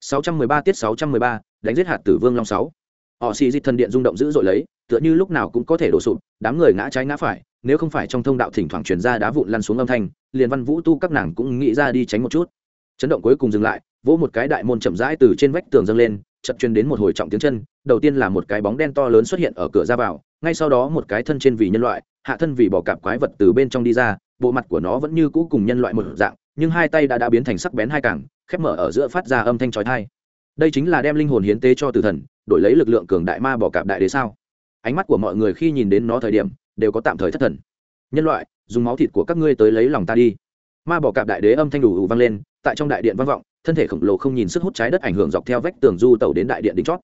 613 tiết 613, đánh giết hạt tử vương long 6. Họ xì dịch thần điện rung động dữ dội lấy, tựa như lúc nào cũng có thể đổ sụp, đám người ngã trái ngã phải, nếu không phải trong thông đạo thỉnh thoảng truyền ra đá vụn lăn xuống âm thanh, liền Văn Vũ tu các nàng cũng nghĩ ra đi tránh một chút. Chấn động cuối cùng dừng lại, vỗ một cái đại môn chậm rãi từ trên vách tường dâng lên, chợt truyền đến một hồi trọng tiếng chân, đầu tiên là một cái bóng đen to lớn xuất hiện ở cửa ra vào, ngay sau đó một cái thân trên vì nhân loại, hạ thân vì bỏ cạp quái vật từ bên trong đi ra, bộ mặt của nó vẫn như cũ cùng nhân loại một dạng, nhưng hai tay đã đã biến thành sắc bén hai cẳng, khép mở ở giữa phát ra âm thanh trói thai đây chính là đem linh hồn hiến tế cho tử thần, đổi lấy lực lượng cường đại ma bỏ cạp đại đế sao? Ánh mắt của mọi người khi nhìn đến nó thời điểm, đều có tạm thời thất thần. Nhân loại, dùng máu thịt của các ngươi tới lấy lòng ta đi. Ma bỏ cạp đại đế âm thanh đủ ủ vang lên, tại trong đại điện vang vọng, thân thể khổng lồ không nhìn sức hút trái đất ảnh hưởng dọc theo vách tường du tàu đến đại điện đính chót.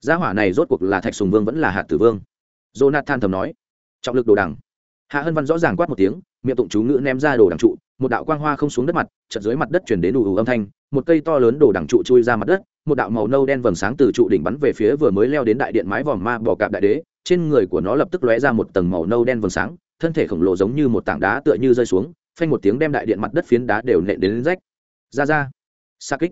Gia hỏa này rốt cuộc là thạch sùng vương vẫn là hạt tử vương? Jonathan thầm nói. Trọng lực đồ đằng. Hạ hân văn rõ ràng quát một tiếng, miệng tụng chú ngữ ném ra đồ đằng trụ, một đạo quang hoa không xuống đất mặt chật dưới mặt đất chuyển đến đủ ủ âm thanh một cây to lớn đổ đằng trụ chui ra mặt đất, một đạo màu nâu đen vầng sáng từ trụ đỉnh bắn về phía vừa mới leo đến đại điện mái vòm ma bò cạp đại đế, trên người của nó lập tức lóe ra một tầng màu nâu đen vầng sáng, thân thể khổng lồ giống như một tảng đá tựa như rơi xuống, phanh một tiếng đem đại điện mặt đất phiến đá đều nện đến rách. Ra ra. Xa kích.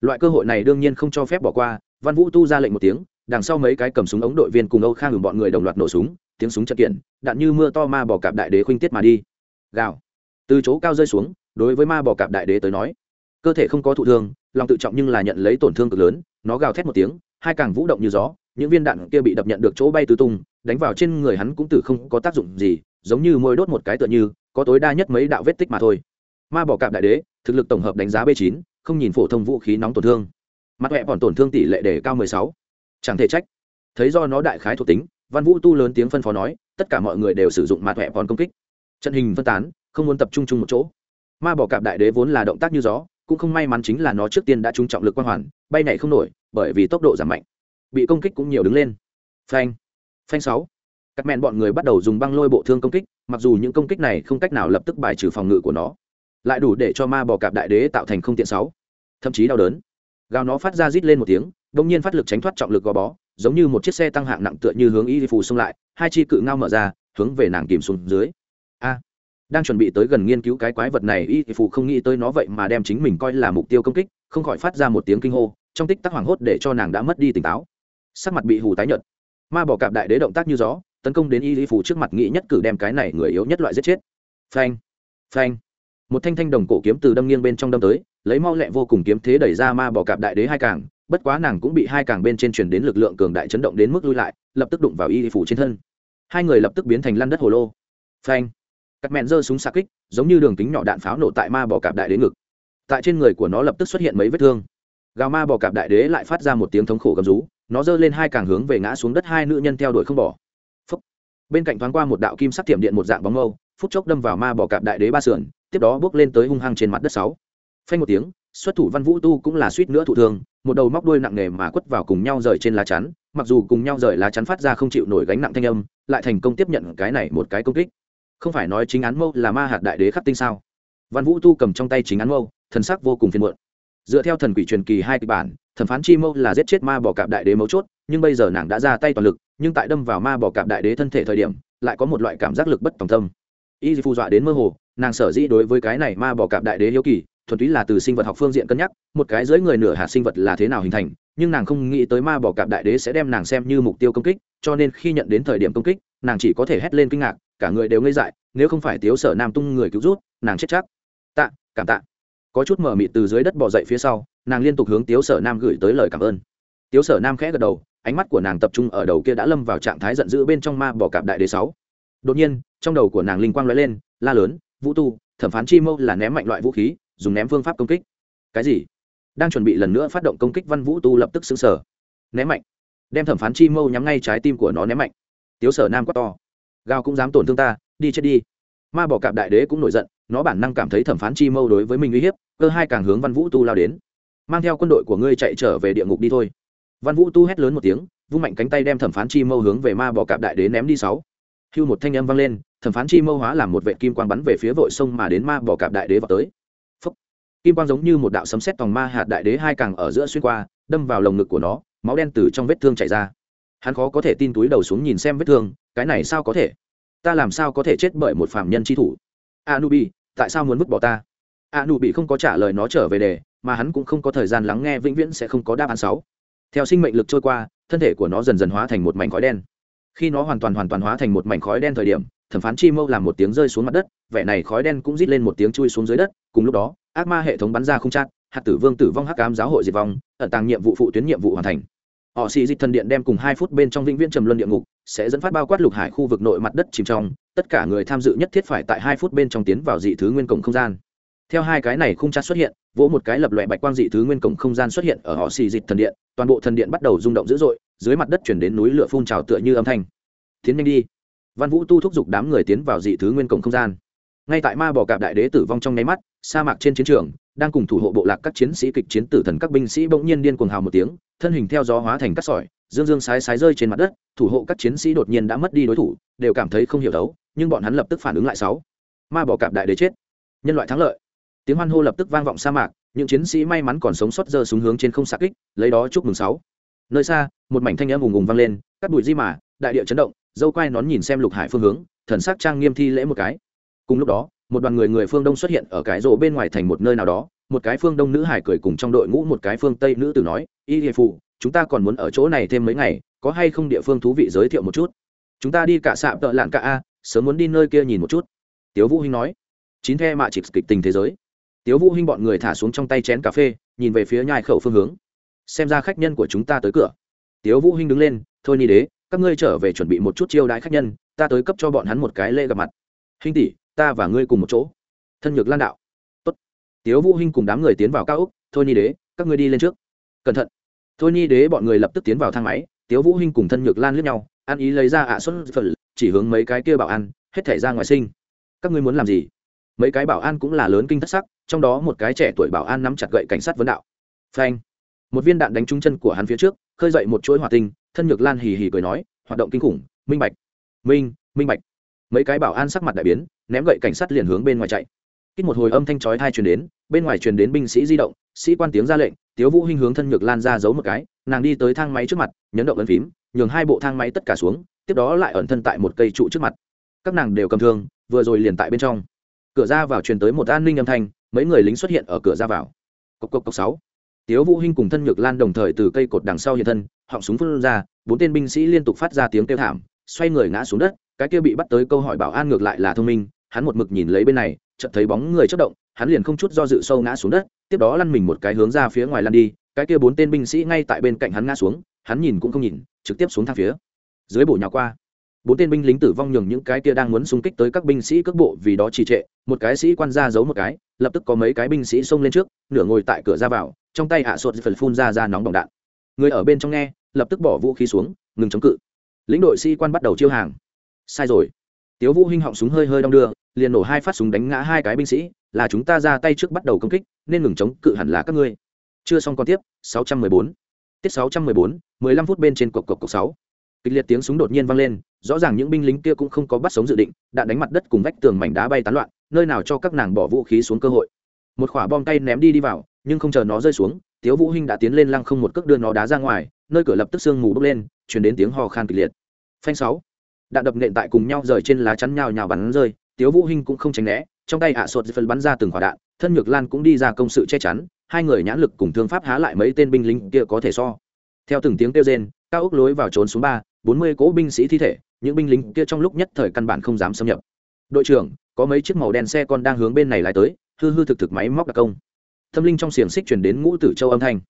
Loại cơ hội này đương nhiên không cho phép bỏ qua, văn vũ tu ra lệnh một tiếng, đằng sau mấy cái cầm súng ống đội viên cùng âu khang ngừng bọn người đồng loạt nổ súng, tiếng súng chật kiện, đạn như mưa to ma bò cạp đại đế khuynh tiết mà đi. Gào. Từ chỗ cao rơi xuống, đối với ma bò cạp đại đế tới nói cơ thể không có thụ thương, lòng tự trọng nhưng là nhận lấy tổn thương cực lớn, nó gào thét một tiếng, hai càng vũ động như gió, những viên đạn kia bị đập nhận được chỗ bay tứ tung, đánh vào trên người hắn cũng từ không có tác dụng gì, giống như môi đốt một cái tựa như, có tối đa nhất mấy đạo vết tích mà thôi. Ma bỏ cạp đại đế, thực lực tổng hợp đánh giá b 9 không nhìn phổ thông vũ khí nóng tổn thương. Mặt huệ còn tổn thương tỷ lệ đề cao 16. chẳng thể trách. Thấy do nó đại khái thuộc tính, văn vũ tu lớn tiếng phân phó nói, tất cả mọi người đều sử dụng mặt huệ còn công kích. Trận hình phân tán, không muốn tập trung chung một chỗ. Ma bỏ cạp đại đế vốn là động tác như gió cũng không may mắn chính là nó trước tiên đã trúng trọng lực quang hoàn, bay nhảy không nổi, bởi vì tốc độ giảm mạnh. Bị công kích cũng nhiều đứng lên. Phanh. Phanh sáu. Các mẹn bọn người bắt đầu dùng băng lôi bộ thương công kích, mặc dù những công kích này không cách nào lập tức bài trừ phòng ngự của nó, lại đủ để cho ma bò cạp đại đế tạo thành không tiện sáu. Thậm chí đau đớn. Gào nó phát ra rít lên một tiếng đông nhiên phát lực tránh thoát trọng lực gò bó, giống như một chiếc xe tăng hạng nặng tựa như hướng y phù xông lại, hai chi cự ngao mở ra, hướng về nàng kìm xuống dưới đang chuẩn bị tới gần nghiên cứu cái quái vật này, y phụ không nghĩ tới nó vậy mà đem chính mình coi là mục tiêu công kích, không khỏi phát ra một tiếng kinh hô, trong tích tắc hoảng hốt để cho nàng đã mất đi tỉnh táo. Sắc mặt bị hù tái nhợt. Ma bỏ cạp đại đế động tác như gió, tấn công đến y phụ trước mặt nghĩ nhất cử đem cái này người yếu nhất loại giết chết. Phanh phanh. Một thanh thanh đồng cổ kiếm từ đâm nghiêng bên trong đâm tới, lấy mau lẹ vô cùng kiếm thế đẩy ra ma bỏ cạp đại đế hai càng, bất quá nàng cũng bị hai càng bên trên truyền đến lực lượng cường đại chấn động đến mức lui lại, lập tức đụng vào y phủ trên thân. Hai người lập tức biến thành lăn đất hồ lô. Phanh cắt mẹn giơ súng xa kích, giống như đường kính nhỏ đạn pháo nổ tại ma bò cạp đại đế ngực. Tại trên người của nó lập tức xuất hiện mấy vết thương. Gào ma bò cạp đại đế lại phát ra một tiếng thống khổ gầm rú, nó giơ lên hai càng hướng về ngã xuống đất hai nữ nhân theo đuổi không bỏ. Phúc. bên cạnh thoáng qua một đạo kim sắc tiệm điện một dạng bóng mâu, phút chốc đâm vào ma bò cạp đại đế ba sườn, tiếp đó bước lên tới hung hăng trên mặt đất sáu. Phanh một tiếng, xuất thủ văn vũ tu cũng là suýt nữa thụ thương, một đầu móc đuôi nặng nề mà quất vào cùng nhau rời trên lá chắn, mặc dù cùng nhau rời lá chắn phát ra không chịu nổi gánh nặng thanh âm, lại thành công tiếp nhận cái này một cái công kích không phải nói chính án mâu là ma hạt đại đế khắc tinh sao? Văn vũ tu cầm trong tay chính án mâu, thần sắc vô cùng phiền muộn. Dựa theo thần quỷ truyền kỳ hai kịch bản, thẩm phán chi mâu là giết chết ma bỏ cạp đại đế mấu chốt, nhưng bây giờ nàng đã ra tay toàn lực, nhưng tại đâm vào ma bỏ cạp đại đế thân thể thời điểm, lại có một loại cảm giác lực bất tòng tâm. Y phù dọa đến mơ hồ, nàng sở dĩ đối với cái này ma bỏ cạp đại đế hiếu kỳ, thuần túy là từ sinh vật học phương diện cân nhắc, một cái dưới người nửa hạt sinh vật là thế nào hình thành, nhưng nàng không nghĩ tới ma bỏ cạp đại đế sẽ đem nàng xem như mục tiêu công kích, cho nên khi nhận đến thời điểm công kích, nàng chỉ có thể hét lên kinh ngạc cả người đều ngây dại, nếu không phải tiếu sở nam tung người cứu rút, nàng chết chắc. Tạ, cảm tạ. Có chút mở mịt từ dưới đất bỏ dậy phía sau, nàng liên tục hướng tiếu sở nam gửi tới lời cảm ơn. Tiếu sở nam khẽ gật đầu, ánh mắt của nàng tập trung ở đầu kia đã lâm vào trạng thái giận dữ bên trong ma bỏ cạp đại đế sáu. Đột nhiên, trong đầu của nàng linh quang lóe lên, la lớn, vũ tu, thẩm phán chi mâu là ném mạnh loại vũ khí, dùng ném phương pháp công kích. Cái gì? Đang chuẩn bị lần nữa phát động công kích, văn vũ tu lập tức xứng sở ném mạnh. Đem thẩm phán chi mâu nhắm ngay trái tim của nó ném mạnh. Tiếu sở nam quát to gao cũng dám tổn thương ta, đi chết đi. Ma bỏ cạp đại đế cũng nổi giận, nó bản năng cảm thấy thẩm phán chi mâu đối với mình uy hiếp, cơ hai càng hướng văn vũ tu lao đến. Mang theo quân đội của ngươi chạy trở về địa ngục đi thôi. Văn vũ tu hét lớn một tiếng, vung mạnh cánh tay đem thẩm phán chi mâu hướng về ma bỏ cạp đại đế ném đi sáu. Hưu một thanh âm vang lên, thẩm phán chi mâu hóa làm một vệ kim quang bắn về phía vội sông mà đến ma bỏ cạp đại đế vào tới. Phúc. kim quang giống như một đạo sấm sét tòng ma hạt đại đế hai càng ở giữa xuyên qua, đâm vào lồng ngực của nó, máu đen từ trong vết thương chảy ra. Hắn khó có thể tin túi đầu xuống nhìn xem vết thương cái này sao có thể? Ta làm sao có thể chết bởi một phạm nhân chi thủ? Anubi, tại sao muốn vứt bỏ ta? A nu bị không có trả lời nó trở về đề, mà hắn cũng không có thời gian lắng nghe, vĩnh viễn sẽ không có đáp án sáu. Theo sinh mệnh lực trôi qua, thân thể của nó dần dần hóa thành một mảnh khói đen. Khi nó hoàn toàn hoàn toàn hóa thành một mảnh khói đen thời điểm, thẩm phán chi mâu làm một tiếng rơi xuống mặt đất, vẻ này khói đen cũng rít lên một tiếng chui xuống dưới đất, cùng lúc đó, ác ma hệ thống bắn ra không chát, hạt tử vương tử vong hắc ám giáo hội diệt vong, ẩn tàng nhiệm vụ phụ tuyến nhiệm vụ hoàn thành họ xì dịch thần điện đem cùng hai phút bên trong vĩnh viễn trầm luân địa ngục, sẽ dẫn phát bao quát lục hải khu vực nội mặt đất chìm trong, tất cả người tham dự nhất thiết phải tại hai phút bên trong tiến vào dị thứ nguyên cổng không gian. Theo hai cái này khung trát xuất hiện, vỗ một cái lập loại bạch quang dị thứ nguyên cổng không gian xuất hiện ở họ xì dịch thần điện, toàn bộ thần điện bắt đầu rung động dữ dội, dưới mặt đất chuyển đến núi lửa phun trào tựa như âm thanh. Tiến nhanh đi. Văn vũ tu thúc giục đám người tiến vào dị thứ nguyên cổng không gian. Ngay tại ma bò cạp đại đế tử vong trong nháy mắt, sa mạc trên chiến trường, đang cùng thủ hộ bộ lạc các chiến sĩ kịch chiến tử thần các binh sĩ bỗng nhiên điên cuồng hào một tiếng thân hình theo gió hóa thành cát sỏi, dương dương sái sái rơi trên mặt đất, thủ hộ các chiến sĩ đột nhiên đã mất đi đối thủ, đều cảm thấy không hiểu đấu, nhưng bọn hắn lập tức phản ứng lại sáu. Ma bỏ cạp đại đế chết. Nhân loại thắng lợi. Tiếng hoan hô lập tức vang vọng sa mạc, những chiến sĩ may mắn còn sống sót giơ xuống hướng trên không xạ kích, lấy đó chúc mừng sáu. Nơi xa, một mảnh thanh âm ùng ùng vang lên các bụi di mà, đại địa chấn động, dâu quai nón nhìn xem lục hải phương hướng, thần sắc trang nghiêm thi lễ một cái. Cùng lúc đó, một đoàn người người phương đông xuất hiện ở cái rộ bên ngoài thành một nơi nào đó một cái phương đông nữ hải cười cùng trong đội ngũ một cái phương tây nữ tử nói, y hệ phụ, chúng ta còn muốn ở chỗ này thêm mấy ngày, có hay không địa phương thú vị giới thiệu một chút? Chúng ta đi cả sạp tợ lạn cả a, sớm muốn đi nơi kia nhìn một chút. Tiếu vũ hinh nói, chín the mạ chỉ kịch tình thế giới. Tiếu vũ hinh bọn người thả xuống trong tay chén cà phê, nhìn về phía nhai khẩu phương hướng. Xem ra khách nhân của chúng ta tới cửa. Tiếu vũ hinh đứng lên, thôi ni đế, các ngươi trở về chuẩn bị một chút chiêu đãi khách nhân, ta tới cấp cho bọn hắn một cái lễ gặp mặt. Hinh tỷ, ta và ngươi cùng một chỗ. Thân nhược lan đạo tiếu vũ hinh cùng đám người tiến vào cao úc thôi ni đế, các ngươi đi lên trước. Cẩn thận. Thôi ni đế bọn người lập tức tiến vào thang máy, tiếu vũ hinh cùng thân nhược lan liếc nhau an ý lấy ra ạ, xuất phật chỉ hướng mấy cái kia bảo an hết thể ra ngoài sinh. Các ngươi muốn làm gì? Mấy cái bảo an cũng là lớn kinh thất sắc, trong đó một cái trẻ tuổi bảo an nắm chặt gậy cảnh sát vấn đạo. Phanh. Một viên đạn đánh trúng chân của hắn phía trước, khơi dậy một chuỗi hỏa tinh, thân nhược lan hì hì cười nói, hoạt động kinh khủng, minh bạch. Minh minh bạch. Mấy cái bảo an sắc mặt đại biến, ném gậy cảnh sát liền hướng bên ngoài chạy kích một hồi âm thanh chói thai truyền đến, bên ngoài truyền đến binh sĩ di động, sĩ quan tiếng ra lệnh, tiếu vũ hinh hướng thân nhược lan ra giấu một cái, nàng đi tới thang máy trước mặt, nhấn động ấn phím, nhường hai bộ thang máy tất cả xuống, tiếp đó lại ẩn thân tại một cây trụ trước mặt. Các nàng đều cầm thương, vừa rồi liền tại bên trong. Cửa ra vào truyền tới một an ninh âm thanh, mấy người lính xuất hiện ở cửa ra vào. Cốc cốc cốc sáu. Tiếu vũ hinh cùng thân nhược lan đồng thời từ cây cột đằng sau hiện thân, họng súng phun ra, bốn tên binh sĩ liên tục phát ra tiếng kêu thảm, xoay người ngã xuống đất, cái kia bị bắt tới câu hỏi bảo an ngược lại là thông minh, hắn một mực nhìn lấy bên này chợt thấy bóng người chớp động, hắn liền không chút do dự sâu ngã xuống đất, tiếp đó lăn mình một cái hướng ra phía ngoài lăn đi, cái kia bốn tên binh sĩ ngay tại bên cạnh hắn ngã xuống, hắn nhìn cũng không nhìn, trực tiếp xuống thang phía. Dưới bổ nhào qua, bốn tên binh lính tử vong nhường những cái kia đang muốn xung kích tới các binh sĩ cước bộ vì đó trì trệ, một cái sĩ quan ra giấu một cái, lập tức có mấy cái binh sĩ xông lên trước, nửa ngồi tại cửa ra vào, trong tay hạ sột phần phun ra ra nóng bỏng đạn. Người ở bên trong nghe, lập tức bỏ vũ khí xuống, ngừng chống cự. Lĩnh đội sĩ quan bắt đầu chiêu hàng. Sai rồi. Tiếu vũ hinh họng súng hơi hơi đong đưa liền nổ hai phát súng đánh ngã hai cái binh sĩ, là chúng ta ra tay trước bắt đầu công kích, nên ngừng chống cự hẳn là các ngươi. Chưa xong con tiếp 614 tiết 614 15 phút bên trên cột cột cột 6 kịch liệt tiếng súng đột nhiên vang lên, rõ ràng những binh lính kia cũng không có bắt sống dự định, đạn đánh mặt đất cùng vách tường mảnh đá bay tán loạn, nơi nào cho các nàng bỏ vũ khí xuống cơ hội. Một quả bom tay ném đi đi vào, nhưng không chờ nó rơi xuống, tiếu vũ hinh đã tiến lên lăng không một cước đưa nó đá ra ngoài, nơi cửa lập tức sương mù bốc lên, truyền đến tiếng hò khan kịch liệt. Phanh sáu. Đạn đập nện tại cùng nhau rời trên lá chắn nhào nhào bắn rơi tiếu vũ hinh cũng không tránh né, trong tay ạ à sột bắn ra từng quả đạn, thân nhược lan cũng đi ra công sự che chắn, hai người nhãn lực cùng thương pháp há lại mấy tên binh lính kia có thể so. Theo từng tiếng kêu rên, cao ốc lối vào trốn xuống ba, bốn mươi cỗ binh sĩ thi thể, những binh lính kia trong lúc nhất thời căn bản không dám xâm nhập. Đội trưởng, có mấy chiếc màu đen xe con đang hướng bên này lái tới, hư hư thực thực máy móc đặc công. Thâm linh trong xiềng xích chuyển đến ngũ tử châu âm thanh.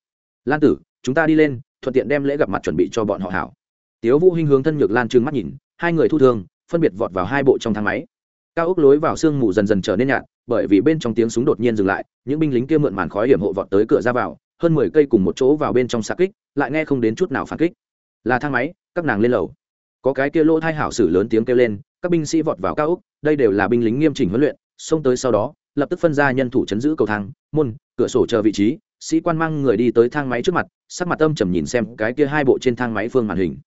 Lan tử, chúng ta đi lên, thuận tiện đem lễ gặp mặt chuẩn bị cho bọn họ hảo. Tiếu vũ hinh hướng thân nhược lan trừng mắt nhìn, hai người thu thương, phân biệt vọt vào hai bộ trong thang máy cao ốc lối vào sương mù dần dần trở nên nhạt, bởi vì bên trong tiếng súng đột nhiên dừng lại, những binh lính kia mượn màn khói hiểm hộ vọt tới cửa ra vào, hơn mười cây cùng một chỗ vào bên trong xa kích, lại nghe không đến chút nào phản kích. Là thang máy, các nàng lên lầu. Có cái kia lỗ thai hảo sử lớn tiếng kêu lên, các binh sĩ vọt vào cao ốc, đây đều là binh lính nghiêm chỉnh huấn luyện, xông tới sau đó, lập tức phân ra nhân thủ chấn giữ cầu thang, môn, cửa sổ chờ vị trí, sĩ quan mang người đi tới thang máy trước mặt, sắc mặt âm trầm nhìn xem cái kia hai bộ trên thang máy phương màn hình.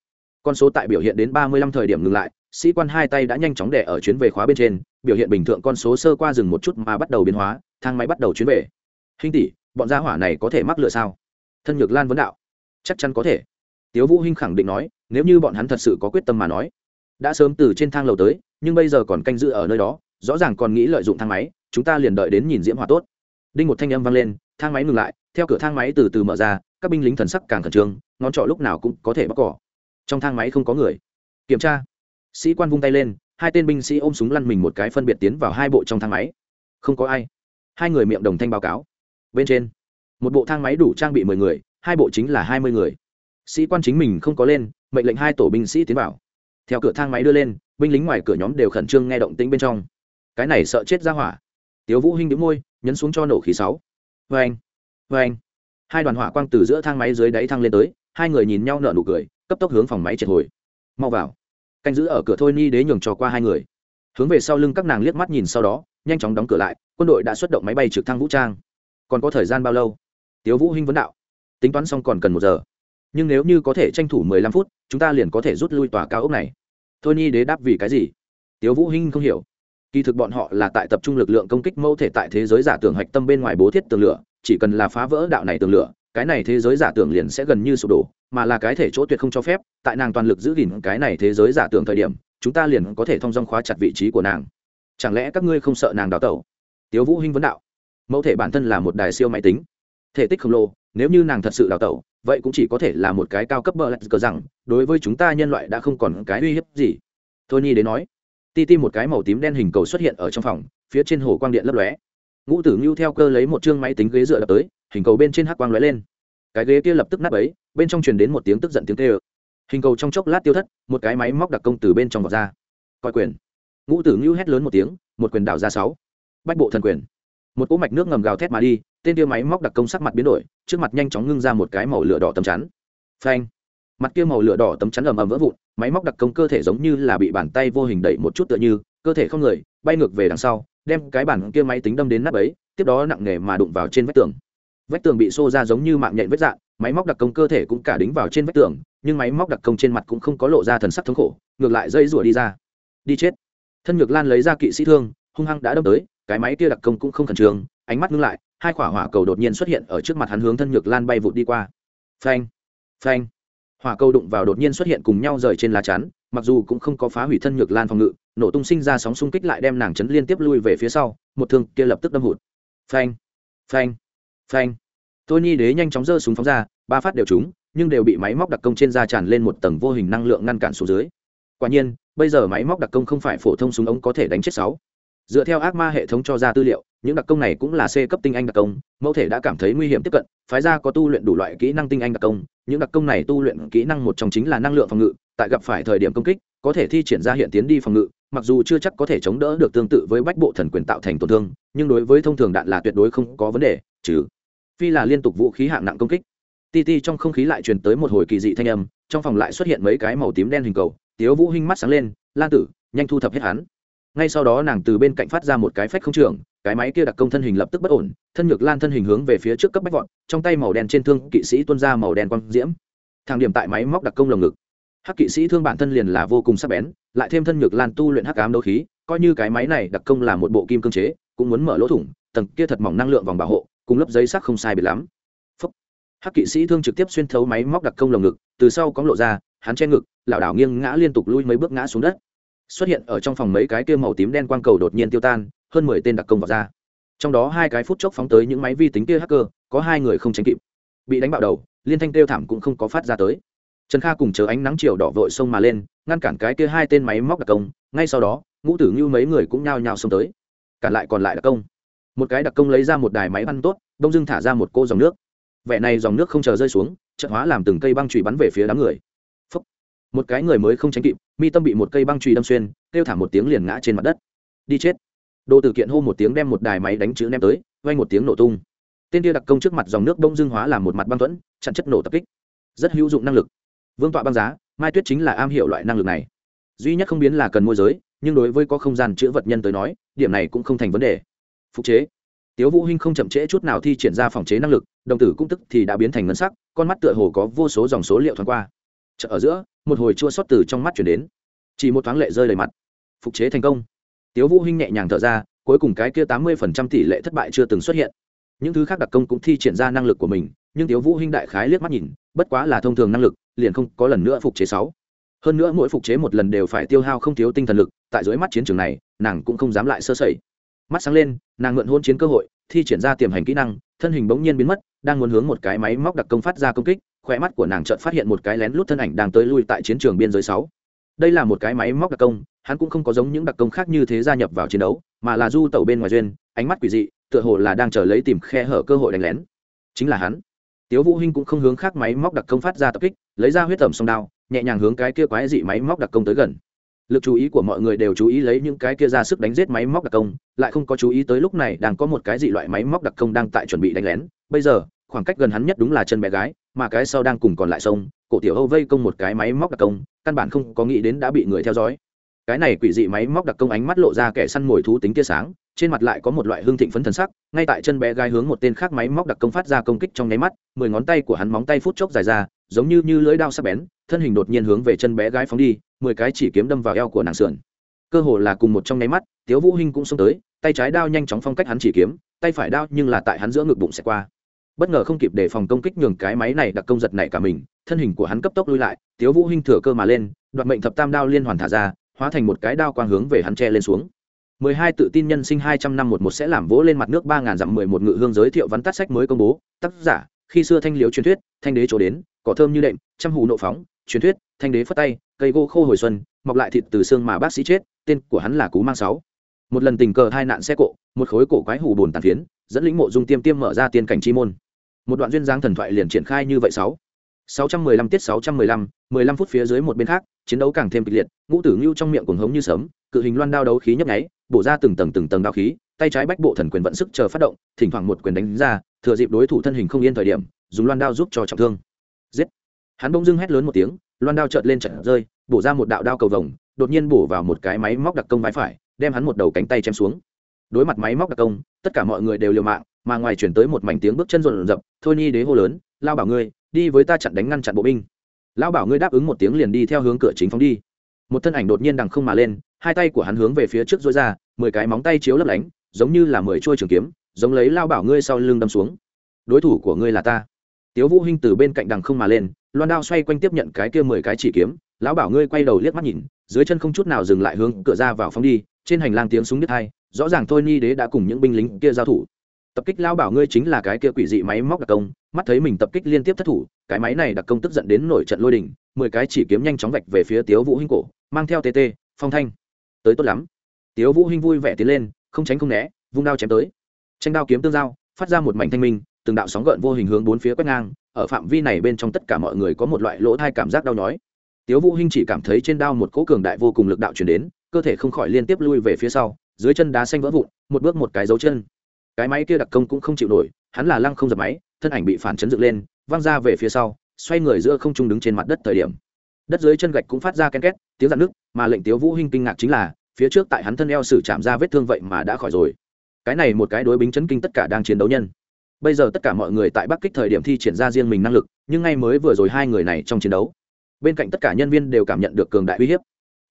Con số tại biểu hiện đến ba mươi lăm thời điểm ngừng lại sĩ quan hai tay đã nhanh chóng đẻ ở chuyến về khóa bên trên, biểu hiện bình thường con số sơ qua dừng một chút mà bắt đầu biến hóa, thang máy bắt đầu chuyến về. Hình tỷ, bọn gia hỏa này có thể mắc lựa sao? Thân nhược lan vấn đạo. Chắc chắn có thể. Tiếu vũ hinh khẳng định nói, nếu như bọn hắn thật sự có quyết tâm mà nói. Đã sớm từ trên thang lầu tới, nhưng bây giờ còn canh giữ ở nơi đó, rõ ràng còn nghĩ lợi dụng thang máy, chúng ta liền đợi đến nhìn diễm hòa tốt. Đinh một thanh âm vang lên, thang máy ngừng lại, theo cửa thang máy từ từ mở ra, các binh lính thần sắc càng khẩn trương, ngón trỏ lúc nào cũng có thể bóc cỏ. Trong thang máy không có người. Kiểm tra sĩ quan vung tay lên, hai tên binh sĩ ôm súng lăn mình một cái phân biệt tiến vào hai bộ trong thang máy. Không có ai. Hai người miệng đồng thanh báo cáo. Bên trên, một bộ thang máy đủ trang bị mười người, hai bộ chính là hai mươi người. Sĩ quan chính mình không có lên, mệnh lệnh hai tổ binh sĩ tiến vào. Theo cửa thang máy đưa lên, binh lính ngoài cửa nhóm đều khẩn trương nghe động tĩnh bên trong. Cái này sợ chết ra hỏa. Tiếu vũ hinh đĩu môi, nhấn xuống cho nổ khí sáu. Vê anh vê anh. Hai đoàn hỏa quang từ giữa thang máy dưới đáy thang lên tới, hai người nhìn nhau nở nụ cười, cấp tốc hướng phòng máy triệt hồi. Mau vào canh giữ ở cửa thôi ni đế nhường trò qua hai người. Hướng về sau lưng các nàng liếc mắt nhìn sau đó, nhanh chóng đóng cửa lại, quân đội đã xuất động máy bay trực thăng vũ trang. Còn có thời gian bao lâu? Tiếu vũ hinh vấn đạo. Tính toán xong còn cần một giờ. Nhưng nếu như có thể tranh thủ mười lăm phút, chúng ta liền có thể rút lui tòa cao ốc này. Thôi ni đế đáp vì cái gì? Tiếu vũ hinh không hiểu. Kỳ thực bọn họ là tại tập trung lực lượng công kích mẫu thể tại thế giới giả tưởng hạch tâm bên ngoài bố thiết tường lửa, chỉ cần là phá vỡ đạo này tường lửa cái này thế giới giả tưởng liền sẽ gần như sụp đổ, mà là cái thể chỗ tuyệt không cho phép, tại nàng toàn lực giữ gìn cái này thế giới giả tưởng thời điểm, chúng ta liền có thể thông dong khóa chặt vị trí của nàng. Chẳng lẽ các ngươi không sợ nàng đào tẩu? Tiếu vũ hinh vấn đạo. Mẫu thể bản thân là một đài siêu máy tính. Thể tích khổng lồ, nếu như nàng thật sự đào tẩu, vậy cũng chỉ có thể là một cái cao cấp bờ lạch cờ rằng, đối với chúng ta nhân loại đã không còn cái uy hiếp gì. Thôi nhi đến nói. Ti ti một cái màu tím đen hình cầu xuất hiện ở trong phòng, phía trên hồ quang điện lấp lóe ngũ tử ngưu theo cơ lấy một chương máy tính ghế dựa đập tới, hình cầu bên trên hắc quang lóe lên. Cái ghế kia lập tức nắp ấy, bên trong truyền đến một tiếng tức giận tiếng tê ơ hình cầu trong chốc lát tiêu thất, một cái máy móc đặc công từ bên trong vọt ra. Coi quyền. Ngũ tử ngưu hét lớn một tiếng, một quyền đảo ra sáu. Bách bộ thần quyền. Một cỗ mạch nước ngầm gào thét mà đi, tên tiêu máy móc đặc công sắc mặt biến đổi, trước mặt nhanh chóng ngưng ra một cái màu lửa đỏ tấm chắn. Phanh. Mặt kia màu lửa đỏ tấm chắn ầm ầm vỡ vụn, máy móc đặc công cơ thể giống như là bị bàn tay vô hình đẩy một chút tựa như, cơ thể không người, bay ngược về đằng sau đem cái bản kia máy tính đâm đến nắp ấy, tiếp đó nặng nề mà đụng vào trên vách tường. Vách tường bị xô ra giống như mạng nhện vết dạng máy móc đặc công cơ thể cũng cả đính vào trên vách tường, nhưng máy móc đặc công trên mặt cũng không có lộ ra thần sắc thống khổ, ngược lại dây rủa đi ra. Đi chết. Thân nhược lan lấy ra kỵ sĩ thương, hung hăng đã đâm tới, cái máy kia đặc công cũng không khẩn trương, ánh mắt ngưng lại, hai quả hỏa cầu đột nhiên xuất hiện ở trước mặt hắn hướng thân nhược lan bay vụt đi qua. Phanh phanh. Hỏa cầu đụng vào đột nhiên xuất hiện cùng nhau rời trên lá chắn, mặc dù cũng không có phá hủy thân nhược lan phòng ngự nổ tung sinh ra sóng xung kích lại đem nàng chấn liên tiếp lui về phía sau, một thương kia lập tức đâm hụt. Phanh phanh phanh. Thôi nhi đế nhanh chóng giơ súng phóng ra, ba phát đều trúng, nhưng đều bị máy móc đặc công trên da tràn lên một tầng vô hình năng lượng ngăn cản xuống dưới. Quả nhiên, bây giờ máy móc đặc công không phải phổ thông súng ống có thể đánh chết sáu. Dựa theo ác ma hệ thống cho ra tư liệu, những đặc công này cũng là c cấp tinh anh đặc công, mẫu thể đã cảm thấy nguy hiểm tiếp cận, phái ra có tu luyện đủ loại kỹ năng tinh anh đặc công, những đặc công này tu luyện kỹ năng một trong chính là năng lượng phòng ngự, tại gặp phải thời điểm công kích, có thể thi triển ra hiện tiến đi phòng ngự mặc dù chưa chắc có thể chống đỡ được tương tự với bách bộ thần quyền tạo thành tổn thương, nhưng đối với thông thường đạn là tuyệt đối không có vấn đề, trừ phi là liên tục vũ khí hạng nặng công kích. Ti ti trong không khí lại truyền tới một hồi kỳ dị thanh âm, trong phòng lại xuất hiện mấy cái màu tím đen hình cầu, tiếu vũ hinh mắt sáng lên, lan tử, nhanh thu thập hết hắn. Ngay sau đó nàng từ bên cạnh phát ra một cái phách không trường, cái máy kia đặc công thân hình lập tức bất ổn, thân nhược lan thân hình hướng về phía trước cấp bách vọt, trong tay màu đen trên thương kỵ sĩ tuôn ra màu đen quang diễm. Thang điểm tại máy móc đặc công lồng ngực hắc kỵ sĩ thương bản thân liền là vô cùng sắc bén, lại thêm thân nhược lan tu luyện hắc ám đấu khí, coi như cái máy này đặc công là một bộ kim cương chế, cũng muốn mở lỗ thủng, tầng kia thật mỏng năng lượng vòng bảo hộ, cùng lớp giấy sắc không sai biệt lắm. Phúc. hắc kỵ sĩ thương trực tiếp xuyên thấu máy móc đặc công lồng ngực, từ sau có lộ ra, hắn che ngực, lảo đảo nghiêng ngã liên tục lui mấy bước ngã xuống đất. Xuất hiện ở trong phòng mấy cái kia màu tím đen quang cầu đột nhiên tiêu tan, hơn mười tên đặc công vào ra. Trong đó hai cái phút chốc phóng tới những máy vi tính kia hacker, có hai người không tránh kịp. Bị đánh bạo đầu, liên thanh kêu thảm cũng không có phát ra tới trần kha cùng chờ ánh nắng chiều đỏ vội xông mà lên, ngăn cản cái kia hai tên máy móc đặc công, ngay sau đó, ngũ tử như mấy người cũng nhao nhao xông tới. Cản lại còn lại đặc công. Một cái đặc công lấy ra một đài máy bắn tốt, đông dưng thả ra một cô dòng nước. Vẻ này dòng nước không chờ rơi xuống trận hóa làm từng cây băng chùy bắn về phía đám người. Phúc. một cái người mới không tránh kịp, mi tâm bị một cây băng chùy đâm xuyên, kêu thả một tiếng liền ngã trên mặt đất. Đi chết. Đồ tử kiện hô một tiếng đem một đài máy đánh chữ ném tới vay một tiếng nổ tung. Tên kia đặc công trước mặt dòng nước đông dương hóa làm một mặt băng thuẫn chặn chất nổ tập kích. Rất hữu dụng năng lực vương tọa băng giá, mai tuyết chính là am hiểu loại năng lực này. Duy nhất không biến là cần môi giới, nhưng đối với có không gian chữ vật nhân tới nói, điểm này cũng không thành vấn đề. Phục chế. Tiếu vũ hinh không chậm trễ chút nào thi triển ra phòng chế năng lực, đồng tử cũng tức thì đã biến thành ngân sắc, con mắt tựa hồ có vô số dòng số liệu thoáng qua. Chợ ở giữa, một hồi chua xót từ trong mắt chuyển đến. Chỉ một thoáng lệ rơi đầy mặt. Phục chế thành công. Tiếu vũ hinh nhẹ nhàng thở ra, cuối cùng cái kia tám mươi phần trăm tỷ lệ thất bại chưa từng xuất hiện. Những thứ khác đặc công cũng thi triển ra năng lực của mình, nhưng tiếu vũ hinh đại khái liếc mắt nhìn, bất quá là thông thường năng lực liền không có lần nữa phục chế sáu. Hơn nữa mỗi phục chế một lần đều phải tiêu hao không thiếu tinh thần lực, tại dưới mắt chiến trường này, nàng cũng không dám lại sơ sẩy. Mắt sáng lên, nàng mượn hôn chiến cơ hội, thi triển ra tiềm hành kỹ năng, thân hình bỗng nhiên biến mất, đang muốn hướng một cái máy móc đặc công phát ra công kích khỏe mắt của nàng chợt phát hiện một cái lén lút thân ảnh đang tới lui tại chiến trường biên giới sáu. Đây là một cái máy móc đặc công, hắn cũng không có giống những đặc công khác như thế gia nhập vào chiến đấu, mà là du tẩu bên ngoài duyên, ánh mắt quỷ dị, tựa hồ là đang chờ lấy tìm khe hở cơ hội đánh lén. Chính là hắn tiếu vũ hinh cũng không hướng khác máy móc đặc công phát ra tập kích, lấy ra huyết tẩm song đao, nhẹ nhàng hướng cái kia quái dị máy móc đặc công tới gần. Lực chú ý của mọi người đều chú ý lấy những cái kia ra sức đánh giết máy móc đặc công, lại không có chú ý tới lúc này đang có một cái dị loại máy móc đặc công đang tại chuẩn bị đánh lén. Bây giờ, khoảng cách gần hắn nhất đúng là chân bé gái, mà cái sau đang cùng còn lại sông, cổ tiểu âu vây công một cái máy móc đặc công, căn bản không có nghĩ đến đã bị người theo dõi. Cái này quỷ dị máy móc đặc công ánh mắt lộ ra kẻ săn mồi thú tính tia sáng trên mặt lại có một loại hương thịnh phấn thần sắc, ngay tại chân bé gái hướng một tên khác máy móc đặc công phát ra công kích trong nháy mắt, mười ngón tay của hắn móng tay phút chốc dài ra, giống như như lưỡi đao sắc bén, thân hình đột nhiên hướng về chân bé gái phóng đi, mười cái chỉ kiếm đâm vào eo của nàng sườn. Cơ hồ là cùng một trong nháy mắt, tiếu vũ hinh cũng xông tới, tay trái đao nhanh chóng phong cách hắn chỉ kiếm, tay phải đao nhưng là tại hắn giữa ngực bụng sẽ qua. Bất ngờ không kịp để phòng công kích nhường cái máy này đặc công giật nảy cả mình, thân hình của hắn cấp tốc lui lại, tiếu vũ hinh thừa cơ mà lên, đoạt mệnh thập tam đao liên hoàn thả ra, hóa thành một cái đao quang hướng về hắn che lên xuống mười hai tự tin nhân sinh hai trăm năm một một sẽ làm vỗ lên mặt nước ba ngàn dặm mười một ngự hương giới thiệu vắn tắt sách mới công bố. Tác giả, khi xưa thanh liếu truyền thuyết, thanh đế chỗ đến, cỏ thơm như đệm, trăm hù nộ phóng, truyền thuyết, thanh đế phất tay, cây gỗ khô hồi xuân, mọc lại thịt từ xương mà bác sĩ chết, tên của hắn là cú mang sáu. Một lần tình cờ hai nạn xe cộ, một khối cổ quái hù bồn tàn phiến, dẫn lĩnh mộ dung tiêm tiêm mở ra tiên cảnh chi môn. Một đoạn duyên dáng thần thoại liền triển khai như vậy sáu. Sáu trăm mười lăm tiết sáu trăm mười lăm mười lăm phút phía dưới một bên khác, chiến đấu càng thêm kịch liệt, ngũ tử ngưu trong miệng cuồng hống như sấm, cự hình loan đao đấu khí nhấp nháy, bổ ra từng tầng từng tầng đao khí, tay trái bách bộ thần quyền vận sức chờ phát động, thỉnh thoảng một quyền đánh ra, thừa dịp đối thủ thân hình không yên thời điểm, dùng loan đao giúp cho trọng thương. Giết! Hắn bỗng dưng hét lớn một tiếng, loan đao chợt lên chợt rơi, bổ ra một đạo đao cầu vồng, đột nhiên bổ vào một cái máy móc đặc công vai phải, đem hắn một đầu cánh tay chém xuống. Đối mặt máy móc đặc công, tất cả mọi người đều liều mạng, mà ngoài chuyển tới một mảnh tiếng bước chân rộn rập, thôi Nhi đế hô lớn, lao bảo ngươi, đi với ta chặn đánh ngăn chặn bộ binh lão bảo ngươi đáp ứng một tiếng liền đi theo hướng cửa chính phóng đi. Một thân ảnh đột nhiên đằng không mà lên, hai tay của hắn hướng về phía trước dối ra, mười cái móng tay chiếu lấp lánh, giống như là mười trôi trường kiếm, giống lấy lao bảo ngươi sau lưng đâm xuống. Đối thủ của ngươi là ta. Tiếu vũ hinh từ bên cạnh đằng không mà lên, loan đao xoay quanh tiếp nhận cái kia mười cái chỉ kiếm. Lão bảo ngươi quay đầu liếc mắt nhìn, dưới chân không chút nào dừng lại hướng cửa ra vào phóng đi, trên hành lang tiếng súng đứt hai rõ ràng thôi ni đế đã cùng những binh lính kia giao thủ tập kích lao bảo ngươi chính là cái kia quỷ dị máy móc đặc công, mắt thấy mình tập kích liên tiếp thất thủ, cái máy này đặc công tức giận đến nổi trận lôi đình, mười cái chỉ kiếm nhanh chóng vạch về phía tiếu vũ hinh cổ, mang theo tt phong thanh. Tới tốt lắm. Tiếu vũ hinh vui vẻ tiến lên, không tránh không né, vung đao chém tới. Tranh đao kiếm tương giao, phát ra một mảnh thanh minh, từng đạo sóng gợn vô hình hướng bốn phía quét ngang, ở phạm vi này bên trong tất cả mọi người có một loại lỗ thai cảm giác đau nhói. Tiếu vũ hinh chỉ cảm thấy trên đao một cỗ cường đại vô cùng lực đạo truyền đến, cơ thể không khỏi liên tiếp lui về phía sau, dưới chân đá xanh vỡ vụn, một bước một cái dấu chân cái máy kia đặc công cũng không chịu nổi, hắn là lăng không dập máy, thân ảnh bị phản chấn dựng lên, văng ra về phía sau, xoay người giữa không trung đứng trên mặt đất thời điểm. Đất dưới chân gạch cũng phát ra ken két, tiếng dạn nước, mà lệnh tiếu vũ hinh kinh ngạc chính là, phía trước tại hắn thân eo sử chạm ra vết thương vậy mà đã khỏi rồi. Cái này một cái đối bính chấn kinh tất cả đang chiến đấu nhân. Bây giờ tất cả mọi người tại bắc kích thời điểm thi triển ra riêng mình năng lực, nhưng ngay mới vừa rồi hai người này trong chiến đấu, bên cạnh tất cả nhân viên đều cảm nhận được cường đại uy hiếp.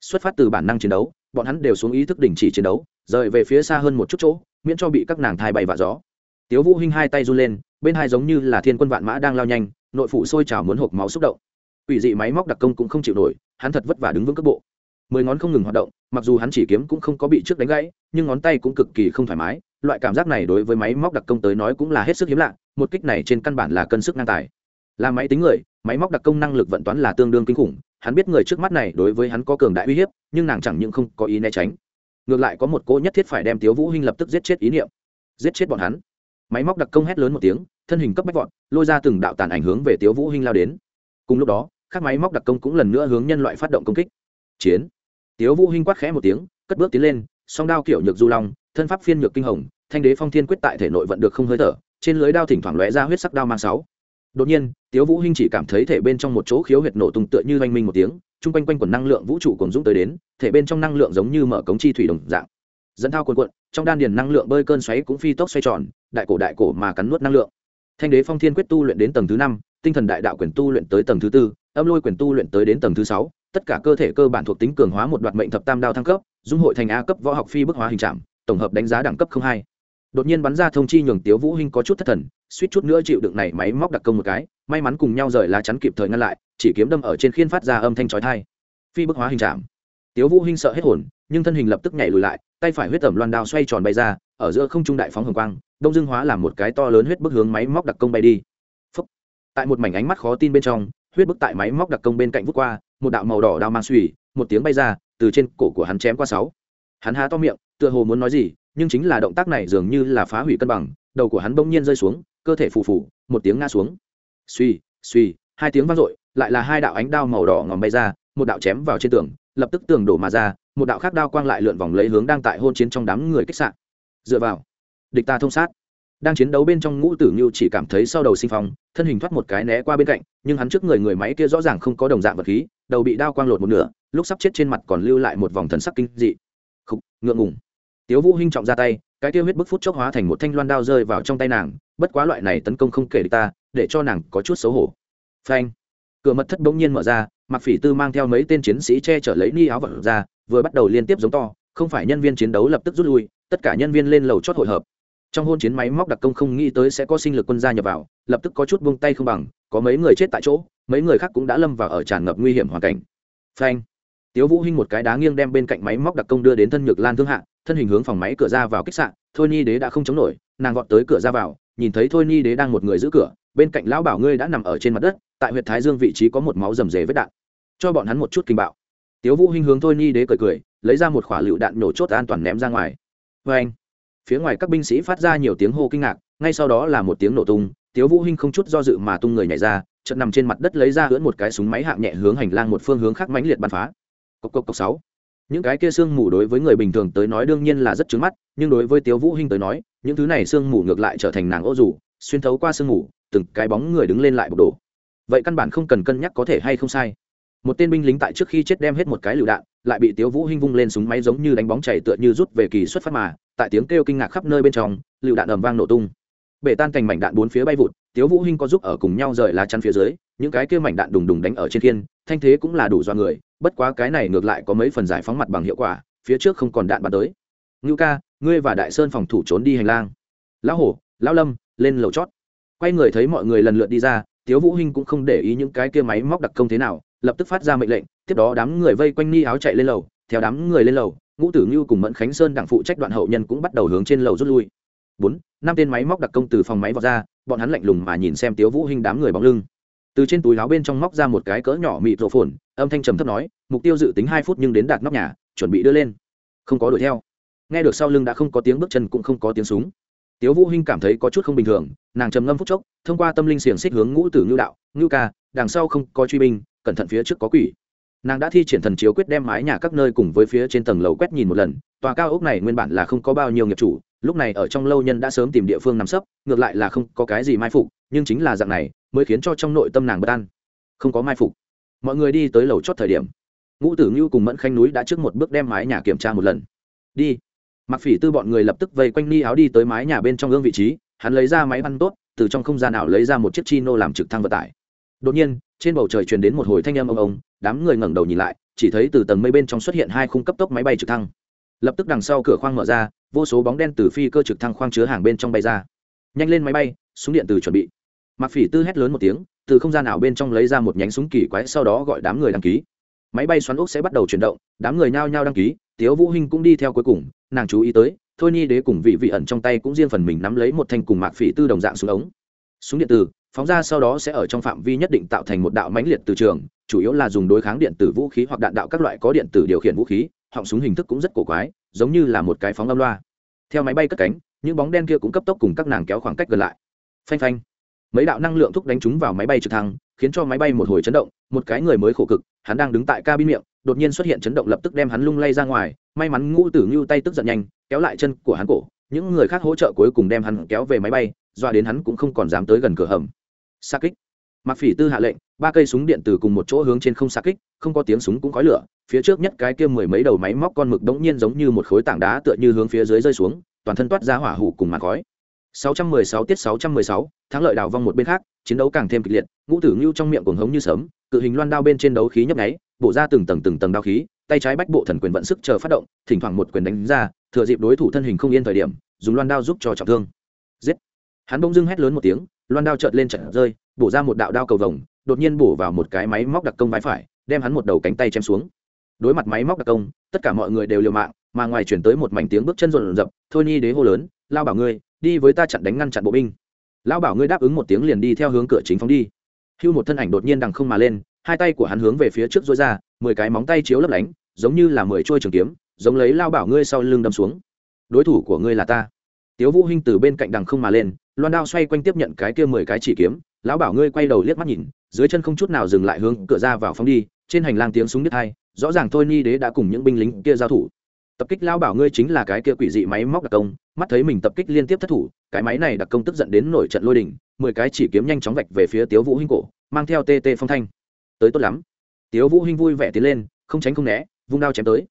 Xuất phát từ bản năng chiến đấu, bọn hắn đều xuống ý thức đình chỉ chiến đấu, rời về phía xa hơn một chút chỗ miễn cho bị các nàng thai bay vạ gió. Tiếu vũ hinh hai tay run lên, bên hai giống như là thiên quân vạn mã đang lao nhanh, nội phụ sôi trào muốn hộp máu xúc động. Ủy dị máy móc đặc công cũng không chịu nổi, hắn thật vất vả đứng vững cước bộ. Mười ngón không ngừng hoạt động, mặc dù hắn chỉ kiếm cũng không có bị trước đánh gãy, nhưng ngón tay cũng cực kỳ không thoải mái, loại cảm giác này đối với máy móc đặc công tới nói cũng là hết sức hiếm lạ, một kích này trên căn bản là cân sức ngang tài. Là máy tính người, máy móc đặc công năng lực vận toán là tương đương kinh khủng, hắn biết người trước mắt này đối với hắn có cường đại uy hiếp, nhưng nàng chẳng những không có ý né tránh ngược lại có một cô nhất thiết phải đem tiếu vũ hinh lập tức giết chết ý niệm. Giết chết bọn hắn. Máy móc đặc công hét lớn một tiếng, thân hình cấp bách vọt, lôi ra từng đạo tàn ảnh hướng về tiếu vũ hinh lao đến. Cùng lúc đó, các máy móc đặc công cũng lần nữa hướng nhân loại phát động công kích. Chiến. Tiếu vũ hinh quát khẽ một tiếng, cất bước tiến lên, song đao kiểu nhược du long, thân pháp phiên nhược kinh hồng, thanh đế phong thiên quyết tại thể nội vận được không hơi thở, trên lưới đao thỉnh thoảng lóe ra huyết sắc đao mang sáu đột nhiên, tiếu vũ hinh chỉ cảm thấy thể bên trong một chỗ khiếu huyệt nổ tung tựa như oanh minh một tiếng, chung quanh quanh quần năng lượng vũ trụ cồn dũng tới đến, thể bên trong năng lượng giống như mở cống chi thủy đồng dạng. Dẫn thao cuồn cuộn, trong đan điền năng lượng bơi cơn xoáy cũng phi tốc xoay tròn, đại cổ đại cổ mà cắn nuốt năng lượng. Thanh đế phong thiên quyết tu luyện đến tầng thứ năm, tinh thần đại đạo quyền tu luyện tới tầng thứ tư, âm lôi quyền tu luyện tới đến tầng thứ sáu, tất cả cơ thể cơ bản thuộc tính cường hóa một đoạt mệnh thập tam đao thăng cấp, dung hội thành a cấp võ học phi bức hóa hình trạm tổng hợp đánh giá đẳng cấp không hai đột nhiên bắn ra thông chi nhường tiếu vũ hinh có chút thất thần, suýt chút nữa chịu đựng này máy móc đặc công một cái, may mắn cùng nhau rời lá chắn kịp thời ngăn lại, chỉ kiếm đâm ở trên khiên phát ra âm thanh chói tai. Phi bức hóa hình chạm. Tiếu vũ hinh sợ hết hồn, nhưng thân hình lập tức nhảy lùi lại, tay phải huyết tẩm loan đao xoay tròn bay ra, ở giữa không trung đại phóng hồng quang, đông dương hóa làm một cái to lớn huyết bức hướng máy móc đặc công bay đi. Phúc. tại một mảnh ánh mắt khó tin bên trong, huyết bức tại máy móc đặc công bên cạnh vút qua, một đạo màu đỏ đao mang suy một tiếng bay ra, từ trên cổ của hắn chém qua sáu. Hắn há to miệng, tựa hồ muốn nói gì nhưng chính là động tác này dường như là phá hủy cân bằng, đầu của hắn bỗng nhiên rơi xuống, cơ thể phù phù, một tiếng ngã xuống. Suy suy hai tiếng vang dội, lại là hai đạo ánh đao màu đỏ ngòm bay ra, một đạo chém vào trên tường, lập tức tường đổ mà ra, một đạo khác đao quang lại lượn vòng lấy hướng đang tại hôn chiến trong đám người kích sạn. Dựa vào, địch ta thông sát. Đang chiến đấu bên trong ngũ tử như chỉ cảm thấy sau đầu sinh phong, thân hình thoát một cái né qua bên cạnh, nhưng hắn trước người người máy kia rõ ràng không có đồng dạng vật khí, đầu bị đao quang lột một nửa, lúc sắp chết trên mặt còn lưu lại một vòng thần sắc kinh dị. Khục, ngượng ngùng tiếu vũ hinh trọng ra tay, cái tiêu huyết bức phút chốc hóa thành một thanh loan đao rơi vào trong tay nàng, bất quá loại này tấn công không kể được ta, để cho nàng có chút xấu hổ. Phanh. Cửa mật thất bỗng nhiên mở ra mặc phỉ tư mang theo mấy tên chiến sĩ che chở lấy ni áo vật ra, vừa bắt đầu liên tiếp giống to, không phải nhân viên chiến đấu lập tức rút lui, tất cả nhân viên lên lầu chót hội hợp. Trong hôn chiến máy móc đặc công không nghĩ tới sẽ có sinh lực quân gia nhập vào, lập tức có chút buông tay không bằng, có mấy người chết tại chỗ, mấy người khác cũng đã lâm vào ở tràn ngập nguy hiểm hoàn cảnh. Phanh tiếu vũ hinh một cái đá nghiêng đem bên cạnh máy móc đặc công đưa đến thân nhược lan thương hạ, thân hình hướng phòng máy cửa ra vào kích sạn thôi ni đế đã không chống nổi, nàng vọt tới cửa ra vào, nhìn thấy thôi ni đế đang một người giữ cửa, bên cạnh lão bảo ngươi đã nằm ở trên mặt đất, tại huyệt thái dương vị trí có một máu rầm rề vết đạn. Cho bọn hắn một chút kinh bạo. Tiếu vũ hinh hướng thôi ni đế cười cười, lấy ra một quả lựu đạn nổ chốt an toàn ném ra ngoài. Với anh, phía ngoài các binh sĩ phát ra nhiều tiếng hô kinh ngạc, ngay sau đó là một tiếng nổ tung, tiếu vũ hinh không chút do dự mà tung người nhảy ra, chợt nằm trên mặt đất lấy ra hưỡn một cái súng máy hạng nhẹ hướng hành lang một phương hướng khác mãnh liệt bắn phá cốc cốc cốc sáu. Những cái kia xương mù đối với người bình thường tới nói đương nhiên là rất trứng mắt, nhưng đối với tiếu vũ hinh tới nói, những thứ này xương mù ngược lại trở thành nàng ô dù, xuyên thấu qua xương mù, từng cái bóng người đứng lên lại bộc đổ. Vậy căn bản không cần cân nhắc có thể hay không sai. Một tên binh lính tại trước khi chết đem hết một cái lựu đạn, lại bị tiếu vũ hinh vung lên súng máy giống như đánh bóng chảy tựa như rút về kỳ xuất phát mà, tại tiếng kêu kinh ngạc khắp nơi bên trong, lựu đạn ầm vang nổ tung. Bể tan thành mảnh đạn bốn phía bay vụt, tiếu vũ hinh có giúp ở cùng nhau rời lá chắn phía dưới, những cái kia mảnh đạn đùng đùng đánh ở trên thiên, thanh thế cũng là đủ do người bất quá cái này ngược lại có mấy phần giải phóng mặt bằng hiệu quả, phía trước không còn đạn bắn tới. Ngưu ca, ngươi và đại sơn phòng thủ trốn đi hành lang. Lão hổ, lão lâm, lên lầu chót. Quay người thấy mọi người lần lượt đi ra, tiếu vũ hinh cũng không để ý những cái kia máy móc đặc công thế nào, lập tức phát ra mệnh lệnh, tiếp đó đám người vây quanh ni áo chạy lên lầu, theo đám người lên lầu, ngũ tử ngưu cùng mẫn khánh sơn đặng phụ trách đoạn hậu nhân cũng bắt đầu hướng trên lầu rút lui. Bốn, năm tên máy móc đặc công từ phòng máy vào ra, bọn hắn lạnh lùng mà nhìn xem tiếu vũ hinh đám người bóng lưng từ trên túi áo bên trong móc ra một cái cỡ nhỏ mịt rổ phồn, âm thanh trầm thấp nói, mục tiêu dự tính hai phút nhưng đến đạt nóc nhà, chuẩn bị đưa lên. Không có đuổi theo. Nghe được sau lưng đã không có tiếng bước chân cũng không có tiếng súng. Tiếu vũ hinh cảm thấy có chút không bình thường, nàng trầm ngâm phút chốc, thông qua tâm linh xiềng xích hướng ngũ tử ngưu đạo, ngưu ca, đằng sau không có truy binh, cẩn thận phía trước có quỷ. Nàng đã thi triển thần chiếu quyết đem mái nhà các nơi cùng với phía trên tầng lầu quét nhìn một lần, tòa cao ốc này nguyên bản là không có bao nhiêu nghiệp chủ, lúc này ở trong lâu nhân đã sớm tìm địa phương nằm sấp, ngược lại là không có cái gì mai phục, nhưng chính là dạng này mới khiến cho trong nội tâm nàng bất an. Không có mai phục. Mọi người đi tới lầu chót thời điểm, ngũ tử ngưu cùng mẫn khanh núi đã trước một bước đem mái nhà kiểm tra một lần. Đi. Mặc phỉ tư bọn người lập tức vây quanh ni áo đi tới mái nhà bên trong gương vị trí, hắn lấy ra máy bắn tốt, từ trong không gian ảo lấy ra một chiếc chi nô làm trực thăng vận tải. Đột nhiên, trên bầu trời truyền đến một hồi thanh âm ông ông, đám người ngẩng đầu nhìn lại, chỉ thấy từ tầng mây bên trong xuất hiện hai khung cấp tốc máy bay trực thăng. Lập tức đằng sau cửa khoang mở ra, vô số bóng đen từ phi cơ trực thăng khoang chứa hàng bên trong bay ra. Nhanh lên máy bay, súng điện từ chuẩn bị mặc phỉ tư hét lớn một tiếng, từ không gian nào bên trong lấy ra một nhánh súng kỳ quái sau đó gọi đám người đăng ký. Máy bay xoắn ốc sẽ bắt đầu chuyển động, đám người nhao nhao đăng ký, tiếu vũ hinh cũng đi theo cuối cùng, nàng chú ý tới, thôi ni đế cùng vị vị ẩn trong tay cũng riêng phần mình nắm lấy một thanh cùng mạc phỉ tư đồng dạng súng ống. Súng điện tử, phóng ra sau đó sẽ ở trong phạm vi nhất định tạo thành một đạo mãnh liệt từ trường, chủ yếu là dùng đối kháng điện tử vũ khí hoặc đạn đạo các loại có điện tử điều khiển vũ khí, họng súng hình thức cũng rất cổ quái, giống như là một cái phóng âm loa. Theo máy bay cất cánh, những bóng đen kia cũng cấp tốc cùng các nàng kéo khoảng cách gần lại. Phanh phanh mấy đạo năng lượng thúc đánh chúng vào máy bay trực thăng, khiến cho máy bay một hồi chấn động, một cái người mới khổ cực, hắn đang đứng tại cabin miệng, đột nhiên xuất hiện chấn động lập tức đem hắn lung lay ra ngoài, may mắn ngũ tử ngưu tay tức giận nhanh, kéo lại chân của hắn cổ, những người khác hỗ trợ cuối cùng đem hắn kéo về máy bay doa đến hắn cũng không còn dám tới gần cửa hầm. Xa kích. Mặc phỉ tư hạ lệnh, ba cây súng điện từ cùng một chỗ hướng trên không xa kích, không có tiếng súng cũng khói lửa, phía trước nhất cái kia mười mấy đầu máy móc con mực đống nhiên giống như một khối tảng đá tựa như hướng phía dưới rơi xuống, toàn thân toát ra hỏa hủ cùng mặt khói. 616 tiết 616, thắng lợi đào vong một bên khác chiến đấu càng thêm kịch liệt ngũ tử ngưu trong miệng cuồng hống như sớm cự hình loan đao bên trên đấu khí nhấp nháy bổ ra từng tầng từng tầng đao khí tay trái bách bộ thần quyền vận sức chờ phát động thỉnh thoảng một quyền đánh ra thừa dịp đối thủ thân hình không yên thời điểm dùng loan đao giúp cho trọng thương. Giết! Hắn bỗng dưng hét lớn một tiếng loan đao chợt lên chợt rơi bổ ra một đạo đao cầu vồng đột nhiên bổ vào một cái máy móc đặc công vai phải đem hắn một đầu cánh tay chém xuống. Đối mặt máy móc đặc công tất cả mọi người đều liều mạng mà ngoài chuyển tới một mảnh tiếng bước chân rộn rập thôi nhi đế hô lớn lao bảo ngươi đi với ta chặn đánh ngăn chặn bộ binh. Lão bảo ngươi đáp ứng một tiếng liền đi theo hướng cửa chính phóng đi. Hưu một thân ảnh đột nhiên đằng không mà lên, hai tay của hắn hướng về phía trước dối ra, mười cái móng tay chiếu lấp lánh, giống như là mười trôi trường kiếm, giống lấy lao bảo ngươi sau lưng đâm xuống. Đối thủ của ngươi là ta. Tiếu vũ hinh từ bên cạnh đằng không mà lên, loan đao xoay quanh tiếp nhận cái kia mười cái chỉ kiếm. Lão bảo ngươi quay đầu liếc mắt nhìn, dưới chân không chút nào dừng lại hướng cửa ra vào phóng đi, trên hành lang tiếng súng đứt hai rõ ràng thôi ni đế đã cùng những binh lính kia giao thủ tập kích lao bảo ngươi chính là cái kia quỷ dị máy móc đặc công, mắt thấy mình tập kích liên tiếp thất thủ, cái máy này đặc công tức giận đến nổi trận lôi đình, mười cái chỉ kiếm nhanh chóng vạch về phía tiếu vũ hinh cổ, mang theo tê tê phong thanh. Tới tốt lắm. Tiếu vũ hinh vui vẻ tiến lên, không tránh không né, vung đao chém tới.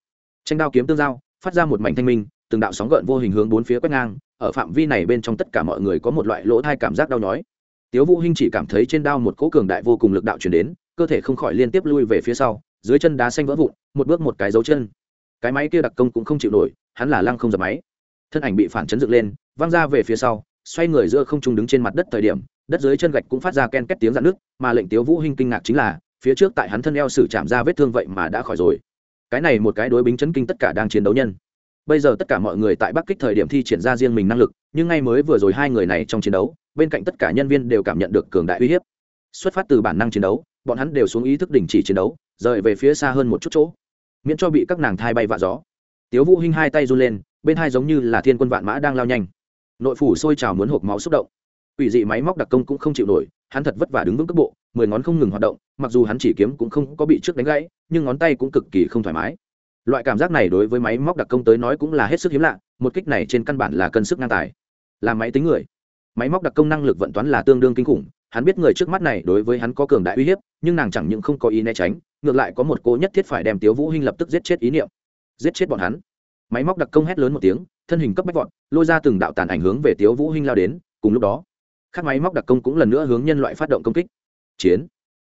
Tranh đao kiếm tương giao, phát ra một mảnh thanh minh, từng đạo sóng gợn vô hình hướng bốn phía quét ngang, ở phạm vi này bên trong tất cả mọi người có một loại lỗ thai cảm giác đau nhói. Tiếu vũ hinh chỉ cảm thấy trên đao một cỗ cường đại vô cùng lực đạo truyền đến, cơ thể không khỏi liên tiếp lui về phía sau, dưới chân đá xanh vỡ vụn, một bước một cái dấu chân cái máy kia đặc công cũng không chịu nổi, hắn là lăng không dập máy. Thân ảnh bị phản chấn dựng lên, văng ra về phía sau, xoay người giữa không trung đứng trên mặt đất thời điểm, đất dưới chân gạch cũng phát ra ken két tiếng dạn nước mà lệnh tiếu vũ hinh kinh ngạc chính là, phía trước tại hắn thân eo sử chạm ra vết thương vậy mà đã khỏi rồi. Cái này một cái đối bính chấn kinh tất cả đang chiến đấu nhân. Bây giờ tất cả mọi người tại bắc kích thời điểm thi triển ra riêng mình năng lực, nhưng ngay mới vừa rồi hai người này trong chiến đấu, bên cạnh tất cả nhân viên đều cảm nhận được cường đại uy hiếp. Xuất phát từ bản năng chiến đấu, bọn hắn đều xuống ý thức đình chỉ chiến đấu, rời về phía xa hơn một chút chỗ miễn cho bị các nàng thai bay vạ gió. Tiếu vũ hinh hai tay run lên, bên hai giống như là thiên quân vạn mã đang lao nhanh. Nội phủ sôi trào muốn hộp máu xúc động. Ủy dị máy móc đặc công cũng không chịu nổi, hắn thật vất vả đứng vững cấp bộ, mười ngón không ngừng hoạt động, mặc dù hắn chỉ kiếm cũng không có bị trước đánh gãy, nhưng ngón tay cũng cực kỳ không thoải mái. Loại cảm giác này đối với máy móc đặc công tới nói cũng là hết sức hiếm lạ, một kích này trên căn bản là cân sức ngang tài. Là máy tính người. Máy móc đặc công năng lực vận toán là tương đương kinh khủng hắn biết người trước mắt này đối với hắn có cường đại uy hiếp, nhưng nàng chẳng những không có ý né tránh, ngược lại có một cô nhất thiết phải đem tiếu vũ hinh lập tức giết chết ý niệm. Giết chết bọn hắn. Máy móc đặc công hét lớn một tiếng, thân hình cấp bách vọt, lôi ra từng đạo tàn ảnh hướng về tiếu vũ hinh lao đến, cùng lúc đó, các máy móc đặc công cũng lần nữa hướng nhân loại phát động công kích. Chiến.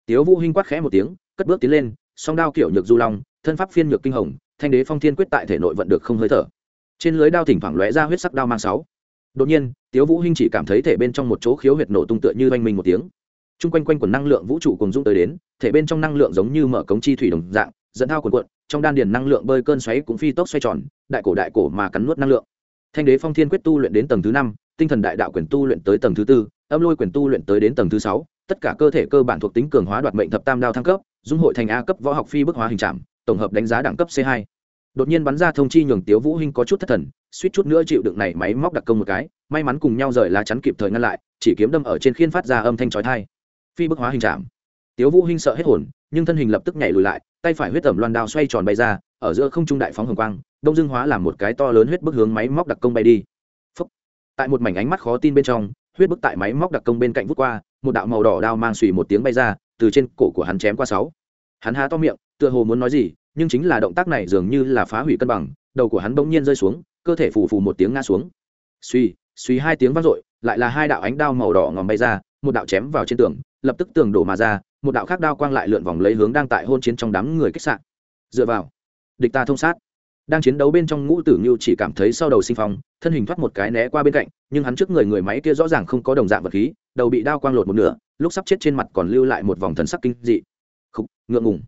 Tiếu vũ hinh quát khẽ một tiếng, cất bước tiến lên, song đao kiểu nhược du long, thân pháp phiên nhược kinh hồng, thanh đế phong thiên quyết tại thể nội vận được không hơi thở. Trên lưới đao thỉnh thoảng lóe ra huyết sắc đao mang sáu đột nhiên, tiếu vũ hinh chỉ cảm thấy thể bên trong một chỗ khiếu huyệt nổ tung tựa như oanh mình một tiếng. Trung quanh quanh quần năng lượng vũ trụ cùng dung tới đến, thể bên trong năng lượng giống như mở cống chi thủy đồng dạng, dẫn thao cuộn cuộn, trong đan điền năng lượng bơi cơn xoáy cũng phi tốc xoay tròn, đại cổ đại cổ mà cắn nuốt năng lượng. Thanh đế phong thiên quyết tu luyện đến tầng thứ năm, tinh thần đại đạo quyền tu luyện tới tầng thứ tư, âm lôi quyền tu luyện tới đến tầng thứ sáu, tất cả cơ thể cơ bản thuộc tính cường hóa đoạt mệnh thập tam đao thăng cấp, dung hội thành a cấp võ học phi bức hóa hình trạm tổng hợp đánh giá đẳng cấp c 2 đột nhiên bắn ra thông chi nhường tiếu vũ hinh có chút thất thần, suýt chút nữa chịu đựng này máy móc đặc công một cái, may mắn cùng nhau rời lá chắn kịp thời ngăn lại, chỉ kiếm đâm ở trên khiên phát ra âm thanh chói tai. Phi bức hóa hình chạm tiếu vũ hinh sợ hết hồn, nhưng thân hình lập tức nhảy lùi lại, tay phải huyết tẩm loan đao xoay tròn bay ra, ở giữa không trung đại phóng hồng quang, đông dương hóa làm một cái to lớn huyết bức hướng máy móc đặc công bay đi. Phúc. tại một mảnh ánh mắt khó tin bên trong, huyết bức tại máy móc đặc công bên cạnh vút qua, một đạo màu đỏ đao mang xùy một tiếng bay ra, từ trên cổ của hắn chém qua sáu. Hắn há to miệng, tựa hồ muốn nói gì nhưng chính là động tác này dường như là phá hủy cân bằng đầu của hắn bỗng nhiên rơi xuống cơ thể phù phù một tiếng ngã xuống. Suy suy hai tiếng vang dội lại là hai đạo ánh đao màu đỏ ngòm bay ra một đạo chém vào trên tường lập tức tường đổ mà ra một đạo khác đao quang lại lượn vòng lấy hướng đang tại hôn chiến trong đám người kích sạn. Dựa vào địch ta thông sát. Đang chiến đấu bên trong ngũ tử như chỉ cảm thấy sau đầu sinh phong thân hình thoát một cái né qua bên cạnh nhưng hắn trước người người máy kia rõ ràng không có đồng dạng vật khí đầu bị đao quang lột một nửa lúc sắp chết trên mặt còn lưu lại một vòng thần sắc kinh dị. Khúc, ngượng ngùng.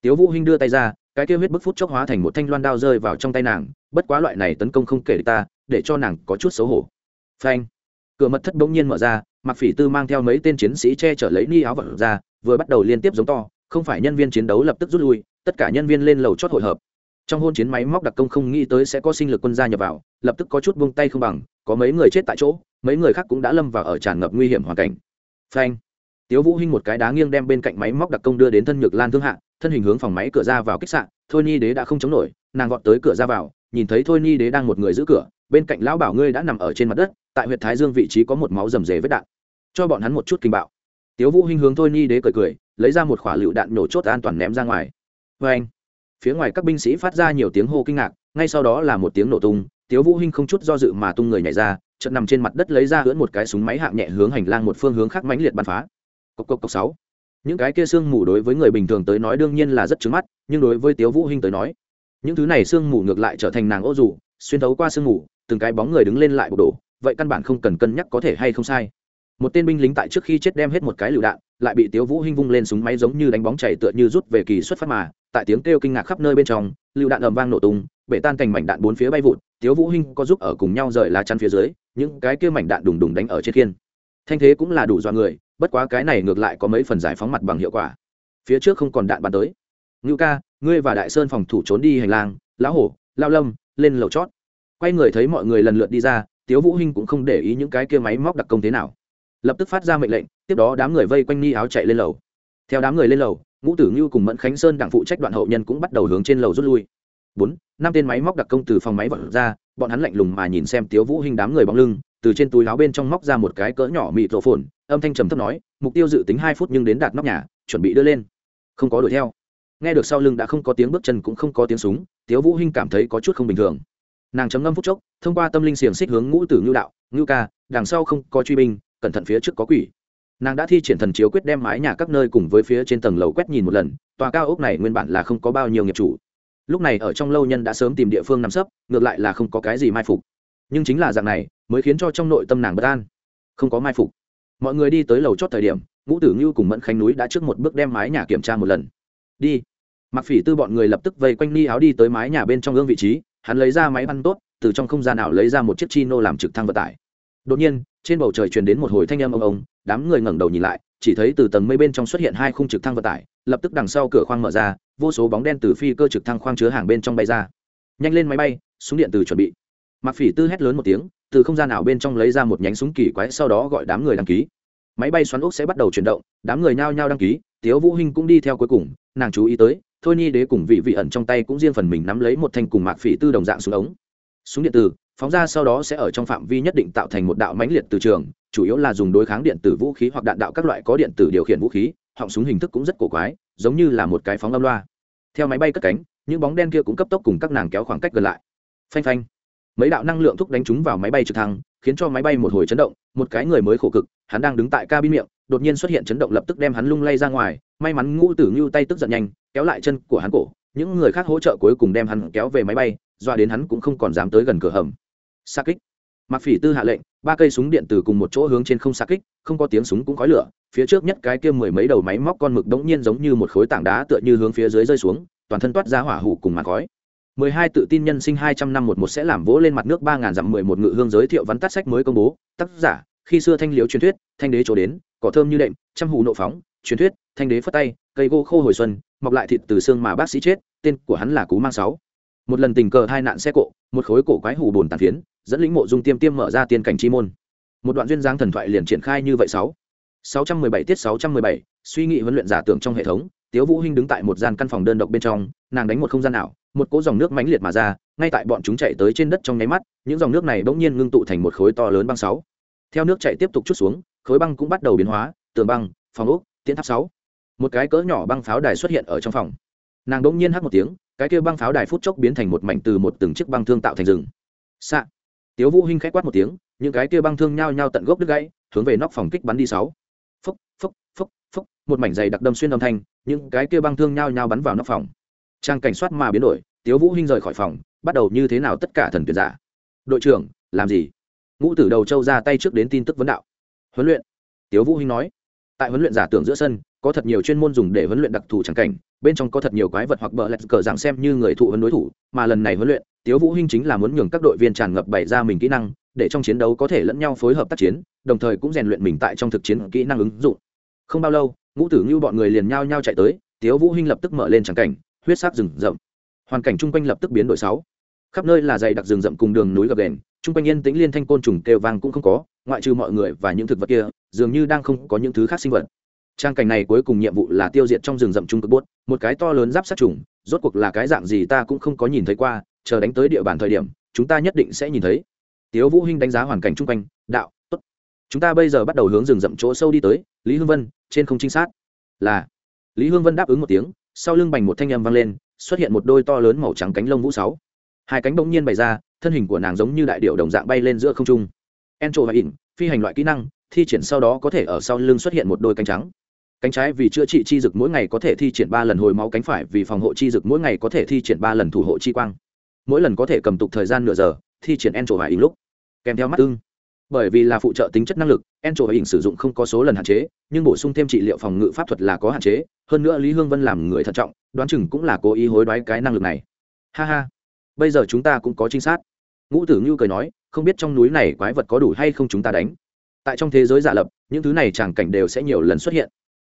Tiếu vũ hinh đưa tay ra cái kia huyết bức phút chốc hóa thành một thanh loan đao rơi vào trong tay nàng, bất quá loại này tấn công không kể ta, để cho nàng có chút xấu hổ. Phanh. Cửa mật thất bỗng nhiên mở ra mặc phỉ tư mang theo mấy tên chiến sĩ che chở lấy ni áo vật ra, vừa bắt đầu liên tiếp giống to, không phải nhân viên chiến đấu lập tức rút lui, tất cả nhân viên lên lầu chót hội hợp. Trong hôn chiến máy móc đặc công không nghĩ tới sẽ có sinh lực quân gia nhập vào, lập tức có chút buông tay không bằng, có mấy người chết tại chỗ, mấy người khác cũng đã lâm vào ở tràn ngập nguy hiểm hoàn cảnh. Phanh. Tiếu vũ hinh một cái đá nghiêng đem bên cạnh máy móc đặc công đưa đến thân nhược lan thương hạ thân hình hướng phòng máy cửa ra vào kích sạn thôi ni đế đã không chống nổi, nàng gọn tới cửa ra vào, nhìn thấy thôi ni đế đang một người giữ cửa, bên cạnh lão bảo ngươi đã nằm ở trên mặt đất, tại huyện thái dương vị trí có một máu rầm rề vết đạn. Cho bọn hắn một chút kinh bạo. Tiếu vũ hinh hướng thôi ni đế cười cười, lấy ra một quả lựu đạn nổ chốt an toàn ném ra ngoài. Với anh, phía ngoài các binh sĩ phát ra nhiều tiếng hô kinh ngạc, ngay sau đó là một tiếng nổ tung, tiếu vũ hinh không chút do dự mà tung người nhảy ra, chợt nằm trên mặt đất lấy ra hưỡn một cái súng máy hạng nhẹ hướng hành lang một phương hướng khác mãnh liệt bắn phá. Cốc cốc cốc sáu những cái kia xương mù đối với người bình thường tới nói đương nhiên là rất trứng mắt nhưng đối với tiếu vũ hinh tới nói những thứ này xương mù ngược lại trở thành nàng ô dù xuyên thấu qua xương mù từng cái bóng người đứng lên lại bộc đổ vậy căn bản không cần cân nhắc có thể hay không sai. Một tên binh lính tại trước khi chết đem hết một cái lựu đạn lại bị tiếu vũ hinh vung lên súng máy giống như đánh bóng chảy tựa như rút về kỳ xuất phát mà tại tiếng kêu kinh ngạc khắp nơi bên trong lựu đạn ầm vang nổ tung bể tan thành mảnh đạn bốn phía bay vụt tiếu vũ hinh có giúp ở cùng nhau rời lá chắn phía dưới những cái kia mảnh đạn đùng đùng đánh ở trên thiên, thanh thế cũng là đủ do người bất quá cái này ngược lại có mấy phần giải phóng mặt bằng hiệu quả. Phía trước không còn đạn bắn tới. Ngưu ca, ngươi và đại sơn phòng thủ trốn đi hành lang, lão hổ, lao lâm, lên lầu chót. Quay người thấy mọi người lần lượt đi ra, tiếu vũ hinh cũng không để ý những cái kia máy móc đặc công thế nào. Lập tức phát ra mệnh lệnh, tiếp đó đám người vây quanh ni áo chạy lên lầu. Theo đám người lên lầu, ngũ tử ngưu cùng mẫn khánh sơn đảng phụ trách đoạn hậu nhân cũng bắt đầu hướng trên lầu rút lui. Bốn, năm tên máy móc đặc công từ phòng máy vận ra, bọn hắn lạnh lùng mà nhìn xem tiếu vũ hinh đám người bóng lưng, từ trên túi áo bên trong móc ra một cái cỡ nhỏ mịt lộ phồn âm thanh trầm thấp nói, mục tiêu dự tính hai phút nhưng đến đạt nóc nhà, chuẩn bị đưa lên. Không có đuổi theo. Nghe được sau lưng đã không có tiếng bước chân cũng không có tiếng súng, tiếu vũ hinh cảm thấy có chút không bình thường. Nàng chấm ngâm phút chốc, thông qua tâm linh xiềng xích hướng ngũ tử ngưu đạo, ngưu ca, đằng sau không có truy binh, cẩn thận phía trước có quỷ. Nàng đã thi triển thần chiếu quyết đem mái nhà các nơi cùng với phía trên tầng lầu quét nhìn một lần, tòa cao ốc này nguyên bản là không có bao nhiêu nghiệp chủ. Lúc này ở trong lâu nhân đã sớm tìm địa phương nằm sấp, ngược lại là không có cái gì mai phục. Nhưng chính là dạng này, mới khiến cho trong nội tâm nàng bất an. Không có mai phục mọi người đi tới lầu chót thời điểm, ngũ tử ngưu cùng mẫn khánh núi đã trước một bước đem mái nhà kiểm tra một lần. Đi. Mặc phỉ tư bọn người lập tức vây quanh ni áo đi tới mái nhà bên trong gương vị trí, hắn lấy ra máy ăn tốt, từ trong không gian nào lấy ra một chiếc chi nô làm trực thăng vận tải. Đột nhiên, trên bầu trời truyền đến một hồi thanh âm ông ông, đám người ngẩng đầu nhìn lại, chỉ thấy từ tầng mây bên trong xuất hiện hai khung trực thăng vận tải, lập tức đằng sau cửa khoang mở ra, vô số bóng đen từ phi cơ trực thăng khoang chứa hàng bên trong bay ra. Nhanh lên máy bay, súng điện từ chuẩn bị. Mặc phỉ tư hét lớn một tiếng từ không gian nào bên trong lấy ra một nhánh súng kỳ quái sau đó gọi đám người đăng ký. Máy bay xoắn ốc sẽ bắt đầu chuyển động, đám người nhao nhao đăng ký, tiếu vũ hinh cũng đi theo cuối cùng, nàng chú ý tới, thôi nhi đế cùng vị vị ẩn trong tay cũng riêng phần mình nắm lấy một thanh cùng mạc phỉ tư đồng dạng súng ống. Súng điện tử, phóng ra sau đó sẽ ở trong phạm vi nhất định tạo thành một đạo mãnh liệt từ trường, chủ yếu là dùng đối kháng điện tử vũ khí hoặc đạn đạo các loại có điện tử điều khiển vũ khí, họng súng hình thức cũng rất cổ quái, giống như là một cái phóng âm loa. Theo máy bay cất cánh, những bóng đen kia cũng cấp tốc cùng các nàng kéo khoảng cách gần lại. Phanh phanh mấy đạo năng lượng thúc đánh chúng vào máy bay trực thăng, khiến cho máy bay một hồi chấn động, một cái người mới khổ cực, hắn đang đứng tại cabin miệng, đột nhiên xuất hiện chấn động lập tức đem hắn lung lay ra ngoài, may mắn ngũ tử ngưu tay tức giận nhanh, kéo lại chân của hắn cổ, những người khác hỗ trợ cuối cùng đem hắn kéo về máy bay doa đến hắn cũng không còn dám tới gần cửa hầm. Xa kích. Mặc phỉ tư hạ lệnh, ba cây súng điện từ cùng một chỗ hướng trên không xa kích, không có tiếng súng cũng khói lửa, phía trước nhất cái kia mười mấy đầu máy móc con mực đống nhiên giống như một khối tảng đá tựa như hướng phía dưới rơi xuống, toàn thân toát ra hỏa hủ cùng mặt khói mười hai tự tin nhân sinh hai trăm năm một một sẽ làm vỗ lên mặt nước ba ngàn dặm mười một ngự hương giới thiệu vắn tắt sách mới công bố. Tác giả, khi xưa thanh liếu truyền thuyết, thanh đế chỗ đến, cỏ thơm như đệm, trăm hù nộ phóng, truyền thuyết, thanh đế phất tay, cây gỗ khô hồi xuân, mọc lại thịt từ xương mà bác sĩ chết, tên của hắn là cú mang sáu. Một lần tình cờ hai nạn xe cộ, một khối cổ quái hủ bồn tàn phiến, dẫn lĩnh mộ dung tiêm tiêm mở ra tiên cảnh chi môn. Một đoạn duyên dáng thần thoại liền triển khai như vậy sáu. sáu trăm mười bảy tiết sáu trăm mười bảy, suy nghĩ huấn luyện giả tưởng trong hệ thống, tiếu vũ hinh đứng tại một gian căn phòng đơn độc bên trong, nàng đánh một không gian ảo một cỗ dòng nước mãnh liệt mà ra, ngay tại bọn chúng chạy tới trên đất trong nháy mắt, những dòng nước này bỗng nhiên ngưng tụ thành một khối to lớn băng sáu. Theo nước chạy tiếp tục chút xuống, khối băng cũng bắt đầu biến hóa, tường băng, phòng ốc tiến tháp sáu. Một cái cỡ nhỏ băng pháo đài xuất hiện ở trong phòng. Nàng bỗng nhiên hắt một tiếng, cái kia băng pháo đài phút chốc biến thành một mảnh từ một từng chiếc băng thương tạo thành rừng. Xạ. Tiếu vũ hinh khẽ quát một tiếng, những cái kia băng thương nhao nhao tận gốc đứt gãy, hướng về nóc phòng kích bắn đi sáu. Phúc phúc phúc phúc một mảnh dày đặc đâm xuyên âm thanh, những cái kia băng thương nhao nhao bắn vào nóc phòng trang cảnh soát mà biến đổi, tiếu vũ hinh rời khỏi phòng, bắt đầu như thế nào tất cả thần tuyệt giả? Đội trưởng, làm gì? Ngũ tử đầu châu ra tay trước đến tin tức vấn đạo. Huấn luyện. Tiếu vũ hinh nói. Tại huấn luyện giả tưởng giữa sân, có thật nhiều chuyên môn dùng để huấn luyện đặc thù trang cảnh, bên trong có thật nhiều quái vật hoặc bờ lẹt cờ dạng xem như người thụ huấn đối thủ, mà lần này huấn luyện, tiếu vũ hinh chính là muốn nhường các đội viên tràn ngập bày ra mình kỹ năng, để trong chiến đấu có thể lẫn nhau phối hợp tác chiến, đồng thời cũng rèn luyện mình tại trong thực chiến kỹ năng ứng dụng. Không bao lâu, ngũ tử như bọn người liền nhao nhao chạy tới, tiếu vũ hinh lập tức mở lên chẳng cảnh huyết sắc rừng rậm. Hoàn cảnh chung quanh lập tức biến đổi sáu khắp nơi là dày đặc rừng rậm cùng đường núi gập đền chung quanh yên tĩnh liên thanh côn trùng kêu vang cũng không có, ngoại trừ mọi người và những thực vật kia, dường như đang không có những thứ khác sinh vật. Trang cảnh này cuối cùng nhiệm vụ là tiêu diệt trong rừng rậm trung cực bốt một cái to lớn giáp sát trùng, rốt cuộc là cái dạng gì ta cũng không có nhìn thấy qua, chờ đánh tới địa bàn thời điểm, chúng ta nhất định sẽ nhìn thấy. Tiếu vũ hinh đánh giá hoàn cảnh chung quanh, đạo, tốt. Chúng ta bây giờ bắt đầu hướng rừng rậm chỗ sâu đi tới, lý hương vân, trên không trinh sát. Là. Lý hương vân đáp ứng một tiếng sau lưng bành một thanh âm vang lên, xuất hiện một đôi to lớn màu trắng cánh lông vũ sáu. Hai cánh bỗng nhiên bày ra, thân hình của nàng giống như đại điệu đồng dạng bay lên giữa không trung. En trộ và ỉn phi hành loại kỹ năng, thi triển sau đó có thể ở sau lưng xuất hiện một đôi cánh trắng. Cánh trái vì chữa trị chi dực mỗi ngày có thể thi triển ba lần hồi máu, cánh phải vì phòng hộ chi dực mỗi ngày có thể thi triển ba lần thủ hộ chi quang. Mỗi lần có thể cầm tục thời gian nửa giờ, thi triển en trổ hải ỉn lúc. Kèm theo mắt ưng bởi vì là phụ trợ tính chất năng lực, en trổ hình sử dụng không có số lần hạn chế, nhưng bổ sung thêm trị liệu phòng ngự pháp thuật là có hạn chế. Hơn nữa lý hương vân làm người thận trọng, đoán chừng cũng là cố ý hối đoái cái năng lực này. Ha ha. Bây giờ chúng ta cũng có trinh sát. Ngũ tử ngưu cười nói, không biết trong núi này quái vật có đủ hay không chúng ta đánh. Tại trong thế giới giả lập, những thứ này chẳng cảnh đều sẽ nhiều lần xuất hiện.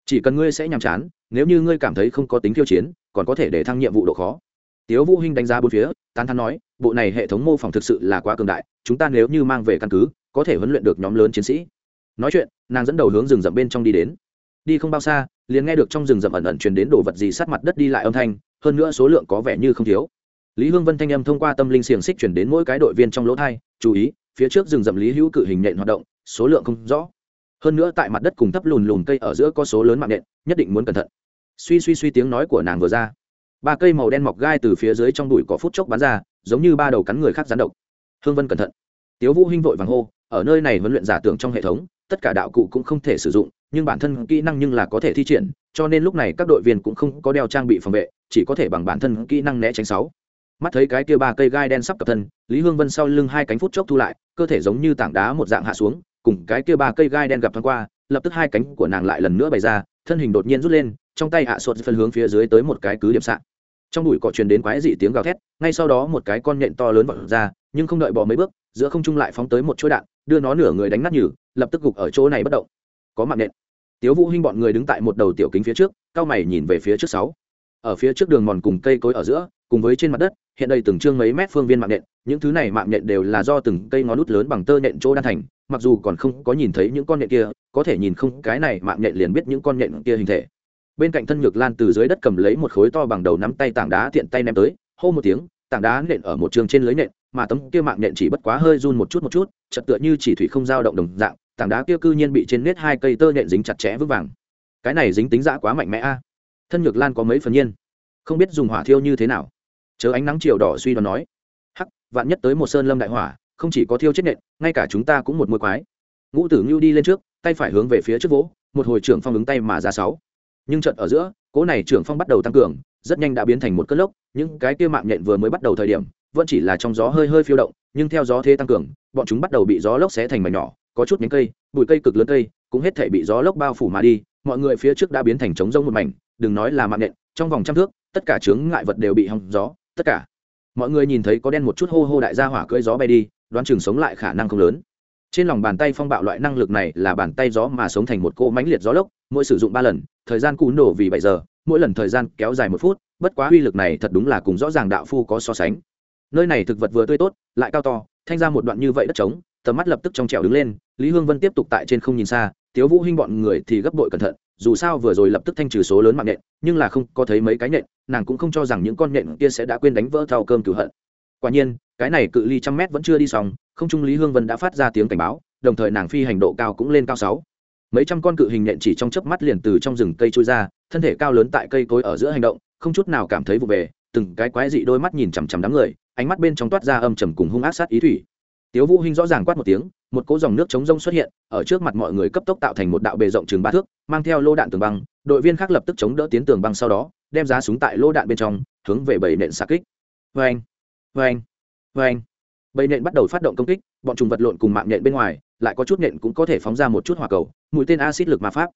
Chỉ cần ngươi sẽ nhàm chán, nếu như ngươi cảm thấy không có tính khiêu chiến, còn có thể để thăng nhiệm vụ độ khó. Tiếu vũ hinh đánh giá bốn phía, tán thán nói, bộ này hệ thống mô phỏng thực sự là quá cường đại, chúng ta nếu như mang về căn cứ có thể huấn luyện được nhóm lớn chiến sĩ. Nói chuyện, nàng dẫn đầu hướng rừng rậm bên trong đi đến. Đi không bao xa, liền nghe được trong rừng rậm ẩn ẩn truyền đến đồ vật gì sát mặt đất đi lại âm thanh, hơn nữa số lượng có vẻ như không thiếu. Lý hương vân thanh âm thông qua tâm linh xiềng xích chuyển đến mỗi cái đội viên trong lỗ thai, chú ý, phía trước rừng rậm lý hữu cự hình nhện hoạt động, số lượng không rõ. Hơn nữa tại mặt đất cùng thấp lùn lùn cây ở giữa có số lớn mạng nhện nhất định muốn cẩn thận. Suy suy suy tiếng nói của nàng vừa ra. Ba cây màu đen mọc gai từ phía dưới trong đùi có phút chốc bắn ra, giống như ba đầu cắn người khác gián độc. Hương vân cẩn thận. Tiếu vũ hinh vội vàng hô ở nơi này huấn luyện giả tưởng trong hệ thống, tất cả đạo cụ cũng không thể sử dụng, nhưng bản thân kỹ năng nhưng là có thể thi triển, cho nên lúc này các đội viên cũng không có đeo trang bị phòng vệ, chỉ có thể bằng bản thân kỹ năng né tránh sáu. Mắt thấy cái kia ba cây gai đen sắp cập thân, lý hương vân sau lưng hai cánh phút chốc thu lại, cơ thể giống như tảng đá một dạng hạ xuống, cùng cái kia ba cây gai đen gặp thoáng qua, lập tức hai cánh của nàng lại lần nữa bày ra, thân hình đột nhiên rút lên, trong tay hạ sột phân hướng phía dưới tới một cái cứ điểm sạn trong bụi cỏ truyền đến quái dị tiếng gào thét, ngay sau đó một cái con nhện to lớn vọt ra, nhưng không đợi bỏ mấy bước giữa không trung lại phóng tới một chuỗi đạn, đưa nó nửa người đánh nát nhử lập tức gục ở chỗ này bất động. Có mạng nện. Tiếu vũ hinh bọn người đứng tại một đầu tiểu kính phía trước, cao mày nhìn về phía trước sáu. Ở phía trước đường mòn cùng cây cối ở giữa, cùng với trên mặt đất, hiện đây từng trương mấy mét phương viên mạng nện, những thứ này mạng nện đều là do từng cây ngón nút lớn bằng tơ nện chỗ đan thành, mặc dù còn không có nhìn thấy những con nện kia, có thể nhìn không, cái này mạng nện liền biết những con nện kia hình thể. Bên cạnh thân nhược lan từ dưới đất cầm lấy một khối to bằng đầu nắm tay tảng đá tiện tay ném tới, hô một tiếng, tảng đá nện ở một trường trên lưới nện mà tấm kia mạng nện chỉ bất quá hơi run một chút một chút chật tựa như chỉ thủy không dao động đồng dạng, tảng đá kia cư nhiên bị trên nết hai cây tơ nện dính chặt chẽ vững vàng. Cái này dính tính dã quá mạnh mẽ a. Thân nhược lan có mấy phần nhiên? Không biết dùng hỏa thiêu như thế nào. Chớ ánh nắng chiều đỏ suy đoán nói. Hắc, vạn nhất tới một sơn lâm đại hỏa, không chỉ có thiêu chết nện, ngay cả chúng ta cũng một môi quái. Ngũ tử ngưu đi lên trước, tay phải hướng về phía trước vỗ, một hồi trưởng phong ứng tay mà ra sáu. Nhưng trận ở giữa, cỗ này trưởng phong bắt đầu tăng cường, rất nhanh đã biến thành một cơn lốc, những cái kia mạng nhện vừa mới bắt đầu thời điểm vẫn chỉ là trong gió hơi hơi phiêu động, nhưng theo gió thế tăng cường, bọn chúng bắt đầu bị gió lốc xé thành mảnh nhỏ, có chút nhánh cây, bụi cây cực lớn cây, cũng hết thể bị gió lốc bao phủ mà đi, mọi người phía trước đã biến thành trống rông một mảnh, đừng nói là mạng nện. trong vòng trăm thước, tất cả chướng ngại vật đều bị hòng gió, tất cả mọi người nhìn thấy có đen một chút hô hô đại gia hỏa cưỡi gió bay đi, đoán chừng sống lại khả năng không lớn trên lòng bàn tay phong bạo loại năng lực này là bàn tay gió mà sống thành một cỗ mãnh liệt gió lốc, mỗi sử dụng ba lần, thời gian cú nổ vì bảy giờ, mỗi lần thời gian kéo dài một phút, bất quá uy lực này thật đúng là cùng rõ ràng đạo phu có so sánh nơi này thực vật vừa tươi tốt, lại cao to, thanh ra một đoạn như vậy đất trống, tầm mắt lập tức trong trèo đứng lên, lý hương vân tiếp tục tại trên không nhìn xa, tiếu vũ hinh bọn người thì gấp bội cẩn thận, dù sao vừa rồi lập tức thanh trừ số lớn mạng nhện, nhưng là không có thấy mấy cái nhện, nàng cũng không cho rằng những con nhện kia sẽ đã quên đánh vỡ thao cơm cửu hận. Quả nhiên, cái này cự ly trăm mét vẫn chưa đi xong, không trung lý hương vân đã phát ra tiếng cảnh báo, đồng thời nàng phi hành độ cao cũng lên cao sáu. Mấy trăm con cự hình nhện chỉ trong chớp mắt liền từ trong rừng cây trôi ra, thân thể cao lớn tại cây cối ở giữa hành động, không chút nào cảm thấy vụ về, từng cái quái dị đôi mắt nhìn chằm chằm đám người ánh mắt bên trong toát ra âm trầm cùng hung ác sát ý thủy. Tiếu vũ hinh rõ ràng quát một tiếng, một cỗ dòng nước chống rông xuất hiện, ở trước mặt mọi người cấp tốc tạo thành một đạo bề rộng chừng ba thước, mang theo lô đạn tường băng, đội viên khác lập tức chống đỡ tiến tường băng sau đó, đem giá súng tại lô đạn bên trong, hướng về bảy nện xạ kích. Vang vang vang bầy nện bắt đầu phát động công kích, bọn trùng vật lộn cùng mạng nện bên ngoài, lại có chút nện cũng có thể phóng ra một chút hỏa cầu, mũi tên axit lực ma pháp.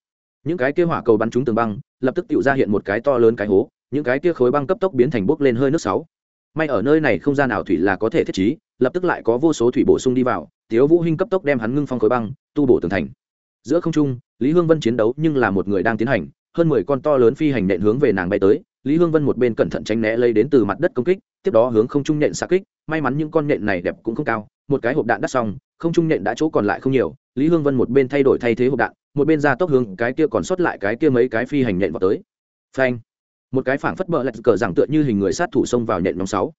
Những cái kia hỏa cầu bắn trúng tường băng, lập tức tự ra hiện một cái to lớn cái hố, những cái kia khối băng cấp tốc biến thành bốc lên hơi nước sáu may ở nơi này không gian nào thủy là có thể thiết trí, lập tức lại có vô số thủy bổ sung đi vào, tiếu vũ hinh cấp tốc đem hắn ngưng phong khối băng, tu bổ tường thành. Giữa không trung, lý hương vân chiến đấu nhưng là một người đang tiến hành, hơn mười con to lớn phi hành nện hướng về nàng bay tới, lý hương vân một bên cẩn thận tránh né lấy đến từ mặt đất công kích, tiếp đó hướng không trung nện xạ kích, may mắn những con nện này đẹp cũng không cao, một cái hộp đạn đắt xong, không trung nện đã chỗ còn lại không nhiều, lý hương vân một bên thay đổi thay thế hộp đạn, một bên ra tốc hướng cái kia còn sót lại cái kia mấy cái phi hành nện vào tới. Phanh! Một cái phảng phất bờ lạch cờ rằng tựa như hình người sát thủ xông vào nện nhóm sáu.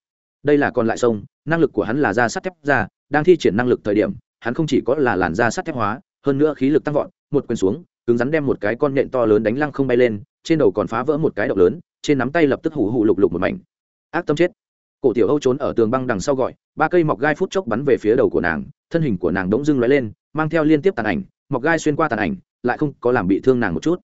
Đây là còn lại sông, năng lực của hắn là da sắt thép ra, đang thi triển năng lực thời điểm, hắn không chỉ có là làn da sắt thép hóa, hơn nữa khí lực tăng vọt, một quyền xuống, cứng rắn đem một cái con nện to lớn đánh lăng không bay lên, trên đầu còn phá vỡ một cái động lớn, trên nắm tay lập tức hủ hụ lục lục một mảnh. Ác tâm chết. Cổ tiểu âu trốn ở tường băng đằng sau gọi, ba cây mọc gai phút chốc bắn về phía đầu của nàng, thân hình của nàng đống dưng lóe lên, mang theo liên tiếp tàn ảnh, mọc gai xuyên qua tàn ảnh, lại không có làm bị thương nàng một chút.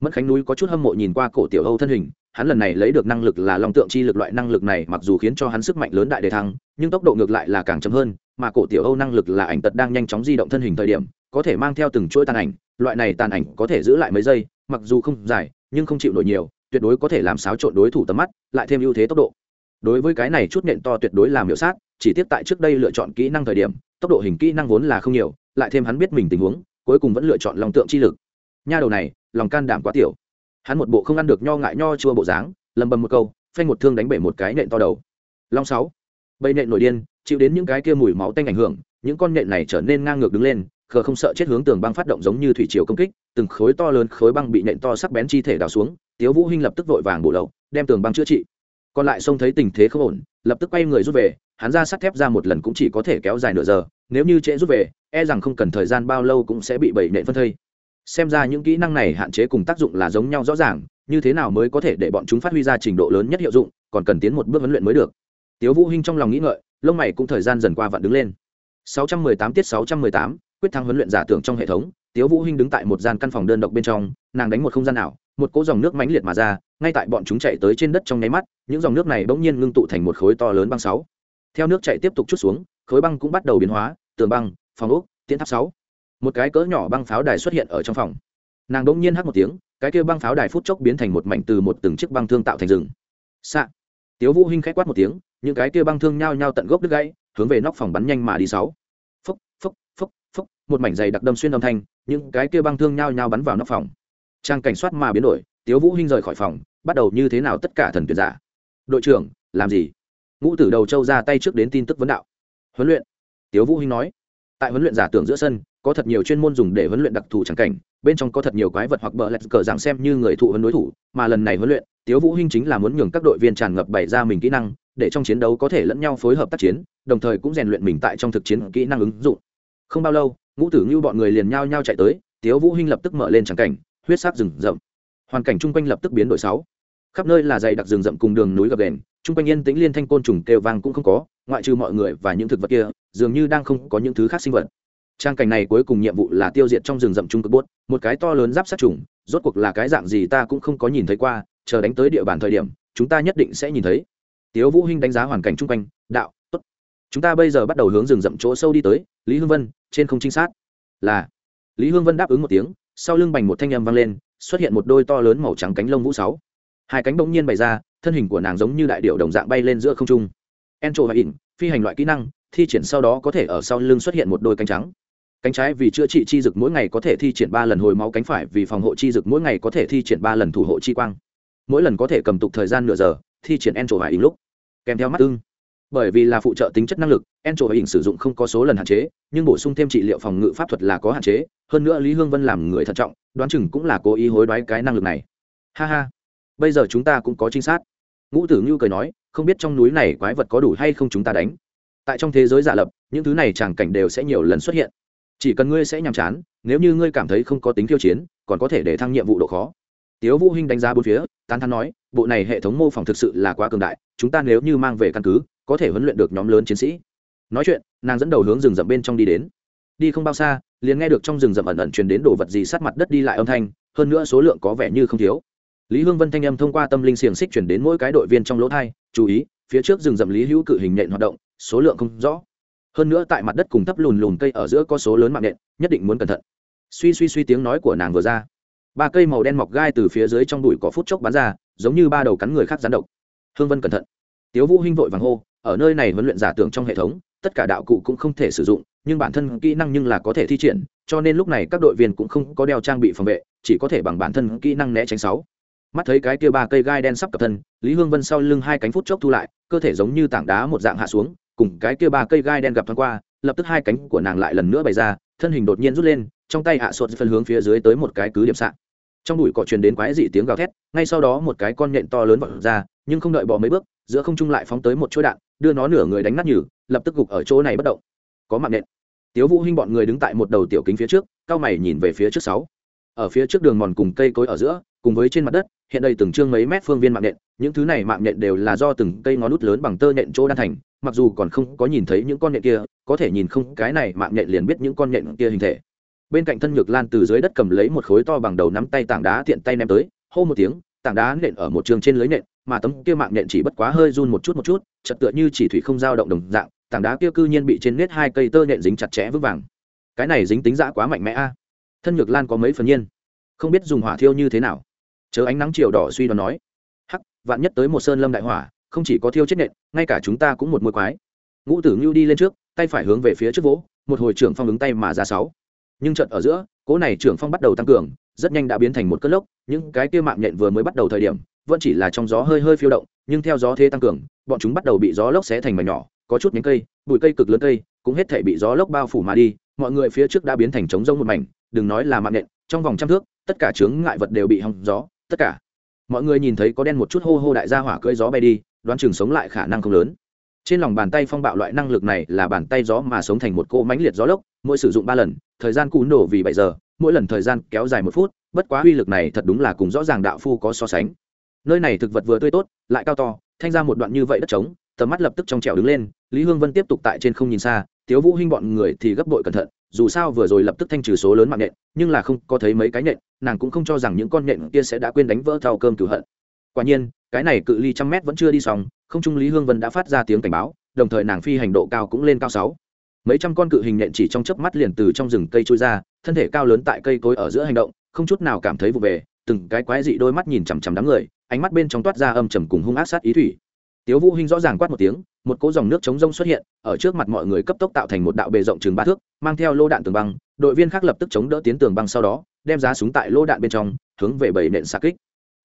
Mất khánh núi có chút hâm mộ nhìn qua cổ tiểu âu thân hình hắn lần này lấy được năng lực là long tượng chi lực loại năng lực này mặc dù khiến cho hắn sức mạnh lớn đại đề thăng, nhưng tốc độ ngược lại là càng chậm hơn, mà cổ tiểu âu năng lực là ảnh tật đang nhanh chóng di động thân hình thời điểm, có thể mang theo từng chuỗi tàn ảnh, loại này tàn ảnh có thể giữ lại mấy giây, mặc dù không dài, nhưng không chịu nổi nhiều, tuyệt đối có thể làm xáo trộn đối thủ tầm mắt, lại thêm ưu thế tốc độ. Đối với cái này chút nện to tuyệt đối làm hiệu sát, chỉ tiếp tại trước đây lựa chọn kỹ năng thời điểm, tốc độ hình kỹ năng vốn là không nhiều, lại thêm hắn biết mình tình huống, cuối cùng vẫn lựa chọn lòng tượng chi lực. Nha đầu này, lòng can đảm quá tiểu hắn một bộ không ăn được nho ngại nho chua bộ dáng, lầm bầm một câu, phanh một thương đánh bể một cái nện to đầu. Long sáu. Bầy nện nổi điên, chịu đến những cái kia mùi máu tanh ảnh hưởng, những con nện này trở nên ngang ngược đứng lên, khờ không sợ chết hướng tường băng phát động giống như thủy triều công kích, từng khối to lớn khối băng bị nện to sắc bén chi thể đào xuống, tiếu vũ hinh lập tức vội vàng bổ lậu, đem tường băng chữa trị. Còn lại sông thấy tình thế không ổn, lập tức quay người rút về, hắn ra sắt thép ra một lần cũng chỉ có thể kéo dài nửa giờ, nếu như trễ rút về e rằng không cần thời gian bao lâu cũng sẽ bị bầy nện phân thây xem ra những kỹ năng này hạn chế cùng tác dụng là giống nhau rõ ràng như thế nào mới có thể để bọn chúng phát huy ra trình độ lớn nhất hiệu dụng còn cần tiến một bước huấn luyện mới được. Tiếu vũ hinh trong lòng nghĩ ngợi lông mày cũng thời gian dần qua vặn đứng lên. 618 tiết 618, quyết thắng huấn luyện giả tưởng trong hệ thống tiếu vũ hinh đứng tại một gian căn phòng đơn độc bên trong nàng đánh một không gian ảo một cỗ dòng nước mãnh liệt mà ra ngay tại bọn chúng chạy tới trên đất trong nháy mắt những dòng nước này bỗng nhiên ngưng tụ thành một khối to lớn băng sáu. Theo nước chạy tiếp tục chút xuống khối băng cũng bắt đầu biến hóa tường băng phòng ốc tiến tháp sáu một cái cỡ nhỏ băng pháo đài xuất hiện ở trong phòng. Nàng bỗng nhiên hắt một tiếng, cái kia băng pháo đài phút chốc biến thành một mảnh từ một từng chiếc băng thương tạo thành rừng. Xạ. Tiếu vũ hinh khẽ quát một tiếng, những cái kia băng thương nhao nhao tận gốc đứt gãy, hướng về nóc phòng bắn nhanh mà đi sáu. Phúc phúc phúc phúc, một mảnh dày đặc đâm xuyên âm thanh, những cái kia băng thương nhao nhao bắn vào nóc phòng. Trang cảnh soát mà biến đổi, tiếu vũ hinh rời khỏi phòng, bắt đầu như thế nào tất cả thần tuyển giả. Đội trưởng, làm gì? Ngũ tử đầu châu ra tay trước đến tin tức vấn đạo. Huấn luyện. Tiếu vũ hinh nói. Tại huấn luyện giả tưởng giữa sân có thật nhiều chuyên môn dùng để huấn luyện đặc thù chẳng cảnh, bên trong có thật nhiều quái vật hoặc bờ lẹt cờ dạng xem như người thụ huấn đối thủ, mà lần này huấn luyện, tiếu vũ hinh chính là muốn nhường các đội viên tràn ngập bày ra mình kỹ năng, để trong chiến đấu có thể lẫn nhau phối hợp tác chiến, đồng thời cũng rèn luyện mình tại trong thực chiến kỹ năng ứng dụng. Không bao lâu, ngũ tử như bọn người liền nhao nhao chạy tới, tiếu vũ hinh lập tức mở lên chẳng cảnh, huyết sắc rừng rậm. Hoàn cảnh chung quanh lập tức biến đổi sáu. Khắp nơi là dày đặc rừng rậm cùng đường núi gập ghềnh, chung quanh yên tĩnh liên thanh côn trùng kêu vang cũng không có, ngoại trừ mọi người và những thực vật kia, dường như đang không có những thứ khác sinh vật trang cảnh này cuối cùng nhiệm vụ là tiêu diệt trong rừng rậm trung cực bốt, một cái to lớn giáp sát trùng, rốt cuộc là cái dạng gì ta cũng không có nhìn thấy qua, chờ đánh tới địa bàn thời điểm, chúng ta nhất định sẽ nhìn thấy. Tiếu vũ hinh đánh giá hoàn cảnh chung quanh, đạo, tốt. Chúng ta bây giờ bắt đầu hướng rừng rậm chỗ sâu đi tới, lý hương vân, trên không trinh sát. Là. Lý hương vân đáp ứng một tiếng, sau lưng bành một thanh âm vang lên, xuất hiện một đôi to lớn màu trắng cánh lông vũ sáu. Hai cánh bỗng nhiên bày ra, thân hình của nàng giống như đại điệu đồng dạng bay lên giữa không trung. En trộ và ỉn phi hành loại kỹ năng, thi triển sau đó có thể ở sau lưng xuất hiện một đôi cánh trắng cánh trái vì chữa trị chi dực mỗi ngày có thể thi triển ba lần hồi máu cánh phải vì phòng hộ chi dực mỗi ngày có thể thi triển ba lần thủ hộ chi quang. Mỗi lần có thể cầm tục thời gian nửa giờ, thi triển en trổ hải ỉnh lúc. Kèm theo mắt ưng. Bởi vì là phụ trợ tính chất năng lực en trổ hải ỉnh sử dụng không có số lần hạn chế, nhưng bổ sung thêm trị liệu phòng ngự pháp thuật là có hạn chế. Hơn nữa lý hương vân làm người thận trọng, đoán chừng cũng là cố ý hối đoái cái năng lực này. Ha ha. Bây giờ chúng ta cũng có trinh sát. Ngũ tử ngưu cười nói, không biết trong núi này quái vật có đủ hay không chúng ta đánh. Tại trong thế giới giả lập, những thứ này chẳng cảnh đều sẽ nhiều lần xuất hiện chỉ cần ngươi sẽ nhàm chán, nếu như ngươi cảm thấy không có tính khiêu chiến, còn có thể để thăng nhiệm vụ độ khó. Tiếu vũ hinh đánh giá bốn phía, tán thán nói, bộ này hệ thống mô phỏng thực sự là quá cường đại, chúng ta nếu như mang về căn cứ, có thể huấn luyện được nhóm lớn chiến sĩ. Nói chuyện, nàng dẫn đầu hướng rừng rậm bên trong đi đến. Đi không bao xa, liền nghe được trong rừng rậm ẩn ẩn truyền đến đồ vật gì sát mặt đất đi lại âm thanh, hơn nữa số lượng có vẻ như không thiếu. Lý hương vân thanh âm thông qua tâm linh xiềng xích chuyển đến mỗi cái đội viên trong lỗ thai, chú ý, phía trước rừng rậm lý hữu cự hình nện hoạt động, số lượng không rõ hơn nữa tại mặt đất cùng thấp lùn lùn cây ở giữa có số lớn mạng nện, nhất định muốn cẩn thận. Suy suy suy tiếng nói của nàng vừa ra. Ba cây màu đen mọc gai từ phía dưới trong đùi có phút chốc bắn ra, giống như ba đầu cắn người khác rán độc. Hương vân cẩn thận. Tiếu vũ hinh vội vàng hô, ở nơi này huấn luyện giả tưởng trong hệ thống, tất cả đạo cụ cũng không thể sử dụng, nhưng bản thân kỹ năng nhưng là có thể thi triển, cho nên lúc này các đội viên cũng không có đeo trang bị phòng vệ, chỉ có thể bằng bản thân kỹ năng né tránh sáu. Mắt thấy cái kia ba cây gai đen sắp cập thân, lý hương vân sau lưng hai cánh phút chốc thu lại, cơ thể giống như tảng đá một dạng hạ xuống cùng cái kia ba cây gai đen gặp thoáng qua, lập tức hai cánh của nàng lại lần nữa bày ra, thân hình đột nhiên rút lên, trong tay hạ à sột phân hướng phía dưới tới một cái cứ điểm sạn. Trong bụi cỏ truyền đến quái dị tiếng gào thét, ngay sau đó một cái con nhện to lớn vọt ra, nhưng không đợi bỏ mấy bước, giữa không trung lại phóng tới một chỗ đạn, đưa nó nửa người đánh nát nhừ, lập tức gục ở chỗ này bất động. Có mạng nhện. Tiếu vũ hinh bọn người đứng tại một đầu tiểu kính phía trước, cao mày nhìn về phía trước sáu ở phía trước đường mòn cùng cây cối ở giữa, cùng với trên mặt đất, hiện đây từng trương mấy mét phương viên mạng nhện, những thứ này mạng nhện đều là do từng cây ngón nút lớn bằng tơ nhện chỗ đan thành, mặc dù còn không có nhìn thấy những con nhện kia, có thể nhìn không, cái này mạng nhện liền biết những con nhện kia hình thể. Bên cạnh thân nhược lan từ dưới đất cầm lấy một khối to bằng đầu nắm tay tảng đá tiện tay ném tới, hô một tiếng, tảng đá nện ở một trường trên lưới nện, mà tấm kia mạng nện chỉ bất quá hơi run một chút một chút chật tựa như chỉ thủy không dao động đồng dạng, tảng đá kia cư nhiên bị trên nết hai cây tơ nện dính chặt chẽ vững vàng. Cái này dính tính dã quá mạnh mẽ a thân nhược lan có mấy phần nhiên không biết dùng hỏa thiêu như thế nào chớ ánh nắng chiều đỏ suy đoán nói hắc vạn nhất tới một sơn lâm đại hỏa không chỉ có thiêu chết nện, ngay cả chúng ta cũng một môi quái ngũ tử ngưu đi lên trước tay phải hướng về phía trước vỗ một hồi trưởng phong ứng tay mà ra sáu nhưng trận ở giữa cỗ này trưởng phong bắt đầu tăng cường rất nhanh đã biến thành một cơn lốc những cái kia mạng nhện vừa mới bắt đầu thời điểm vẫn chỉ là trong gió hơi hơi phiêu động nhưng theo gió thế tăng cường bọn chúng bắt đầu bị gió lốc xé thành mảnh nhỏ có chút nhánh cây bụi cây cực lớn cây cũng hết thể bị gió lốc bao phủ mà đi mọi người phía trước đã biến thành trống rông một mảnh đừng nói là mạng nện, trong vòng trăm thước, tất cả chướng ngại vật đều bị hỏng gió, tất cả. Mọi người nhìn thấy có đen một chút hô hô đại gia hỏa cưỡi gió bay đi, đoán chừng sống lại khả năng không lớn. Trên lòng bàn tay phong bạo loại năng lực này là bàn tay gió mà sống thành một cỗ mánh liệt gió lốc, mỗi sử dụng ba lần, thời gian cú nổ vì bảy giờ, mỗi lần thời gian kéo dài một phút, bất quá uy lực này thật đúng là cùng rõ ràng đạo phu có so sánh. Nơi này thực vật vừa tươi tốt, lại cao to, thanh ra một đoạn như vậy đất trống, tầm mắt lập tức trong trèo đứng lên, lý hương vân tiếp tục tại trên không nhìn xa, tiếu vũ hinh bọn người thì gấp bội cẩn thận dù sao vừa rồi lập tức thanh trừ số lớn mạng nện nhưng là không có thấy mấy cái nện nàng cũng không cho rằng những con nện kia sẽ đã quên đánh vỡ thao cơm cửu hận. Quả nhiên, cái này cự ly trăm mét vẫn chưa đi xong, không trung lý hương vân đã phát ra tiếng cảnh báo, đồng thời nàng phi hành độ cao cũng lên cao sáu. Mấy trăm con cự hình nện chỉ trong chớp mắt liền từ trong rừng cây trôi ra, thân thể cao lớn tại cây cối ở giữa hành động, không chút nào cảm thấy vụ về, từng cái quái dị đôi mắt nhìn chằm chằm đám người, ánh mắt bên trong toát ra âm trầm cùng hung ác sát ý thủy. Tiếu vũ hinh rõ ràng quát một tiếng một cỗ dòng nước chống rông xuất hiện, ở trước mặt mọi người cấp tốc tạo thành một đạo bề rộng chừng ba thước, mang theo lô đạn tường băng, đội viên khác lập tức chống đỡ tiến tường băng sau đó, đem giá súng tại lô đạn bên trong, hướng về bảy nện xạ kích.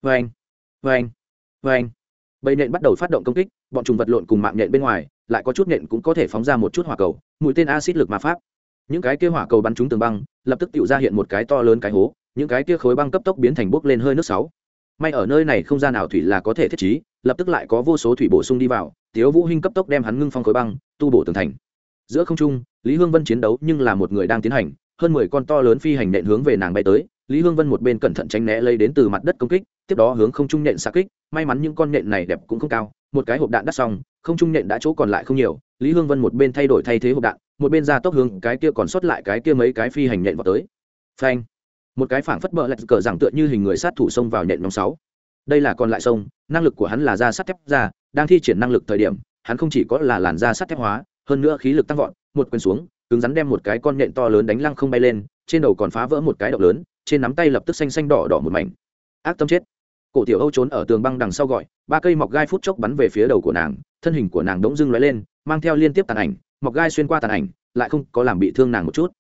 Vang vang vang bảy nện bắt đầu phát động công kích, bọn trùng vật lộn cùng mạng nện bên ngoài, lại có chút nện cũng có thể phóng ra một chút hỏa cầu, mũi tên axit lực ma pháp. Những cái kia hỏa cầu bắn trúng tường băng, lập tức tự ra hiện một cái to lớn cái hố, những cái kia khối băng cấp tốc biến thành bốc lên hơi nước sáu. May ở nơi này không gian nào thủy là có thể thiết trí, lập tức lại có vô số thủy bổ sung đi vào tiếu vũ hinh cấp tốc đem hắn ngưng phong khối băng, tu bổ tường thành. Giữa không trung, lý hương vân chiến đấu nhưng là một người đang tiến hành, hơn mười con to lớn phi hành nện hướng về nàng bay tới. Lý hương vân một bên cẩn thận tránh né lấy đến từ mặt đất công kích, tiếp đó hướng không trung nện xạ kích. May mắn những con nện này đẹp cũng không cao, một cái hộp đạn đắt xong, không trung nện đã chỗ còn lại không nhiều. Lý hương vân một bên thay đổi thay thế hộp đạn, một bên ra tốc hướng cái kia còn sót lại cái kia mấy cái phi hành nện vào tới. Phanh! Một cái phảng phất bờ lạch cờ rằng tựa như hình người sát thủ xông vào nện nhóm sáu. Đây là còn lại sông, năng lực của hắn là ra sắt thép ra đang thi triển năng lực thời điểm, hắn không chỉ có là làn da sắt thép hóa, hơn nữa khí lực tăng vọt, một quyền xuống, cứng rắn đem một cái con nện to lớn đánh lăng không bay lên, trên đầu còn phá vỡ một cái động lớn, trên nắm tay lập tức xanh xanh đỏ đỏ một mảnh. Ác tâm chết. Cổ tiểu âu trốn ở tường băng đằng sau gọi, ba cây mọc gai phút chốc bắn về phía đầu của nàng, thân hình của nàng đống dưng lóe lên, mang theo liên tiếp tàn ảnh, mọc gai xuyên qua tàn ảnh, lại không có làm bị thương nàng một chút.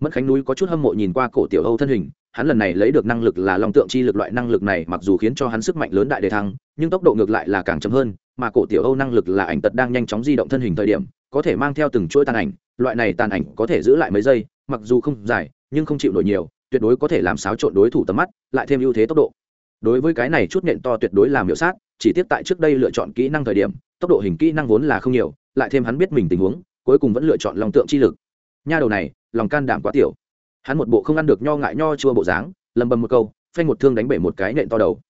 Mẫn khánh núi có chút hâm mộ nhìn qua cổ tiểu âu thân hình hắn lần này lấy được năng lực là long tượng chi lực loại năng lực này mặc dù khiến cho hắn sức mạnh lớn đại đề thăng, nhưng tốc độ ngược lại là càng chậm hơn, mà cổ tiểu âu năng lực là ảnh tật đang nhanh chóng di động thân hình thời điểm, có thể mang theo từng chuỗi tàn ảnh, loại này tàn ảnh có thể giữ lại mấy giây, mặc dù không dài, nhưng không chịu nổi nhiều, tuyệt đối có thể làm xáo trộn đối thủ tầm mắt, lại thêm ưu thế tốc độ. Đối với cái này chút nện to tuyệt đối làm hiệu sát, chỉ tiếp tại trước đây lựa chọn kỹ năng thời điểm, tốc độ hình kỹ năng vốn là không nhiều, lại thêm hắn biết mình tình huống, cuối cùng vẫn lựa chọn lòng tượng chi lực. Nha đầu này, lòng can đảm quá tiểu hắn một bộ không ăn được nho ngại nho chua bộ dáng, lầm bầm một câu, phanh một thương đánh bể một cái nện to đầu.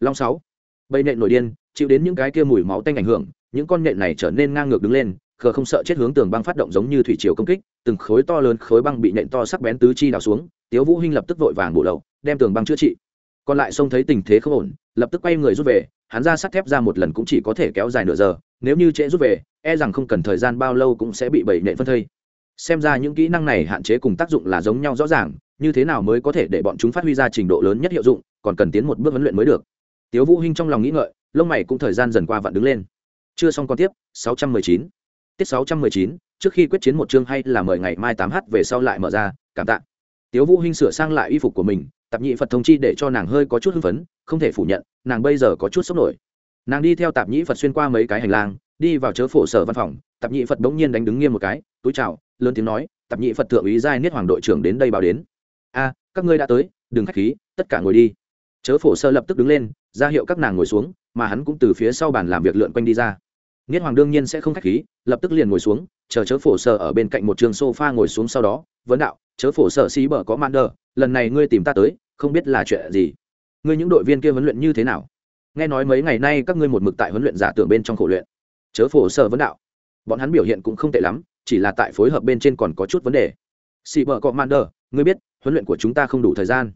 Long sáu. Bầy nện nổi điên, chịu đến những cái kia mùi máu tanh ảnh hưởng, những con nện này trở nên ngang ngược đứng lên, khờ không sợ chết hướng tường băng phát động giống như thủy triều công kích, từng khối to lớn khối băng bị nện to sắc bén tứ chi đào xuống, tiếu vũ hinh lập tức vội vàng bổ lậu, đem tường băng chữa trị. Còn lại sông thấy tình thế không ổn, lập tức quay người rút về, hắn ra sắt thép ra một lần cũng chỉ có thể kéo dài nửa giờ, nếu như trễ rút về e rằng không cần thời gian bao lâu cũng sẽ bị bầy nện phân thây xem ra những kỹ năng này hạn chế cùng tác dụng là giống nhau rõ ràng, như thế nào mới có thể để bọn chúng phát huy ra trình độ lớn nhất hiệu dụng, còn cần tiến một bước huấn luyện mới được. Tiếu vũ hinh trong lòng nghĩ ngợi, lông mày cũng thời gian dần qua vặn đứng lên. Chưa xong con tiếp 619 tiết 619 trước khi quyết chiến một chương hay là mời ngày mai 8h về sau lại mở ra, cảm tạ. Tiếu vũ hinh sửa sang lại y phục của mình tạp nhị phật thông chi để cho nàng hơi có chút hưng phấn, không thể phủ nhận, nàng bây giờ có chút sốc nổi. Nàng đi theo tạp nhị phật xuyên qua mấy cái hành lang đi vào chớ phổ sở văn phòng, tạp nhị phật bỗng nhiên đánh đứng nghiêm một cái, túi chào, lớn tiếng nói, tạp nhị phật thượng úy giai niết hoàng đội trưởng đến đây báo đến. A, các ngươi đã tới, đừng khách khí, tất cả ngồi đi. Chớ phổ sơ lập tức đứng lên, ra hiệu các nàng ngồi xuống, mà hắn cũng từ phía sau bàn làm việc lượn quanh đi ra. Niết hoàng đương nhiên sẽ không khách khí, lập tức liền ngồi xuống, chờ chớ phổ sơ ở bên cạnh một trường sofa ngồi xuống sau đó, vấn đạo, chớ phổ sơ xí bở có man đờ, lần này ngươi tìm ta tới, không biết là chuyện gì. Ngươi những đội viên kia huấn luyện như thế nào? Nghe nói mấy ngày nay các ngươi một mực tại huấn luyện giả tưởng bên trong khổ luyện chớ phổ sở vấn đạo. Bọn hắn biểu hiện cũng không tệ lắm, chỉ là tại phối hợp bên trên còn có chút vấn đề. Xì bờ cọ man đờ, ngươi biết, huấn luyện của chúng ta không đủ thời gian.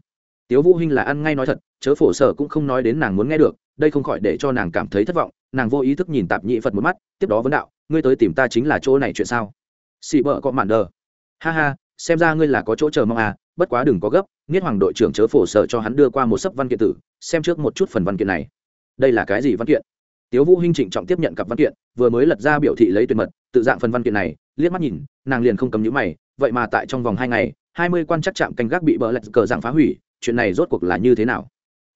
Tiếu vũ hinh là ăn ngay nói thật, chớ phổ sở cũng không nói đến nàng muốn nghe được, đây không khỏi để cho nàng cảm thấy thất vọng, nàng vô ý thức nhìn tạp nhị phật một mắt, tiếp đó vấn đạo, ngươi tới tìm ta chính là chỗ này chuyện sao? Xì bờ cọ mạn đờ. Ha ha, xem ra ngươi là có chỗ chờ mong à bất quá đừng có gấp nghiết hoàng đội trưởng chớ phổ sở cho hắn đưa qua một sấp văn kiện tử, xem trước một chút phần văn kiện này. Đây là cái gì văn kiện? Tiếu vũ hinh trịnh trọng tiếp nhận cặp văn kiện, vừa mới lật ra biểu thị lấy tuyệt mật, tự dạng phần văn kiện này, liếc mắt nhìn, nàng liền không cầm nhíu mày, vậy mà tại trong vòng hai ngày, hai mươi quan chắc chạm canh gác bị bờ lạch cờ dạng phá hủy, chuyện này rốt cuộc là như thế nào?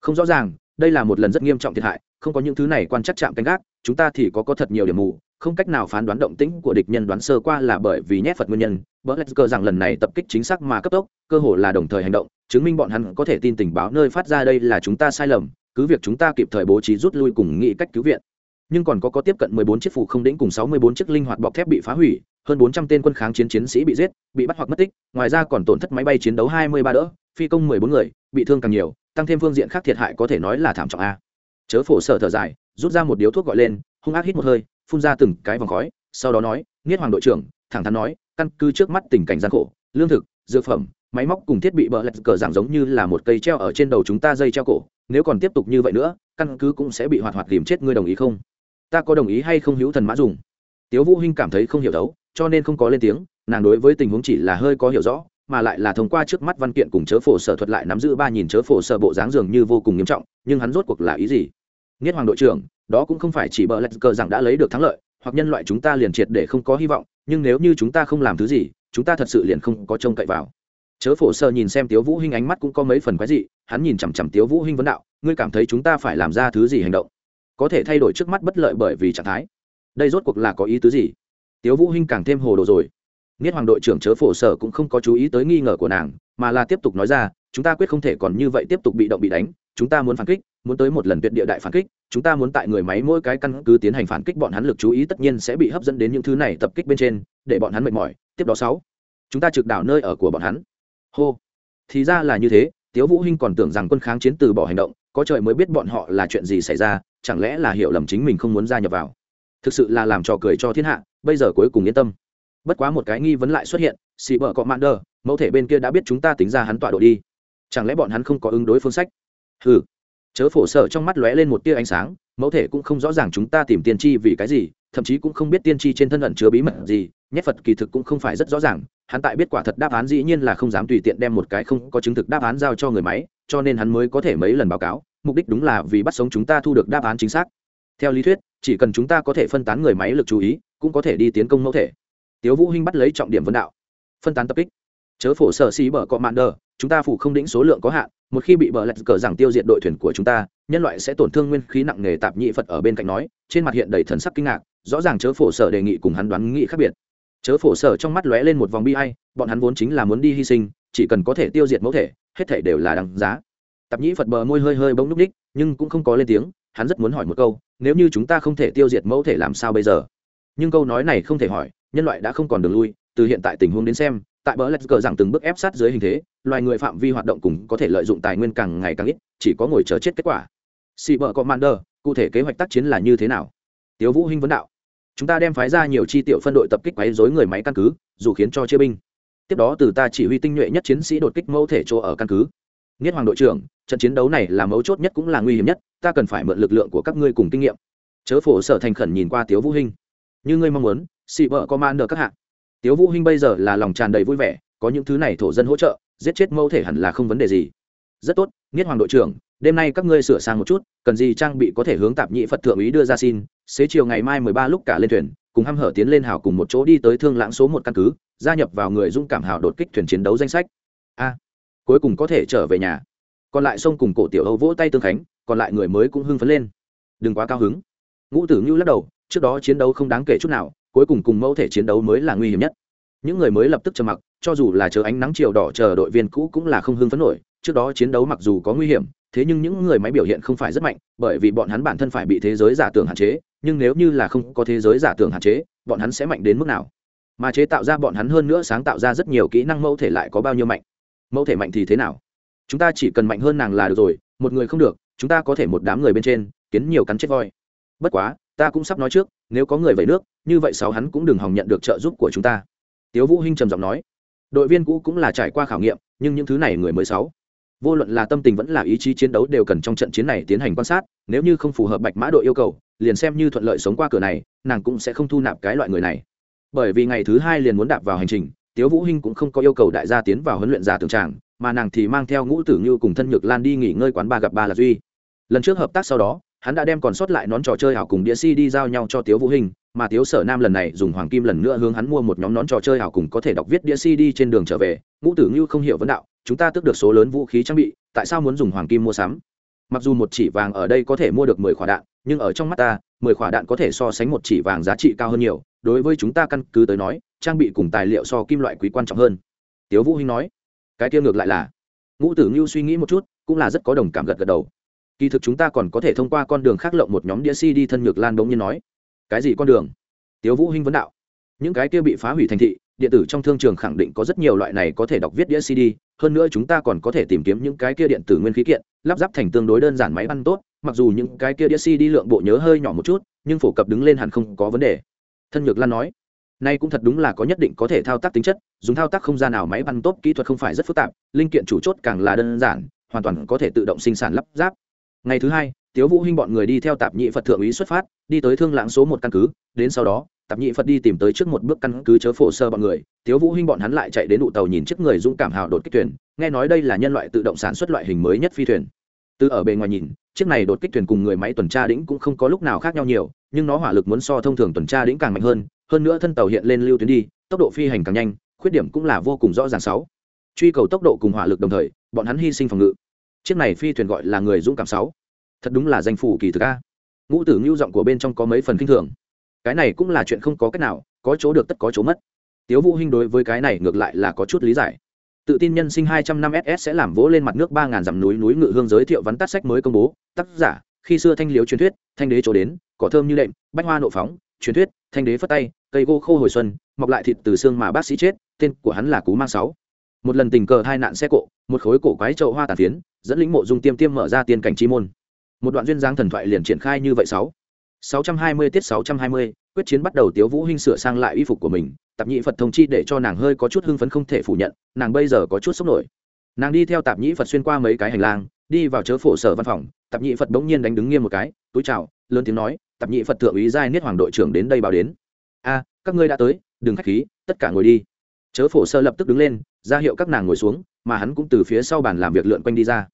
Không rõ ràng, đây là một lần rất nghiêm trọng thiệt hại, không có những thứ này quan chắc chạm canh gác, chúng ta thì có có thật nhiều điểm mù, không cách nào phán đoán động tĩnh của địch nhân đoán sơ qua là bởi vì nhét phật nguyên nhân, bờ lạch cờ rằng lần này tập kích chính xác mà cấp tốc, cơ hồ là đồng thời hành động, chứng minh bọn hắn có thể tin tình báo nơi phát ra đây là chúng ta sai lầm cứ việc chúng ta kịp thời bố trí rút lui cùng nghĩ cách cứu viện nhưng còn có có tiếp cận 14 chiếc phụ không đỉnh cùng 64 chiếc linh hoạt bọc thép bị phá hủy, hơn 400 tên quân kháng chiến chiến sĩ bị giết, bị bắt hoặc mất tích, ngoài ra còn tổn thất máy bay chiến đấu 23 đỡ, phi công 14 người, bị thương càng nhiều, tăng thêm phương diện khác thiệt hại có thể nói là thảm trọng a. Chớ phổ sở thở dài, rút ra một điếu thuốc gọi lên, hung ác hít một hơi, phun ra từng cái vòng khói, sau đó nói, "Niết Hoàng đội trưởng, thẳng thắn nói, căn cứ trước mắt tình cảnh gian khổ, lương thực, dược phẩm, máy móc cùng thiết bị bờ lạch cờ dạng giống như là một cây treo ở trên đầu chúng ta dây treo cổ, nếu còn tiếp tục như vậy nữa, căn cứ cũng sẽ bị hoạt hoạt tìm chết ngươi đồng ý không?" ta có đồng ý hay không hữu thần mã dùng? Tiếu vũ hinh cảm thấy không hiểu đấu cho nên không có lên tiếng nàng đối với tình huống chỉ là hơi có hiểu rõ mà lại là thông qua trước mắt văn kiện cùng chớ phổ sở thuật lại nắm giữ ba nhìn chớ phổ sở bộ dáng dường như vô cùng nghiêm trọng nhưng hắn rốt cuộc là ý gì? Nghiết hoàng đội trưởng đó cũng không phải chỉ bờ lạch cờ rằng đã lấy được thắng lợi hoặc nhân loại chúng ta liền triệt để không có hy vọng nhưng nếu như chúng ta không làm thứ gì chúng ta thật sự liền không có trông cậy vào chớ phổ sơ nhìn xem tiếu vũ hinh ánh mắt cũng có mấy phần quái dị, hắn nhìn chằm chằm tiếu vũ hinh vấn đạo, ngươi cảm thấy chúng ta phải làm ra thứ gì hành động? Có thể thay đổi trước mắt bất lợi bởi vì trạng thái. Đây rốt cuộc là có ý tứ gì? Tiếu vũ hinh càng thêm hồ đồ rồi. Nghiết hoàng đội trưởng chớ phổ sở cũng không có chú ý tới nghi ngờ của nàng, mà là tiếp tục nói ra, chúng ta quyết không thể còn như vậy tiếp tục bị động bị đánh, chúng ta muốn phản kích, muốn tới một lần tuyệt địa đại phản kích, chúng ta muốn tại người máy mỗi cái căn cứ tiến hành phản kích bọn hắn lực chú ý tất nhiên sẽ bị hấp dẫn đến những thứ này tập kích bên trên, để bọn hắn mệt mỏi. Tiếp đó sáu, chúng ta trực đảo nơi ở của bọn hắn hô. Thì ra là như thế, tiếu vũ hinh còn tưởng rằng quân kháng chiến từ bỏ hành động, có trời mới biết bọn họ là chuyện gì xảy ra, chẳng lẽ là hiểu lầm chính mình không muốn gia nhập vào. Thực sự là làm trò cười cho thiên hạ, bây giờ cuối cùng yên tâm. Bất quá một cái nghi vấn lại xuất hiện, xì bờ có mạn đờ, mẫu thể bên kia đã biết chúng ta tính ra hắn tọa độ đi. Chẳng lẽ bọn hắn không có ứng đối phương sách? Ừ chớ phổ sở trong mắt lóe lên một tia ánh sáng, mẫu thể cũng không rõ ràng chúng ta tìm tiên tri vì cái gì, thậm chí cũng không biết tiên tri trên thân ẩn chứa bí mật gì, nhét phật kỳ thực cũng không phải rất rõ ràng hắn tại biết quả thật đáp án dĩ nhiên là không dám tùy tiện đem một cái không có chứng thực đáp án giao cho người máy, cho nên hắn mới có thể mấy lần báo cáo, mục đích đúng là vì bắt sống chúng ta thu được đáp án chính xác. Theo lý thuyết, chỉ cần chúng ta có thể phân tán người máy lực chú ý, cũng có thể đi tiến công mẫu thể. Tiếu vũ hinh bắt lấy trọng điểm vấn đạo. Phân tán tập kích. Chớ phổ sở xí bờ cọ mạn đờ, chúng ta phủ không đỉnh số lượng có hạn, một khi bị bờ lạch cờ rằng tiêu diệt đội thuyền của chúng ta, nhân loại sẽ tổn thương nguyên khí nặng nề tạp nhị phật ở bên cạnh nói, trên mặt hiện đầy thần sắc kinh ngạc, rõ ràng chớ phổ sở đề nghị cùng hắn đoán nghị khác biệt chớ phổ sở trong mắt lóe lên một vòng bi ai, bọn hắn vốn chính là muốn đi hy sinh, chỉ cần có thể tiêu diệt mẫu thể, hết thể đều là đằng giá. Tạp nhĩ phật bờ môi hơi hơi bỗng núp ních, nhưng cũng không có lên tiếng, hắn rất muốn hỏi một câu, nếu như chúng ta không thể tiêu diệt mẫu thể làm sao bây giờ? Nhưng câu nói này không thể hỏi, nhân loại đã không còn đường lui, từ hiện tại tình huống đến xem, tại bờ lạch cờ rằng từng bước ép sát dưới hình thế, loài người phạm vi hoạt động cùng có thể lợi dụng tài nguyên càng ngày càng ít, chỉ có ngồi chờ chết kết quả. Xị bờ commander, cụ thể kế hoạch tác chiến là như thế nào? Tiếu vũ hinh vấn đạo chúng ta đem phái ra nhiều chi tiểu phân đội tập kích quấy rối người máy căn cứ, dù khiến cho chia binh. Tiếp đó từ ta chỉ huy tinh nhuệ nhất chiến sĩ đột kích mẫu thể chỗ ở căn cứ. Nghiết hoàng đội trưởng, trận chiến đấu này là mấu chốt nhất cũng là nguy hiểm nhất, ta cần phải mượn lực lượng của các ngươi cùng kinh nghiệm. Chớ phổ sở thành khẩn nhìn qua tiếu vũ hinh. Như ngươi mong muốn xị vợ có man được các hạng tiếu vũ hinh bây giờ là lòng tràn đầy vui vẻ, có những thứ này thổ dân hỗ trợ, giết chết mẫu thể hẳn là không vấn đề gì. Rất tốt nghiết hoàng đội trưởng đêm nay các ngươi sửa sang một chút, cần gì trang bị có thể hướng tạp nhị phật thượng úy đưa ra xin, xế chiều ngày mai mười ba lúc cả lên thuyền, cùng hăm hở tiến lên hào cùng một chỗ đi tới thương lãng số một căn cứ, gia nhập vào người dũng cảm hào đột kích thuyền chiến đấu danh sách. A, cuối cùng có thể trở về nhà. Còn lại sông cùng cổ tiểu âu vỗ tay tương khánh, còn lại người mới cũng hưng phấn lên. Đừng quá cao hứng. Ngũ tử ngưu lắc đầu, trước đó chiến đấu không đáng kể chút nào, cuối cùng cùng mẫu thể chiến đấu mới là nguy hiểm nhất. Những người mới lập tức trầm mặc, cho dù là chờ ánh nắng chiều đỏ chờ đội viên cũ cũng là không hưng phấn nổi, trước đó chiến đấu mặc dù có nguy hiểm thế nhưng những người máy biểu hiện không phải rất mạnh, bởi vì bọn hắn bản thân phải bị thế giới giả tưởng hạn chế, nhưng nếu như là không có thế giới giả tưởng hạn chế, bọn hắn sẽ mạnh đến mức nào? Mà chế tạo ra bọn hắn hơn nữa sáng tạo ra rất nhiều kỹ năng mẫu thể lại có bao nhiêu mạnh? Mẫu thể mạnh thì thế nào? Chúng ta chỉ cần mạnh hơn nàng là được rồi, một người không được, chúng ta có thể một đám người bên trên, kiến nhiều cắn chết voi. Bất quá, ta cũng sắp nói trước, nếu có người vẩy nước, như vậy sáu hắn cũng đừng hòng nhận được trợ giúp của chúng ta. Tiếu vũ hinh trầm giọng nói. Đội viên cũ cũng là trải qua khảo nghiệm, nhưng những thứ này người mới sáu vô luận là tâm tình vẫn là ý chí chiến đấu đều cần trong trận chiến này tiến hành quan sát, nếu như không phù hợp bạch mã đội yêu cầu, liền xem như thuận lợi sống qua cửa này, nàng cũng sẽ không thu nạp cái loại người này. Bởi vì ngày thứ hai liền muốn đạp vào hành trình, tiếu vũ hinh cũng không có yêu cầu đại gia tiến vào huấn luyện giả tưởng tràng, mà nàng thì mang theo ngũ tử như cùng thân nhược lan đi nghỉ ngơi quán ba gặp ba là duy. Lần trước hợp tác sau đó, hắn đã đem còn sót lại nón trò chơi ảo cùng đĩa cd giao nhau cho tiếu vũ hình mà tiếu sở nam lần này dùng hoàng kim lần nữa hướng hắn mua một nhóm nón trò chơi ảo cùng có thể đọc viết đĩa cd trên đường trở về. Ngũ tử Như không hiểu vấn đạo chúng ta tước được số lớn vũ khí trang bị, tại sao muốn dùng hoàng kim mua sắm? Mặc dù một chỉ vàng ở đây có thể mua được mười quả đạn, nhưng ở trong mắt ta, mười quả đạn có thể so sánh một chỉ vàng giá trị cao hơn nhiều. Đối với chúng ta căn cứ tới nói, trang bị cùng tài liệu so kim loại quý quan trọng hơn. Tiếu vũ hinh nói. Cái kia ngược lại là. Ngũ tử ngưu suy nghĩ một chút, cũng là rất có đồng cảm gật gật đầu. Kỳ thực chúng ta còn có thể thông qua con đường khác lộng một nhóm đĩa cd thân nhược lan bỗng nhiên nói. Cái gì con đường? Tiếu vũ hinh vấn đạo. Những cái kia bị phá hủy thành thị điện tử trong thương trường khẳng định có rất nhiều loại này có thể đọc viết đĩa cd hơn nữa chúng ta còn có thể tìm kiếm những cái kia điện tử nguyên khí kiện, lắp ráp thành tương đối đơn giản máy bắn tốt, mặc dù những cái kia đĩa cd lượng bộ nhớ hơi nhỏ một chút, nhưng phổ cập đứng lên hẳn không có vấn đề. Thân nhược lan nói. Nay cũng thật đúng là có nhất định có thể thao tác tính chất, dùng thao tác không gian nào máy bắn tốt kỹ thuật không phải rất phức tạp, linh kiện chủ chốt càng là đơn giản, hoàn toàn có thể tự động sinh sản lắp ráp. Ngày thứ hai, tiếu vũ hinh bọn người đi theo tạp nhị phật thượng úy xuất phát, đi tới thương lãng số một căn cứ, đến sau đó tạp nhị phật đi tìm tới trước một bước căn cứ chớ phổ sơ bọn người tiếu vũ hinh bọn hắn lại chạy đến đụ tàu nhìn chiếc người dũng cảm hào đột kích thuyền nghe nói đây là nhân loại tự động sản xuất loại hình mới nhất phi thuyền từ ở bề ngoài nhìn chiếc này đột kích thuyền cùng người máy tuần tra đĩnh cũng không có lúc nào khác nhau nhiều nhưng nó hỏa lực muốn so thông thường tuần tra đĩnh càng mạnh hơn hơn nữa thân tàu hiện lên lưu tuyến đi tốc độ phi hành càng nhanh khuyết điểm cũng là vô cùng rõ ràng sáu truy cầu tốc độ cùng hỏa lực đồng thời bọn hắn hy sinh phòng ngự chiếc này phi thuyền gọi là người dũng cảm sáu thật đúng là danh phủ kỳ thực a ngũ tử ngưu giọng của bên trong có mấy phần kinh thường cái này cũng là chuyện không có cách nào, có chỗ được tất có chỗ mất. Tiếu vũ hinh đối với cái này ngược lại là có chút lý giải. Tự tin nhân sinh 200 năm ss sẽ làm vỗ lên mặt nước 3.000 dặm núi núi ngự hương giới thiệu vắn tắt sách mới công bố. Tác giả, khi xưa thanh liếu truyền thuyết, thanh đế chỗ đến, cỏ thơm như đệm, bách hoa nộ phóng, truyền thuyết, thanh đế phất tay, cây gỗ khô hồi xuân, mọc lại thịt từ xương mà bác sĩ chết, tên của hắn là cú mang sáu. Một lần tình cờ hai nạn xe cộ, một khối cổ quái trậu hoa tàn phiến, dẫn lĩnh mộ dung tiêm tiêm mở ra tiên cảnh chi môn. Một đoạn duyên dáng thần thoại liền triển khai như vậy sáu. 620 tiết 620, quyết chiến bắt đầu Tiếu Vũ Hinh sửa sang lại y phục của mình, Tạp Nhĩ Phật thông chi để cho nàng hơi có chút hưng phấn không thể phủ nhận, nàng bây giờ có chút sốc nổi. Nàng đi theo Tạp Nhĩ Phật xuyên qua mấy cái hành lang, đi vào chớ phổ sở văn phòng, Tạp Nhĩ Phật bỗng nhiên đánh đứng nghiêm một cái, túi chào, lớn tiếng nói, Tạp Nhĩ Phật thượng úy giai niết hoàng đội trưởng đến đây báo đến. A, các ngươi đã tới, đừng khách khí, tất cả ngồi đi. Chớ phổ sơ lập tức đứng lên, ra hiệu các nàng ngồi xuống, mà hắn cũng từ phía sau bàn làm việc lượn quanh đi ra.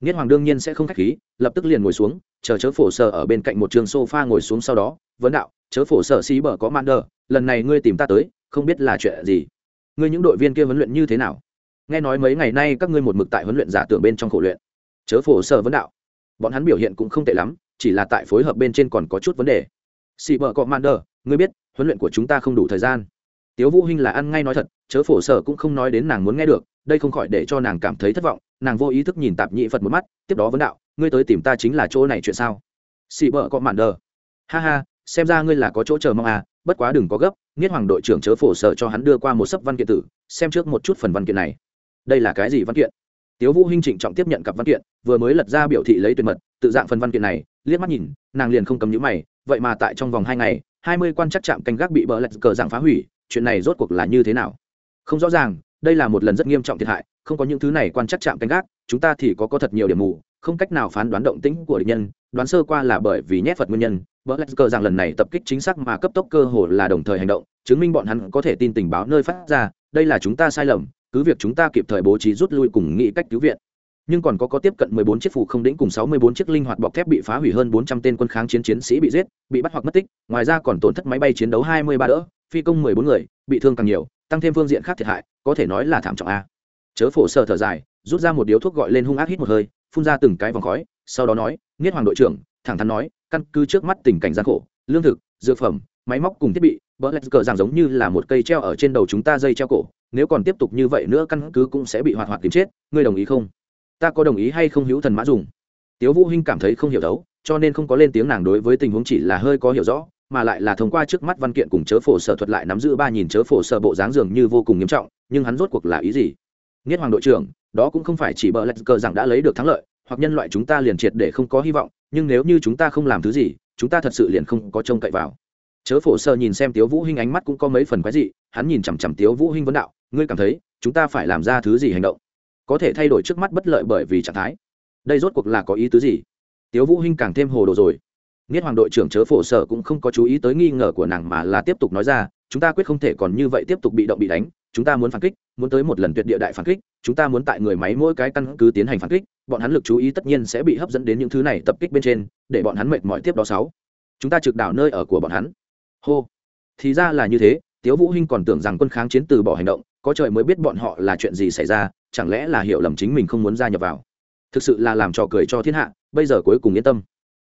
Niết hoàng đương nhiên sẽ không khách khí, lập tức liền ngồi xuống, chờ chớ phổ sở ở bên cạnh một trường sofa ngồi xuống sau đó, vấn đạo chớ phổ sở xí bở có mạn đờ lần này ngươi tìm ta tới không biết là chuyện gì. Ngươi những đội viên kia huấn luyện như thế nào? Nghe nói mấy ngày nay các ngươi một mực tại huấn luyện giả tưởng bên trong khổ luyện. Chớ phổ sở vấn đạo. Bọn hắn biểu hiện cũng không tệ lắm chỉ là tại phối hợp bên trên còn có chút vấn đề. Xì bờ có mạn đờ ngươi biết huấn luyện của chúng ta không đủ thời gian. Tiếu vũ hinh là ăn ngay nói thật chớ phổ sở cũng không nói đến nàng muốn nghe được đây không khỏi để cho nàng cảm thấy thất vọng nàng vô ý thức nhìn tạp nhị phật một mắt tiếp đó vấn đạo ngươi tới tìm ta chính là chỗ này chuyện sao xì bợ có mạn đờ. ha ha xem ra ngươi là có chỗ chờ mong à bất quá đừng có gấp nghiết hoàng đội trưởng chớ phổ sợ cho hắn đưa qua một sấp văn kiện tử, xem trước một chút phần văn kiện này. Đây là cái gì văn kiện? Tiếu vũ hinh trịnh trọng tiếp nhận cặp văn kiện, vừa mới lật ra biểu thị lấy tuyệt mật, tự dạng phần văn kiện này, liếc mắt nhìn, nàng liền không cầm nhíu mày, vậy mà tại trong vòng hai ngày, hai mươi quan chắc chạm canh gác bị bờ lạch cờ dạng phá hủy, chuyện này rốt cuộc là như thế nào? Không rõ ràng, đây là một lần rất nghiêm trọng thiệt hại không có những thứ này quan chắc chạm canh gác chúng ta thì có có thật nhiều điểm mù không cách nào phán đoán động tĩnh của địch nhân đoán sơ qua là bởi vì nhét phật nguyên nhân vợ lạch cơ rằng lần này tập kích chính xác mà cấp tốc cơ hồ là đồng thời hành động chứng minh bọn hắn có thể tin tình báo nơi phát ra đây là chúng ta sai lầm cứ việc chúng ta kịp thời bố trí rút lui cùng nghĩ cách cứu viện nhưng còn có có tiếp cận 14 chiếc phụ không đỉnh cùng 64 chiếc linh hoạt bọc thép bị phá hủy hơn 400 tên quân kháng chiến chiến sĩ bị giết, bị bắt hoặc mất tích, ngoài ra còn tổn thất máy bay chiến đấu 23 đỡ, phi công 14 người, bị thương càng nhiều, tăng thêm phương diện khác thiệt hại, có thể nói là thảm trọng a. Chớ phổ sở thở dài, rút ra một điếu thuốc gọi lên hung ác hít một hơi, phun ra từng cái vòng khói, sau đó nói, "Niết hoàng đội trưởng, thẳng thắn nói, căn cứ trước mắt tình cảnh gian khổ lương thực dược phẩm máy móc cùng thiết bị bỡ lạch cờ rằng giống như là một cây treo ở trên đầu chúng ta dây treo cổ nếu còn tiếp tục như vậy nữa căn cứ cũng sẽ bị hoạt hoạt tìm chết ngươi đồng ý không? Ta có đồng ý hay không hữu thần mã dùng? Tiếu vũ hinh cảm thấy không hiểu đấu cho nên không có lên tiếng nàng đối với tình huống chỉ là hơi có hiểu rõ mà lại là thông qua trước mắt văn kiện cùng chớ phổ sở thuật lại nắm giữ ba nhìn chớ phổ sở bộ dáng dường như vô cùng nghiêm trọng nhưng hắn rốt cuộc là ý gì? Nghiết hoàng đội trưởng, đó cũng không phải chỉ bờ lạch cờ rằng đã lấy được thắng lợi, hoặc nhân loại chúng ta liền triệt để không có hy vọng, nhưng nếu như chúng ta không làm thứ gì, chúng ta thật sự liền không có trông cậy vào. Chớ phổ sơ nhìn xem tiếu vũ hinh ánh mắt cũng có mấy phần quái dị, hắn nhìn chằm chằm tiếu vũ hinh vấn đạo, ngươi cảm thấy chúng ta phải làm ra thứ gì hành động? Có thể thay đổi trước mắt bất lợi bởi vì trạng thái. Đây rốt cuộc là có ý tứ gì? Tiếu vũ hinh càng thêm hồ đồ rồi. Nghiết hoàng đội trưởng chớ phổ sở cũng không có chú ý tới nghi ngờ của nàng mà là tiếp tục nói ra, chúng ta quyết không thể còn như vậy tiếp tục bị động bị đánh chúng ta muốn phản kích, muốn tới một lần tuyệt địa đại phản kích, chúng ta muốn tại người máy mỗi cái căn cứ tiến hành phản kích, bọn hắn lực chú ý tất nhiên sẽ bị hấp dẫn đến những thứ này tập kích bên trên, để bọn hắn mệt mỏi tiếp đó sáu. Chúng ta trực đảo nơi ở của bọn hắn. Hô. Thì ra là như thế, tiếu vũ hinh còn tưởng rằng quân kháng chiến từ bỏ hành động, có trời mới biết bọn họ là chuyện gì xảy ra, chẳng lẽ là hiểu lầm chính mình không muốn gia nhập vào. Thực sự là làm trò cười cho thiên hạ, bây giờ cuối cùng yên tâm.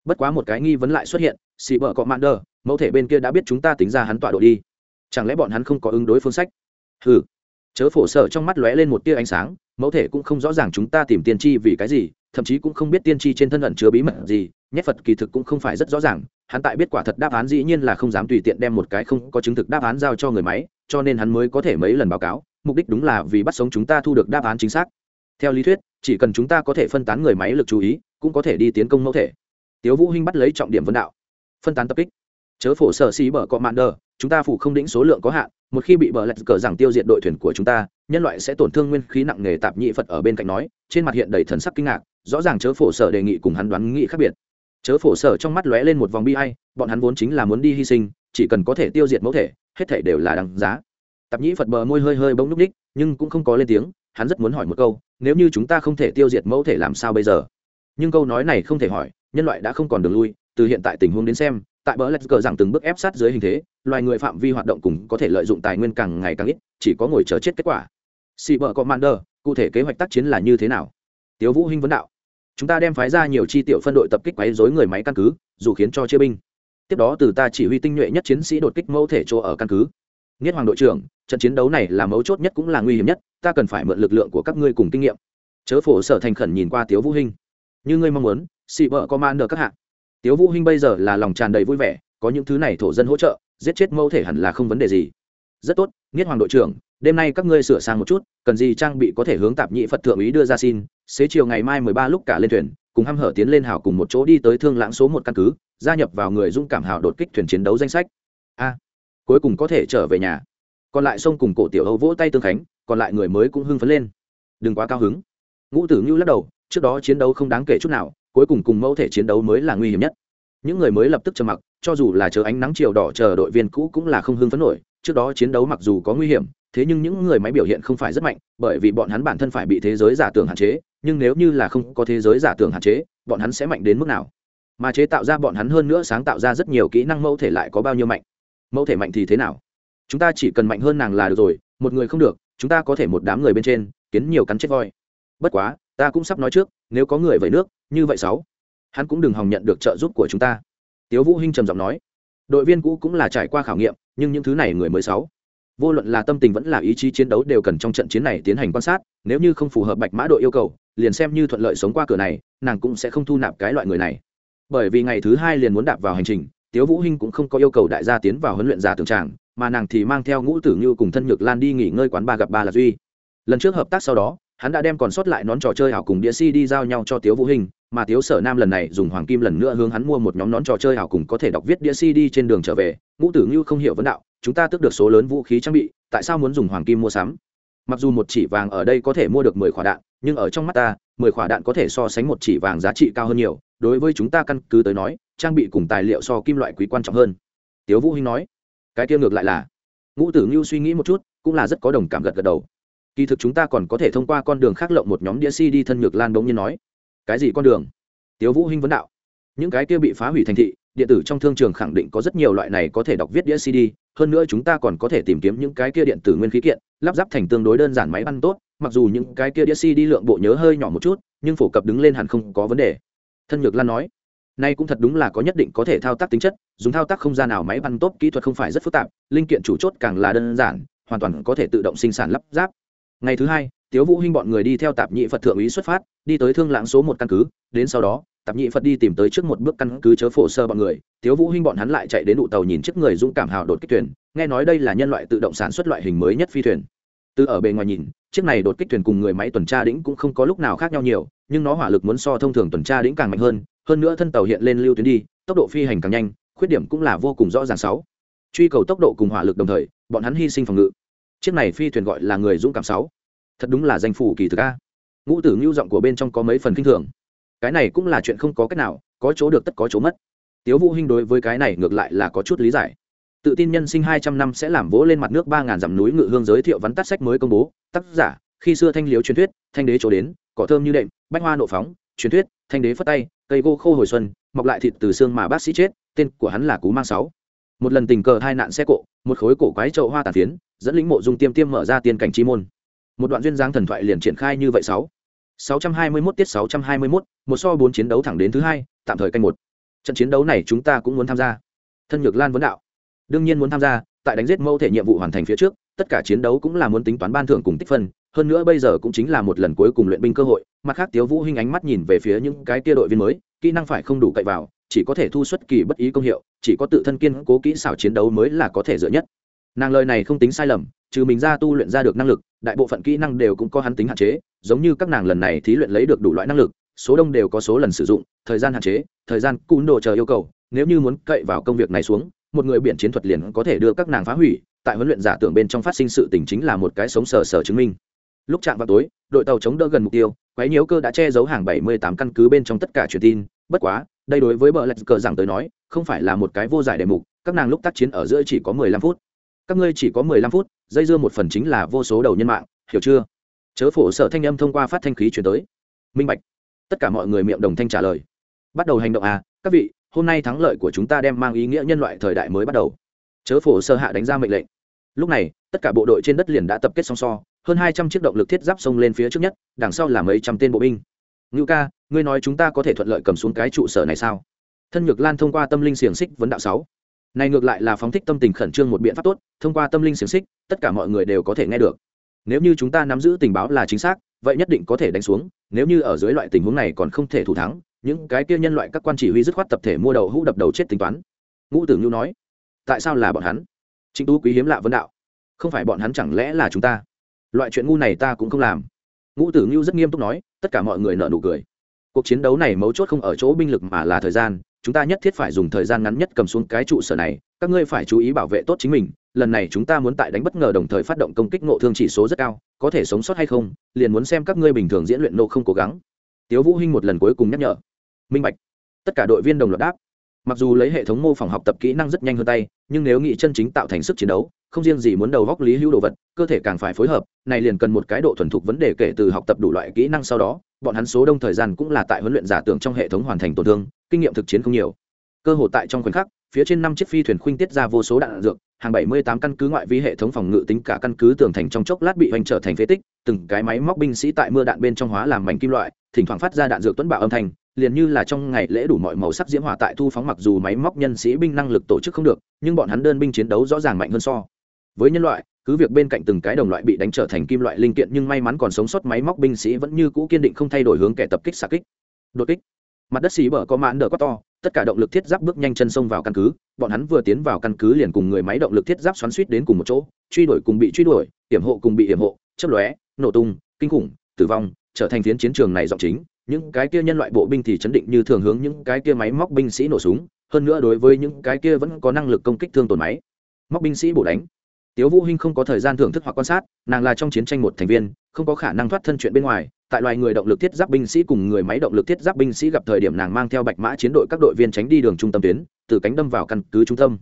Bất quá một cái nghi vấn lại xuất hiện xì bờ có mạn đờ, mẫu thể bên kia đã biết chúng ta tính ra hắn tọa độ đi. Chẳng lẽ bọn hắn không có ứng đối phương sách? Hừ. Chớ phổ sở trong mắt lóe lên một tia ánh sáng, mẫu thể cũng không rõ ràng chúng ta tìm tiên tri vì cái gì, thậm chí cũng không biết tiên tri trên thân ẩn chứa bí mật gì, nhét phật kỳ thực cũng không phải rất rõ ràng, hắn tại biết quả thật đáp án dĩ nhiên là không dám tùy tiện đem một cái không có chứng thực đáp án giao cho người máy, cho nên hắn mới có thể mấy lần báo cáo, mục đích đúng là vì bắt sống chúng ta thu được đáp án chính xác. Theo lý thuyết, chỉ cần chúng ta có thể phân tán người máy lực chú ý, cũng có thể đi tiến công mẫu thể. Tiếu vũ hinh bắt lấy trọng điểm vấn đạo. Phân tán tập kích chớ phổ sở xí bờ cọ mạn đờ, chúng ta phủ không đĩnh số lượng có hạn, một khi bị bờ lạch cờ rằng tiêu diệt đội thuyền của chúng ta, nhân loại sẽ tổn thương nguyên khí nặng nề tạp nhị phật ở bên cạnh nói, trên mặt hiện đầy thần sắc kinh ngạc, rõ ràng chớ phổ sở đề nghị cùng hắn đoán nghị khác biệt. Chớ phổ sở trong mắt lóe lên một vòng bi ai, bọn hắn vốn chính là muốn đi hy sinh, chỉ cần có thể tiêu diệt mẫu thể, hết thể đều là đằng giá. Tạp nhĩ phật bờ môi hơi hơi bỗng núp ních, nhưng cũng không có lên tiếng, hắn rất muốn hỏi một câu, nếu như chúng ta không thể tiêu diệt mẫu thể làm sao bây giờ? Nhưng câu nói này không thể hỏi, nhân loại đã không còn đường lui, từ hiện tại tình huống đến xem tại bờ lạch cờ rằng từng bước ép sát dưới hình thế, loài người phạm vi hoạt động cùng có thể lợi dụng tài nguyên càng ngày càng ít, chỉ có ngồi chờ chết kết quả. Xì bờ commander, cụ thể kế hoạch tác chiến là như thế nào? Tiếu vũ hinh vấn đạo. Chúng ta đem phái ra nhiều chi tiểu phân đội tập kích quấy rối người máy căn cứ, dù khiến cho chia binh. Tiếp đó từ ta chỉ huy tinh nhuệ nhất chiến sĩ đột kích mẫu thể chỗ ở căn cứ. Nghiết hoàng đội trưởng, trận chiến đấu này là mấu chốt nhất cũng là nguy hiểm nhất, ta cần phải mượn lực lượng của các ngươi cùng kinh nghiệm. Chớ phổ sở thành khẩn nhìn qua tiếu vũ hinh. Như ngươi mong muốn xị vợ commander các hạng tiếu vũ hinh bây giờ là lòng tràn đầy vui vẻ, có những thứ này thổ dân hỗ trợ, giết chết mẫu thể hẳn là không vấn đề gì. Rất tốt nghiết hoàng đội trưởng, đêm nay các ngươi sửa sang một chút, cần gì trang bị có thể hướng tạp nhị phật thượng ý đưa ra xin, xế chiều ngày mai mười ba lúc cả lên thuyền, cùng hăm hở tiến lên hào cùng một chỗ đi tới thương lãng số một căn cứ, gia nhập vào người dũng cảm hào đột kích thuyền chiến đấu danh sách. A, cuối cùng có thể trở về nhà. Còn lại sông cùng cổ tiểu âu vỗ tay tương khánh, còn lại người mới cũng hưng phấn lên. Đừng quá cao hứng. Ngũ tử ngưu lắc đầu, trước đó chiến đấu không đáng kể chút nào cuối cùng cùng mẫu thể chiến đấu mới là nguy hiểm nhất. Những người mới lập tức trầm mặc, cho dù là chờ ánh nắng chiều đỏ chờ đội viên cũ cũng là không hưng phấn nổi. Trước đó chiến đấu mặc dù có nguy hiểm, thế nhưng những người máy biểu hiện không phải rất mạnh, bởi vì bọn hắn bản thân phải bị thế giới giả tưởng hạn chế, nhưng nếu như là không có thế giới giả tưởng hạn chế, bọn hắn sẽ mạnh đến mức nào? Mà chế tạo ra bọn hắn hơn nữa sáng tạo ra rất nhiều kỹ năng mẫu thể lại có bao nhiêu mạnh? Mẫu thể mạnh thì thế nào? Chúng ta chỉ cần mạnh hơn nàng là được rồi, một người không được, chúng ta có thể một đám người bên trên, kiến nhiều cắn chết voi. Bất quá ta cũng sắp nói trước, nếu có người vẩy nước, như vậy sáu. Hắn cũng đừng hòng nhận được trợ giúp của chúng ta. Tiếu vũ hinh trầm giọng nói. Đội viên cũ cũng là trải qua khảo nghiệm, nhưng những thứ này người mới sáu. Vô luận là tâm tình vẫn là ý chí chiến đấu đều cần trong trận chiến này tiến hành quan sát, nếu như không phù hợp bạch mã đội yêu cầu, liền xem như thuận lợi sống qua cửa này, nàng cũng sẽ không thu nạp cái loại người này. Bởi vì ngày thứ hai liền muốn đạp vào hành trình, tiếu vũ hinh cũng không có yêu cầu đại gia tiến vào huấn luyện giả tưởng tràng, mà nàng thì mang theo ngũ tử như cùng thân nhược lan đi nghỉ ngơi quán ba gặp ba là duy. Lần trước hợp tác sau đó hắn đã đem còn sót lại nón trò chơi ảo cùng đĩa si đi giao nhau cho tiếu vũ hình, mà tiếu sở nam lần này dùng hoàng kim lần nữa hướng hắn mua một nhóm nón trò chơi ảo cùng có thể đọc viết đĩa si đi trên đường trở về. Ngũ tử như không hiểu vấn đạo, chúng ta tước được số lớn vũ khí trang bị, tại sao muốn dùng hoàng kim mua sắm? Mặc dù một chỉ vàng ở đây có thể mua được mười quả đạn, nhưng ở trong mắt ta, mười quả đạn có thể so sánh một chỉ vàng giá trị cao hơn nhiều. Đối với chúng ta căn cứ tới nói, trang bị cùng tài liệu so kim loại quý quan trọng hơn. Tiếu vũ hinh nói. Cái kia ngược lại là. Ngũ tử như suy nghĩ một chút, cũng là rất có đồng cảm gật gật đầu kỳ thực chúng ta còn có thể thông qua con đường khác lộng một nhóm đĩa si đi thân nhược lan bỗng nhiên nói, cái gì con đường? Tiếu vũ hinh vấn đạo, những cái kia bị phá hủy thành thị, điện tử trong thương trường khẳng định có rất nhiều loại này có thể đọc viết đĩa cd, hơn nữa chúng ta còn có thể tìm kiếm những cái kia điện tử nguyên khí kiện, lắp ráp thành tương đối đơn giản máy ăn tốt, mặc dù những cái kia đĩa cd lượng bộ nhớ hơi nhỏ một chút, nhưng phổ cập đứng lên hẳn không có vấn đề. Thân nhược lan nói, nay cũng thật đúng là có nhất định có thể thao tác tính chất, dùng thao tác không gian nào máy băng tốt kỹ thuật không phải rất phức tạp, linh kiện chủ chốt càng là đơn giản, hoàn toàn có thể tự động sinh sản lắp ráp ngày thứ hai, tiếu vũ hinh bọn người đi theo tạp nhị phật thượng úy xuất phát, đi tới thương lãng số một căn cứ, đến sau đó, tạp nhị phật đi tìm tới trước một bước căn cứ chớ phổ sơ bọn người, tiếu vũ hinh bọn hắn lại chạy đến đụ tàu nhìn chiếc người dũng cảm hào đột kích thuyền, nghe nói đây là nhân loại tự động sản xuất loại hình mới nhất phi thuyền. Từ ở bề ngoài nhìn, chiếc này đột kích thuyền cùng người máy tuần tra đĩnh cũng không có lúc nào khác nhau nhiều, nhưng nó hỏa lực muốn so thông thường tuần tra đĩnh càng mạnh hơn hơn nữa thân tàu hiện lên lưu tuyến đi, tốc độ phi hành càng nhanh, khuyết điểm cũng là vô cùng rõ ràng sáu. Truy cầu tốc độ cùng hỏa lực đồng thời, bọn hắn hy sinh phòng ngự chiếc này phi thuyền gọi là người dũng cảm sáu. Thật đúng là danh phủ kỳ thực a. Ngũ tử ngưu giọng của bên trong có mấy phần kinh thường. Cái này cũng là chuyện không có cách nào, có chỗ được tất có chỗ mất. Tiếu vũ hinh đối với cái này ngược lại là có chút lý giải. Tự tin nhân sinh hai trăm năm sẽ làm vỗ lên mặt nước ba ngàn dặm núi ngự hương giới thiệu vắn tắt sách mới công bố. Tác giả, khi xưa thanh liếu truyền thuyết, thanh đế chỗ đến, cỏ thơm như đệm, bách hoa nộ phóng, truyền thuyết, thanh đế phất tay, cây gỗ khô hồi xuân, mọc lại thịt từ xương mà bác sĩ chết, tên của hắn là cú mang sáu. Một lần tình cờ hai nạn xe cộ, một khối cổ quái trậu hoa tàn phiến dẫn lĩnh mộ dung tiêm tiêm mở ra tiên cảnh chi môn một đoạn duyên dáng thần thoại liền triển khai như vậy sáu 621 tiết 621, một so bốn chiến đấu thẳng đến thứ hai, tạm thời canh một. Trận chiến đấu này chúng ta cũng muốn tham gia. Thân Nhược Lan vấn đạo. Đương nhiên muốn tham gia, tại đánh giết mâu thể nhiệm vụ hoàn thành phía trước, tất cả chiến đấu cũng là muốn tính toán ban thưởng cùng tích phân, hơn nữa bây giờ cũng chính là một lần cuối cùng luyện binh cơ hội, mặt khác Tiếu Vũ Hinh ánh mắt nhìn về phía những cái kia đội viên mới, kỹ năng phải không đủ cậy vào, chỉ có thể thu xuất kỳ bất ý công hiệu, chỉ có tự thân kiên cố kỹ xảo chiến đấu mới là có thể dựa nhất. Nàng lời này không tính sai lầm, trừ mình ra tu luyện ra được năng lực, đại bộ phận kỹ năng đều cũng có hắn tính hạn chế, giống như các nàng lần này thí luyện lấy được đủ loại năng lực số đông đều có số lần sử dụng thời gian hạn chế thời gian cún đồ chờ yêu cầu nếu như muốn cậy vào công việc này xuống một người biện chiến thuật liền có thể đưa các nàng phá hủy tại huấn luyện giả tưởng bên trong phát sinh sự tình chính là một cái sống sờ sờ chứng minh. Lúc chạm vào tối đội tàu chống đỡ gần mục tiêu quái nhiễu cơ đã che giấu hàng 78 căn cứ bên trong tất cả truyền tin bất quá đây đối với bờ lạch cờ rằng tới nói không phải là một cái vô giải đề mục các nàng lúc tác chiến ở giữa chỉ có 15 phút các ngươi chỉ có 15 phút, dây dưa một phần chính là vô số đầu nhân mạng, hiểu chưa? Chớ phổ sở thanh âm thông qua phát thanh khí chuyển tới. Minh bạch. Tất cả mọi người miệng đồng thanh trả lời. Bắt đầu hành động à các vị, hôm nay thắng lợi của chúng ta đem mang ý nghĩa nhân loại thời đại mới bắt đầu. Chớ phổ sơ hạ đánh ra mệnh lệnh. Lúc này, tất cả bộ đội trên đất liền đã tập kết song so, hơn hai trăm chiếc động lực thiết giáp xông lên phía trước nhất, đằng sau là mấy trăm tên bộ binh. Ngưu ca, ngươi nói chúng ta có thể thuận lợi cầm xuống cái trụ sở này sao? Thân nhược lan thông qua tâm linh xiềng xích vấn đạo sáu này ngược lại là phóng thích tâm tình khẩn trương một biện pháp tốt, thông qua tâm linh xiềng xích, tất cả mọi người đều có thể nghe được. Nếu như chúng ta nắm giữ tình báo là chính xác, vậy nhất định có thể đánh xuống, nếu như ở dưới loại tình huống này còn không thể thủ thắng, những cái kia nhân loại các quan chỉ huy dứt khoát tập thể mua đầu hũ đập đầu chết tính toán. Ngũ tử nhu nói, tại sao là bọn hắn? Trịnh tú quý hiếm lạ vấn đạo. Không phải bọn hắn chẳng lẽ là chúng ta? Loại chuyện ngu này ta cũng không làm. Ngũ tử nhu rất nghiêm túc nói, tất cả mọi người nợ nụ cười. Cuộc chiến đấu này mấu chốt không ở chỗ binh lực mà là thời gian chúng ta nhất thiết phải dùng thời gian ngắn nhất cầm xuống cái trụ sở này, các ngươi phải chú ý bảo vệ tốt chính mình, lần này chúng ta muốn tại đánh bất ngờ đồng thời phát động công kích nộ thương chỉ số rất cao, có thể sống sót hay không, liền muốn xem các ngươi bình thường diễn luyện nộ không cố gắng. Tiếu vũ hinh một lần cuối cùng nhắc nhở. Minh bạch. Tất cả đội viên đồng loạt đáp. Mặc dù lấy hệ thống mô phỏng học tập kỹ năng rất nhanh hơn tay, nhưng nếu nghị chân chính tạo thành sức chiến đấu, không riêng gì muốn đầu góc lý hữu đồ vật, cơ thể càng phải phối hợp, này liền cần một cái độ thuần thục vấn đề kể từ học tập đủ loại kỹ năng sau đó, bọn hắn số đông thời gian cũng là tại huấn luyện giả tưởng trong hệ thống hoàn thành tổn thương kinh nghiệm thực chiến không nhiều. Cơ hội tại trong khoảnh khắc, phía trên năm chiếc phi thuyền khuynh tiết ra vô số đạn dược, hàng 78 căn cứ ngoại vi hệ thống phòng ngự tính cả căn cứ tường thành trong chốc lát bị hoành trở thành phế tích, từng cái máy móc binh sĩ tại mưa đạn bên trong hóa làm mảnh kim loại, thỉnh thoảng phát ra đạn dược tuấn bạo âm thanh, liền như là trong ngày lễ đủ mọi màu sắc diễm hỏa tại thu phóng mặc dù máy móc nhân sĩ binh năng lực tổ chức không được, nhưng bọn hắn đơn binh chiến đấu rõ ràng mạnh hơn so. Với nhân loại, cứ việc bên cạnh từng cái đồng loại bị đánh trở thành kim loại linh kiện nhưng may mắn còn sống sót máy móc binh sĩ vẫn như cũ kiên định không thay đổi hướng kẻ tập kích xạ kích. Đột kích mặt đất xì bờ có mãn đỡ quá to, tất cả động lực thiết giáp bước nhanh chân sông vào căn cứ. Bọn hắn vừa tiến vào căn cứ liền cùng người máy động lực thiết giáp xoắn suýt đến cùng một chỗ, truy đuổi cùng bị truy đuổi, hiểm hộ cùng bị hiểm hộ chấp lóe, nổ tung, kinh khủng, tử vong, trở thành phiến chiến trường này giọng chính. Những cái kia nhân loại bộ binh thì chấn định như thường hướng những cái kia máy móc binh sĩ nổ súng, hơn nữa đối với những cái kia vẫn có năng lực công kích thương tổn máy, móc binh sĩ bổ đánh. Tiếu vũ hinh không có thời gian thưởng thức hoặc quan sát, nàng là trong chiến tranh một thành viên, không có khả năng thoát thân chuyện bên ngoài tại loài người động lực thiết giáp binh sĩ cùng người máy động lực thiết giáp binh sĩ gặp thời điểm nàng mang theo bạch mã chiến đội các đội viên tránh đi đường trung tâm tuyến, từ cánh đâm vào căn cứ trung tâm.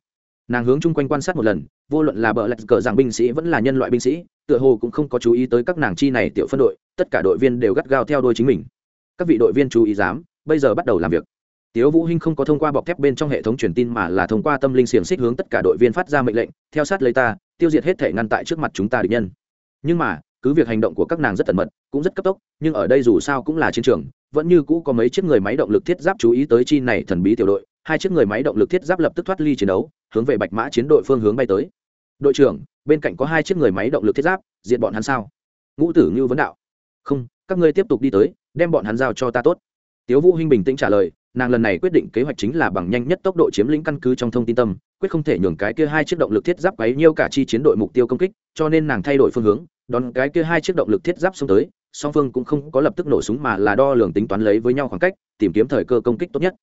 Nàng hướng chung quanh quan sát một lần, vô luận là bờ lạch cờ rằng binh sĩ vẫn là nhân loại binh sĩ, tựa hồ cũng không có chú ý tới các nàng chi này tiểu phân đội, tất cả đội viên đều gắt gao theo đuôi chính mình. Các vị đội viên chú ý dám, bây giờ bắt đầu làm việc. Tiếu vũ hinh không có thông qua bọc thép bên trong hệ thống truyền tin mà là thông qua tâm linh xiềng xích hướng tất cả đội viên phát ra mệnh lệnh, theo sát lấy ta, tiêu diệt hết thể ngăn tại trước mặt chúng ta địch nhân. Nhưng mà cứ việc hành động của các nàng rất tận mật, cũng rất cấp tốc, nhưng ở đây dù sao cũng là chiến trường, vẫn như cũ có mấy chiếc người máy động lực thiết giáp chú ý tới chi này thần bí tiểu đội, hai chiếc người máy động lực thiết giáp lập tức thoát ly chiến đấu, hướng về bạch mã chiến đội phương hướng bay tới. Đội trưởng, bên cạnh có hai chiếc người máy động lực thiết giáp diện bọn hắn sao? Ngũ tử như vấn đạo. Không, các ngươi tiếp tục đi tới, đem bọn hắn giao cho ta tốt. Tiếu vũ hinh bình tĩnh trả lời, nàng lần này quyết định kế hoạch chính là bằng nhanh nhất tốc độ chiếm lĩnh căn cứ trong thông tin tâm, quyết không thể nhường cái kia hai chiếc động lực thiết giáp quấy nhiêu cả chi chiến đội mục tiêu công kích, cho nên nàng thay đổi phương hướng đón cái kia hai chiếc động lực thiết giáp xông tới, song phương cũng không có lập tức nổ súng mà là đo lường tính toán lấy với nhau khoảng cách, tìm kiếm thời cơ công kích tốt nhất.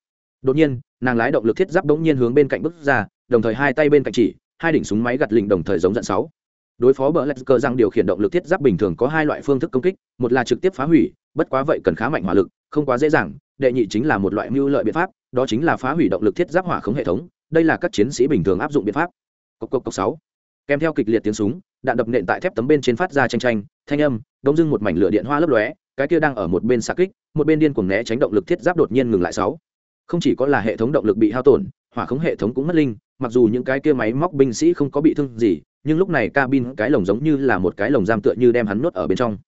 Đột nhiên, nàng lái động lực thiết giáp bỗng nhiên hướng bên cạnh bước ra, đồng thời hai tay bên cạnh chỉ, hai đỉnh súng máy gặt lình đồng thời giống dẫn sáu. Đối phó bờ lạch cơ rằng điều khiển động lực thiết giáp bình thường có hai loại phương thức công kích, một là trực tiếp phá hủy, bất quá vậy cần khá mạnh hỏa lực, không quá dễ dàng, đệ nhị chính là một loại mưu lợi biện pháp, đó chính là phá hủy động lực thiết giáp hỏa khống hệ thống, đây là các chiến sĩ bình thường áp dụng biện pháp. Cốc cốc cốc sáu. Kèm theo kịch liệt tiếng súng đạn đập nện tại thép tấm bên trên phát ra tranh tranh thanh âm đông dưng một mảnh lửa điện hoa lấp lóe, cái kia đang ở một bên xạ kích, một bên điên cuồng né tránh động lực thiết giáp đột nhiên ngừng lại sáu. Không chỉ có là hệ thống động lực bị hao tổn, hỏa khống hệ thống cũng mất linh, mặc dù những cái kia máy móc binh sĩ không có bị thương gì, nhưng lúc này cabin cái lồng giống như là một cái lồng giam tựa như đem hắn nuốt ở bên trong.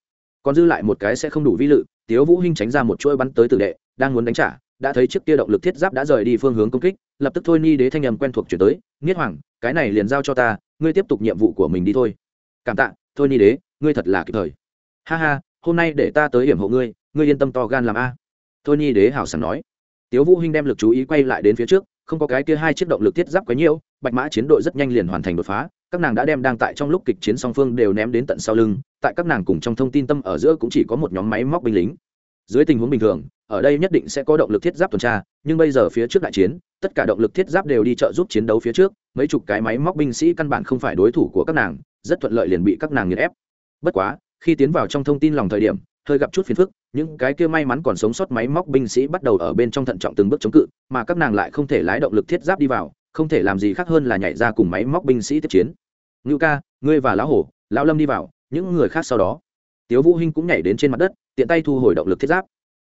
Còn dư lại một cái sẽ không đủ vi lự, tiếu vũ hinh tránh ra một chuỗi bắn tới tử đệ, đang muốn đánh trả, đã thấy chiếc kia động lực thiết giáp đã rời đi phương hướng công kích, lập tức thôi ni đế thanh âm quen thuộc chuyển tới nghiết hoàng, cái này liền giao cho ta, ngươi tiếp tục nhiệm vụ của mình đi thôi cảm tạ, thôi ni đế, ngươi thật là kịp thời. Ha ha, hôm nay để ta tới hiểm hộ ngươi ngươi yên tâm to gan làm a. Thôi ni đế hảo sảng nói. Tiếu vũ hinh đem lực chú ý quay lại đến phía trước, không có cái kia hai chiếc động lực thiết giáp quá nhiều, bạch mã chiến đội rất nhanh liền hoàn thành đột phá, các nàng đã đem đang tại trong lúc kịch chiến song phương đều ném đến tận sau lưng, tại các nàng cùng trong thông tin tâm ở giữa cũng chỉ có một nhóm máy móc binh lính. Dưới tình huống bình thường ở đây nhất định sẽ có động lực thiết giáp tuần tra, nhưng bây giờ phía trước đại chiến, tất cả động lực thiết giáp đều đi trợ giúp chiến đấu phía trước, mấy chục cái máy móc binh sĩ căn bản không phải đối thủ của các nàng, rất thuận lợi liền bị các nàng nghiền ép. Bất quá, khi tiến vào trong thông tin lòng thời điểm, hơi gặp chút phiền phức, những cái kia may mắn còn sống sót máy móc binh sĩ bắt đầu ở bên trong thận trọng từng bước chống cự, mà các nàng lại không thể lái động lực thiết giáp đi vào, không thể làm gì khác hơn là nhảy ra cùng máy móc binh sĩ tiếp chiến. Ngưu ca, ngươi và lão hổ, lão lâm đi vào, những người khác sau đó. Tiếu vũ hinh cũng nhảy đến trên mặt đất, tiện tay thu hồi động lực thiết giáp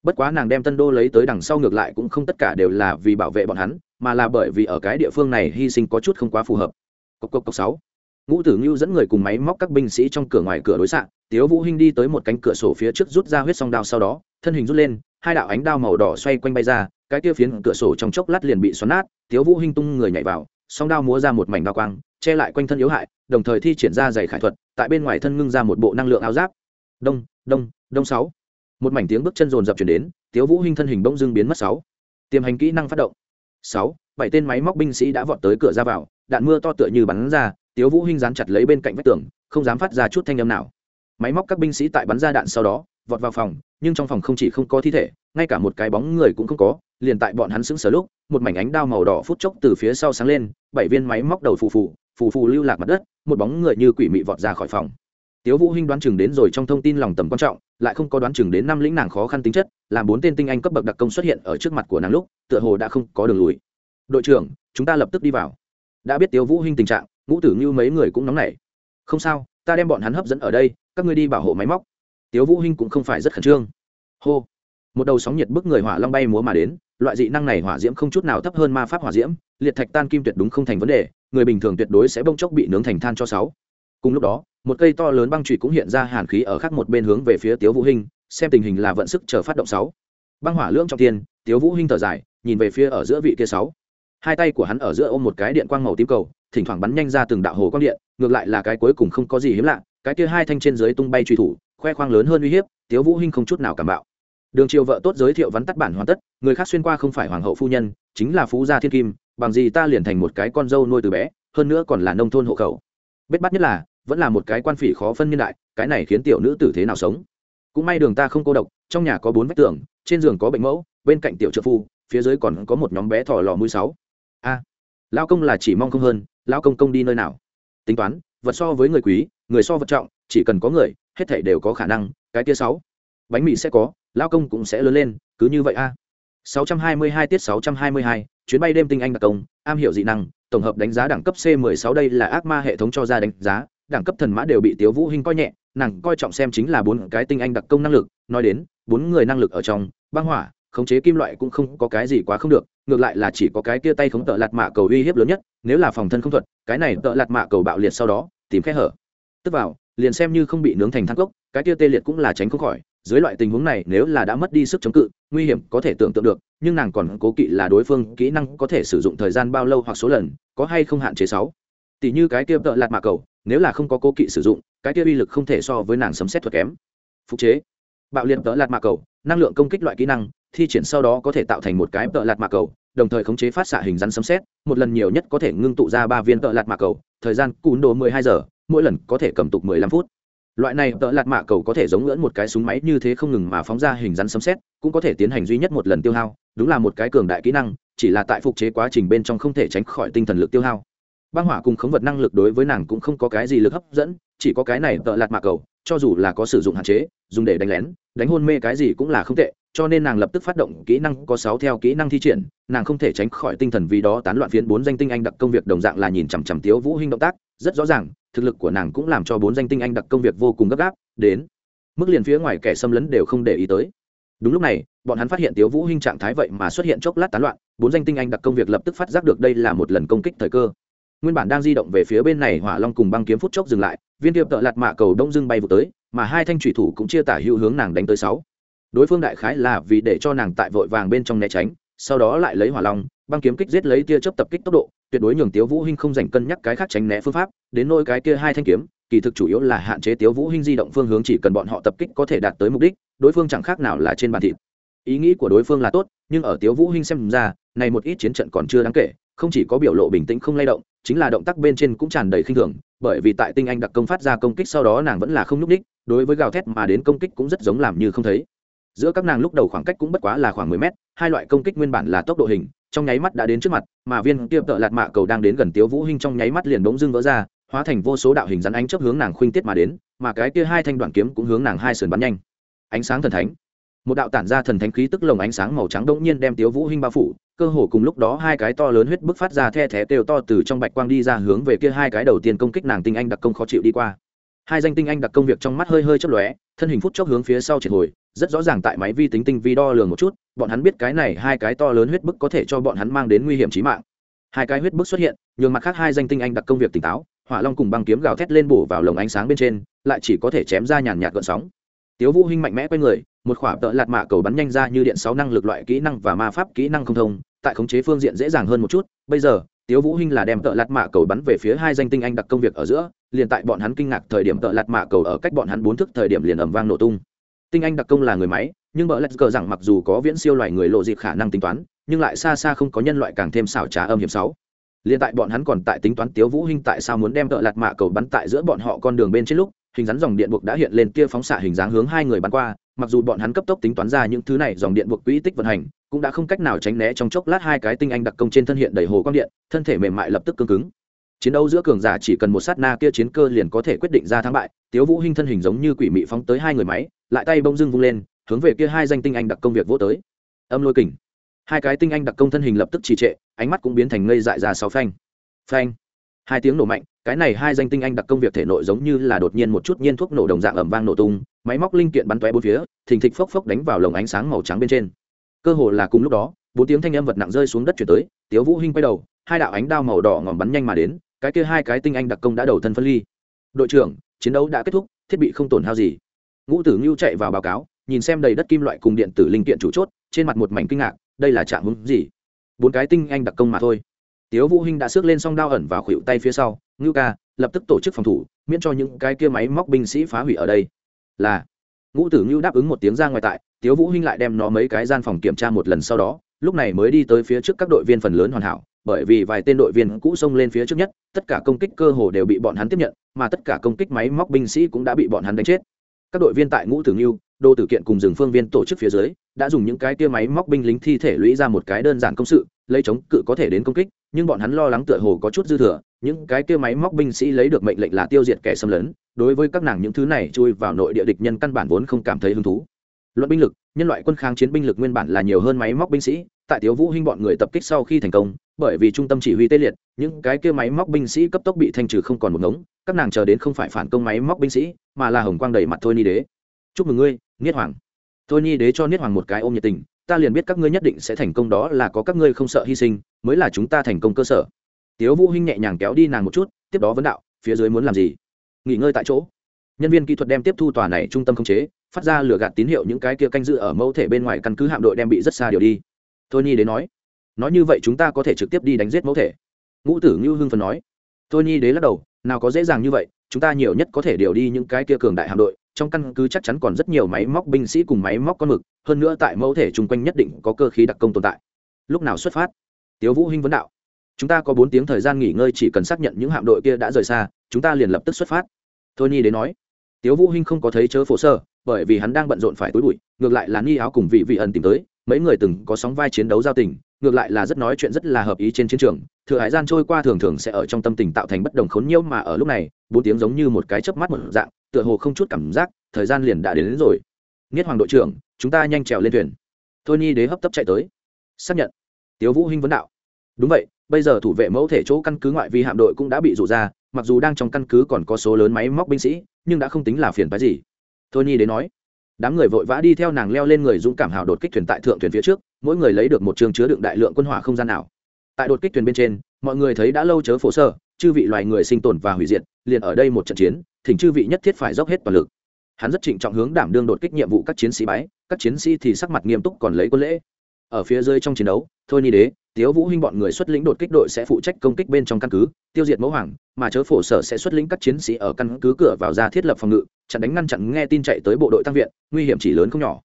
bất quá nàng đem tân đô lấy tới đằng sau ngược lại cũng không tất cả đều là vì bảo vệ bọn hắn, mà là bởi vì ở cái địa phương này hy sinh có chút không quá phù hợp. Cốc cốc cốc sáu. Ngũ tử ngưu dẫn người cùng máy móc các binh sĩ trong cửa ngoài cửa đối xạ, tiếu vũ hinh đi tới một cánh cửa sổ phía trước rút ra huyết song đao sau đó, thân hình rút lên, hai đạo ánh đao màu đỏ xoay quanh bay ra, cái kia phiến cửa sổ trong chốc lát liền bị xoắn nát, tiếu vũ hinh tung người nhảy vào, song đao múa ra một mảnh đao quang, che lại quanh thân yếu hại, đồng thời thi triển ra giày khải thuật, tại bên ngoài thân ngưng ra một bộ năng lượng áo giáp. Đông đông đông sáu một mảnh tiếng bước chân rồn rập chuyển đến, tiếu vũ hinh thân hình bỗng dưng biến mất sáu. Tiềm hành kỹ năng phát động. Sáu, bảy tên máy móc binh sĩ đã vọt tới cửa ra vào, đạn mưa to tựa như bắn ra, tiếu vũ hinh dán chặt lấy bên cạnh vách tường, không dám phát ra chút thanh âm nào. Máy móc các binh sĩ tại bắn ra đạn sau đó, vọt vào phòng, nhưng trong phòng không chỉ không có thi thể, ngay cả một cái bóng người cũng không có, liền tại bọn hắn sững sờ lúc, một mảnh ánh đao màu đỏ phút chốc từ phía sau sáng lên, bảy viên máy móc đầu phù phù phù phù lưu lạc mặt đất, một bóng người như quỷ mị vọt ra khỏi phòng. Tiếu vũ hinh đoán chừng đến rồi trong thông tin lòng tầm quan trọng lại không có đoán chừng đến năm lĩnh nàng khó khăn tính chất làm bốn tên tinh anh cấp bậc đặc công xuất hiện ở trước mặt của nàng lúc, tựa hồ đã không có đường lùi. Đội trưởng, chúng ta lập tức đi vào. Đã biết tiếu vũ hinh tình trạng, ngũ tử như mấy người cũng nóng nảy. Không sao, ta đem bọn hắn hấp dẫn ở đây, các ngươi đi bảo hộ máy móc. Tiếu vũ hinh cũng không phải rất khẩn trương. Hô. Một đầu sóng nhiệt bức người hỏa long bay múa mà đến, loại dị năng này hỏa diễm không chút nào thấp hơn ma pháp hỏa diễm, liệt thạch tan kim tuyệt đúng không thành vấn đề, người bình thường tuyệt đối sẽ bông chốc bị nướng thành than cho sáu cùng lúc đó, một cây to lớn băng trụy cũng hiện ra hàn khí ở khác một bên hướng về phía tiếu vũ hinh, xem tình hình là vận sức chờ phát động sáu. Băng hỏa lưỡng trong tiên tiếu vũ hinh thở dài, nhìn về phía ở giữa vị kia sáu. Hai tay của hắn ở giữa ôm một cái điện quang màu tím cầu, thỉnh thoảng bắn nhanh ra từng đạo hồ quang điện, ngược lại là cái cuối cùng không có gì hiếm lạ, cái kia hai thanh trên dưới tung bay truy thủ, khoe khoang lớn hơn uy hiếp, tiếu vũ hinh không chút nào cảm bạo. Đường triều vợ tốt giới thiệu vắn tắt bản hoàn tất, người khác xuyên qua không phải hoàng hậu phu nhân, chính là phú gia thiên kim, bằng gì ta liền thành một cái con dâu nuôi từ bé, hơn nữa còn là nông thôn hộ khẩu bết bắt nhất là vẫn là một cái quan phỉ khó phân nhân đại cái này khiến tiểu nữ tử thế nào sống? Cũng may đường ta không cô độc trong nhà có bốn vách tường trên giường có bệnh mẫu bên cạnh tiểu trợ phu phía dưới còn có một nhóm bé thỏ lò mũi sáu. A lao công là chỉ mong không hơn lao công công đi nơi nào? Tính toán vật so với người quý người so vật trọng chỉ cần có người hết thảy đều có khả năng cái kia sáu. Bánh mì sẽ có lao công cũng sẽ lớn lên cứ như vậy a. 622 tiết 622, chuyến bay đêm tinh anh đặc công am hiểu dị năng tổng hợp đánh giá đẳng cấp c 16 đây là ác ma hệ thống cho ra đánh giá, đẳng cấp thần mã đều bị tiếu vũ hinh coi nhẹ, nàng coi trọng xem chính là bốn cái tinh anh đặc công năng lực, nói đến, bốn người năng lực ở trong, băng hỏa, khống chế kim loại cũng không có cái gì quá không được, ngược lại là chỉ có cái kia tay khống tợ lạt mạ cầu uy hiếp lớn nhất, nếu là phòng thân không thuật, cái này tợ lạt mạ cầu bạo liệt sau đó, tìm khe hở. Tức vào, liền xem như không bị nướng thành thang cốc, cái kia tê liệt cũng là tránh không khỏi dưới loại tình huống này, nếu là đã mất đi sức chống cự, nguy hiểm có thể tưởng tượng được, nhưng nàng còn cố kỵ là đối phương kỹ năng có thể sử dụng thời gian bao lâu hoặc số lần, có hay không hạn chế sáu. Tỷ như cái kia tợ lạt mạ cầu, nếu là không có cố kỵ sử dụng, cái kia uy lực không thể so với nàng sấm xét thuật kém. Phục chế. Bạo liệt tợ lạt mạ cầu, năng lượng công kích loại kỹ năng, thi triển sau đó có thể tạo thành một cái tợ lạt mạ cầu, đồng thời khống chế phát xạ hình rắn sấm xét một lần nhiều nhất có thể ngưng tụ ra ba viên tợ lạt mạ cầu, thời gian cún đồ mười hai giờ, mỗi lần có thể cầm tục mười lăm phút loại này tợ lạt mạ cầu có thể giống ngưỡng một cái súng máy như thế không ngừng mà phóng ra hình rắn sấm xét cũng có thể tiến hành duy nhất một lần tiêu hao, đúng là một cái cường đại kỹ năng, chỉ là tại phục chế quá trình bên trong không thể tránh khỏi tinh thần lực tiêu hao. Băng hỏa cùng khống vật năng lực đối với nàng cũng không có cái gì lực hấp dẫn, chỉ có cái này tợ lạt mạ cầu, cho dù là có sử dụng hạn chế, dùng để đánh lén, đánh hôn mê cái gì cũng là không tệ, cho nên nàng lập tức phát động kỹ năng có sáu theo kỹ năng thi triển, nàng không thể tránh khỏi tinh thần vì đó tán loạn phiến bốn danh tinh anh đặc công việc đồng dạng là nhìn chằm chằm tiếu vũ hinh động tác, rất rõ ràng thực lực của nàng cũng làm cho bốn danh tinh anh đặc công việc vô cùng gấp gáp, đến, mức liền phía ngoài kẻ xâm lấn đều không để ý tới. Đúng lúc này, bọn hắn phát hiện tiếu vũ hinh trạng thái vậy mà xuất hiện chốc lát tán loạn, bốn danh tinh anh đặc công việc lập tức phát giác được đây là một lần công kích thời cơ. Nguyên bản đang di động về phía bên này hỏa long cùng băng kiếm phút chốc dừng lại, viên tiệp tợ lạt mạ cầu đông dưng bay vụ tới, mà hai thanh thủy thủ cũng chia tả hữu hướng nàng đánh tới sáu. Đối phương đại khái là vì để cho nàng tại vội vàng bên trong né tránh sau đó lại lấy hỏa long, băng kiếm kích giết lấy tia chớp tập kích tốc độ, tuyệt đối nhường tiếu vũ hinh không dành cân nhắc cái khác tránh né phương pháp, đến nỗi cái kia hai thanh kiếm, kỳ thực chủ yếu là hạn chế tiếu vũ hinh di động phương hướng chỉ cần bọn họ tập kích có thể đạt tới mục đích, đối phương chẳng khác nào là trên bàn thịt. Ý nghĩ của đối phương là tốt, nhưng ở tiếu vũ hinh xem ra, này một ít chiến trận còn chưa đáng kể, không chỉ có biểu lộ bình tĩnh không lay động, chính là động tác bên trên cũng tràn đầy khinh thường, bởi vì tại tinh anh đặc công phát ra công kích sau đó nàng vẫn là không núp đích đối với gào thét mà đến công kích cũng rất giống làm như không thấy giữa các nàng lúc đầu khoảng cách cũng bất quá là khoảng mười mét, hai loại công kích nguyên bản là tốc độ hình, trong nháy mắt đã đến trước mặt, mà viên kia tợ lạt mạ cầu đang đến gần tiếu vũ hinh trong nháy mắt liền bỗng dưng vỡ ra, hóa thành vô số đạo hình rắn ánh chớp hướng nàng khuynh tiết mà đến, mà cái kia hai thanh đoạn kiếm cũng hướng nàng hai sườn bắn nhanh. Ánh sáng thần thánh. Một đạo tản ra thần thánh khí tức lồng ánh sáng màu trắng đột nhiên đem tiếu vũ hinh bao phủ, cơ hồ cùng lúc đó hai cái to lớn huyết bức phát ra the thé kêu to từ trong bạch quang đi ra hướng về kia hai cái đầu tiên công kích nàng tinh anh đặc công khó chịu đi qua. Hai danh tinh anh đặc công việc trong mắt hơi hơi chớp lóe, thân hình phút chốc hướng phía sau triệt hồi rất rõ ràng tại máy vi tính tinh vi đo lường một chút, bọn hắn biết cái này hai cái to lớn huyết bức có thể cho bọn hắn mang đến nguy hiểm chí mạng. Hai cái huyết bức xuất hiện, nhường mặt khác hai danh tinh anh đặc công việc tỉnh táo, hỏa long cùng băng kiếm gào thét lên bổ vào lồng ánh sáng bên trên, lại chỉ có thể chém ra nhàn nhạt gợn sóng. Tiếu vũ hinh mạnh mẽ quay người, một khỏa tợ lạt mạ cầu bắn nhanh ra như điện sáu năng lực loại kỹ năng và ma pháp kỹ năng không thông, tại khống chế phương diện dễ dàng hơn một chút. Bây giờ, tiếu vũ hinh là đem tợ lạt mạ cầu bắn về phía hai danh tinh anh đặc công việc ở giữa, liền tại bọn hắn kinh ngạc thời điểm tợ lạt mạ cầu ở cách bọn hắn bốn thước thời điểm liền ầm vang nổ tung tinh anh đặc công là người máy, nhưng bờ lạch cờ rằng mặc dù có viễn siêu loài người lộ dịp khả năng tính toán, nhưng lại xa xa không có nhân loại càng thêm xảo trá âm hiểm sáu. Liền tại bọn hắn còn tại tính toán tiếu vũ hinh tại sao muốn đem tợ lạt mạ cầu bắn tại giữa bọn họ con đường bên trên lúc, hình rắn dòng điện buộc đã hiện lên kia phóng xạ hình dáng hướng hai người bắn qua, mặc dù bọn hắn cấp tốc tính toán ra những thứ này, dòng điện buộc quỹ tích vận hành, cũng đã không cách nào tránh né trong chốc lát hai cái tinh anh đặc công trên thân hiện đầy hồ quang điện, thân thể mềm mại lập tức cứng cứng chiến đấu giữa cường giả chỉ cần một sát na kia chiến cơ liền có thể quyết định ra thắng bại. Tiếu vũ hinh thân hình giống như quỷ mị phóng tới hai người máy, lại tay bông dưng vung lên, hướng về kia hai danh tinh anh đặc công việc vô tới. Âm lôi kình. Hai cái tinh anh đặc công thân hình lập tức trì trệ, ánh mắt cũng biến thành ngây dại ra sáu phanh. Phanh. Hai tiếng nổ mạnh, cái này hai danh tinh anh đặc công việc thể nội giống như là đột nhiên một chút nhiên thuốc nổ đồng dạng ẩm vang nổ tung, máy móc linh kiện bắn tóe bốn phía, thình thịch phốc phốc đánh vào lồng ánh sáng màu trắng bên trên. Cơ hồ là cùng lúc đó, bốn tiếng thanh âm vật nặng rơi xuống đất chuyển tới, tiếu vũ hinh quay đầu hai đạo ánh đao màu đỏ ngòm bắn nhanh mà đến, cái kia hai cái tinh anh đặc công đã đầu thân phân ly. Đội trưởng, chiến đấu đã kết thúc, thiết bị không tổn hao gì. Ngũ tử ngưu chạy vào báo cáo, nhìn xem đầy đất kim loại cùng điện tử linh kiện chủ chốt, trên mặt một mảnh kinh ngạc, đây là trạng hướng gì? Bốn cái tinh anh đặc công mà thôi. Tiếu vũ hinh đã xước lên song đao ẩn vào khuỷu tay phía sau, ngưu ca, lập tức tổ chức phòng thủ, miễn cho những cái kia máy móc binh sĩ phá hủy ở đây. Là. Ngũ tử ngưu đáp ứng một tiếng ra ngoài tại, tiếu vũ hinh lại đem nó mấy cái gian phòng kiểm tra một lần sau đó, lúc này mới đi tới phía trước các đội viên phần lớn hoàn hảo bởi vì vài tên đội viên cũ xông lên phía trước nhất, tất cả công kích cơ hồ đều bị bọn hắn tiếp nhận, mà tất cả công kích máy móc binh sĩ cũng đã bị bọn hắn đánh chết. Các đội viên tại ngũ tử ngưu đô tử kiện cùng rừng phương viên tổ chức phía dưới, đã dùng những cái tia máy móc binh lính thi thể lũy ra một cái đơn giản công sự, lấy chống cự có thể đến công kích, nhưng bọn hắn lo lắng tựa hồ có chút dư thừa, những cái kia máy móc binh sĩ lấy được mệnh lệnh là tiêu diệt kẻ xâm lấn, đối với các nàng những thứ này chui vào nội địa địch nhân căn bản vốn không cảm thấy hứng thú. Luận binh lực, nhân loại quân kháng chiến binh lực nguyên bản là nhiều hơn máy móc binh sĩ tại tiếu vũ hinh bọn người tập kích sau khi thành công, bởi vì trung tâm chỉ huy tê liệt, những cái kia máy móc binh sĩ cấp tốc bị thanh trừ không còn một ngống, các nàng chờ đến không phải phản công máy móc binh sĩ, mà là hồng quang đầy mặt thôi ni đế. Chúc mừng ngươi, niết hoàng. Thôi ni đế cho niết hoàng một cái ôm nhiệt tình, ta liền biết các ngươi nhất định sẽ thành công đó là có các ngươi không sợ hy sinh, mới là chúng ta thành công cơ sở. Tiếu vũ hinh nhẹ nhàng kéo đi nàng một chút, tiếp đó vấn đạo, phía dưới muốn làm gì? Nghỉ ngơi tại chỗ. Nhân viên kỹ thuật đem tiếp thu tòa này trung tâm khống chế, phát ra lửa gạt tín hiệu những cái kia canh dự ở mẫu thể bên ngoài căn cứ hạm đội đem bị rất xa điều đi thôi nhi đế nói nói như vậy chúng ta có thể trực tiếp đi đánh giết mẫu thể. Ngũ tử ngưu hưng phần nói. Thôi nhi đế lắc đầu, nào có dễ dàng như vậy, chúng ta nhiều nhất có thể điều đi những cái kia cường đại hạm đội, trong căn cứ chắc chắn còn rất nhiều máy móc binh sĩ cùng máy móc con mực, hơn nữa tại mẫu thể chung quanh nhất định có cơ khí đặc công tồn tại. Lúc nào xuất phát? Tiếu vũ hinh vấn đạo. Chúng ta có bốn tiếng thời gian nghỉ ngơi chỉ cần xác nhận những hạm đội kia đã rời xa, chúng ta liền lập tức xuất phát. Thôi nhi đến nói. Tiếu vũ hinh không có thấy chớ phổ sơ, bởi vì hắn đang bận rộn phải túi bụi, ngược lại là ni áo cùng vị vị ẩn tìm tới mấy người từng có sóng vai chiến đấu giao tình ngược lại là rất nói chuyện rất là hợp ý trên chiến trường thừa hải gian trôi qua thường thường sẽ ở trong tâm tình tạo thành bất đồng khốn nhiễu mà ở lúc này bốn tiếng giống như một cái chớp mắt một dạng tựa hồ không chút cảm giác thời gian liền đã đến, đến rồi. Nghiết hoàng đội trưởng chúng ta nhanh trèo lên thuyền. Thôi ni đế hấp tấp chạy tới. Xác nhận. Tiếu vũ hinh vấn đạo. Đúng vậy bây giờ thủ vệ mẫu thể chỗ căn cứ ngoại vi hạm đội cũng đã bị rụ ra mặc dù đang trong căn cứ còn có số lớn máy móc binh sĩ nhưng đã không tính là phiền phái gì. Thôi nhi Đế nói đám người vội vã đi theo nàng leo lên người dũng cảm hào đột kích thuyền tại thượng thuyền phía trước, mỗi người lấy được một trường chứa đựng đại lượng quân hỏa không gian nào. Tại đột kích thuyền bên trên, mọi người thấy đã lâu chớ phổ sơ, chư vị loài người sinh tồn và hủy diệt, liền ở đây một trận chiến, thỉnh chư vị nhất thiết phải dốc hết toàn lực. Hắn rất trịnh trọng hướng đảm đương đột kích nhiệm vụ các chiến sĩ bái, các chiến sĩ thì sắc mặt nghiêm túc còn lấy quân lễ. Ở phía dưới trong chiến đấu thôi ni đế tiếu vũ huynh bọn người xuất lĩnh đột kích đội sẽ phụ trách công kích bên trong căn cứ, tiêu diệt mẫu hoàng, mà chớ phổ sở sẽ xuất lĩnh các chiến sĩ ở căn cứ cửa vào ra thiết lập phòng ngự, chặn đánh ngăn chặn nghe tin chạy tới bộ đội tăng viện, nguy hiểm chỉ lớn không nhỏ.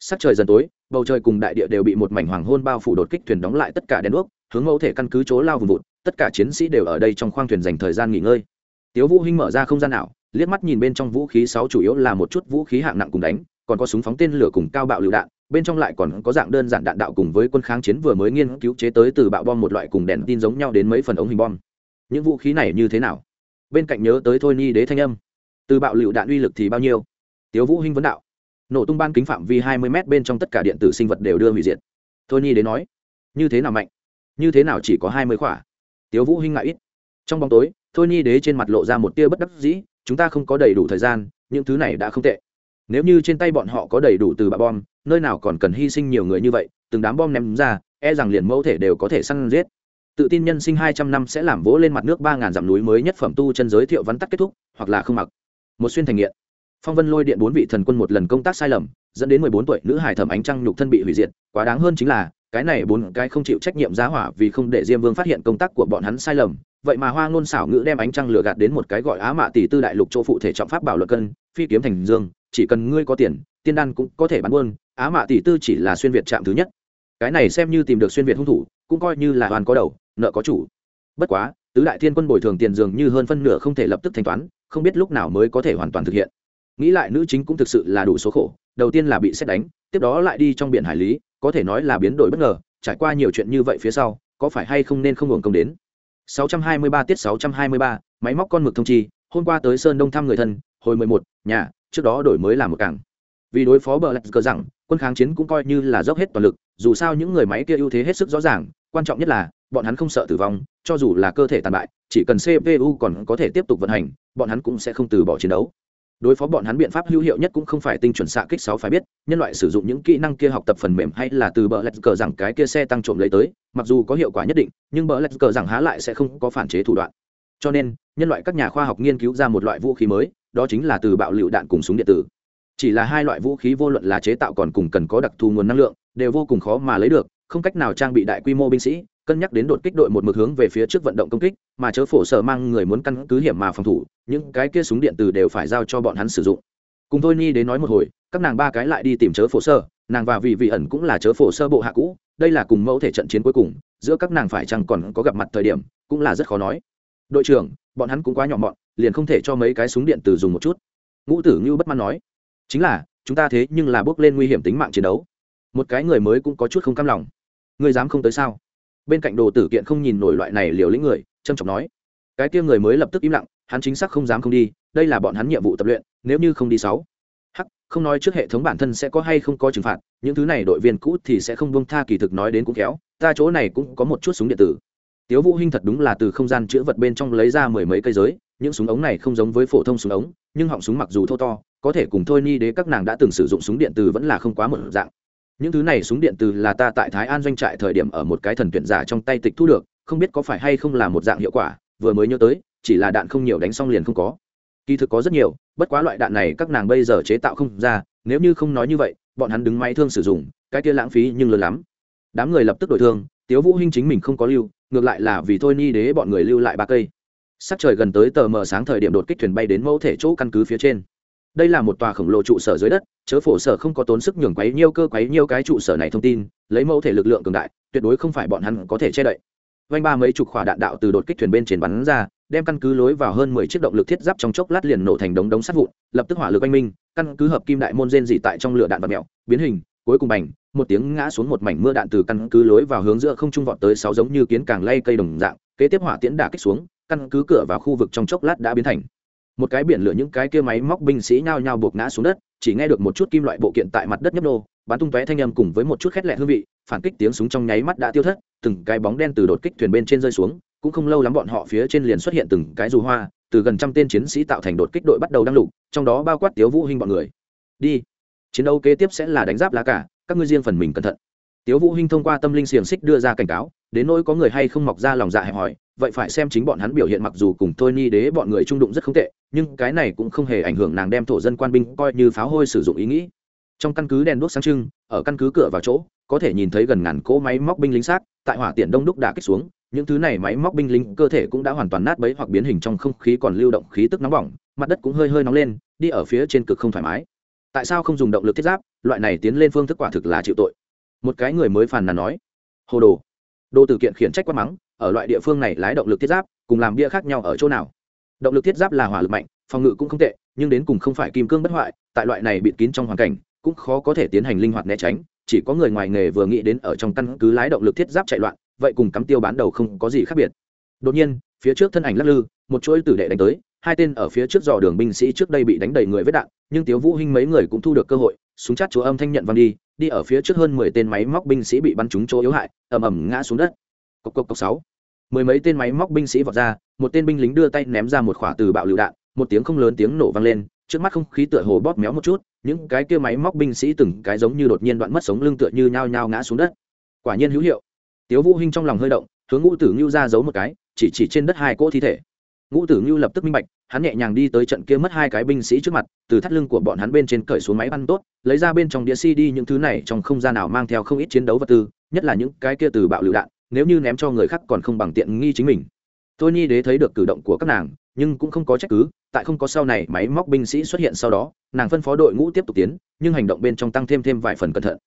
Sắc trời dần tối, bầu trời cùng đại địa đều bị một mảnh hoàng hôn bao phủ đột kích thuyền đóng lại tất cả đèn đuốc, hướng mẫu thể căn cứ chỗ lao vùng vụt, tất cả chiến sĩ đều ở đây trong khoang thuyền dành thời gian nghỉ ngơi. Tiếu vũ hinh mở ra không gian nào liếc mắt nhìn bên trong vũ khí sáu chủ yếu là một chút vũ khí hạng nặng cùng đánh, còn có súng phóng tên lửa cùng cao bạo lựu đạn bên trong lại còn có dạng đơn giản đạn đạo cùng với quân kháng chiến vừa mới nghiên cứu chế tới từ bạo bom một loại cùng đèn tin giống nhau đến mấy phần ống hình bom. Những vũ khí này như thế nào? Bên cạnh nhớ tới thôi ni đế thanh âm. Từ bạo lựu đạn uy lực thì bao nhiêu? Tiếu vũ hinh vấn đạo. Nổ tung ban kính phạm vi hai mươi m bên trong tất cả điện tử sinh vật đều đưa hủy diệt. Thôi ni đế nói. Như thế nào mạnh? Như thế nào chỉ có hai mươi khỏa? Tiếu vũ hinh ngại ít. Trong bóng tối, thôi ni đế trên mặt lộ ra một tia bất đắc dĩ, chúng ta không có đầy đủ thời gian, những thứ này đã không tệ. Nếu như trên tay bọn họ có đầy đủ từ bạo bom nơi nào còn cần hy sinh nhiều người như vậy, từng đám bom ném ra e rằng liền mẫu thể đều có thể săn giết. Tự tin nhân sinh hai trăm năm sẽ làm vỗ lên mặt nước ba ngàn dặm núi mới nhất phẩm tu chân giới thiệu vắn tắt kết thúc, hoặc là không mặc. Một xuyên thành nghiện. Phong vân lôi điện bốn vị thần quân một lần công tác sai lầm, dẫn đến mười bốn tuổi nữ hải thẩm ánh trăng nhục thân bị hủy diệt, quá đáng hơn chính là, cái này bốn cái không chịu trách nhiệm giá hỏa vì không để diêm vương phát hiện công tác của bọn hắn sai lầm, vậy mà hoa ngôn xảo ngữ đem ánh trăng lừa gạt đến một cái gọi á mạ tỷ tư đại lục chỗ phụ thể trọng pháp bảo luật cân, phi kiếm thành dương, chỉ cần ngươi có tiền, tiên đan cũng có thể bán buôn á mạ tỷ tư chỉ là xuyên việt chạm thứ nhất. Cái này xem như tìm được xuyên việt hung thủ cũng coi như là hoàn có đầu nợ có chủ. Bất quá tứ đại thiên quân bồi thường tiền dường như hơn phân nửa không thể lập tức thanh toán không biết lúc nào mới có thể hoàn toàn thực hiện. Nghĩ lại nữ chính cũng thực sự là đủ số khổ đầu tiên là bị xét đánh tiếp đó lại đi trong biển hải lý có thể nói là biến đổi bất ngờ trải qua nhiều chuyện như vậy phía sau có phải hay không nên không hưởng công đến? 623 tiết 623, máy móc con mực thông chi hôm qua tới sơn đông thăm người thân hồi 11, nhà trước đó đổi mới làm một cảng. Vì đối phó bờ lạch cờ rằng quân kháng chiến cũng coi như là dốc hết toàn lực, dù sao những người máy kia ưu thế hết sức rõ ràng, quan trọng nhất là, bọn hắn không sợ tử vong, cho dù là cơ thể tàn bại, chỉ cần cpu còn có thể tiếp tục vận hành, bọn hắn cũng sẽ không từ bỏ chiến đấu. Đối phó bọn hắn biện pháp hữu hiệu nhất cũng không phải tinh chuẩn xạ kích sáu phải biết, nhân loại sử dụng những kỹ năng kia học tập phần mềm hay là từ bờ lạch cờ rằng cái kia xe tăng trộm lấy tới, mặc dù có hiệu quả nhất định, nhưng bờ lạch cờ rằng há lại sẽ không có phản chế thủ đoạn. Cho nên, nhân loại các nhà khoa học nghiên cứu ra một loại vũ khí mới, đó chính là từ bạo lựu đạn cùng súng điện tử chỉ là hai loại vũ khí vô luận là chế tạo còn cùng cần có đặc thù nguồn năng lượng, đều vô cùng khó mà lấy được, không cách nào trang bị đại quy mô binh sĩ, cân nhắc đến đột kích đội một mực hướng về phía trước vận động công kích, mà chớ phổ sở mang người muốn căn cứ hiểm mà phòng thủ, những cái kia súng điện từ đều phải giao cho bọn hắn sử dụng. Cùng thôi ni đến nói một hồi, các nàng ba cái lại đi tìm chớ phổ sơ nàng và vị vị ẩn cũng là chớ phổ sơ bộ hạ cũ, đây là cùng mẫu thể trận chiến cuối cùng, giữa các nàng phải chăng còn có gặp mặt thời điểm, cũng là rất khó nói. Đội trưởng, bọn hắn cũng quá nhỏ mọn, liền không thể cho mấy cái súng điện từ dùng một chút. Ngũ tử như bất mãn nói chính là, chúng ta thế nhưng là bước lên nguy hiểm tính mạng chiến đấu. Một cái người mới cũng có chút không cam lòng. Ngươi dám không tới sao? Bên cạnh đồ tử kiện không nhìn nổi loại này liều lĩnh người trâm trọng nói. Cái kia người mới lập tức im lặng, hắn chính xác không dám không đi, đây là bọn hắn nhiệm vụ tập luyện, nếu như không đi sáu. Hắc, không nói trước hệ thống bản thân sẽ có hay không có trừng phạt, những thứ này đội viên cũ thì sẽ không buông tha kỳ thực nói đến cũng khéo. ta chỗ này cũng có một chút súng điện tử. Tiếu vũ hinh thật đúng là từ không gian chữa vật bên trong lấy ra mười mấy cây giới, những súng ống này không giống với phổ thông súng ống, nhưng họng súng mặc dù thô to có thể cùng thôi ni đế các nàng đã từng sử dụng súng điện từ vẫn là không quá một dạng. Những thứ này súng điện từ là ta tại thái an doanh trại thời điểm ở một cái thần tuyển giả trong tay tịch thu được, không biết có phải hay không là một dạng hiệu quả, vừa mới nhớ tới, chỉ là đạn không nhiều đánh xong liền không có. Kỳ thực có rất nhiều, bất quá loại đạn này các nàng bây giờ chế tạo không ra, nếu như không nói như vậy, bọn hắn đứng máy thương sử dụng, cái kia lãng phí nhưng lớn lắm. Đám người lập tức đổi thương, tiếu vũ hinh chính mình không có lưu, ngược lại là vì thôi ni đế bọn người lưu lại ba cây. Sắc trời gần tới tờ mờ sáng thời điểm đột kích thuyền bay đến mẫu thể chỗ căn cứ phía trên đây là một tòa khổng lồ trụ sở dưới đất, chớ phổ sở không có tốn sức nhường quấy nhiêu cơ quấy nhiêu cái trụ sở này thông tin, lấy mẫu thể lực lượng cường đại, tuyệt đối không phải bọn hắn có thể che đậy. Vanh ba mấy chục khỏa đạn đạo từ đột kích thuyền bên trên bắn ra, đem căn cứ lối vào hơn mười chiếc động lực thiết giáp trong chốc lát liền nổ thành đống đống sắt vụn, lập tức hỏa lực oanh minh, căn cứ hợp kim đại môn rên dị tại trong lửa đạn và mẹo, biến hình, cuối cùng bành, một tiếng ngã xuống một mảnh mưa đạn từ căn cứ lối vào hướng giữa không trung vọt tới sáu giống như kiến càng lay cây đồng dạng, kế tiếp hỏa tiễn đả kích xuống, căn cứ cửa vào khu vực trong chốc lát đã biến thành một cái biển lửa những cái kia máy móc binh sĩ nhao nhao buộc ngã xuống đất, chỉ nghe được một chút kim loại bộ kiện tại mặt đất nhấp nô, bắn tung tóe thanh âm cùng với một chút khét lẹ hương vị, phản kích tiếng súng trong nháy mắt đã tiêu thất, từng cái bóng đen từ đột kích thuyền bên trên rơi xuống, cũng không lâu lắm bọn họ phía trên liền xuất hiện từng cái dù hoa, từ gần trăm tên chiến sĩ tạo thành đột kích đội bắt đầu đăng lục, trong đó bao quát tiếu vũ hinh bọn người. Đi, chiến đấu kế tiếp sẽ là đánh giáp lá cả, các ngươi riêng phần mình cẩn thận. Tiếu vũ hinh thông qua tâm linh xiềng xích đưa ra cảnh cáo đến nỗi có người hay không mọc ra lòng dạ hẹp hòi, vậy phải xem chính bọn hắn biểu hiện mặc dù cùng tôi ni đế bọn người trung đụng rất không tệ, nhưng cái này cũng không hề ảnh hưởng nàng đem thổ dân quan binh coi như pháo hôi sử dụng ý nghĩ. Trong căn cứ đèn đuốc sáng trưng, ở căn cứ cửa vào chỗ, có thể nhìn thấy gần ngàn cỗ máy móc binh lính xác, tại hỏa tiện đông đúc đã kích xuống, những thứ này máy móc binh lính cơ thể cũng đã hoàn toàn nát bấy hoặc biến hình trong không khí còn lưu động khí tức nóng bỏng, mặt đất cũng hơi hơi nóng lên, đi ở phía trên cực không thoải mái. Tại sao không dùng động lực thiết giáp? Loại này tiến lên phương thức quả thực là chịu tội. Một cái người mới phàn nàn nói. Hồ đồ đô tử kiện khiển trách quát mắng, ở loại địa phương này lái động lực thiết giáp, cùng làm bia khác nhau ở chỗ nào? Động lực thiết giáp là hỏa lực mạnh, phòng ngự cũng không tệ, nhưng đến cùng không phải kim cương bất hoại, tại loại này bịt kín trong hoàn cảnh, cũng khó có thể tiến hành linh hoạt né tránh, chỉ có người ngoài nghề vừa nghĩ đến ở trong căn cứ lái động lực thiết giáp chạy loạn, vậy cùng cắm tiêu bán đầu không có gì khác biệt. Đột nhiên, phía trước thân ảnh lắc lư, một chuỗi tử đệ đánh tới, hai tên ở phía trước dò đường binh sĩ trước đây bị đánh đầy người vết đạn, nhưng tiếu vũ hinh mấy người cũng thu được cơ hội, súng chát chúa âm thanh nhận văng đi đi ở phía trước hơn mười tên máy móc binh sĩ bị bắn trúng chỗ yếu hại, ầm ầm ngã xuống đất. Cục cục cục sáu. Mười mấy tên máy móc binh sĩ vọt ra, một tên binh lính đưa tay ném ra một quả từ bạo lựu đạn, một tiếng không lớn tiếng nổ vang lên, trước mắt không khí tựa hồ bóp méo một chút, những cái kia máy móc binh sĩ từng cái giống như đột nhiên đoạn mất sống lưng tựa như nhao nhao ngã xuống đất. Quả nhiên hữu hiệu. Tiếu vũ hinh trong lòng hơi động, hướng ngũ tử Nưu ra giấu một cái, chỉ chỉ trên đất hai cỗ thi thể ngũ tử ngưu lập tức minh bạch, hắn nhẹ nhàng đi tới trận kia mất hai cái binh sĩ trước mặt, từ thắt lưng của bọn hắn bên trên cởi xuống máy ăn tốt, lấy ra bên trong đĩa cd những thứ này trong không gian nào mang theo không ít chiến đấu vật tư, nhất là những cái kia từ bạo lựu đạn, nếu như ném cho người khác còn không bằng tiện nghi chính mình. Tôi nhi đế thấy được cử động của các nàng, nhưng cũng không có trách cứ, tại không có sau này máy móc binh sĩ xuất hiện sau đó, nàng phân phó đội ngũ tiếp tục tiến, nhưng hành động bên trong tăng thêm thêm vài phần cẩn thận.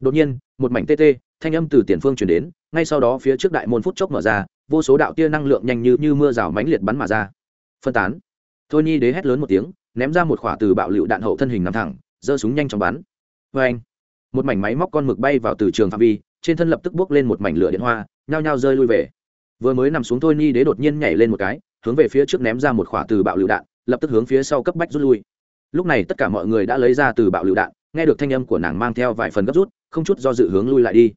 Đột nhiên, một mảnh tê tê, thanh âm từ tiền phương chuyển đến, ngay sau đó phía trước đại môn phút chốc mở ra vô số đạo tia năng lượng nhanh như, như mưa rào mãnh liệt bắn mà ra. Phân tán. Thôi nhi đế hét lớn một tiếng ném ra một khỏa từ bạo lựu đạn hậu thân hình nằm thẳng giơ súng nhanh chóng bắn. Vê anh một mảnh máy móc con mực bay vào từ trường phạm vi trên thân lập tức bước lên một mảnh lửa điện hoa nhao nhao rơi lui về. Vừa mới nằm xuống thôi nhi đế đột nhiên nhảy lên một cái hướng về phía trước ném ra một khỏa từ bạo lựu đạn lập tức hướng phía sau cấp bách rút lui. Lúc này tất cả mọi người đã lấy ra từ bạo lựu đạn nghe được thanh âm của nàng mang theo vài phần gấp rút không chút do dự hướng lui lại đi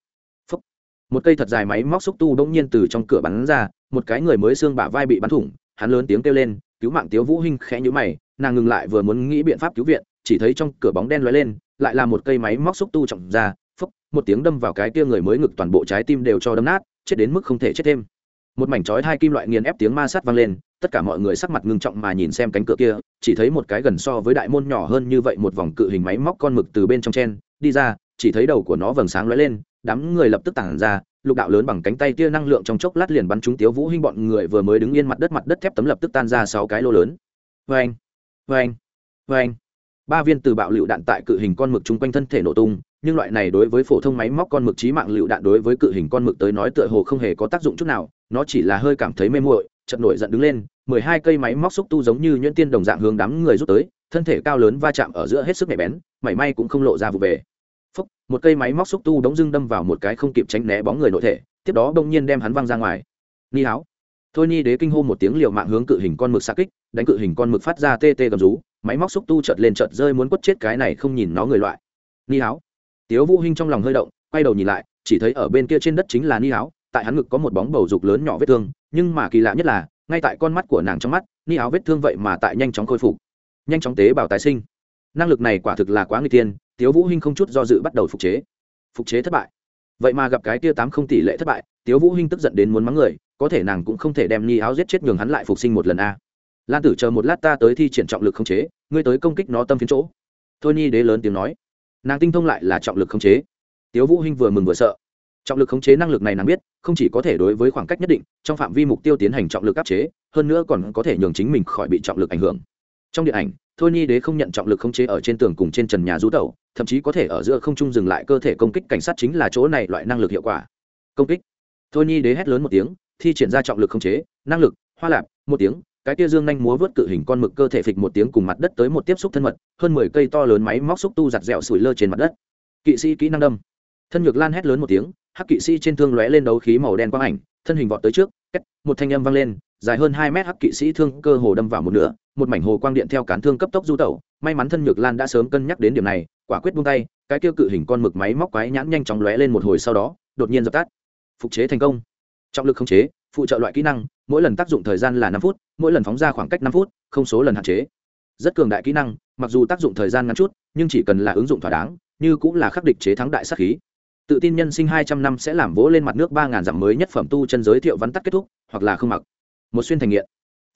một cây thật dài máy móc xúc tu bỗng nhiên từ trong cửa bắn ra, một cái người mới xương bả vai bị bắn thủng, hắn lớn tiếng kêu lên, cứu mạng tiếu vũ hinh! khẽ nhíu mày, nàng ngừng lại vừa muốn nghĩ biện pháp cứu viện, chỉ thấy trong cửa bóng đen lóe lên, lại là một cây máy móc xúc tu trọng ra phúc một tiếng đâm vào cái kia người mới ngực toàn bộ trái tim đều cho đâm nát, chết đến mức không thể chết thêm. Một mảnh chói hai kim loại nghiền ép tiếng ma sát vang lên, tất cả mọi người sắc mặt ngưng trọng mà nhìn xem cánh cửa kia, chỉ thấy một cái gần so với đại môn nhỏ hơn như vậy một vòng cự hình máy móc con mực từ bên trong chen đi ra, chỉ thấy đầu của nó vầng sáng lóe lên đám người lập tức tản ra, lục đạo lớn bằng cánh tay tia năng lượng trong chốc lát liền bắn trúng tiếu vũ hinh bọn người vừa mới đứng yên mặt đất mặt đất thép tấm lập tức tan ra sáu cái lô lớn. Vang vang vang ba viên từ bạo lựu đạn tại cự hình con mực chung quanh thân thể nổ tung, nhưng loại này đối với phổ thông máy móc con mực trí mạng lựu đạn đối với cự hình con mực tới nói tựa hồ không hề có tác dụng chút nào, nó chỉ là hơi cảm thấy mê muội, chợt nổi giận đứng lên, mười hai cây máy móc xúc tu giống như nhuyễn tiên đồng dạng hướng đám người rút tới, thân thể cao lớn va chạm ở giữa hết sức nhạy bén, mảy may cũng không lộ ra vụ về. Phúc, một cây máy móc xúc tu đống dưng đâm vào một cái không kịp tránh né bóng người nội thể tiếp đó bỗng nhiên đem hắn văng ra ngoài. Ni háo. Thôi ni đế kinh hô một tiếng liều mạng hướng cự hình con mực xa kích đánh cự hình con mực phát ra tê tê gầm rú máy móc xúc tu chợt lên chợt rơi muốn quất chết cái này không nhìn nó người loại. Ni háo. Tiếu vũ hinh trong lòng hơi động quay đầu nhìn lại chỉ thấy ở bên kia trên đất chính là ni háo tại hắn ngực có một bóng bầu dục lớn nhỏ vết thương nhưng mà kỳ lạ nhất là ngay tại con mắt của nàng trong mắt ni áo vết thương vậy mà tại nhanh chóng khôi phục nhanh chóng tế bào tái sinh. Năng lực này quả thực là quá nguy tiên tiếu vũ hinh không chút do dự bắt đầu phục chế. Phục chế thất bại. Vậy mà gặp cái tia tám không tỷ lệ thất bại, tiếu vũ hinh tức giận đến muốn mắng người, có thể nàng cũng không thể đem ni áo giết chết nhường hắn lại phục sinh một lần a. Lan tử chờ một lát ta tới thi triển trọng lực không chế, ngươi tới công kích nó tâm phiến chỗ. Thôi ni đế lớn tiếng nói. Nàng tinh thông lại là trọng lực không chế. Tiếu vũ hinh vừa mừng vừa sợ. Trọng lực khống chế năng lực này nàng biết, không chỉ có thể đối với khoảng cách nhất định, trong phạm vi mục tiêu tiến hành trọng lực áp chế, hơn nữa còn có thể nhường chính mình khỏi bị trọng lực ảnh hưởng trong điện ảnh, thôi ni đế không nhận trọng lực khống chế ở trên tường cùng trên trần nhà rú tẩu, thậm chí có thể ở giữa không trung dừng lại cơ thể công kích cảnh sát chính là chỗ này loại năng lực hiệu quả. Công kích. Thôi ni đế hét lớn một tiếng, thi triển ra trọng lực khống chế, năng lực, hoa lạp, một tiếng, cái tia dương nhanh múa vớt cự hình con mực cơ thể phịch một tiếng cùng mặt đất tới một tiếp xúc thân mật, hơn mười cây to lớn máy móc xúc tu giặt dẻo sủi lơ trên mặt đất. Kỵ sĩ kỹ năng đâm. Thân nhược lan hét lớn một tiếng, hắc kỵ sĩ trên thương lóe lên đấu khí màu đen quang ảnh, thân hình vọt tới trước một thanh âm vang lên, dài hơn hai mét hắc kỵ sĩ thương cơ hồ đâm vào một nửa một mảnh hồ quang điện theo cán thương cấp tốc du tẩu, may mắn thân nhược lan đã sớm cân nhắc đến điểm này, quả quyết buông tay, cái kia cự hình con mực máy móc quái nhãn nhanh chóng lóe lên một hồi sau đó, đột nhiên dập tắt. Phục chế thành công. Trọng lực khống chế, phụ trợ loại kỹ năng, mỗi lần tác dụng thời gian là năm phút, mỗi lần phóng ra khoảng cách năm phút, không số lần hạn chế. Rất cường đại kỹ năng, mặc dù tác dụng thời gian ngắn chút, nhưng chỉ cần là ứng dụng thỏa đáng, như cũng là khắc địch chế thắng đại sát khí. Tự tin nhân sinh hai trăm năm sẽ làm vỗ lên mặt nước ba ngàn dặm mới nhất phẩm tu chân giới thiệu vắn tắt kết thúc, hoặc là không mặc. Một xuyên thành nghiện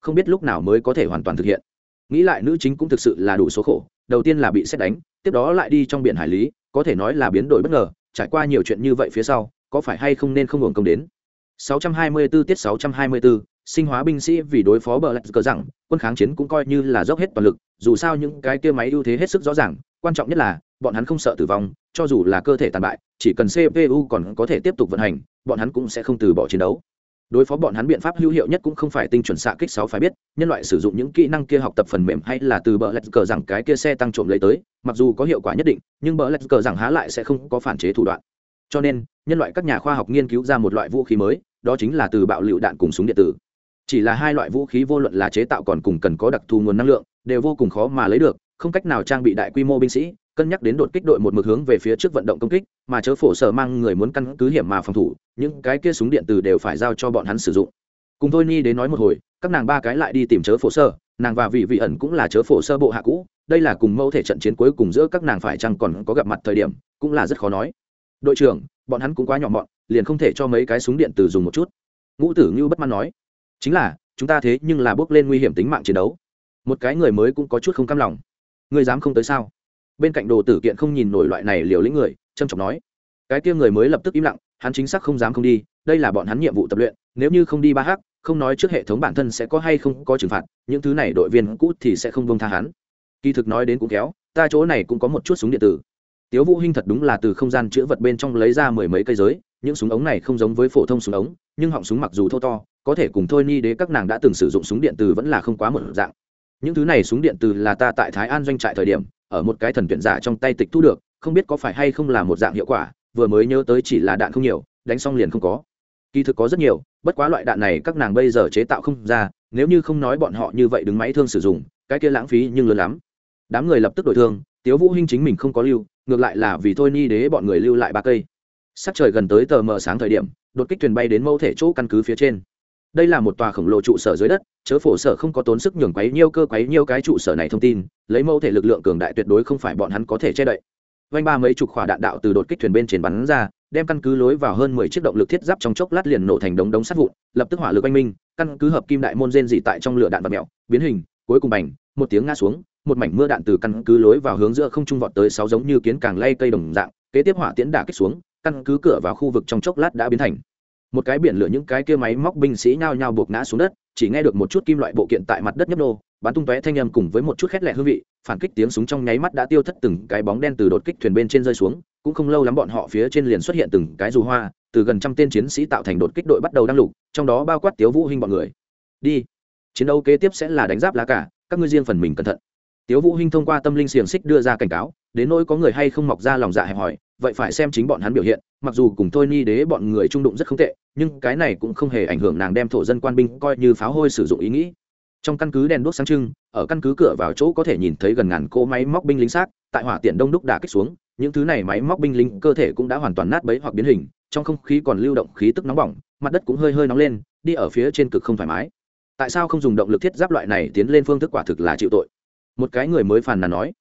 không biết lúc nào mới có thể hoàn toàn thực hiện. Nghĩ lại nữ chính cũng thực sự là đủ số khổ đầu tiên là bị xét đánh tiếp đó lại đi trong biển hải lý có thể nói là biến đổi bất ngờ trải qua nhiều chuyện như vậy phía sau có phải hay không nên không hưởng công đến? 624 tiết 624, sinh hóa binh sĩ vì đối phó bờ lạch cờ rằng quân kháng chiến cũng coi như là dốc hết toàn lực dù sao những cái kia máy ưu thế hết sức rõ ràng quan trọng nhất là bọn hắn không sợ tử vong cho dù là cơ thể tàn bại chỉ cần cpu còn có thể tiếp tục vận hành bọn hắn cũng sẽ không từ bỏ chiến đấu đối phó bọn hắn biện pháp hữu hiệu nhất cũng không phải tinh chuẩn xạ kích sáu phải biết, nhân loại sử dụng những kỹ năng kia học tập phần mềm hay là từ bờ lạch cờ rằng cái kia xe tăng trộm lấy tới, mặc dù có hiệu quả nhất định, nhưng bờ lạch cờ rằng há lại sẽ không có phản chế thủ đoạn. Cho nên, nhân loại các nhà khoa học nghiên cứu ra một loại vũ khí mới, đó chính là từ bạo lựu đạn cùng súng điện tử. Chỉ là hai loại vũ khí vô luận là chế tạo còn cùng cần có đặc thù nguồn năng lượng, đều vô cùng khó mà lấy được, không cách nào trang bị đại quy mô binh sĩ cân nhắc đến đột kích đội một mực hướng về phía trước vận động công kích, mà chớ phổ sở mang người muốn căn cứ hiểm mà phòng thủ, những cái kia súng điện từ đều phải giao cho bọn hắn sử dụng. Cùng thôi ni đến nói một hồi, các nàng ba cái lại đi tìm chớ phổ sơ nàng và vị vị ẩn cũng là chớ phổ sơ bộ hạ cũ, đây là cùng mẫu thể trận chiến cuối cùng giữa các nàng phải chăng còn có gặp mặt thời điểm, cũng là rất khó nói. Đội trưởng, bọn hắn cũng quá nhỏ mọn, liền không thể cho mấy cái súng điện từ dùng một chút. Ngũ tử như bất mãn nói, chính là, chúng ta thế nhưng là bước lên nguy hiểm tính mạng chiến đấu. Một cái người mới cũng có chút không cam lòng. Người dám không tới sao? Bên cạnh đồ tử kiện không nhìn nổi loại này liều lĩnh người, trâm trọng nói, cái kia người mới lập tức im lặng, hắn chính xác không dám không đi, đây là bọn hắn nhiệm vụ tập luyện, nếu như không đi ba hắc, không nói trước hệ thống bản thân sẽ có hay không có trừng phạt, những thứ này đội viên cũ thì sẽ không bông tha hắn. Kỳ thực nói đến cũng kéo ta chỗ này cũng có một chút súng điện tử. Tiếu vũ hinh thật đúng là từ không gian chữa vật bên trong lấy ra mười mấy cây giới, những súng ống này không giống với phổ thông súng ống, nhưng họng súng mặc dù thô to, có thể cùng thôi ni đế các nàng đã từng sử dụng súng điện tử vẫn là không quá một dạng. Những thứ này súng điện tử là ta tại thái an doanh trại thời điểm ở một cái thần tuyển giả trong tay tịch thu được, không biết có phải hay không là một dạng hiệu quả, vừa mới nhớ tới chỉ là đạn không nhiều, đánh xong liền không có. Kỳ thực có rất nhiều, bất quá loại đạn này các nàng bây giờ chế tạo không ra, nếu như không nói bọn họ như vậy đứng máy thương sử dụng, cái kia lãng phí nhưng lớn lắm. Đám người lập tức đổi thương, tiếu vũ hinh chính mình không có lưu, ngược lại là vì thôi ni đế bọn người lưu lại ba cây. Sắc trời gần tới tờ mờ sáng thời điểm, đột kích thuyền bay đến mẫu thể chỗ căn cứ phía trên đây là một tòa khổng lồ trụ sở dưới đất, chớ phổ sở không có tốn sức nhường quấy nhiêu cơ quấy nhiêu cái trụ sở này thông tin, lấy mẫu thể lực lượng cường đại tuyệt đối không phải bọn hắn có thể che đậy. Vanh ba mấy chục khỏa đạn đạo từ đột kích thuyền bên trên bắn ra, đem căn cứ lối vào hơn mười chiếc động lực thiết giáp trong chốc lát liền nổ thành đống đống sắt vụn, lập tức hỏa lực oanh minh, căn cứ hợp kim đại môn rên dị tại trong lửa đạn và mẹo, biến hình, cuối cùng bành, một tiếng ngã xuống, một mảnh mưa đạn từ căn cứ lối vào hướng giữa không trung vọt tới sáu giống như kiến càng lay cây đồng dạng, kế tiếp hỏa tiễn đả kích xuống, căn cứ cửa vào khu vực trong chốc lát đã biến thành một cái biển lửa những cái kia máy móc binh sĩ nhao nhao buộc ngã xuống đất, chỉ nghe được một chút kim loại bộ kiện tại mặt đất nhấp nô, bắn tung tóe thanh âm cùng với một chút khét lẹ hương vị, phản kích tiếng súng trong nháy mắt đã tiêu thất từng cái bóng đen từ đột kích thuyền bên trên rơi xuống, cũng không lâu lắm bọn họ phía trên liền xuất hiện từng cái dù hoa, từ gần trăm tên chiến sĩ tạo thành đột kích đội bắt đầu đăng lục, trong đó bao quát tiếu vũ hinh bọn người. Đi, chiến đấu kế tiếp sẽ là đánh giáp lá cả các ngươi riêng phần mình cẩn thận. Tiếu vũ hinh thông qua tâm linh xiềng xích đưa ra cảnh cáo đến nỗi có người hay không mọc ra lòng dạ hẹp hòi, vậy phải xem chính bọn hắn biểu hiện, mặc dù cùng thôi ni đế bọn người trung đụng rất không tệ, nhưng cái này cũng không hề ảnh hưởng nàng đem thổ dân quan binh coi như pháo hôi sử dụng ý nghĩ. Trong căn cứ đèn đuốc sáng trưng, ở căn cứ cửa vào chỗ có thể nhìn thấy gần ngàn cỗ máy móc binh lính xác, tại hỏa tiện đông đúc đã kích xuống, những thứ này máy móc binh lính cơ thể cũng đã hoàn toàn nát bấy hoặc biến hình, trong không khí còn lưu động khí tức nóng bỏng, mặt đất cũng hơi hơi nóng lên, đi ở phía trên cực không thoải mái. Tại sao không dùng động lực thiết giáp loại này tiến lên phương thức quả thực là chịu tội? Một cái người mới phàn nàn nói.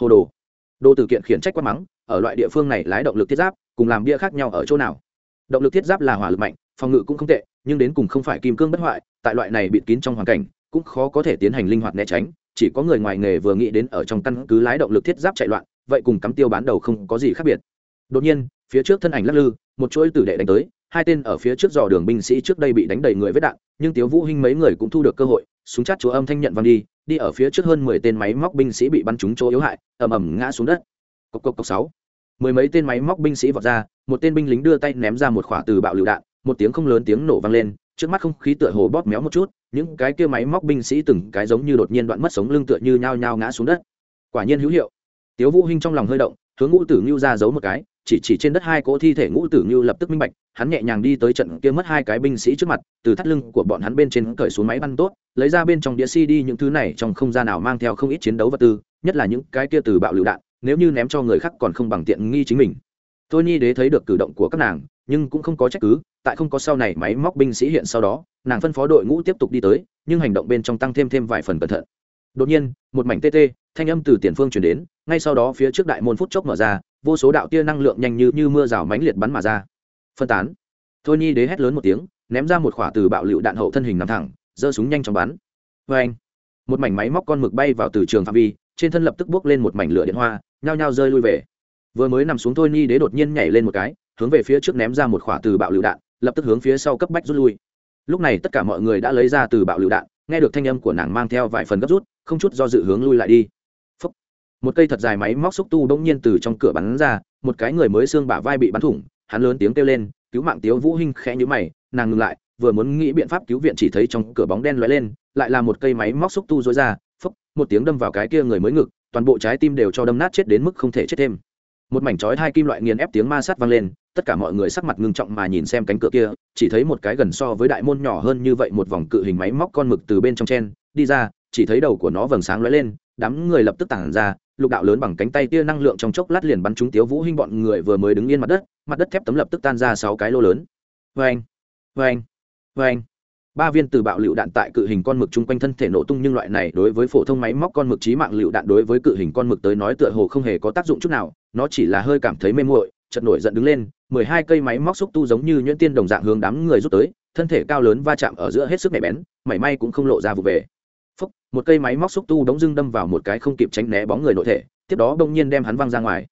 Hồ đồ đô tử kiện khiển trách quát mắng, ở loại địa phương này lái động lực thiết giáp, cùng làm bia khác nhau ở chỗ nào? Động lực thiết giáp là hỏa lực mạnh, phòng ngự cũng không tệ, nhưng đến cùng không phải kim cương bất hoại, tại loại này bịt kín trong hoàn cảnh, cũng khó có thể tiến hành linh hoạt né tránh, chỉ có người ngoài nghề vừa nghĩ đến ở trong căn cứ lái động lực thiết giáp chạy loạn, vậy cùng cắm tiêu bán đầu không có gì khác biệt. Đột nhiên, phía trước thân ảnh lắc lư, một chuỗi tử đệ đánh tới, hai tên ở phía trước dò đường binh sĩ trước đây bị đánh đầy người vết đạn, nhưng tiếu vũ hinh mấy người cũng thu được cơ hội súng chát chúa âm thanh nhận văng đi đi ở phía trước hơn mười tên máy móc binh sĩ bị bắn trúng chỗ yếu hại, ầm ầm ngã xuống đất. Cộc cộc cộc sáu. Mười mấy tên máy móc binh sĩ vọt ra, một tên binh lính đưa tay ném ra một khỏa từ bạo lựu đạn, một tiếng không lớn tiếng nổ vang lên, trước mắt không khí tựa hồ bóp méo một chút, những cái kia máy móc binh sĩ từng cái giống như đột nhiên đoạn mất sống lưng tựa như nhao nhao ngã xuống đất. Quả nhiên hữu hiệu. Tiếu vũ hinh trong lòng hơi động, hướng ngũ tử ngưu ra giấu một cái chỉ chỉ trên đất hai cỗ thi thể ngũ tử như lập tức minh bạch, hắn nhẹ nhàng đi tới trận kia mất hai cái binh sĩ trước mặt, từ thắt lưng của bọn hắn bên trên cởi xuống máy bắn tốt, lấy ra bên trong đĩa cd những thứ này trong không gian nào mang theo không ít chiến đấu vật tư, nhất là những cái kia từ bạo lựu đạn, nếu như ném cho người khác còn không bằng tiện nghi chính mình. Tôi nhi đế thấy được cử động của các nàng, nhưng cũng không có trách cứ, tại không có sau này máy móc binh sĩ hiện sau đó, nàng phân phó đội ngũ tiếp tục đi tới, nhưng hành động bên trong tăng thêm thêm vài phần cẩn thận. Đột nhiên, một mảnh tê tê, thanh âm từ tiền phương chuyển đến, ngay sau đó phía trước đại môn phút chốc mở ra vô số đạo tia năng lượng nhanh như, như mưa rào mánh liệt bắn mà ra. Phân tán. Thôi nhi đế hét lớn một tiếng ném ra một khỏa từ bạo lựu đạn hậu thân hình nằm thẳng giơ súng nhanh chóng bắn. Vê anh một mảnh máy móc con mực bay vào từ trường phạm vi trên thân lập tức bước lên một mảnh lửa điện hoa nhao nhao rơi lui về. Vừa mới nằm xuống thôi nhi đế đột nhiên nhảy lên một cái hướng về phía trước ném ra một khỏa từ bạo lựu đạn lập tức hướng phía sau cấp bách rút lui. Lúc này tất cả mọi người đã lấy ra từ bạo lựu đạn nghe được thanh âm của nàng mang theo vài phần gấp rút không chút do dự hướng lui lại đi một cây thật dài máy móc xúc tu bỗng nhiên từ trong cửa bắn ra, một cái người mới xương bả vai bị bắn thủng, hắn lớn tiếng kêu lên, cứu mạng tiếu vũ hinh! khẽ nhíu mày, nàng ngừng lại, vừa muốn nghĩ biện pháp cứu viện chỉ thấy trong cửa bóng đen lóe lên, lại là một cây máy móc xúc tu rối ra phúc một tiếng đâm vào cái kia người mới ngực, toàn bộ trái tim đều cho đâm nát chết đến mức không thể chết thêm. Một mảnh chói hai kim loại nghiền ép tiếng ma sát vang lên, tất cả mọi người sắc mặt ngưng trọng mà nhìn xem cánh cửa kia, chỉ thấy một cái gần so với đại môn nhỏ hơn như vậy một vòng cự hình máy móc con mực từ bên trong chen, đi ra, chỉ thấy đầu của nó vầng sáng lóe lên, đám người lập tức tản ra lục đạo lớn bằng cánh tay tia năng lượng trong chốc lát liền bắn trúng tiếu vũ hinh bọn người vừa mới đứng yên mặt đất mặt đất thép tấm lập tức tan ra sáu cái lô lớn. Vang vang vang ba viên từ bạo lựu đạn tại cự hình con mực chung quanh thân thể nổ tung nhưng loại này đối với phổ thông máy móc con mực trí mạng lựu đạn đối với cự hình con mực tới nói tựa hồ không hề có tác dụng chút nào, nó chỉ là hơi cảm thấy mê muội, chợt nổi giận đứng lên, mười hai cây máy móc xúc tu giống như nhuyễn tiên đồng dạng hướng đám người rút tới, thân thể cao lớn va chạm ở giữa hết sức nhạy bén, mảy may cũng không lộ ra vụ về. Phúc, một cây máy móc xúc tu đống dưng đâm vào một cái không kịp tránh né bóng người nội thể tiếp đó bỗng nhiên đem hắn văng ra ngoài.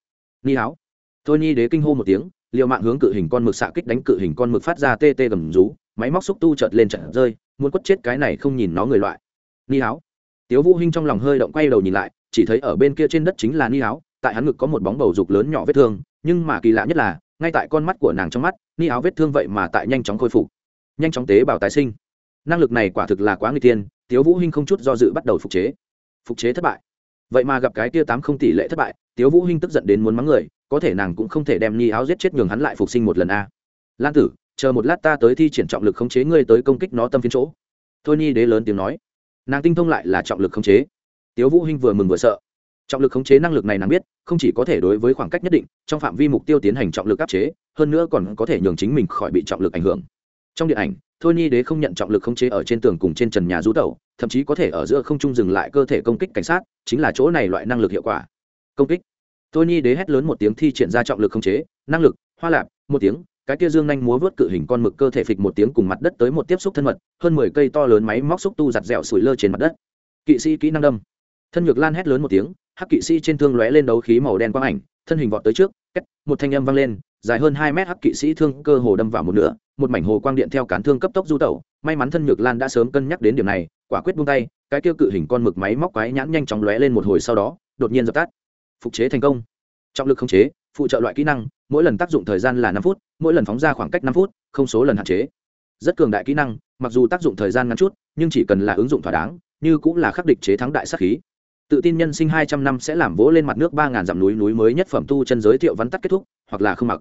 Ni háo. Thôi ni đế kinh hô một tiếng liều mạng hướng cự hình con mực xạ kích đánh cự hình con mực phát ra tê tê gầm rú máy móc xúc tu chợt lên chợt rơi muốn quất chết cái này không nhìn nó người loại. Ni háo. Tiếu vũ hinh trong lòng hơi động quay đầu nhìn lại chỉ thấy ở bên kia trên đất chính là ni háo tại hắn ngực có một bóng bầu dục lớn nhỏ vết thương nhưng mà kỳ lạ nhất là ngay tại con mắt của nàng trong mắt ni áo vết thương vậy mà tại nhanh chóng khôi phục nhanh chóng tế bào tái sinh. Năng lực này quả thực là quá người tiên tiếu vũ hinh không chút do dự bắt đầu phục chế. Phục chế thất bại. Vậy mà gặp cái tia tám không tỷ lệ thất bại, tiếu vũ hinh tức giận đến muốn mắng người, có thể nàng cũng không thể đem ni áo giết chết nhường hắn lại phục sinh một lần a. Lan tử, chờ một lát ta tới thi triển trọng lực khống chế ngươi tới công kích nó tâm phiến chỗ. Thôi Nhi đế lớn tiếng nói. Nàng tinh thông lại là trọng lực khống chế. Tiếu vũ hinh vừa mừng vừa sợ. Trọng lực khống chế năng lực này nàng biết, không chỉ có thể đối với khoảng cách nhất định, trong phạm vi mục tiêu tiến hành trọng lực áp chế, hơn nữa còn có thể nhường chính mình khỏi bị trọng lực ảnh hưởng. Trong điện ảnh thôi ni đế không nhận trọng lực khống chế ở trên tường cùng trên trần nhà rú tẩu, thậm chí có thể ở giữa không trung dừng lại cơ thể công kích cảnh sát, chính là chỗ này loại năng lực hiệu quả. Công kích. Thôi ni đế hét lớn một tiếng thi triển ra trọng lực khống chế, năng lực, hoa lạp, một tiếng, cái kia dương nhanh múa vớt cự hình con mực cơ thể phịch một tiếng cùng mặt đất tới một tiếp xúc thân mật, hơn mười cây to lớn máy móc xúc tu giặt dẻo sủi lơ trên mặt đất. Kỵ sĩ kỹ năng đâm. Thân nhược lan hét lớn một tiếng, hắc kỵ sĩ trên thương lóe lên đấu khí màu đen quang ảnh, thân hình vọt tới trước một thanh âm vang lên dài hơn hai mét hắc kỵ sĩ thương cơ hồ đâm vào một nửa, một mảnh hồ quang điện theo cán thương cấp tốc du tẩu. May mắn thân nhược lan đã sớm cân nhắc đến điểm này, quả quyết buông tay, cái kia cự hình con mực máy móc quái nhãn nhanh chóng lóe lên một hồi sau đó, đột nhiên dập tắt. Phục chế thành công. Trọng lực không chế, phụ trợ loại kỹ năng, mỗi lần tác dụng thời gian là năm phút, mỗi lần phóng ra khoảng cách năm phút, không số lần hạn chế. Rất cường đại kỹ năng, mặc dù tác dụng thời gian ngắn chút, nhưng chỉ cần là ứng dụng thỏa đáng, như cũng là khắc địch chế thắng đại sát khí. Tự tin nhân sinh hai trăm năm sẽ làm vỗ lên mặt nước ba ngàn dặm núi núi mới nhất phẩm tu chân giới thiệu vắn tắt kết thúc, hoặc là không mặc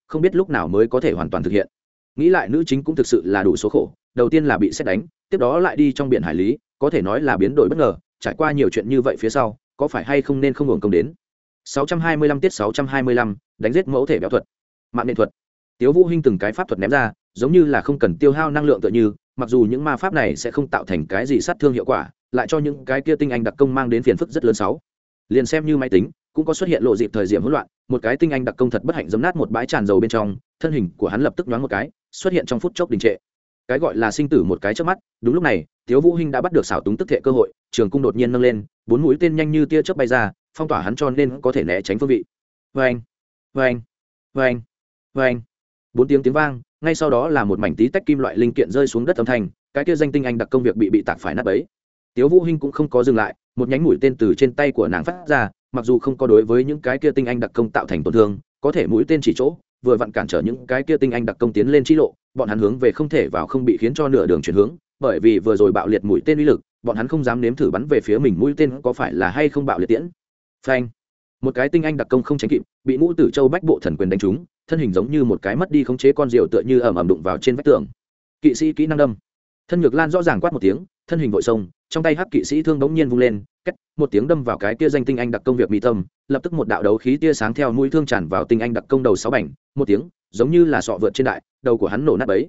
không biết lúc nào mới có thể hoàn toàn thực hiện. Nghĩ lại nữ chính cũng thực sự là đủ số khổ đầu tiên là bị xét đánh tiếp đó lại đi trong biển hải lý có thể nói là biến đổi bất ngờ trải qua nhiều chuyện như vậy phía sau có phải hay không nên không hưởng công đến? 625 tiết 625, đánh giết mẫu thể béo thuật mạng nghệ thuật. Tiếu vũ hinh từng cái pháp thuật ném ra giống như là không cần tiêu hao năng lượng tựa như mặc dù những ma pháp này sẽ không tạo thành cái gì sát thương hiệu quả lại cho những cái kia tinh anh đặc công mang đến phiền phức rất lớn sáu. Liền xem như máy tính cũng có xuất hiện lộ dịp thời điểm hỗn loạn một cái tinh anh đặc công thật bất hạnh giấm nát một bãi tràn dầu bên trong thân hình của hắn lập tức nhoáng một cái xuất hiện trong phút chốc đình trệ. Cái gọi là sinh tử một cái trước mắt đúng lúc này tiếu vũ hinh đã bắt được xảo túng tức thể cơ hội trường cung đột nhiên nâng lên bốn mũi tên nhanh như tia chớp bay ra phong tỏa hắn cho nên có thể né tránh phương vị. Vang, vang, vang, vang, bốn tiếng tiếng vang ngay sau đó là một mảnh tí tách kim loại linh kiện rơi xuống đất âm thanh cái kia danh tinh anh đặc công việc bị bị tạc phải nát bấy. Tiếu vũ hinh cũng không có dừng lại một nhánh mũi tên từ trên tay của nàng phát ra, mặc dù không có đối với những cái kia tinh anh đặc công tạo thành tổn thương, có thể mũi tên chỉ chỗ, vừa vặn cản trở những cái kia tinh anh đặc công tiến lên chi lộ, bọn hắn hướng về không thể vào không bị khiến cho nửa đường chuyển hướng, bởi vì vừa rồi bạo liệt mũi tên uy lực, bọn hắn không dám nếm thử bắn về phía mình mũi tên có phải là hay không bạo liệt tiễn. Phanh! Một cái tinh anh đặc công không tránh kịp, bị ngũ tử châu bách bộ thần quyền đánh trúng, thân hình giống như một cái mất đi khống chế con rượu tựa như ẩm ẩm đụng vào trên vách tường. Kỵ sĩ kỹ năng đâm thân ngược lan rõ ràng quát một tiếng, thân hình vội sông trong tay hắc kỵ sĩ thương bỗng nhiên vung lên cách một tiếng đâm vào cái kia danh tinh anh đặc công việc mỹ tâm, lập tức một đạo đấu khí tia sáng theo mũi thương tràn vào tinh anh đặc công đầu sáu bảnh, một tiếng, giống như là sọ vượt trên đại, đầu của hắn nổ nát ấy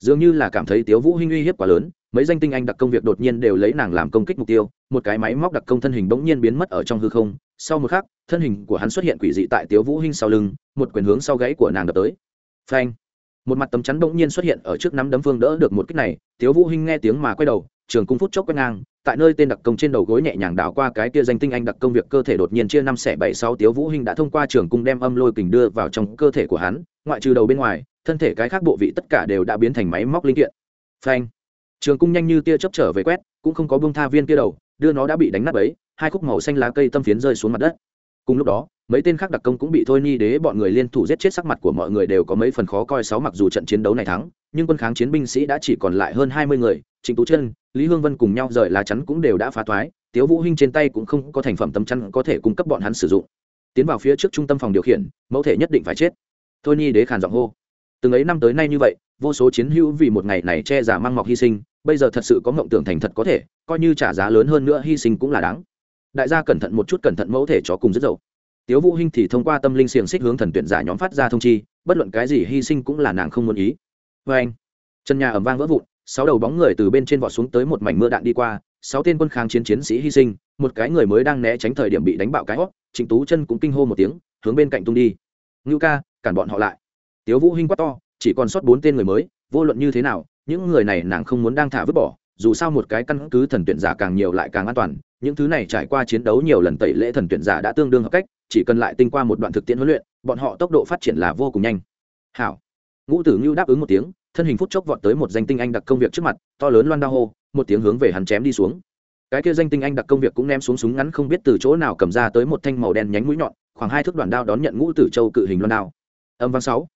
dường như là cảm thấy tiếu vũ hinh uy hiếp quá lớn, mấy danh tinh anh đặc công việc đột nhiên đều lấy nàng làm công kích mục tiêu, một cái máy móc đặc công thân hình bỗng nhiên biến mất ở trong hư không, sau một khắc, thân hình của hắn xuất hiện quỷ dị tại tiếu vũ hinh sau lưng, một quyền hướng sau gáy của nàng đập tới. Phanh! Một mặt tấm chắn bỗng nhiên xuất hiện ở trước nắm đấm phương đỡ được một kích này, tiếu vũ hinh nghe tiếng mà quay đầu, trường cung phút chốc quét ngang, tại nơi tên đặc công trên đầu gối nhẹ nhàng đảo qua cái kia danh tinh anh đặc công việc cơ thể đột nhiên chia năm xẻ bảy sáu, tiếu vũ hinh đã thông qua trường cung đem âm lôi kình đưa vào trong cơ thể của hắn, ngoại trừ đầu bên ngoài, thân thể cái khác bộ vị tất cả đều đã biến thành máy móc linh kiện. Phanh! Trường cung nhanh như tia chớp trở về quét, cũng không có bông tha viên kia đầu, đưa nó đã bị đánh nát ấy hai khúc màu xanh lá cây tâm phiến rơi xuống mặt đất. Cùng lúc đó mấy tên khác đặc công cũng bị thôi ni đế bọn người liên thủ giết chết sắc mặt của mọi người đều có mấy phần khó coi sáu mặc dù trận chiến đấu này thắng, nhưng quân kháng chiến binh sĩ đã chỉ còn lại hơn hai mươi người, trịnh tú chân lý hương vân cùng nhau rời lá chắn cũng đều đã phá toái tiếu vũ hinh trên tay cũng không có thành phẩm tấm chắn có thể cung cấp bọn hắn sử dụng. Tiến vào phía trước trung tâm phòng điều khiển, mẫu thể nhất định phải chết. Thôi ni đế khàn giọng hô. Từng ấy năm tới nay như vậy, vô số chiến hữu vì một ngày này che giả mang mọc hy sinh, bây giờ thật sự có mộng tưởng thành thật có thể, coi như trả giá lớn hơn nữa hy sinh cũng là đáng. Đại gia cẩn thận một chút cẩn thận mẫu thể chó cùng rất dậu tiếu vũ hinh thì thông qua tâm linh xiềng xích hướng thần tuyển giả nhóm phát ra thông chi, bất luận cái gì hy sinh cũng là nàng không muốn ý. Với anh, chân nhà ầm vang vỡ vụn, sáu đầu bóng người từ bên trên vọt xuống tới một mảnh mưa đạn đi qua, sáu tên quân kháng chiến chiến sĩ hy sinh, một cái người mới đang né tránh thời điểm bị đánh bạo cái hót trịnh tú chân cũng kinh hô một tiếng, hướng bên cạnh tung đi. Ngưu ca, cản bọn họ lại. Tiếu vũ hinh quát to, chỉ còn sót bốn tên người mới, vô luận như thế nào, những người này nàng không muốn đang thả vứt bỏ, dù sao một cái căn cứ thần tuyển giả càng nhiều lại càng an toàn, những thứ này trải qua chiến đấu nhiều lần tẩy lễ thần tuyển giả đã tương đương hợp cách chỉ cần lại tinh qua một đoạn thực tiễn huấn luyện, bọn họ tốc độ phát triển là vô cùng nhanh. Hảo. Ngũ tử ngưu đáp ứng một tiếng, thân hình phút chốc vọt tới một danh tinh anh đặc công việc trước mặt, to lớn loan đa hô, một tiếng hướng về hắn chém đi xuống. Cái kia danh tinh anh đặc công việc cũng ném xuống súng ngắn không biết từ chỗ nào cầm ra tới một thanh màu đen nhánh mũi nhọn, khoảng hai thước đoạn đao đón nhận ngũ tử châu cự hình loan đao. Âm vang sáu.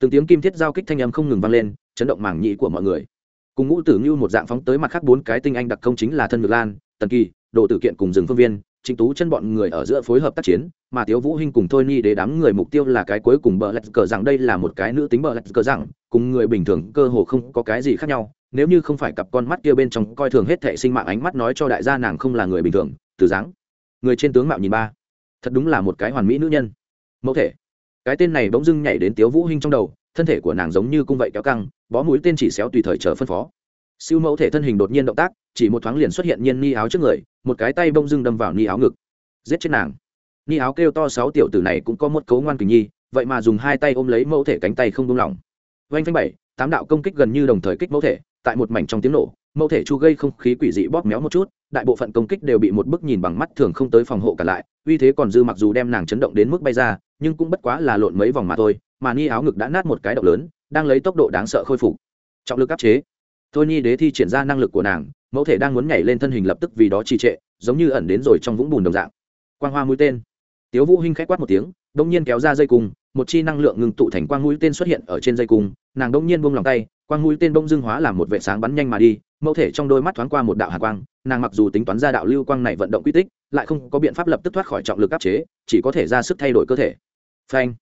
Từng tiếng kim thiết giao kích thanh âm không ngừng vang lên, chấn động mảng nhĩ của mọi người. Cùng ngũ tử ngưu một dạng phóng tới mặt khác bốn cái tinh anh đặc công chính là thân ngược lan, tần kỳ, đồ tử kiện cùng rừng phương viên Trịnh tú chân bọn người ở giữa phối hợp tác chiến, mà tiếu vũ hinh cùng thôi ni để đám người mục tiêu là cái cuối cùng bờ lạch cờ rằng đây là một cái nữ tính bờ lạch cờ rằng, cùng người bình thường cơ hồ không có cái gì khác nhau. Nếu như không phải cặp con mắt kia bên trong coi thường hết thảy sinh mạng ánh mắt nói cho đại gia nàng không là người bình thường, từ dáng. Người trên tướng mạo nhìn ba. Thật đúng là một cái hoàn mỹ nữ nhân. Mẫu thể. Cái tên này bỗng dưng nhảy đến tiếu vũ hinh trong đầu, thân thể của nàng giống như cung vậy kéo căng, bó mũi tên chỉ xéo tùy thời chờ phân phó siêu mẫu thể thân hình đột nhiên động tác, chỉ một thoáng liền xuất hiện nhiên ni áo trước người, một cái tay bông dưng đâm vào ni áo ngực. Giết chết nàng. Ni áo kêu to sáu tiểu tử này cũng có một cấu ngoan kình nhi, vậy mà dùng hai tay ôm lấy mẫu thể cánh tay không buông lỏng. Vanh phanh bảy, tám đạo công kích gần như đồng thời kích mẫu thể, tại một mảnh trong tiếng nổ, mẫu thể chu gây không khí quỷ dị bóp méo một chút, đại bộ phận công kích đều bị một bức nhìn bằng mắt thường không tới phòng hộ cả lại, uy thế còn dư mặc dù đem nàng chấn động đến mức bay ra, nhưng cũng bất quá là lộn mấy vòng mà thôi, mà ni áo ngực đã nát một cái động lớn, đang lấy tốc độ đáng sợ khôi phục. Trọng lực áp chế thôi nhi đế thi triển ra năng lực của nàng, mẫu thể đang muốn nhảy lên thân hình lập tức vì đó trì trệ, giống như ẩn đến rồi trong vũng bùn đồng dạng. Quang hoa mũi tên. Tiếu vũ hinh khách quát một tiếng, đông nhiên kéo ra dây cung, một chi năng lượng ngừng tụ thành quang mũi tên xuất hiện ở trên dây cung, nàng đông nhiên buông lòng tay, quang mũi tên đông dưng hóa làm một vệ sáng bắn nhanh mà đi, mẫu thể trong đôi mắt thoáng qua một đạo hạ quang, nàng mặc dù tính toán ra đạo lưu quang này vận động quy tích, lại không có biện pháp lập tức thoát khỏi trọng lực áp chế, chỉ có thể ra sức thay đổi cơ thể. Phanh.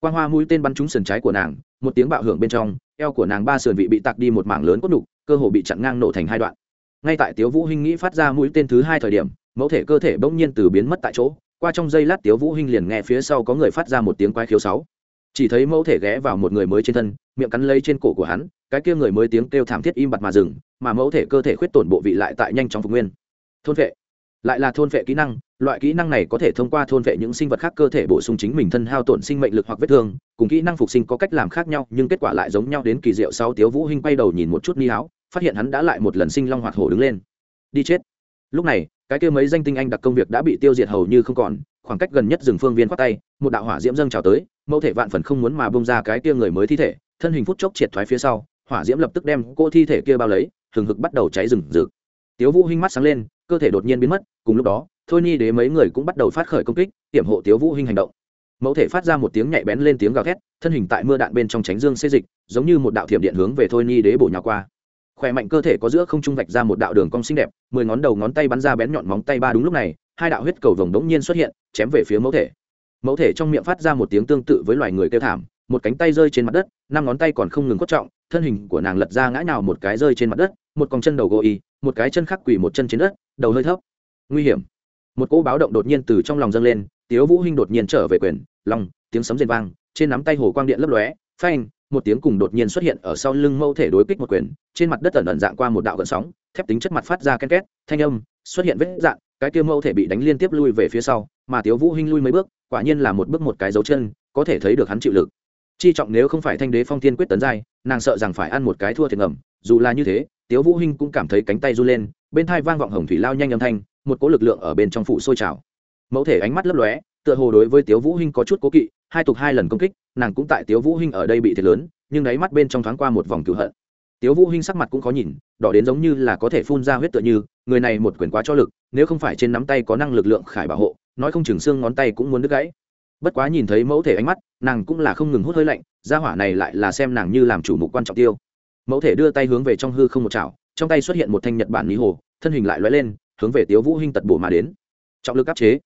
Quang hoa mũi tên bắn trúng sườn trái của nàng, một tiếng bạo hưởng bên trong, eo của nàng ba sườn vị bị tạc đi một mảng lớn cốt đục cơ hồ bị chặn ngang nổ thành hai đoạn. Ngay tại tiếu vũ hinh nghĩ phát ra mũi tên thứ hai thời điểm, mẫu thể cơ thể bỗng nhiên từ biến mất tại chỗ. Qua trong giây lát, tiếu vũ hinh liền nghe phía sau có người phát ra một tiếng quái khiếu sáu. Chỉ thấy mẫu thể ghé vào một người mới trên thân, miệng cắn lấy trên cổ của hắn, cái kia người mới tiếng kêu thảm thiết im bặt mà dừng, mà mẫu thể cơ thể khuyết tổn bộ vị lại tại nhanh chóng phục nguyên. Thôn vệ lại là thôn vệ kỹ năng, loại kỹ năng này có thể thông qua thôn vệ những sinh vật khác cơ thể bổ sung chính mình thân hao tổn sinh mệnh lực hoặc vết thương, cùng kỹ năng phục sinh có cách làm khác nhau, nhưng kết quả lại giống nhau đến kỳ diệu. Sau tiếu vũ hinh quay đầu nhìn một chút ni áo phát hiện hắn đã lại một lần sinh long hoạt hổ đứng lên. Đi chết. Lúc này, cái kia mấy danh tinh anh đặc công việc đã bị tiêu diệt hầu như không còn, khoảng cách gần nhất rừng phương viên khoác tay, một đạo hỏa diễm dâng trào tới, mẫu thể vạn phần không muốn mà bông ra cái kia người mới thi thể, thân hình phút chốc triệt thoái phía sau, hỏa diễm lập tức đem cô thi thể kia bao lấy, hừng hực bắt đầu cháy rừng rực. Tiếu vũ hinh mắt sáng lên cơ thể đột nhiên biến mất, cùng lúc đó, thôi ni đế mấy người cũng bắt đầu phát khởi công kích hiểm hộ tiếu vũ hinh hành động. Mẫu thể phát ra một tiếng nhạy bén lên tiếng gào thét, thân hình tại mưa đạn bên trong tránh dương xê dịch, giống như một đạo thiểm điện hướng về thôi ni đế bổ nhào qua. Khỏe mạnh cơ thể có giữa không trung vạch ra một đạo đường cong xinh đẹp, mười ngón đầu ngón tay bắn ra bén nhọn móng tay ba đúng lúc này, hai đạo huyết cầu vồng đống nhiên xuất hiện, chém về phía mẫu thể. Mẫu thể trong miệng phát ra một tiếng tương tự với loài người kêu thảm, một cánh tay rơi trên mặt đất, năm ngón tay còn không ngừng quất trọng, thân hình của nàng lật ra ngã nào một cái rơi trên mặt đất một con chân đầu gỗ y, một cái chân khắc quỳ một chân trên đất, đầu hơi thấp. Nguy hiểm. Một cỗ báo động đột nhiên từ trong lòng dâng lên, tiếu vũ hinh đột nhiên trở về quyền, lòng, tiếng sấm rền vang, trên nắm tay hồ quang điện lấp lóe, phanh, một tiếng cùng đột nhiên xuất hiện ở sau lưng mâu thể đối kích một quyền, trên mặt đất ẩn ẩn dạng qua một đạo gợn sóng, thép tính chất mặt phát ra ken két, thanh âm, xuất hiện vết dạng, cái kia mâu thể bị đánh liên tiếp lui về phía sau, mà tiếu vũ hinh lui mấy bước, quả nhiên là một bước một cái dấu chân, có thể thấy được hắn chịu lực. Chi trọng nếu không phải thanh đế phong thiên quyết tấn giai, nàng sợ rằng phải ăn một cái thua thiệt ngầm, dù là như thế tiếu vũ hinh cũng cảm thấy cánh tay run lên, bên thai vang vọng hồng thủy lao nhanh âm thanh, một cỗ lực lượng ở bên trong phủ sôi trào. Mẫu thể ánh mắt lấp lóe, tựa hồ đối với tiếu vũ hinh có chút cố kỵ, hai tục hai lần công kích, nàng cũng tại tiếu vũ hinh ở đây bị thiệt lớn, nhưng đáy mắt bên trong thoáng qua một vòng cựu hận. Tiếu vũ hinh sắc mặt cũng khó nhìn, đỏ đến giống như là có thể phun ra huyết tựa như, người này một quyền quá cho lực, nếu không phải trên nắm tay có năng lực lượng khải bảo hộ, nói không chừng xương ngón tay cũng muốn đứt gãy. Bất quá nhìn thấy mẫu thể ánh mắt, nàng cũng là không ngừng hút hơi lạnh, gia hỏa này lại là xem nàng như làm chủ mục quan trọng tiêu mẫu thể đưa tay hướng về trong hư không một chảo, trong tay xuất hiện một thanh nhật bản lý hồ, thân hình lại lóe lên, hướng về tiếu vũ hinh tật bổ mà đến. Trọng lực áp chế.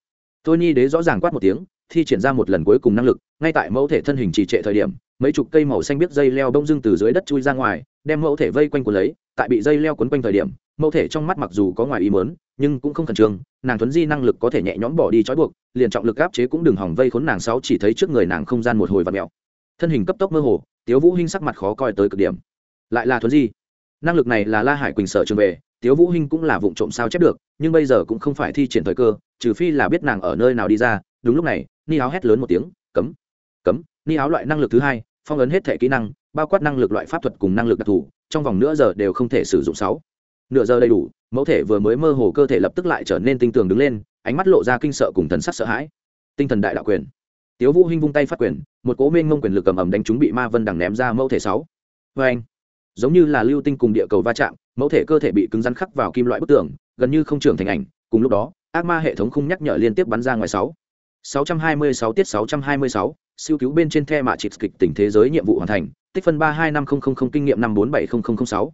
Tôi nhi đế rõ ràng quát một tiếng, thi triển ra một lần cuối cùng năng lực, ngay tại mẫu thể thân hình trì trệ thời điểm, mấy chục cây màu xanh biết dây leo bông dưng từ dưới đất chui ra ngoài, đem mẫu thể vây quanh cuốn lấy, tại bị dây leo quấn quanh thời điểm, mẫu thể trong mắt mặc dù có ngoài ý mớn nhưng cũng không khẩn trương, nàng thuấn di năng lực có thể nhẹ nhõm bỏ đi trói buộc, liền trọng lực áp chế cũng đừng hỏng vây khốn nàng sáu chỉ thấy trước người nàng không gian một hồi và mẹo thân hình cấp tốc mơ hồ, tiếu vũ hinh sắc mặt khó coi tới cực điểm lại là thuấn di. Năng lực này là la hải quỳnh sở trường về, tiếu vũ hinh cũng là vụng trộm sao chép được, nhưng bây giờ cũng không phải thi triển thời cơ, trừ phi là biết nàng ở nơi nào đi ra. Đúng lúc này, ni áo hét lớn một tiếng, cấm cấm. Ni áo loại năng lực thứ hai, phong ấn hết thể kỹ năng, bao quát năng lực loại pháp thuật cùng năng lực đặc thù, trong vòng nửa giờ đều không thể sử dụng sáu. Nửa giờ đầy đủ, mẫu thể vừa mới mơ hồ cơ thể lập tức lại trở nên tinh tường đứng lên, ánh mắt lộ ra kinh sợ cùng thần sắc sợ hãi. Tinh thần đại đạo quyền. Tiếu vũ hinh vung tay phát quyền, một cố minh ngông quyền lực cầm ẩm đánh chúng bị ma vân đằng ném ra mẫu thể sáu. Với anh giống như là lưu tinh cùng địa cầu va chạm mẫu thể cơ thể bị cứng rắn khắc vào kim loại bức tường gần như không trưởng thành ảnh cùng lúc đó ác ma hệ thống không nhắc nhở liên tiếp bắn ra ngoài sáu 626 tiết 626, siêu cứu bên trên the mạ trịch kịch tỉnh thế giới nhiệm vụ hoàn thành, tích phân 325000 kinh nghiệm 5470006.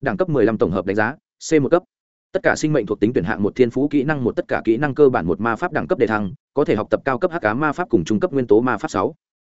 Đẳng cấp 15 tổng hợp đánh giá, C1 cấp. Tất cả sinh mệnh thuộc tính tuyển hạng một thiên phú kỹ năng một tất cả kỹ năng cơ bản một ma pháp đẳng cấp đề thăng, có thể học tập cao cấp hắc ám ma pháp cùng trung cấp nguyên tố ma pháp 6.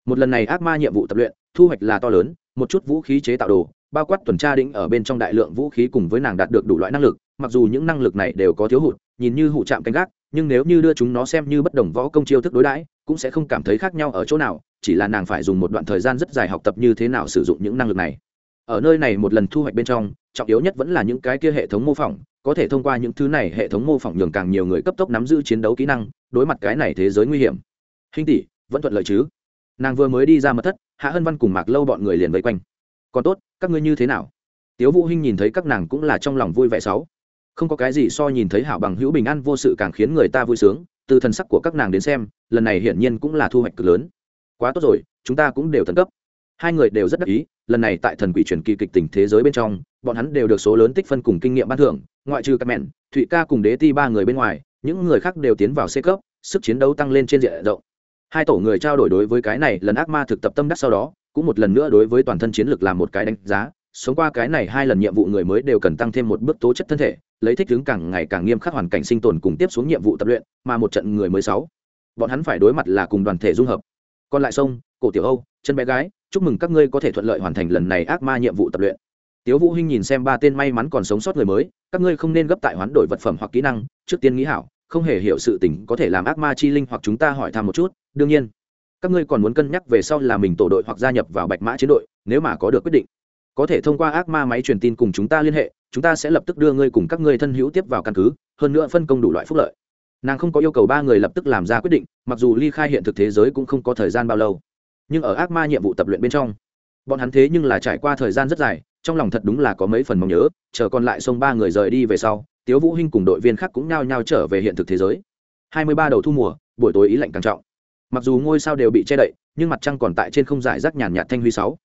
Một lần này ác ma nhiệm vụ tập luyện, thu hoạch là to lớn, một chút vũ khí chế tạo đồ, bao quát tuần tra đỉnh ở bên trong đại lượng vũ khí cùng với nàng đạt được đủ loại năng lực, mặc dù những năng lực này đều có thiếu hụt, nhìn như hụ chạm canh gác, nhưng nếu như đưa chúng nó xem như bất đồng võ công chiêu thức đối đãi cũng sẽ không cảm thấy khác nhau ở chỗ nào chỉ là nàng phải dùng một đoạn thời gian rất dài học tập như thế nào sử dụng những năng lực này. Ở nơi này một lần thu hoạch bên trong trọng yếu nhất vẫn là những cái kia hệ thống mô phỏng có thể thông qua những thứ này hệ thống mô phỏng nhường càng nhiều người cấp tốc nắm giữ chiến đấu kỹ năng đối mặt cái này thế giới nguy hiểm. Hình tỷ vẫn thuận lợi chứ? Nàng vừa mới đi ra mật thất hạ hân văn cùng mạc lâu bọn người liền vây quanh còn tốt, các ngươi như thế nào? Tiếu vũ hinh nhìn thấy các nàng cũng là trong lòng vui vẻ sáu. Không có cái gì so nhìn thấy hảo bằng hữu bình an vô sự càng khiến người ta vui sướng, từ thần sắc của các nàng đến xem, lần này hiển nhiên cũng là thu hoạch cực lớn. Quá tốt rồi, chúng ta cũng đều thần cấp. Hai người đều rất đắc ý, lần này tại thần quỷ truyền kỳ kịch tình thế giới bên trong, bọn hắn đều được số lớn tích phân cùng kinh nghiệm ban thưởng, ngoại trừ các mẹn, thụy ca cùng đế ti ba người bên ngoài, những người khác đều tiến vào c cấp, sức chiến đấu tăng lên trên diện rộng hai tổ người trao đổi đối với cái này lần ác ma thực tập tâm đắc sau đó, cũng một lần nữa đối với toàn thân chiến lược làm một cái đánh giá, sống qua cái này hai lần nhiệm vụ người mới đều cần tăng thêm một bước tố chất thân thể, lấy thích ứng càng ngày càng nghiêm khắc hoàn cảnh sinh tồn cùng tiếp xuống nhiệm vụ tập luyện, mà một trận người mới sáu, bọn hắn phải đối mặt là cùng đoàn thể dung hợp. Còn lại sông, cổ tiểu âu, chân bé gái, chúc mừng các ngươi có thể thuận lợi hoàn thành lần này ác ma nhiệm vụ tập luyện. Tiếu vũ hinh nhìn xem ba tên may mắn còn sống sót người mới, các ngươi không nên gấp tại hoán đổi vật phẩm hoặc kỹ năng, trước tiên nghĩ hảo, không hề hiểu sự tình có thể làm ác ma chi linh hoặc chúng ta hỏi thăm một chút đương nhiên, các ngươi còn muốn cân nhắc về sau là mình tổ đội hoặc gia nhập vào bạch mã chiến đội, nếu mà có được quyết định, có thể thông qua ác ma máy truyền tin cùng chúng ta liên hệ, chúng ta sẽ lập tức đưa ngươi cùng các ngươi thân hữu tiếp vào căn cứ, hơn nữa phân công đủ loại phúc lợi. Nàng không có yêu cầu ba người lập tức làm ra quyết định, mặc dù ly khai hiện thực thế giới cũng không có thời gian bao lâu. Nhưng ở ác ma nhiệm vụ tập luyện bên trong, bọn hắn thế nhưng là trải qua thời gian rất dài, trong lòng thật đúng là có mấy phần mong nhớ, chờ còn lại xông ba người rời đi về sau, tiếu vũ hinh cùng đội viên khác cũng nhao nhao trở về hiện thực thế giới. Hai mươi ba đầu thu mùa, buổi tối ý lạnh càng trọng mặc dù ngôi sao đều bị che đậy, nhưng mặt trăng còn tại trên không giải rác nhàn nhạt thanh huy sáu.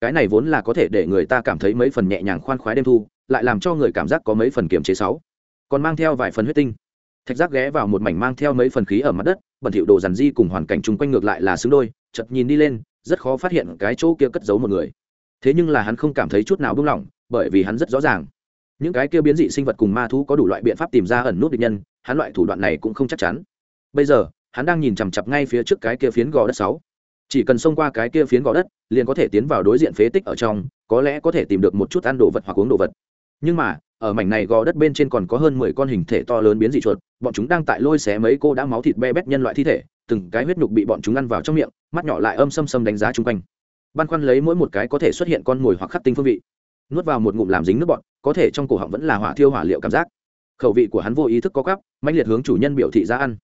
Cái này vốn là có thể để người ta cảm thấy mấy phần nhẹ nhàng khoan khoái đêm thu, lại làm cho người cảm giác có mấy phần kiềm chế sáu. Còn mang theo vài phần huyết tinh. Thạch giác ghé vào một mảnh mang theo mấy phần khí ở mặt đất, bẩn thỉu đồ dàn di cùng hoàn cảnh chung quanh ngược lại là xứng đôi, chợt nhìn đi lên, rất khó phát hiện cái chỗ kia cất giấu một người. Thế nhưng là hắn không cảm thấy chút nào buông lỏng, bởi vì hắn rất rõ ràng. Những cái kia biến dị sinh vật cùng ma thú có đủ loại biện pháp tìm ra ẩn nút địch nhân, hắn loại thủ đoạn này cũng không chắc chắn. Bây giờ hắn đang nhìn chằm chặp ngay phía trước cái kia phiến gò đất sáu. Chỉ cần xông qua cái kia phiến gò đất, liền có thể tiến vào đối diện phế tích ở trong, có lẽ có thể tìm được một chút ăn đồ vật hoặc uống đồ vật. Nhưng mà, ở mảnh này gò đất bên trên còn có hơn mười con hình thể to lớn biến dị chuột, bọn chúng đang tại lôi xé mấy cô đã máu thịt be bét nhân loại thi thể, từng cái huyết nhục bị bọn chúng ăn vào trong miệng, mắt nhỏ lại âm xâm xâm đánh giá chung quanh. Băn khoăn lấy mỗi một cái có thể xuất hiện con mồi hoặc khắc tinh phương vị. Nuốt vào một ngụm làm dính nước bọn, có thể trong cổ họng vẫn là hỏa thiêu hỏa liệu cảm giác. Khẩu vị của hắn vô ý thức có cắp mạnh liệt hướng chủ nhân biểu thị ra ăn.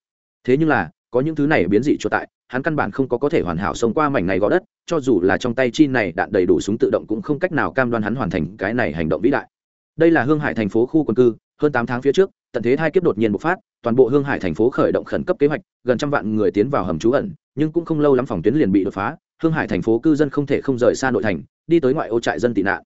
Thế nhưng là có những thứ này biến dị chuột tại, hắn căn bản không có có thể hoàn hảo sống qua mảnh này gò đất, cho dù là trong tay chi này đạn đầy đủ súng tự động cũng không cách nào cam đoan hắn hoàn thành cái này hành động vĩ đại. Đây là hương hải thành phố khu quân cư, hơn tám tháng phía trước, tận thế hai kiếp đột nhiên bộc phát, toàn bộ hương hải thành phố khởi động khẩn cấp kế hoạch, gần trăm vạn người tiến vào hầm trú ẩn, nhưng cũng không lâu lắm phòng tuyến liền bị đột phá, hương hải thành phố cư dân không thể không rời xa nội thành, đi tới ngoại ô trại dân tị nạn.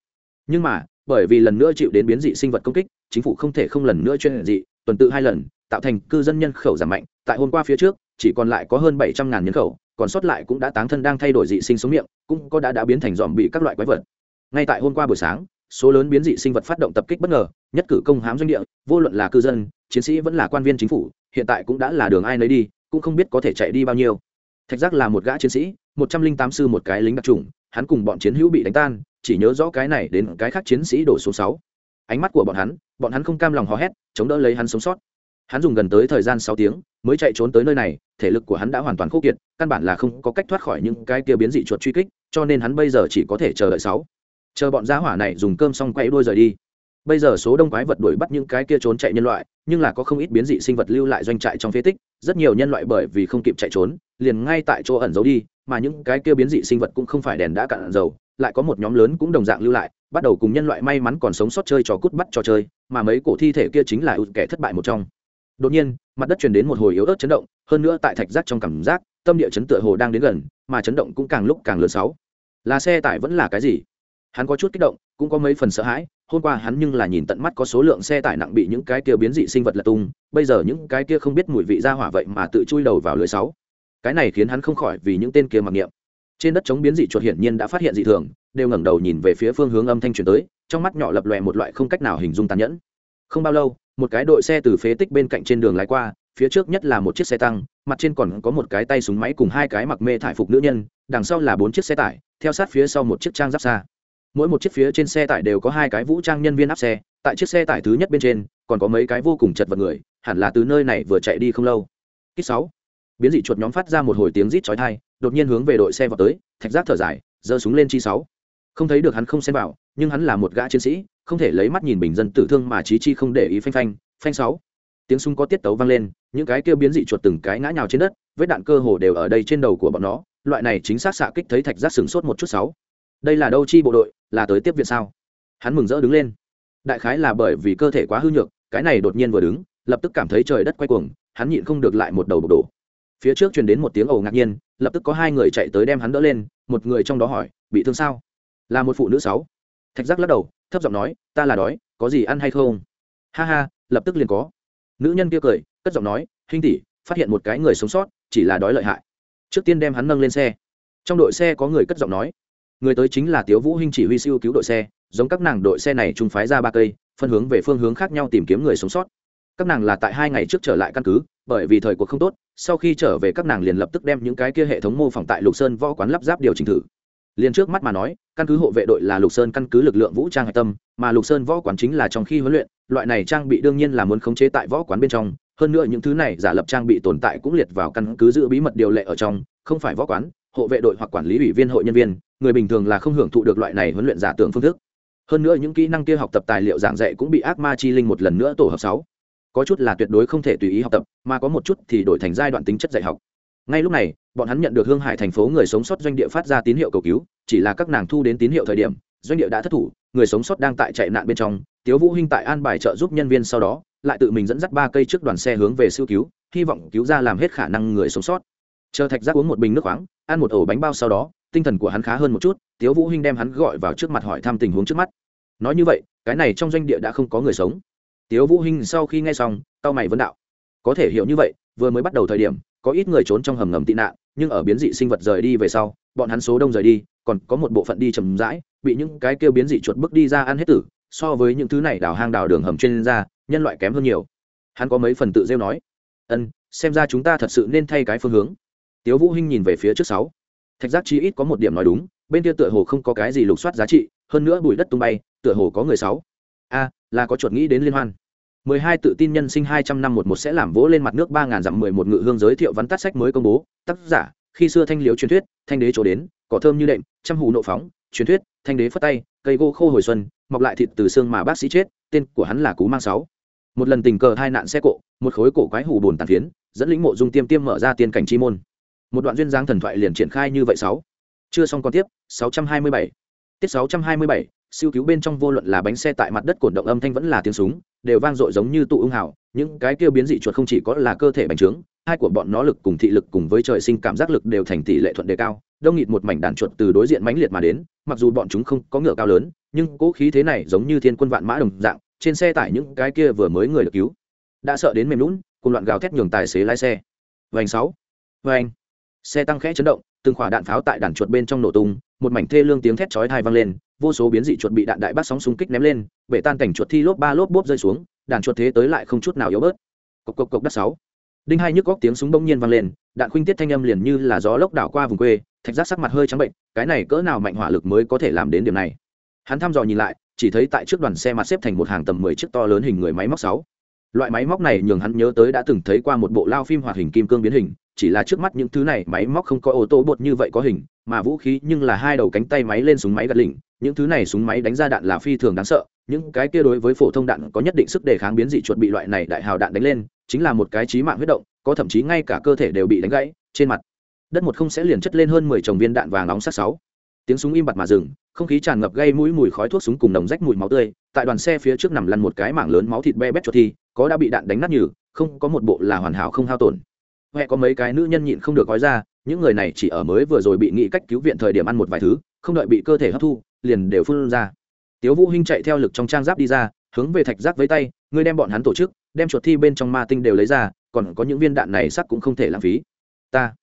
Nhưng mà, bởi vì lần nữa chịu đến biến dị sinh vật công kích, chính phủ không thể không lần nữa chuyên dị, tuần tự hai lần, tạo thành cư dân nhân khẩu giảm mạnh. Tại hôm qua phía trước chỉ còn lại có hơn bảy trăm ngàn nhân khẩu, còn sót lại cũng đã táng thân đang thay đổi dị sinh sống miệng, cũng có đã đã biến thành dòm bị các loại quái vật. Ngay tại hôm qua buổi sáng, số lớn biến dị sinh vật phát động tập kích bất ngờ, nhất cử công hãm doanh địa, vô luận là cư dân, chiến sĩ vẫn là quan viên chính phủ, hiện tại cũng đã là đường ai nấy đi, cũng không biết có thể chạy đi bao nhiêu. Thạch giác là một gã chiến sĩ, một trăm linh tám sư một cái lính đặc trùng hắn cùng bọn chiến hữu bị đánh tan, chỉ nhớ rõ cái này đến cái khác chiến sĩ đổ số sáu. Ánh mắt của bọn hắn bọn hắn không cam lòng hò hét, chống đỡ lấy hắn sống sót hắn dùng gần tới thời gian sáu tiếng mới chạy trốn tới nơi này, thể lực của hắn đã hoàn toàn khô kiệt, căn bản là không có cách thoát khỏi những cái kia biến dị chuột truy kích, cho nên hắn bây giờ chỉ có thể chờ đợi sáu. Chờ bọn giá hỏa này dùng cơm xong quay đuôi rời đi. Bây giờ số đông quái vật đuổi bắt những cái kia trốn chạy nhân loại, nhưng là có không ít biến dị sinh vật lưu lại doanh trại trong phế tích, rất nhiều nhân loại bởi vì không kịp chạy trốn, liền ngay tại chỗ ẩn giấu đi, mà những cái kia biến dị sinh vật cũng không phải đèn đã cạn dầu, lại có một nhóm lớn cũng đồng dạng lưu lại, bắt đầu cùng nhân loại may mắn còn sống sót chơi trò cút bắt trò chơi, mà mấy cổ thi thể kia chính là kẻ thất bại một trong đột nhiên, mặt đất truyền đến một hồi yếu ớt chấn động, hơn nữa tại thạch giác trong cảm giác, tâm địa chấn tựa hồ đang đến gần, mà chấn động cũng càng lúc càng lớn sáu. Là xe tải vẫn là cái gì? Hắn có chút kích động, cũng có mấy phần sợ hãi, hôm qua hắn nhưng là nhìn tận mắt có số lượng xe tải nặng bị những cái kia biến dị sinh vật lật tung, bây giờ những cái kia không biết mùi vị ra hỏa vậy mà tự chui đầu vào lưới sáu. Cái này khiến hắn không khỏi vì những tên kia mặc niệm. Trên đất chống biến dị chuột hiển nhiên đã phát hiện dị thường, đều ngẩng đầu nhìn về phía phương hướng âm thanh truyền tới, trong mắt nhỏ lập lòe một loại không cách nào hình dung tàn nhẫn. Không bao lâu một cái đội xe từ phế tích bên cạnh trên đường lái qua, phía trước nhất là một chiếc xe tăng, mặt trên còn có một cái tay súng máy cùng hai cái mặc mê thải phục nữ nhân, đằng sau là bốn chiếc xe tải, theo sát phía sau một chiếc trang giáp xa. Mỗi một chiếc phía trên xe tải đều có hai cái vũ trang nhân viên áp xe, tại chiếc xe tải thứ nhất bên trên, còn có mấy cái vô cùng chật vật người, hẳn là từ nơi này vừa chạy đi không lâu. Kích sáu. Biến dị chuột nhóm phát ra một hồi tiếng rít chói tai, đột nhiên hướng về đội xe vào tới, thạch giác thở dài, giơ súng lên chi sáu. Không thấy được hắn không xem vào, nhưng hắn là một gã chiến sĩ không thể lấy mắt nhìn bình dân tử thương mà trí chi không để ý phanh phanh phanh sáu. Tiếng súng có tiết tấu vang lên, những cái kêu biến dị chuột từng cái ngã nhào trên đất, vết đạn cơ hồ đều ở đây trên đầu của bọn nó, loại này chính xác xạ kích thấy thạch giác sừng sốt một chút sáu. Đây là đâu chi bộ đội, là tới tiếp viện sao? Hắn mừng rỡ đứng lên. Đại khái là bởi vì cơ thể quá hư nhược, cái này đột nhiên vừa đứng, lập tức cảm thấy trời đất quay cuồng, hắn nhịn không được lại một đầu bộc đổ. Phía trước truyền đến một tiếng ồ ngạc nhiên, lập tức có hai người chạy tới đem hắn đỡ lên, một người trong đó hỏi, bị thương sao? Là một phụ nữ sáu. Thạch giác lắc đầu thấp giọng nói, ta là đói, có gì ăn hay không? Ha ha, lập tức liền có. Nữ nhân kia cười, cất giọng nói hinh tỷ, phát hiện một cái người sống sót, chỉ là đói lợi hại. Trước tiên đem hắn nâng lên xe. Trong đội xe có người cất giọng nói, người tới chính là tiếu vũ hinh chỉ huy siêu cứu đội xe, giống các nàng đội xe này trung phái ra ba cây, phân hướng về phương hướng khác nhau tìm kiếm người sống sót. Các nàng là tại hai ngày trước trở lại căn cứ, bởi vì thời cuộc không tốt, sau khi trở về các nàng liền lập tức đem những cái kia hệ thống mô phỏng tại lục sơn võ quán lắp ráp điều chỉnh thử liền trước mắt mà nói, căn cứ hộ vệ đội là lục sơn căn cứ lực lượng vũ trang hạch tâm, mà lục sơn võ quán chính là trong khi huấn luyện, loại này trang bị đương nhiên là muốn khống chế tại võ quán bên trong, hơn nữa những thứ này giả lập trang bị tồn tại cũng liệt vào căn cứ giữ bí mật điều lệ ở trong, không phải võ quán, hộ vệ đội hoặc quản lý ủy viên hội nhân viên, người bình thường là không hưởng thụ được loại này huấn luyện giả tưởng phương thức. Hơn nữa những kỹ năng kia học tập tài liệu giảng dạy cũng bị ác ma chi linh một lần nữa tổ hợp sáu. Có chút là tuyệt đối không thể tùy ý học tập, mà có một chút thì đổi thành giai đoạn tính chất dạy học ngay lúc này, bọn hắn nhận được hương hải thành phố người sống sót doanh địa phát ra tín hiệu cầu cứu, chỉ là các nàng thu đến tín hiệu thời điểm, doanh địa đã thất thủ, người sống sót đang tại chạy nạn bên trong. Tiếu vũ hinh tại an bài trợ giúp nhân viên sau đó, lại tự mình dẫn dắt ba cây trước đoàn xe hướng về siêu cứu, hy vọng cứu ra làm hết khả năng người sống sót. Chờ thạch giác uống một bình nước khoáng, ăn một ổ bánh bao sau đó, tinh thần của hắn khá hơn một chút, tiếu vũ hinh đem hắn gọi vào trước mặt hỏi thăm tình huống trước mắt. Nói như vậy, cái này trong doanh địa đã không có người sống. Tiếu vũ hinh sau khi nghe xong tao mày vấn đạo. Có thể hiểu như vậy, vừa mới bắt đầu thời điểm có ít người trốn trong hầm ngầm tị nạn, nhưng ở biến dị sinh vật rời đi về sau, bọn hắn số đông rời đi, còn có một bộ phận đi chậm rãi, bị những cái kêu biến dị chuột bước đi ra ăn hết tử, so với những thứ này đào hang đào đường hầm trên ra nhân loại kém hơn nhiều. Hắn có mấy phần tự rêu nói, ân, xem ra chúng ta thật sự nên thay cái phương hướng. Tiếu vũ hinh nhìn về phía trước sáu. Thạch giác chi ít có một điểm nói đúng, bên kia tựa hồ không có cái gì lục soát giá trị, hơn nữa bụi đất tung bay, tựa hồ có người sáu. A, là có chuột nghĩ đến liên hoan mười hai tự tin nhân sinh hai trăm năm một một sẽ làm vỗ lên mặt nước ba ngàn dặm mười một ngự hương giới thiệu văn tắt sách mới công bố. Tác giả, khi xưa thanh liếu truyền thuyết, thanh đế chỗ đến, cỏ thơm như đệm, trăm hù nộ phóng, truyền thuyết, thanh đế phất tay, cây gỗ khô hồi xuân, mọc lại thịt từ xương mà bác sĩ chết, tên của hắn là cú mang sáu. Một lần tình cờ hai nạn xe cộ, một khối cổ quái hủ buồn tàn phiến, dẫn lĩnh mộ dung tiêm tiêm mở ra tiên cảnh chi môn. Một đoạn duyên dáng thần thoại liền triển khai như vậy sáu. Chưa xong còn tiếp 627 tiết 627 siêu cứu bên trong vô luận là bánh xe tại mặt đất cổn động âm thanh vẫn là tiếng súng đều vang dội giống như tụ ưng hào, những cái kia biến dị chuột không chỉ có là cơ thể bành trướng, hai của bọn nó lực cùng thị lực cùng với trời sinh cảm giác lực đều thành tỷ lệ thuận đề cao, đông nghịt một mảnh đàn chuột từ đối diện mãnh liệt mà đến, mặc dù bọn chúng không có ngựa cao lớn, nhưng cố khí thế này giống như thiên quân vạn mã đồng dạng, trên xe tải những cái kia vừa mới người được cứu, đã sợ đến mềm lún, cùng loạn gào thét nhường tài xế lái xe. Vành sáu. Vành. Xe tăng khẽ chấn động từng khỏa đạn pháo tại đàn chuột bên trong nổ tung, một mảnh thê lương tiếng thét chói tai vang lên, vô số biến dị chuột bị đạn đại bác sóng xung kích ném lên, bể tan cảnh chuột thi lốp ba lốp bốp rơi xuống, đàn chuột thế tới lại không chút nào yếu bớt. Cộc cộc cộc đất sáu. Đinh hai nhức góc tiếng súng bỗng nhiên vang lên, đạn khuynh tiết thanh âm liền như là gió lốc đảo qua vùng quê, thạch giác sắc mặt hơi trắng bệnh, cái này cỡ nào mạnh hỏa lực mới có thể làm đến điểm này? Hắn thăm dò nhìn lại, chỉ thấy tại trước đoàn xe mặt xếp thành một hàng tầm mười chiếc to lớn hình người máy móc sáu. Loại máy móc này nhường hắn nhớ tới đã từng thấy qua một bộ lao phim hoạt hình kim cương biến hình chỉ là trước mắt những thứ này, máy móc không có ô tô bột như vậy có hình, mà vũ khí nhưng là hai đầu cánh tay máy lên súng máy gạt lỉnh. Những thứ này súng máy đánh ra đạn là phi thường đáng sợ, những cái kia đối với phổ thông đạn có nhất định sức đề kháng biến dị chuột bị loại này đại hào đạn đánh lên, chính là một cái trí mạng huyết động, có thậm chí ngay cả cơ thể đều bị đánh gãy, trên mặt đất một không sẽ liền chất lên hơn mười chồng viên đạn vàng nóng sát sáu. Tiếng súng im bặt mà dừng, không khí tràn ngập gây mũi mùi khói thuốc súng cùng nồng rách mùi máu tươi, tại đoàn xe phía trước nằm lăn một cái mảng lớn máu thịt be bét cho thi, có đã bị đạn đánh nát nhừ, không có một bộ là hoàn hảo không hao tổn huệ có mấy cái nữ nhân nhịn không được gói ra, những người này chỉ ở mới vừa rồi bị nghị cách cứu viện thời điểm ăn một vài thứ, không đợi bị cơ thể hấp thu, liền đều phun ra. Tiếu vũ hinh chạy theo lực trong trang giáp đi ra, hướng về thạch Giáp với tay ngươi đem bọn hắn tổ chức, đem chuột thi bên trong ma tinh đều lấy ra, còn có những viên đạn này sắc cũng không thể lãng phí. Ta.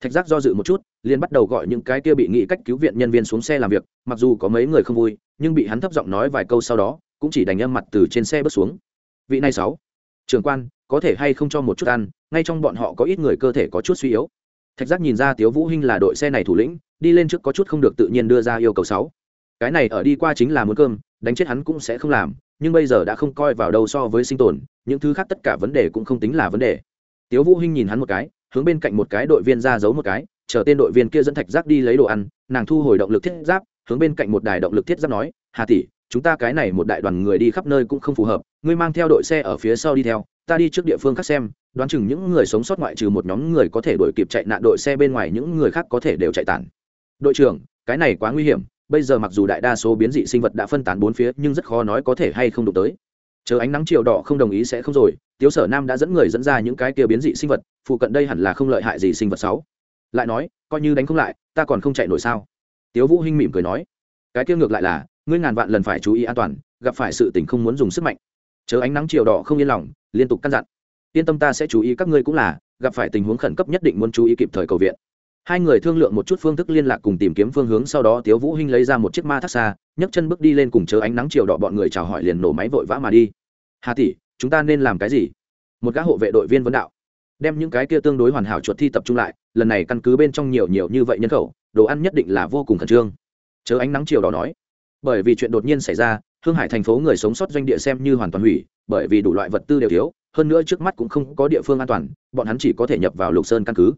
Thạch giác do dự một chút, liền bắt đầu gọi những cái kia bị nghị cách cứu viện nhân viên xuống xe làm việc, mặc dù có mấy người không vui, nhưng bị hắn thấp giọng nói vài câu sau đó, cũng chỉ đành âm mặt từ trên xe bước xuống. Vị này sáu. Trưởng quan, có thể hay không cho một chút ăn? Ngay trong bọn họ có ít người cơ thể có chút suy yếu. Thạch giác nhìn ra tiếu vũ hinh là đội xe này thủ lĩnh, đi lên trước có chút không được tự nhiên đưa ra yêu cầu sáu. Cái này ở đi qua chính là muốn cơm, đánh chết hắn cũng sẽ không làm, nhưng bây giờ đã không coi vào đâu so với sinh tồn, những thứ khác tất cả vấn đề cũng không tính là vấn đề. Tiếu vũ hinh nhìn hắn một cái, hướng bên cạnh một cái đội viên ra giấu một cái, chờ tên đội viên kia dẫn thạch giác đi lấy đồ ăn, nàng thu hồi động lực thiết giáp, hướng bên cạnh một đài động lực thiết giáp nói, hà tỷ, chúng ta cái này một đại đoàn người đi khắp nơi cũng không phù hợp, ngươi mang theo đội xe ở phía sau đi theo ta đi trước địa phương khác xem, đoán chừng những người sống sót ngoại trừ một nhóm người có thể đuổi kịp chạy nạn đội xe bên ngoài những người khác có thể đều chạy tản. Đội trưởng, cái này quá nguy hiểm, bây giờ mặc dù đại đa số biến dị sinh vật đã phân tán bốn phía, nhưng rất khó nói có thể hay không đụng tới. Chờ ánh nắng chiều đỏ không đồng ý sẽ không rồi, tiếu sở nam đã dẫn người dẫn ra những cái kia biến dị sinh vật, phụ cận đây hẳn là không lợi hại gì sinh vật sáu. Lại nói, coi như đánh không lại, ta còn không chạy nổi sao? Tiếu vũ hinh mỉm cười nói. Cái kia ngược lại là, ngươi ngàn vạn lần phải chú ý an toàn, gặp phải sự tình không muốn dùng sức mạnh. Chờ ánh nắng chiều đỏ không yên lòng liên tục căn dặn. Yên tâm ta sẽ chú ý các ngươi cũng là, gặp phải tình huống khẩn cấp nhất định muốn chú ý kịp thời cầu viện. Hai người thương lượng một chút phương thức liên lạc cùng tìm kiếm phương hướng, sau đó tiếu vũ hinh lấy ra một chiếc ma thác xa, nhấc chân bước đi lên cùng chờ ánh nắng chiều đỏ bọn người chào hỏi liền nổ máy vội vã mà đi. Hà tỷ, chúng ta nên làm cái gì? Một gã hộ vệ đội viên vấn đạo. Đem những cái kia tương đối hoàn hảo chuột thi tập trung lại, lần này căn cứ bên trong nhiều nhiều như vậy nhân khẩu, đồ ăn nhất định là vô cùng khẩn trương. Chớ ánh nắng chiều đỏ nói. Bởi vì chuyện đột nhiên xảy ra hương hải thành phố người sống sót doanh địa xem như hoàn toàn hủy, bởi vì đủ loại vật tư đều thiếu, hơn nữa trước mắt cũng không có địa phương an toàn, bọn hắn chỉ có thể nhập vào lục sơn căn cứ.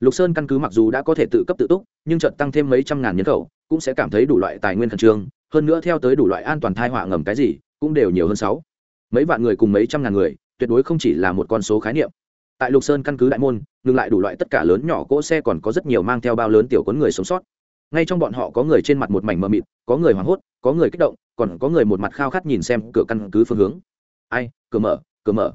Lục sơn căn cứ mặc dù đã có thể tự cấp tự túc, nhưng trận tăng thêm mấy trăm ngàn nhân khẩu, cũng sẽ cảm thấy đủ loại tài nguyên khẩn trương, hơn nữa theo tới đủ loại an toàn thai họa ngầm cái gì, cũng đều nhiều hơn sáu. Mấy vạn người cùng mấy trăm ngàn người, tuyệt đối không chỉ là một con số khái niệm. Tại lục sơn căn cứ đại môn, ngừng lại đủ loại tất cả lớn nhỏ cỗ xe còn có rất nhiều mang theo bao lớn tiểu quấn người sống sót ngay trong bọn họ có người trên mặt một mảnh mờ mịt, có người hoảng hốt, có người kích động, còn có người một mặt khao khát nhìn xem cửa căn cứ phương hướng. Ai? Cửa mở cửa mở.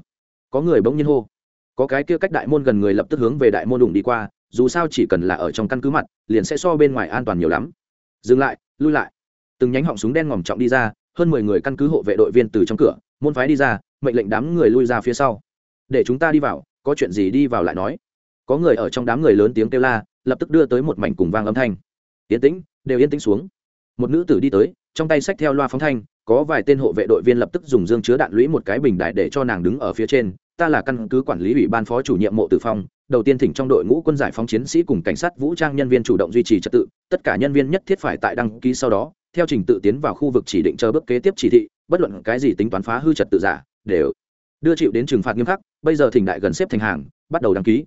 Có người bỗng nhiên hô. Có cái kia cách đại môn gần người lập tức hướng về đại môn đụng đi qua, dù sao chỉ cần là ở trong căn cứ mặt, liền sẽ so bên ngoài an toàn nhiều lắm. Dừng lại, lui lại. Từng nhánh họng súng đen ngòm trọng đi ra, hơn mười người căn cứ hộ vệ đội viên từ trong cửa, môn phái đi ra, mệnh lệnh đám người lui ra phía sau. Để chúng ta đi vào, có chuyện gì đi vào lại nói. Có người ở trong đám người lớn tiếng kêu la, lập tức đưa tới một mảnh cùng vang âm thanh yên tĩnh, đều yên tĩnh xuống. Một nữ tử đi tới, trong tay xách theo loa phóng thanh, có vài tên hộ vệ đội viên lập tức dùng dương chứa đạn lũy một cái bình đại để cho nàng đứng ở phía trên. Ta là căn cứ quản lý ủy ban phó chủ nhiệm mộ tử phong, đầu tiên thỉnh trong đội ngũ quân giải phóng chiến sĩ cùng cảnh sát vũ trang nhân viên chủ động duy trì trật tự, tất cả nhân viên nhất thiết phải tại đăng ký sau đó, theo trình tự tiến vào khu vực chỉ định chờ bước kế tiếp chỉ thị, bất luận cái gì tính toán phá hư trật tự giả, đều đưa chịu đến trừng phạt nghiêm khắc. Bây giờ thỉnh đại gần xếp thành hàng, bắt đầu đăng ký.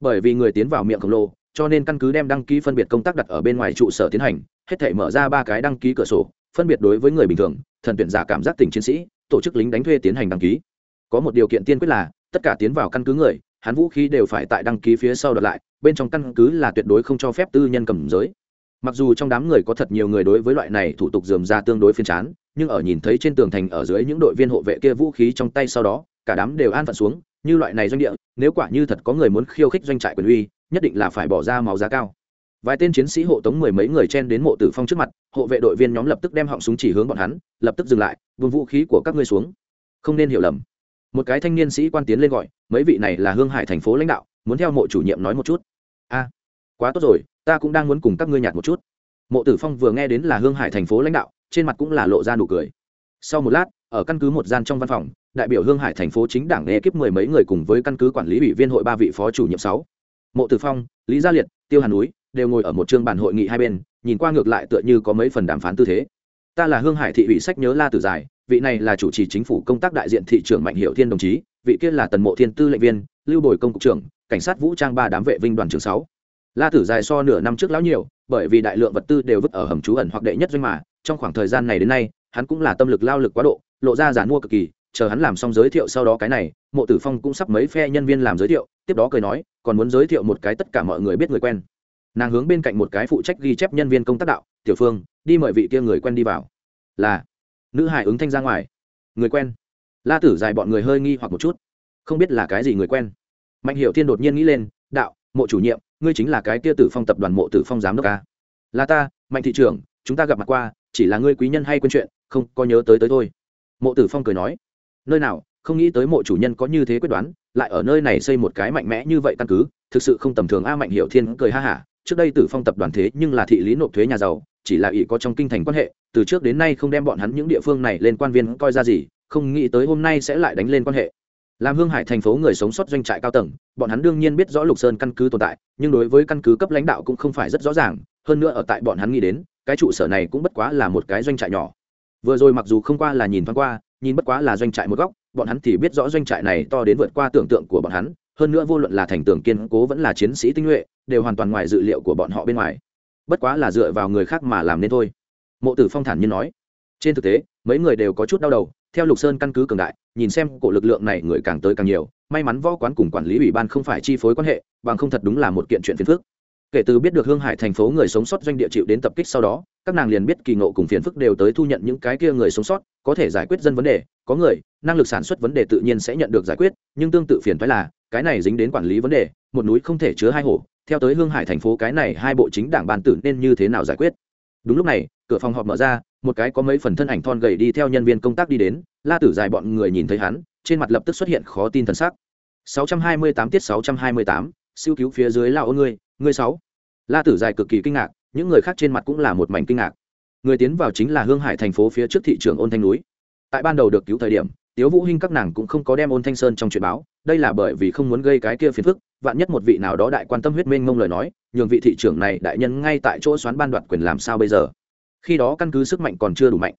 Bởi vì người tiến vào miệng khổng lồ cho nên căn cứ đem đăng ký phân biệt công tác đặt ở bên ngoài trụ sở tiến hành, hết thể mở ra ba cái đăng ký cửa sổ, phân biệt đối với người bình thường, thần tuyển giả cảm giác tình chiến sĩ, tổ chức lính đánh thuê tiến hành đăng ký. Có một điều kiện tiên quyết là, tất cả tiến vào căn cứ người, hắn vũ khí đều phải tại đăng ký phía sau đợt lại, bên trong căn cứ là tuyệt đối không cho phép tư nhân cầm giới. Mặc dù trong đám người có thật nhiều người đối với loại này thủ tục dườm ra tương đối phiên chán, nhưng ở nhìn thấy trên tường thành ở dưới những đội viên hộ vệ kia vũ khí trong tay sau đó, cả đám đều an phận xuống, như loại này doanh địa, nếu quả như thật có người muốn khiêu khích doanh trại quyền uy nhất định là phải bỏ ra máu giá cao. Vài tên chiến sĩ hộ tống mười mấy người chen đến mộ tử phong trước mặt, hộ vệ đội viên nhóm lập tức đem họng súng chỉ hướng bọn hắn, lập tức dừng lại, vung vũ khí của các ngươi xuống. Không nên hiểu lầm. Một cái thanh niên sĩ quan tiến lên gọi, mấy vị này là hương hải thành phố lãnh đạo, muốn theo mộ chủ nhiệm nói một chút. A, quá tốt rồi, ta cũng đang muốn cùng các ngươi nhạt một chút. Mộ tử phong vừa nghe đến là hương hải thành phố lãnh đạo, trên mặt cũng là lộ ra nụ cười. Sau một lát, ở căn cứ một gian trong văn phòng, đại biểu hương hải thành phố chính đảng nghe kiếp mười mấy người cùng với căn cứ quản lý ủy viên hội ba vị phó chủ nhiệm sáu mộ tử phong, lý gia liệt, tiêu hàn núi đều ngồi ở một chương bản hội nghị hai bên, nhìn qua ngược lại tựa như có mấy phần đàm phán tư thế. Ta là hương hải thị ủy sách nhớ la tử dài vị này là chủ trì chính phủ công tác đại diện thị trưởng mạnh hiệu thiên đồng chí, vị kia là tần mộ thiên tư lệnh viên, lưu bồi công cục trưởng, cảnh sát vũ trang ba đám vệ vinh đoàn trưởng sáu. La tử dài so nửa năm trước lão nhiều, bởi vì đại lượng vật tư đều vứt ở hầm trú ẩn hoặc đệ nhất doanh mà, trong khoảng thời gian này đến nay, hắn cũng là tâm lực lao lực quá độ, lộ ra giàn mua cực kỳ chờ hắn làm xong giới thiệu sau đó cái này, mộ tử phong cũng sắp mấy phe nhân viên làm giới thiệu, tiếp đó cười nói, còn muốn giới thiệu một cái tất cả mọi người biết người quen. Nàng hướng bên cạnh một cái phụ trách ghi chép nhân viên công tác đạo, tiểu phương, đi mời vị kia người quen đi vào. Là. Nữ hải ứng thanh ra ngoài. Người quen. La tử dài bọn người hơi nghi hoặc một chút. Không biết là cái gì người quen? Mạnh hiệu thiên đột nhiên nghĩ lên, đạo, mộ chủ nhiệm, ngươi chính là cái kia tử phong tập đoàn mộ tử phong giám đốc ca là ta, mạnh thị trưởng, chúng ta gặp mặt qua, chỉ là ngươi quý nhân hay quên chuyện, không có nhớ tới tới thôi. Mộ tử phong cười nói nơi nào, không nghĩ tới mộ chủ nhân có như thế quyết đoán, lại ở nơi này xây một cái mạnh mẽ như vậy căn cứ, thực sự không tầm thường a mạnh hiệu thiên cười ha hả, trước đây tử phong tập đoàn thế nhưng là thị lý nộp thuế nhà giàu, chỉ là ỷ có trong kinh thành quan hệ, từ trước đến nay không đem bọn hắn những địa phương này lên quan viên coi ra gì, không nghĩ tới hôm nay sẽ lại đánh lên quan hệ. Làm hương hải thành phố người sống sót doanh trại cao tầng, bọn hắn đương nhiên biết rõ lục sơn căn cứ tồn tại, nhưng đối với căn cứ cấp lãnh đạo cũng không phải rất rõ ràng, hơn nữa ở tại bọn hắn nghĩ đến, cái trụ sở này cũng bất quá là một cái doanh trại nhỏ. Vừa rồi mặc dù không qua là nhìn thoáng qua nhìn bất quá là doanh trại một góc, bọn hắn thì biết rõ doanh trại này to đến vượt qua tưởng tượng của bọn hắn, hơn nữa vô luận là thành tường kiên cố vẫn là chiến sĩ tinh nhuệ, đều hoàn toàn ngoài dự liệu của bọn họ bên ngoài. Bất quá là dựa vào người khác mà làm nên thôi. Mộ tử phong thản nhiên nói. Trên thực tế, mấy người đều có chút đau đầu, theo lục sơn căn cứ cường đại, nhìn xem cổ lực lượng này người càng tới càng nhiều, may mắn võ quán cùng quản lý ủy ban không phải chi phối quan hệ, bằng không thật đúng là một kiện chuyện phiền phức kể từ biết được hương hải thành phố người sống sót doanh địa chịu đến tập kích sau đó các nàng liền biết kỳ ngộ cùng phiền phức đều tới thu nhận những cái kia người sống sót có thể giải quyết dân vấn đề có người năng lực sản xuất vấn đề tự nhiên sẽ nhận được giải quyết nhưng tương tự phiền phái là cái này dính đến quản lý vấn đề một núi không thể chứa hai hổ theo tới hương hải thành phố cái này hai bộ chính đảng bàn tử nên như thế nào giải quyết? Đúng lúc này cửa phòng họp mở ra một cái có mấy phần thân ảnh thon gầy đi theo nhân viên công tác đi đến la tử dài bọn người nhìn thấy hắn trên mặt lập tức xuất hiện khó tin thần sắc. 628 tiết 628, siêu cứu phía dưới là ô ngươi ngươi sáu la tử dài cực kỳ kinh ngạc, những người khác trên mặt cũng là một mảnh kinh ngạc. Người tiến vào chính là hương hải thành phố phía trước thị trường ôn thanh núi. Tại ban đầu được cứu thời điểm, tiếu vũ hinh các nàng cũng không có đem ôn thanh sơn trong chuyện báo, đây là bởi vì không muốn gây cái kia phiền phức, vạn nhất một vị nào đó đại quan tâm huyết minh mông lời nói, nhường vị thị trưởng này đại nhân ngay tại chỗ xoán ban đoạt quyền làm sao bây giờ? Khi đó căn cứ sức mạnh còn chưa đủ mạnh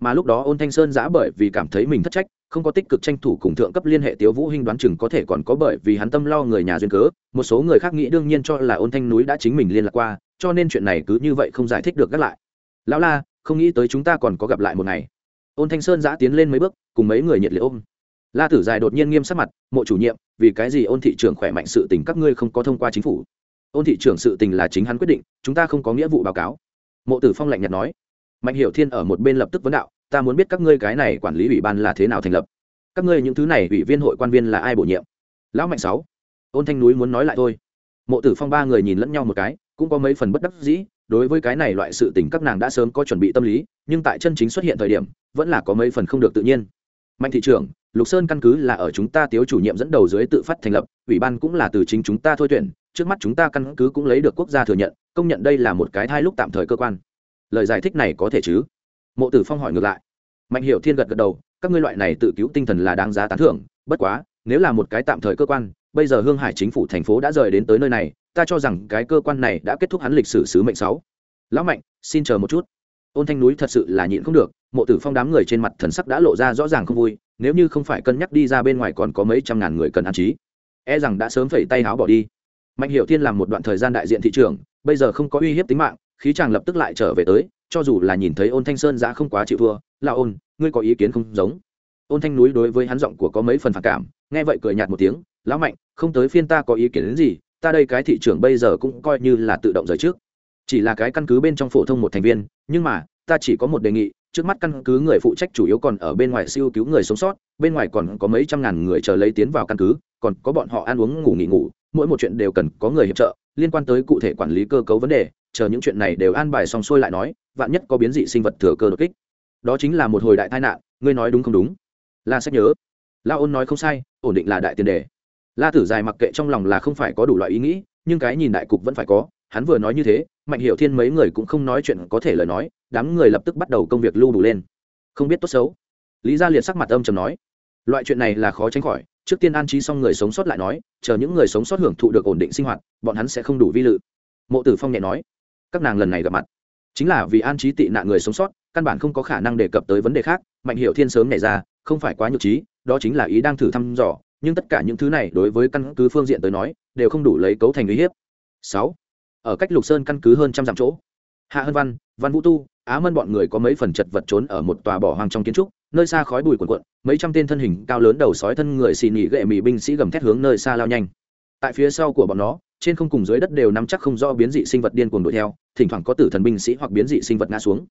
mà lúc đó ôn thanh sơn giã bởi vì cảm thấy mình thất trách, không có tích cực tranh thủ cùng thượng cấp liên hệ tiếu vũ hinh đoán chừng có thể còn có bởi vì hắn tâm lo người nhà duyên cớ, một số người khác nghĩ đương nhiên cho là ôn thanh núi đã chính mình liên lạc qua, cho nên chuyện này cứ như vậy không giải thích được gắt lại. Lão la, không nghĩ tới chúng ta còn có gặp lại một ngày. Ôn thanh sơn giã tiến lên mấy bước, cùng mấy người nhiệt liệt ôm. La tử dài đột nhiên nghiêm sắc mặt, mộ chủ nhiệm, vì cái gì ôn thị trưởng khỏe mạnh sự tình các ngươi không có thông qua chính phủ? Ôn thị trưởng sự tình là chính hắn quyết định, chúng ta không có nghĩa vụ báo cáo. Mộ tử phong lạnh nhạt nói mạnh hiệu thiên ở một bên lập tức vấn đạo, ta muốn biết các ngươi cái này quản lý ủy ban là thế nào thành lập? Các ngươi những thứ này ủy viên hội quan viên là ai bổ nhiệm? Lão mạnh sáu, ôn thanh núi muốn nói lại thôi. Mộ tử phong ba người nhìn lẫn nhau một cái, cũng có mấy phần bất đắc dĩ, đối với cái này loại sự tình các nàng đã sớm có chuẩn bị tâm lý, nhưng tại chân chính xuất hiện thời điểm, vẫn là có mấy phần không được tự nhiên. Mạnh thị trưởng, lục sơn căn cứ là ở chúng ta tiếu chủ nhiệm dẫn đầu dưới tự phát thành lập, ủy ban cũng là từ chính chúng ta thôi tuyển, trước mắt chúng ta căn cứ cũng lấy được quốc gia thừa nhận, công nhận đây là một cái thai lúc tạm thời cơ quan lời giải thích này có thể chứ? Mộ tử phong hỏi ngược lại. Mạnh hiệu thiên gật gật đầu, các ngươi loại này tự cứu tinh thần là đáng giá tán thưởng, bất quá, nếu là một cái tạm thời cơ quan, bây giờ hương hải chính phủ thành phố đã rời đến tới nơi này, ta cho rằng cái cơ quan này đã kết thúc hắn lịch sử sứ mệnh sáu. Lão mạnh, xin chờ một chút. Ôn thanh núi thật sự là nhịn không được, mộ tử phong đám người trên mặt thần sắc đã lộ ra rõ ràng không vui, nếu như không phải cân nhắc đi ra bên ngoài còn có mấy trăm ngàn người cần an trí e rằng đã sớm phẩy tay háo bỏ đi. Mạnh hiệu thiên làm một đoạn thời gian đại diện thị trường, bây giờ không có uy hiếp tính mạng khí chàng lập tức lại trở về tới, cho dù là nhìn thấy ôn thanh sơn đã không quá chịu thua là ôn, ngươi có ý kiến không giống? Ôn thanh núi đối với hắn giọng của có mấy phần phản cảm, nghe vậy cười nhạt một tiếng, lão mạnh, không tới phiên ta có ý kiến đến gì, ta đây cái thị trường bây giờ cũng coi như là tự động rời trước. Chỉ là cái căn cứ bên trong phổ thông một thành viên, nhưng mà, ta chỉ có một đề nghị, trước mắt căn cứ người phụ trách chủ yếu còn ở bên ngoài siêu cứu người sống sót, bên ngoài còn có mấy trăm ngàn người chờ lấy tiến vào căn cứ, còn có bọn họ ăn uống ngủ nghỉ ngủ, mỗi một chuyện đều cần có người hiệp trợ liên quan tới cụ thể quản lý cơ cấu vấn đề, chờ những chuyện này đều an bài xong xuôi lại nói, vạn nhất có biến dị sinh vật thừa cơ đột kích. Đó chính là một hồi đại tai nạn, ngươi nói đúng không đúng? La sách nhớ. La ôn nói không sai, ổn định là đại tiền đề. La tử dài mặc kệ trong lòng là không phải có đủ loại ý nghĩ, nhưng cái nhìn đại cục vẫn phải có, hắn vừa nói như thế, mạnh hiệu thiên mấy người cũng không nói chuyện có thể lời nói, đám người lập tức bắt đầu công việc lưu đủ lên. Không biết tốt xấu. Lý gia liệt sắc mặt âm trầm nói, loại chuyện này là khó tránh khỏi trước tiên an trí xong người sống sót lại nói, chờ những người sống sót hưởng thụ được ổn định sinh hoạt, bọn hắn sẽ không đủ vi lự. Mộ tử phong nhẹ nói, các nàng lần này gặp mặt, chính là vì an trí tị nạn người sống sót, căn bản không có khả năng đề cập tới vấn đề khác, mạnh hiệu thiên sớm nảy ra, không phải quá nhược trí, đó chính là ý đang thử thăm dò, nhưng tất cả những thứ này đối với căn cứ phương diện tới nói, đều không đủ lấy cấu thành uy hiếp. Sáu, ở cách lục sơn căn cứ hơn trăm dặm chỗ hạ hân văn văn vũ tu, á mân bọn người có mấy phần chật vật trốn ở một tòa bỏ hoang trong kiến trúc, nơi xa khói bụi cuộn cuộn, mấy trăm tên thân hình cao lớn đầu sói thân người xì nỉ gậy mì binh sĩ gầm thét hướng nơi xa lao nhanh. Tại phía sau của bọn nó, trên không cùng dưới đất đều nắm chắc không do biến dị sinh vật điên cuồng đuổi theo, thỉnh thoảng có tử thần binh sĩ hoặc biến dị sinh vật ngã xuống.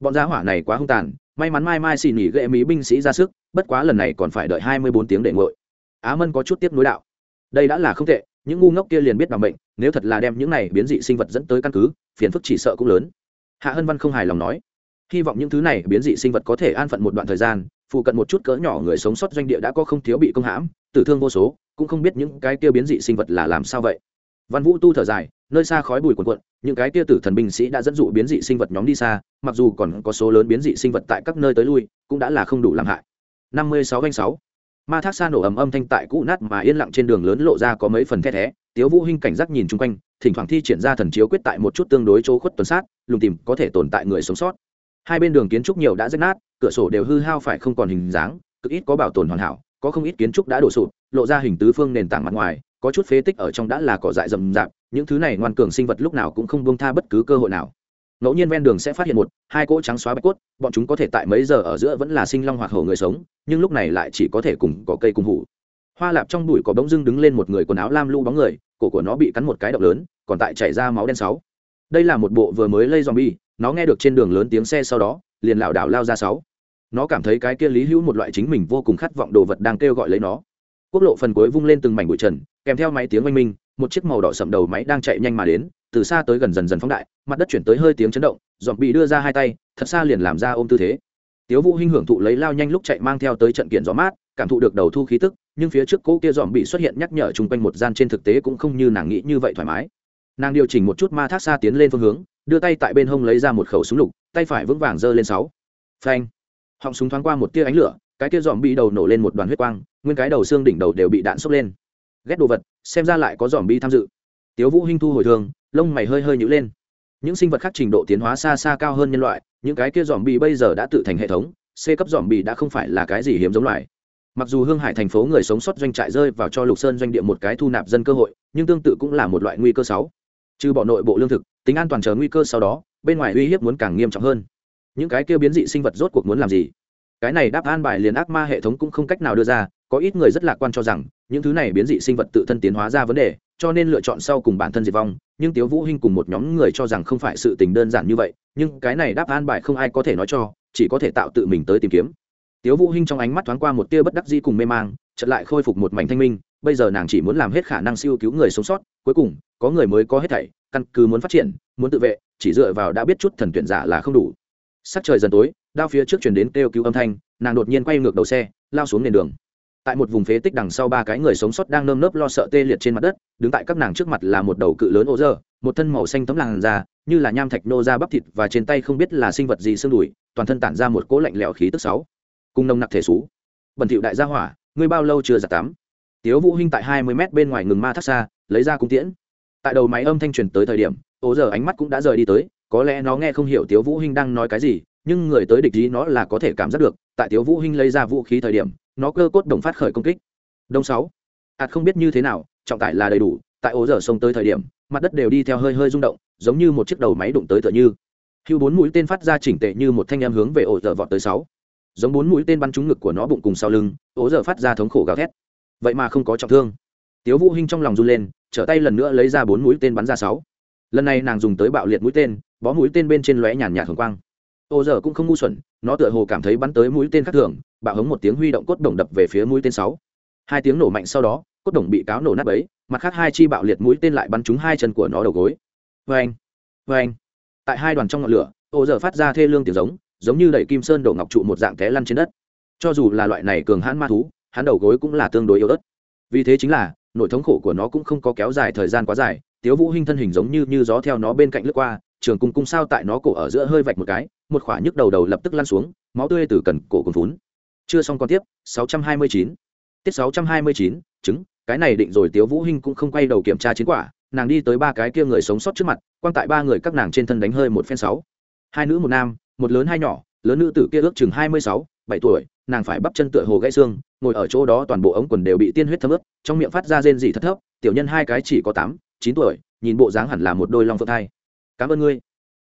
Bọn gia hỏa này quá hung tàn, may mắn mai mai xì nỉ gậy mỹ binh sĩ ra sức, bất quá lần này còn phải đợi hai mươi bốn tiếng để ngội á mân có chút tiếp nối đạo, đây đã là không tệ những ngu ngốc kia liền biết bằng bệnh, nếu thật là đem những này biến dị sinh vật dẫn tới căn cứ, phiền phức chỉ sợ cũng lớn. Hạ hân văn không hài lòng nói, hy vọng những thứ này biến dị sinh vật có thể an phận một đoạn thời gian, phụ cận một chút cỡ nhỏ người sống sót doanh địa đã có không thiếu bị công hãm, tử thương vô số, cũng không biết những cái kia biến dị sinh vật là làm sao vậy. Văn vũ tu thở dài, nơi xa khói bụi quần quận những cái kia tử thần binh sĩ đã dẫn dụ biến dị sinh vật nhóm đi xa, mặc dù còn có số lớn biến dị sinh vật tại các nơi tới lui, cũng đã là không đủ làm hại. Năm mươi sáu sáu ma thác xa nổ ầm âm thanh tại cũ nát mà yên lặng trên đường lớn lộ ra có mấy phần the thé. Tiếu vũ hinh cảnh giác nhìn chung quanh, thỉnh thoảng thi triển ra thần chiếu quyết tại một chút tương đối chỗ khuất tuần sát, lùng tìm có thể tồn tại người sống sót. Hai bên đường kiến trúc nhiều đã rách nát, cửa sổ đều hư hao phải không còn hình dáng, cực ít có bảo tồn hoàn hảo, có không ít kiến trúc đã đổ sụp, lộ ra hình tứ phương nền tảng mặt ngoài, có chút phế tích ở trong đã là cỏ dại rậm rạp, những thứ này ngoan cường sinh vật lúc nào cũng không buông tha bất cứ cơ hội nào ngẫu nhiên ven đường sẽ phát hiện một, hai cỗ trắng xóa bạch cốt, bọn chúng có thể tại mấy giờ ở giữa vẫn là sinh long hoặc hổ người sống, nhưng lúc này lại chỉ có thể cùng có cây cùng hủ. Hoa lạp trong bụi có bỗng dưng đứng lên một người quần áo lam lu bóng người, cổ của nó bị cắn một cái độc lớn, còn tại chảy ra máu đen sáu. Đây là một bộ vừa mới lây zombie, nó nghe được trên đường lớn tiếng xe sau đó, liền lảo đảo lao ra sáu. Nó cảm thấy cái kia lý hữu một loại chính mình vô cùng khát vọng đồ vật đang kêu gọi lấy nó. Quốc lộ phần cuối vung lên từng mảnh bụi trần, kèm theo máy tiếng oanh minh, một chiếc màu đỏ sậm đầu máy đang chạy nhanh mà đến từ xa tới gần dần dần phóng đại, mặt đất chuyển tới hơi tiếng chấn động dọn bị đưa ra hai tay, thật xa liền làm ra ôm tư thế. Tiếu vũ hinh hưởng thụ lấy lao nhanh lúc chạy mang theo tới trận kiện gió mát, cảm thụ được đầu thu khí tức, nhưng phía trước cỗ kia dọn bị xuất hiện nhắc nhở chung quanh một gian trên thực tế cũng không như nàng nghĩ như vậy thoải mái. Nàng điều chỉnh một chút ma thác xa tiến lên phương hướng, đưa tay tại bên hông lấy ra một khẩu súng lục, tay phải vững vàng giơ lên sáu. Phanh. Họng súng thoáng qua một tia ánh lửa, cái tia dòm bị đầu nổ lên một đoàn huyết quang, nguyên cái đầu xương đỉnh đầu đều bị đạn sốc lên. Ghét đồ vật, xem ra lại có dòm bi tham dự. Tiếu vũ hinh thu hồi thường lông mày hơi hơi nhữ lên. Những sinh vật khác trình độ tiến hóa xa xa cao hơn nhân loại, những cái kia dòm bì bây giờ đã tự thành hệ thống, c cấp dòm bì đã không phải là cái gì hiếm giống loài. Mặc dù hương hải thành phố người sống sót doanh trại rơi vào cho lục sơn doanh địa một cái thu nạp dân cơ hội, nhưng tương tự cũng là một loại nguy cơ sáu trừ bỏ nội bộ lương thực, tính an toàn chờ nguy cơ sau đó, bên ngoài uy hiếp muốn càng nghiêm trọng hơn. Những cái kia biến dị sinh vật rốt cuộc muốn làm gì? Cái này đáp an bài liền ác ma hệ thống cũng không cách nào đưa ra, có ít người rất lạc quan cho rằng, những thứ này biến dị sinh vật tự thân tiến hóa ra vấn đề cho nên lựa chọn sau cùng bản thân diệt vong, nhưng tiếu vũ hinh cùng một nhóm người cho rằng không phải sự tình đơn giản như vậy, nhưng cái này đáp an bài không ai có thể nói cho, chỉ có thể tạo tự mình tới tìm kiếm. Tiếu vũ hinh trong ánh mắt thoáng qua một tia bất đắc dĩ cùng mê mang, chợt lại khôi phục một mảnh thanh minh, bây giờ nàng chỉ muốn làm hết khả năng siêu cứu người sống sót, cuối cùng, có người mới có hết thảy, căn cứ muốn phát triển, muốn tự vệ, chỉ dựa vào đã biết chút thần tuyển giả là không đủ. Sắc trời dần tối, đao phía trước chuyển đến kêu cứu âm thanh, nàng đột nhiên quay ngược đầu xe, lao xuống nền đường tại một vùng phế tích đằng sau ba cái người sống sót đang nơm nớp lo sợ tê liệt trên mặt đất, đứng tại các nàng trước mặt là một đầu cự lớn ô dơ, một thân màu xanh tấm làn da, như là nham thạch nô ra bắp thịt và trên tay không biết là sinh vật gì xương đùi, toàn thân tản ra một cỗ lạnh lẽo khí tức sáu. Cùng nồng nặc thể xú. Bẩn thỉu đại gia hỏa, ngươi bao lâu chưa giặt tắm? Tiếu vũ hinh tại hai mươi mét bên ngoài ngừng ma thác xa, lấy ra cung tiễn. Tại đầu máy âm thanh truyền tới thời điểm, ô dơ ánh mắt cũng đã rời đi tới, có lẽ nó nghe không hiểu tiếu vũ hinh đang nói cái gì, nhưng người tới địch ý nó là có thể cảm giác được. Tại tiếu vũ hinh lấy ra vũ khí thời điểm nó cơ cốt đồng phát khởi công kích. Đông sáu. Ạt không biết như thế nào, trọng tải là đầy đủ, tại ố giờ sông tới thời điểm, mặt đất đều đi theo hơi hơi rung động, giống như một chiếc đầu máy đụng tới tựa như. Hưu bốn mũi tên phát ra chỉnh tệ như một thanh em hướng về ổ giờ vọt tới sáu. Giống bốn mũi tên bắn trúng ngực của nó bụng cùng sau lưng, ố giờ phát ra thống khổ gào thét. Vậy mà không có trọng thương. Tiếu vũ hinh trong lòng run lên, trở tay lần nữa lấy ra bốn mũi tên bắn ra sáu. Lần này nàng dùng tới bạo liệt mũi tên, bó mũi tên bên trên lóe nhàn nhạt hồng quang ô giờ cũng không ngu xuẩn, nó tựa hồ cảm thấy bắn tới mũi tên khác thường, bạo hống một tiếng huy động cốt đồng đập về phía mũi tên sáu. Hai tiếng nổ mạnh sau đó, cốt đồng bị cáo nổ nát ấy mặt khác hai chi bạo liệt mũi tên lại bắn trúng hai chân của nó đầu gối. Vê anh vê anh tại hai đoàn trong ngọn lửa, ô giờ phát ra thê lương tiếng giống giống như đẩy kim sơn đổ ngọc trụ một dạng té lăn trên đất. Cho dù là loại này cường hãn ma thú, hắn đầu gối cũng là tương đối yếu ớt. Vì thế chính là nỗi thống khổ của nó cũng không có kéo dài thời gian quá dài, tiếu vũ hinh thân hình giống như như gió theo nó bên cạnh lướt qua, trường cung cung sao tại nó cổ ở giữa hơi vạch một cái một khỏa nhức đầu đầu lập tức lăn xuống máu tươi từ cần cổ cùng phún chưa xong còn tiếp 629. tiết 629, chứng cái này định rồi tiếu vũ hinh cũng không quay đầu kiểm tra chiến quả nàng đi tới ba cái kia người sống sót trước mặt quan tại ba người các nàng trên thân đánh hơi một phen sáu. Hai nữ một nam một lớn hai nhỏ lớn nữ tử kia ước chừng hai mươi sáu bảy tuổi nàng phải bắp chân tựa hồ gãy xương ngồi ở chỗ đó toàn bộ ống quần đều bị tiên huyết thấm ướt trong miệng phát ra rên rỉ thất thấp tiểu nhân hai cái chỉ có tám chín tuổi nhìn bộ dáng hẳn là một đôi long phượng thai. Cảm ơn ngươi.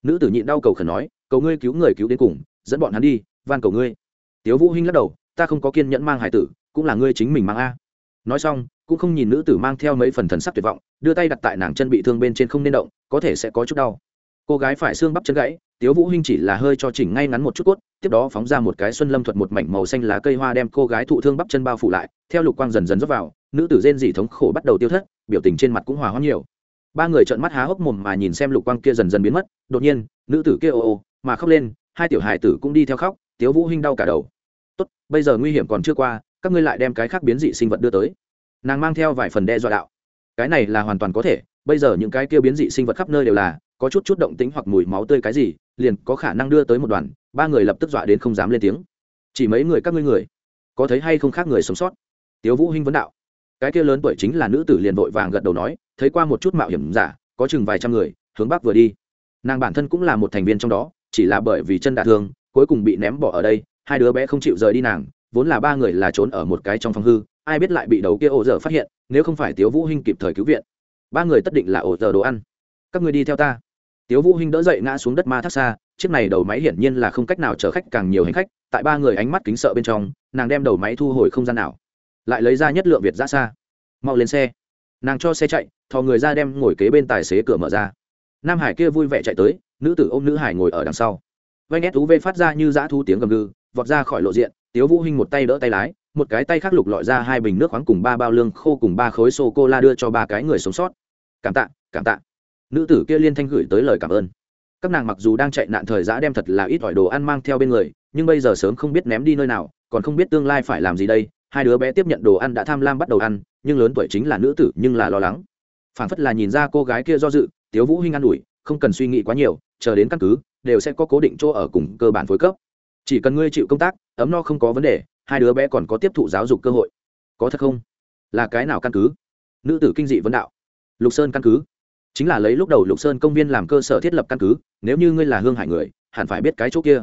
Nữ tử nhịn đau cầu khẩn nói cầu ngươi cứu người cứu đến cùng, dẫn bọn hắn đi, van cầu ngươi. Tiếu vũ hinh lắc đầu, ta không có kiên nhẫn mang hải tử, cũng là ngươi chính mình mang a. Nói xong, cũng không nhìn nữ tử mang theo mấy phần thần sắc tuyệt vọng, đưa tay đặt tại nàng chân bị thương bên trên không nên động, có thể sẽ có chút đau. Cô gái phải xương bắp chân gãy, tiếu vũ hinh chỉ là hơi cho chỉnh ngay ngắn một chút cốt, tiếp đó phóng ra một cái xuân lâm thuật một mảnh màu xanh lá cây hoa đem cô gái thụ thương bắp chân bao phủ lại, theo lục quang dần dần rót vào, nữ tử rên dị thống khổ bắt đầu tiêu thất, biểu tình trên mặt cũng hòa hoãn nhiều. Ba người trợn mắt há hốc mồm mà nhìn xem lục quang kia dần dần biến mất, đột nhiên, nữ tử kia ô ô mà khóc lên, hai tiểu hài tử cũng đi theo khóc, tiếu vũ hinh đau cả đầu. Tốt, bây giờ nguy hiểm còn chưa qua, các ngươi lại đem cái khác biến dị sinh vật đưa tới. Nàng mang theo vài phần đe dọa đạo. Cái này là hoàn toàn có thể, bây giờ những cái kia biến dị sinh vật khắp nơi đều là, có chút chút động tính hoặc mùi máu tươi cái gì, liền có khả năng đưa tới một đoàn, ba người lập tức dọa đến không dám lên tiếng. Chỉ mấy người các ngươi người, có thấy hay không khác người sống sót? Tiếu vũ hinh vấn đạo. Cái kia lớn tuổi chính là nữ tử liền vội vàng gật đầu nói, thấy qua một chút mạo hiểm giả, có chừng vài trăm người, hướng bắc vừa đi. Nàng bản thân cũng là một thành viên trong đó chỉ là bởi vì chân đả thương, cuối cùng bị ném bỏ ở đây, hai đứa bé không chịu rời đi nàng, vốn là ba người là trốn ở một cái trong phòng hư, ai biết lại bị đầu kia ổ dở phát hiện, nếu không phải tiếu vũ hinh kịp thời cứu viện. Ba người tất định là ổ dở đồ ăn. Các người đi theo ta. Tiếu vũ hinh đỡ dậy ngã xuống đất ma thác xa, chiếc này đầu máy hiển nhiên là không cách nào chở khách, càng nhiều hành khách, tại ba người ánh mắt kính sợ bên trong, nàng đem đầu máy thu hồi không gian nào, lại lấy ra nhất lượng việt ra xa. Mau lên xe. Nàng cho xe chạy, thò người ra đem ngồi kế bên tài xế cửa mở ra nam hải kia vui vẻ chạy tới, nữ tử ôm nữ hải ngồi ở đằng sau. Vanh ép thú vê phát ra như dã thu tiếng gầm gừ, vọt ra khỏi lộ diện, tiếu vũ hinh một tay đỡ tay lái, một cái tay khác lục lọi ra hai bình nước khoáng cùng ba bao lương khô cùng ba khối sô cô la đưa cho ba cái người sống sót. Cảm tạ cảm tạ. Nữ tử kia liên thanh gửi tới lời cảm ơn. Các nàng mặc dù đang chạy nạn thời giã đem thật là ít ỏi đồ ăn mang theo bên người, nhưng bây giờ sớm không biết ném đi nơi nào, còn không biết tương lai phải làm gì đây. Hai đứa bé tiếp nhận đồ ăn đã tham lam bắt đầu ăn, nhưng lớn tuổi chính là nữ tử nhưng là lo lắng. Phản phất là nhìn ra cô gái kia do dự tiếu vũ hinh an ủi, không cần suy nghĩ quá nhiều, chờ đến căn cứ, đều sẽ có cố định chỗ ở cùng cơ bản phối cấp. Chỉ cần ngươi chịu công tác, ấm no không có vấn đề, hai đứa bé còn có tiếp thụ giáo dục cơ hội. Có thật không? Là cái nào căn cứ? Nữ tử kinh dị vấn đạo. Lục sơn căn cứ. Chính là lấy lúc đầu lục sơn công viên làm cơ sở thiết lập căn cứ, nếu như ngươi là hương hải người, hẳn phải biết cái chỗ kia.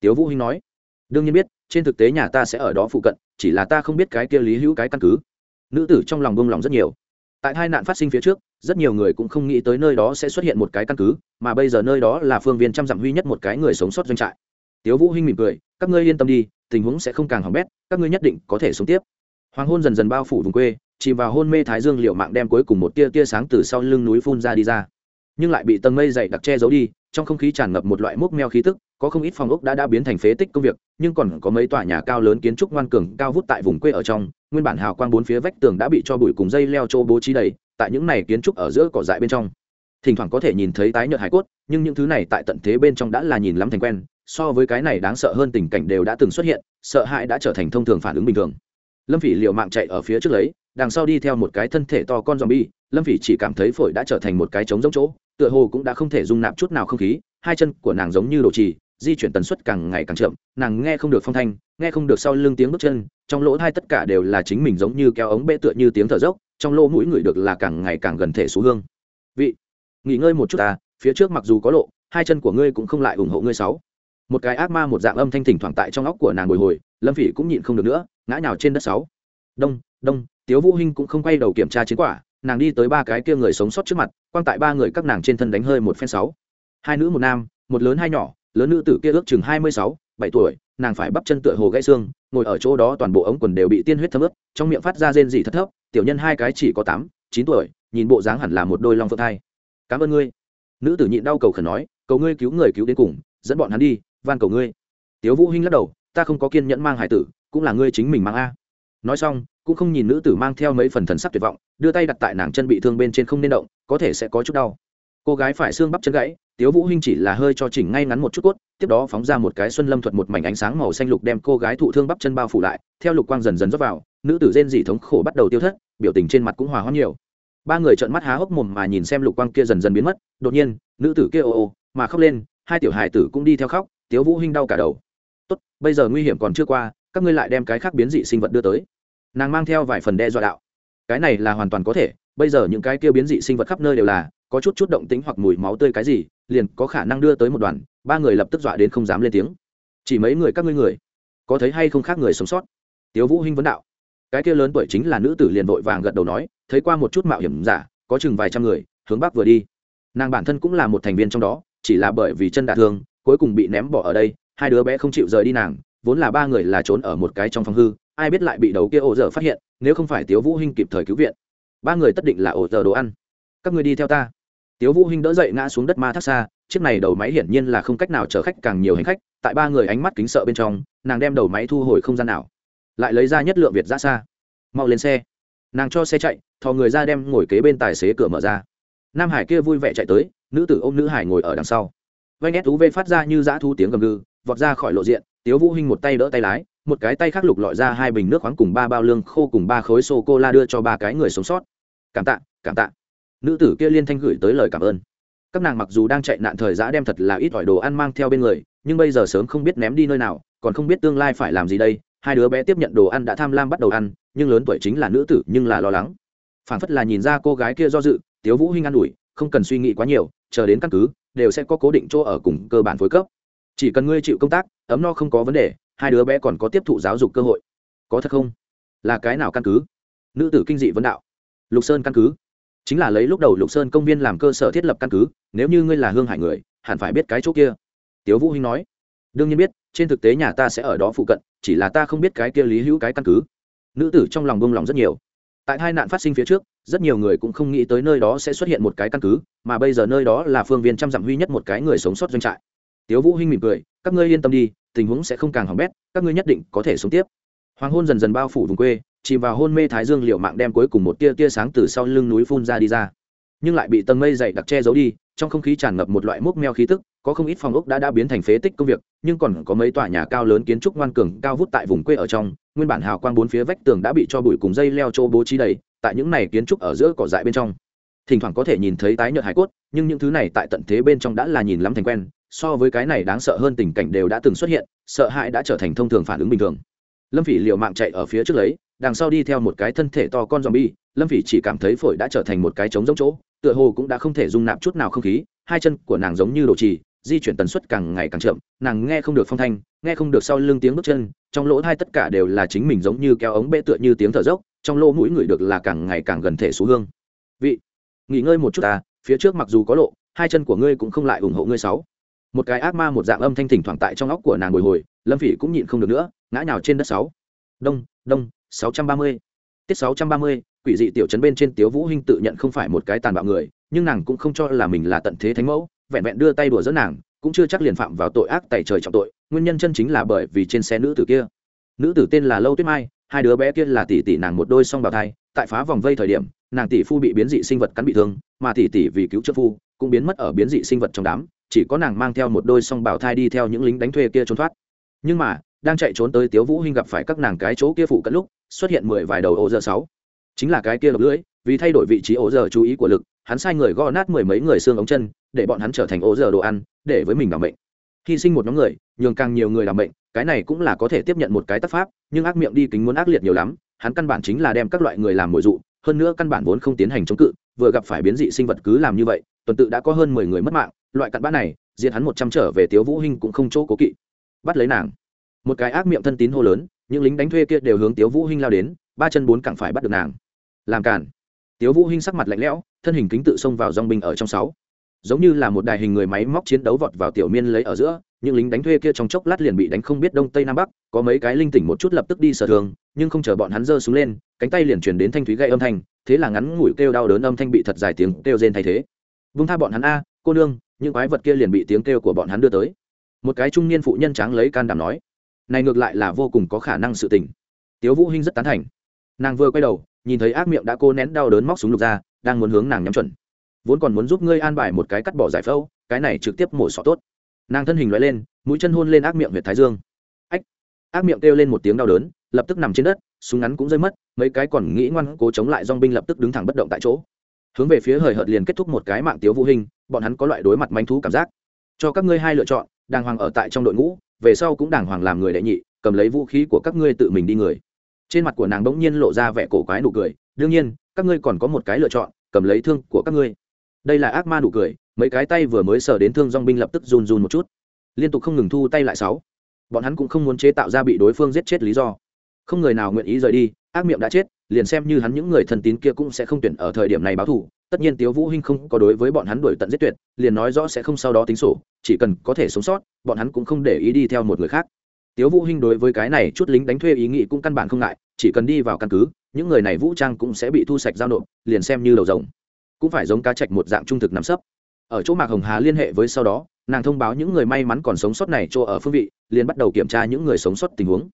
Tiếu vũ hinh nói. Đương nhiên biết, trên thực tế nhà ta sẽ ở đó phụ cận, chỉ là ta không biết cái kia lý hữu cái căn cứ. Nữ tử trong lòng buông lòng rất nhiều. Tại hai nạn phát sinh phía trước rất nhiều người cũng không nghĩ tới nơi đó sẽ xuất hiện một cái căn cứ, mà bây giờ nơi đó là phương viên trăm dặm huy nhất một cái người sống sót doanh trại. Tiếu vũ hinh mỉm cười, các ngươi yên tâm đi, tình huống sẽ không càng hỏng bét, các ngươi nhất định có thể sống tiếp. Hoàng hôn dần dần bao phủ vùng quê, chìm vào hôn mê thái dương liệu mạng đem cuối cùng một tia tia sáng từ sau lưng núi phun ra đi ra. Nhưng lại bị tầng mây dày đặc che giấu đi, trong không khí tràn ngập một loại mốc meo khí tức, có không ít phòng ốc đã đã biến thành phế tích công việc, nhưng còn có mấy tòa nhà cao lớn kiến trúc ngoan cường cao vút tại vùng quê ở trong, nguyên bản hào quang bốn phía vách tường đã bị cho bụi cùng dây leo chỗ bố trí đầy tại những này kiến trúc ở giữa cỏ dại bên trong. Thỉnh thoảng có thể nhìn thấy tái nhợt hải cốt, nhưng những thứ này tại tận thế bên trong đã là nhìn lắm thành quen, so với cái này đáng sợ hơn tình cảnh đều đã từng xuất hiện, sợ hãi đã trở thành thông thường phản ứng bình thường. Lâm phỉ liệu mạng chạy ở phía trước lấy, đằng sau đi theo một cái thân thể to con zombie, lâm phỉ chỉ cảm thấy phổi đã trở thành một cái trống giống chỗ, tựa hồ cũng đã không thể dung nạp chút nào không khí, hai chân của nàng giống như đồ trì, di chuyển tần suất càng ngày càng chậm, nàng nghe không được phong thanh, nghe không được sau lưng tiếng bước chân, trong lỗ thai tất cả đều là chính mình giống như kéo ống bê tựa như tiếng thở dốc trong lỗ mũi người được là càng ngày càng gần thể xu hương. Vị, nghỉ ngơi một chút ta, phía trước mặc dù có lộ, hai chân của ngươi cũng không lại ủng hộ ngươi sáu. Một cái ác ma một dạng âm thanh thỉnh thoảng tại trong óc của nàng bồi hồi, lâm phỉ cũng nhịn không được nữa, ngã nhào trên đất sáu. Đông đông, tiếu vũ hinh cũng không quay đầu kiểm tra chiến quả, nàng đi tới ba cái kia người sống sót trước mặt quang tại ba người các nàng trên thân đánh hơi một phen sáu. Hai nữ một nam, một lớn hai nhỏ, lớn nữ tử kia ước chừng hai mươi sáu, bảy tuổi, nàng phải bắp chân tựa hồ gãy xương, ngồi ở chỗ đó toàn bộ ống quần đều bị tiên huyết thấm ướt, trong miệng phát ra rên rỉ thất thấp tiểu nhân hai cái chỉ có tám, chín tuổi, nhìn bộ dáng hẳn là một đôi long phượng thai. Cảm ơn ngươi. Nữ tử nhịn đau cầu khẩn nói, cầu ngươi cứu người cứu đến cùng, dẫn bọn hắn đi, van cầu ngươi. Tiếu vũ hinh lắc đầu, ta không có kiên nhẫn mang hải tử, cũng là ngươi chính mình mang a. Nói xong, cũng không nhìn nữ tử mang theo mấy phần thần sắc tuyệt vọng, đưa tay đặt tại nàng chân bị thương bên trên không nên động, có thể sẽ có chút đau. Cô gái phải xương bắp chân gãy, tiếu vũ hinh chỉ là hơi cho chỉnh ngay ngắn một chút cốt, tiếp đó phóng ra một cái xuân lâm thuật một mảnh ánh sáng màu xanh lục đem cô gái thụ thương bắp chân bao phủ lại, theo lục quang dần dần rót vào nữ tử rên dị thống khổ bắt đầu tiêu thất, biểu tình trên mặt cũng hòa hoãn nhiều. Ba người trợn mắt há hốc mồm mà nhìn xem lục quang kia dần dần biến mất, đột nhiên, nữ tử kia ô ô, mà khóc lên, hai tiểu hài tử cũng đi theo khóc, tiếu vũ hinh đau cả đầu. Tốt, bây giờ nguy hiểm còn chưa qua, các ngươi lại đem cái khác biến dị sinh vật đưa tới. Nàng mang theo vài phần đe dọa đạo. Cái này là hoàn toàn có thể, bây giờ những cái kia biến dị sinh vật khắp nơi đều là, có chút chút động tính hoặc mùi máu tươi cái gì, liền có khả năng đưa tới một đoàn. Ba người lập tức dọa đến không dám lên tiếng. Chỉ mấy người các ngươi người, có thấy hay không khác người sống sót? Tiếu vũ hinh vấn đạo cái kia lớn tuổi chính là nữ tử liền vội vàng gật đầu nói, thấy qua một chút mạo hiểm giả, có chừng vài trăm người, hướng bắc vừa đi. Nàng bản thân cũng là một thành viên trong đó, chỉ là bởi vì chân đả thương, cuối cùng bị ném bỏ ở đây, hai đứa bé không chịu rời đi nàng, vốn là ba người là trốn ở một cái trong phòng hư, ai biết lại bị đầu kia ổ dở phát hiện, nếu không phải tiếu vũ hinh kịp thời cứu viện. Ba người tất định là ổ dở đồ ăn. Các người đi theo ta. Tiếu vũ hinh đỡ dậy ngã xuống đất ma thác xa, chiếc này đầu máy hiển nhiên là không cách nào chở khách càng nhiều hành khách, tại ba người ánh mắt kính sợ bên trong, nàng đem đầu máy thu hồi không gian nào lại lấy ra nhất lượng việt ra xa. Mau lên xe. Nàng cho xe chạy, thò người ra đem ngồi kế bên tài xế cửa mở ra. Nam hải kia vui vẻ chạy tới, nữ tử ôm nữ hải ngồi ở đằng sau. Vanh nét thú vê phát ra như dã thu tiếng gầm gừ, vọt ra khỏi lộ diện, tiếu vũ hinh một tay đỡ tay lái, một cái tay khác lục lọi ra hai bình nước khoáng cùng ba bao lương khô cùng ba khối sô cô la đưa cho ba cái người sống sót. Cảm tạ cảm tạ. Nữ tử kia liên thanh gửi tới lời cảm ơn. Các nàng mặc dù đang chạy nạn thời giã đem thật là ít ỏi đồ ăn mang theo bên người, nhưng bây giờ sớm không biết ném đi nơi nào, còn không biết tương lai phải làm gì đây hai đứa bé tiếp nhận đồ ăn đã tham lam bắt đầu ăn, nhưng lớn tuổi chính là nữ tử nhưng là lo lắng. Phản phất là nhìn ra cô gái kia do dự, tiếu vũ hinh an ủi, không cần suy nghĩ quá nhiều, chờ đến căn cứ, đều sẽ có cố định chỗ ở cùng cơ bản phối cấp. Chỉ cần ngươi chịu công tác, ấm no không có vấn đề, hai đứa bé còn có tiếp thụ giáo dục cơ hội. Có thật không? Là cái nào căn cứ? Nữ tử kinh dị vấn đạo. Lục sơn căn cứ. Chính là lấy lúc đầu lục sơn công viên làm cơ sở thiết lập căn cứ, nếu như ngươi là hương hải người, hẳn phải biết cái chỗ kia. Tiếu vũ hinh nói. Đương nhiên biết, trên thực tế nhà ta sẽ ở đó phụ cận chỉ là ta không biết cái kia lý hữu cái căn cứ. Nữ tử trong lòng buông lòng rất nhiều. Tại hai nạn phát sinh phía trước, rất nhiều người cũng không nghĩ tới nơi đó sẽ xuất hiện một cái căn cứ, mà bây giờ nơi đó là phương viên trăm dặm huy nhất một cái người sống sót doanh trại. Tiếu vũ hinh mỉm cười, các ngươi yên tâm đi, tình huống sẽ không càng hỏng bét, các ngươi nhất định có thể sống tiếp. Hoàng hôn dần dần bao phủ vùng quê, chìm vào hôn mê thái dương liệu mạng đem cuối cùng một tia tia sáng từ sau lưng núi phun ra đi ra. Nhưng lại bị tầng mây dày đặc che giấu đi, trong không khí tràn ngập một loại mốc meo khí tức có không ít phòng ốc đã đã biến thành phế tích công việc, nhưng còn có mấy tòa nhà cao lớn kiến trúc ngoan cường cao vút tại vùng quê ở trong, nguyên bản hào quang bốn phía vách tường đã bị cho bụi cùng dây leo trô bố trí đầy, tại những này kiến trúc ở giữa cỏ dại bên trong. Thỉnh thoảng có thể nhìn thấy tái nhợt hải cốt, nhưng những thứ này tại tận thế bên trong đã là nhìn lắm thành quen, so với cái này đáng sợ hơn tình cảnh đều đã từng xuất hiện, sợ hãi đã trở thành thông thường phản ứng bình thường. Lâm phỉ liều mạng chạy ở phía trước lấy, đằng sau đi theo một cái thân thể to con zombie, lâm phỉ chỉ cảm thấy phổi đã trở thành một cái trống giống chỗ, tựa hồ cũng đã không thể dung nạp chút nào không khí, hai chân của nàng giống như đồ trì di chuyển tần suất càng ngày càng chậm, nàng nghe không được phong thanh, nghe không được sau lưng tiếng bước chân, trong lỗ thai tất cả đều là chính mình giống như kéo ống bê tựa như tiếng thở dốc, trong lỗ mũi người được là càng ngày càng gần thể xu hương. Vị, nghỉ ngơi một chút ta, phía trước mặc dù có lộ, hai chân của ngươi cũng không lại ủng hộ ngươi sáu. Một cái ác ma một dạng âm thanh thỉnh thoảng tại trong óc của nàng bồi hồi, lâm phỉ cũng nhịn không được nữa, ngã nhào trên đất sáu. Đông đông, sáu trăm ba mươi. Tiết sáu trăm ba mươi, quỷ dị tiểu trấn bên trên tiếu vũ hinh tự nhận không phải một cái tàn bạo người, nhưng nàng cũng không cho là mình là tận thế thánh mẫu vẹn vẹn đưa tay đùa dẫn nàng, cũng chưa chắc liền phạm vào tội ác tại trời trọng tội, nguyên nhân chân chính là bởi vì trên xe nữ tử kia. Nữ tử tên là lâu tuyết mai, hai đứa bé kia là tỷ tỷ nàng một đôi song bào thai, tại phá vòng vây thời điểm, nàng tỷ phu bị biến dị sinh vật cắn bị thương, mà tỷ tỷ vì cứu trợ phu, cũng biến mất ở biến dị sinh vật trong đám, chỉ có nàng mang theo một đôi song bào thai đi theo những lính đánh thuê kia trốn thoát. Nhưng mà, đang chạy trốn tới tiếu vũ hinh gặp phải các nàng cái chỗ kia phụ cận lúc, xuất hiện mười vài đầu ô giờ sáu. Chính là cái kia độc lưỡi vì thay đổi vị trí ổ giờ chú ý của lực, hắn sai người gõ nát mười mấy người xương ống chân, để bọn hắn trở thành ổ giờ đồ ăn, để với mình đảm bệnh hy sinh một nhóm người, nhường càng nhiều người làm bệnh cái này cũng là có thể tiếp nhận một cái tác pháp, nhưng ác miệng đi kính muốn ác liệt nhiều lắm, hắn căn bản chính là đem các loại người làm mồi dụ, hơn nữa căn bản vốn không tiến hành chống cự, vừa gặp phải biến dị sinh vật cứ làm như vậy, tuần tự đã có hơn mười người mất mạng, loại cặn bã này, diệt hắn một trăm trở về tiếu vũ hinh cũng không chỗ cố kỵ. Bắt lấy nàng. Một cái ác miệng thân tín hô lớn, những lính đánh thuê kia đều hướng tiếu vũ hinh lao đến, ba chân bốn cẳng phải bắt được nàng. Làm cản tiếu vũ hinh sắc mặt lạnh lẽo, thân hình kính tự xông vào dòng binh ở trong sáu. Giống như là một đài hình người máy móc chiến đấu vọt vào tiểu miên lấy ở giữa, những lính đánh thuê kia trong chốc lát liền bị đánh không biết đông tây nam bắc, có mấy cái linh tỉnh một chút lập tức đi sở thường, nhưng không chờ bọn hắn giơ xuống lên, cánh tay liền truyền đến thanh thúy gây âm thanh, thế là ngắn ngủi kêu đau đớn âm thanh bị thật dài tiếng kêu rên thay thế. Vung tha bọn hắn a, cô nương, những quái vật kia liền bị tiếng kêu của bọn hắn đưa tới. Một cái trung niên phụ nhân trắng lấy can đảm nói, này ngược lại là vô cùng có khả năng sự tình. Tiếu vũ hinh rất tán thành. Nàng vừa quay đầu nhìn thấy ác miệng đã cô nén đau đớn móc súng lục ra, đang muốn hướng nàng nhắm chuẩn. Vốn còn muốn giúp ngươi an bài một cái cắt bỏ giải phẫu, cái này trực tiếp mổ sọ tốt. Nàng thân hình loại lên, mũi chân hôn lên ác miệng huyệt thái dương. Ách! Ác miệng kêu lên một tiếng đau đớn, lập tức nằm trên đất, súng ngắn cũng rơi mất, mấy cái còn nghĩ ngoan cố chống lại dong binh lập tức đứng thẳng bất động tại chỗ. Hướng về phía hời hợt liền kết thúc một cái mạng tiếu vũ hình, bọn hắn có loại đối mặt manh thú cảm giác. Cho các ngươi hai lựa chọn, đàng hoàng ở tại trong đội ngũ, về sau cũng đàng hoàng làm người đệ nhị, cầm lấy vũ khí của các ngươi tự mình đi người trên mặt của nàng bỗng nhiên lộ ra vẻ cổ quái nụ cười, đương nhiên, các ngươi còn có một cái lựa chọn, cầm lấy thương của các ngươi. Đây là ác ma nụ cười, mấy cái tay vừa mới sờ đến thương dong binh lập tức run run một chút. Liên tục không ngừng thu tay lại sáu. Bọn hắn cũng không muốn chế tạo ra bị đối phương giết chết lý do. Không người nào nguyện ý rời đi, ác miệng đã chết, liền xem như hắn những người thân tín kia cũng sẽ không tuyển ở thời điểm này báo thù. Tất nhiên tiếu vũ hinh không có đối với bọn hắn đuổi tận giết tuyệt, liền nói rõ sẽ không sau đó tính sổ, chỉ cần có thể sống sót, bọn hắn cũng không để ý đi theo một người khác tiếu vũ hinh đối với cái này chút lính đánh thuê ý nghĩ cũng căn bản không ngại, chỉ cần đi vào căn cứ, những người này vũ trang cũng sẽ bị thu sạch giao nộp, liền xem như đầu rồng. Cũng phải giống cá trạch một dạng trung thực nằm sấp. Ở chỗ mạc hồng hà liên hệ với sau đó, nàng thông báo những người may mắn còn sống sót này cho ở phương vị, liền bắt đầu kiểm tra những người sống sót tình huống.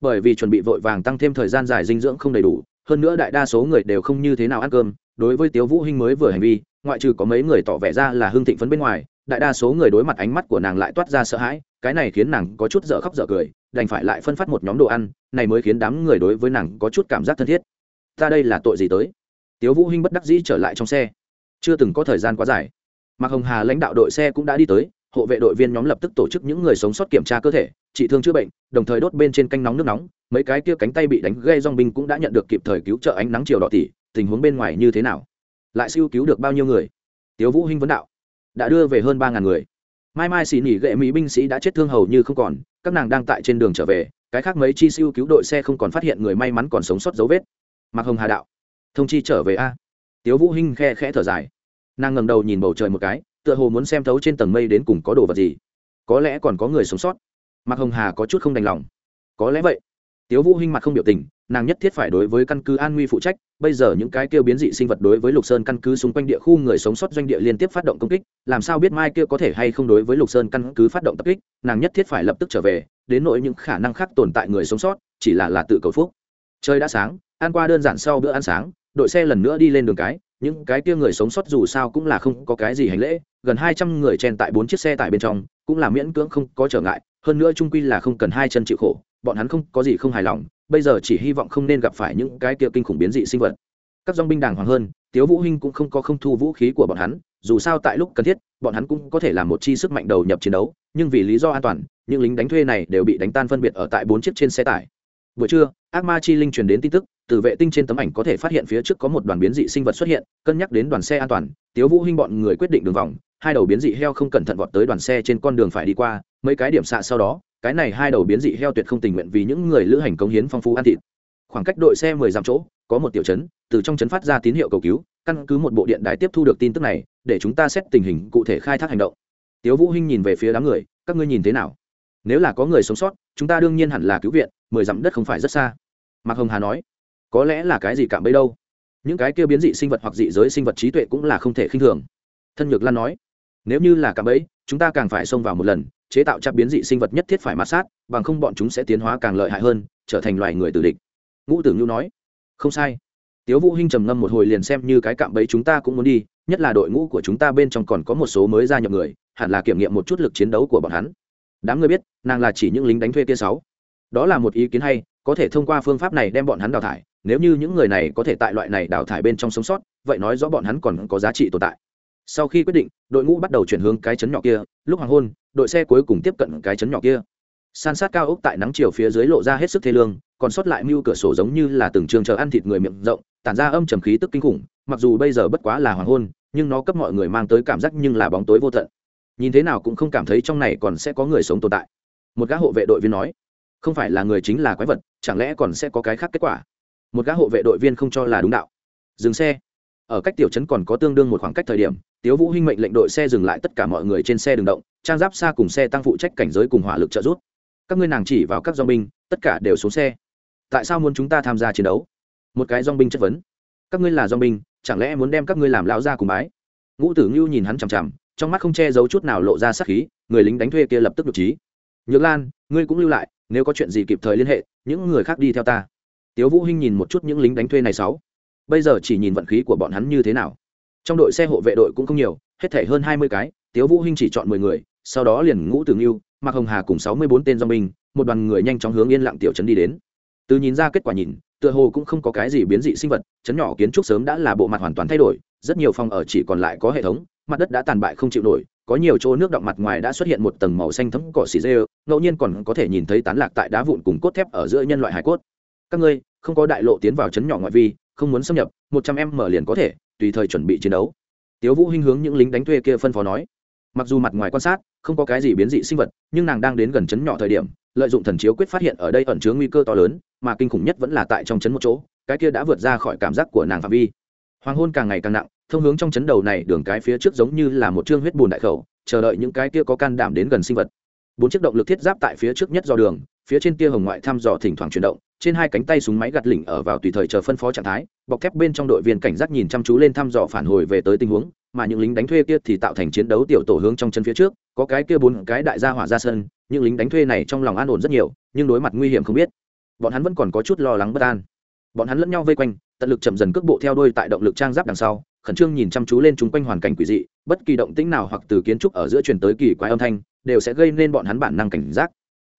Bởi vì chuẩn bị vội vàng tăng thêm thời gian dài dinh dưỡng không đầy đủ, hơn nữa đại đa số người đều không như thế nào ăn cơm, đối với tiếu vũ hinh mới vừa hành vi, ngoại trừ có mấy người tỏ vẻ ra là hương thịnh phấn bên ngoài đại đa số người đối mặt ánh mắt của nàng lại toát ra sợ hãi, cái này khiến nàng có chút dở khóc dở cười, đành phải lại phân phát một nhóm đồ ăn, này mới khiến đám người đối với nàng có chút cảm giác thân thiết. Ta đây là tội gì tới? Tiếu vũ hinh bất đắc dĩ trở lại trong xe. Chưa từng có thời gian quá dài. Mạc hồng hà lãnh đạo đội xe cũng đã đi tới, hộ vệ đội viên nhóm lập tức tổ chức những người sống sót kiểm tra cơ thể, trị thương chữa bệnh, đồng thời đốt bên trên canh nóng nước nóng, mấy cái kia cánh tay bị đánh gây dong binh cũng đã nhận được kịp thời cứu trợ ánh nắng chiều đỏ tỉ, tình huống bên ngoài như thế nào? Lại siêu cứu được bao nhiêu người? Tiếu vũ hinh vấn đạo đã đưa về hơn ba ngàn người. Mai mai xỉ nỉ gệ mỹ binh sĩ đã chết thương hầu như không còn, các nàng đang tại trên đường trở về, cái khác mấy chi siêu cứu đội xe không còn phát hiện người may mắn còn sống sót dấu vết. Mặc hồng hà đạo, thông chi trở về a. Tiếu vũ hinh khe khẽ thở dài. Nàng ngẩng đầu nhìn bầu trời một cái, tựa hồ muốn xem thấu trên tầng mây đến cùng có đồ vật gì. Có lẽ còn có người sống sót. Mặc hồng hà có chút không đành lòng. Có lẽ vậy. Tiếu vũ hinh mặt không biểu tình nàng nhất thiết phải đối với căn cứ an nguy phụ trách. Bây giờ những cái kêu biến dị sinh vật đối với lục sơn căn cứ xung quanh địa khu người sống sót doanh địa liên tiếp phát động công kích, làm sao biết mai kia có thể hay không đối với lục sơn căn cứ phát động tập kích, nàng nhất thiết phải lập tức trở về, đến nỗi những khả năng khác tồn tại người sống sót, chỉ là là tự cầu phúc. Trời đã sáng, ăn qua đơn giản sau bữa ăn sáng, đội xe lần nữa đi lên đường cái, những cái kia người sống sót dù sao cũng là không có cái gì hành lễ, gần hai trăm người chen tại bốn chiếc xe tải bên trong, cũng là miễn cưỡng không có trở ngại, hơn nữa trung quy là không cần hai chân chịu khổ, bọn hắn không có gì không hài lòng bây giờ chỉ hy vọng không nên gặp phải những cái kia kinh khủng biến dị sinh vật. Các dong binh đàng hoàng hơn, tiếu vũ hinh cũng không có không thu vũ khí của bọn hắn, dù sao tại lúc cần thiết, bọn hắn cũng có thể làm một chi sức mạnh đầu nhập chiến đấu, nhưng vì lý do an toàn, những lính đánh thuê này đều bị đánh tan phân biệt ở tại bốn chiếc trên xe tải. Buổi trưa, ác ma chi linh truyền đến tin tức, từ vệ tinh trên tấm ảnh có thể phát hiện phía trước có một đoàn biến dị sinh vật xuất hiện, cân nhắc đến đoàn xe an toàn, tiếu vũ hinh bọn người quyết định đường vòng, hai đầu biến dị heo không cẩn thận vọt tới đoàn xe trên con đường phải đi qua, mấy cái điểm xạ sau đó cái này hai đầu biến dị heo tuyệt không tình nguyện vì những người lữ hành cống hiến phong phú ăn thịt. Khoảng cách đội xe mười dặm chỗ, có một tiểu trấn, từ trong trấn phát ra tín hiệu cầu cứu, căn cứ một bộ điện đài tiếp thu được tin tức này, để chúng ta xét tình hình cụ thể khai thác hành động. Tiếu vũ hinh nhìn về phía đám người, các ngươi nhìn thế nào? Nếu là có người sống sót, chúng ta đương nhiên hẳn là cứu viện, mười dặm đất không phải rất xa. Mạc hồng hà nói, có lẽ là cái gì cạm bẫy đâu? Những cái kia biến dị sinh vật hoặc dị giới sinh vật trí tuệ cũng là không thể khinh thường. Thân nhược lan nói, nếu như là cạm bẫy chúng ta càng phải xông vào một lần, chế tạo chắc biến dị sinh vật nhất thiết phải mát sát, bằng không bọn chúng sẽ tiến hóa càng lợi hại hơn, trở thành loài người tử địch. Ngũ tử nhu nói. Không sai. Tiếu vũ hinh trầm ngâm một hồi liền xem như cái cạm bẫy chúng ta cũng muốn đi, nhất là đội ngũ của chúng ta bên trong còn có một số mới gia nhập người, hẳn là kiểm nghiệm một chút lực chiến đấu của bọn hắn. Đám người biết, nàng là chỉ những lính đánh thuê kia sáu. Đó là một ý kiến hay, có thể thông qua phương pháp này đem bọn hắn đào thải, nếu như những người này có thể tại loại này đào thải bên trong sống sót, vậy nói rõ bọn hắn còn có giá trị tồn tại sau khi quyết định, đội ngũ bắt đầu chuyển hướng cái chấn nhỏ kia, lúc hoàng hôn, đội xe cuối cùng tiếp cận cái chấn nhỏ kia. San sát cao ốc tại nắng chiều phía dưới lộ ra hết sức thê lương, còn sót lại mưu cửa sổ giống như là từng trường chờ ăn thịt người miệng rộng, tản ra âm trầm khí tức kinh khủng, mặc dù bây giờ bất quá là hoàng hôn, nhưng nó cấp mọi người mang tới cảm giác nhưng là bóng tối vô tận. Nhìn thế nào cũng không cảm thấy trong này còn sẽ có người sống tồn tại. Một gã hộ vệ đội viên nói, không phải là người chính là quái vật, chẳng lẽ còn sẽ có cái khác kết quả? Một gã hộ vệ đội viên không cho là đúng đạo. Dừng xe ở cách tiểu trấn còn có tương đương một khoảng cách thời điểm, tiếu vũ hinh mệnh lệnh đội xe dừng lại tất cả mọi người trên xe đường động, trang giáp xa cùng xe tăng phụ trách cảnh giới cùng hỏa lực trợ giúp. Các ngươi nàng chỉ vào các dong binh, tất cả đều xuống xe. Tại sao muốn chúng ta tham gia chiến đấu? Một cái dong binh chất vấn. Các ngươi là dong binh, chẳng lẽ muốn đem các ngươi làm lão gia cùng bái? Ngũ tử ngưu nhìn hắn chằm chằm, trong mắt không che giấu chút nào lộ ra sát khí, người lính đánh thuê kia lập tức được trí. Nhược lan, ngươi cũng lưu lại, nếu có chuyện gì kịp thời liên hệ, những người khác đi theo ta. Tiếu vũ hinh nhìn một chút những lính đánh thuê này sáu bây giờ chỉ nhìn vận khí của bọn hắn như thế nào. Trong đội xe hộ vệ đội cũng không nhiều, hết thảy hơn hai mươi cái, tiếu vũ hinh chỉ chọn mười người, sau đó liền ngũ tường yêu mạc hồng hà cùng sáu mươi bốn tên dong binh một đoàn người nhanh chóng hướng yên lặng tiểu trấn đi đến. Từ nhìn ra kết quả nhìn, tựa hồ cũng không có cái gì biến dị sinh vật chấn nhỏ kiến trúc sớm đã là bộ mặt hoàn toàn thay đổi, rất nhiều phòng ở chỉ còn lại có hệ thống, mặt đất đã tàn bại không chịu nổi, có nhiều chỗ nước động mặt ngoài đã xuất hiện một tầng màu xanh thấm cỏ xì dê, ngẫu nhiên còn có thể nhìn thấy tán lạc tại đá vụn cùng cốt thép ở giữa nhân loại hải cốt. Các ngươi, không có đại lộ tiến vào chấn nhỏ ngoại vi không muốn xâm nhập, một trăm em mở liền có thể, tùy thời chuẩn bị chiến đấu. Tiếu vũ hinh hướng những lính đánh thuê kia phân phó nói. Mặc dù mặt ngoài quan sát, không có cái gì biến dị sinh vật, nhưng nàng đang đến gần chấn nhỏ thời điểm, lợi dụng thần chiếu quyết phát hiện ở đây ẩn chứa nguy cơ to lớn, mà kinh khủng nhất vẫn là tại trong chấn một chỗ, cái kia đã vượt ra khỏi cảm giác của nàng phạm vi. Hoàng hôn càng ngày càng nặng, thông hướng trong chấn đầu này, đường cái phía trước giống như là một chương huyết bùn đại khẩu, chờ đợi những cái kia có can đảm đến gần sinh vật. Bốn chiếc động lực thiết giáp tại phía trước nhất do đường phía trên tia hồng ngoại thăm dò thỉnh thoảng chuyển động, trên hai cánh tay súng máy gạt lỉnh ở vào tùy thời chờ phân phó trạng thái, bọc thép bên trong đội viên cảnh giác nhìn chăm chú lên thăm dò phản hồi về tới tình huống, mà những lính đánh thuê kia thì tạo thành chiến đấu tiểu tổ hướng trong chân phía trước, có cái kia bốn cái đại gia hỏa ra sân, những lính đánh thuê này trong lòng an ổn rất nhiều, nhưng đối mặt nguy hiểm không biết. Bọn hắn vẫn còn có chút lo lắng bất an. Bọn hắn lẫn nhau vây quanh, tận lực chậm dần cước bộ theo đuôi tại động lực trang giáp đằng sau, khẩn trương nhìn chăm chú lên chúng quanh hoàn cảnh quỷ dị, bất kỳ động tĩnh nào hoặc từ kiến trúc ở giữa truyền tới kỳ quái âm thanh, đều sẽ gây nên bọn hắn bản năng cảnh giác.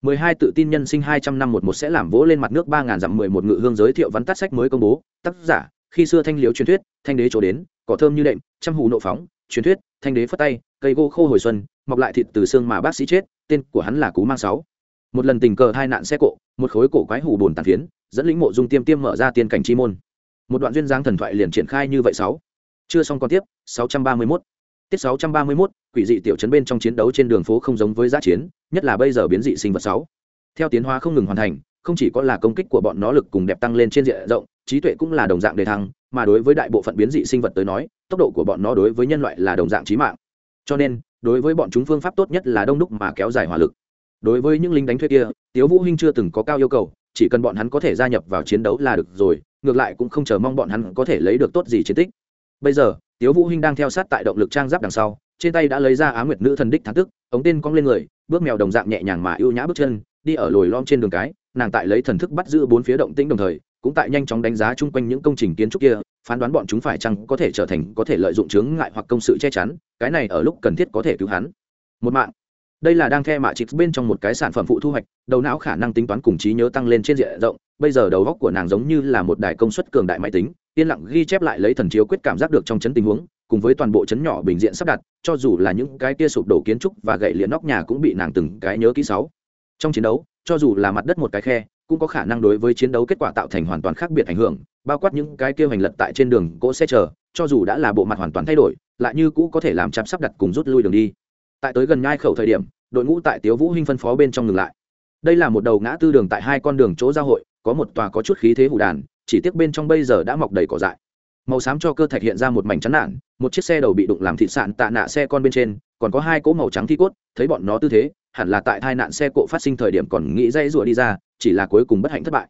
12 tự tin nhân sinh 200 năm một một sẽ làm vỗ lên mặt nước ba ngàn dặm 11 ngự hương giới thiệu văn tắt sách mới công bố, tác giả, khi xưa thanh liễu truyền thuyết, thanh đế chỗ đến, cỏ thơm như đệm, trăm hù nộ phóng, truyền thuyết, thanh đế phất tay, cây gỗ khô hồi xuân, mọc lại thịt từ xương mà bác sĩ chết, tên của hắn là Cú Mang sáu. Một lần tình cờ hai nạn xe cộ, một khối cổ quái hủ buồn tàn phiến, dẫn lĩnh mộ dung tiêm tiêm mở ra tiên cảnh chi môn. Một đoạn duyên dáng thần thoại liền triển khai như vậy sáu. Chưa xong con tiếp, 631. Tiết 631, quỷ dị tiểu trấn bên trong chiến đấu trên đường phố không giống với giá chiến, nhất là bây giờ biến dị sinh vật sáu. Theo tiến hóa không ngừng hoàn thành, không chỉ có là công kích của bọn nó lực cùng đẹp tăng lên trên diện rộng, trí tuệ cũng là đồng dạng đề thăng, mà đối với đại bộ phận biến dị sinh vật tới nói, tốc độ của bọn nó đối với nhân loại là đồng dạng trí mạng. Cho nên, đối với bọn chúng phương pháp tốt nhất là đông đúc mà kéo dài hỏa lực. Đối với những lính đánh thuê kia, Tiếu Vũ Hinh chưa từng có cao yêu cầu, chỉ cần bọn hắn có thể gia nhập vào chiến đấu là được rồi, ngược lại cũng không chờ mong bọn hắn có thể lấy được tốt gì chiến tích. Bây giờ, tiếu vũ hinh đang theo sát tại động lực trang giáp đằng sau trên tay đã lấy ra á nguyệt nữ thần đích thắng tức, ống tên cong lên người, bước mèo đồng dạng nhẹ nhàng mà ưu nhã bước chân, đi ở lồi lom trên đường cái, nàng tại lấy thần thức bắt giữ bốn phía động tĩnh đồng thời, cũng tại nhanh chóng đánh giá chung quanh những công trình kiến trúc kia, phán đoán bọn chúng phải chăng có thể trở thành, có thể lợi dụng chướng ngại hoặc công sự che chắn, cái này ở lúc cần thiết có thể cứu hắn. Một mạng. Đây là đang the mạ chịp bên trong một cái sản phẩm phụ thu hoạch, đầu não khả năng tính toán cùng trí nhớ tăng lên trên diện rộng, bây giờ đầu góc của nàng giống như là một đài công suất cường đại máy tính, yên lặng ghi chép lại lấy thần chiếu quyết cảm giác được trong chấn tình huống cùng với toàn bộ chấn nhỏ bình diện sắp đặt, cho dù là những cái kia sụp đổ kiến trúc và gậy liền nóc nhà cũng bị nàng từng cái nhớ kỹ sáu. Trong chiến đấu, cho dù là mặt đất một cái khe, cũng có khả năng đối với chiến đấu kết quả tạo thành hoàn toàn khác biệt ảnh hưởng, bao quát những cái kia hành lật tại trên đường, cỗ xe chờ, cho dù đã là bộ mặt hoàn toàn thay đổi, lại như cũ có thể làm chạm sắp đặt cùng rút lui đường đi. Tại tới gần nhai khẩu thời điểm, đội ngũ tại tiếu vũ hinh phân phó bên trong ngừng lại. Đây là một đầu ngã tư đường tại hai con đường chỗ giao hội, có một tòa có chút khí thế hủ đàn, chỉ tiếc bên trong bây giờ đã mọc đầy cỏ dại màu xám cho cơ thạch hiện ra một mảnh chán nản một chiếc xe đầu bị đụng làm thịt sạn tạ nạ xe con bên trên, còn có hai cỗ màu trắng thi cốt, thấy bọn nó tư thế, hẳn là tại tai nạn xe cộ phát sinh thời điểm còn nghĩ dây rủa đi ra, chỉ là cuối cùng bất hạnh thất bại.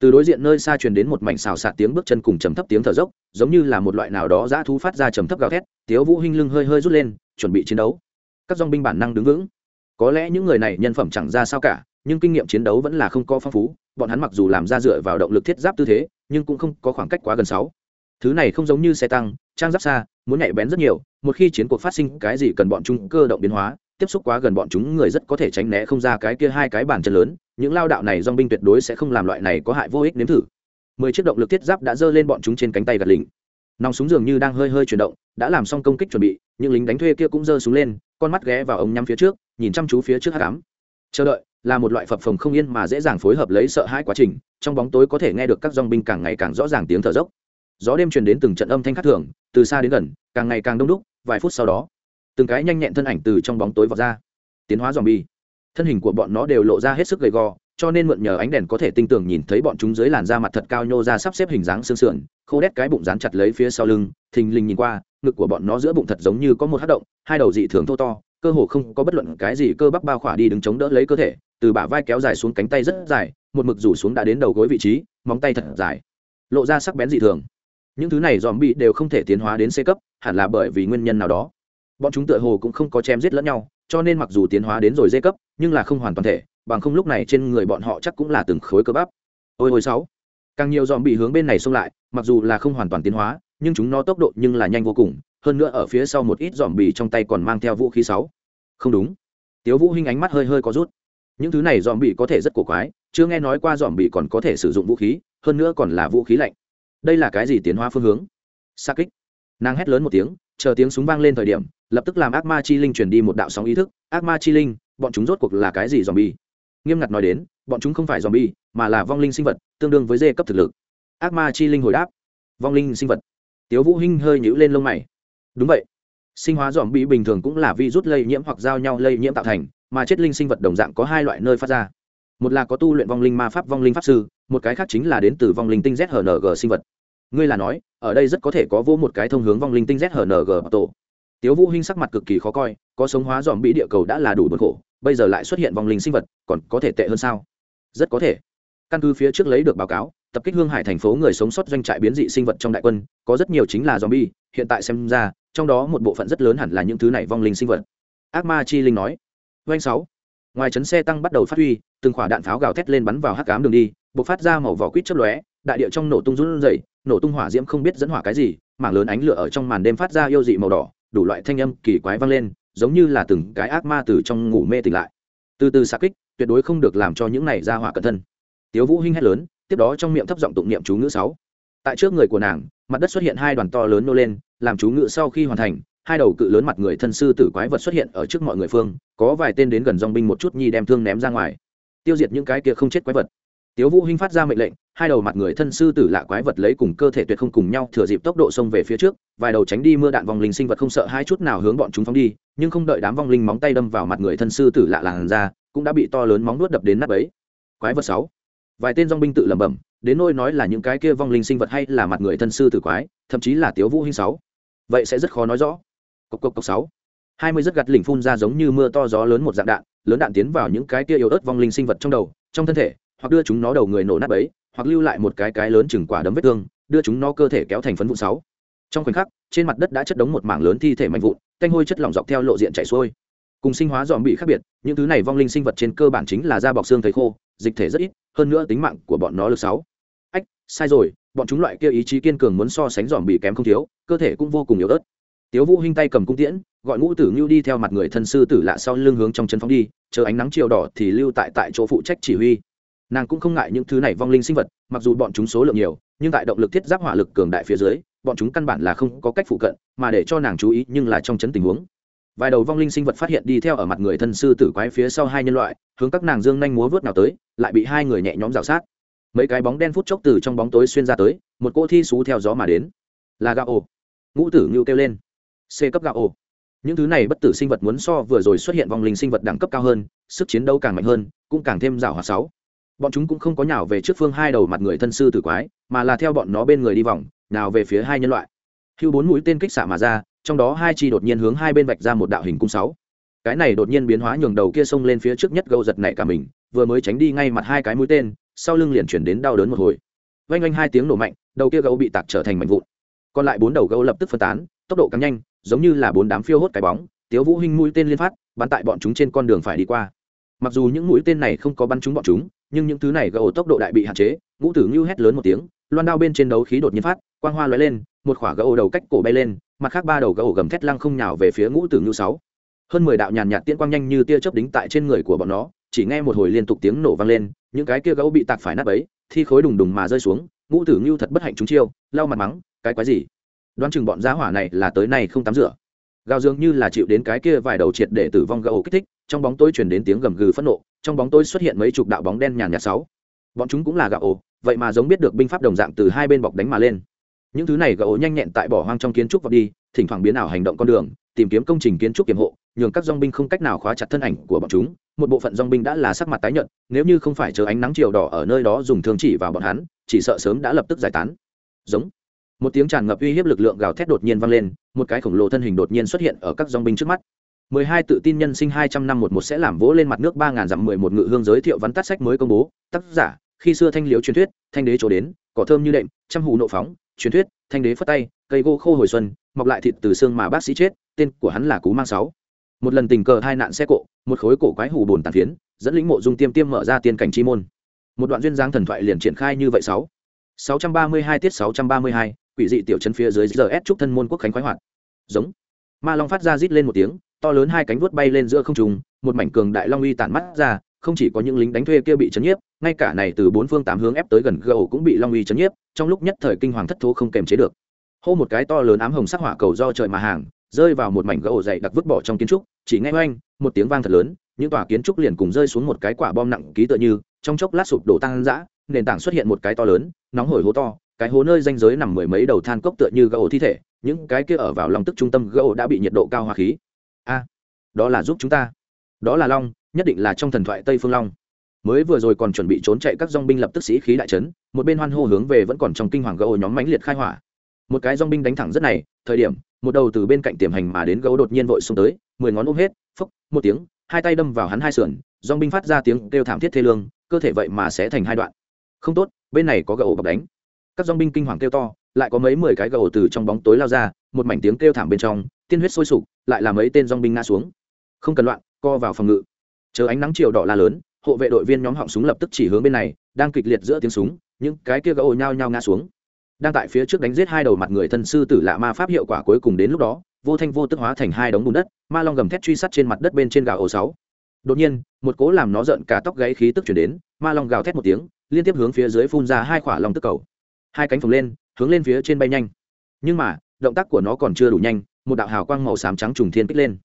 Từ đối diện nơi xa truyền đến một mảnh xào xạc tiếng bước chân cùng trầm thấp tiếng thở dốc, giống như là một loại nào đó dã thú phát ra trầm thấp gào thét, tiếu vũ hinh lưng hơi hơi rút lên, chuẩn bị chiến đấu. Các dòng binh bản năng đứng vững. Có lẽ những người này nhân phẩm chẳng ra sao cả, nhưng kinh nghiệm chiến đấu vẫn là không có phong phú, bọn hắn mặc dù làm ra dựa vào động lực thiết giáp tư thế, nhưng cũng không có khoảng cách quá gần sáu thứ này không giống như xe tăng, trang giáp xa, muốn nhạy bén rất nhiều, một khi chiến cuộc phát sinh cái gì cần bọn chúng cơ động biến hóa, tiếp xúc quá gần bọn chúng người rất có thể tránh né không ra cái kia hai cái bàn chân lớn, những lao đạo này dong binh tuyệt đối sẽ không làm loại này có hại vô ích nếm thử. Mười chiếc động lực thiết giáp đã giơ lên bọn chúng trên cánh tay gạt lính nòng súng dường như đang hơi hơi chuyển động, đã làm xong công kích chuẩn bị, những lính đánh thuê kia cũng giơ súng lên, con mắt ghé vào ống nhắm phía trước, nhìn chăm chú phía trước hát cám chờ đợi, là một loại phập phồng không yên mà dễ dàng phối hợp lấy sợ hãi quá trình, trong bóng tối có thể nghe được các dong binh càng ngày càng rõ ràng tiếng thở dốc gió đêm truyền đến từng trận âm thanh khắc thường, từ xa đến gần, càng ngày càng đông đúc, vài phút sau đó, từng cái nhanh nhẹn thân ảnh từ trong bóng tối vọt ra. Tiến hóa dòm bi thân hình của bọn nó đều lộ ra hết sức gầy gò, cho nên mượn nhờ ánh đèn có thể tinh tường nhìn thấy bọn chúng dưới làn da mặt thật cao nhô ra sắp xếp hình dáng xương sườn, khô đét cái bụng dán chặt lấy phía sau lưng, thình lình nhìn qua, ngực của bọn nó giữa bụng thật giống như có một hát động, hai đầu dị thường thô to, cơ hồ không có bất luận cái gì cơ bắp bao khỏa đi đứng chống đỡ lấy cơ thể, từ bả vai kéo dài xuống cánh tay rất dài, một mực rủ xuống đã đến đầu gối vị trí, móng tay thật dài, lộ ra sắc bén dị thường những thứ này dòm bị đều không thể tiến hóa đến c cấp, hẳn là bởi vì nguyên nhân nào đó. Bọn chúng tựa hồ cũng không có chém giết lẫn nhau, cho nên mặc dù tiến hóa đến rồi d cấp, nhưng là không hoàn toàn thể, bằng không lúc này trên người bọn họ chắc cũng là từng khối cơ bắp. Ôi ôi sáu. Càng nhiều dòm bị hướng bên này xông lại, mặc dù là không hoàn toàn tiến hóa, nhưng chúng nó tốc độ nhưng là nhanh vô cùng, hơn nữa ở phía sau một ít dòm bì trong tay còn mang theo vũ khí sáu. Không đúng. Tiếu vũ hinh ánh mắt hơi hơi có rút. Những thứ này dòm bì có thể rất cổ quái, chưa nghe nói qua dòm bì còn có thể sử dụng vũ khí, hơn nữa còn là vũ khí lạnh đây là cái gì tiến hóa phương hướng? Xa kích. Nàng hét lớn một tiếng, chờ tiếng súng vang lên thời điểm, lập tức làm ác ma chi linh truyền đi một đạo sóng ý thức. Ác ma chi linh, bọn chúng rốt cuộc là cái gì dòm bi nghiêm ngặt nói đến, bọn chúng không phải dòm bi mà là vong linh sinh vật, tương đương với dê cấp thực lực. Ác ma chi linh hồi đáp. Vong linh sinh vật. Tiếu vũ hinh hơi nhũ lên lông mày. Đúng vậy. Sinh hóa dòm bi bình thường cũng là vi rút lây nhiễm hoặc giao nhau lây nhiễm tạo thành, mà chết linh sinh vật đồng dạng có hai loại nơi phát ra một là có tu luyện vong linh ma pháp, vong linh pháp sư, một cái khác chính là đến từ vong linh tinh zhng sinh vật. Ngươi là nói, ở đây rất có thể có vô một cái thông hướng vong linh tinh zhng tổ. Tiếu vũ hinh sắc mặt cực kỳ khó coi, có sống hóa dòm bị địa cầu đã là đủ bực khổ, bây giờ lại xuất hiện vong linh sinh vật, còn có thể tệ hơn sao? Rất có thể. Căn cứ phía trước lấy được báo cáo, tập kích hương hải thành phố người sống sót doanh trại biến dị sinh vật trong đại quân, có rất nhiều chính là zombie, hiện tại xem ra, trong đó một bộ phận rất lớn hẳn là những thứ này vong linh sinh vật. Ác ma chi linh nói. Doanh sáu. Ngoài chấn xe tăng bắt đầu phát huy từng quả đạn pháo gào thét lên bắn vào hắc ám đường đi, bộc phát ra màu vỏ quýt chớp lóe, đại địa trong nổ tung run rẩy, nổ tung hỏa diễm không biết dẫn hỏa cái gì, mảng lớn ánh lửa ở trong màn đêm phát ra yêu dị màu đỏ, đủ loại thanh âm kỳ quái vang lên, giống như là từng cái ác ma từ trong ngủ mê tỉnh lại. Từ từ xạ kích, tuyệt đối không được làm cho những này ra hỏa cẩn thân. Tiếu vũ hinh hét lớn, tiếp đó trong miệng thấp giọng tụng niệm chú ngữ sáu. Tại trước người của nàng, mặt đất xuất hiện hai đoàn to lớn nô lên, làm chú ngữ sau khi hoàn thành, hai đầu cự lớn mặt người thân sư tử quái vật xuất hiện ở trước mọi người phương, có vài tên đến gần dòng binh một chút nhi đem thương ném ra ngoài tiêu diệt những cái kia không chết quái vật. Tiếu vũ hinh phát ra mệnh lệnh, hai đầu mặt người thân sư tử lạ quái vật lấy cùng cơ thể tuyệt không cùng nhau thừa dịp tốc độ xông về phía trước, vài đầu tránh đi mưa đạn vong linh sinh vật không sợ hai chút nào hướng bọn chúng phóng đi, nhưng không đợi đám vong linh móng tay đâm vào mặt người thân sư tử lạ làn ra, cũng đã bị to lớn móng nuốt đập đến nát ấy quái vật sáu. Vài tên dòng binh tự lẩm bẩm, đến nôi nói là những cái kia vong linh sinh vật hay là mặt người thân sư tử quái, thậm chí là tiếu vũ hinh sáu. Vậy sẽ rất khó nói rõ. Cốc cốc cốc sáu. Hai mươi rất gặt lỉnh phun ra giống như mưa to gió lớn một dạng đạn lớn đạn tiến vào những cái kia yếu ớt vong linh sinh vật trong đầu, trong thân thể, hoặc đưa chúng nó đầu người nổ nát ấy hoặc lưu lại một cái cái lớn chừng quả đấm vết thương, đưa chúng nó cơ thể kéo thành phấn vụ sáu. Trong khoảnh khắc, trên mặt đất đã chất đống một mảng lớn thi thể mạnh vụn, canh hôi chất lỏng dọc theo lộ diện chảy xuôi. Cùng sinh hóa dòm bị khác biệt, những thứ này vong linh sinh vật trên cơ bản chính là da bọc xương thấy khô, dịch thể rất ít, hơn nữa tính mạng của bọn nó lực sáu. Ách, sai rồi, bọn chúng loại kia ý chí kiên cường muốn so sánh dòm bị kém không thiếu, cơ thể cũng vô cùng yếu ớt tiếu vũ hinh tay cầm cung tiễn, gọi ngũ tử ngưu đi theo mặt người thân sư tử lạ sau lưng hướng trong chân phóng đi, chờ ánh nắng chiều đỏ thì lưu tại tại chỗ phụ trách chỉ huy. Nàng cũng không ngại những thứ này vong linh sinh vật, mặc dù bọn chúng số lượng nhiều, nhưng tại động lực thiết giáp hỏa lực cường đại phía dưới, bọn chúng căn bản là không có cách phụ cận, mà để cho nàng chú ý nhưng là trong chấn tình huống. Vài đầu vong linh sinh vật phát hiện đi theo ở mặt người thân sư tử quái phía sau hai nhân loại, hướng các nàng dương nhanh múa vớt nào tới, lại bị hai người nhẹ nhõm rào sát. Mấy cái bóng đen phút chốc từ trong bóng tối xuyên ra tới, một cô thi xú theo gió mà đến. Là gạo ồ ngũ tử ngưu kêu lên c cấp gạo ồ những thứ này bất tử sinh vật muốn so vừa rồi xuất hiện vong linh sinh vật đẳng cấp cao hơn, sức chiến đấu càng mạnh hơn, cũng càng thêm rào hòa sáu. Bọn chúng cũng không có nhào về trước phương hai đầu mặt người thân sư tử quái, mà là theo bọn nó bên người đi vòng nào về phía hai nhân loại. Hưu bốn mũi tên kích xạ mà ra, trong đó hai chi đột nhiên hướng hai bên vạch ra một đạo hình cung sáu. Cái này đột nhiên biến hóa nhường đầu kia xông lên phía trước nhất gâu giật nảy cả mình, vừa mới tránh đi ngay mặt hai cái mũi tên, sau lưng liền chuyển đến đau đớn một hồi. Vang vanh hai tiếng nổ mạnh, đầu kia gấu bị tạc trở thành mảnh vụn. Còn lại bốn đầu gấu lập tức phân tán, tốc độ càng nhanh giống như là bốn đám phiêu hốt cái bóng, tiếu vũ hinh mũi tên liên phát, bắn tại bọn chúng trên con đường phải đi qua. Mặc dù những mũi tên này không có bắn trúng bọn chúng, nhưng những thứ này gỗ tốc độ đại bị hạn chế, ngũ tử ngưu hét lớn một tiếng, loan đao bên trên đấu khí đột nhiên phát, quang hoa lóe lên, một khỏa gỗ đầu cách cổ bay lên, mặt khác ba đầu gỗ gầm thét lăng không nhào về phía ngũ tử ngưu sáu. Hơn mười đạo nhàn nhạt tiễn quang nhanh như tia chớp đính tại trên người của bọn nó, chỉ nghe một hồi liên tục tiếng nổ vang lên, những cái kia gỗ bị tạc phải nát ấy thi khối đùng đùng mà rơi xuống, ngũ tử ngưu thật bất hạnh chúng chiêu, lau mặt mắng, cái quái gì? Đoán chừng bọn giá hỏa này là tới nay không tắm rửa. Gào dường như là chịu đến cái kia vài đầu triệt để tử vong gỗ kích thích, trong bóng tối chuyển đến tiếng gầm gừ phẫn nộ, trong bóng tối xuất hiện mấy chục đạo bóng đen nhàn nhạt sáu. Bọn chúng cũng là gạo ổ vậy mà giống biết được binh pháp đồng dạng từ hai bên bọc đánh mà lên. Những thứ này gạo nhanh nhẹn tại bỏ hoang trong kiến trúc vào đi, thỉnh thoảng biến ảo hành động con đường, tìm kiếm công trình kiến trúc kiểm hộ, nhường các dong binh không cách nào khóa chặt thân ảnh của bọn chúng, một bộ phận dong binh đã là sắc mặt tái nhợt, nếu như không phải chờ ánh nắng chiều đỏ ở nơi đó dùng thương chỉ vào bọn hắn, chỉ sợ sớm đã lập tức giải tán. Giống một tiếng tràn ngập uy hiếp lực lượng gào thét đột nhiên vang lên, một cái khổng lồ thân hình đột nhiên xuất hiện ở các dong binh trước mắt. Mười hai tự tin nhân sinh hai trăm năm một một sẽ làm vỗ lên mặt nước ba ngàn dặm mười một ngự hương giới thiệu văn tắt sách mới công bố. Tác giả, khi xưa thanh liếu truyền thuyết, thanh đế trổ đến, cỏ thơm như đệm, trăm hù nộ phóng, truyền thuyết, thanh đế phất tay, cây gỗ khô hồi xuân, mọc lại thịt từ xương mà bác sĩ chết, tên của hắn là cú mang sáu. Một lần tình cờ hai nạn xe cộ, một khối cổ quái hủ bồn tàn phiến, dẫn lĩnh mộ dung tiêm tiêm mở ra tiên cảnh chi môn. Một đoạn duyên dáng thần thoại liền triển khai như vậy sáu. Sáu trăm ba mươi hai tiết sáu trăm ba mươi hai quỷ dị tiểu chân phía dưới giờ ép chúc thân môn quốc khánh khoái hoạt. Giống. Ma long phát ra rít lên một tiếng, to lớn hai cánh vuốt bay lên giữa không trung, một mảnh cường đại long uy tản mắt ra, không chỉ có những lính đánh thuê kia bị chấn nhiếp, ngay cả này từ bốn phương tám hướng ép tới gần gầu cũng bị long uy chấn nhiếp, trong lúc nhất thời kinh hoàng thất thố không kềm chế được. Hô một cái to lớn ám hồng sắc hỏa cầu do trời mà hàng, rơi vào một mảnh gỗ dày đặc vứt bỏ trong kiến trúc, chỉ nghe oanh, một tiếng vang thật lớn, những tòa kiến trúc liền cùng rơi xuống một cái quả bom nặng ký tựa như, trong chốc lát sụp đổ tăng dã, nền tảng xuất hiện một cái to lớn, nóng hổi hố to cái hố nơi danh giới nằm mười mấy đầu than cốc tựa như gỗ thi thể, những cái kia ở vào lòng tức trung tâm gỗ đã bị nhiệt độ cao hòa khí. A, đó là giúp chúng ta. Đó là long, nhất định là trong thần thoại tây phương long. Mới vừa rồi còn chuẩn bị trốn chạy các dong binh lập tức sĩ khí đại trấn một bên hoan hô hướng về vẫn còn trong kinh hoàng gỗ nhóm mãnh liệt khai hỏa. Một cái dong binh đánh thẳng rất này, thời điểm, một đầu từ bên cạnh tiềm hành mà đến gấu đột nhiên vội xuống tới, mười ngón ôm hết, phốc, một tiếng, hai tay đâm vào hắn hai sườn dong binh phát ra tiếng kêu thảm thiết thê lương, cơ thể vậy mà sẽ thành hai đoạn. Không tốt, bên này có gấu bọc đánh các dong binh kinh hoàng kêu to, lại có mấy mười cái gầu từ trong bóng tối lao ra, một mảnh tiếng kêu thảm bên trong, tiên huyết sôi sục, lại là mấy tên dong binh ngã xuống. Không cần loạn, co vào phòng ngự. Chờ ánh nắng chiều đỏ la lớn, hộ vệ đội viên nhóm họng súng lập tức chỉ hướng bên này, đang kịch liệt giữa tiếng súng, những cái kia gầu nhao nhao ngã xuống. Đang tại phía trước đánh giết hai đầu mặt người thân sư tử lạ ma pháp hiệu quả cuối cùng đến lúc đó, vô thanh vô tức hóa thành hai đống bùn đất, ma long gầm thét truy sát trên mặt đất bên trên gào ổ sáu. Đột nhiên, một cố làm nó giận cả tóc gáy khí tức chuyển đến, ma long gào thét một tiếng, liên tiếp hướng phía dưới phun ra hai khỏa long tức cầu hai cánh phồng lên, hướng lên phía trên bay nhanh. Nhưng mà, động tác của nó còn chưa đủ nhanh, một đạo hào quang màu xám trắng trùng thiên kích lên.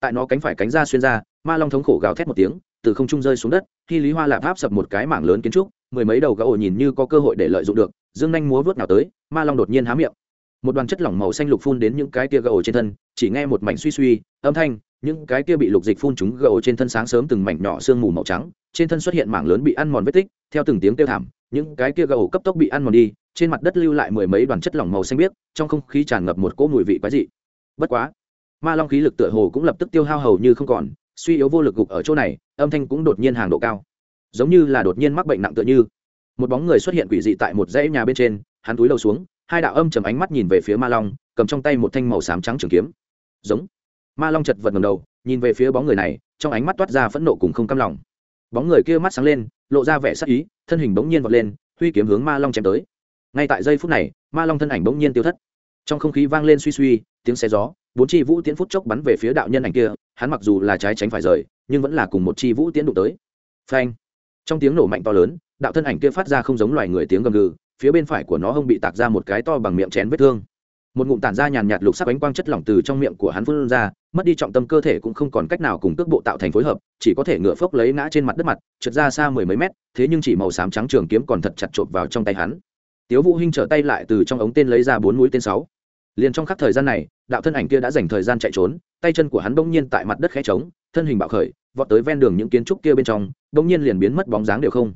Tại nó cánh phải cánh ra xuyên ra, ma long thống khổ gào thét một tiếng, từ không trung rơi xuống đất, khi lý hoa lạp áp sập một cái mảng lớn kiến trúc, mười mấy đầu gã ổ nhìn như có cơ hội để lợi dụng được, dương nhanh múa vớt nào tới, ma long đột nhiên há miệng. Một đoàn chất lỏng màu xanh lục phun đến những cái tia gà ổ trên thân, chỉ nghe một mảnh suy suy, âm thanh, những cái tia bị lục dịch phun chúng gà trên thân sáng sớm từng mảnh nhỏ sương mù màu trắng, trên thân xuất hiện mảng lớn bị ăn mòn vết tích, theo từng tiếng kêu thảm những cái kia gà ổ cấp tốc bị ăn mòn đi, trên mặt đất lưu lại mười mấy đoàn chất lỏng màu xanh biếc, trong không khí tràn ngập một cỗ mùi vị quái dị. Bất quá, ma long khí lực tựa hồ cũng lập tức tiêu hao hầu như không còn, suy yếu vô lực gục ở chỗ này, âm thanh cũng đột nhiên hàng độ cao. Giống như là đột nhiên mắc bệnh nặng tựa như. Một bóng người xuất hiện quỷ dị tại một dãy nhà bên trên, hắn túi đầu xuống, hai đạo âm chầm ánh mắt nhìn về phía ma long, cầm trong tay một thanh màu xám trắng trường kiếm. Giống. Ma long chật vật ngầm đầu, nhìn về phía bóng người này, trong ánh mắt toát ra phẫn nộ cùng không cam lòng bóng người kia mắt sáng lên, lộ ra vẻ sắc ý, thân hình bỗng nhiên vọt lên, huy kiếm hướng ma long chém tới. Ngay tại giây phút này, ma long thân ảnh bỗng nhiên tiêu thất. Trong không khí vang lên suy suy, tiếng xe gió, bốn chi vũ tiễn phút chốc bắn về phía đạo nhân ảnh kia, hắn mặc dù là trái tránh phải rời, nhưng vẫn là cùng một chi vũ tiễn đụng tới. Phanh! Trong tiếng nổ mạnh to lớn, đạo thân ảnh kia phát ra không giống loài người tiếng gầm gừ, phía bên phải của nó hông bị tạc ra một cái to bằng miệng chén vết thương một ngụm tản ra nhàn nhạt lục sắc ánh quang chất lỏng từ trong miệng của hắn phun ra, mất đi trọng tâm cơ thể cũng không còn cách nào cùng cước bộ tạo thành phối hợp, chỉ có thể ngựa phốc lấy ngã trên mặt đất mặt, trượt ra xa mười mấy mét, thế nhưng chỉ màu xám trắng trường kiếm còn thật chặt chộp vào trong tay hắn. Tiếu vũ hinh trở tay lại từ trong ống tên lấy ra bốn mũi tên sáu. Liền trong khắc thời gian này, đạo thân ảnh kia đã dành thời gian chạy trốn, tay chân của hắn bỗng nhiên tại mặt đất khẽ trống, thân hình bạo khởi, vọt tới ven đường những kiến trúc kia bên trong, bỗng nhiên liền biến mất bóng dáng đều không.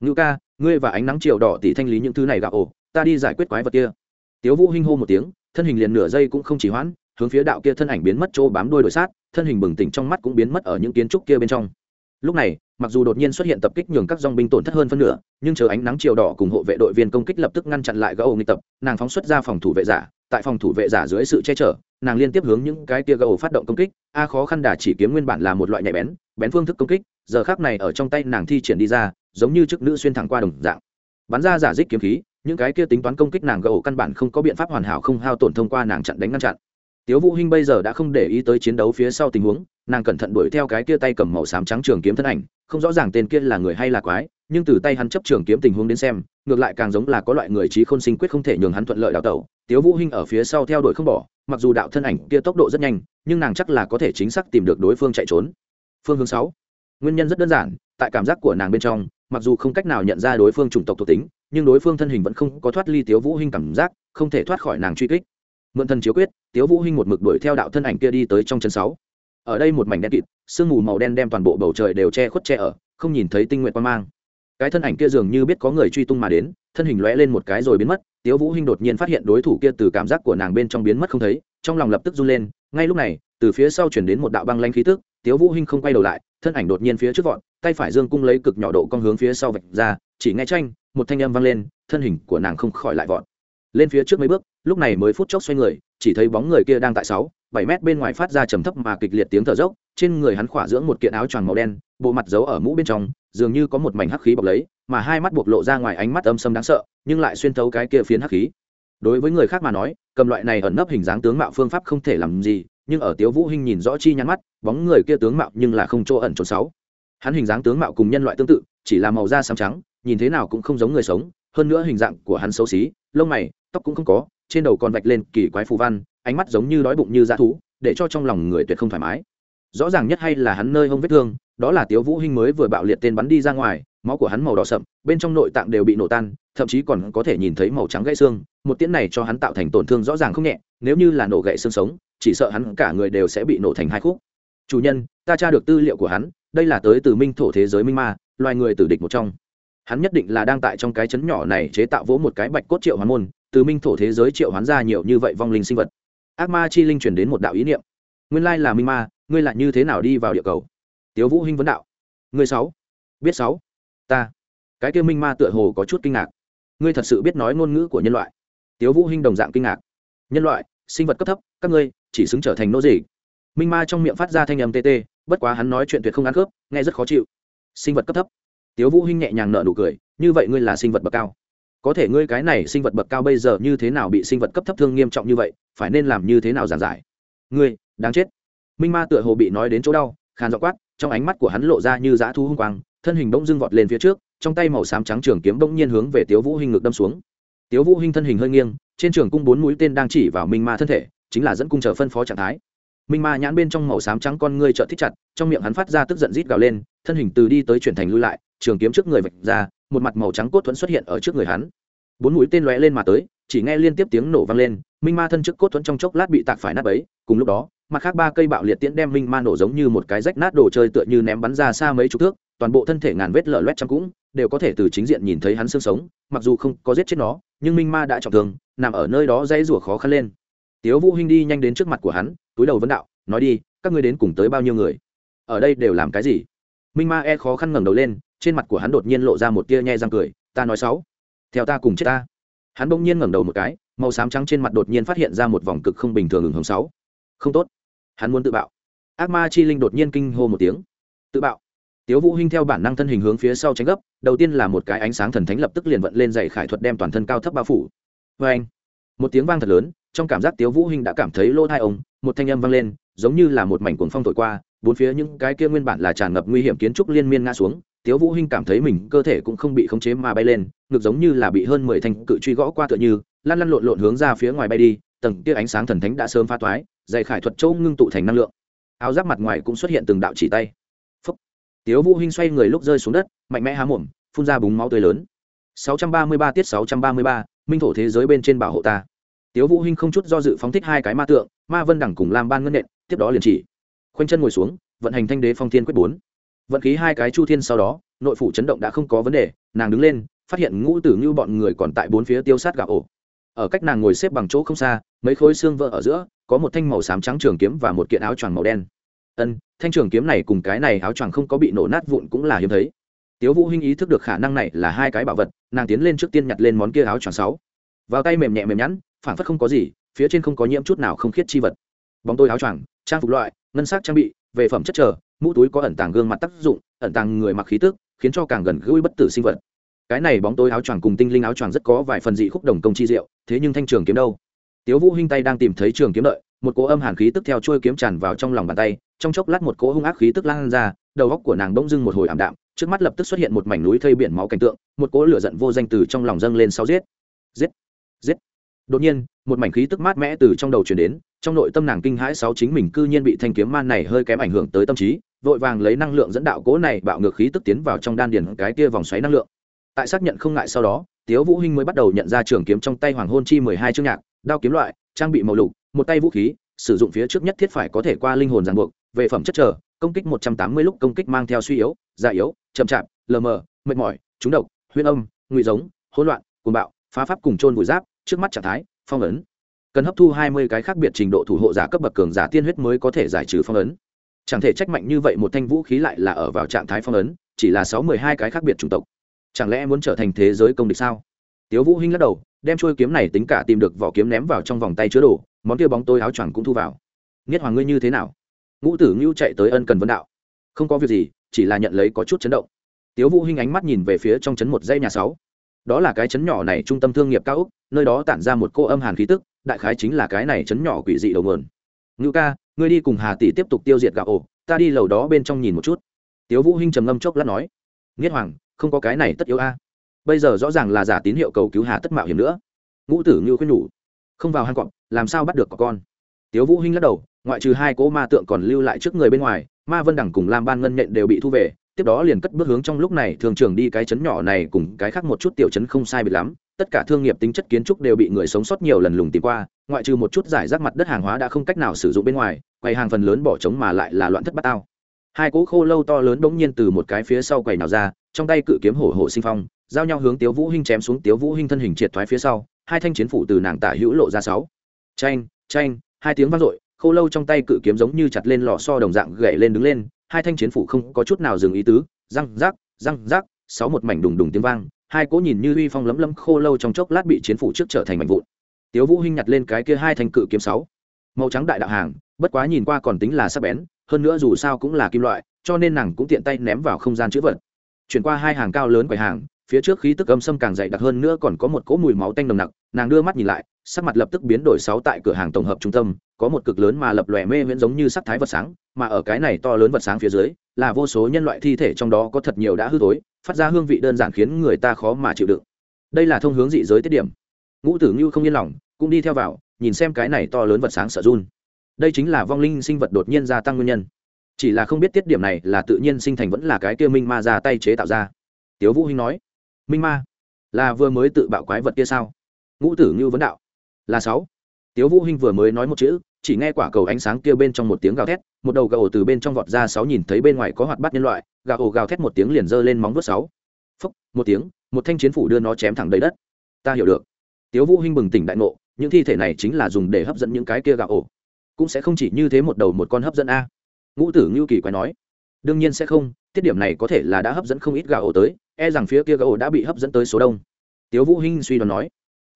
Ngưu ca, ngươi và ánh nắng chiều đỏ tỷ thanh lý những thứ này gạo ổ, ta đi giải quyết quái vật kia tiếu vũ hinh hô một tiếng, thân hình liền nửa giây cũng không chỉ hoãn, hướng phía đạo kia thân ảnh biến mất chỗ bám đuôi đổi sát, thân hình bừng tỉnh trong mắt cũng biến mất ở những kiến trúc kia bên trong. Lúc này, mặc dù đột nhiên xuất hiện tập kích nhường các dòng binh tổn thất hơn phân nửa, nhưng chờ ánh nắng chiều đỏ cùng hộ vệ đội viên công kích lập tức ngăn chặn lại gã ổ nghịch tập, nàng phóng xuất ra phòng thủ vệ giả, tại phòng thủ vệ giả dưới sự che chở, nàng liên tiếp hướng những cái tia gã ổ phát động công kích, a khó khăn đà chỉ kiếm nguyên bản là một loại nhạy bén bén phương thức công kích, giờ khác này ở trong tay nàng thi triển đi ra, giống như chức nữ xuyên thẳng qua đồng dạng. Bắn ra giả dích kiếm khí những cái kia tính toán công kích nàng gã căn bản không có biện pháp hoàn hảo không hao tổn thông qua nàng chặn đánh ngăn chặn. Tiếu vũ hinh bây giờ đã không để ý tới chiến đấu phía sau tình huống, nàng cẩn thận đuổi theo cái kia tay cầm màu xám trắng trường kiếm thân ảnh, không rõ ràng tên kia là người hay là quái, nhưng từ tay hắn chấp trường kiếm tình huống đến xem, ngược lại càng giống là có loại người trí khôn sinh quyết không thể nhường hắn thuận lợi đào tẩu. Tiếu vũ hinh ở phía sau theo đuổi không bỏ, mặc dù đạo thân ảnh kia tốc độ rất nhanh, nhưng nàng chắc là có thể chính xác tìm được đối phương chạy trốn. Phương hướng sáu. Nguyên nhân rất đơn giản, tại cảm giác của nàng bên trong, mặc dù không cách nào nhận ra đối phương chủng tộc thuộc tính nhưng đối phương thân hình vẫn không có thoát ly tiếu vũ hinh cảm giác, không thể thoát khỏi nàng truy kích. Mượn thần chiếu quyết, tiếu vũ hinh một mực đuổi theo đạo thân ảnh kia đi tới trong chân sáu. Ở đây một mảnh đen kịt, sương mù màu đen đem toàn bộ bầu trời đều che khuất che ở, không nhìn thấy tinh nguyện quan mang. Cái thân ảnh kia dường như biết có người truy tung mà đến, thân hình lóe lên một cái rồi biến mất, tiếu vũ hinh đột nhiên phát hiện đối thủ kia từ cảm giác của nàng bên trong biến mất không thấy, trong lòng lập tức run lên, ngay lúc này, từ phía sau chuyển đến một đạo băng lanh khí tức, tiếu vũ hinh không quay đầu lại, thân ảnh đột nhiên phía trước vọt, tay phải dương cung lấy cực nhỏ độ cong hướng phía sau vạch ra, chỉ nghe tranh một thanh âm vang lên, thân hình của nàng không khỏi lại vọt. Lên phía trước mấy bước, lúc này mới phút chốc xoay người, chỉ thấy bóng người kia đang tại sáu, bảy mét bên ngoài phát ra trầm thấp mà kịch liệt tiếng thở dốc, trên người hắn khỏa dưỡng một kiện áo choàng màu đen, bộ mặt giấu ở mũ bên trong, dường như có một mảnh hắc khí bọc lấy, mà hai mắt buộc lộ ra ngoài ánh mắt âm sâm đáng sợ, nhưng lại xuyên thấu cái kia phiến hắc khí. Đối với người khác mà nói, cầm loại này ẩn nấp hình dáng tướng mạo phương pháp không thể làm gì, nhưng ở tiếu vũ hinh nhìn rõ chi nhắn mắt, bóng người kia tướng mạo nhưng là không chỗ ẩn chỗ sáu. Hắn hình dáng tướng mạo cùng nhân loại tương tự, chỉ là màu da xám trắng nhìn thế nào cũng không giống người sống, hơn nữa hình dạng của hắn xấu xí, lông mày, tóc cũng không có, trên đầu còn vạch lên kỳ quái phù văn, ánh mắt giống như đói bụng như dã thú, để cho trong lòng người tuyệt không thoải mái. Rõ ràng nhất hay là hắn nơi hông vết thương, đó là tiếu vũ hinh mới vừa bạo liệt tên bắn đi ra ngoài, máu của hắn màu đỏ sậm, bên trong nội tạng đều bị nổ tan, thậm chí còn có thể nhìn thấy màu trắng gãy xương, một tiễn này cho hắn tạo thành tổn thương rõ ràng không nhẹ, nếu như là nổ gãy xương sống, chỉ sợ hắn cả người đều sẽ bị nổ thành hai khúc. Chủ nhân, ta tra được tư liệu của hắn, đây là tới từ minh thổ thế giới minh ma, loài người tử địch một trong hắn nhất định là đang tại trong cái chấn nhỏ này chế tạo vỗ một cái bạch cốt triệu hoán môn, từ minh thổ thế giới triệu hoán ra nhiều như vậy vong linh sinh vật. Ác ma chi linh chuyển đến một đạo ý niệm. Nguyên lai là minh ma, ngươi lại như thế nào đi vào địa cầu? Tiếu vũ hinh vấn đạo. Ngươi sáu. Biết sáu. Ta. Cái kia minh ma tựa hồ có chút kinh ngạc. Ngươi thật sự biết nói ngôn ngữ của nhân loại? Tiếu vũ hinh đồng dạng kinh ngạc. Nhân loại, sinh vật cấp thấp, các ngươi chỉ xứng trở thành nô gì minh ma trong miệng phát ra thanh âm tê tê, bất quá hắn nói chuyện tuyệt không ăn cướp nghe rất khó chịu. Sinh vật cấp thấp tiếu vũ hinh nhẹ nhàng nở nụ cười, như vậy ngươi là sinh vật bậc cao. Có thể ngươi cái này sinh vật bậc cao bây giờ như thế nào bị sinh vật cấp thấp thương nghiêm trọng như vậy, phải nên làm như thế nào giảng giải? Ngươi, đáng chết. Minh ma tựa hồ bị nói đến chỗ đau, khàn giọng quát, trong ánh mắt của hắn lộ ra như dã thu hung quang, thân hình bỗng dưng vọt lên phía trước, trong tay màu xám trắng trường kiếm bỗng nhiên hướng về tiếu vũ hinh ngực đâm xuống. Tiếu vũ hinh thân hình hơi nghiêng, trên trường cung bốn mũi tên đang chỉ vào minh ma thân thể, chính là dẫn cung chờ phân phó trạng thái. Minh ma nhãn bên trong màu xám trắng con ngươi trợ thích chặt, trong miệng hắn phát ra tức giận rít gào lên, thân hình từ đi tới chuyển thành lui lại trường kiếm trước người vạch ra, một mặt màu trắng cốt thuẫn xuất hiện ở trước người hắn. Bốn mũi tên lóe lên mà tới, chỉ nghe liên tiếp tiếng nổ vang lên, minh ma thân trước cốt thuẫn trong chốc lát bị tạc phải nát ấy cùng lúc đó, mặt khác ba cây bạo liệt tiễn đem minh ma nổ giống như một cái rách nát đồ chơi tựa như ném bắn ra xa mấy chục thước, toàn bộ thân thể ngàn vết lở loét trăm cũng, đều có thể từ chính diện nhìn thấy hắn xương sống, mặc dù không có giết chết nó, nhưng minh ma đã trọng thương, nằm ở nơi đó dãy rủa khó khăn lên. Tiếu vũ hinh đi nhanh đến trước mặt của hắn, túi đầu vấn đạo, nói đi, các ngươi đến cùng tới bao nhiêu người? Ở đây đều làm cái gì? Minh ma e khó khăn ngẩng đầu lên trên mặt của hắn đột nhiên lộ ra một tia nhe răng cười, ta nói sáu theo ta cùng chết ta. Hắn bỗng nhiên ngẩng đầu một cái, màu xám trắng trên mặt đột nhiên phát hiện ra một vòng cực không bình thường ửng hồng sáu. Không tốt. Hắn muốn tự bạo. Ác ma chi linh đột nhiên kinh hô một tiếng. Tự bạo. Tiếu vũ hinh theo bản năng thân hình hướng phía sau tránh gấp, đầu tiên là một cái ánh sáng thần thánh lập tức liền vận lên dày khải thuật đem toàn thân cao thấp bao phủ. Với anh một tiếng vang thật lớn, trong cảm giác tiếu vũ hinh đã cảm thấy lô thai ông, một thanh âm vang lên giống như là một mảnh cuồng phong thổi qua bốn phía những cái kia nguyên bản là tràn ngập nguy hiểm kiến trúc liên miên ngã xuống tiếu vũ hinh cảm thấy mình cơ thể cũng không bị khống chế mà bay lên ngược giống như là bị hơn mười thanh cự truy gõ qua tựa như lăn lăn lộn lộn hướng ra phía ngoài bay đi tầng kia ánh sáng thần thánh đã sớm phá toái dày khải thuật châu ngưng tụ thành năng lượng. Áo giáp mặt ngoài cũng xuất hiện từng đạo chỉ tay. Phúc. tiếu vũ hinh xoay người lúc rơi xuống đất mạnh mẽ há mồm phun ra búng máu tươi lớn. 633 tiết 633, minh thổ thế giới bên trên bảo hộ ta. Tiếu vũ hinh không chút do dự phóng thích hai cái ma tượng ma vân đẳng cùng lam ban ngân nện tiếp đó liền chỉ. Khoanh chân ngồi xuống, vận hành thanh đế phong thiên quyết bốn. Vận khí hai cái chu thiên sau đó, nội phủ chấn động đã không có vấn đề, nàng đứng lên, phát hiện ngũ tử như bọn người còn tại bốn phía tiêu sát gạo ổ. Ở cách nàng ngồi xếp bằng chỗ không xa, mấy khối xương vỡ ở giữa, có một thanh màu xám trắng trường kiếm và một kiện áo choàng màu đen. Ân, thanh trường kiếm này cùng cái này áo choàng không có bị nổ nát vụn cũng là hiếm thấy. Tiếu vũ hinh ý thức được khả năng này là hai cái bảo vật, nàng tiến lên trước tiên nhặt lên món kia áo choàng sáu. Vào tay mềm nhẹ mềm nhẵn phản phất không có gì, phía trên không có nhiễm chút nào không khiết chi vật bóng tôi áo choàng trang phục loại ngân sắc trang bị về phẩm chất trở mũ túi có ẩn tàng gương mặt tác dụng ẩn tàng người mặc khí tức khiến cho càng gần gũi bất tử sinh vật. Cái này bóng tối áo choàng cùng tinh linh áo choàng rất có vài phần dị khúc đồng công chi diệu thế nhưng thanh trường kiếm đâu? Tiếu vũ hinh tay đang tìm thấy trường kiếm lợi, một cỗ âm hàn khí tức theo chuôi kiếm tràn vào trong lòng bàn tay trong chốc lát một cỗ hung ác khí tức lan ra đầu góc của nàng bỗng dưng một hồi ảm đạm trước mắt lập tức xuất hiện một mảnh núi thây biển máu cảnh tượng một cỗ lửa giận vô danh từ trong lòng dâng lên sau giết. Giết! Đột nhiên, một mảnh khí tức mát mẽ từ trong đầu truyền đến, trong nội tâm nàng kinh hãi sáu chính mình cư nhiên bị thanh kiếm man này hơi kém ảnh hưởng tới tâm trí, vội vàng lấy năng lượng dẫn đạo cố này bạo ngược khí tức tiến vào trong đan điền cái kia vòng xoáy năng lượng. Tại xác nhận không ngại sau đó, tiếu vũ hinh mới bắt đầu nhận ra trường kiếm trong tay hoàng hôn chi mười hai chương nhạc, đao kiếm loại, trang bị màu lục, một tay vũ khí, sử dụng phía trước nhất thiết phải có thể qua linh hồn ràng buộc, về phẩm chất trở, công kích một trăm tám mươi lúc công kích mang theo suy yếu, già yếu, chậm chạp, lờ mờ, mệt mỏi, trúng độc huyên âm, ngụy giống, hỗn loạn, cuồng bạo, phá pháp cùng trôn vùi giáp trước mắt trạng thái, phong ấn. Cần hấp thu hai mươi cái khác biệt trình độ thủ hộ giả cấp bậc cường giả tiên huyết mới có thể giải trừ phong ấn. Chẳng thể trách mạnh như vậy một thanh vũ khí lại là ở vào trạng thái phong ấn, chỉ là sáu mười hai cái khác biệt chủng tộc. Chẳng lẽ muốn trở thành thế giới công địch sao? Tiếu vũ hinh lắc đầu, đem trôi kiếm này tính cả tìm được vỏ kiếm ném vào trong vòng tay chứa đồ, món kia bóng tôi áo choàng cũng thu vào. Nghiết hoàng ngươi như thế nào? Ngũ tử ngưu chạy tới ân cần vấn đạo. Không có việc gì, chỉ là nhận lấy có chút chấn động. Tiếu vũ hinh ánh mắt nhìn về phía trong chấn một dây nhà sáu. Đó là cái chấn nhỏ này trung tâm thương nghiệp cao úc nơi đó tản ra một cô âm hàn khí tức, đại khái chính là cái này chấn nhỏ quỷ dị đầu nguồn. Ngưu ca, ngươi đi cùng hà tỷ tiếp tục tiêu diệt gạo ổ, ta đi lầu đó bên trong nhìn một chút. Tiếu vũ hinh trầm ngâm chốc lát nói, nghiết hoàng, không có cái này tất yếu a. Bây giờ rõ ràng là giả tín hiệu cầu cứu hà tất mạo hiểm nữa. Ngũ tử ngưu khuyên nhủ, không vào hang cọp, làm sao bắt được có con? Tiếu vũ hinh lắc đầu, ngoại trừ hai cỗ ma tượng còn lưu lại trước người bên ngoài, ma vân đẳng cùng lam ban ngân nhện đều bị thu về, tiếp đó liền cất bước hướng trong lúc này thường trường đi cái chấn nhỏ này cùng cái khác một chút tiểu chấn không sai biệt lắm tất cả thương nghiệp tính chất kiến trúc đều bị người sống sót nhiều lần lùng tìm qua, ngoại trừ một chút giải rác mặt đất hàng hóa đã không cách nào sử dụng bên ngoài, quầy hàng phần lớn bỏ trống mà lại là loạn thất bát ao hai cỗ khô lâu to lớn bỗng nhiên từ một cái phía sau quầy nào ra, trong tay cự kiếm hổ hổ sinh phong, giao nhau hướng tiếu vũ hinh chém xuống tiếu vũ hinh thân hình triệt thoái phía sau, hai thanh chiến phủ từ nàng tả hữu lộ ra sáu. Tranh tranh hai tiếng vang dội, khô lâu trong tay cự kiếm giống như chặt lên lò so đồng dạng gậy lên đứng lên, hai thanh chiến phủ không có chút nào dừng ý tứ, răng rác răng rác sáu một mảnh đùng đùng tiếng vang hai cỗ nhìn như uy phong lấm lấm khô lâu trong chốc lát bị chiến phủ trước trở thành mảnh vụn. Tiếu vũ hinh nhặt lên cái kia hai thanh cự kiếm sáu. Màu trắng đại đạo hàng, bất quá nhìn qua còn tính là sắc bén, hơn nữa dù sao cũng là kim loại, cho nên nàng cũng tiện tay ném vào không gian chữ vật. Chuyển qua hai hàng cao lớn quầy hàng, phía trước khí tức âm sâm càng dày đặc hơn nữa còn có một cỗ mùi máu tanh nồng nặc, nàng đưa mắt nhìn lại, sắc mặt lập tức biến đổi sáu tại cửa hàng tổng hợp trung tâm, có một cực lớn mà lập lòe mê miễn giống như sắc thái vật sáng, mà ở cái này to lớn vật sáng phía dưới, là vô số nhân loại thi thể trong đó có thật nhiều đã hư tối phát ra hương vị đơn giản khiến người ta khó mà chịu đựng. Đây là thông hướng dị giới tiết điểm. Ngũ tử ngưu không yên lòng, cũng đi theo vào, nhìn xem cái này to lớn vật sáng sợ run. Đây chính là vong linh sinh vật đột nhiên gia tăng nguyên nhân. Chỉ là không biết tiết điểm này là tự nhiên sinh thành vẫn là cái kia minh ma ra tay chế tạo ra. Tiếu vũ hinh nói, minh ma, là vừa mới tự bạo quái vật kia sao? Ngũ tử ngưu vấn đạo, là sáu. Tiếu vũ hinh vừa mới nói một chữ, chỉ nghe quả cầu ánh sáng kia bên trong một tiếng gào thét một đầu gà ổ từ bên trong vọt ra sáu nhìn thấy bên ngoài có hoạt bát nhân loại, gà ổ gào thét một tiếng liền giơ lên móng vuốt sáu. Phúc, một tiếng, một thanh chiến phủ đưa nó chém thẳng đầy đất. Ta hiểu được. Tiếu vũ hinh bừng tỉnh đại ngộ, những thi thể này chính là dùng để hấp dẫn những cái kia gà ổ. Cũng sẽ không chỉ như thế một đầu một con hấp dẫn a. Ngũ tử ngưu kỳ quái nói. Đương nhiên sẽ không, tiết điểm này có thể là đã hấp dẫn không ít gà ổ tới e rằng phía kia gà ổ đã bị hấp dẫn tới số đông. Tiếu vũ hinh suy đoán nói.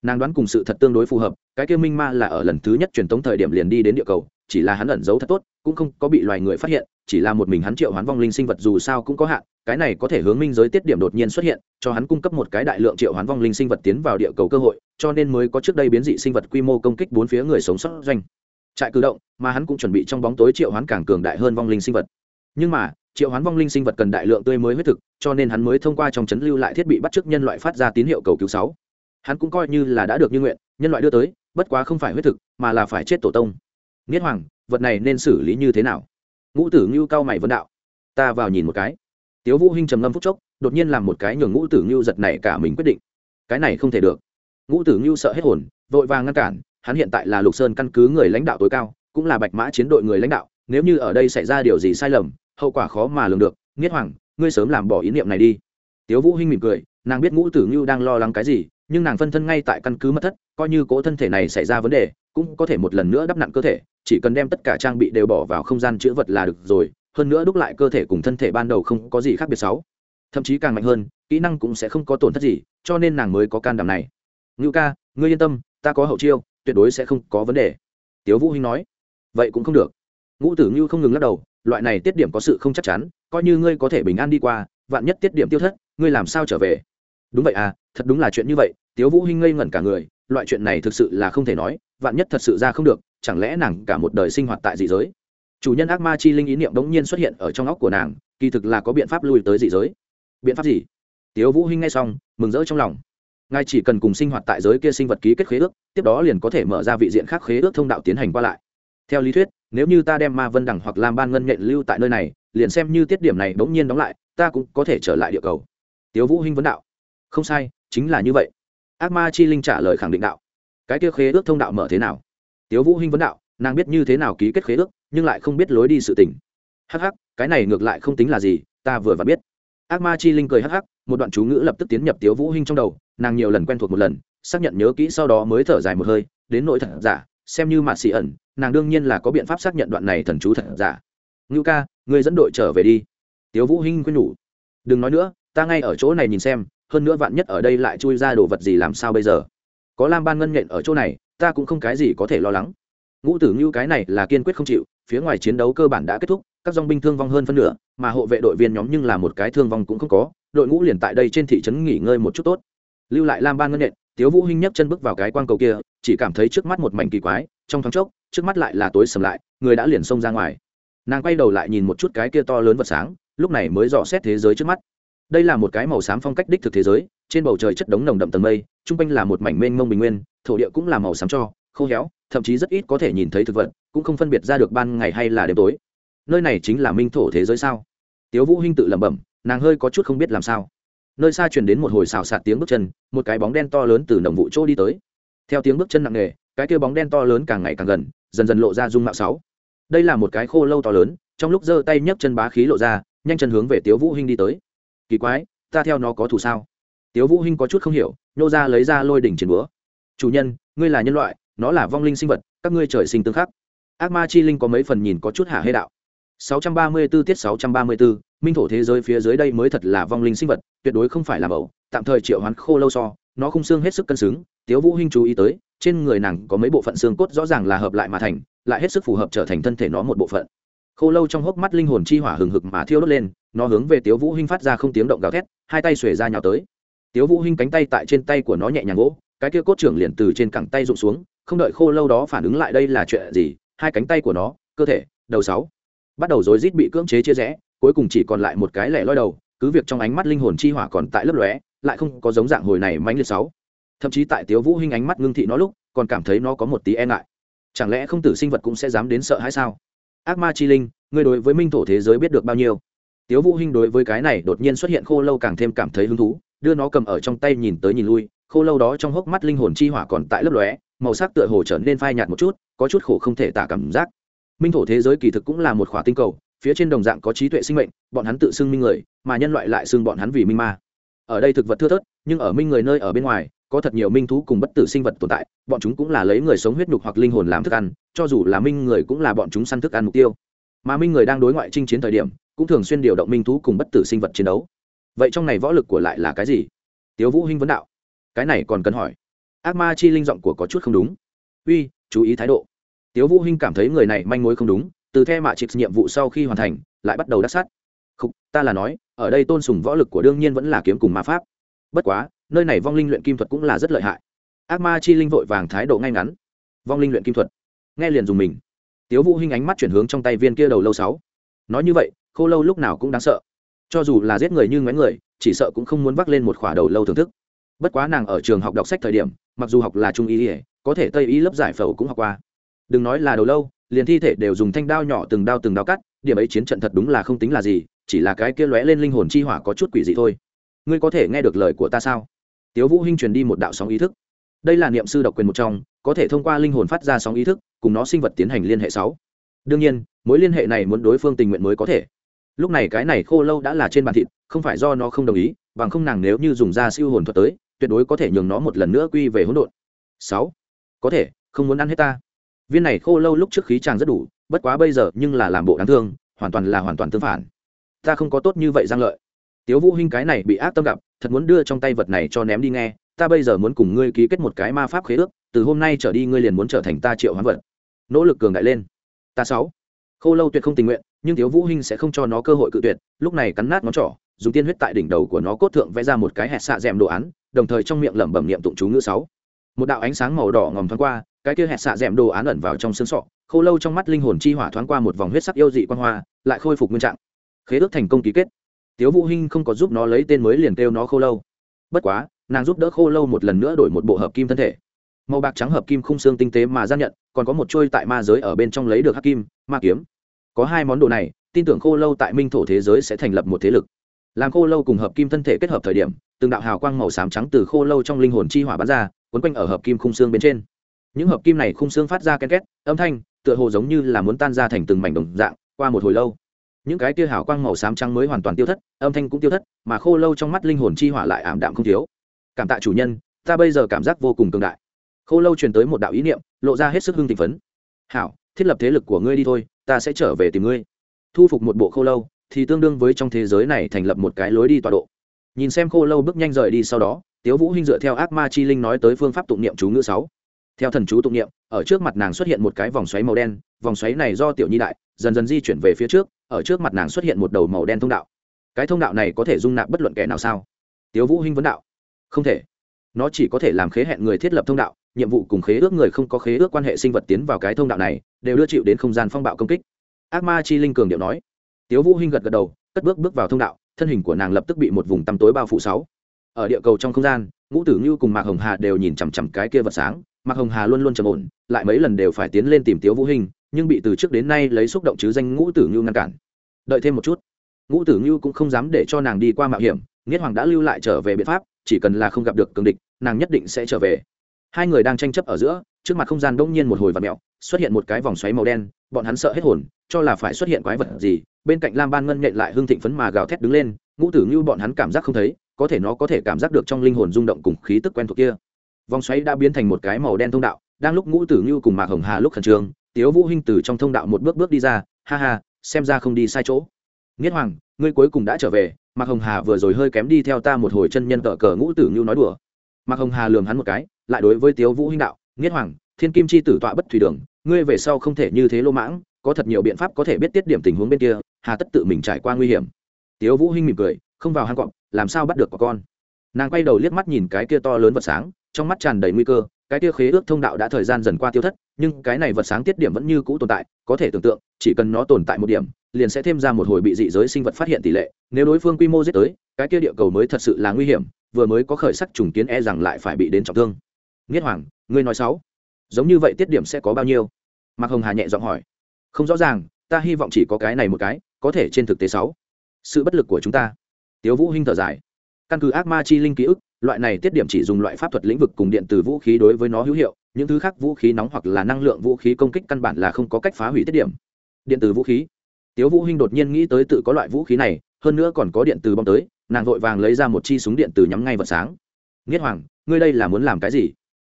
Nàng đoán cùng sự thật tương đối phù hợp, cái kia minh ma là ở lần thứ nhất truyền tống thời điểm liền đi đến địa cầu chỉ là hắn ẩn giấu thật tốt, cũng không có bị loài người phát hiện, chỉ là một mình hắn triệu hoán vong linh sinh vật dù sao cũng có hạn, cái này có thể hướng minh giới tiết điểm đột nhiên xuất hiện, cho hắn cung cấp một cái đại lượng triệu hoán vong linh sinh vật tiến vào địa cầu cơ hội, cho nên mới có trước đây biến dị sinh vật quy mô công kích bốn phía người sống sót doanh. Trại cử động, mà hắn cũng chuẩn bị trong bóng tối triệu hoán càng cường đại hơn vong linh sinh vật. Nhưng mà, triệu hoán vong linh sinh vật cần đại lượng tươi mới huyết thực, cho nên hắn mới thông qua trong chấn lưu lại thiết bị bắt chước nhân loại phát ra tín hiệu cầu cứu sáu. Hắn cũng coi như là đã được như nguyện, nhân loại đưa tới, bất quá không phải huyết thực, mà là phải chết tổ tông nghiết hoàng, vật này nên xử lý như thế nào? Ngũ tử ngưu cao mày vân đạo. Ta vào nhìn một cái. Tiếu vũ hinh trầm ngâm phút chốc, đột nhiên làm một cái nhường ngũ tử ngưu giật này cả mình quyết định. Cái này không thể được. Ngũ tử ngưu sợ hết hồn, vội vàng ngăn cản, hắn hiện tại là lục sơn căn cứ người lãnh đạo tối cao, cũng là bạch mã chiến đội người lãnh đạo, nếu như ở đây xảy ra điều gì sai lầm, hậu quả khó mà lường được. Nghiết hoàng, ngươi sớm làm bỏ ý niệm này đi. Tiếu vũ hinh mỉm cười, nàng biết ngũ tử ngưu đang lo lắng cái gì, nhưng nàng phân thân ngay tại căn cứ mất thất, coi như cố thân thể này xảy ra vấn đề cũng có thể một lần nữa đắp nặn cơ thể, chỉ cần đem tất cả trang bị đều bỏ vào không gian chữ vật là được rồi, hơn nữa đúc lại cơ thể cùng thân thể ban đầu không có gì khác biệt sáu thậm chí càng mạnh hơn, kỹ năng cũng sẽ không có tổn thất gì, cho nên nàng mới có can đảm này. Ngưu ca, ngươi yên tâm, ta có hậu chiêu, tuyệt đối sẽ không có vấn đề. Tiếu vũ hinh nói. Vậy cũng không được. Ngũ tử ngưu không ngừng lắc đầu, loại này tiết điểm có sự không chắc chắn, coi như ngươi có thể bình an đi qua, vạn nhất tiết điểm tiêu thất, ngươi làm sao trở về? Đúng vậy à thật đúng là chuyện như vậy, tiếu vũ hinh ngây ngẩn cả người, loại chuyện này thực sự là không thể nói vạn nhất thật sự ra không được, chẳng lẽ nàng cả một đời sinh hoạt tại dị giới? Chủ nhân ác ma chi linh ý niệm đống nhiên xuất hiện ở trong óc của nàng, kỳ thực là có biện pháp lui tới dị giới. Biện pháp gì? Tiếu vũ hinh nghe xong, mừng rỡ trong lòng. Ngài chỉ cần cùng sinh hoạt tại giới kia sinh vật ký kết khế ước, tiếp đó liền có thể mở ra vị diện khác khế ước thông đạo tiến hành qua lại. Theo lý thuyết, nếu như ta đem ma vân đằng hoặc làm ban ngân nhện lưu tại nơi này, liền xem như tiết điểm này bỗng nhiên đóng lại, ta cũng có thể trở lại địa cầu. Tiếu vũ hinh vấn đạo. Không sai, chính là như vậy. Ác ma chi linh trả lời khẳng định đạo cái kia khế ước thông đạo mở thế nào? Tiếu vũ hinh vấn đạo, nàng biết như thế nào ký kết khế ước, nhưng lại không biết lối đi sự tình. Hắc hắc, cái này ngược lại không tính là gì, ta vừa vặn biết. Ác ma chi linh cười hắc hắc, một đoạn chú ngữ lập tức tiến nhập tiếu vũ hinh trong đầu, nàng nhiều lần quen thuộc một lần, xác nhận nhớ kỹ sau đó mới thở dài một hơi, đến nỗi thật giả, xem như mạn xì ẩn, nàng đương nhiên là có biện pháp xác nhận đoạn này thần chú thật giả. Ngưu ca ngươi dẫn đội trở về đi. Tiếu vũ hinh quên nhủ. Đừng nói nữa, ta ngay ở chỗ này nhìn xem, hơn nữa vạn nhất ở đây lại chui ra đồ vật gì làm sao bây giờ? Có lam ban ngân nhện ở chỗ này, ta cũng không cái gì có thể lo lắng. Ngũ tử ngưu cái này là kiên quyết không chịu, phía ngoài chiến đấu cơ bản đã kết thúc, các dòng binh thương vong hơn phân nửa, mà hộ vệ đội viên nhóm nhưng là một cái thương vong cũng không có, đội ngũ liền tại đây trên thị trấn nghỉ ngơi một chút tốt. Lưu lại lam ban ngân nhện, tiếu vũ hinh nhấc chân bước vào cái quang cầu kia, chỉ cảm thấy trước mắt một mảnh kỳ quái, trong thoáng chốc, trước mắt lại là tối sầm lại, người đã liền xông ra ngoài. Nàng quay đầu lại nhìn một chút cái kia to lớn vật sáng, lúc này mới dò xét thế giới trước mắt đây là một cái màu xám phong cách đích thực thế giới, trên bầu trời chất đống nồng đậm tầng mây chung quanh là một mảnh mênh mông bình nguyên, thổ địa cũng là màu xám cho, khô héo, thậm chí rất ít có thể nhìn thấy thực vật, cũng không phân biệt ra được ban ngày hay là đêm tối. Nơi này chính là minh thổ thế giới sao? Tiếu vũ hinh tự lẩm bẩm, nàng hơi có chút không biết làm sao. Nơi xa truyền đến một hồi xào xạc tiếng bước chân, một cái bóng đen to lớn từ nồng vụ chỗ đi tới. Theo tiếng bước chân nặng nề, cái kia bóng đen to lớn càng ngày càng gần, dần dần lộ ra dung mạo sáu. Đây là một cái khô lâu to lớn, trong lúc giơ tay nhấc chân bá khí lộ ra, nhanh chân hướng về tiếu vũ hinh đi tới kỳ quái ta theo nó có thù sao? Tiếu vũ hinh có chút không hiểu nhô ra lấy ra lôi đỉnh chiến búa. Chủ nhân ngươi là nhân loại nó là vong linh sinh vật các ngươi trời sinh tương khắc. Ác ma chi linh có mấy phần nhìn có chút hạ hê đạo. 634 tiết 634, minh thổ thế giới phía dưới đây mới thật là vong linh sinh vật tuyệt đối không phải là mẫu tạm thời triệu hoán khô lâu so nó không xương hết sức cân xứng. Tiếu vũ hinh chú ý tới trên người nàng có mấy bộ phận xương cốt rõ ràng là hợp lại mà thành lại hết sức phù hợp trở thành thân thể nó một bộ phận. Khô lâu trong hốc mắt linh hồn chi hỏa hừng hực mà thiêu đốt lên nó hướng về tiếu vũ hinh phát ra không tiếng động gào thét, hai tay xuề ra nhào tới. Tiếu vũ hinh cánh tay tại trên tay của nó nhẹ nhàng gỗ, cái kia cốt trưởng liền từ trên cẳng tay rụng xuống, không đợi khô lâu đó phản ứng lại đây là chuyện gì, hai cánh tay của nó, cơ thể, đầu sáu, bắt đầu rối rít bị cưỡng chế chia rẽ, cuối cùng chỉ còn lại một cái lẻ loi đầu, cứ việc trong ánh mắt linh hồn chi hỏa còn tại lấp lóe, lại không có giống dạng hồi này mãnh liệt sáu. Thậm chí tại tiếu vũ hinh ánh mắt ngưng thị nó lúc, còn cảm thấy nó có một tí e ngại. Chẳng lẽ không tử sinh vật cũng sẽ dám đến sợ hãi sao? Ác ma chi linh, ngươi đối với minh thổ thế giới biết được bao nhiêu? Tiếu vũ hinh đối với cái này đột nhiên xuất hiện khô lâu càng thêm cảm thấy hứng thú, đưa nó cầm ở trong tay nhìn tới nhìn lui, khô lâu đó trong hốc mắt linh hồn chi hỏa còn tại lấp lóe, màu sắc tựa hồ trở nên phai nhạt một chút, có chút khổ không thể tả cảm giác. Minh thổ thế giới kỳ thực cũng là một khỏa tinh cầu, phía trên đồng dạng có trí tuệ sinh mệnh, bọn hắn tự xưng minh người, mà nhân loại lại xưng bọn hắn vì minh ma. Ở đây thực vật thưa thớt, nhưng ở minh người nơi ở bên ngoài, có thật nhiều minh thú cùng bất tử sinh vật tồn tại, bọn chúng cũng là lấy người sống huyết nhục hoặc linh hồn làm thức ăn, cho dù là minh người cũng là bọn chúng săn thức ăn mục tiêu. Mà minh người đang đối ngoại chinh chiến thời điểm cũng thường xuyên điều động minh thú cùng bất tử sinh vật chiến đấu. Vậy trong này võ lực của lại là cái gì? Tiếu vũ hinh vấn đạo. Cái này còn cần hỏi. Ác ma chi linh giọng của có chút không đúng. Uy, chú ý thái độ. Tiếu vũ hinh cảm thấy người này manh mối không đúng, từ the mạ chịp nhiệm vụ sau khi hoàn thành, lại bắt đầu đắc sát. Không ta là nói, ở đây tôn sùng võ lực của đương nhiên vẫn là kiếm cùng ma pháp. Bất quá, nơi này vong linh luyện kim thuật cũng là rất lợi hại. Ác ma chi linh vội vàng thái độ ngay ngắn. Vong linh luyện kim thuật. Nghe liền dùng mình. Tiếu vũ hinh ánh mắt chuyển hướng trong tay viên kia đầu lâu sáu. Nói như vậy khô lâu lúc nào cũng đáng sợ. Cho dù là giết người như ngoái người, chỉ sợ cũng không muốn vác lên một khỏa đầu lâu thưởng thức. Bất quá nàng ở trường học đọc sách thời điểm, mặc dù học là trung y, có thể tây y lớp giải phẫu cũng học qua. Đừng nói là đầu lâu, liền thi thể đều dùng thanh đao nhỏ từng đao từng đao cắt, điểm ấy chiến trận thật đúng là không tính là gì, chỉ là cái kia lóe lên linh hồn chi hỏa có chút quỷ dị thôi. Ngươi có thể nghe được lời của ta sao? Tiếu vũ hinh truyền đi một đạo sóng ý thức. Đây là niệm sư độc quyền một trong, có thể thông qua linh hồn phát ra sóng ý thức, cùng nó sinh vật tiến hành liên hệ sáu. Đương nhiên, mối liên hệ này muốn đối phương tình nguyện mới có thể lúc này cái này khô lâu đã là trên bàn thịt, không phải do nó không đồng ý, bằng không nàng nếu như dùng ra siêu hồn thuật tới, tuyệt đối có thể nhường nó một lần nữa quy về hỗn độn. Sáu. Có thể, không muốn ăn hết ta. Viên này khô lâu lúc trước khí chàng rất đủ, bất quá bây giờ nhưng là làm bộ đáng thương, hoàn toàn là hoàn toàn tương phản. Ta không có tốt như vậy giang lợi. Tiếu vũ hinh cái này bị ác tâm gặp, thật muốn đưa trong tay vật này cho ném đi nghe, ta bây giờ muốn cùng ngươi ký kết một cái ma pháp khế ước, từ hôm nay trở đi ngươi liền muốn trở thành ta triệu hoán vật. Nỗ lực cường đại lên. Ta sáu. Khô lâu tuyệt không tình nguyện nhưng thiếu vũ hinh sẽ không cho nó cơ hội cự tuyệt, lúc này cắn nát ngón trỏ, dùng tiên huyết tại đỉnh đầu của nó cốt thượng vẽ ra một cái hẹt xạ dẻm đồ án, đồng thời trong miệng lẩm bẩm niệm tụng chú ngữ sáu. Một đạo ánh sáng màu đỏ ngòm thoáng qua, cái kia hẹt xạ dẻm đồ án ẩn vào trong xương sọ, khô lâu trong mắt linh hồn chi hỏa thoáng qua một vòng huyết sắc yêu dị quan hoa, lại khôi phục nguyên trạng. Khế ước thành công ký kết. Tiếu vũ hinh không có giúp nó lấy tên mới liền kêu nó khô lâu. Bất quá, nàng giúp đỡ khô lâu một lần nữa đổi một bộ hợp kim thân thể. Màu bạc trắng hợp kim khung xương tinh tế mà gian nhận, còn có một trôi tại ma giới ở bên trong lấy được hắc kim, ma kiếm có hai món đồ này, tin tưởng khô lâu tại minh thổ thế giới sẽ thành lập một thế lực. Làm khô lâu cùng hợp kim thân thể kết hợp thời điểm, từng đạo hào quang màu xám trắng từ khô lâu trong linh hồn chi hỏa bắn ra, quấn quanh ở hợp kim khung xương bên trên. Những hợp kim này khung xương phát ra ken két, âm thanh, tựa hồ giống như là muốn tan ra thành từng mảnh đồng dạng, qua một hồi lâu. Những cái tia hào quang màu xám trắng mới hoàn toàn tiêu thất, âm thanh cũng tiêu thất, mà khô lâu trong mắt linh hồn chi hỏa lại ảm đạm không thiếu. Cảm tạ chủ nhân, ta bây giờ cảm giác vô cùng cường đại. Khô lâu truyền tới một đạo ý niệm, lộ ra hết sức hưng thị phấn. Hảo, thiết lập thế lực của ngươi đi thôi ta sẽ trở về tìm ngươi. Thu phục một bộ khô lâu, thì tương đương với trong thế giới này thành lập một cái lối đi tọa độ. Nhìn xem khô lâu bước nhanh rời đi sau đó, tiếu vũ hinh dựa theo ác ma chi linh nói tới phương pháp tụng niệm chú ngữ sáu. Theo thần chú tụng niệm, ở trước mặt nàng xuất hiện một cái vòng xoáy màu đen, vòng xoáy này do tiểu nhi đại, dần dần di chuyển về phía trước, ở trước mặt nàng xuất hiện một đầu màu đen thông đạo. Cái thông đạo này có thể dung nạp bất luận kẻ nào sao? Tiếu vũ hinh vấn đạo. Không thể. Nó chỉ có thể làm khế hẹn người thiết lập thông đạo, nhiệm vụ cùng khế ước người không có khế ước quan hệ sinh vật tiến vào cái thông đạo này đều đưa chịu đến không gian phong bạo công kích. Ác ma chi linh cường điệu nói. Tiếu vũ hinh gật gật đầu, cất bước bước vào thông đạo, thân hình của nàng lập tức bị một vùng tăm tối bao phủ sáu. Ở địa cầu trong không gian, ngũ tử như cùng mạc hồng hà đều nhìn chằm chằm cái kia vật sáng, mạc hồng hà luôn luôn trầm ổn, lại mấy lần đều phải tiến lên tìm tiếu vũ hinh, nhưng bị từ trước đến nay lấy xúc động chứ danh ngũ tử như ngăn cản. Đợi thêm một chút, ngũ tử như cũng không dám để cho nàng đi qua mạo hiểm, nghiết hoàng đã lưu lại trở về biện pháp, chỉ cần là không gặp được cường địch, nàng nhất định sẽ trở về. Hai người đang tranh chấp ở giữa, trước mặt không gian đông nhiên một hồi vặn mẹo xuất hiện một cái vòng xoáy màu đen, bọn hắn sợ hết hồn, cho là phải xuất hiện quái vật gì, bên cạnh lam ban ngân nhện lại hưng thịnh phấn mà gào thét đứng lên, ngũ tử như bọn hắn cảm giác không thấy, có thể nó có thể cảm giác được trong linh hồn rung động cùng khí tức quen thuộc kia. Vòng xoáy đã biến thành một cái màu đen thông đạo, đang lúc ngũ tử như cùng mạc hồng hà lúc khẩn trương, tiếu vũ hinh từ trong thông đạo một bước bước đi ra, ha ha, xem ra không đi sai chỗ. Nghiết hoàng, ngươi cuối cùng đã trở về, mạc hồng hà vừa rồi hơi kém đi theo ta một hồi chân nhân cờ cờ ngũ tử như nói đùa. Mạc hồng hà lườm hắn một cái, lại đối với tiếu vũ hinh đạo, nghiết hoàng, thiên kim chi tử tọa bất thủy đường ngươi về sau không thể như thế lô mãng, có thật nhiều biện pháp có thể biết tiết điểm tình huống bên kia, hà tất tự mình trải qua nguy hiểm. Tiếu vũ hinh mỉm cười, không vào hang cọp, làm sao bắt được có con? Nàng quay đầu liếc mắt nhìn cái kia to lớn vật sáng, trong mắt tràn đầy nguy cơ, cái kia khế ước thông đạo đã thời gian dần qua tiêu thất, nhưng cái này vật sáng tiết điểm vẫn như cũ tồn tại, có thể tưởng tượng, chỉ cần nó tồn tại một điểm, liền sẽ thêm ra một hồi bị dị giới sinh vật phát hiện tỷ lệ. Nếu đối phương quy mô giết tới, cái kia địa cầu mới thật sự là nguy hiểm, vừa mới có khởi sắc trùng kiến e rằng lại phải bị đến trọng thương. Nghiết hoàng, ngươi nói sáu giống như vậy tiết điểm sẽ có bao nhiêu? Mạc hồng hà nhẹ giọng hỏi. Không rõ ràng, ta hy vọng chỉ có cái này một cái, có thể trên thực tế sáu. Sự bất lực của chúng ta. Tiếu vũ hinh thở dài. Căn cứ ác ma chi linh ký ức, loại này tiết điểm chỉ dùng loại pháp thuật lĩnh vực cùng điện từ vũ khí đối với nó hữu hiệu, những thứ khác vũ khí nóng hoặc là năng lượng vũ khí công kích căn bản là không có cách phá hủy tiết điểm. Điện từ vũ khí. Tiếu vũ hinh đột nhiên nghĩ tới tự có loại vũ khí này, hơn nữa còn có điện từ bom tới, nàng vội vàng lấy ra một chi súng điện từ nhắm ngay vật sáng. Nghiết hoàng, ngươi đây là muốn làm cái gì?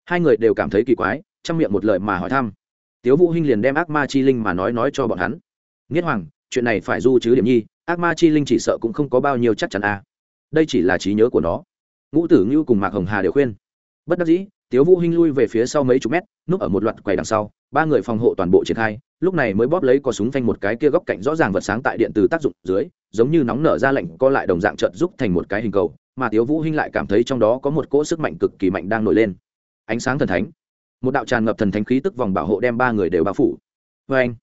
Hai người đều cảm thấy kỳ quái trong miệng một lời mà hỏi thăm. Tiếu vũ hinh liền đem ác ma chi linh mà nói nói cho bọn hắn. Nghiết hoàng chuyện này phải du chứ điểm nhi ác ma chi linh chỉ sợ cũng không có bao nhiêu chắc chắn à. đây chỉ là trí nhớ của nó. Ngũ tử ngưu cùng mạc hồng hà đều khuyên. Bất đắc dĩ tiếu vũ hinh lui về phía sau mấy chục mét núp ở một loạt quầy đằng sau ba người phòng hộ toàn bộ triển khai lúc này mới bóp lấy có súng phanh một cái kia góc cạnh rõ ràng vật sáng tại điện từ tác dụng dưới giống như nóng nở ra lạnh, co lại đồng dạng chợt giúp thành một cái hình cầu mà tiếu vũ hinh lại cảm thấy trong đó có một cỗ sức mạnh cực kỳ mạnh đang nổi lên. Ánh sáng thần thánh một đạo tràn ngập thần thánh khí tức vòng bảo hộ đem ba người đều bao phủ. Với anh,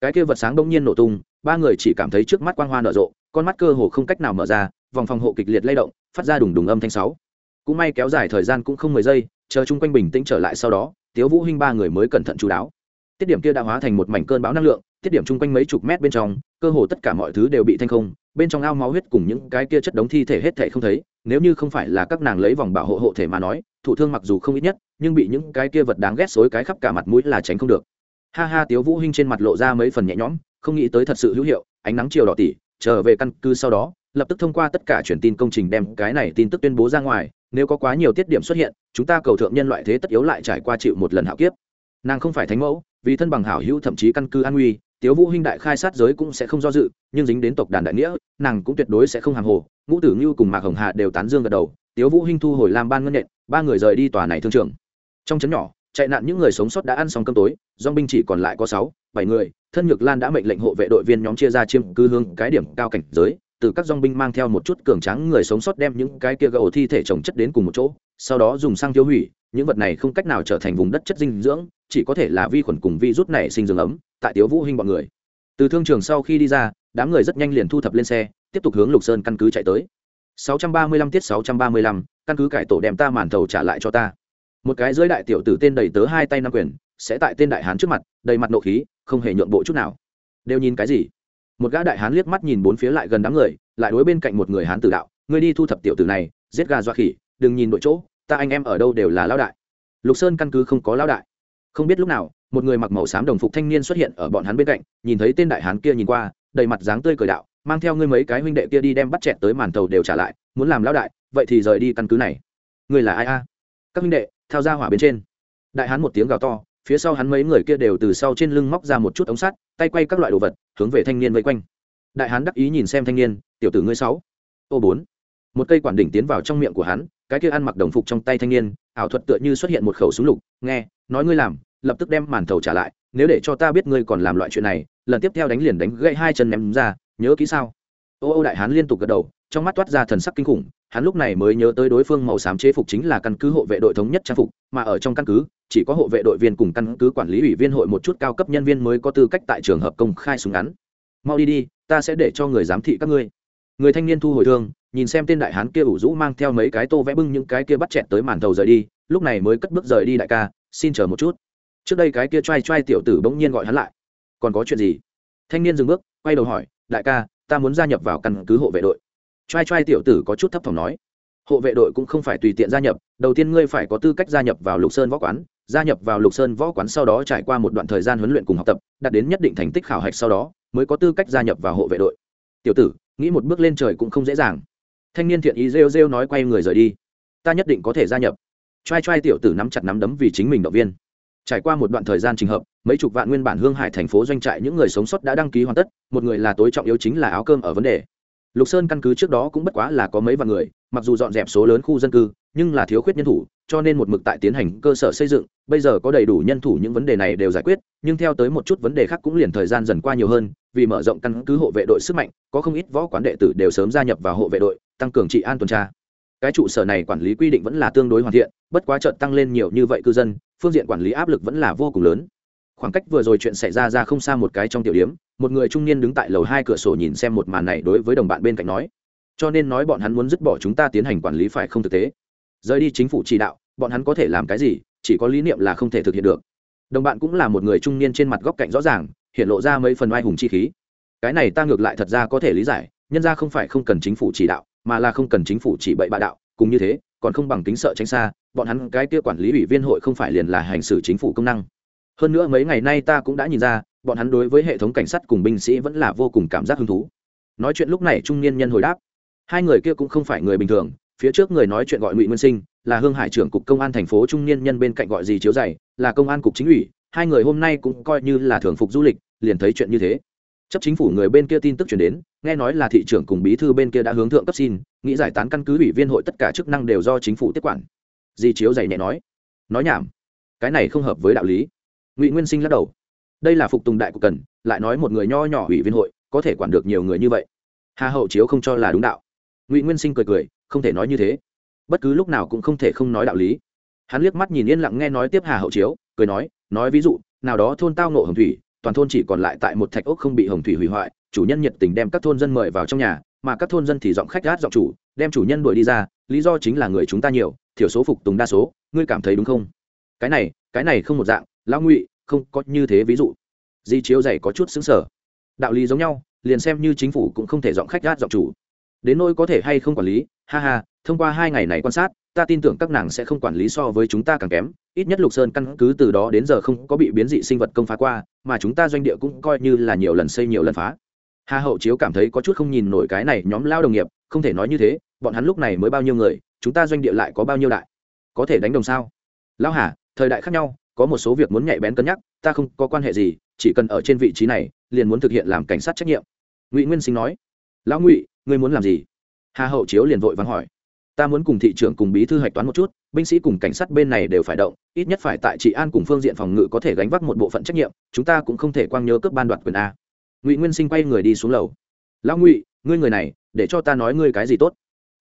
cái kia vật sáng đông nhiên nổ tung, ba người chỉ cảm thấy trước mắt quang hoa nở rộ, con mắt cơ hồ không cách nào mở ra, vòng phòng hộ kịch liệt lay động, phát ra đùng đùng âm thanh sáu. Cũng may kéo dài thời gian cũng không mười giây, chờ chung quanh bình tĩnh trở lại sau đó, tiếu vũ hinh ba người mới cẩn thận chú đáo. Tiết điểm kia đã hóa thành một mảnh cơn bão năng lượng, tiết điểm chung quanh mấy chục mét bên trong, cơ hồ tất cả mọi thứ đều bị thanh không, bên trong ao máu huyết cùng những cái kia chất đống thi thể hết thể không thấy, nếu như không phải là các nàng lấy vòng bảo hộ hộ thể mà nói thủ thương mặc dù không ít nhất, nhưng bị những cái kia vật đáng ghét xối cái khắp cả mặt mũi là tránh không được. Ha ha, tiếu vũ hinh trên mặt lộ ra mấy phần nhẹ nhõm, không nghĩ tới thật sự hữu hiệu, ánh nắng chiều đỏ tỉ, trở về căn cứ sau đó, lập tức thông qua tất cả truyền tin công trình đem cái này tin tức tuyên bố ra ngoài, nếu có quá nhiều tiết điểm xuất hiện, chúng ta cầu thượng nhân loại thế tất yếu lại trải qua chịu một lần hạo kiếp. Nàng không phải thánh mẫu, vì thân bằng hảo hữu thậm chí căn cứ an nguy, tiếu vũ hinh đại khai sát giới cũng sẽ không do dự, nhưng dính đến tộc đàn đại nghĩa, nàng cũng tuyệt đối sẽ không hàng hồ, ngũ tử ngưu cùng mạc hồng hà đều tán dương gật đầu tiếu vũ hinh thu hồi lam ban ngân nhện ba người rời đi tòa này thương trường. Trong trấn nhỏ, chạy nạn những người sống sót đã ăn xong cơm tối dong binh chỉ còn lại có sáu, bảy người, thân nhược lan đã mệnh lệnh hộ vệ đội viên nhóm chia ra chiêm cư hương cái điểm cao cảnh giới, từ các dong binh mang theo một chút cường tráng người sống sót đem những cái kia gầu thi thể trồng chất đến cùng một chỗ, sau đó dùng xăng tiêu hủy, những vật này không cách nào trở thành vùng đất chất dinh dưỡng, chỉ có thể là vi khuẩn cùng vi rút này sinh dưỡng ấm, tại tiếu vũ hinh bọn người. Từ thương trường sau khi đi ra, đám người rất nhanh liền thu thập lên xe, tiếp tục hướng lục sơn căn cứ chạy tới. 635 tiết 635, căn cứ cải tổ đem ta màn thầu trả lại cho ta. Một cái dưới đại tiểu tử tên đầy tớ hai tay năm quyền sẽ tại tên đại hán trước mặt đầy mặt nộ khí không hề nhượng bộ chút nào. Đều nhìn cái gì? Một gã đại hán liếc mắt nhìn bốn phía lại gần đám người lại đối bên cạnh một người hán tử đạo ngươi đi thu thập tiểu tử này giết gà dọa khỉ đừng nhìn đội chỗ ta anh em ở đâu đều là lão đại. Lục sơn căn cứ không có lão đại. Không biết lúc nào một người mặc màu xám đồng phục thanh niên xuất hiện ở bọn hắn bên cạnh nhìn thấy tên đại hán kia nhìn qua đầy mặt dáng tươi cười đạo mang theo ngươi mấy cái huynh đệ kia đi đem bắt chẹt tới màn tàu đều trả lại, muốn làm lão đại, vậy thì rời đi căn cứ này. Ngươi là ai a? Các huynh đệ, thao ra hỏa bên trên. Đại hán một tiếng gào to, phía sau hắn mấy người kia đều từ sau trên lưng móc ra một chút ống sắt, tay quay các loại đồ vật, hướng về thanh niên vây quanh. Đại hán đắc ý nhìn xem thanh niên, tiểu tử ngươi sáu, ô bốn. Một cây quản đỉnh tiến vào trong miệng của hắn, cái kia ăn mặc đồng phục trong tay thanh niên, ảo thuật tựa như xuất hiện một khẩu súng lục, nghe, nói ngươi làm, lập tức đem màn thầu trả lại, nếu để cho ta biết ngươi còn làm loại chuyện này, lần tiếp theo đánh liền đánh gãy hai chân ném ra nhớ kỹ sao? Ô ô đại hán liên tục gật đầu, trong mắt toát ra thần sắc kinh khủng, hắn lúc này mới nhớ tới đối phương màu xám chế phục chính là căn cứ hộ vệ đội thống nhất trang phục, mà ở trong căn cứ, chỉ có hộ vệ đội viên cùng căn cứ quản lý ủy viên hội một chút cao cấp nhân viên mới có tư cách tại trường hợp công khai súng ngắn. Mau đi đi, ta sẽ để cho người giám thị các ngươi. Người thanh niên thu hồi thương, nhìn xem tên đại hán kia ủ rũ mang theo mấy cái tô vẽ bưng những cái kia bắt chẹt tới màn thầu rời đi, lúc này mới cất bước rời đi đại ca, xin chờ một chút. Trước đây cái kia t r a i t r a i tiểu tử bỗng nhiên gọi hắn lại. Còn có chuyện gì? Thanh niên dừng bước, quay đầu hỏi đại ca, ta muốn gia nhập vào căn cứ hộ vệ đội. T r a i t r a i tiểu tử có chút thấp thỏm nói. Hộ vệ đội cũng không phải tùy tiện gia nhập, đầu tiên ngươi phải có tư cách gia nhập vào lục sơn võ quán, gia nhập vào lục sơn võ quán sau đó trải qua một đoạn thời gian huấn luyện cùng học tập, đạt đến nhất định thành tích khảo hạch sau đó, mới có tư cách gia nhập vào hộ vệ đội. Tiểu tử, nghĩ một bước lên trời cũng không dễ dàng. Thanh niên thiện ý rêu rêu nói quay người rời đi. Ta nhất định có thể gia nhập. T r a i t r a i tiểu tử nắm chặt nắm đấm vì chính mình động viên trải qua một đoạn thời gian trình hợp, mấy chục vạn nguyên bản hương hải thành phố doanh trại những người sống sót đã đăng ký hoàn tất, một người là tối trọng yếu chính là áo cơm ở vấn đề. Lục sơn căn cứ trước đó cũng bất quá là có mấy vạn người, mặc dù dọn dẹp số lớn khu dân cư, nhưng là thiếu khuyết nhân thủ, cho nên một mực tại tiến hành cơ sở xây dựng, bây giờ có đầy đủ nhân thủ những vấn đề này đều giải quyết, nhưng theo tới một chút vấn đề khác cũng liền thời gian dần qua nhiều hơn, vì mở rộng căn cứ hộ vệ đội sức mạnh, có không ít võ quán đệ tử đều sớm gia nhập vào hộ vệ đội, tăng cường trị an tuần tra. Cái trụ sở này quản lý quy định vẫn là tương đối hoàn thiện, bất quá trận tăng lên nhiều như vậy cư dân phương diện quản lý áp lực vẫn là vô cùng lớn. Khoảng cách vừa rồi chuyện xảy ra ra không xa một cái trong tiểu điểm, một người trung niên đứng tại lầu hai cửa sổ nhìn xem một màn này đối với đồng bạn bên cạnh nói. Cho nên nói bọn hắn muốn dứt bỏ chúng ta tiến hành quản lý phải không thực tế? Rời đi chính phủ chỉ đạo, bọn hắn có thể làm cái gì, chỉ có lý niệm là không thể thực hiện được. Đồng bạn cũng là một người trung niên trên mặt góc cạnh rõ ràng, hiện lộ ra mấy phần oai hùng chi khí. Cái này ta ngược lại thật ra có thể lý giải, nhân ra không phải không cần chính phủ chỉ đạo, mà là không cần chính phủ chỉ bậy bạ đạo, cùng như thế, còn không bằng tính sợ tránh xa bọn hắn cái kia quản lý ủy viên hội không phải liền là hành xử chính phủ công năng. Hơn nữa mấy ngày nay ta cũng đã nhìn ra, bọn hắn đối với hệ thống cảnh sát cùng binh sĩ vẫn là vô cùng cảm giác hứng thú. Nói chuyện lúc này trung niên nhân hồi đáp. Hai người kia cũng không phải người bình thường, phía trước người nói chuyện gọi ngụy nguyên sinh, là hương hải trưởng cục công an thành phố trung niên nhân bên cạnh gọi gì chiếu dày, là công an cục chính ủy, hai người hôm nay cũng coi như là thường phục du lịch, liền thấy chuyện như thế. Chấp chính phủ người bên kia tin tức chuyển đến, nghe nói là thị trưởng cùng bí thư bên kia đã hướng thượng cấp xin, nghĩ giải tán căn cứ ủy viên hội tất cả chức năng đều do chính phủ tiếp quản di chiếu dày nhẹ nói. Nói nhảm. Cái này không hợp với đạo lý. Ngụy nguyên sinh lắc đầu. Đây là phục tùng đại cục cần, lại nói một người nho nhỏ ủy viên hội, có thể quản được nhiều người như vậy. Hà hậu chiếu không cho là đúng đạo. Ngụy nguyên sinh cười cười, không thể nói như thế. Bất cứ lúc nào cũng không thể không nói đạo lý. Hắn liếc mắt nhìn yên lặng nghe nói tiếp hà hậu chiếu, cười nói nói ví dụ, nào đó thôn tao nộ hồng thủy, toàn thôn chỉ còn lại tại một thạch ốc không bị hồng thủy hủy hoại, chủ nhân nhiệt tình đem các thôn dân mời vào trong nhà, mà các thôn dân thì giọng khách gát giọng chủ, đem chủ nhân đuổi đi ra, lý do chính là người chúng ta nhiều thiểu số phục tùng đa số, ngươi cảm thấy đúng không? Cái này cái này không một dạng, lão ngụy, không, có như thế ví dụ. Di chiếu dày có chút xứng sở đạo lý giống nhau, liền xem như chính phủ cũng không thể dọn khách gát dọn chủ. Đến nỗi có thể hay không quản lý, ha ha, thông qua hai ngày này quan sát, ta tin tưởng các nàng sẽ không quản lý so với chúng ta càng kém. Ít nhất lục sơn căn cứ từ đó đến giờ không có bị biến dị sinh vật công phá qua, mà chúng ta doanh địa cũng coi như là nhiều lần xây nhiều lần phá hà hậu chiếu cảm thấy có chút không nhìn nổi cái này nhóm lao đồng nghiệp, không thể nói như thế, bọn hắn lúc này mới bao nhiêu người, chúng ta doanh địa lại có bao nhiêu đại? Có thể đánh đồng sao? Lão hà, thời đại khác nhau, có một số việc muốn nhạy bén cân nhắc, ta không có quan hệ gì, chỉ cần ở trên vị trí này, liền muốn thực hiện làm cảnh sát trách nhiệm. Ngụy nguyên sinh nói. Lão ngụy, ngươi muốn làm gì? Hà hậu chiếu liền vội vắng hỏi. Ta muốn cùng thị trưởng cùng bí thư hạch toán một chút, binh sĩ cùng cảnh sát bên này đều phải động, ít nhất phải tại trị an cùng phương diện phòng ngự có thể gánh vác một bộ phận trách nhiệm, chúng ta cũng không thể quang nhớ cướp ban đoạt quyền a ngụy nguyên sinh quay người đi xuống lầu lão ngụy ngươi người này để cho ta nói ngươi cái gì tốt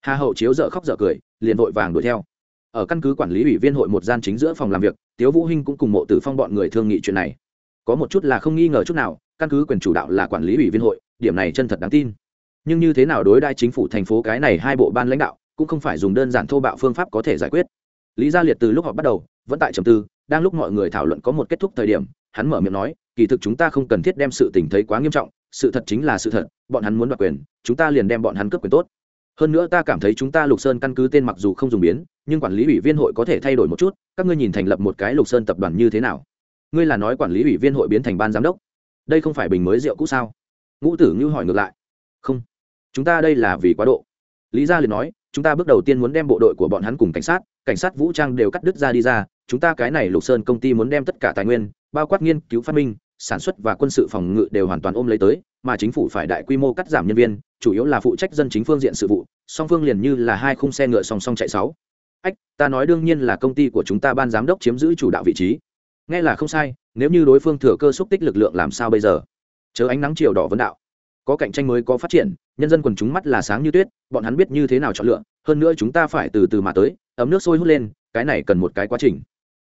hà hậu chiếu dợ khóc dợ cười liền vội vàng đuổi theo ở căn cứ quản lý ủy viên hội một gian chính giữa phòng làm việc tiếu vũ hinh cũng cùng mộ tử phong bọn người thương nghị chuyện này có một chút là không nghi ngờ chút nào căn cứ quyền chủ đạo là quản lý ủy viên hội điểm này chân thật đáng tin nhưng như thế nào đối đai chính phủ thành phố cái này hai bộ ban lãnh đạo cũng không phải dùng đơn giản thô bạo phương pháp có thể giải quyết lý gia liệt từ lúc họ bắt đầu vẫn tại trầm tư đang lúc mọi người thảo luận có một kết thúc thời điểm hắn mở miệng nói kỳ thực chúng ta không cần thiết đem sự tình thấy quá nghiêm trọng, sự thật chính là sự thật, bọn hắn muốn đoạt quyền, chúng ta liền đem bọn hắn cướp quyền tốt. Hơn nữa ta cảm thấy chúng ta lục sơn căn cứ tên mặc dù không dùng biến, nhưng quản lý ủy viên hội có thể thay đổi một chút, các ngươi nhìn thành lập một cái lục sơn tập đoàn như thế nào? Ngươi là nói quản lý ủy viên hội biến thành ban giám đốc? Đây không phải bình mới rượu cũ sao? Ngũ tử ngưu hỏi ngược lại. Không. Chúng ta đây là vì quá độ. Lý gia liền nói, chúng ta bước đầu tiên muốn đem bộ đội của bọn hắn cùng cảnh sát cảnh sát vũ trang đều cắt đứt ra đi ra, chúng ta cái này lục sơn công ty muốn đem tất cả tài nguyên, bao quát nghiên cứu phát minh sản xuất và quân sự phòng ngự đều hoàn toàn ôm lấy tới, mà chính phủ phải đại quy mô cắt giảm nhân viên, chủ yếu là phụ trách dân chính phương diện sự vụ, song phương liền như là hai khung xe ngựa song song chạy sáu. Ách, ta nói đương nhiên là công ty của chúng ta ban giám đốc chiếm giữ chủ đạo vị trí. Nghe là không sai, nếu như đối phương thừa cơ xúc tích lực lượng làm sao bây giờ? Chớ ánh nắng chiều đỏ vấn đạo. Có cạnh tranh mới có phát triển, nhân dân quần chúng mắt là sáng như tuyết, bọn hắn biết như thế nào chọn lựa, hơn nữa chúng ta phải từ từ mà tới, ấm nước sôi hút lên, cái này cần một cái quá trình.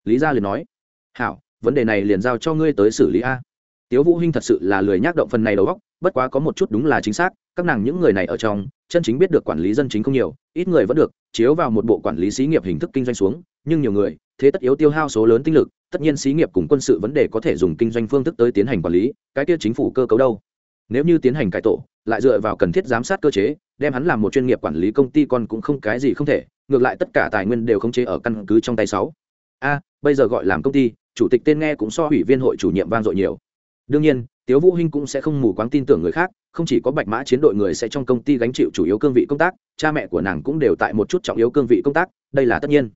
Lý gia liền nói. Hảo vấn đề này liền giao cho ngươi tới xử lý a. Tiếu vũ hinh thật sự là lười nhác động phần này đầu óc, bất quá có một chút đúng là chính xác, các nàng những người này ở trong, chân chính biết được quản lý dân chính không nhiều, ít người vẫn được, chiếu vào một bộ quản lý xí nghiệp hình thức kinh doanh xuống, nhưng nhiều người, thế tất yếu tiêu hao số lớn tinh lực, tất nhiên xí nghiệp cùng quân sự vấn đề có thể dùng kinh doanh phương thức tới tiến hành quản lý, cái kia chính phủ cơ cấu đâu? Nếu như tiến hành cải tổ, lại dựa vào cần thiết giám sát cơ chế, đem hắn làm một chuyên nghiệp quản lý công ty con cũng không cái gì không thể, ngược lại tất cả tài nguyên đều khống chế ở căn cứ trong tay sáu. A, bây giờ gọi làm công ty chủ tịch tên nghe cũng so ủy viên hội chủ nhiệm vang dội nhiều. Đương nhiên, tiếu vũ hinh cũng sẽ không mù quáng tin tưởng người khác, không chỉ có bạch mã chiến đội người sẽ trong công ty gánh chịu chủ yếu cương vị công tác, cha mẹ của nàng cũng đều tại một chút trọng yếu cương vị công tác, đây là tất nhiên.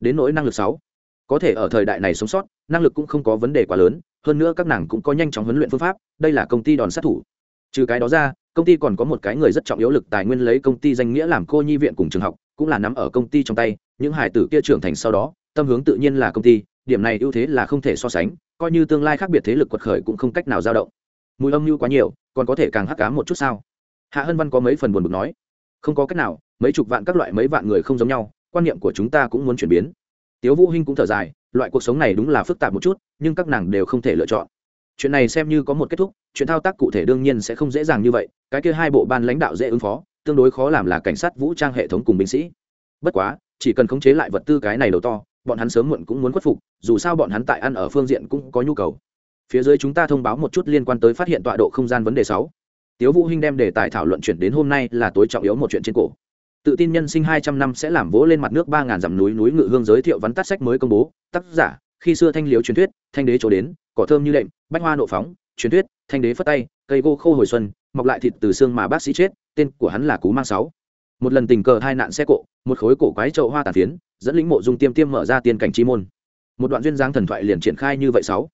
Đến nỗi năng lực sáu, có thể ở thời đại này sống sót, năng lực cũng không có vấn đề quá lớn, hơn nữa các nàng cũng có nhanh chóng huấn luyện phương pháp, đây là công ty đòn sát thủ. Trừ cái đó ra, công ty còn có một cái người rất trọng yếu lực tài nguyên lấy công ty danh nghĩa làm cô nhi viện cùng trường học, cũng là nắm ở công ty trong tay, những hải tử kia trưởng thành sau đó, tâm hướng tự nhiên là công ty điểm này ưu thế là không thể so sánh, coi như tương lai khác biệt thế lực quật khởi cũng không cách nào dao động. Mùi âm mưu quá nhiều, còn có thể càng hắc cám một chút sao? Hạ hân văn có mấy phần buồn bực nói. Không có cách nào, mấy chục vạn các loại mấy vạn người không giống nhau, quan niệm của chúng ta cũng muốn chuyển biến. Tiếu vũ hinh cũng thở dài, loại cuộc sống này đúng là phức tạp một chút, nhưng các nàng đều không thể lựa chọn. Chuyện này xem như có một kết thúc, chuyện thao tác cụ thể đương nhiên sẽ không dễ dàng như vậy, cái kia hai bộ ban lãnh đạo dễ ứng phó, tương đối khó làm là cảnh sát vũ trang hệ thống cùng binh sĩ. Bất quá, chỉ cần khống chế lại vật tư cái này đầu to bọn hắn sớm muộn cũng muốn khuất phục, dù sao bọn hắn tại ăn ở phương diện cũng có nhu cầu. Phía dưới chúng ta thông báo một chút liên quan tới phát hiện tọa độ không gian vấn đề sáu. Tiếu vũ hinh đem đề tài thảo luận chuyển đến hôm nay là tối trọng yếu một chuyện trên cổ. Tự tin nhân sinh hai trăm năm sẽ làm vỗ lên mặt nước ba ngàn dặm núi núi ngự hương giới thiệu vắn tắt sách mới công bố. Tác giả, khi xưa thanh liếu truyền thuyết, thanh đế chỗ đến, cỏ thơm như đệm, bách hoa nộ phóng, truyền thuyết, thanh đế phất tay, cây gỗ khô hồi xuân, mọc lại thịt từ xương mà bác sĩ chết, tên của hắn là cú mang sáu một lần tình cờ hai nạn xe cộ một khối cổ quái trậu hoa tàn phiến dẫn lĩnh mộ dung tiêm tiêm mở ra tiên cảnh chi môn một đoạn duyên dáng thần thoại liền triển khai như vậy sáu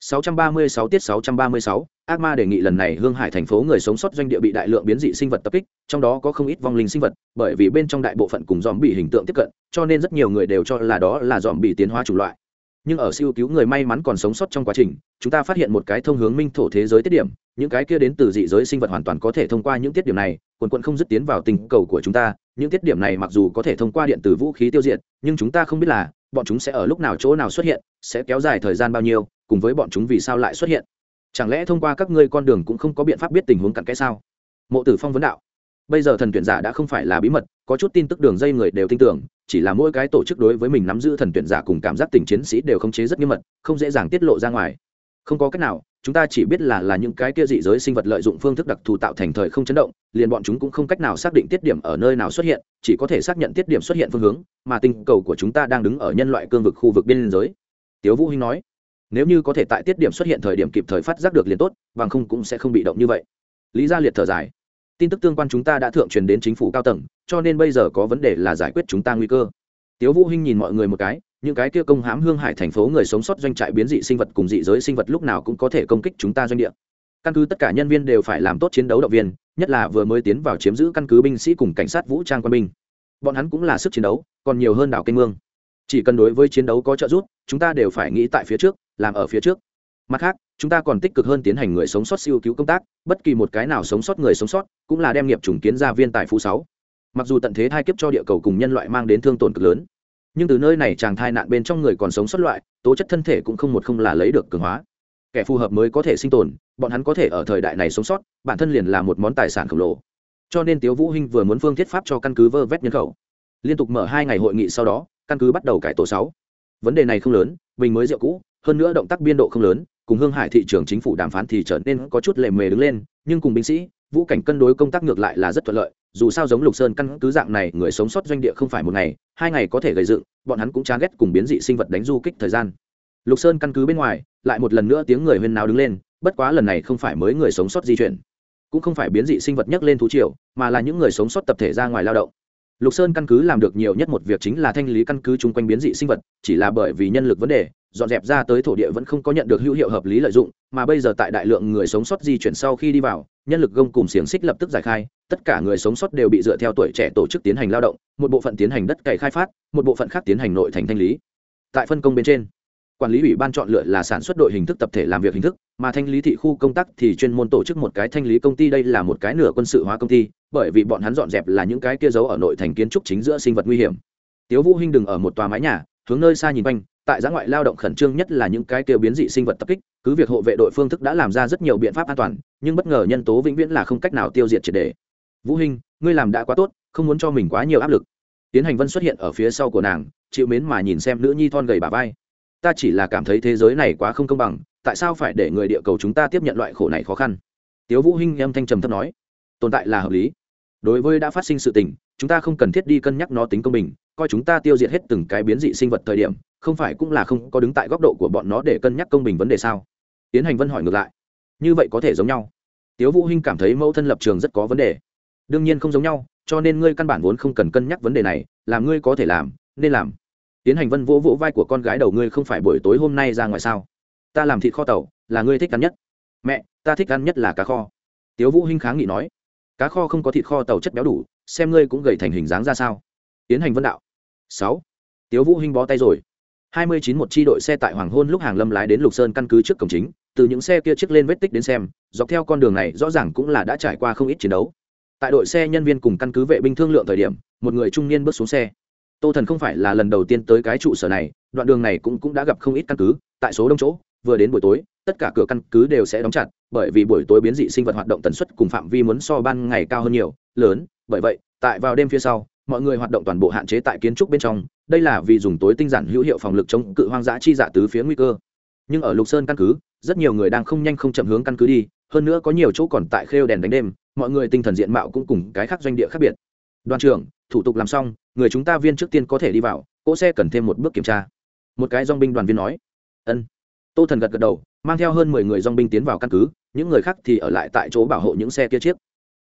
636 tiết 636, ác ma đề nghị lần này Hương Hải thành phố người sống sót doanh địa bị đại lượng biến dị sinh vật tập kích, trong đó có không ít vong linh sinh vật, bởi vì bên trong đại bộ phận cùng dòm bị hình tượng tiếp cận, cho nên rất nhiều người đều cho là đó là dòm bị tiến hóa chủng loại. Nhưng ở siêu cứu người may mắn còn sống sót trong quá trình, chúng ta phát hiện một cái thông hướng minh thổ thế giới tiết điểm, những cái kia đến từ dị giới sinh vật hoàn toàn có thể thông qua những tiết điểm này, quần quận không dứt tiến vào tình cầu của chúng ta, những tiết điểm này mặc dù có thể thông qua điện tử vũ khí tiêu diệt, nhưng chúng ta không biết là bọn chúng sẽ ở lúc nào chỗ nào xuất hiện, sẽ kéo dài thời gian bao nhiêu, cùng với bọn chúng vì sao lại xuất hiện. Chẳng lẽ thông qua các ngươi con đường cũng không có biện pháp biết tình huống cặn cái sao? Mộ tử phong vấn đạo bây giờ thần tuyển giả đã không phải là bí mật, có chút tin tức đường dây người đều tin tưởng, chỉ là mỗi cái tổ chức đối với mình nắm giữ thần tuyển giả cùng cảm giác tình chiến sĩ đều không chế rất nghiêm mật, không dễ dàng tiết lộ ra ngoài. Không có cách nào, chúng ta chỉ biết là là những cái kia dị giới sinh vật lợi dụng phương thức đặc thù tạo thành thời không chấn động, liền bọn chúng cũng không cách nào xác định tiết điểm ở nơi nào xuất hiện, chỉ có thể xác nhận tiết điểm xuất hiện phương hướng, mà tinh cầu của chúng ta đang đứng ở nhân loại cương vực khu vực biên giới. Tiếu vũ hinh nói, nếu như có thể tại tiết điểm xuất hiện thời điểm kịp thời phát giác được liền tốt, bằng không cũng sẽ không bị động như vậy. Lý gia liệt thở dài tin tức tương quan chúng ta đã thượng truyền đến chính phủ cao tầng, cho nên bây giờ có vấn đề là giải quyết chúng ta nguy cơ. Tiếu vũ hinh nhìn mọi người một cái, những cái kia công hãm hương hải thành phố người sống sót doanh trại biến dị sinh vật cùng dị giới sinh vật lúc nào cũng có thể công kích chúng ta doanh địa. Căn cứ tất cả nhân viên đều phải làm tốt chiến đấu động viên, nhất là vừa mới tiến vào chiếm giữ căn cứ binh sĩ cùng cảnh sát vũ trang quân binh. Bọn hắn cũng là sức chiến đấu, còn nhiều hơn đảo kênh mương. Chỉ cần đối với chiến đấu có trợ giúp, chúng ta đều phải nghĩ tại phía trước, làm ở phía trước mặt khác, chúng ta còn tích cực hơn tiến hành người sống sót siêu cứu công tác, bất kỳ một cái nào sống sót người sống sót, cũng là đem nghiệp chủng kiến ra viên tài phú sáu. Mặc dù tận thế thai kiếp cho địa cầu cùng nhân loại mang đến thương tổn cực lớn, nhưng từ nơi này chàng thai nạn bên trong người còn sống sót loại, tố chất thân thể cũng không một không là lấy được cường hóa. Kẻ phù hợp mới có thể sinh tồn, bọn hắn có thể ở thời đại này sống sót, bản thân liền là một món tài sản khổng lồ. Cho nên tiếu vũ hinh vừa muốn phương thiết pháp cho căn cứ vơ vét nhân khẩu, liên tục mở hai ngày hội nghị sau đó, căn cứ bắt đầu cải tổ sáu. Vấn đề này không lớn, bình mới rượu cũ, hơn nữa động tác biên độ không lớn cùng hương hải thị trường chính phủ đàm phán thì trở nên có chút lệ mề đứng lên, nhưng cùng binh sĩ, vũ cảnh cân đối công tác ngược lại là rất thuận lợi. Dù sao giống lục sơn căn cứ dạng này, người sống sót doanh địa không phải một ngày, hai ngày có thể gây dựng, bọn hắn cũng chán ghét cùng biến dị sinh vật đánh du kích thời gian. Lục sơn căn cứ bên ngoài, lại một lần nữa tiếng người huyên náo đứng lên, bất quá lần này không phải mới người sống sót di chuyển, cũng không phải biến dị sinh vật nhấc lên thú triều, mà là những người sống sót tập thể ra ngoài lao động lục sơn căn cứ làm được nhiều nhất một việc chính là thanh lý căn cứ chung quanh biến dị sinh vật, chỉ là bởi vì nhân lực vấn đề, dọn dẹp ra tới thổ địa vẫn không có nhận được hữu hiệu hợp lý lợi dụng, mà bây giờ tại đại lượng người sống sót di chuyển sau khi đi vào, nhân lực gông cùng xiềng xích lập tức giải khai, tất cả người sống sót đều bị dựa theo tuổi trẻ tổ chức tiến hành lao động, một bộ phận tiến hành đất cày khai phát, một bộ phận khác tiến hành nội thành thanh lý. Tại phân công bên trên, quản lý ủy ban chọn lựa là sản xuất đội hình thức tập thể làm việc hình thức, mà thanh lý thị khu công tác thì chuyên môn tổ chức một cái thanh lý công ty, đây là một cái nửa quân sự hóa công ty bởi vì bọn hắn dọn dẹp là những cái kia giấu ở nội thành kiến trúc chính giữa sinh vật nguy hiểm. Tiếu vũ hinh đừng ở một tòa mái nhà, hướng nơi xa nhìn quanh, tại giã ngoại lao động khẩn trương nhất là những cái kia biến dị sinh vật tập kích, cứ việc hộ vệ đội phương thức đã làm ra rất nhiều biện pháp an toàn, nhưng bất ngờ nhân tố vĩnh viễn là không cách nào tiêu diệt triệt đề vũ hinh, ngươi làm đã quá tốt, không muốn cho mình quá nhiều áp lực. Tiến hành vân xuất hiện ở phía sau của nàng, chịu mến mà nhìn xem nữ nhi thon gầy bà vai. Ta chỉ là cảm thấy thế giới này quá không công bằng, tại sao phải để người địa cầu chúng ta tiếp nhận loại khổ này khó khăn? Tiếu vũ hinh âm thanh trầm thấp nói tồn tại là hợp lý. Đối với đã phát sinh sự tình, chúng ta không cần thiết đi cân nhắc nó tính công bình, coi chúng ta tiêu diệt hết từng cái biến dị sinh vật thời điểm, không phải cũng là không có đứng tại góc độ của bọn nó để cân nhắc công bình vấn đề sao? Tiến hành vân hỏi ngược lại. Như vậy có thể giống nhau. Tiếu vũ hinh cảm thấy mẫu thân lập trường rất có vấn đề. Đương nhiên không giống nhau, cho nên ngươi căn bản vốn không cần cân nhắc vấn đề này, làm ngươi có thể làm, nên làm. Tiến hành vân vỗ vỗ vai của con gái đầu ngươi không phải buổi tối hôm nay ra ngoài sao? Ta làm thịt kho tàu, là ngươi thích ăn nhất. Mẹ, ta thích ăn nhất là cá kho. Tiếu vũ hinh kháng nghị nói cá kho không có thịt kho tàu chất béo đủ, xem ngươi cũng gầy thành hình dáng ra sao. Tiến hành vân đạo. Sáu. Tiếu vũ hinh bó tay rồi. Hai mươi chín một chi đội xe tại hoàng hôn lúc hàng lâm lái đến lục sơn căn cứ trước cổng chính, từ những xe kia chiếc lên vết tích đến xem, dọc theo con đường này rõ ràng cũng là đã trải qua không ít chiến đấu. Tại đội xe nhân viên cùng căn cứ vệ binh thương lượng thời điểm, một người trung niên bước xuống xe. Tô thần không phải là lần đầu tiên tới cái trụ sở này, đoạn đường này cũng cũng đã gặp không ít căn cứ, tại số đông chỗ, vừa đến buổi tối tất cả cửa căn cứ đều sẽ đóng chặt, bởi vì buổi tối biến dị sinh vật hoạt động tần suất cùng phạm vi muốn so ban ngày cao hơn nhiều, lớn. Bởi vậy, tại vào đêm phía sau, mọi người hoạt động toàn bộ hạn chế tại kiến trúc bên trong. Đây là vì dùng tối tinh giản hữu hiệu phòng lực chống cự hoang dã chi dạ tứ phía nguy cơ. Nhưng ở lục sơn căn cứ, rất nhiều người đang không nhanh không chậm hướng căn cứ đi. Hơn nữa có nhiều chỗ còn tại khêu đèn đánh đêm, mọi người tinh thần diện mạo cũng cùng cái khác doanh địa khác biệt. Đoàn trưởng, thủ tục làm xong, người chúng ta viên trước tiên có thể đi vào, cỗ xe cần thêm một bước kiểm tra. Một cái dong binh đoàn viên nói. Ân tô thần gật gật đầu, mang theo hơn mười người dong binh tiến vào căn cứ, những người khác thì ở lại tại chỗ bảo hộ những xe kia chiếc.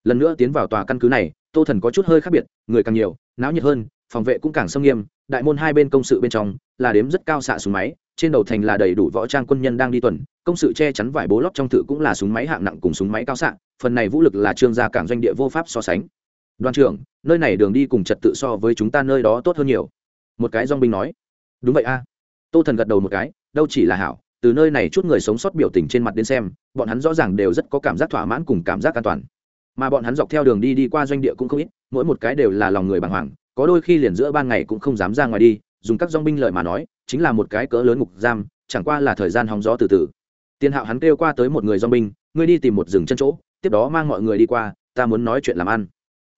Lần nữa tiến vào tòa căn cứ này, tô thần có chút hơi khác biệt, người càng nhiều, náo nhiệt hơn, phòng vệ cũng càng xâm nghiêm, đại môn hai bên công sự bên trong là đếm rất cao xạ súng máy, trên đầu thành là đầy đủ võ trang quân nhân đang đi tuần, công sự che chắn vải bố lót trong thự cũng là súng máy hạng nặng cùng súng máy cao xạ, phần này vũ lực là trương gia cảng doanh địa vô pháp so sánh. Đoàn trưởng, nơi này đường đi cùng trật tự so với chúng ta nơi đó tốt hơn nhiều. Một cái dong binh nói. Đúng vậy a. Tô thần gật đầu một cái, đâu chỉ là hảo từ nơi này chút người sống sót biểu tình trên mặt đến xem, bọn hắn rõ ràng đều rất có cảm giác thỏa mãn cùng cảm giác an toàn. Mà bọn hắn dọc theo đường đi đi qua doanh địa cũng không ít, mỗi một cái đều là lòng người bàng hoàng, có đôi khi liền giữa ban ngày cũng không dám ra ngoài đi, dùng các dong binh lợi mà nói, chính là một cái cỡ lớn ngục giam, chẳng qua là thời gian hóng gió từ từ. Tiền hạo hắn kêu qua tới một người dong binh, ngươi đi tìm một rừng chân chỗ, tiếp đó mang mọi người đi qua, ta muốn nói chuyện làm ăn.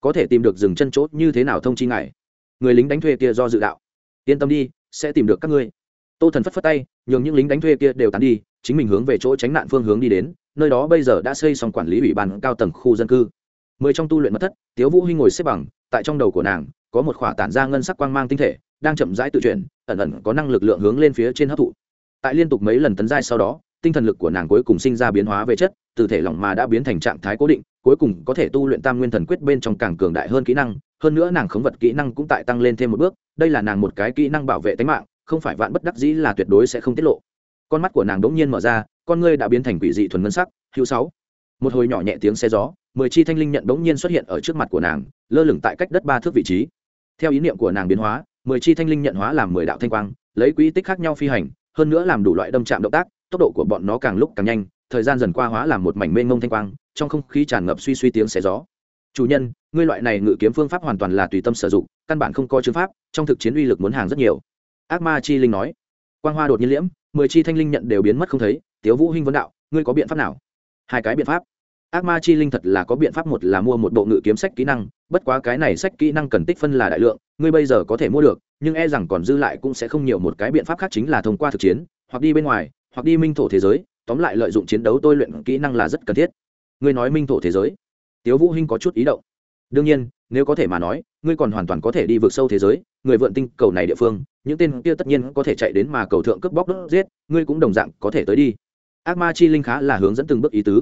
Có thể tìm được rừng chân chỗ như thế nào thông chi ngài? Người lính đánh thuê kia do dự đạo. Yên tâm đi, sẽ tìm được các ngươi tô thần phất phất tay, nhường những lính đánh thuê kia đều tán đi, chính mình hướng về chỗ tránh nạn phương hướng đi đến, nơi đó bây giờ đã xây xong quản lý ủy ban cao tầng khu dân cư. Mười trong tu luyện mất thất, tiếu vũ huy ngồi xếp bằng, tại trong đầu của nàng, có một khỏa tản ra ngân sắc quang mang tinh thể, đang chậm rãi tự chuyển, ẩn ẩn có năng lực lượng hướng lên phía trên hấp thụ. Tại liên tục mấy lần tấn giai sau đó, tinh thần lực của nàng cuối cùng sinh ra biến hóa về chất, từ thể lỏng mà đã biến thành trạng thái cố định, cuối cùng có thể tu luyện tam nguyên thần quyết bên trong càng cường đại hơn kỹ năng, hơn nữa nàng khống vật kỹ năng cũng tại tăng lên thêm một bước, đây là nàng một cái kỹ năng bảo vệ tính mạng không phải vạn bất đắc dĩ là tuyệt đối sẽ không tiết lộ. Con mắt của nàng đ ỗ n g nhiên mở ra, con ngươi đã biến thành quỷ dị thuần ngân sắc, hữu sáu. Một hồi nhỏ nhẹ tiếng xe gió, mười chi thanh linh nhận đ ỗ n g nhiên xuất hiện ở trước mặt của nàng, lơ lửng tại cách đất ba thước vị trí. Theo ý niệm của nàng biến hóa, mười chi thanh linh nhận hóa làm mười đạo thanh quang, lấy quỹ tích khác nhau phi hành, hơn nữa làm đủ loại đâm chạm động tác, tốc độ của bọn nó càng lúc càng nhanh, thời gian dần qua hóa làm một mảnh mênh mông thanh quang, trong không khí tràn ngập suy suy tiếng xé gió. Chủ nhân, ngươi loại này ngự kiếm phương pháp hoàn toàn là tùy tâm sử dụng, căn bản không có chứng pháp, trong thực chiến uy lực muốn hàng rất nhiều ác ma chi linh nói. Quang hoa đột nhiên liễm, mười chi thanh linh nhận đều biến mất không thấy, tiếu vũ hinh vấn đạo, ngươi có biện pháp nào? Hai cái biện pháp. Ác ma chi linh thật là có biện pháp, một là mua một bộ ngự kiếm sách kỹ năng, bất quá cái này sách kỹ năng cần tích phân là đại lượng, ngươi bây giờ có thể mua được, nhưng e rằng còn dư lại cũng sẽ không nhiều, một cái biện pháp khác chính là thông qua thực chiến, hoặc đi bên ngoài, hoặc đi minh thổ thế giới, tóm lại lợi dụng chiến đấu tôi luyện kỹ năng là rất cần thiết. Ngươi nói minh thổ thế giới. Tiếu vũ hinh có chút ý động. Đương nhiên, nếu có thể mà nói, ngươi còn hoàn toàn có thể đi vượt sâu thế giới, người vượn tinh cầu này địa phương những tên kia tất nhiên có thể chạy đến mà cầu thượng cướp bóc đốt giết, ngươi cũng đồng dạng có thể tới đi. Ác ma chi linh khá là hướng dẫn từng bước ý tứ.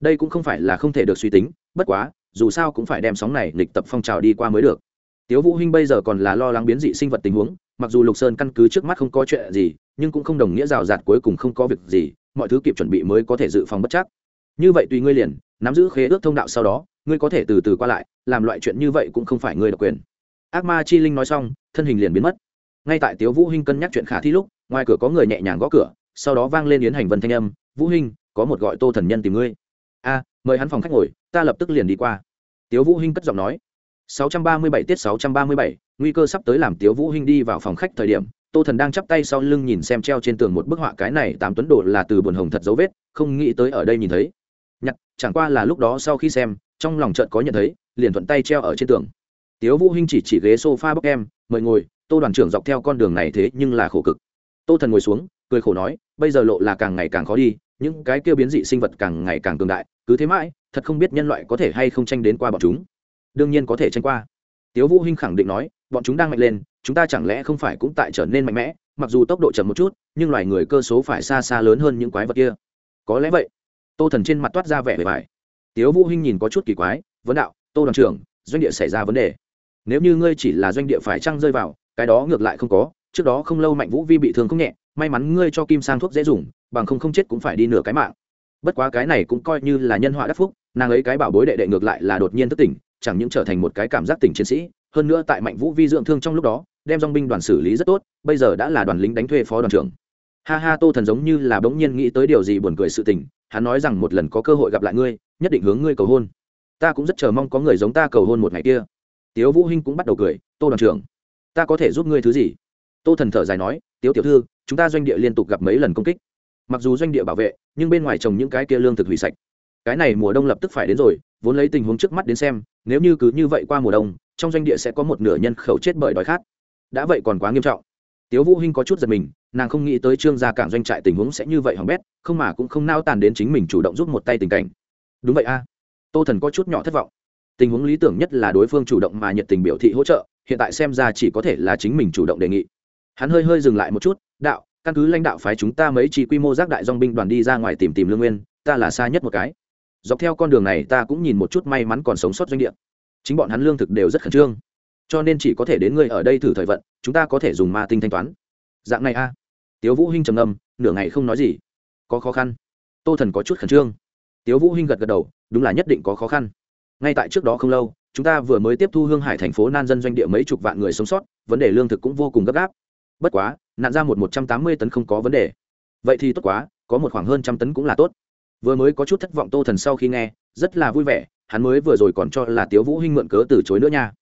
Đây cũng không phải là không thể được suy tính, bất quá, dù sao cũng phải đem sóng này lịch tập phong trào đi qua mới được. Tiếu vũ hinh bây giờ còn là lo lắng biến dị sinh vật tình huống, mặc dù lục sơn căn cứ trước mắt không có chuyện gì, nhưng cũng không đồng nghĩa rào rạt cuối cùng không có việc gì, mọi thứ kịp chuẩn bị mới có thể dự phòng bất chắc. Như vậy tùy ngươi liền, nắm giữ khế ước thông đạo sau đó, ngươi có thể từ từ qua lại, làm loại chuyện như vậy cũng không phải ngươi độc quyền. Ác ma chi linh nói xong, thân hình liền biến mất ngay tại tiếu vũ hinh cân nhắc chuyện khả thi lúc ngoài cửa có người nhẹ nhàng gõ cửa sau đó vang lên yến hành vân thanh âm vũ hinh có một gọi tô thần nhân tìm ngươi. A mời hắn phòng khách ngồi ta lập tức liền đi qua. Tiếu vũ hinh cất giọng nói. 637 tiết 637, nguy cơ sắp tới làm tiếu vũ hinh đi vào phòng khách thời điểm tô thần đang chắp tay sau lưng nhìn xem treo trên tường một bức họa cái này tám tuấn đồ là từ buồn hồng thật dấu vết không nghĩ tới ở đây nhìn thấy. Nhặt chẳng qua là lúc đó sau khi xem trong lòng chợt có nhận thấy liền thuận tay treo ở trên tường. Tiếu vũ hinh chỉ chỉ ghế sofa bốc em mời ngồi tô đoàn trưởng dọc theo con đường này thế nhưng là khổ cực. Tô thần ngồi xuống, cười khổ nói, bây giờ lộ là càng ngày càng khó đi, những cái kia biến dị sinh vật càng ngày càng cường đại, cứ thế mãi, thật không biết nhân loại có thể hay không tranh đến qua bọn chúng. Đương nhiên có thể tranh qua. Tiếu vũ hinh khẳng định nói, bọn chúng đang mạnh lên, chúng ta chẳng lẽ không phải cũng tại trở nên mạnh mẽ, mặc dù tốc độ chậm một chút, nhưng loài người cơ số phải xa xa lớn hơn những quái vật kia. Có lẽ vậy. Tô thần trên mặt toát ra vẻ bề bài tiếu vũ hinh nhìn có chút kỳ quái, vấn đạo, tô đoàn trưởng, doanh địa xảy ra vấn đề. Nếu như ngươi chỉ là doanh địa phải trăng rơi vào cái đó ngược lại không có, trước đó không lâu mạnh vũ vi bị thương không nhẹ, may mắn ngươi cho kim sang thuốc dễ dùng, bằng không không chết cũng phải đi nửa cái mạng. Bất quá cái này cũng coi như là nhân họa đắc phúc, nàng ấy cái bảo bối đệ đệ ngược lại là đột nhiên thất tỉnh, chẳng những trở thành một cái cảm giác tỉnh chiến sĩ, hơn nữa tại mạnh vũ vi dưỡng thương trong lúc đó, đem dong binh đoàn xử lý rất tốt, bây giờ đã là đoàn lính đánh thuê phó đoàn trưởng. Ha ha, tô thần giống như là bỗng nhiên nghĩ tới điều gì buồn cười sự tình, hắn nói rằng một lần có cơ hội gặp lại ngươi, nhất định hướng ngươi cầu hôn. Ta cũng rất chờ mong có người giống ta cầu hôn một ngày kia. Tiếu vũ hinh cũng bắt đầu cười, tô đoàn trưởng ta có thể giúp ngươi thứ gì? Tô thần thở dài nói, tiếu tiểu thư, chúng ta doanh địa liên tục gặp mấy lần công kích. Mặc dù doanh địa bảo vệ, nhưng bên ngoài trồng những cái kia lương thực hủy sạch. Cái này mùa đông lập tức phải đến rồi, vốn lấy tình huống trước mắt đến xem, nếu như cứ như vậy qua mùa đông, trong doanh địa sẽ có một nửa nhân khẩu chết bởi đói khát. Đã vậy còn quá nghiêm trọng. Tiếu vũ hinh có chút giật mình, nàng không nghĩ tới trương gia cảng doanh trại tình huống sẽ như vậy hỏng bét, không mà cũng không nao tàn đến chính mình chủ động giúp một tay tình cảnh. Đúng vậy a. Tô thần có chút nhỏ thất vọng. Tình huống lý tưởng nhất là đối phương chủ động mà nhiệt tình biểu thị hỗ trợ hiện tại xem ra chỉ có thể là chính mình chủ động đề nghị. Hắn hơi hơi dừng lại một chút, đạo, căn cứ lãnh đạo phái chúng ta mấy chỉ quy mô giác đại dong binh đoàn đi ra ngoài tìm tìm lương nguyên, ta là xa nhất một cái. Dọc theo con đường này ta cũng nhìn một chút may mắn còn sống sót doanh địa. Chính bọn hắn lương thực đều rất khẩn trương. Cho nên chỉ có thể đến ngươi ở đây thử thời vận, chúng ta có thể dùng ma tinh thanh toán. Dạng này a. À. tiếu vũ hinh trầm ngâm, nửa ngày không nói gì. Có khó khăn. Tô thần có chút khẩn trương. Tiếu vũ hinh gật gật đầu, đúng là nhất định có khó khăn. Ngay tại trước đó không lâu chúng ta vừa mới tiếp thu hương hải thành phố nan dân doanh địa mấy chục vạn người sống sót, vấn đề lương thực cũng vô cùng gấp gáp. Bất quá, nạn ra một một trăm tám mươi tấn không có vấn đề. Vậy thì tốt quá, có một khoảng hơn trăm tấn cũng là tốt. Vừa mới có chút thất vọng tô thần sau khi nghe, rất là vui vẻ, hắn mới vừa rồi còn cho là tiếu vũ hinh mượn cớ từ chối nữa nha.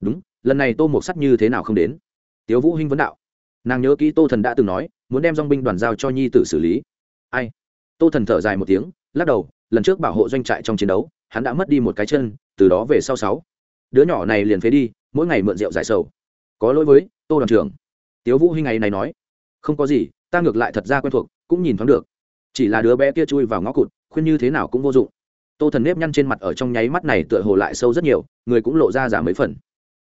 Đúng, lần này tô một sắc như thế nào không đến? Tiếu vũ hinh vấn đạo. Nàng nhớ kỹ tô thần đã từng nói, muốn đem dong binh đoàn giao cho nhi tử xử lý. Ai? Tô thần thở dài một tiếng, lắc đầu, lần trước bảo hộ doanh trại trong chiến đấu, hắn đã mất đi một cái chân từ đó về sau sáu. Đứa nhỏ này liền phế đi, mỗi ngày mượn rượu giải sầu. Có lỗi với tô đoàn trưởng. Tiếu vũ hinh ngày này nói, không có gì, ta ngược lại thật ra quen thuộc, cũng nhìn thoáng được. Chỉ là đứa bé kia chui vào ngõ cụt, khuyên như thế nào cũng vô dụng. Tô thần nếp nhăn trên mặt ở trong nháy mắt này tựa hồ lại sâu rất nhiều, người cũng lộ ra giả mấy phần.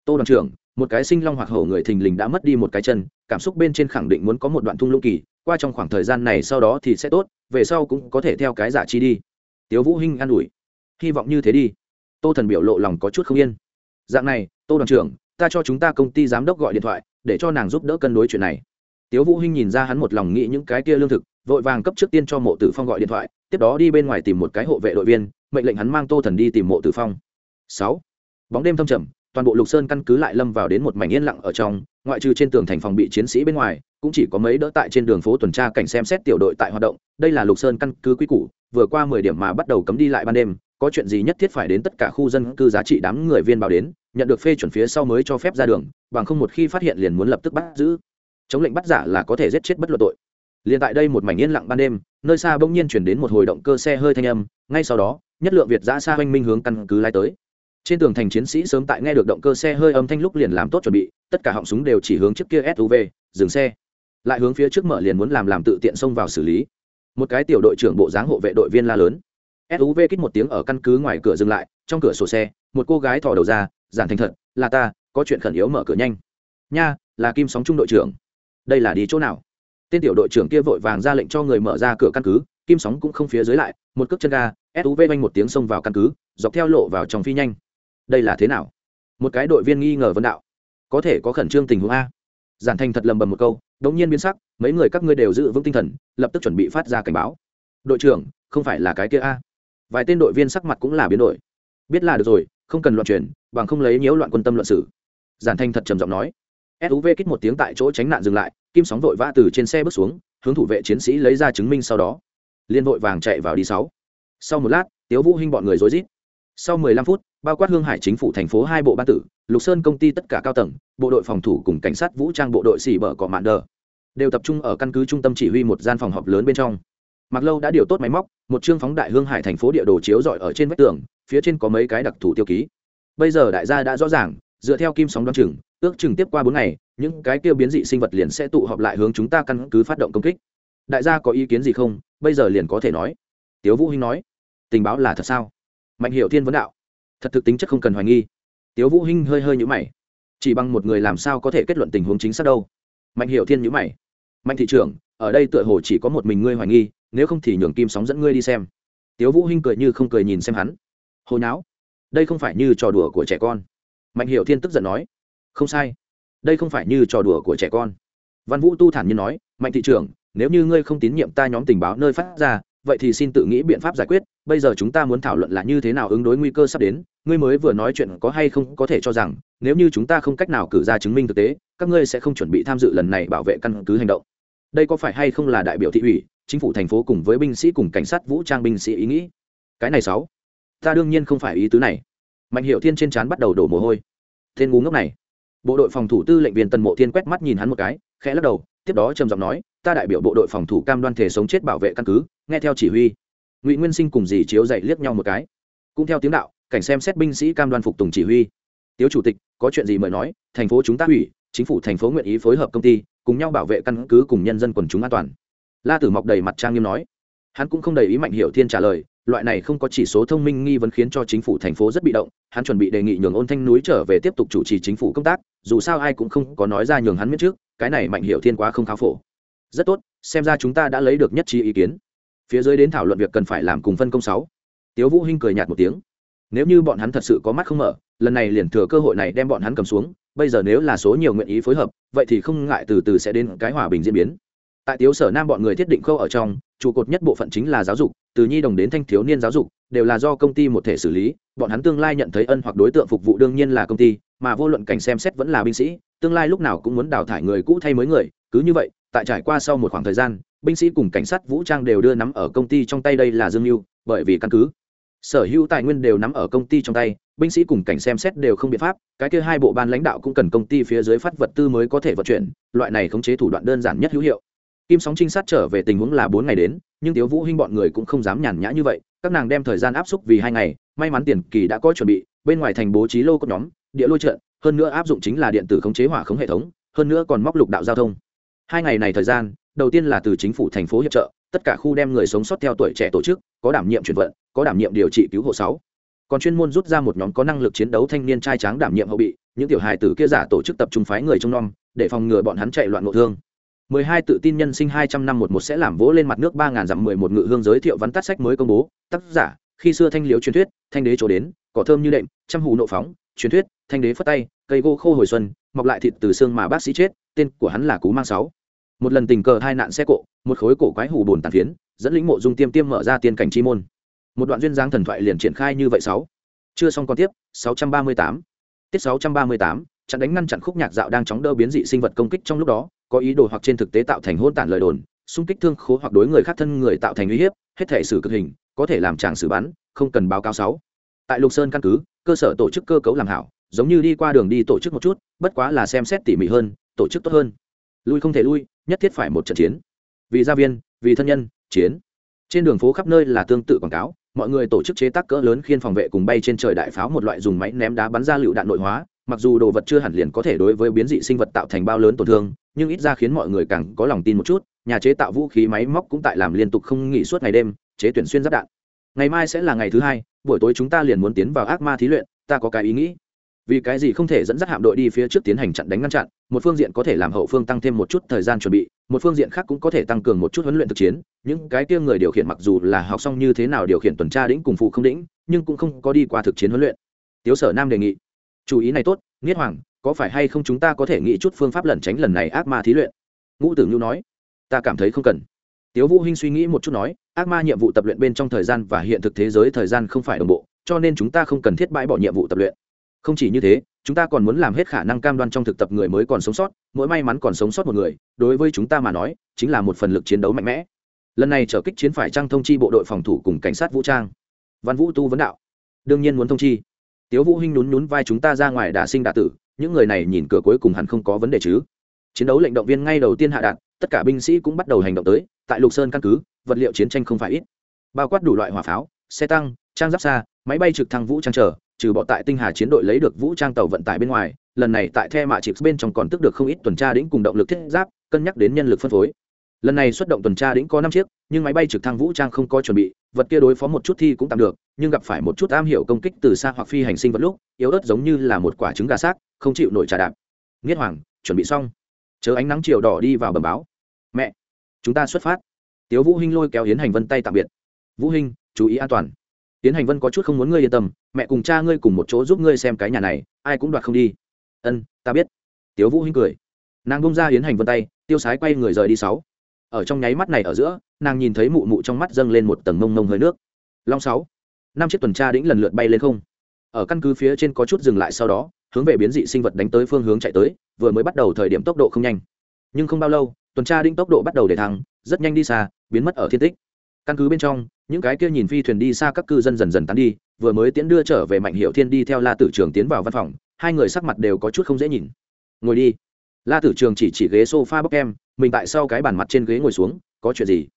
Tô đoàn trưởng, một cái sinh long hoặc hổ người thình lình đã mất đi một cái chân, cảm xúc bên trên khẳng định muốn có một đoạn thung lũng kỳ, qua trong khoảng thời gian này sau đó thì sẽ tốt, về sau cũng có thể theo cái giả chi đi. Tiếu vũ hinh an ủi, hy vọng như thế đi tô thần biểu lộ lòng có chút không yên. Dạng này, tô đoàn trưởng, ta cho chúng ta công ty giám đốc gọi điện thoại, để cho nàng giúp đỡ cân đối chuyện này. Tiếu vũ hinh nhìn ra hắn một lòng nghĩ những cái kia lương thực, vội vàng cấp trước tiên cho mộ tử phong gọi điện thoại, tiếp đó đi bên ngoài tìm một cái hộ vệ đội viên, mệnh lệnh hắn mang tô thần đi tìm mộ tử phong. Sáu. Bóng đêm thâm trầm, toàn bộ lục sơn căn cứ lại lâm vào đến một mảnh yên lặng ở trong, ngoại trừ trên tường thành phòng bị chiến sĩ bên ngoài, cũng chỉ có mấy đỡ tại trên đường phố tuần tra cảnh xem xét tiểu đội tại hoạt động. Đây là lục sơn căn cứ quy củ, vừa qua mười điểm mà bắt đầu cấm đi lại ban đêm có chuyện gì nhất thiết phải đến tất cả khu dân cư giá trị đám người viên báo đến, nhận được phê chuẩn phía sau mới cho phép ra đường, bằng không một khi phát hiện liền muốn lập tức bắt giữ. Chống lệnh bắt giả là có thể giết chết bất luận tội. Liền tại đây một mảnh yên lặng ban đêm, nơi xa bỗng nhiên chuyển đến một hồi động cơ xe hơi thanh âm, ngay sau đó, nhất lượng việt giã xa oanh minh hướng căn cứ lái tới. Trên tường thành chiến sĩ sớm tại nghe được động cơ xe hơi âm thanh lúc liền làm tốt chuẩn bị, tất cả họng súng đều chỉ hướng trước kia suv dừng xe. Lại hướng phía trước mở liền muốn làm làm tự tiện xông vào xử lý. Một cái tiểu đội trưởng bộ dáng hộ vệ đội viên la lớn suv kích một tiếng ở căn cứ ngoài cửa dừng lại, trong cửa sổ xe, một cô gái thò đầu ra, giản thành thật, là ta, có chuyện khẩn yếu mở cửa nhanh. Nha, là kim sóng trung đội trưởng. Đây là đi chỗ nào? Tên tiểu đội trưởng kia vội vàng ra lệnh cho người mở ra cửa căn cứ, kim sóng cũng không phía dưới lại, một cước chân ga suv vanh một tiếng xông vào căn cứ, dọc theo lộ vào trong phi nhanh. Đây là thế nào? Một cái đội viên nghi ngờ vấn đạo. Có thể có khẩn trương tình huống a. Giản thành thật lầm bầm một câu, đống nhiên biến sắc, mấy người các ngươi đều giữ vững tinh thần, lập tức chuẩn bị phát ra cảnh báo. Đội trưởng, không phải là cái kia a vài tên đội viên sắc mặt cũng là biến đổi. Biết là được rồi, không cần loạn truyền, bằng không lấy nhiễu loạn quân tâm luận sử giản thanh thật trầm giọng nói. Suv kích một tiếng tại chỗ tránh nạn dừng lại, kim sóng vội vã từ trên xe bước xuống, hướng thủ vệ chiến sĩ lấy ra chứng minh sau đó. Liên vội vàng chạy vào đi sáu. Sau một lát, tiếu vũ hinh bọn người rối rít. Sau 15 phút, bao quát hương hải chính phủ thành phố hai bộ ban tử, lục sơn công ty tất cả cao tầng, bộ đội phòng thủ cùng cảnh sát vũ trang bộ đội xỉ bờ cỏ mạn đờ, đều tập trung ở căn cứ trung tâm chỉ huy một gian phòng họp lớn bên trong mặc lâu đã điều tốt máy móc, một chương phóng đại hương hải thành phố địa đồ chiếu dọi ở trên vách tường, phía trên có mấy cái đặc thù tiêu ký. Bây giờ đại gia đã rõ ràng, dựa theo kim sóng đoan chừng, ước chừng tiếp qua bốn ngày, những cái tiêu biến dị sinh vật liền sẽ tụ họp lại hướng chúng ta căn cứ phát động công kích. Đại gia có ý kiến gì không? Bây giờ liền có thể nói. Tiếu vũ hinh nói, tình báo là thật sao? Mạnh hiệu thiên vấn đạo, thật thực tính chất không cần hoài nghi. Tiếu vũ hinh hơi hơi nhũ mày, chỉ bằng một người làm sao có thể kết luận tình huống chính xác đâu? Mạnh hiệu thiên nhũ mày, mạnh thị trưởng, ở đây tựa hồ chỉ có một mình ngươi hoài nghi nếu không thì nhường kim sóng dẫn ngươi đi xem. Tiếu vũ hinh cười như không cười nhìn xem hắn. Hồi não đây không phải như trò đùa của trẻ con. Mạnh hiệu thiên tức giận nói, không sai, đây không phải như trò đùa của trẻ con. Văn vũ tu thản nhiên nói, mạnh thị trưởng, nếu như ngươi không tín nhiệm ta nhóm tình báo nơi phát ra, vậy thì xin tự nghĩ biện pháp giải quyết, bây giờ chúng ta muốn thảo luận là như thế nào ứng đối nguy cơ sắp đến. Ngươi mới vừa nói chuyện có hay không có thể cho rằng, nếu như chúng ta không cách nào cử ra chứng minh thực tế, các ngươi sẽ không chuẩn bị tham dự lần này bảo vệ căn cứ hành động đây có phải hay không là đại biểu thị ủy, chính phủ thành phố cùng với binh sĩ cùng cảnh sát vũ trang binh sĩ ý nghĩ? Cái này sáu, ta đương nhiên không phải ý tứ này. Mạnh hiệu thiên trên trán bắt đầu đổ mồ hôi. Tên ngu ngốc này. Bộ đội phòng thủ tư lệnh viên tần mộ thiên quét mắt nhìn hắn một cái, khẽ lắc đầu, tiếp đó trầm giọng nói, ta đại biểu bộ đội phòng thủ cam đoan thể sống chết bảo vệ căn cứ, nghe theo chỉ huy. Ngụy nguyên sinh cùng dì chiếu dậy liếc nhau một cái. Cũng theo tiếng đạo, cảnh xem xét binh sĩ cam đoan phục tùng chỉ huy. Tiếu chủ tịch, có chuyện gì mời nói, thành phố chúng ta ủy chính phủ thành phố nguyện ý phối hợp công ty, cùng nhau bảo vệ căn cứ cùng nhân dân quần chúng an toàn. La tử mọc đầy mặt trang nghiêm nói. Hắn cũng không đầy ý mạnh hiểu thiên trả lời, loại này không có chỉ số thông minh nghi vấn khiến cho chính phủ thành phố rất bị động, hắn chuẩn bị đề nghị nhường ôn thanh núi trở về tiếp tục chủ trì chính phủ công tác, dù sao ai cũng không có nói ra nhường hắn biết trước, cái này mạnh hiểu thiên quá không khá phổ. Rất tốt, xem ra chúng ta đã lấy được nhất trí ý kiến. Phía dưới đến thảo luận việc cần phải làm cùng phân công sáu. Tiếu vũ hinh cười nhạt một tiếng. Nếu như bọn hắn thật sự có mắt không mở, lần này liền thừa cơ hội này đem bọn hắn cầm xuống bây giờ nếu là số nhiều nguyện ý phối hợp, vậy thì không ngại từ từ sẽ đến cái hòa bình diễn biến. Tại tiếu sở nam bọn người thiết định khâu ở trong, trụ cột nhất bộ phận chính là giáo dục, từ nhi đồng đến thanh thiếu niên giáo dục, đều là do công ty một thể xử lý, bọn hắn tương lai nhận thấy ân hoặc đối tượng phục vụ đương nhiên là công ty, mà vô luận cảnh xem xét vẫn là binh sĩ, tương lai lúc nào cũng muốn đào thải người cũ thay mới người, cứ như vậy, tại trải qua sau một khoảng thời gian, binh sĩ cùng cảnh sát vũ trang đều đưa nắm ở công ty trong tay đây là dương mưu bởi vì căn cứ sở hữu tài nguyên đều nắm ở công ty trong tay, binh sĩ cùng cảnh xem xét đều không biện pháp, cái kia hai bộ ban lãnh đạo cũng cần công ty phía dưới phát vật tư mới có thể vận chuyển, loại này khống chế thủ đoạn đơn giản nhất hữu hiệu. Kim sóng trinh sát trở về tình huống là bốn ngày đến, nhưng tiếu vũ hinh bọn người cũng không dám nhàn nhã như vậy, các nàng đem thời gian áp suất vì hai ngày, may mắn tiền kỳ đã có chuẩn bị, bên ngoài thành bố trí lô cốt nhóm, địa lôi trận, hơn nữa áp dụng chính là điện tử khống chế hỏa khống hệ thống, hơn nữa còn móc lục đạo giao thông. Hai ngày này thời gian, đầu tiên là từ chính phủ thành phố hiệp trợ, tất cả khu đem người sống sót theo tuổi trẻ tổ chức, có đảm nhiệm chuyển vận có đảm nhiệm điều trị cứu hộ sáu. Còn chuyên môn rút ra một nhóm có năng lực chiến đấu thanh niên trai tráng đảm nhiệm hậu bị những tiểu hài tử kia giả tổ chức tập trung phái người trong non để phòng ngừa bọn hắn chạy loạn ngộ thương. 12 tự tin nhân sinh 200 năm một một sẽ làm vỗ lên mặt nước 3000 dặm 11 ngự hương giới thiệu văn tắt sách mới công bố, tác giả, khi xưa thanh liếu truyền thuyết, thanh đế chỗ đến, cỏ thơm như đệm, trăm hù nộ phóng, truyền thuyết, thanh đế phất tay, cây gỗ khô hồi xuân, mọc lại thịt từ xương mà bác sĩ chết, tên của hắn là Cú Mang sáu. một lần tình cờ hai nạn xe cộ một khối cổ quái hủ bồn tàn phiến dẫn lĩnh mộ dung tiêm tiêm mở ra tiên cảnh chi môn một đoạn duyên dáng thần thoại liền triển khai như vậy sáu. Chưa xong còn tiếp 638 tiết 638 chặn đánh ngăn chặn khúc nhạc dạo đang chóng đỡ biến dị sinh vật công kích trong lúc đó, có ý đồ hoặc trên thực tế tạo thành hôn tản lời đồn, xung kích thương khố hoặc đối người khác thân người tạo thành uy hiếp, hết thể xử cực hình, có thể làm tràng xử bắn, không cần báo cáo sáu. Tại lục sơn căn cứ, cơ sở tổ chức cơ cấu làm hảo, giống như đi qua đường đi tổ chức một chút, bất quá là xem xét tỉ mỉ hơn, tổ chức tốt hơn. Lui không thể lui, nhất thiết phải một trận chiến. Vì gia viên, vì thân nhân, chiến. Trên đường phố khắp nơi là tương tự quảng cáo mọi người tổ chức chế tác cỡ lớn khiên phòng vệ cùng bay trên trời đại pháo một loại dùng máy ném đá bắn ra lựu đạn nội hóa. Mặc dù đồ vật chưa hẳn liền có thể đối với biến dị sinh vật tạo thành bao lớn tổn thương, nhưng ít ra khiến mọi người càng có lòng tin một chút, nhà chế tạo vũ khí máy móc cũng tại làm liên tục không nghỉ suốt ngày đêm, chế tuyển xuyên giáp đạn. Ngày mai sẽ là ngày thứ hai, buổi tối chúng ta liền muốn tiến vào ác ma thí luyện, ta có cái ý nghĩ vì cái gì không thể dẫn dắt hạm đội đi phía trước tiến hành chặn đánh ngăn chặn, một phương diện có thể làm hậu phương tăng thêm một chút thời gian chuẩn bị, một phương diện khác cũng có thể tăng cường một chút huấn luyện thực chiến, những cái kia người điều khiển mặc dù là học xong như thế nào điều khiển tuần tra đĩnh cùng phụ không đĩnh, nhưng cũng không có đi qua thực chiến huấn luyện. Tiếu sở nam đề nghị, chú ý này tốt nghiết hoàng, có phải hay không chúng ta có thể nghĩ chút phương pháp lẩn tránh lần này ác ma thí luyện? Ngũ tử nhu nói, ta cảm thấy không cần. Tiếu vũ hinh suy nghĩ một chút nói, ác ma nhiệm vụ tập luyện bên trong thời gian và hiện thực thế giới thời gian không phải đồng bộ, cho nên chúng ta không cần thiết bãi bỏ nhiệm vụ tập luyện không chỉ như thế, chúng ta còn muốn làm hết khả năng cam đoan trong thực tập người mới còn sống sót, mỗi may mắn còn sống sót một người, đối với chúng ta mà nói, chính là một phần lực chiến đấu mạnh mẽ. Lần này trở kích chiến phải trang thông chi bộ đội phòng thủ cùng cảnh sát vũ trang. Văn vũ tu vấn đạo. Đương nhiên muốn thông chi. Tiếu vũ hinh nhún nhún vai chúng ta ra ngoài đả sinh đả tử, những người này nhìn cửa cuối cùng hẳn không có vấn đề chứ. Chiến đấu lệnh động viên ngay đầu tiên hạ đạn, tất cả binh sĩ cũng bắt đầu hành động tới, tại lục sơn căn cứ, vật liệu chiến tranh không phải ít. Bao quát đủ loại hỏa pháo, xe tăng, trang giáp xa, máy bay trực thăng vũ trang trở trừ bỏ tại tinh hà chiến đội lấy được vũ trang tàu vận tải bên ngoài, lần này tại the mạ chịp bên trong còn tức được không ít tuần tra đĩnh cùng động lực thiết giáp, cân nhắc đến nhân lực phân phối. Lần này xuất động tuần tra đĩnh có năm chiếc, nhưng máy bay trực thăng vũ trang không có chuẩn bị, vật kia đối phó một chút thi cũng tạm được, nhưng gặp phải một chút am hiểu công kích từ xa hoặc phi hành sinh vật lúc, yếu ớt giống như là một quả trứng gà xác, không chịu nổi trà đạp. Nghiết hoàng, chuẩn bị xong. Chớ ánh nắng chiều đỏ đi vào bầm báo. Mẹ, chúng ta xuất phát. Tiếu vũ hinh lôi kéo hiến hành vân tay tạm biệt. Vũ hinh, chú ý an toàn. Hiến hành vân có chút không muốn ngươi yên tâm mẹ cùng cha ngươi cùng một chỗ giúp ngươi xem cái nhà này, ai cũng đoạt không đi. Ân, ta biết. Tiếu vũ hinh cười. Nàng bông ra hiến hành vân tay, tiêu sái quay người rời đi sáu. Ở trong nháy mắt này ở giữa, nàng nhìn thấy mụ mụ trong mắt dâng lên một tầng mông mông hơi nước. Long sáu. Năm chiếc tuần tra đĩnh lần lượt bay lên không. Ở căn cứ phía trên có chút dừng lại sau đó, hướng về biến dị sinh vật đánh tới phương hướng chạy tới, vừa mới bắt đầu thời điểm tốc độ không nhanh. Nhưng không bao lâu, tuần tra đĩnh tốc độ bắt đầu để thăng, rất nhanh đi xa, biến mất ở thiên tích. Căn cứ bên trong, những cái kia nhìn phi thuyền đi xa các cư dân dần dần tán đi vừa mới tiễn đưa trở về mạnh hiệu thiên đi theo la tử trường tiến vào văn phòng, hai người sắc mặt đều có chút không dễ nhìn. Ngồi đi. La tử trường chỉ chỉ ghế s o f a bốc em, mình tại sau cái bàn mặt trên ghế ngồi xuống, có chuyện gì?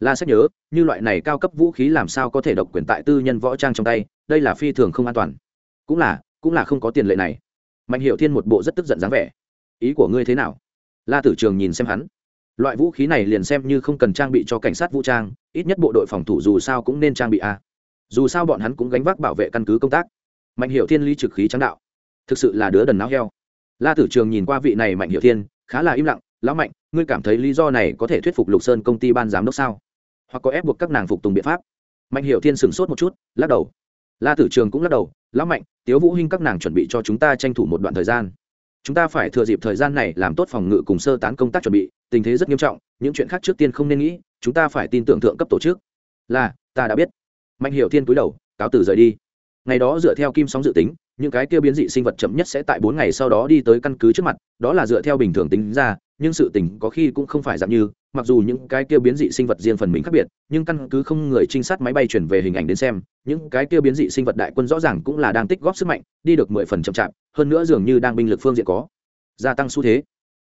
La sách nhớ, như loại này cao cấp vũ khí làm sao có thể độc quyền tại tư nhân võ trang trong tay, đây là phi thường không an toàn. Cũng là cũng là không có tiền lệ này. Mạnh hiệu thiên một bộ rất tức giận dáng vẻ. Ý của ngươi thế nào? La tử trường nhìn xem hắn. Loại vũ khí này liền xem như không cần trang bị cho cảnh sát vũ trang, ít nhất bộ đội phòng thủ dù sao cũng nên trang bị a dù sao bọn hắn cũng gánh vác bảo vệ căn cứ công tác. Mạnh hiệu thiên ly trực khí trắng đạo. Thực sự là đứa đần náo heo. La tử trường nhìn qua vị này mạnh hiệu thiên, khá là im lặng, lão mạnh, ngươi cảm thấy lý do này có thể thuyết phục lục sơn công ty ban giám đốc sao? Hoặc có ép buộc các nàng phục tùng biện pháp? Mạnh hiệu thiên sửng sốt một chút, lắc đầu. La tử trường cũng lắc đầu, lão mạnh, tiếu vũ hinh các nàng chuẩn bị cho chúng ta tranh thủ một đoạn thời gian. Chúng ta phải thừa dịp thời gian này làm tốt phòng ngự cùng sơ tán công tác chuẩn bị, tình thế rất nghiêm trọng, những chuyện khác trước tiên không nên nghĩ, chúng ta phải tin tưởng thượng cấp tổ chức. Là, ta đã biết mạnh hiệu thiên cúi đầu, cáo tử rời đi. Ngày đó dựa theo kim sóng dự tính, những cái kia biến dị sinh vật chậm nhất sẽ tại bốn ngày sau đó đi tới căn cứ trước mặt, đó là dựa theo bình thường tính ra, nhưng sự tình có khi cũng không phải dạng như, mặc dù những cái kia biến dị sinh vật riêng phần mình khác biệt, nhưng căn cứ không người trinh sát máy bay chuyển về hình ảnh đến xem, những cái kia biến dị sinh vật đại quân rõ ràng cũng là đang tích góp sức mạnh, đi được mười phần chậm chạp, hơn nữa dường như đang binh lực phương diện có, gia tăng xu thế.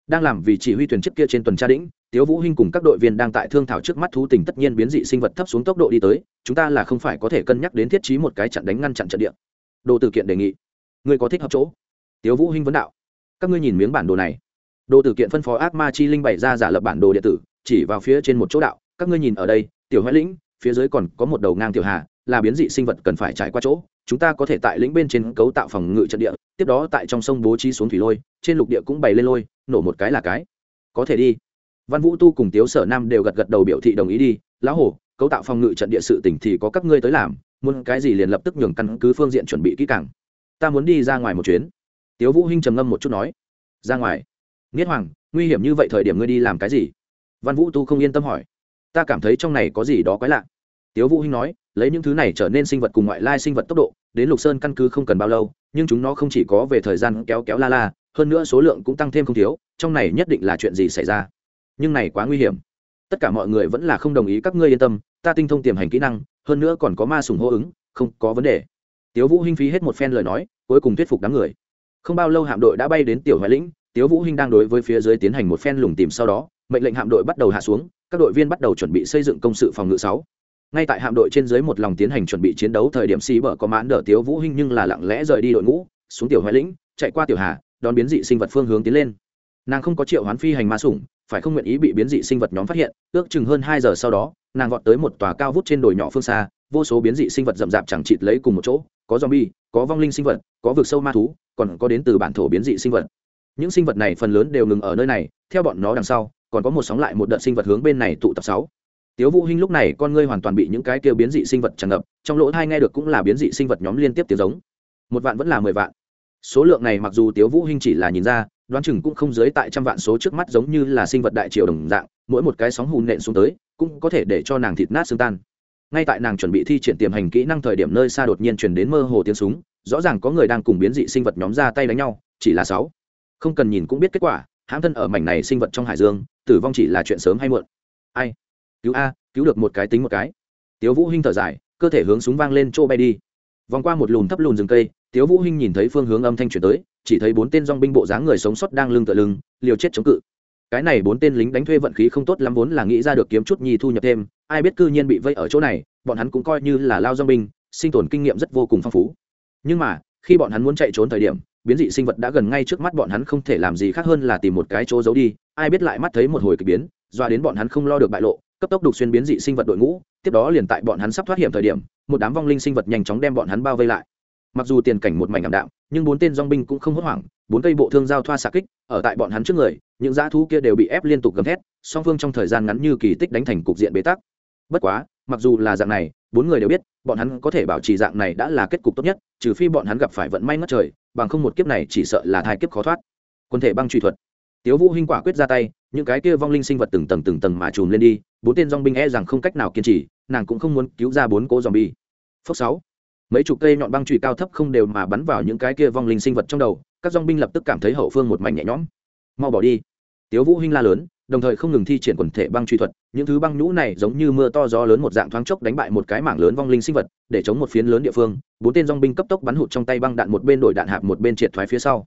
Đang làm vì chỉ huy thuyền chiếc kia trên tuần tra đĩnh tiếu vũ hinh cùng các đội viên đang tại thương thảo trước mắt thú tình tất nhiên biến dị sinh vật thấp xuống tốc độ đi tới, chúng ta là không phải có thể cân nhắc đến thiết trí một cái chặn đánh ngăn chặn trận địa. Đồ tử kiện đề nghị. Người có thích hợp chỗ? Tiếu vũ hinh vấn đạo. Các ngươi nhìn miếng bản đồ này. Đồ tử kiện phân phó ác ma chi linh bày ra giả lập bản đồ điện tử, chỉ vào phía trên một chỗ đạo. Các ngươi nhìn ở đây, tiểu hoại lĩnh, phía dưới còn có một đầu ngang tiểu hà, là biến dị sinh vật cần phải trải qua chỗ. Chúng ta có thể tại lĩnh bên trên cấu tạo phòng ngự trận địa, tiếp đó tại trong sông bố trí xuống thủy lôi, trên lục địa cũng bày lên lôi, nổ một cái là cái. Có thể đi văn vũ tu cùng tiếu sở nam đều gật gật đầu biểu thị đồng ý đi. Lão hổ, cấu tạo phòng ngự trận địa sự tỉnh thì có các ngươi tới làm, muốn cái gì liền lập tức nhường căn cứ phương diện chuẩn bị kỹ càng. Ta muốn đi ra ngoài một chuyến. Tiếu vũ hinh trầm ngâm một chút nói. Ra ngoài. Nghiết hoàng, nguy hiểm như vậy thời điểm ngươi đi làm cái gì? Văn vũ tu không yên tâm hỏi. Ta cảm thấy trong này có gì đó quái lạ. Tiếu vũ hinh nói, lấy những thứ này trở nên sinh vật cùng ngoại lai sinh vật tốc độ, đến lục sơn căn cứ không cần bao lâu, nhưng chúng nó không chỉ có về thời gian kéo kéo la la, hơn nữa số lượng cũng tăng thêm không thiếu, trong này nhất định là chuyện gì xảy ra? Nhưng này quá nguy hiểm. Tất cả mọi người vẫn là không đồng ý các ngươi yên tâm, ta tinh thông tiềm hành kỹ năng, hơn nữa còn có ma sùng hô ứng, không có vấn đề. Tiếu vũ hinh phí hết một phen lời nói, cuối cùng thuyết phục đám người. Không bao lâu hạm đội đã bay đến tiểu hoài lĩnh, tiếu vũ hinh đang đối với phía dưới tiến hành một phen lùng tìm sau đó, mệnh lệnh hạm đội bắt đầu hạ xuống, các đội viên bắt đầu chuẩn bị xây dựng công sự phòng ngự sáu. Ngay tại hạm đội trên dưới một lòng tiến hành chuẩn bị chiến đấu thời điểm xì bở có mãn đỡ tiếu vũ hinh nhưng là lặng lẽ rời đi đội ngũ, xuống tiểu hoài lĩnh, chạy qua tiểu hà, đón biến dị sinh vật phương hướng tiến lên. Nàng không có triệu hoán phi hành ma sủng phải không nguyện ý bị biến dị sinh vật nhóm phát hiện, ước chừng hơn hai giờ sau đó, nàng vọt tới một tòa cao vút trên đồi nhỏ phương xa, vô số biến dị sinh vật rậm rạp chẳng chịt lấy cùng một chỗ, có zombie, có vong linh sinh vật, có vực sâu ma thú, còn có đến từ bản thổ biến dị sinh vật. Những sinh vật này phần lớn đều ngừng ở nơi này, theo bọn nó đằng sau, còn có một sóng lại một đợt sinh vật hướng bên này tụ tập sáu. Tiếu vũ hinh lúc này con ngươi hoàn toàn bị những cái kia biến dị sinh vật tràn ngập, trong lỗ tai nghe được cũng là biến dị sinh vật nhóm liên tiếp tiếng giống. Một vạn vẫn là mười vạn. Số lượng này mặc dù tiếu vũ hinh chỉ là nhìn ra đoán chừng cũng không dưới tại trăm vạn số trước mắt giống như là sinh vật đại triều đồng dạng, mỗi một cái sóng hùn nện xuống tới, cũng có thể để cho nàng thịt nát xương tan. Ngay tại nàng chuẩn bị thi triển tiềm hành kỹ năng thời điểm nơi xa đột nhiên truyền đến mơ hồ tiếng súng, rõ ràng có người đang cùng biến dị sinh vật nhóm ra tay đánh nhau, chỉ là sáu. Không cần nhìn cũng biết kết quả, hãm thân ở mảnh này sinh vật trong hải dương, tử vong chỉ là chuyện sớm hay muộn. Ai? Cứu a, cứu được một cái tính một cái. Tiếu vũ hinh thở dài, cơ thể hướng súng vang lên trô bay đi. Vòng qua một lùm thấp lùn rừng cây tiếu vũ hinh nhìn thấy phương hướng âm thanh truyền tới, chỉ thấy bốn tên dong binh bộ dáng người sống sót đang lưng tựa lưng, liều chết chống cự. Cái này bốn tên lính đánh thuê vận khí không tốt lắm vốn là nghĩ ra được kiếm chút nhi thu nhập thêm, ai biết cư nhiên bị vây ở chỗ này, bọn hắn cũng coi như là lao dong binh, sinh tồn kinh nghiệm rất vô cùng phong phú. Nhưng mà, khi bọn hắn muốn chạy trốn thời điểm, biến dị sinh vật đã gần ngay trước mắt bọn hắn không thể làm gì khác hơn là tìm một cái chỗ giấu đi, ai biết lại mắt thấy một hồi kỳ biến, doa đến bọn hắn không lo được bại lộ, cấp tốc đục xuyên biến dị sinh vật đội ngũ, tiếp đó liền tại bọn hắn sắp thoát hiểm thời điểm, một đám vong linh sinh vật nhanh chóng đem bọn hắn bao vây lại mặc dù tiền cảnh một mảnh ảm đạm, nhưng bốn tên dong binh cũng không hốt hoảng, bốn cây bộ thương giao thoa xạ kích, ở tại bọn hắn trước người, những dã thú kia đều bị ép liên tục gầm thét, song phương trong thời gian ngắn như kỳ tích đánh thành cục diện bế tắc. Bất quá, mặc dù là dạng này, bốn người đều biết, bọn hắn có thể bảo trì dạng này đã là kết cục tốt nhất, trừ phi bọn hắn gặp phải vận may ngất trời, bằng không một kiếp này chỉ sợ là thai kiếp khó thoát. Quân thể băng truy thuật. Tiếu vũ hinh quả quyết ra tay, những cái kia vong linh sinh vật từng tầng từng tầng mà chùm lên đi, bốn tên dong binh e rằng không cách nào kiên trì, nàng cũng không muốn cứu ra bốn cố dòng bi phước sáu mấy chục cây nhọn băng chùy cao thấp không đều mà bắn vào những cái kia vong linh sinh vật trong đầu, các dong binh lập tức cảm thấy hậu phương một mảnh nhẹ nhõm. Mau bỏ đi. Tiếu vũ hinh la lớn, đồng thời không ngừng thi triển quần thể băng truy thuật, những thứ băng nhũ này giống như mưa to gió lớn một dạng thoáng chốc đánh bại một cái mảng lớn vong linh sinh vật, để chống một phiến lớn địa phương, bốn tên dong binh cấp tốc bắn hụt trong tay băng đạn một bên đổi đạn hạp một bên triệt thoái phía sau.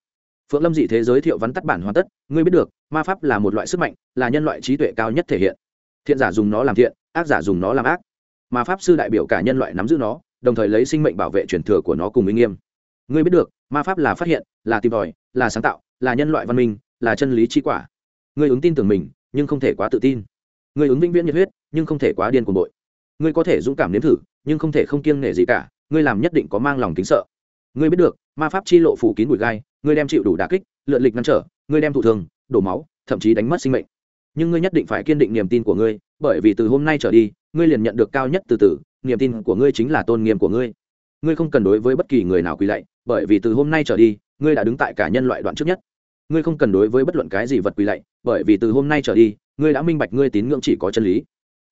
Phượng lâm dị thế giới thiệu vắn tắt bản hoàn tất, ngươi biết được, ma pháp là một loại sức mạnh, là nhân loại trí tuệ cao nhất thể hiện. Thiện giả dùng nó làm thiện, ác giả dùng nó làm ác. Ma pháp sư đại biểu cả nhân loại nắm giữ nó đồng thời lấy sinh mệnh bảo vệ truyền thừa của nó cùng uy nghiêm. Ngươi biết được, ma pháp là phát hiện, là tìm tòi, là sáng tạo, là nhân loại văn minh, là chân lý chi quả. Ngươi ứng tin tưởng mình, nhưng không thể quá tự tin. Ngươi ứng vĩnh viễn nhiệt huyết, nhưng không thể quá điên cuồng bội. Ngươi có thể dũng cảm nếm thử, nhưng không thể không kiêng nể gì cả. Ngươi làm nhất định có mang lòng kính sợ. Ngươi biết được, ma pháp chi lộ phủ kín bụi gai, ngươi đem chịu đủ đà kích, lượn lịch ngăn trở, ngươi đem thụ thường đổ máu, thậm chí đánh mất sinh mệnh. Nhưng ngươi nhất định phải kiên định niềm tin của ngươi, bởi vì từ hôm nay trở đi ngươi liền nhận được cao nhất từ từ niềm tin của ngươi chính là tôn nghiêm của ngươi. Ngươi không cần đối với bất kỳ người nào quỳ lạy bởi vì từ hôm nay trở đi ngươi đã đứng tại cả nhân loại đoạn trước nhất. Ngươi không cần đối với bất luận cái gì vật quỳ lạy bởi vì từ hôm nay trở đi ngươi đã minh bạch ngươi tín ngưỡng chỉ có chân lý.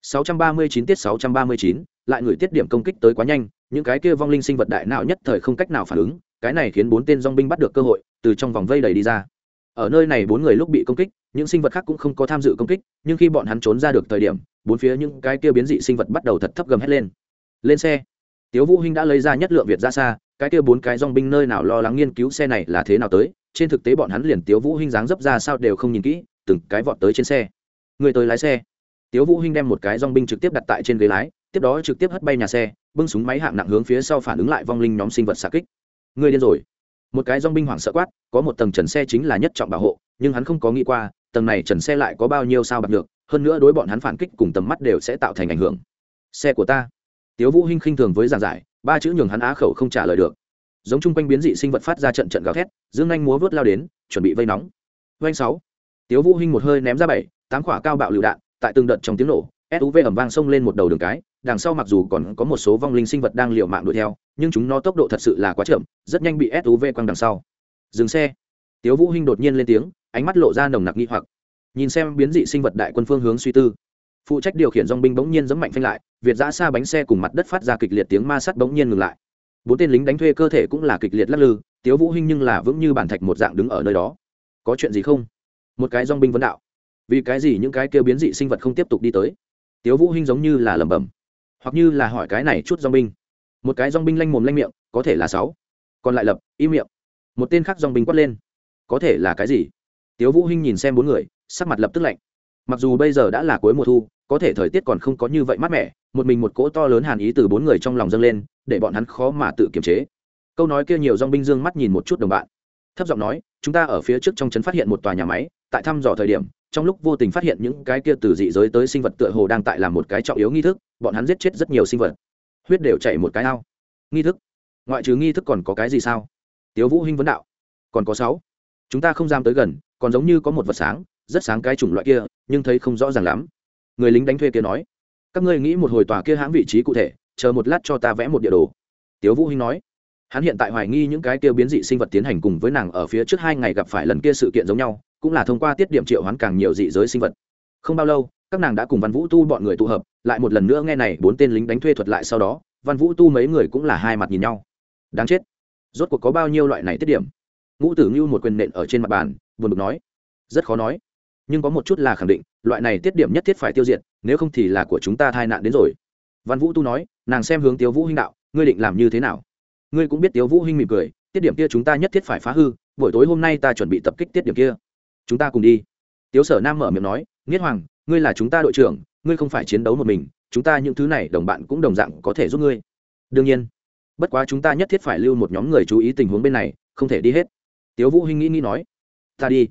639 tiết 639, lại người tiết điểm công kích tới quá nhanh những cái kia vong linh sinh vật đại não nhất thời không cách nào phản ứng cái này khiến bốn tên dong binh bắt được cơ hội từ trong vòng vây đầy đi ra. Ở nơi này bốn người lúc bị công kích những sinh vật khác cũng không có tham dự công kích nhưng khi bọn hắn trốn ra được thời điểm bốn phía những cái kia biến dị sinh vật bắt đầu thật thấp gầm hết lên. Lên xe. Tiếu vũ hinh đã lấy ra nhất lượng việt ra xa, cái kia bốn cái dòng binh nơi nào lo lắng nghiên cứu xe này là thế nào tới, trên thực tế bọn hắn liền tiếu vũ hinh dáng dấp ra sao đều không nhìn kỹ, từng cái vọt tới trên xe. Người tới lái xe. Tiếu vũ hinh đem một cái dòng binh trực tiếp đặt tại trên ghế lái, tiếp đó trực tiếp hất bay nhà xe, bưng súng máy hạng nặng hướng phía sau phản ứng lại vong linh nhóm sinh vật xạ kích. Người điên rồi. Một cái dòng binh hoảng sợ quát, có một tầng trần xe chính là nhất trọng bảo hộ, nhưng hắn không có nghĩ qua, tầng này trần xe lại có bao nhiêu sao bạc được hơn nữa đối bọn hắn phản kích cùng tầm mắt đều sẽ tạo thành ảnh hưởng. Xe của ta. Tiếu vũ hinh khinh thường với giảng giải, ba chữ nhường hắn á khẩu không trả lời được. Giống chung quanh biến dị sinh vật phát ra trận trận gào thét, dương anh múa vớt lao đến, chuẩn bị vây nóng. Vanh sáu. Tiếu vũ hinh một hơi ném ra bảy, tám quả cao bạo lựu đạn, tại từng đợt trong tiếng nổ suv ầm vang xông lên một đầu đường cái, đằng sau mặc dù còn có một số vong linh sinh vật đang liều mạng đuổi theo, nhưng chúng nó tốc độ thật sự là quá chậm, rất nhanh bị suv quăng đằng sau. Dừng xe. Tiếu vũ hinh đột nhiên lên tiếng, ánh mắt lộ ra nồng nặc nghi hoặc nhìn xem biến dị sinh vật đại quân phương hướng suy tư. Phụ trách điều khiển dong binh bỗng nhiên giấm mạnh phanh lại, việt giã xa bánh xe cùng mặt đất phát ra kịch liệt tiếng ma sắt bỗng nhiên ngừng lại. Bốn tên lính đánh thuê cơ thể cũng là kịch liệt lắc lư, tiếu vũ hinh nhưng là vững như bản thạch một dạng đứng ở nơi đó. Có chuyện gì không? Một cái dong binh vấn đạo. Vì cái gì những cái kêu biến dị sinh vật không tiếp tục đi tới? Tiếu vũ hinh giống như là lẩm bẩm, hoặc như là hỏi cái này chút dong binh. Một cái dong binh lanh mồm lanh miệng, có thể là sáu. Còn lại lập, im miệng. Một tên khác dong binh quát lên, có thể là cái gì? Tiếu vũ hinh nhìn xem bốn người sắc mặt lập tức lạnh. Mặc dù bây giờ đã là cuối mùa thu, có thể thời tiết còn không có như vậy mát mẻ, một mình một cỗ to lớn hàn ý từ bốn người trong lòng dâng lên, để bọn hắn khó mà tự kiềm chế. Câu nói kia nhiều dong binh dương mắt nhìn một chút đồng bạn. Thấp giọng nói, chúng ta ở phía trước trong trấn phát hiện một tòa nhà máy, tại thăm dò thời điểm, trong lúc vô tình phát hiện những cái kia từ dị giới tới sinh vật tựa hồ đang tại làm một cái trọng yếu nghi thức, bọn hắn giết chết rất nhiều sinh vật. Huyết đều chảy một cái ao. Nghi thức? Ngoại trừ nghi thức còn có cái gì sao? Tiếu vũ hinh vấn đạo. Còn có sáu. Chúng ta không dám tới gần, còn giống như có một vật sáng rất sáng cái chủng loại kia, nhưng thấy không rõ ràng lắm. Người lính đánh thuê kia nói, các ngươi nghĩ một hồi tòa kia hãng vị trí cụ thể, chờ một lát cho ta vẽ một địa đồ. Tiếu vũ hinh nói, hắn hiện tại hoài nghi những cái kia biến dị sinh vật tiến hành cùng với nàng ở phía trước hai ngày gặp phải lần kia sự kiện giống nhau, cũng là thông qua tiết điểm triệu hoán càng nhiều dị giới sinh vật. Không bao lâu, các nàng đã cùng văn vũ tu bọn người tụ hợp, lại một lần nữa nghe này bốn tên lính đánh thuê thuật lại sau đó, văn vũ tu mấy người cũng là hai mặt nhìn nhau. Đáng chết. Rốt cuộc có bao nhiêu loại này tiết điểm? Ngũ tử ngưu một quyền nện ở trên mặt bàn, buồn bực nói, rất khó nói nhưng có một chút là khẳng định, loại này tiết điểm nhất thiết phải tiêu diệt, nếu không thì là của chúng ta tai nạn đến rồi. Văn vũ tu nói, nàng xem hướng tiếu vũ hinh đạo, ngươi định làm như thế nào? Ngươi cũng biết tiếu vũ hinh mỉm cười, tiết điểm kia chúng ta nhất thiết phải phá hư, buổi tối hôm nay ta chuẩn bị tập kích tiết điểm kia. Chúng ta cùng đi. Tiếu sở nam mở miệng nói, nghiết hoàng, ngươi là chúng ta đội trưởng, ngươi không phải chiến đấu một mình, chúng ta những thứ này đồng bạn cũng đồng dạng có thể giúp ngươi. Đương nhiên, bất quá chúng ta nhất thiết phải lưu một nhóm người chú ý tình huống bên này, không thể đi hết. Tiếu vũ hinh nghĩ nghĩ nói, ta đi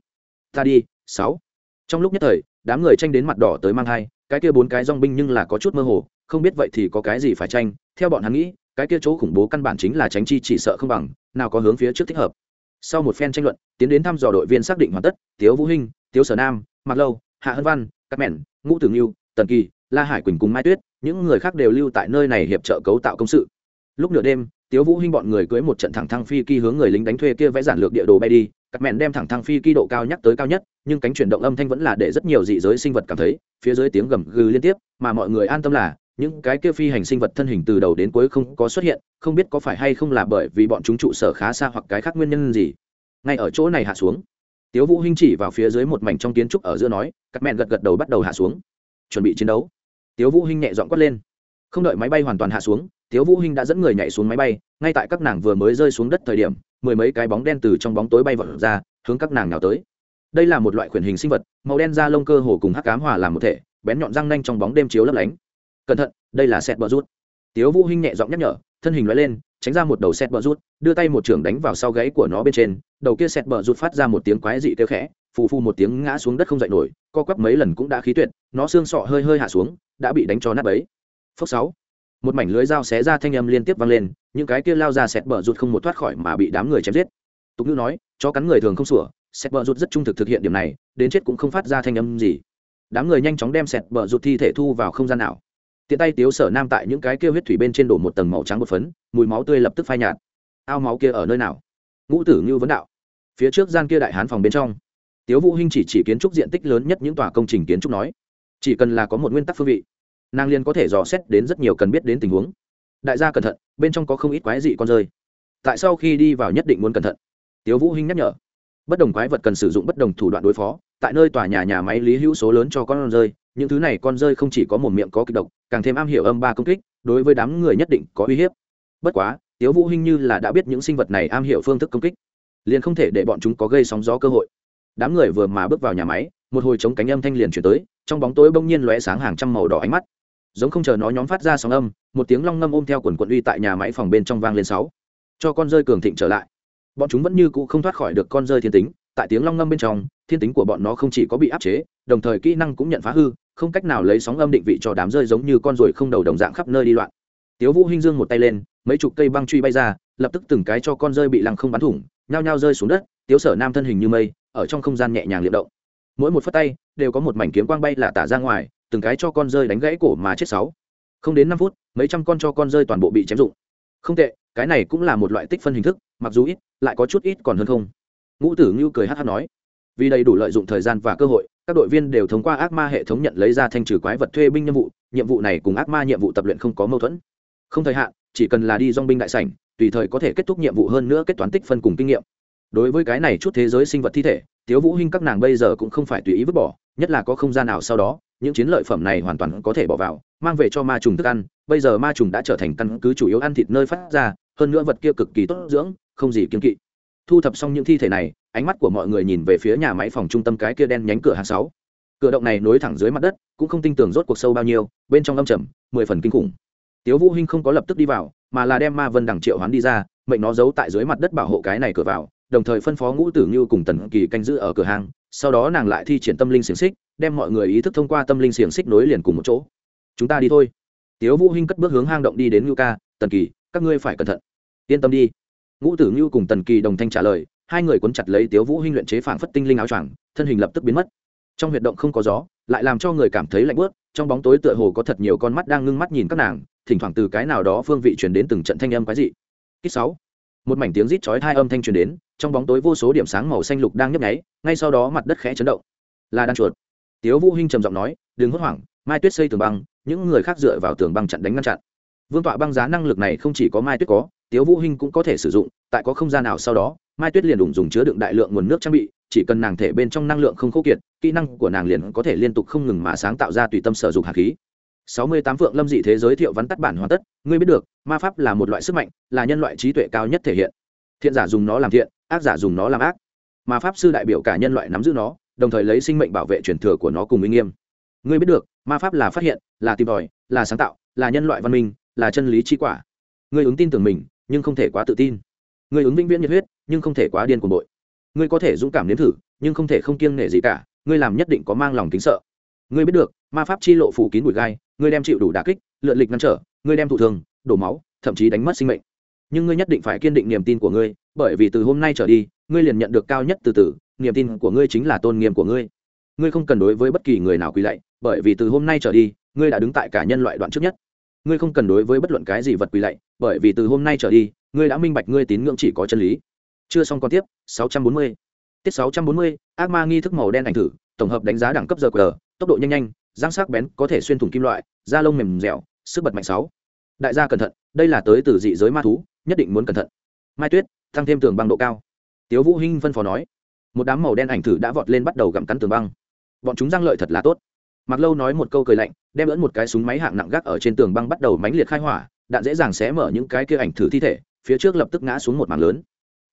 ta đi, sáu trong lúc nhất thời, đám người tranh đến mặt đỏ tới mang hai cái kia bốn cái dong binh nhưng là có chút mơ hồ, không biết vậy thì có cái gì phải tranh. Theo bọn hắn nghĩ, cái kia chỗ khủng bố căn bản chính là tránh chi chỉ sợ không bằng, nào có hướng phía trước thích hợp. Sau một phen tranh luận, tiến đến thăm dò đội viên xác định hoàn tất, tiếu vũ hinh, tiếu sở nam mặc lâu, hạ hân văn, cát mẹn ngũ tử nghiêu, tần kỳ, la hải quỳnh cùng mai tuyết, những người khác đều lưu tại nơi này hiệp trợ cấu tạo công sự. Lúc nửa đêm, tiếu vũ hinh bọn người cưới một trận thẳng thăng phi kỳ hướng người lính đánh thuê kia vẽ giản lược địa đồ bay đi các mẹn đem thẳng thăng phi kỳ độ cao nhắc tới cao nhất, nhưng cánh chuyển động âm thanh vẫn là để rất nhiều dị giới sinh vật cảm thấy, phía dưới tiếng gầm gừ liên tiếp, mà mọi người an tâm là, những cái kia phi hành sinh vật thân hình từ đầu đến cuối không có xuất hiện, không biết có phải hay không là bởi vì bọn chúng trụ sở khá xa hoặc cái khác nguyên nhân gì. Ngay ở chỗ này hạ xuống, tiếu vũ hinh chỉ vào phía dưới một mảnh trong kiến trúc ở giữa nói các mẹn gật gật đầu bắt đầu hạ xuống, chuẩn bị chiến đấu. Tiếu vũ hinh nhẹ dọn quát lên. Không đợi máy bay hoàn toàn hạ xuống, tiếu vũ hinh đã dẫn người nhảy xuống máy bay, ngay tại các nàng vừa mới rơi xuống đất thời điểm mười mấy cái bóng đen từ trong bóng tối bay vọt ra, hướng các nàng nào tới. Đây là một loại khuyển hình sinh vật, màu đen da lông cơ hồ cùng hắc ám hòa làm một thể, bén nhọn răng nanh trong bóng đêm chiếu lấp lánh. Cẩn thận, đây là sẹt bờ rút. Tiếu vũ hinh nhẹ giọng nhắc nhở, thân hình lóe lên, tránh ra một đầu sẹt bờ rút, đưa tay một trường đánh vào sau gáy của nó bên trên, đầu kia sẹt bờ rút phát ra một tiếng quái dị kêu khẽ, phù phù một tiếng ngã xuống đất không dậy nổi, co quắp mấy lần cũng đã khí tuyệt, nó xương sọ hơi hơi hạ xuống, đã bị đánh cho nát bấy. Phốc sáu một mảnh lưới dao xé ra thanh âm liên tiếp vang lên, những cái kia lao ra sẹt bờ rụt không một thoát khỏi mà bị đám người chém giết. Tục ngữ nói cho cắn người thường không sủa sẹt bờ rụt rất trung thực thực hiện điểm này, đến chết cũng không phát ra thanh âm gì. Đám người nhanh chóng đem sẹt bờ rụt thi thể thu vào không gian nào. Tiện tay tiếu sở nam tại những cái kia huyết thủy bên trên đổ một tầng màu trắng một phấn, mùi máu tươi lập tức phai nhạt. Ao máu kia ở nơi nào? Ngũ tử ngưu vấn đạo. Phía trước gian kia đại hán phòng bên trong. Tiếu vũ hinh chỉ chỉ kiến trúc diện tích lớn nhất những tòa công trình kiến trúc nói. Chỉ cần là có một nguyên tắc phương vị nàng liền có thể dò xét đến rất nhiều cần biết đến tình huống. Đại gia cẩn thận, bên trong có không ít quái dị con rơi. Tại sau khi đi vào nhất định muốn cẩn thận. Tiếu vũ hinh nhắc nhở. Bất đồng quái vật cần sử dụng bất đồng thủ đoạn đối phó, tại nơi tòa nhà nhà máy lý hữu số lớn cho con rơi, những thứ này con rơi không chỉ có một miệng có kịch độc, càng thêm am hiểu âm ba công kích, đối với đám người nhất định có uy hiếp. Bất quá, tiếu vũ hinh như là đã biết những sinh vật này am hiểu phương thức công kích, liền không thể để bọn chúng có gây sóng gió cơ hội. Đám người vừa mà bước vào nhà máy, một hồi chống cánh âm thanh liền chuyển tới, trong bóng tối bỗng nhiên lóe sáng hàng trăm màu đỏ ánh mắt giống không chờ nó nhóm phát ra sóng âm, một tiếng long ngâm ôm theo quần quận uy tại nhà máy phòng bên trong vang lên sáu. Cho con rơi cường thịnh trở lại. Bọn chúng vẫn như cũ không thoát khỏi được con rơi thiên tính, tại tiếng long ngâm bên trong, thiên tính của bọn nó không chỉ có bị áp chế, đồng thời kỹ năng cũng nhận phá hư, không cách nào lấy sóng âm định vị cho đám rơi giống như con ruồi không đầu đồng dạng khắp nơi đi loạn. Tiếu vũ hinh dương một tay lên, mấy chục cây băng truy bay ra, lập tức từng cái cho con rơi bị lăng không bắn thủng, nhao nhao rơi xuống đất, tiếu sở nam thân hình như mây, ở trong không gian nhẹ nhàng liệp động. Mỗi một phất tay, đều có một mảnh kiếm quang bay là tả ra ngoài từng cái cho con rơi đánh gãy cổ mà chết sáu. Không đến năm phút, mấy trăm con cho con rơi toàn bộ bị chém dụng không tệ, cái này cũng là một loại tích phân hình thức, mặc dù ít, lại có chút ít còn hơn không. Ngũ tử ngưu cười hát hát nói, vì đầy đủ lợi dụng thời gian và cơ hội, các đội viên đều thông qua ác ma hệ thống nhận lấy ra thanh trừ quái vật thuê binh nhiệm vụ nhiệm vụ này cùng ác ma nhiệm vụ tập luyện không có mâu thuẫn. Không thời hạn, chỉ cần là đi dong binh đại sảnh, tùy thời có thể kết thúc nhiệm vụ hơn nữa kết toán tích phân cùng kinh nghiệm. Đối với cái này chút thế giới sinh vật thi thể tiếu vũ hinh các nàng bây giờ cũng không phải tùy ý vứt bỏ, nhất là có không gian nào sau đó, những chiến lợi phẩm này hoàn toàn có thể bỏ vào, mang về cho ma trùng thức ăn. Bây giờ ma trùng đã trở thành căn cứ chủ yếu ăn thịt nơi phát ra, hơn nữa vật kia cực kỳ tốt dưỡng, không gì kiên kỵ. Thu thập xong những thi thể này, ánh mắt của mọi người nhìn về phía nhà máy phòng trung tâm cái kia đen nhánh cửa hàng sáu. Cửa động này nối thẳng dưới mặt đất, cũng không tin tưởng rốt cuộc sâu bao nhiêu, bên trong âm trầm, mười phần kinh khủng. Tiếu vũ hinh không có lập tức đi vào, mà là đem ma vân đằng triệu hoán đi ra, mệnh nó giấu tại dưới mặt đất bảo hộ cái này cửa vào đồng thời phân phó ngũ tử như cùng tần kỳ canh giữ ở cửa hàng, sau đó nàng lại thi triển tâm linh xiềng xích, đem mọi người ý thức thông qua tâm linh xiềng xích nối liền cùng một chỗ. Chúng ta đi thôi. Tiếu vũ hinh cất bước hướng hang động đi đến ngưu ca, tần kỳ, các ngươi phải cẩn thận. Yên tâm đi. Ngũ tử ngưu cùng tần kỳ đồng thanh trả lời, hai người cuốn chặt lấy tiếu vũ hinh luyện chế phảng phất tinh linh áo choàng, thân hình lập tức biến mất. Trong huyệt động không có gió, lại làm cho người cảm thấy lạnh bớt trong bóng tối tựa hồ có thật nhiều con mắt đang ngưng mắt nhìn các nàng, thỉnh thoảng từ cái nào đó phương vị truyền đến từng trận thanh âm quái dị. Kích sáu. Một mảnh tiếng rít chói hai âm thanh truyền đến trong bóng tối vô số điểm sáng màu xanh lục đang nhấp nháy, ngay sau đó mặt đất khẽ chấn động. Là đan chuột. Tiếu vũ hinh trầm giọng nói, đừng hốt hoảng, mai tuyết xây tường băng, những người khác dựa vào tường băng chặn đánh ngăn chặn. Vương tọa băng giá năng lực này không chỉ có mai tuyết có, tiếu vũ hinh cũng có thể sử dụng, tại có không gian nào sau đó, mai tuyết liền đủ dùng chứa đựng đại lượng nguồn nước trang bị, chỉ cần nàng thể bên trong năng lượng không khô kiệt, kỹ năng của nàng liền có thể liên tục không ngừng mà sáng tạo ra tùy tâm sở dụng hạt khí. 68 vượng lâm dị thế giới thiệu vắn tắt bản hoàn tất, ngươi biết được, ma pháp là một loại sức mạnh, là nhân loại trí tuệ cao nhất thể hiện. Thiện giả dùng nó làm thiện ác giả dùng nó làm ác. Ma pháp sư đại biểu cả nhân loại nắm giữ nó, đồng thời lấy sinh mệnh bảo vệ truyền thừa của nó cùng uy nghiêm. Ngươi biết được, ma pháp là phát hiện, là tìm tòi, là sáng tạo, là nhân loại văn minh, là chân lý chi quả. Ngươi ứng tin tưởng mình, nhưng không thể quá tự tin. Ngươi ứng vĩnh viễn nhiệt huyết, nhưng không thể quá điên cuồng bội. Ngươi có thể dũng cảm nếm thử, nhưng không thể không kiêng nể gì cả. Ngươi làm nhất định có mang lòng kính sợ. Ngươi biết được, ma pháp chi lộ phủ kín bụi gai, ngươi đem chịu đủ đà kích, lượn lịch ngăn trở, ngươi đem thụ thường đổ máu, thậm chí đánh mất sinh mệnh nhưng ngươi nhất định phải kiên định niềm tin của ngươi bởi vì từ hôm nay trở đi ngươi liền nhận được cao nhất từ từ niềm tin của ngươi chính là tôn nghiêm của ngươi. Ngươi không cần đối với bất kỳ người nào quỳ lạy bởi vì từ hôm nay trở đi ngươi đã đứng tại cả nhân loại đoạn trước nhất. Ngươi không cần đối với bất luận cái gì vật quỳ lạy bởi vì từ hôm nay trở đi ngươi đã minh bạch ngươi tín ngưỡng chỉ có chân lý. Chưa xong còn tiếp 640. tiết 640, ác ma nghi thức màu đen ảnh thử tổng hợp đánh giá đẳng cấp giờ qr tốc độ nhanh nhanh giang sắc bén có thể xuyên thủng kim loại da lông mềm dẻo sức bật mạnh sáu đại gia cẩn thận, đây là tới từ dị giới ma thú, nhất định muốn cẩn thận. Mai tuyết tăng thêm tường băng độ cao. Tiếu vũ hinh phân phó nói. Một đám màu đen ảnh thử đã vọt lên bắt đầu gặm cắn tường băng. Bọn chúng răng lợi thật là tốt. Mặc lâu nói một câu cười lạnh, đem lẫn một cái súng máy hạng nặng gác ở trên tường băng bắt đầu mánh liệt khai hỏa, đạn dễ dàng xé mở những cái kia ảnh thử thi thể, phía trước lập tức ngã xuống một mảng lớn.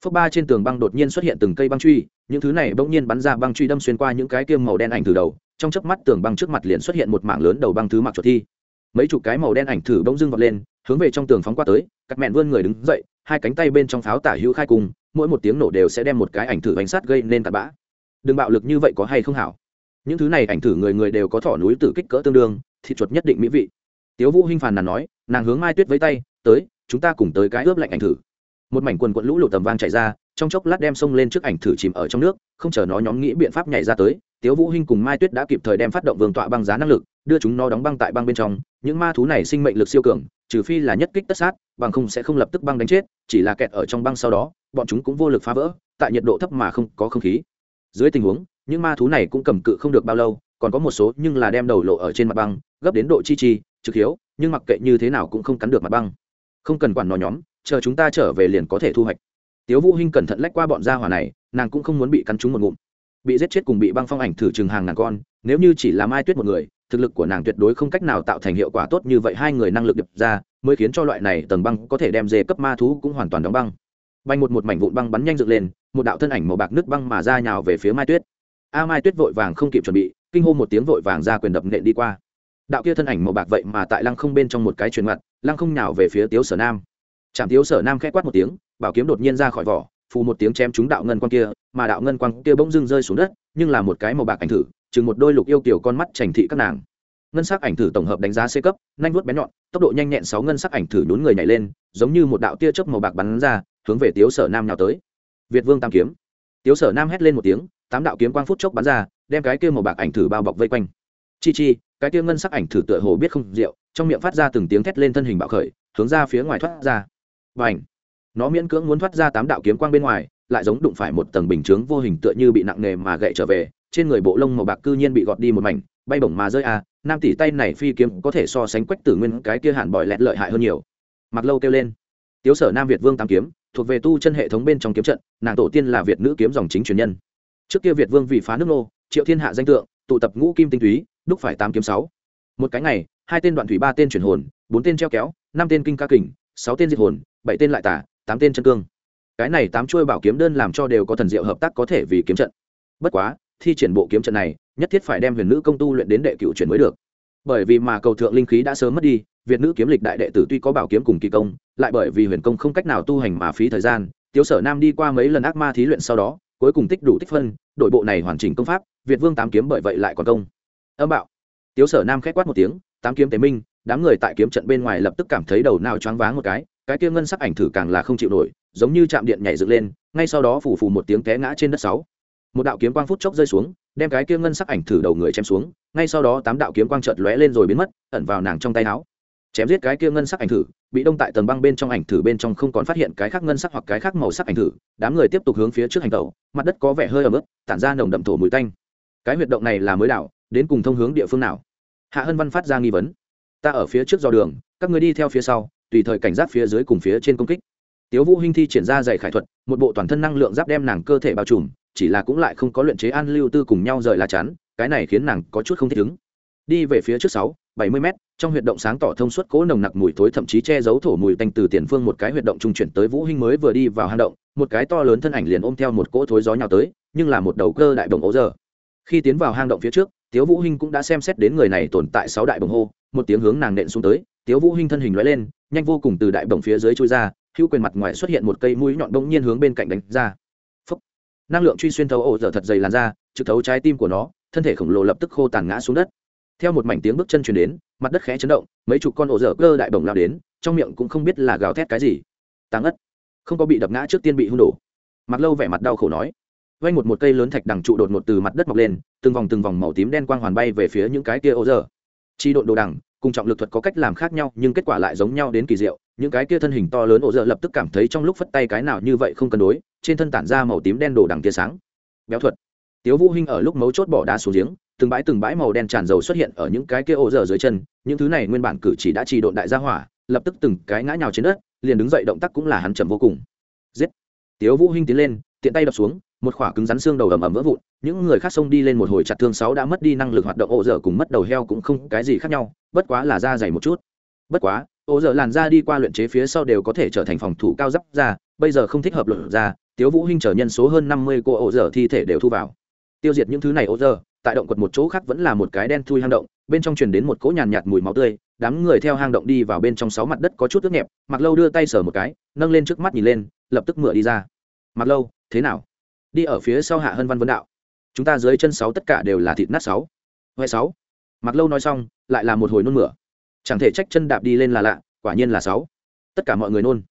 Phước ba trên tường băng đột nhiên xuất hiện từng cây băng truy, những thứ này bỗng nhiên bắn ra băng truy đâm xuyên qua những cái kia màu đen ảnh thử đầu, trong chớp mắt tường băng trước mặt liền xuất hiện một mảng lớn đầu băng thứ mặc chuột thi mấy chục cái màu đen ảnh thử bỗng dưng vọt lên, hướng về trong tường phóng qua tới, cắt mẹn vươn người đứng dậy, hai cánh tay bên trong pháo tả hữu khai cùng, mỗi một tiếng nổ đều sẽ đem một cái ảnh thử bánh sát gây nên cặn bã. Đừng bạo lực như vậy có hay không hảo? Những thứ này ảnh thử người người đều có thỏ núi tử kích cỡ tương đương, thịt chuột nhất định mỹ vị. Tiếu vũ hinh phàn nàn nói, nàng hướng mai tuyết với tay, tới, chúng ta cùng tới cái ướp lạnh ảnh thử. Một mảnh quần quận lũ lụt tầm vang chảy ra trong chốc lát đem sông lên trước ảnh thử chìm ở trong nước, không chờ nó nhóm nghĩ biện pháp nhảy ra tới, tiếu vũ hinh cùng mai tuyết đã kịp thời đem phát động vương tọa băng giá năng lực, đưa chúng nó đóng băng tại băng bên trong. Những ma thú này sinh mệnh lực siêu cường, trừ phi là nhất kích tất sát, bằng không sẽ không lập tức băng đánh chết, chỉ là kẹt ở trong băng sau đó, bọn chúng cũng vô lực phá vỡ, tại nhiệt độ thấp mà không có không khí. Dưới tình huống, những ma thú này cũng cầm cự không được bao lâu, còn có một số nhưng là đem đầu lộ ở trên mặt băng, gấp đến độ chi chi, trực hiếu, nhưng mặc kệ như thế nào cũng không cắn được mặt băng. Không cần quản nó nhóm, chờ chúng ta trở về liền có thể thu hoạch tiếu vũ hinh cẩn thận lách qua bọn gia hỏa này, nàng cũng không muốn bị cắn trúng một ngụm. Bị giết chết cùng bị băng phong ảnh thử chừng hàng ngàn con, nếu như chỉ là mai tuyết một người, thực lực của nàng tuyệt đối không cách nào tạo thành hiệu quả tốt như vậy, hai người năng lực đập ra, mới khiến cho loại này tầng băng có thể đem dê cấp ma thú cũng hoàn toàn đóng băng. Banh một một mảnh vụn băng bắn nhanh dựng lên, một đạo thân ảnh màu bạc nước băng mà ra nhào về phía mai tuyết. A mai tuyết vội vàng không kịp chuẩn bị, kinh hô một tiếng vội vàng ra quyền đập nện đi qua. Đạo kia thân ảnh màu bạc vậy mà tại lăng không bên trong một cái truyền mặt, lăng không nhào về phía tiếu sở nam. Trạm tiếu sở nam khẽ quát một tiếng bảo kiếm đột nhiên ra khỏi vỏ, phù một tiếng chém trúng đạo ngân quang kia, mà đạo ngân quang kia bỗng dưng rơi xuống đất, nhưng là một cái màu bạc ảnh thử, chừng một đôi lục yêu kiểu con mắt trành thị các nàng. Ngân sắc ảnh thử tổng hợp đánh giá c cấp, nhanh vuốt bén nhọn, tốc độ nhanh nhẹn sáu ngân sắc ảnh thử nhún người nhảy lên, giống như một đạo tia chớp màu bạc bắn ra, hướng về tiếu sở nam nhào tới. Việt vương tam kiếm. Tiếu sở nam hét lên một tiếng, tám đạo kiếm quang phút chốc bắn ra, đem cái kia màu bạc ảnh thử bao bọc vây quanh. Chi chi, cái kia ngân sắc ảnh thử tựa hồ biết không rượu, trong miệng phát ra từng tiếng thét lên thân hình bạo khởi, hướng ra phía ngoài thoát ra. Và ảnh nó miễn cưỡng muốn thoát ra tám đạo kiếm quang bên ngoài, lại giống đụng phải một tầng bình chướng vô hình tựa như bị nặng nề mà gậy trở về, trên người bộ lông màu bạc cư nhiên bị gọt đi một mảnh, bay bổng mà rơi a nam tỷ tay này phi kiếm có thể so sánh quách tử nguyên cái kia hạn bỏi lẹt lợi hại hơn nhiều. Mặc lâu kêu lên, tiếu sở nam việt vương tám kiếm, thuộc về tu chân hệ thống bên trong kiếm trận, nàng tổ tiên là việt nữ kiếm dòng chính truyền nhân. Trước kia việt vương vì phá nước nô, triệu thiên hạ danh tượng, tụ tập ngũ kim tinh túy, đúc phải tám kiếm sáu. Một cái ngày, hai tên đoạn thủy ba tên chuyển hồn, bốn tên treo kéo, năm tên kinh ca kình, sáu tên diệt hồn, bảy tên lại tả tám tên chân cương. Cái này tám chuôi bảo kiếm đơn làm cho đều có thần diệu hợp tác có thể vì kiếm trận. Bất quá, thi triển bộ kiếm trận này, nhất thiết phải đem huyền nữ công tu luyện đến đệ cựu chuyển mới được. Bởi vì mà cầu thượng linh khí đã sớm mất đi, việt nữ kiếm lịch đại đệ tử tuy có bảo kiếm cùng kỳ công, lại bởi vì huyền công không cách nào tu hành mà phí thời gian, tiếu sở nam đi qua mấy lần ác ma thí luyện sau đó, cuối cùng tích đủ tích phân đội bộ này hoàn chỉnh công pháp, việt vương tám kiếm bởi vậy lại còn công. Âm bạo. Tiếu sở nam khét quát một tiếng, tám kiếm tế minh, đám người tại kiếm trận bên ngoài lập tức cảm thấy đầu nào choáng váng một cái cái kia ngân sắc ảnh thử càng là không chịu nổi, giống như chạm điện nhảy dựng lên, ngay sau đó phủ phù một tiếng té ngã trên đất sáu. Một đạo kiếm quang phút chốc rơi xuống, đem cái kia ngân sắc ảnh thử đầu người chém xuống, ngay sau đó tám đạo kiếm quang chợt lóe lên rồi biến mất, ẩn vào nàng trong tay áo. Chém giết cái kia ngân sắc ảnh thử, bị đông tại tầng băng bên trong ảnh thử bên trong không còn phát hiện cái khác ngân sắc hoặc cái khác màu sắc ảnh thử, đám người tiếp tục hướng phía trước hành tẩu, mặt đất có vẻ hơi ẩm ướt, tản ra nồng đậm thổ mùi tanh. Cái huyệt động này là mới đảo, đến cùng thông hướng địa phương nào? Hạ hân văn phát ra nghi vấn. Ta ở phía trước do đường, các người đi theo phía sau tùy thời cảnh giác phía dưới cùng phía trên công kích. Tiếu vũ hinh thi triển ra dày khải thuật một bộ toàn thân năng lượng giáp đem nàng cơ thể bao trùm chỉ là cũng lại không có luyện chế an lưu tư cùng nhau rời lá chắn cái này khiến nàng có chút không thích ứng. Đi về phía trước sáu bảy mươi mét, trong huyệt động sáng tỏ thông suốt cỗ nồng nặc mùi thối thậm chí che giấu thổ mùi tanh từ tiền phương một cái huyệt động trung chuyển tới vũ hinh mới vừa đi vào hang động một cái to lớn thân ảnh liền ôm theo một cỗ thối gió nhào tới nhưng là một đầu cơ đại đồng ố giờ. Khi tiến vào hang động phía trước tiếu vũ hinh cũng đã xem xét đến người này tồn tại sáu đại bồng hô một tiếng hướng nàng nện xuống tới tiếu vũ hinh thân hình lóe lên nhanh vô cùng từ đại bổng phía dưới chui ra, hữu quyền mặt ngoài xuất hiện một cây mũi nhọn bỗng nhiên hướng bên cạnh đánh ra. Phúc. năng lượng truy xuyên thấu ổ dở thật dày làn ra trực thấu trái tim của nó, thân thể khổng lồ lập tức khô tàn ngã xuống đất. Theo một mảnh tiếng bước chân truyền đến, mặt đất khẽ chấn động, mấy chục con ổ dở cơ đại bổng lao đến, trong miệng cũng không biết là gào thét cái gì. Tăng ất không có bị đập ngã trước tiên bị hung đổ. Mặc lâu vẻ mặt đau khổ nói. Vay một một cây lớn thạch đằng trụ đột một từ mặt đất mọc lên, từng vòng từng vòng màu tím đen quang hoàn bay về phía những cái kia ổ dở. Chi độn đồ đằng cùng trọng lực thuật có cách làm khác nhau, nhưng kết quả lại giống nhau đến kỳ diệu. Những cái kia thân hình to lớn ổ dở lập tức cảm thấy trong lúc phất tay cái nào như vậy không cân đối, trên thân tản ra màu tím đen đồ đằng tia sáng. Béo thuật. Tiếu vũ hinh ở lúc mấu chốt bỏ đá xuống giếng, từng bãi từng bãi màu đen tràn dầu xuất hiện ở những cái kia ổ dở dưới chân, những thứ này nguyên bản cử chỉ đã trì độn đại gia hỏa, lập tức từng cái ngã nhào trên đất, liền đứng dậy động tác cũng là hắn chậm vô cùng. Giết. Tiếu vũ hinh tiến lên tiện tay đập xuống một khỏa cứng rắn xương đầu ầm ầm vỡ vụn những người khác xông đi lên một hồi chặt thương sáu đã mất đi năng lực hoạt động ổ dở cùng mất đầu heo cũng không cái gì khác nhau bất quá là da dày một chút. Bất quá ổ dở làn da đi qua luyện chế phía sau đều có thể trở thành phòng thủ cao giáp da, bây giờ không thích hợp luận ra tiếu vũ hinh trở nhân số hơn năm mươi cô ổ dở thi thể đều thu vào. Tiêu diệt những thứ này ổ dở tại động quật một chỗ khác vẫn là một cái đen thui hang động bên trong truyền đến một cỗ nhàn nhạt, mùi máu tươi đám người theo hang động đi vào bên trong sáu mặt đất có chút ướt nhẹp mặc lâu đưa tay sờ một cái nâng lên trước mắt nhìn lên lập tức mửa đi ra mặc lâu, thế nào? Đi ở phía sau hạ hân văn vấn đạo. Chúng ta dưới chân sáu tất cả đều là thịt nát sáu. Huệ sáu. Mặc lâu nói xong, lại là một hồi nôn mửa. Chẳng thể trách chân đạp đi lên là lạ, quả nhiên là sáu. Tất cả mọi người nôn.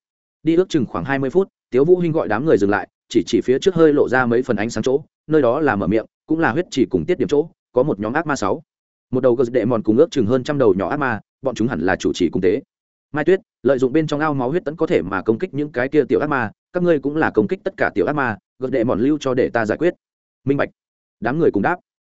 Đi ước chừng khoảng hai mươi phút, tiếu vũ hinh gọi đám người dừng lại, chỉ chỉ phía trước hơi lộ ra mấy phần ánh sáng chỗ, nơi đó là mở miệng, cũng là huyết chỉ cùng tiết điểm chỗ, có một nhóm ác ma sáu. Một đầu gờ đệ mòn cùng ước chừng hơn trăm đầu nhỏ ác ma, bọn chúng hẳn là chủ trì cung tế. Mai tuyết, lợi dụng bên trong ao máu huyết tẫn có thể mà công kích những cái kia tiểu ác ma các ngươi cũng là công kích tất cả tiểu ác ma, gợt đệ mòn lưu cho để ta giải quyết. Minh bạch. Đám người cùng đáp.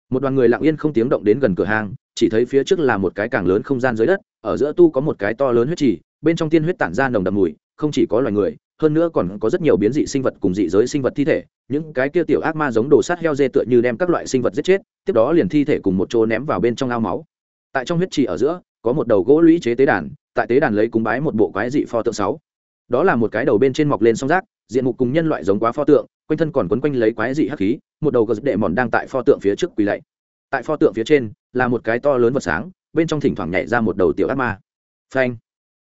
Một đoàn người lặng yên không tiếng động đến gần cửa hàng, chỉ thấy phía trước là một cái càng lớn không gian dưới đất, ở giữa tu có một cái to lớn huyết trì, bên trong tiên huyết tản ra nồng đậm mùi, không chỉ có loài người, hơn nữa còn có rất nhiều biến dị sinh vật cùng dị giới sinh vật thi thể. Những cái kia tiểu ác ma giống đồ sát heo dê tựa như đem các loại sinh vật giết chết, tiếp đó liền thi thể cùng một chỗ ném vào bên trong ao máu. Tại trong huyết trì ở giữa, có một đầu gỗ lũy chế tế đàn, tại tế đàn lấy cúng bái một bộ quái dị pho tượng sáu đó là một cái đầu bên trên mọc lên song rác, diện mục cùng nhân loại giống quá pho tượng, quanh thân còn quấn quanh lấy quái dị hắc khí, một đầu gờ đệ mòn đang tại pho tượng phía trước quỳ lạy. Tại pho tượng phía trên, là một cái to lớn vật sáng, bên trong thỉnh thoảng nhảy ra một đầu tiểu ác ma. Phanh.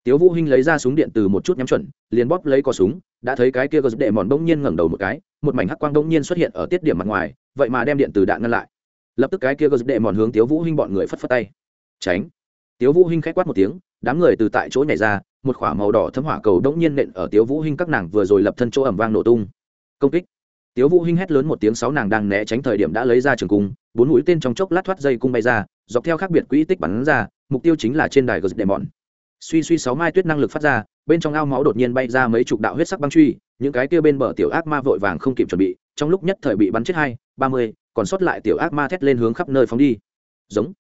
Tiếu vũ hinh lấy ra súng điện từ một chút nhắm chuẩn, liền bóp lấy cò súng, đã thấy cái kia gờ đệ mòn bỗng nhiên ngẩng đầu một cái, một mảnh hắc quang bỗng nhiên xuất hiện ở tiết điểm mặt ngoài, vậy mà đem điện từ đạn ngăn lại. Lập tức cái kia gờ đệ mòn hướng tiếu vũ hinh bọn người phất phất tay. Tránh. Tiếu vũ hinh khẽ quát một tiếng, đám người từ tại chỗ nhảy ra một khỏa màu đỏ thấm hỏa cầu đống nhiên nện ở tiếu vũ hinh các nàng vừa rồi lập thân chỗ ẩm vang nổ tung. Công kích. Tiếu vũ hinh hét lớn một tiếng sáu nàng đang né tránh thời điểm đã lấy ra trường cung, bốn mũi tên trong chốc lát thoát dây cung bay ra, dọc theo khác biệt quỹ tích bắn ra, mục tiêu chính là trên đài gờ đệ bọn suy suy sáu mai tuyết năng lực phát ra, bên trong ao máu đột nhiên bay ra mấy chục đạo huyết sắc băng truy, những cái kia bên bờ tiểu ác ma vội vàng không kịp chuẩn bị, trong lúc nhất thời bị bắn chết hai, ba mươi, còn sót lại tiểu ác ma thét lên hướng khắp nơi phóng đi. Giống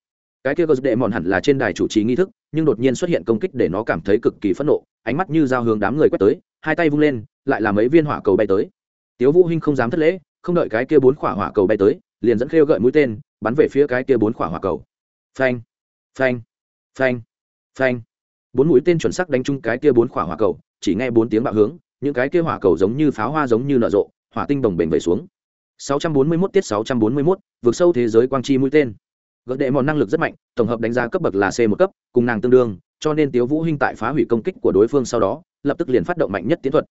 cái kia gớt đệ mòn hẳn là trên đài chủ trì nghi thức nhưng đột nhiên xuất hiện công kích để nó cảm thấy cực kỳ phẫn nộ ánh mắt như dao hướng đám người quét tới hai tay vung lên lại là mấy viên hỏa cầu bay tới. Tiếu vũ hinh không dám thất lễ không đợi cái kia bốn quả hỏa cầu bay tới liền dẫn khêu gợi mũi tên bắn về phía cái kia bốn quả hỏa cầu. Phanh phanh phanh phanh. Bốn mũi tên chuẩn xác đánh trúng cái kia bốn quả hỏa cầu chỉ nghe bốn tiếng bạo hướng những cái kia hỏa cầu giống như pháo hoa giống như nở rộ hỏa tinh đồng bền về xuống. 641 tiết 641, vượt sâu thế giới quang chi mũi tên gợt đệ mòn năng lực rất mạnh, tổng hợp đánh giá cấp bậc là c một cấp, cùng nàng tương đương, cho nên tiếu vũ hinh tại phá hủy công kích của đối phương sau đó, lập tức liền phát động mạnh nhất tiến thuật.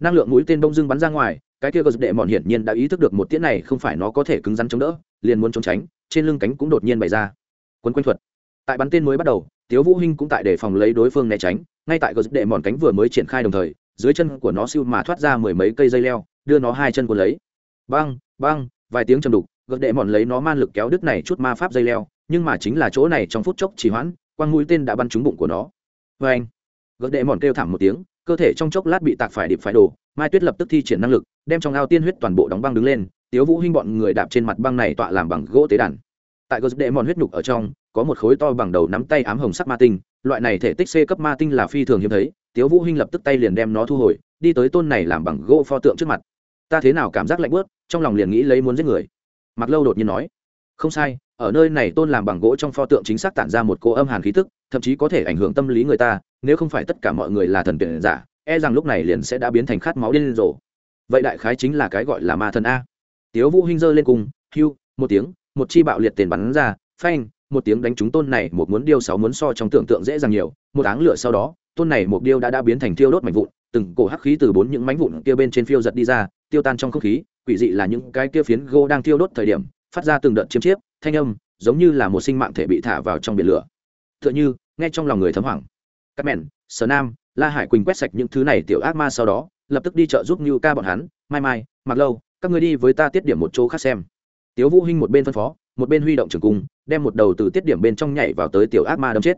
Năng lượng mũi tên đông dương bắn ra ngoài, cái kia gợt đệ mòn hiển nhiên đã ý thức được một tiễn này không phải nó có thể cứng rắn chống đỡ, liền muốn trốn tránh, trên lưng cánh cũng đột nhiên bày ra. Quấn quanh thuật. Tại bắn tên mới bắt đầu, tiếu vũ hinh cũng tại để phòng lấy đối phương né tránh, ngay tại gợt đệ mòn cánh vừa mới triển khai đồng thời, dưới chân của nó siêu mà thoát ra mười mấy cây dây leo, đưa nó hai chân cuốn lấy. Băng băng, vài tiếng trầm đục gợt đệ mòn lấy nó man lực kéo đứt này chút ma pháp dây leo, nhưng mà chính là chỗ này trong phút chốc chỉ hoãn, quang mũi tên đã bắn trúng bụng của nó. Vê anh gợt đệ mòn kêu thảm một tiếng, cơ thể trong chốc lát bị tạc phải điệp phải đổ, mai tuyết lập tức thi triển năng lực, đem trong ao tiên huyết toàn bộ đóng băng đứng lên, tiếu vũ hinh bọn người đạp trên mặt băng này tọa làm bằng gỗ tế đàn. Tại gợt đệ mòn huyết nhục ở trong, có một khối to bằng đầu nắm tay ám hồng sắc ma tinh, loại này thể tích c cấp ma tinh là phi thường hiếm thấy, tiếu vũ hinh lập tức tay liền đem nó thu hồi, đi tới tôn này làm bằng gỗ pho tượng trước mặt. Ta thế nào cảm giác lạnh bớt trong lòng liền nghĩ lấy muốn giết người mặc lâu đột nhiên nói, không sai, ở nơi này tôn làm bằng gỗ trong pho tượng chính xác tản ra một cô âm hàn khí tức, thậm chí có thể ảnh hưởng tâm lý người ta, nếu không phải tất cả mọi người là thần tuyển giả e rằng lúc này liền sẽ đã biến thành khát máu điên rồ. Vậy đại khái chính là cái gọi là ma thần a. Tiếu vũ hinh giơ lên cùng hưu, một tiếng, một chi bạo liệt tiền bắn ra, phanh, một tiếng đánh trúng tôn này, một muốn điêu sáu muốn so trong tưởng tượng dễ dàng nhiều, một áng lửa sau đó, tôn này một điêu đã đã biến thành thiêu đốt mảnh vụn, từng cổ hắc khí từ bốn những mảnh vụn kia bên trên phiêu giật đi ra tiêu tan trong không khí, quỷ dị là những cái kia phiến gỗ đang thiêu đốt thời điểm, phát ra từng đợt chiếm chiếp, thanh âm, giống như là một sinh mạng thể bị thả vào trong biển lửa. T h ư ợ n h ư nghe trong lòng người thấm hoảng. Các mẹn sở nam, la hải quỳnh quét sạch những thứ này tiểu ác ma sau đó, lập tức đi chợ giúp như ca bọn hắn, mai mai mặc lâu, các người đi với ta tiết điểm một chỗ khác xem. Tiếu vũ hinh một bên phân phó, một bên huy động trường cung, đem một đầu từ tiết điểm bên trong nhảy vào tới tiểu ác ma đâm chết.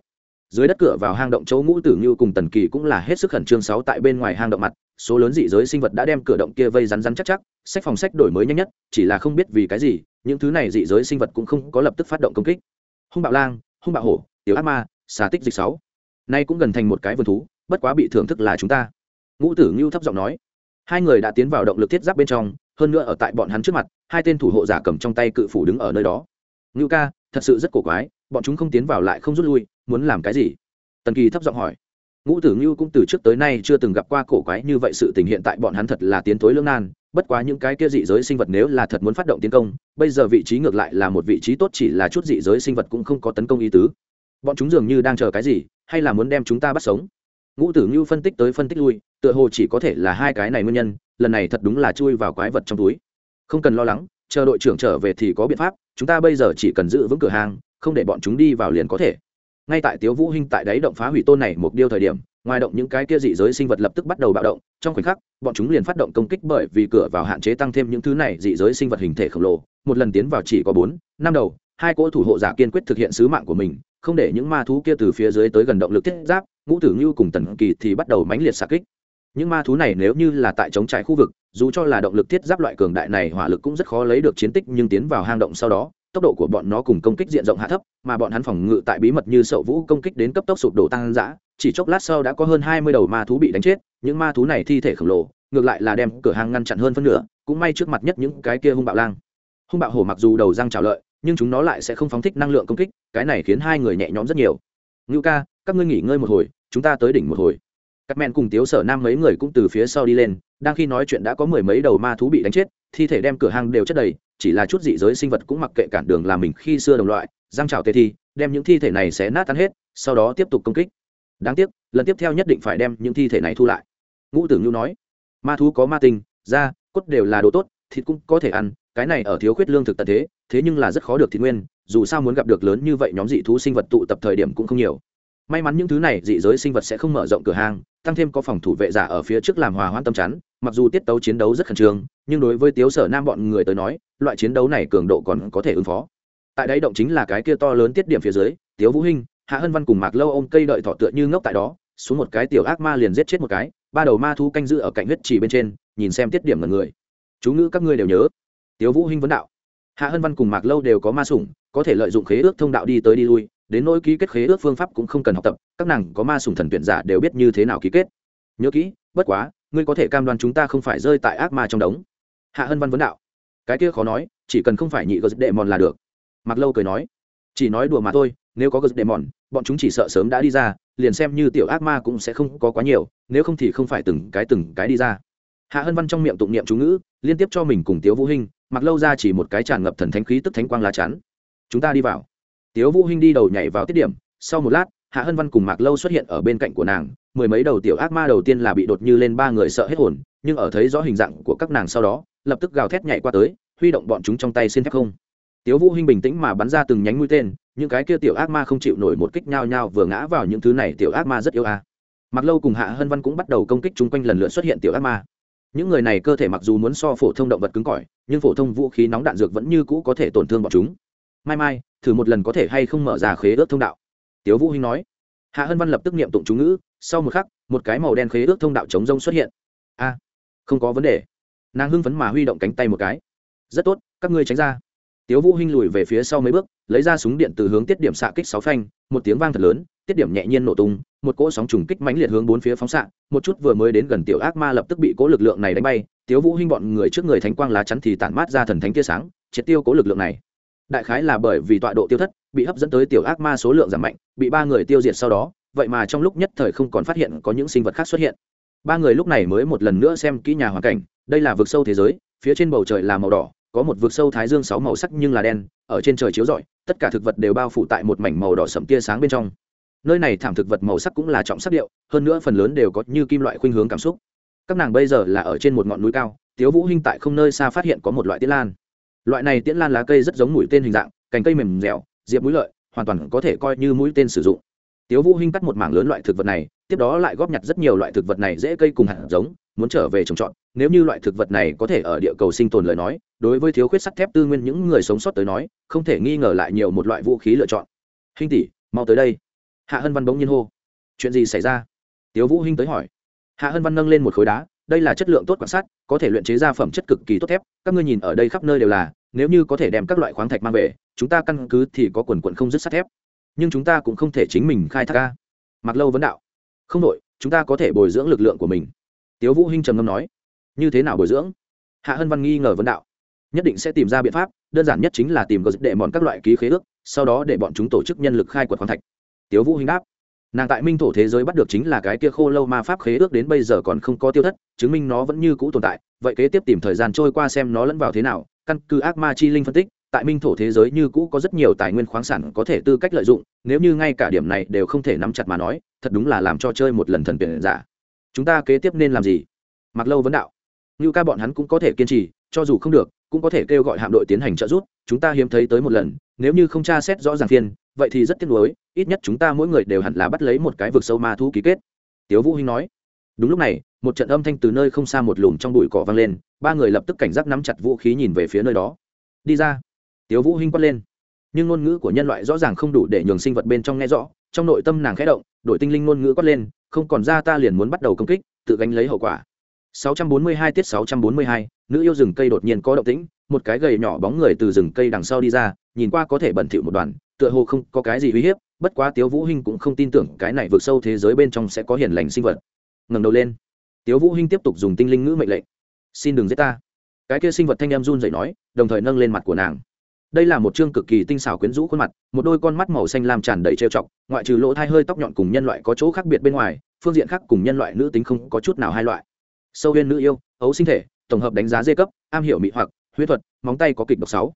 Dưới đất cửa vào hang động chỗ ngũ tử như cùng tần kỳ cũng là hết sức khẩn trương sáu tại bên ngoài hang động mặt số lớn dị giới sinh vật đã đem cửa động kia vây rắn rắn chắc chắc, sách phòng sách đổi mới nhanh nhất, chỉ là không biết vì cái gì, những thứ này dị giới sinh vật cũng không có lập tức phát động công kích. Hung bạo lang, hung bạo hổ, tiểu ác ma, xà tích dịch sáu. Nay cũng gần thành một cái vườn thú, bất quá bị thưởng thức là chúng ta. Ngũ tử ngưu thấp giọng nói. Hai người đã tiến vào động lực thiết giáp bên trong, hơn nữa ở tại bọn hắn trước mặt, hai tên thủ hộ giả cầm trong tay cự phủ đứng ở nơi đó. Ngưu ca, thật sự rất cổ quái, bọn chúng không tiến vào lại không rút lui, muốn làm cái gì? Tần kỳ thấp giọng hỏi ngũ tử ngưu cũng từ trước tới nay chưa từng gặp qua cổ quái như vậy sự tình, hiện tại bọn hắn thật là tiến tối lương nan. Bất quá những cái kia dị giới sinh vật nếu là thật muốn phát động tiến công, bây giờ vị trí ngược lại là một vị trí tốt, chỉ là chút dị giới sinh vật cũng không có tấn công ý tứ. Bọn chúng dường như đang chờ cái gì, hay là muốn đem chúng ta bắt sống? Ngũ tử ngưu phân tích tới phân tích lui, tựa hồ chỉ có thể là hai cái này nguyên nhân, lần này thật đúng là chui vào quái vật trong túi. Không cần lo lắng, chờ đội trưởng trở về thì có biện pháp, chúng ta bây giờ chỉ cần giữ vững cửa hàng, không để bọn chúng đi vào liền có thể ngay tại tiếu vũ hinh tại đáy động phá hủy tôn này một điêu thời điểm, ngoài động những cái kia dị giới sinh vật lập tức bắt đầu bạo động, trong khoảnh khắc, bọn chúng liền phát động công kích bởi vì cửa vào hạn chế tăng thêm những thứ này dị giới sinh vật hình thể khổng lồ. Một lần tiến vào chỉ có bốn, năm đầu, hai cỗ thủ hộ giả kiên quyết thực hiện sứ mạng của mình, không để những ma thú kia từ phía dưới tới gần động lực thiết giáp, ngũ tử ngưu cùng tần kỳ thì bắt đầu mãnh liệt xạ kích. Những ma thú này nếu như là tại chống trải khu vực, dù cho là động lực thiết giáp loại cường đại này hỏa lực cũng rất khó lấy được chiến tích nhưng tiến vào hang động sau đó tốc độ của bọn nó cùng công kích diện rộng hạ thấp, mà bọn hắn phòng ngự tại bí mật như sậu vũ công kích đến cấp tốc sụp đổ tăng dã, chỉ chốc lát sau đã có hơn hai mươi đầu ma thú bị đánh chết, những ma thú này thi thể khổng lồ, ngược lại là đem cửa hàng ngăn chặn hơn phân nửa, cũng may trước mặt nhất những cái kia hung bạo lang. Hung bạo hổ mặc dù đầu răng trào lợi, nhưng chúng nó lại sẽ không phóng thích năng lượng công kích, cái này khiến hai người nhẹ nhõm rất nhiều. Ngưu ca, các ngươi nghỉ ngơi một hồi, chúng ta tới đỉnh một hồi. Các men cùng tiếu sở nam mấy người cũng từ phía sau đi lên đang khi nói chuyện đã có mười mấy đầu ma thú bị đánh chết, thi thể đem cửa hàng đều chất đầy, chỉ là chút dị giới sinh vật cũng mặc kệ cản đường làm mình khi xưa đồng loại giang trào tê thi, đem những thi thể này sẽ nát tan hết, sau đó tiếp tục công kích. Đáng tiếc, lần tiếp theo nhất định phải đem những thi thể này thu lại. Ngũ tử nhu nói, ma thú có ma tinh, da, cốt đều là đồ tốt, thịt cũng có thể ăn, cái này ở thiếu khuyết lương thực tận thế thế nhưng là rất khó được thịt nguyên, dù sao muốn gặp được lớn như vậy nhóm dị thú sinh vật tụ tập thời điểm cũng không nhiều may mắn những thứ này dị giới sinh vật sẽ không mở rộng cửa hàng, tăng thêm có phòng thủ vệ giả ở phía trước làm hòa hoãn tâm chắn, mặc dù tiết tấu chiến đấu rất khẩn trương, nhưng đối với tiếu sở nam bọn người tới nói, loại chiến đấu này cường độ còn có thể ứng phó. Tại đây động chính là cái kia to lớn tiết điểm phía dưới, tiếu vũ hinh, hạ hân văn cùng mạc lâu ôm cây đợi thọ tựa như ngốc tại đó, xuống một cái tiểu ác ma liền giết chết một cái, ba đầu ma thú canh giữ ở cạnh huyết trì bên trên, nhìn xem tiết điểm ngần người. Chú ngữ các ngươi đều nhớ. Tiếu vũ hinh vấn đạo. Hạ hân văn cùng mạc lâu đều có ma sủng, có thể lợi dụng khế ước thông đạo đi tới đi lui đến nỗi ký kết khế ước phương pháp cũng không cần học tập, các nàng có ma sùng thần tuyển giả đều biết như thế nào ký kết. Nhớ kỹ, bất quá, ngươi có thể cam đoan chúng ta không phải rơi tại ác ma trong đống. Hạ hân văn vấn đạo. Cái kia khó nói, chỉ cần không phải nhị gờ đệ mòn là được. Mặc lâu cười nói. Chỉ nói đùa mà thôi, nếu có gờ đệ mòn, bọn chúng chỉ sợ sớm đã đi ra, liền xem như tiểu ác ma cũng sẽ không có quá nhiều, nếu không thì không phải từng cái từng cái đi ra. Hạ hân văn trong miệng tụng niệm chú ngữ, liên tiếp cho mình cùng tiếu vũ hinh mặc lâu ra chỉ một cái tràn ngập thần thánh khí tức thánh quang lá chắn. Chúng ta đi vào tiếu vũ hinh đi đầu nhảy vào tiết điểm, sau một lát, hạ hân văn cùng mạc lâu xuất hiện ở bên cạnh của nàng, mười mấy đầu tiểu ác ma đầu tiên là bị đột như lên ba người sợ hết hồn, nhưng ở thấy rõ hình dạng của các nàng sau đó, lập tức gào thét nhảy qua tới, huy động bọn chúng trong tay xin thép không. Tiếu vũ hinh bình tĩnh mà bắn ra từng nhánh mũi tên, những cái kia tiểu ác ma không chịu nổi một kích nhao nhao vừa ngã vào những thứ này tiểu ác ma rất yêu a. Mặc lâu cùng hạ hân văn cũng bắt đầu công kích chung quanh lần lượt xuất hiện tiểu ác ma. Những người này cơ thể mặc dù muốn so phổ thông động vật cứng cỏi, nhưng phổ thông vũ khí nóng đạn dược vẫn như cũ có thể tổn thương bọn chúng mai mai, thử một lần có thể hay không mở ra khế ước thông đạo? Tiếu vũ hinh nói. Hạ hân văn lập tức niệm tụng chú ngữ, sau một khắc, một cái màu đen khế ước thông đạo chống rông xuất hiện. A, không có vấn đề. Nàng hưng phấn mà huy động cánh tay một cái. Rất tốt, các ngươi tránh ra. Tiếu vũ hinh lùi về phía sau mấy bước, lấy ra súng điện từ hướng tiết điểm xạ kích sáu phanh, một tiếng vang thật lớn, tiết điểm nhẹ nhiên nổ tung, một cỗ sóng trùng kích mãnh liệt hướng bốn phía phóng xạ, một chút vừa mới đến gần tiểu ác ma lập tức bị cỗ lực lượng này đánh bay. Tiếu vũ hinh bọn người trước người thánh quang lá chắn thì tản mát ra thần thánh tia sáng, triệt tiêu cỗ lực lượng này đại khái là bởi vì tọa độ tiêu thất, bị hấp dẫn tới tiểu ác ma số lượng giảm mạnh, bị ba người tiêu diệt sau đó, vậy mà trong lúc nhất thời không còn phát hiện có những sinh vật khác xuất hiện. Ba người lúc này mới một lần nữa xem kỹ nhà hoàn cảnh, đây là vực sâu thế giới, phía trên bầu trời là màu đỏ, có một vực sâu thái dương sáu màu sắc nhưng là đen, ở trên trời chiếu rọi, tất cả thực vật đều bao phủ tại một mảnh màu đỏ sậm tia sáng bên trong. Nơi này thảm thực vật màu sắc cũng là trọng sắc điệu, hơn nữa phần lớn đều có như kim loại khuynh hướng cảm xúc. Các nàng bây giờ là ở trên một ngọn núi cao, tiếu vũ hinh tại không nơi xa phát hiện có một loại tiết lan loại này tiễn lan lá cây rất giống mũi tên hình dạng, cành cây mềm dẻo, diệp mũi lợi, hoàn toàn có thể coi như mũi tên sử dụng. Tiếu vũ hinh cắt một mảng lớn loại thực vật này, tiếp đó lại góp nhặt rất nhiều loại thực vật này dễ cây cùng hạt giống, muốn trở về trồng trọt. Nếu như loại thực vật này có thể ở địa cầu sinh tồn lời nói, đối với thiếu khuyết sắt thép tư nguyên những người sống sót tới nói, không thể nghi ngờ lại nhiều một loại vũ khí lựa chọn. Hinh tỷ, mau tới đây. Hạ hân văn bỗng nhiên hô. Chuyện gì xảy ra? Tiếu vũ hinh tới hỏi. Hạ hân văn nâng lên một khối đá đây là chất lượng tốt quan sát, có thể luyện chế ra phẩm chất cực kỳ tốt thép, các ngươi nhìn ở đây khắp nơi đều là, nếu như có thể đem các loại khoáng thạch mang về, chúng ta căn cứ thì có quần quận không dứt sắt thép. Nhưng chúng ta cũng không thể chính mình khai thác ca mặc lâu vấn đạo. Không đội chúng ta có thể bồi dưỡng lực lượng của mình. Tiếu vũ hinh trầm ngâm nói. Như thế nào bồi dưỡng? Hạ hân văn nghi ngờ vấn đạo. Nhất định sẽ tìm ra biện pháp, đơn giản nhất chính là tìm gờ để mòn các loại ký khế ước, sau đó để bọn chúng tổ chức nhân lực khai quật khoáng thạch. Tiếu vũ hinh đáp nàng tại minh thổ thế giới bắt được chính là cái kia khô lâu ma pháp khế ước đến bây giờ còn không có tiêu thất, chứng minh nó vẫn như cũ tồn tại. Vậy kế tiếp tìm thời gian trôi qua xem nó lẫn vào thế nào. Căn cứ ác ma chi linh phân tích, tại minh thổ thế giới như cũ có rất nhiều tài nguyên khoáng sản có thể tư cách lợi dụng, nếu như ngay cả điểm này đều không thể nắm chặt mà nói, thật đúng là làm cho chơi một lần thần tuyển giả. Chúng ta kế tiếp nên làm gì? Mặc lâu vấn đạo. Như ca bọn hắn cũng có thể kiên trì, cho dù không được, cũng có thể kêu gọi hạm đội tiến hành trợ giúp, chúng ta hiếm thấy tới một lần, nếu như không tra xét rõ ràng phiên vậy thì rất tiếc nuối, ít nhất chúng ta mỗi người đều hẳn là bắt lấy một cái vực sâu ma thú ký kết. Tiếu vũ hinh nói. Đúng lúc này, một trận âm thanh từ nơi không xa một lùm trong bụi cỏ vang lên, ba người lập tức cảnh giác nắm chặt vũ khí nhìn về phía nơi đó. Đi ra. Tiếu vũ hinh quát lên. Nhưng ngôn ngữ của nhân loại rõ ràng không đủ để nhường sinh vật bên trong nghe rõ, trong nội tâm nàng khẽ động, đội tinh linh ngôn ngữ quát lên, không còn ra ta liền muốn bắt đầu công kích, tự gánh lấy hậu quả. 642 tiết 642, nữ yêu rừng cây đột nhiên có động tĩnh một cái gầy nhỏ bóng người từ rừng cây đằng sau đi ra nhìn qua có thể bẩn thỉu một đoàn tựa hồ không có cái gì uy hiếp bất quá tiếu vũ hinh cũng không tin tưởng cái này vượt sâu thế giới bên trong sẽ có hiền lành sinh vật. Ngẩng đầu lên. Tiếu vũ hinh tiếp tục dùng tinh linh ngữ mệnh lệnh. Xin đừng giết ta. Cái kia sinh vật thanh em run rẩy nói đồng thời nâng lên mặt của nàng. Đây là một trương cực kỳ tinh xảo quyến rũ khuôn mặt một đôi con mắt màu xanh lam tràn đầy trêu chọc ngoại trừ lỗ tai hơi tóc nhọn cùng nhân loại có chỗ khác biệt bên ngoài phương diện khác cùng nhân loại nữ tính không có chút nào hai loại sâu huyên nữ yêu, ấu sinh thể, tổng hợp đánh giá dê cấp, am hiểu mỹ hoặc, huyết thuật, móng tay có kịch độc sáu.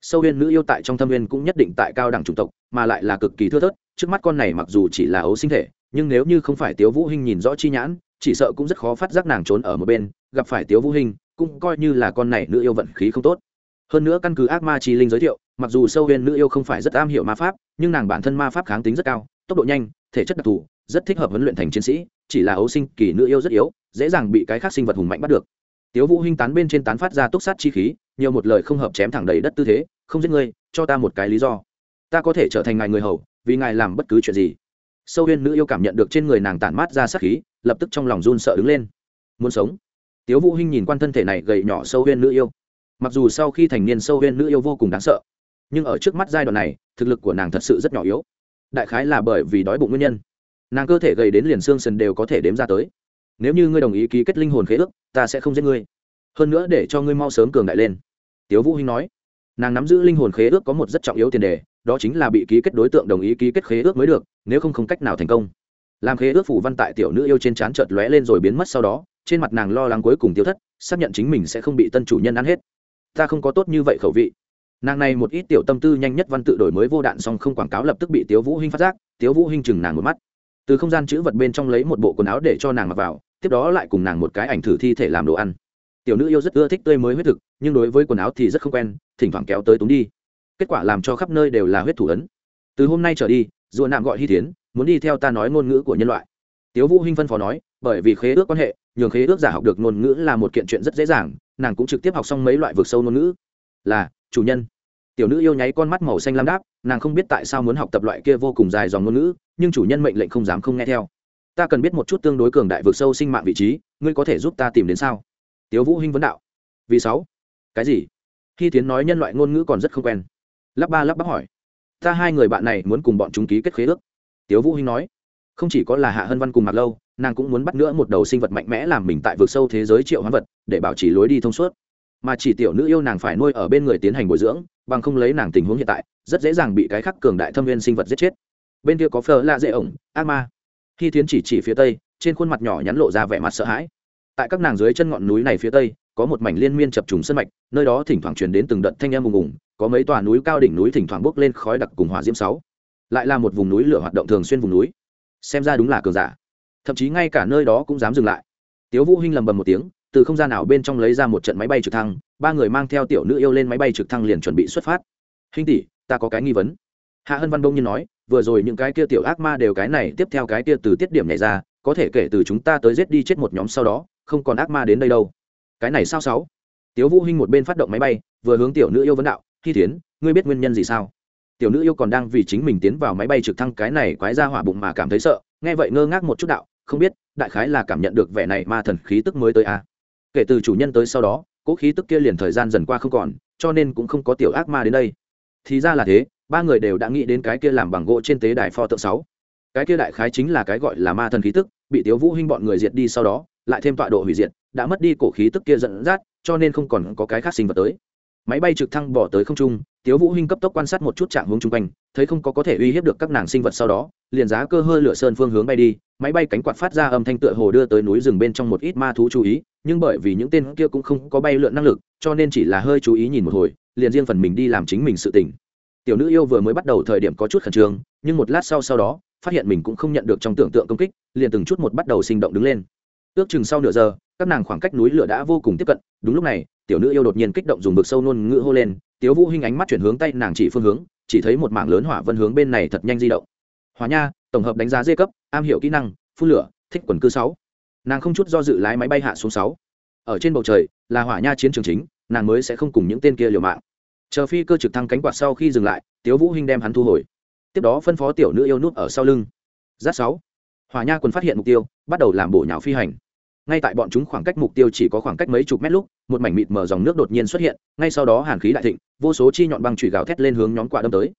Sâu huyên nữ yêu tại trong thâm viên cũng nhất định tại cao đẳng chủng tộc, mà lại là cực kỳ thưa thớt, trước mắt con này mặc dù chỉ là ấu sinh thể, nhưng nếu như không phải tiếu vũ hinh nhìn rõ chi nhãn, chỉ sợ cũng rất khó phát giác nàng trốn ở một bên, gặp phải tiếu vũ hinh, cũng coi như là con này nữ yêu vận khí không tốt. Hơn nữa căn cứ ác ma chi linh giới thiệu, mặc dù sâu huyên nữ yêu không phải rất am hiểu ma pháp, nhưng nàng bản thân ma pháp kháng tính rất cao, tốc độ nhanh thể chất đặc thù, rất thích hợp huấn luyện thành chiến sĩ, chỉ là ấu sinh kỳ nữ yêu rất yếu, dễ dàng bị cái khác sinh vật hùng mạnh bắt được. Tiếu vũ hinh tán bên trên tán phát ra túc sát chi khí, nhiều một lời không hợp chém thẳng đầy đất tư thế, không giết ngươi, cho ta một cái lý do. Ta có thể trở thành ngài người hầu, vì ngài làm bất cứ chuyện gì. Sâu huyên nữ yêu cảm nhận được trên người nàng tản mát ra sát khí, lập tức trong lòng run sợ đứng lên. Muốn sống? Tiếu vũ hinh nhìn quan thân thể này gầy nhỏ sâu huyên nữ yêu. Mặc dù sau khi thành niên sâu huyên nữ yêu vô cùng đáng sợ, nhưng ở trước mắt giai đoạn này, thực lực của nàng thật sự rất nhỏ yếu đại khái là bởi vì đói bụng nguyên nhân. Nàng cơ thể gầy đến liền xương sần đều có thể đếm ra tới. Nếu như ngươi đồng ý ký kết linh hồn khế ước, ta sẽ không giết ngươi. Hơn nữa để cho ngươi mau sớm cường đại lên. Tiếu vũ hinh nói. Nàng nắm giữ linh hồn khế ước có một rất trọng yếu tiền đề, đó chính là bị ký kết đối tượng đồng ý ký kết khế ước mới được, nếu không không cách nào thành công. Làm khế ước phủ văn tại tiểu nữ yêu trên trán chợt lóe lên rồi biến mất sau đó, trên mặt nàng lo lắng cuối cùng tiêu thất, xác nhận chính mình sẽ không bị tân chủ nhân ăn hết. Ta không có tốt như vậy khẩu vị nàng này một ít tiểu tâm tư nhanh nhất văn tự đổi mới vô đạn song không quảng cáo lập tức bị tiếu vũ hinh phát giác, tiếu vũ hinh chừng nàng một mắt. Từ không gian chữ vật bên trong lấy một bộ quần áo để cho nàng mặc vào, tiếp đó lại cùng nàng một cái ảnh thử thi thể làm đồ ăn. Tiểu nữ yêu rất ưa thích tươi mới huyết thực, nhưng đối với quần áo thì rất không quen, thỉnh thoảng kéo tới túng đi. Kết quả làm cho khắp nơi đều là huyết thủ ấn. Từ hôm nay trở đi, rùa nàng gọi hy tiến muốn đi theo ta nói ngôn ngữ của nhân loại. Tiếu vũ hinh phân phó nói, bởi vì khế ước quan hệ, nhường khế ước giả học được ngôn ngữ là một kiện chuyện rất dễ dàng, nàng cũng trực tiếp học xong mấy loại vực sâu ngôn ngữ. Là chủ nhân. Tiểu nữ yêu nháy con mắt màu xanh lam đáp, nàng không biết tại sao muốn học tập loại kia vô cùng dài dòng ngôn ngữ, nhưng chủ nhân mệnh lệnh không dám không nghe theo. Ta cần biết một chút tương đối cường đại vượt sâu sinh mạng vị trí, ngươi có thể giúp ta tìm đến sao? Tiếu vũ hinh vấn đạo. Vì sáu. Cái gì? Khi tiến nói nhân loại ngôn ngữ còn rất không quen. Lắp ba lắp bắp hỏi. Ta hai người bạn này muốn cùng bọn chúng ký kết khế ước. Tiếu vũ hinh nói. Không chỉ có là hạ hân văn cùng mặc lâu, nàng cũng muốn bắt nữa một đầu sinh vật mạnh mẽ làm mình tại vực sâu thế giới triệu hoán vật, để bảo trì lối đi thông suốt mà chỉ tiểu nữ yêu nàng phải nuôi ở bên người tiến hành bồi dưỡng, bằng không lấy nàng tình huống hiện tại, rất dễ dàng bị cái khắc cường đại thâm viên sinh vật giết chết. Bên kia có phờ lạ dễ ổng, ác ma. Khi tiến chỉ chỉ phía tây, trên khuôn mặt nhỏ nhắn lộ ra vẻ mặt sợ hãi. Tại các nàng dưới chân ngọn núi này phía tây, có một mảnh liên miên chập trùng sân mạch, nơi đó thỉnh thoảng truyền đến từng đợt thanh em ùng ùng, có mấy tòa núi cao đỉnh núi thỉnh thoảng bốc lên khói đặc cùng hỏa diễm sáu. Lại là một vùng núi lửa hoạt động thường xuyên vùng núi. Xem ra đúng là cường giả. Thậm chí ngay cả nơi đó cũng dám dừng lại. Tiếu vũ hinh lầm bầm một tiếng từ không gian nào bên trong lấy ra một trận máy bay trực thăng, ba người mang theo tiểu nữ yêu lên máy bay trực thăng liền chuẩn bị xuất phát. Hình tỷ, ta có cái nghi vấn. Hạ hân văn đông nhiên nói, vừa rồi những cái kia tiểu ác ma đều cái này, tiếp theo cái kia từ tiết điểm này ra, có thể kể từ chúng ta tới giết đi chết một nhóm sau đó, không còn ác ma đến đây đâu. Cái này sao sáu? Tiếu vũ hinh một bên phát động máy bay, vừa hướng tiểu nữ yêu vấn đạo khi tiến ngươi biết nguyên nhân gì sao? Tiểu nữ yêu còn đang vì chính mình tiến vào máy bay trực thăng cái này quái ra hỏa bụng mà cảm thấy sợ, nghe vậy ngơ ngác một chút đạo, không biết, đại khái là cảm nhận được vẻ này ma thần khí tức mới tới a à kể từ chủ nhân tới sau đó, cỗ khí tức kia liền thời gian dần qua không còn, cho nên cũng không có tiểu ác ma đến đây. Thì ra là thế, ba người đều đã nghĩ đến cái kia làm bằng gỗ trên tế đài pho tượng sáu. Cái kia đại khái chính là cái gọi là ma thần khí tức, bị tiếu vũ hinh bọn người diệt đi sau đó, lại thêm tọa độ hủy diệt, đã mất đi cổ khí tức kia dẫn dắt, cho nên không còn có cái khác sinh vật tới. Máy bay trực thăng bỏ tới không trung, tiếu vũ hinh cấp tốc quan sát một chút trạng hướng trung quanh, thấy không có có thể uy hiếp được các nàng sinh vật sau đó, liền giá cơ hơi lửa sơn phương hướng bay đi, máy bay cánh quạt phát ra âm thanh tựa hồ đưa tới núi rừng bên trong một ít ma thú chú ý nhưng bởi vì những tên kia cũng không có bay lượn năng lực, cho nên chỉ là hơi chú ý nhìn một hồi, liền riêng phần mình đi làm chính mình sự tỉnh tiểu nữ yêu vừa mới bắt đầu thời điểm có chút khẩn trương, nhưng một lát sau sau đó, phát hiện mình cũng không nhận được trong tưởng tượng công kích, liền từng chút một bắt đầu sinh động đứng lên. Ước chừng sau nửa giờ, các nàng khoảng cách núi lửa đã vô cùng tiếp cận, đúng lúc này, tiểu nữ yêu đột nhiên kích động dùng bực sâu nôn ngữ hô lên, tiếu vũ hinh ánh mắt chuyển hướng tay nàng chỉ phương hướng, chỉ thấy một mảng lớn hỏa vân hướng bên này thật nhanh di động. Hỏa nha, tổng hợp đánh giá dê cấp, am hiểu kỹ năng, phun lửa, thích quần cư sáu nàng không chút do dự lái máy bay hạ xuống sáu. Ở trên bầu trời, là hỏa nha chiến trường chính, nàng mới sẽ không cùng những tên kia liều mạng. Chờ phi cơ trực thăng cánh quạt sau khi dừng lại, tiếu vũ hinh đem hắn thu hồi. Tiếp đó phân phó tiểu nữ yêu nút ở sau lưng. Giáp sáu. Hỏa nha quân phát hiện mục tiêu, bắt đầu làm bổ nhào phi hành. Ngay tại bọn chúng khoảng cách mục tiêu chỉ có khoảng cách mấy chục mét lúc, một mảnh mịt mở dòng nước đột nhiên xuất hiện, ngay sau đó hàn khí đại thịnh, vô số chi nhọn băng chùy gào thét lên hướng nhóm quả đâm tới.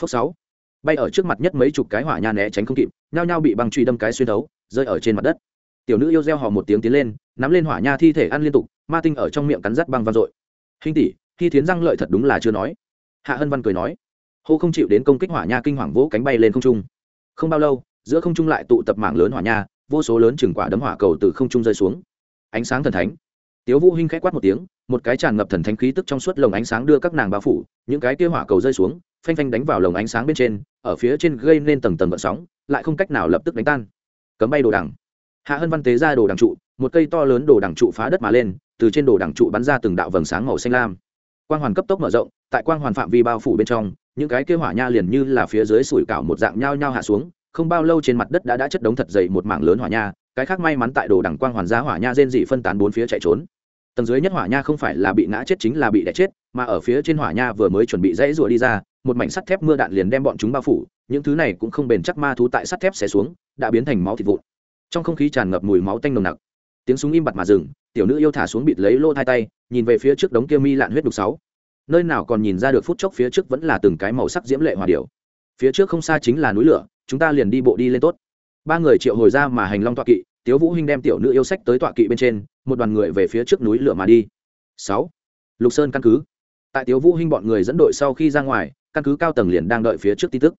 Phốc sáu. Bay ở trước mặt nhất mấy chục cái hỏa nha né tránh không kịp, nhao nhao bị băng chủy đâm cái xuyên thấu, rơi ở trên mặt đất tiểu nữ yêu reo hò một tiếng tiến lên, nắm lên hỏa nha thi thể ăn liên tục, ma tinh ở trong miệng cắn rắt băng vang dội. Hình tỷ khi thiến răng lợi thật đúng là chưa nói. Hạ hân văn cười nói. Hô không chịu đến công kích hỏa nha kinh hoàng vỗ cánh bay lên không trung. Không bao lâu, giữa không trung lại tụ tập mảng lớn hỏa nha, vô số lớn chừng quả đấm hỏa cầu từ không trung rơi xuống. Ánh sáng thần thánh. Tiếu vũ hinh khẽ quát một tiếng, một cái tràn ngập thần thánh khí tức trong suốt lồng ánh sáng đưa các nàng bao phủ, những cái kia hỏa cầu rơi xuống, phanh phanh đánh vào lồng ánh sáng bên trên, ở phía trên gây nên tầng tầng bận sóng, lại không cách nào lập tức đánh tan. Cấm bay đồ đằng hạ hân văn tế ra đồ đằng trụ, một cây to lớn đồ đằng trụ phá đất mà lên, từ trên đồ đằng trụ bắn ra từng đạo vầng sáng màu xanh lam. Quang hoàn cấp tốc mở rộng, tại quang hoàn phạm vi bao phủ bên trong, những cái kia hỏa nha liền như là phía dưới sủi cảo một dạng nhao nhao hạ xuống, không bao lâu trên mặt đất đã đã chất đống thật dày một mảng lớn hỏa nha, cái khác may mắn tại đồ đằng quang hoàn ra hỏa nha rên dị phân tán bốn phía chạy trốn. Tầng dưới nhất hỏa nha không phải là bị ngã chết chính là bị đẻ chết, mà ở phía trên hỏa nha vừa mới chuẩn bị dãy rủa đi ra, một mảnh sắt thép mưa đạn liền đem bọn chúng bao phủ, những thứ này cũng không bền chắc ma thú tại sắt thép xé xuống, đã biến thành máu thịt vụn trong không khí tràn ngập mùi máu tanh nồng nặc. Tiếng súng im bặt mà dừng, tiểu nữ yêu thả xuống bịt lấy lô hai tay, nhìn về phía trước đống kia mi lạn huyết đục sáu. Nơi nào còn nhìn ra được phút chốc phía trước vẫn là từng cái màu sắc diễm lệ hòa điệu phía trước không xa chính là núi lửa, chúng ta liền đi bộ đi lên tốt. Ba người triệu hồi ra mà hành long tọa kỵ, tiếu vũ huynh đem tiểu nữ yêu sách tới tọa kỵ bên trên, một đoàn người về phía trước núi lửa mà đi. Sáu. Lục sơn căn cứ. Tại tiếu vũ huynh bọn người dẫn đội sau khi ra ngoài, căn cứ cao tầng liền đang đợi phía trước tin tức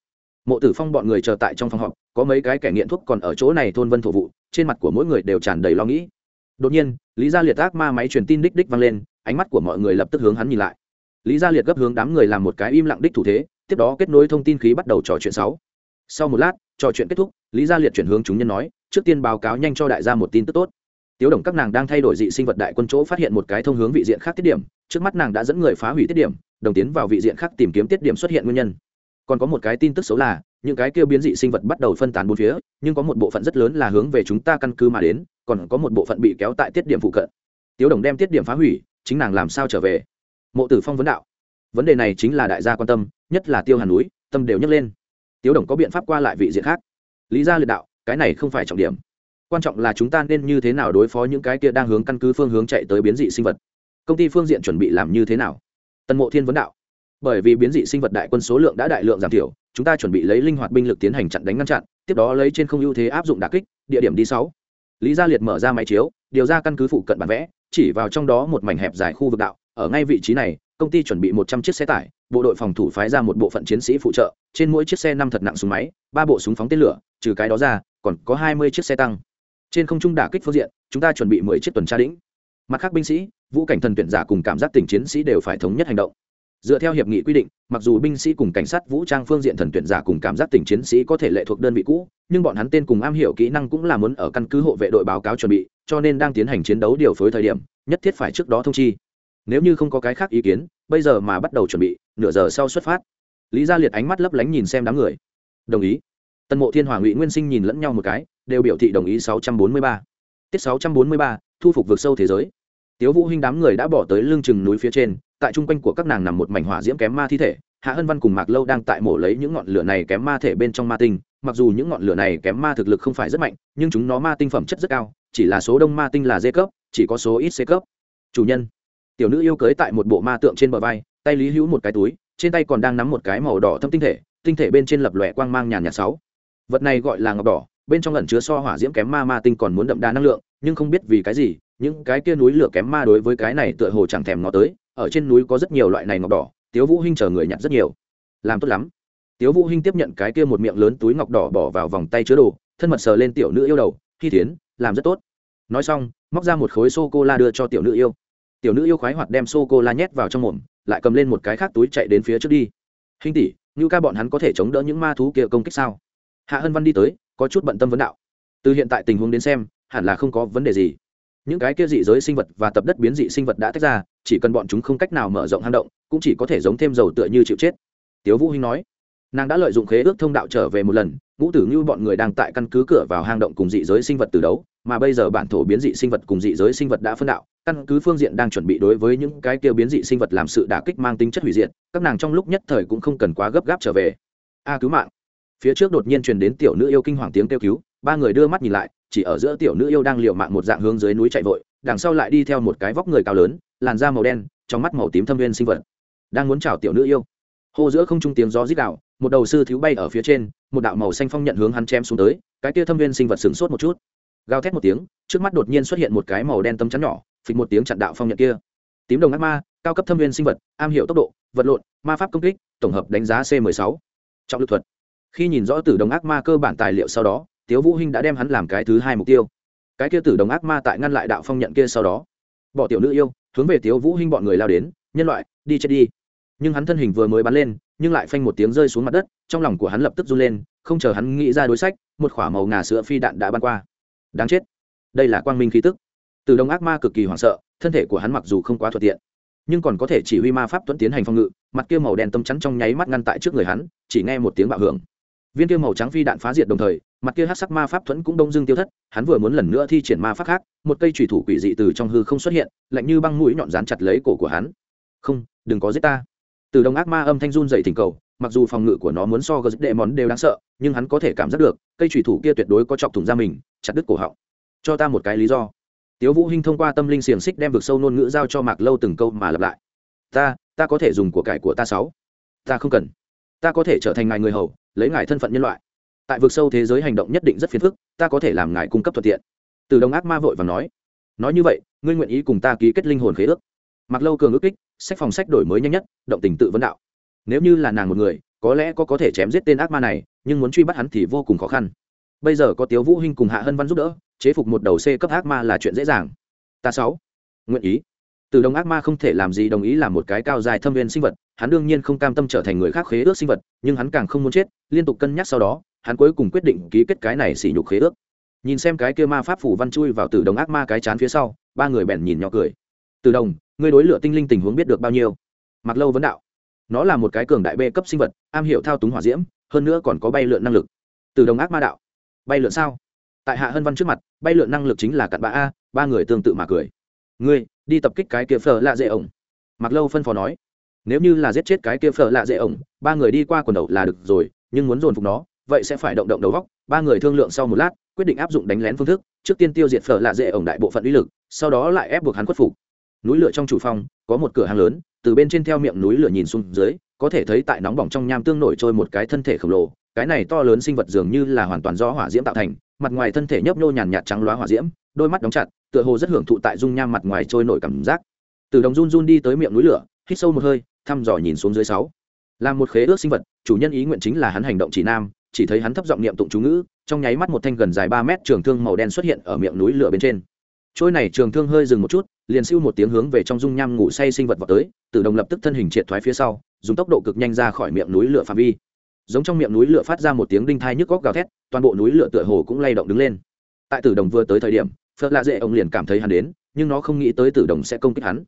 mộ tử phong bọn người chờ tại trong phòng họp, có mấy cái kẻ nghiện thuốc còn ở chỗ này thôn vân thổ vụ, trên mặt của mỗi người đều tràn đầy lo nghĩ. Đột nhiên, lý gia liệt ác ma máy truyền tin đích đích vang lên, ánh mắt của mọi người lập tức hướng hắn nhìn lại. Lý gia liệt gấp hướng đám người làm một cái im lặng đích thủ thế, tiếp đó kết nối thông tin khí bắt đầu trò chuyện sáu. Sau một lát, trò chuyện kết thúc, lý gia liệt chuyển hướng chúng nhân nói, trước tiên báo cáo nhanh cho đại gia một tin tức tốt. Tiếu đồng các nàng đang thay đổi dị sinh vật đại quân chỗ phát hiện một cái thông hướng vị diện khác tiết điểm, trước mắt nàng đã dẫn người phá hủy tiết điểm, đồng tiến vào vị diện khác tìm kiếm tiết điểm xuất hiện nguyên nhân còn có một cái tin tức xấu là, những cái kêu biến dị sinh vật bắt đầu phân tán bốn phía, nhưng có một bộ phận rất lớn là hướng về chúng ta căn cứ mà đến, còn có một bộ phận bị kéo tại tiết điểm phụ cận. Tiếu đồng đem tiết điểm phá hủy, chính nàng làm sao trở về? Mộ tử phong vấn đạo. Vấn đề này chính là đại gia quan tâm, nhất là tiêu hàn núi, tâm đều nhấc lên. Tiếu đồng có biện pháp qua lại vị diện khác. Lý gia liệt đạo, cái này không phải trọng điểm. Quan trọng là chúng ta nên như thế nào đối phó những cái kia đang hướng căn cứ phương hướng chạy tới biến dị sinh vật. Công ty phương diện chuẩn bị làm như thế nào? Tân mộ thiên vấn đạo bởi vì biến dị sinh vật đại quân số lượng đã đại lượng giảm thiểu, chúng ta chuẩn bị lấy linh hoạt binh lực tiến hành chặn đánh ngăn chặn, tiếp đó lấy trên không ưu thế áp dụng đà kích, địa điểm đi sáu. Lý gia liệt mở ra máy chiếu, điều ra căn cứ phụ cận bản vẽ, chỉ vào trong đó một mảnh hẹp dài khu vực đạo, ở ngay vị trí này, công ty chuẩn bị một trăm chiếc xe tải, bộ đội phòng thủ phái ra một bộ phận chiến sĩ phụ trợ, trên mỗi chiếc xe năm thật nặng súng máy, ba bộ súng phóng tên lửa, trừ cái đó ra, còn có hai mươi chiếc xe tăng. Trên không trung đả kích phương diện, chúng ta chuẩn bị mười chiếc tuần tra đĩnh mặt khác binh sĩ, vũ cảnh thần tuyển giả cùng cảm giác tình chiến sĩ đều phải thống nhất hành động dựa theo hiệp nghị quy định mặc dù binh sĩ cùng cảnh sát vũ trang phương diện thần tuyển giả cùng cảm giác tình chiến sĩ có thể lệ thuộc đơn vị cũ nhưng bọn hắn tên cùng am hiểu kỹ năng cũng là muốn ở căn cứ hộ vệ đội báo cáo chuẩn bị cho nên đang tiến hành chiến đấu điều phối thời điểm nhất thiết phải trước đó thông chi. Nếu như không có cái khác ý kiến bây giờ mà bắt đầu chuẩn bị nửa giờ sau xuất phát. Lý gia liệt ánh mắt lấp lánh nhìn xem đám người. Đồng ý. Tân mộ thiên hoàng ngụy nguyên sinh nhìn lẫn nhau một cái đều biểu thị đồng ý 643. tiết 643, thu phục vượt sâu thế giới. Tiếu vũ hinh đám người đã bỏ tới lưng chừng núi phía trên tại trung quanh của các nàng nằm một mảnh hỏa diễm kém ma thi thể, hạ hân văn cùng mạc lâu đang tại mổ lấy những ngọn lửa này kém ma thể bên trong ma tinh. Mặc dù những ngọn lửa này kém ma thực lực không phải rất mạnh, nhưng chúng nó ma tinh phẩm chất rất cao, chỉ là số đông ma tinh là d cấp, chỉ có số ít c cấp. Chủ nhân, tiểu nữ yêu cưới tại một bộ ma tượng trên bờ vai, tay lý hữu một cái túi, trên tay còn đang nắm một cái màu đỏ thâm tinh thể tinh thể bên trên lập lòe quang mang nhàn nhạt sáu. Vật này gọi là ngọc đỏ, bên trong lẩn chứa so hỏa diễm kém ma ma tinh còn muốn đậm đà năng lượng, nhưng không biết vì cái gì, những cái kia núi lửa kém ma đối với cái này tựa hồ chẳng thèm nó tới ở trên núi có rất nhiều loại này ngọc đỏ, tiếu vũ hinh chờ người nhặt rất nhiều. Làm tốt lắm. Tiếu vũ hinh tiếp nhận cái kia một miệng lớn túi ngọc đỏ bỏ vào vòng tay chứa đồ, thân mật sờ lên tiểu nữ yêu đầu khi thiến, làm rất tốt. Nói xong, móc ra một khối sô cô la đưa cho tiểu nữ yêu. Tiểu nữ yêu khoái hoạt đem sô cô la nhét vào trong mồm, lại cầm lên một cái khác túi chạy đến phía trước đi. Hinh tỷ, như ca bọn hắn có thể chống đỡ những ma thú kia công kích sao? Hạ hân văn đi tới, có chút bận tâm vấn đạo. Từ hiện tại tình huống đến xem, hẳn là không có vấn đề gì những cái kia dị giới sinh vật và tập đất biến dị sinh vật đã tách ra, chỉ cần bọn chúng không cách nào mở rộng hang động, cũng chỉ có thể giống thêm dầu tựa như chịu chết. Tiếu vũ hinh nói, nàng đã lợi dụng khế ước thông đạo trở về một lần, ngũ tử như bọn người đang tại căn cứ cửa vào hang động cùng dị giới sinh vật từ đấu, mà bây giờ bản thổ biến dị sinh vật cùng dị giới sinh vật đã phân đạo, căn cứ phương diện đang chuẩn bị đối với những cái kia biến dị sinh vật làm sự đả kích mang tính chất hủy diệt, các nàng trong lúc nhất thời cũng không cần quá gấp gáp trở về. A, cứu mạng. Phía trước đột nhiên truyền đến tiểu nữ yêu kinh hoàng tiếng kêu cứu, ba người đưa mắt nhìn lại chỉ ở giữa tiểu nữ yêu đang liều mạng một dạng hướng dưới núi chạy vội, đằng sau lại đi theo một cái vóc người cao lớn, làn da màu đen, trong mắt màu tím thâm viên sinh vật. Đang muốn chào tiểu nữ yêu. Hô giữa không trung tiếng gió rít đạo một đầu sư thiếu bay ở phía trên, một đạo màu xanh phong nhận hướng hắn chém xuống tới, cái kia thâm viên sinh vật sửng sốt một chút. Gào thét một tiếng, trước mắt đột nhiên xuất hiện một cái màu đen tấm chắn nhỏ, phịch một tiếng chặn đạo phong nhận kia. Tím đồng ác ma, cao cấp thâm viên sinh vật, am hiểu tốc độ, vật lộn, ma pháp công kích, tổng hợp đánh giá c 16 trọng lực thuật. Khi nhìn rõ tử đồng ác ma cơ bản tài liệu sau đó tiếu vũ hinh đã đem hắn làm cái thứ hai mục tiêu. Cái kia tử đồng ác ma tại ngăn lại đạo phong nhận kia sau đó, bỏ tiểu nữ yêu, hướng về tiếu vũ hinh bọn người lao đến, nhân loại, đi chết đi. Nhưng hắn thân hình vừa mới bắn lên, nhưng lại phanh một tiếng rơi xuống mặt đất, trong lòng của hắn lập tức run lên, không chờ hắn nghĩ ra đối sách, một khỏa màu ngà sữa phi đạn đã bắn qua. Đáng chết. Đây là quang minh khí tức. Từ đồng ác ma cực kỳ hoảng sợ, thân thể của hắn mặc dù không quá thuận tiện, nhưng còn có thể chỉ huy ma pháp tuấn tiến hành phong ngự, mặt kia màu đen tâm chắn trong nháy mắt ngăn tại trước người hắn, chỉ nghe một tiếng bạo hưởng viên kia màu trắng phi đạn phá diệt đồng thời, mặt kia hát sắc ma pháp thuẫn cũng đông dưng tiêu thất, hắn vừa muốn lần nữa thi triển ma pháp khác, một cây thủy thủ quỷ dị từ trong hư không xuất hiện, lạnh như băng mũi nhọn dán chặt lấy cổ của hắn. Không, đừng có giết ta. Từ đông ác ma âm thanh run dậy thỉnh cầu, mặc dù phòng ngự của nó muốn so gờ đệ món đều đáng sợ, nhưng hắn có thể cảm giác được, cây thủy thủ kia tuyệt đối có chọc thủng ra mình, chặt đứt cổ họng. Cho ta một cái lý do. Tiếu vũ hinh thông qua tâm linh xiềng xích đem vực sâu nôn ngữ giao cho mạc lâu từng câu mà lặp lại. Ta ta có thể dùng của cải của ta sáu. Ta không cần. Ta có thể trở thành ngài người hầu lấy ngài thân phận nhân loại. Tại vực sâu thế giới hành động nhất định rất phiền phức, ta có thể làm ngài cung cấp thuận tiện. Từ đồng ác ma vội và nói. Nói như vậy, ngươi nguyện ý cùng ta ký kết linh hồn khế ước? Mặc lâu cường ước kích, sách phòng sách đổi mới nhanh nhất, động tình tự vấn đạo. Nếu như là nàng một người, có lẽ có có thể chém giết tên ác ma này, nhưng muốn truy bắt hắn thì vô cùng khó khăn. Bây giờ có tiếu vũ hinh cùng hạ hân văn giúp đỡ, chế phục một đầu c cấp ác ma là chuyện dễ dàng. Ta sáu, nguyện ý từ đồng ác ma không thể làm gì đồng ý làm một cái cao dài thâm viên sinh vật, hắn đương nhiên không cam tâm trở thành người khác khế ước sinh vật, nhưng hắn càng không muốn chết, liên tục cân nhắc sau đó, hắn cuối cùng quyết định ký kết cái này xỉ nhục khế ước. Nhìn xem cái kia ma pháp phủ văn chui vào từ đồng ác ma cái chán phía sau, ba người bèn nhìn nhỏ cười. Từ đồng ngươi đối lửa tinh linh tình huống biết được bao nhiêu? Mặc lâu vấn đạo. Nó là một cái cường đại bê cấp sinh vật, am hiểu thao túng hỏa diễm, hơn nữa còn có bay lượn năng lực. Từ đồng ác ma đạo. Bay lượn sao? Tại hạ hân văn trước mặt, bay lượn năng lực chính là cặn bã a, ba người tương tự mà cười. Ngươi đi tập kích cái kia phở lạ dễ ổng. Mặc lâu phân phó nói, nếu như là giết chết cái kia phở lạ dễ ổng, ba người đi qua quần đầu là được rồi, nhưng muốn dồn phục nó, vậy sẽ phải động động đầu góc. Ba người thương lượng sau một lát, quyết định áp dụng đánh lén phương thức, trước tiên tiêu diệt phở lạ dễ ổng đại bộ phận uy lực, sau đó lại ép buộc hắn khuất phục. Núi lửa trong chủ phòng, có một cửa hàng lớn, từ bên trên theo miệng núi lửa nhìn xuống dưới, có thể thấy tại nóng bỏng trong nham tương nổi trôi một cái thân thể khổng lồ, cái này to lớn sinh vật dường như là hoàn toàn do hỏa diễm tạo thành, mặt ngoài thân thể nhấp nhô nhàn nhạt trắng loá hỏa diễm, đôi mắt đóng chặt tựa hồ rất hưởng thụ tại dung nham mặt ngoài trôi nổi cảm giác. Từ đồng run run đi tới miệng núi lửa, hít sâu một hơi, thăm dò nhìn xuống dưới sáu. Là một khế ước sinh vật, chủ nhân ý nguyện chính là hắn hành động chỉ nam, chỉ thấy hắn thấp giọng niệm tụng chú ngữ, trong nháy mắt một thanh gần dài ba mét trường thương màu đen xuất hiện ở miệng núi lửa bên trên. Trôi này trường thương hơi dừng một chút, liền siêu một tiếng hướng về trong dung nham ngủ say sinh vật vào tới tự động lập tức thân hình triệt thoái phía sau, dùng tốc độ cực nhanh ra khỏi miệng núi lửa phạm vi. Giống trong miệng núi lửa phát ra một tiếng đinh thai nhức góc gào thét, toàn bộ núi lửa tựa hồ cũng lay động đứng lên. Tại tử đồng vừa tới thời điểm phật lạ dễ, ông liền cảm thấy hắn đến, nhưng nó không nghĩ tới tử đồng sẽ công kích hắn.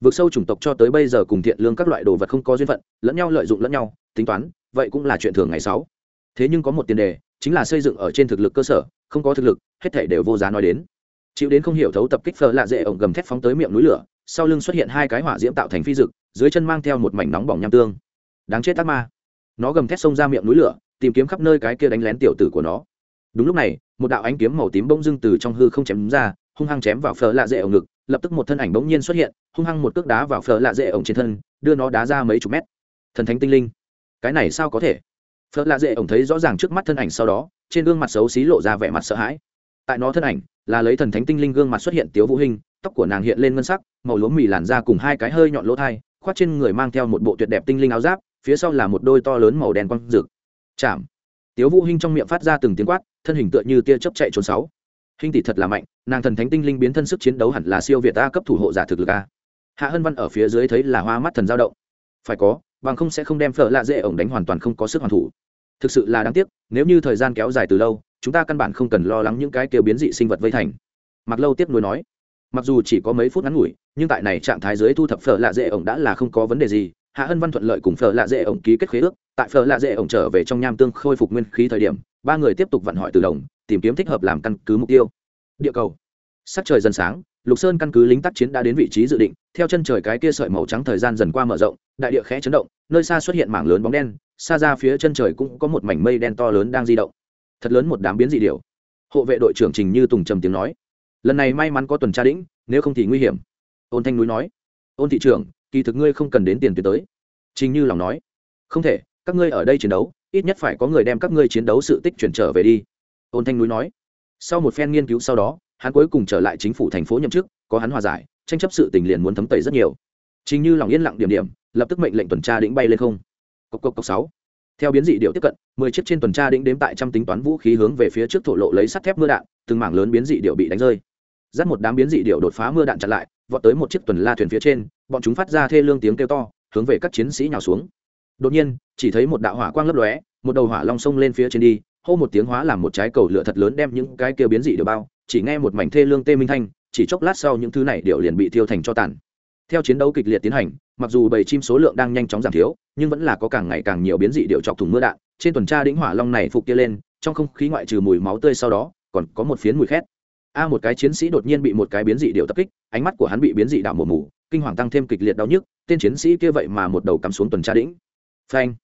Vượt sâu chủng tộc cho tới bây giờ cùng thiện lương các loại đồ vật không có duyên phận, lẫn nhau lợi dụng lẫn nhau, tính toán, vậy cũng là chuyện thường ngày sáu thế nhưng có một tiền đề, chính là xây dựng ở trên thực lực cơ sở, không có thực lực, hết thể đều vô giá nói đến. Chịu đến không hiểu thấu tập kích phở lạ dễ ổng gầm thét phóng tới miệng núi lửa, sau lưng xuất hiện hai cái hỏa diễm tạo thành phi dực, dưới chân mang theo một mảnh nóng bỏng nham tương. Đáng chết ác ma. Nó gầm thét xông ra miệng núi lửa, tìm kiếm khắp nơi cái kia đánh lén tiểu tử của nó đúng lúc này, một đạo ánh kiếm màu tím bỗng dưng từ trong hư không chém ra, hung hăng chém vào phở lạ dễ ổng ngực, lập tức một thân ảnh bỗng nhiên xuất hiện, hung hăng một cước đá vào phở lạ dễ ổng trên thân, đưa nó đá ra mấy chục mét. Thần thánh tinh linh, cái này sao có thể? Phở lạ dễ ổng thấy rõ ràng trước mắt thân ảnh sau đó, trên gương mặt xấu xí lộ ra vẻ mặt sợ hãi. Tại nó thân ảnh, là lấy thần thánh tinh linh gương mặt xuất hiện tiếu vũ hình tóc của nàng hiện lên ngân sắc, màu lúa mì làn da cùng hai cái hơi nhọn lỗ thai, khoác trên người mang theo một bộ tuyệt đẹp tinh linh áo giáp, phía sau là một đôi to lớn màu đen quang rực chạm tiếu vũ hinh trong miệng phát ra từng tiếng quát, thân hình tựa như tia chớp chạy trốn sáu. Hinh tỷ thật là mạnh, nàng thần thánh tinh linh biến thân sức chiến đấu hẳn là siêu việt a cấp thủ hộ giả thực lực a. Hạ hân văn ở phía dưới thấy là hoa mắt thần dao động. Phải có, bằng không sẽ không đem phở lạ dễ ổng đánh hoàn toàn không có sức hoàn thủ. Thực sự là đáng tiếc, nếu như thời gian kéo dài từ lâu, chúng ta căn bản không cần lo lắng những cái kêu biến dị sinh vật vây thành. Mặc lâu tiếp nối nói, mặc dù chỉ có mấy phút ngắn ngủi, nhưng tại này trạng thái dưới thu thập phở lạ dễ ổng đã là không có vấn đề gì. Hạ hân văn thuận lợi cùng phở lạ dễ ổng ký kết khế ước tại phở lạ dễ ổng trở về trong nham tương khôi phục nguyên khí thời điểm, ba người tiếp tục vận hỏi từ đồng, tìm kiếm thích hợp làm căn cứ mục tiêu. Địa cầu. Sắc trời dần sáng, lục sơn căn cứ lính tác chiến đã đến vị trí dự định, theo chân trời cái kia sợi màu trắng thời gian dần qua mở rộng, đại địa khẽ chấn động, nơi xa xuất hiện mảng lớn bóng đen, xa ra phía chân trời cũng có một mảnh mây đen to lớn đang di động. Thật lớn một đám biến dị điều hộ vệ đội trưởng trình như tùng trầm tiếng nói, lần này may mắn có tuần tra đĩnh, nếu không thì nguy hiểm. Ôn thanh núi nói, ôn thị trưởng, kỳ thực ngươi không cần đến tiền tuyến tới. Trình như lòng nói, không thể các ngươi ở đây chiến đấu, ít nhất phải có người đem các ngươi chiến đấu sự tích chuyển trở về đi. Ôn thanh núi nói. Sau một phen nghiên cứu sau đó, hắn cuối cùng trở lại chính phủ thành phố nhậm chức, có hắn hòa giải, tranh chấp sự tình liền muốn thấm tẩy rất nhiều. Chính như lòng yên lặng điểm điểm, lập tức mệnh lệnh tuần tra đĩnh bay lên không. Cốc cốc cốc sáu. Theo biến dị điệu tiếp cận, mười chiếc trên tuần tra đĩnh đếm tại trăm tính toán vũ khí hướng về phía trước thổ lộ lấy sắt thép mưa đạn, từng mảng lớn biến dị điệu bị đánh rơi. Dắt một đám biến dị điệu đột phá mưa đạn chặn lại, vọt tới một chiếc tuần la thuyền phía trên, bọn chúng phát ra thê lương tiếng kêu to, hướng về các chiến sĩ nhào xuống đột nhiên, chỉ thấy một đạo hỏa quang lấp lóe, một đầu hỏa long sông lên phía trên đi, hô một tiếng hóa làm một trái cầu lửa thật lớn đem những cái kia biến dị đều bao, chỉ nghe một mảnh thê lương tê minh thanh, chỉ chốc lát sau những thứ này đều liền bị thiêu thành cho tàn. Theo chiến đấu kịch liệt tiến hành, mặc dù bầy chim số lượng đang nhanh chóng giảm thiếu, nhưng vẫn là có càng ngày càng nhiều biến dị điệu chọc thùng mưa đạn, trên tuần tra đĩnh hỏa long này phục kia lên, trong không khí ngoại trừ mùi máu tươi sau đó, còn có một phiến mùi khét. A, một cái chiến sĩ đột nhiên bị một cái biến dị điệu tập kích, ánh mắt của hắn bị biến dị đảo mổ mù, kinh hoàng tăng thêm kịch liệt đau nhức, tên chiến sĩ kia vậy mà một đầu cắm xuống tuần tra đĩnh phanh.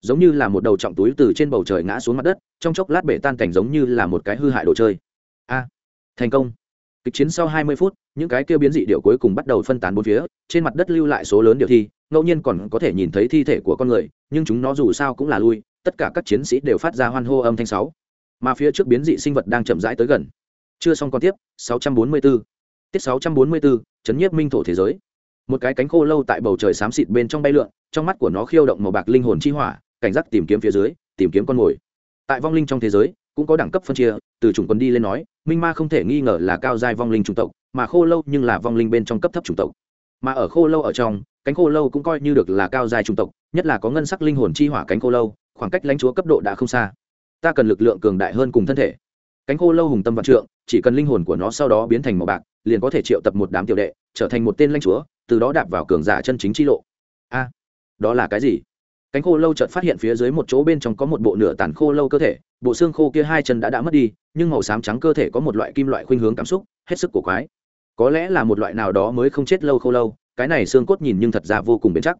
Giống như là một đầu trọng túi từ trên bầu trời ngã xuống mặt đất, trong chốc lát bể tan cảnh giống như là một cái hư hại đồ chơi. A. Thành công. Kịch chiến sau 20 phút, những cái kia biến dị điệu cuối cùng bắt đầu phân tán bốn phía, trên mặt đất lưu lại số lớn điều thi, ngẫu nhiên còn có thể nhìn thấy thi thể của con người, nhưng chúng nó dù sao cũng là lui, tất cả các chiến sĩ đều phát ra hoan hô âm thanh sáu. Mà phía trước biến dị sinh vật đang chậm rãi tới gần. Chưa xong còn tiếp 644 tiết 644 chấn nhiếp minh thổ thế giới một cái cánh khô lâu tại bầu trời xám xịt bên trong bay lượn, trong mắt của nó khiêu động màu bạc linh hồn chi hỏa, cảnh giác tìm kiếm phía dưới, tìm kiếm con mồi. Tại vong linh trong thế giới, cũng có đẳng cấp phân chia, từ chủng quân đi lên nói, minh ma không thể nghi ngờ là cao giai vong linh chủng tộc, mà khô lâu nhưng là vong linh bên trong cấp thấp chủng tộc. Mà ở khô lâu ở trong, cánh khô lâu cũng coi như được là cao giai chủng tộc, nhất là có ngân sắc linh hồn chi hỏa cánh khô lâu, khoảng cách lãnh chúa cấp độ đã không xa. Ta cần lực lượng cường đại hơn cùng thân thể cánh khô lâu hùng tâm vạn trượng, chỉ cần linh hồn của nó sau đó biến thành màu bạc, liền có thể triệu tập một đám tiểu đệ, trở thành một tên lãnh chúa, từ đó đạp vào cường giả chân chính chi lộ. A, đó là cái gì? Cánh khô lâu chợt phát hiện phía dưới một chỗ bên trong có một bộ nửa tàn khô lâu cơ thể, bộ xương khô kia hai chân đã đã mất đi, nhưng màu xám trắng cơ thể có một loại kim loại khuynh hướng cảm xúc, hết sức cổ quái. Có lẽ là một loại nào đó mới không chết lâu khô lâu, cái này xương cốt nhìn nhưng thật ra vô cùng bền chắc.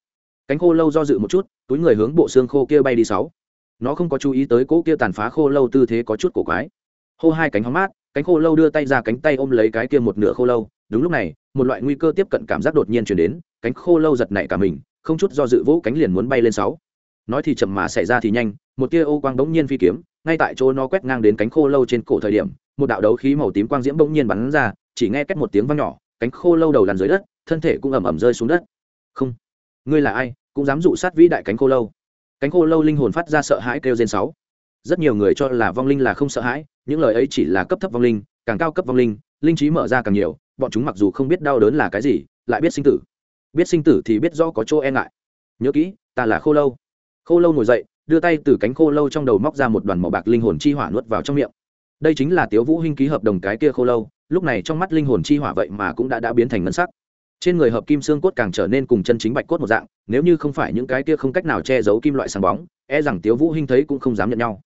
Cánh khô lâu do dự một chút, túi người hướng bộ xương khô kia bay đi sáu. Nó không có chú ý tới cỗ kia tàn phá khô lâu tư thế có chút cổ quái hô hai cánh hóng mát, cánh khô lâu đưa tay ra cánh tay ôm lấy cái kia một nửa khô lâu. Đúng lúc này, một loại nguy cơ tiếp cận cảm giác đột nhiên chuyển đến, cánh khô lâu giật nảy cả mình, không chút do dự vỗ cánh liền muốn bay lên sáu. Nói thì chậm mà xảy ra thì nhanh, một tia ô quang bỗng nhiên phi kiếm, ngay tại chỗ nó quét ngang đến cánh khô lâu trên cổ thời điểm, một đạo đấu khí màu tím quang diễm bỗng nhiên bắn ra, chỉ nghe cách một tiếng vang nhỏ, cánh khô lâu đầu lăn dưới đất, thân thể cũng ẩm ẩm rơi xuống đất. Không, ngươi là ai, cũng dám dụ sát vĩ đại cánh khô lâu. Cánh khô lâu linh hồn phát ra sợ hãi kêu trên sáu rất nhiều người cho là vong linh là không sợ hãi, những lời ấy chỉ là cấp thấp vong linh, càng cao cấp vong linh linh trí mở ra càng nhiều, bọn chúng mặc dù không biết đau đớn là cái gì, lại biết sinh tử. Biết sinh tử thì biết do có chỗ e ngại. Nhớ kỹ, ta là khô lâu. Khô lâu ngồi dậy, đưa tay từ cánh khô lâu trong đầu móc ra một đoàn màu bạc linh hồn chi hỏa nuốt vào trong miệng. Đây chính là tiếu vũ huynh ký hợp đồng cái kia khô lâu, lúc này trong mắt linh hồn chi hỏa vậy mà cũng đã đã biến thành ngân sắc. Trên người hợp kim xương cốt càng trở nên cùng chân chính bạch cốt một dạng, nếu như không phải những cái kia không cách nào che giấu kim loại sáng bóng e rằng tiếu vũ huynh thấy cũng không dám nhận nhau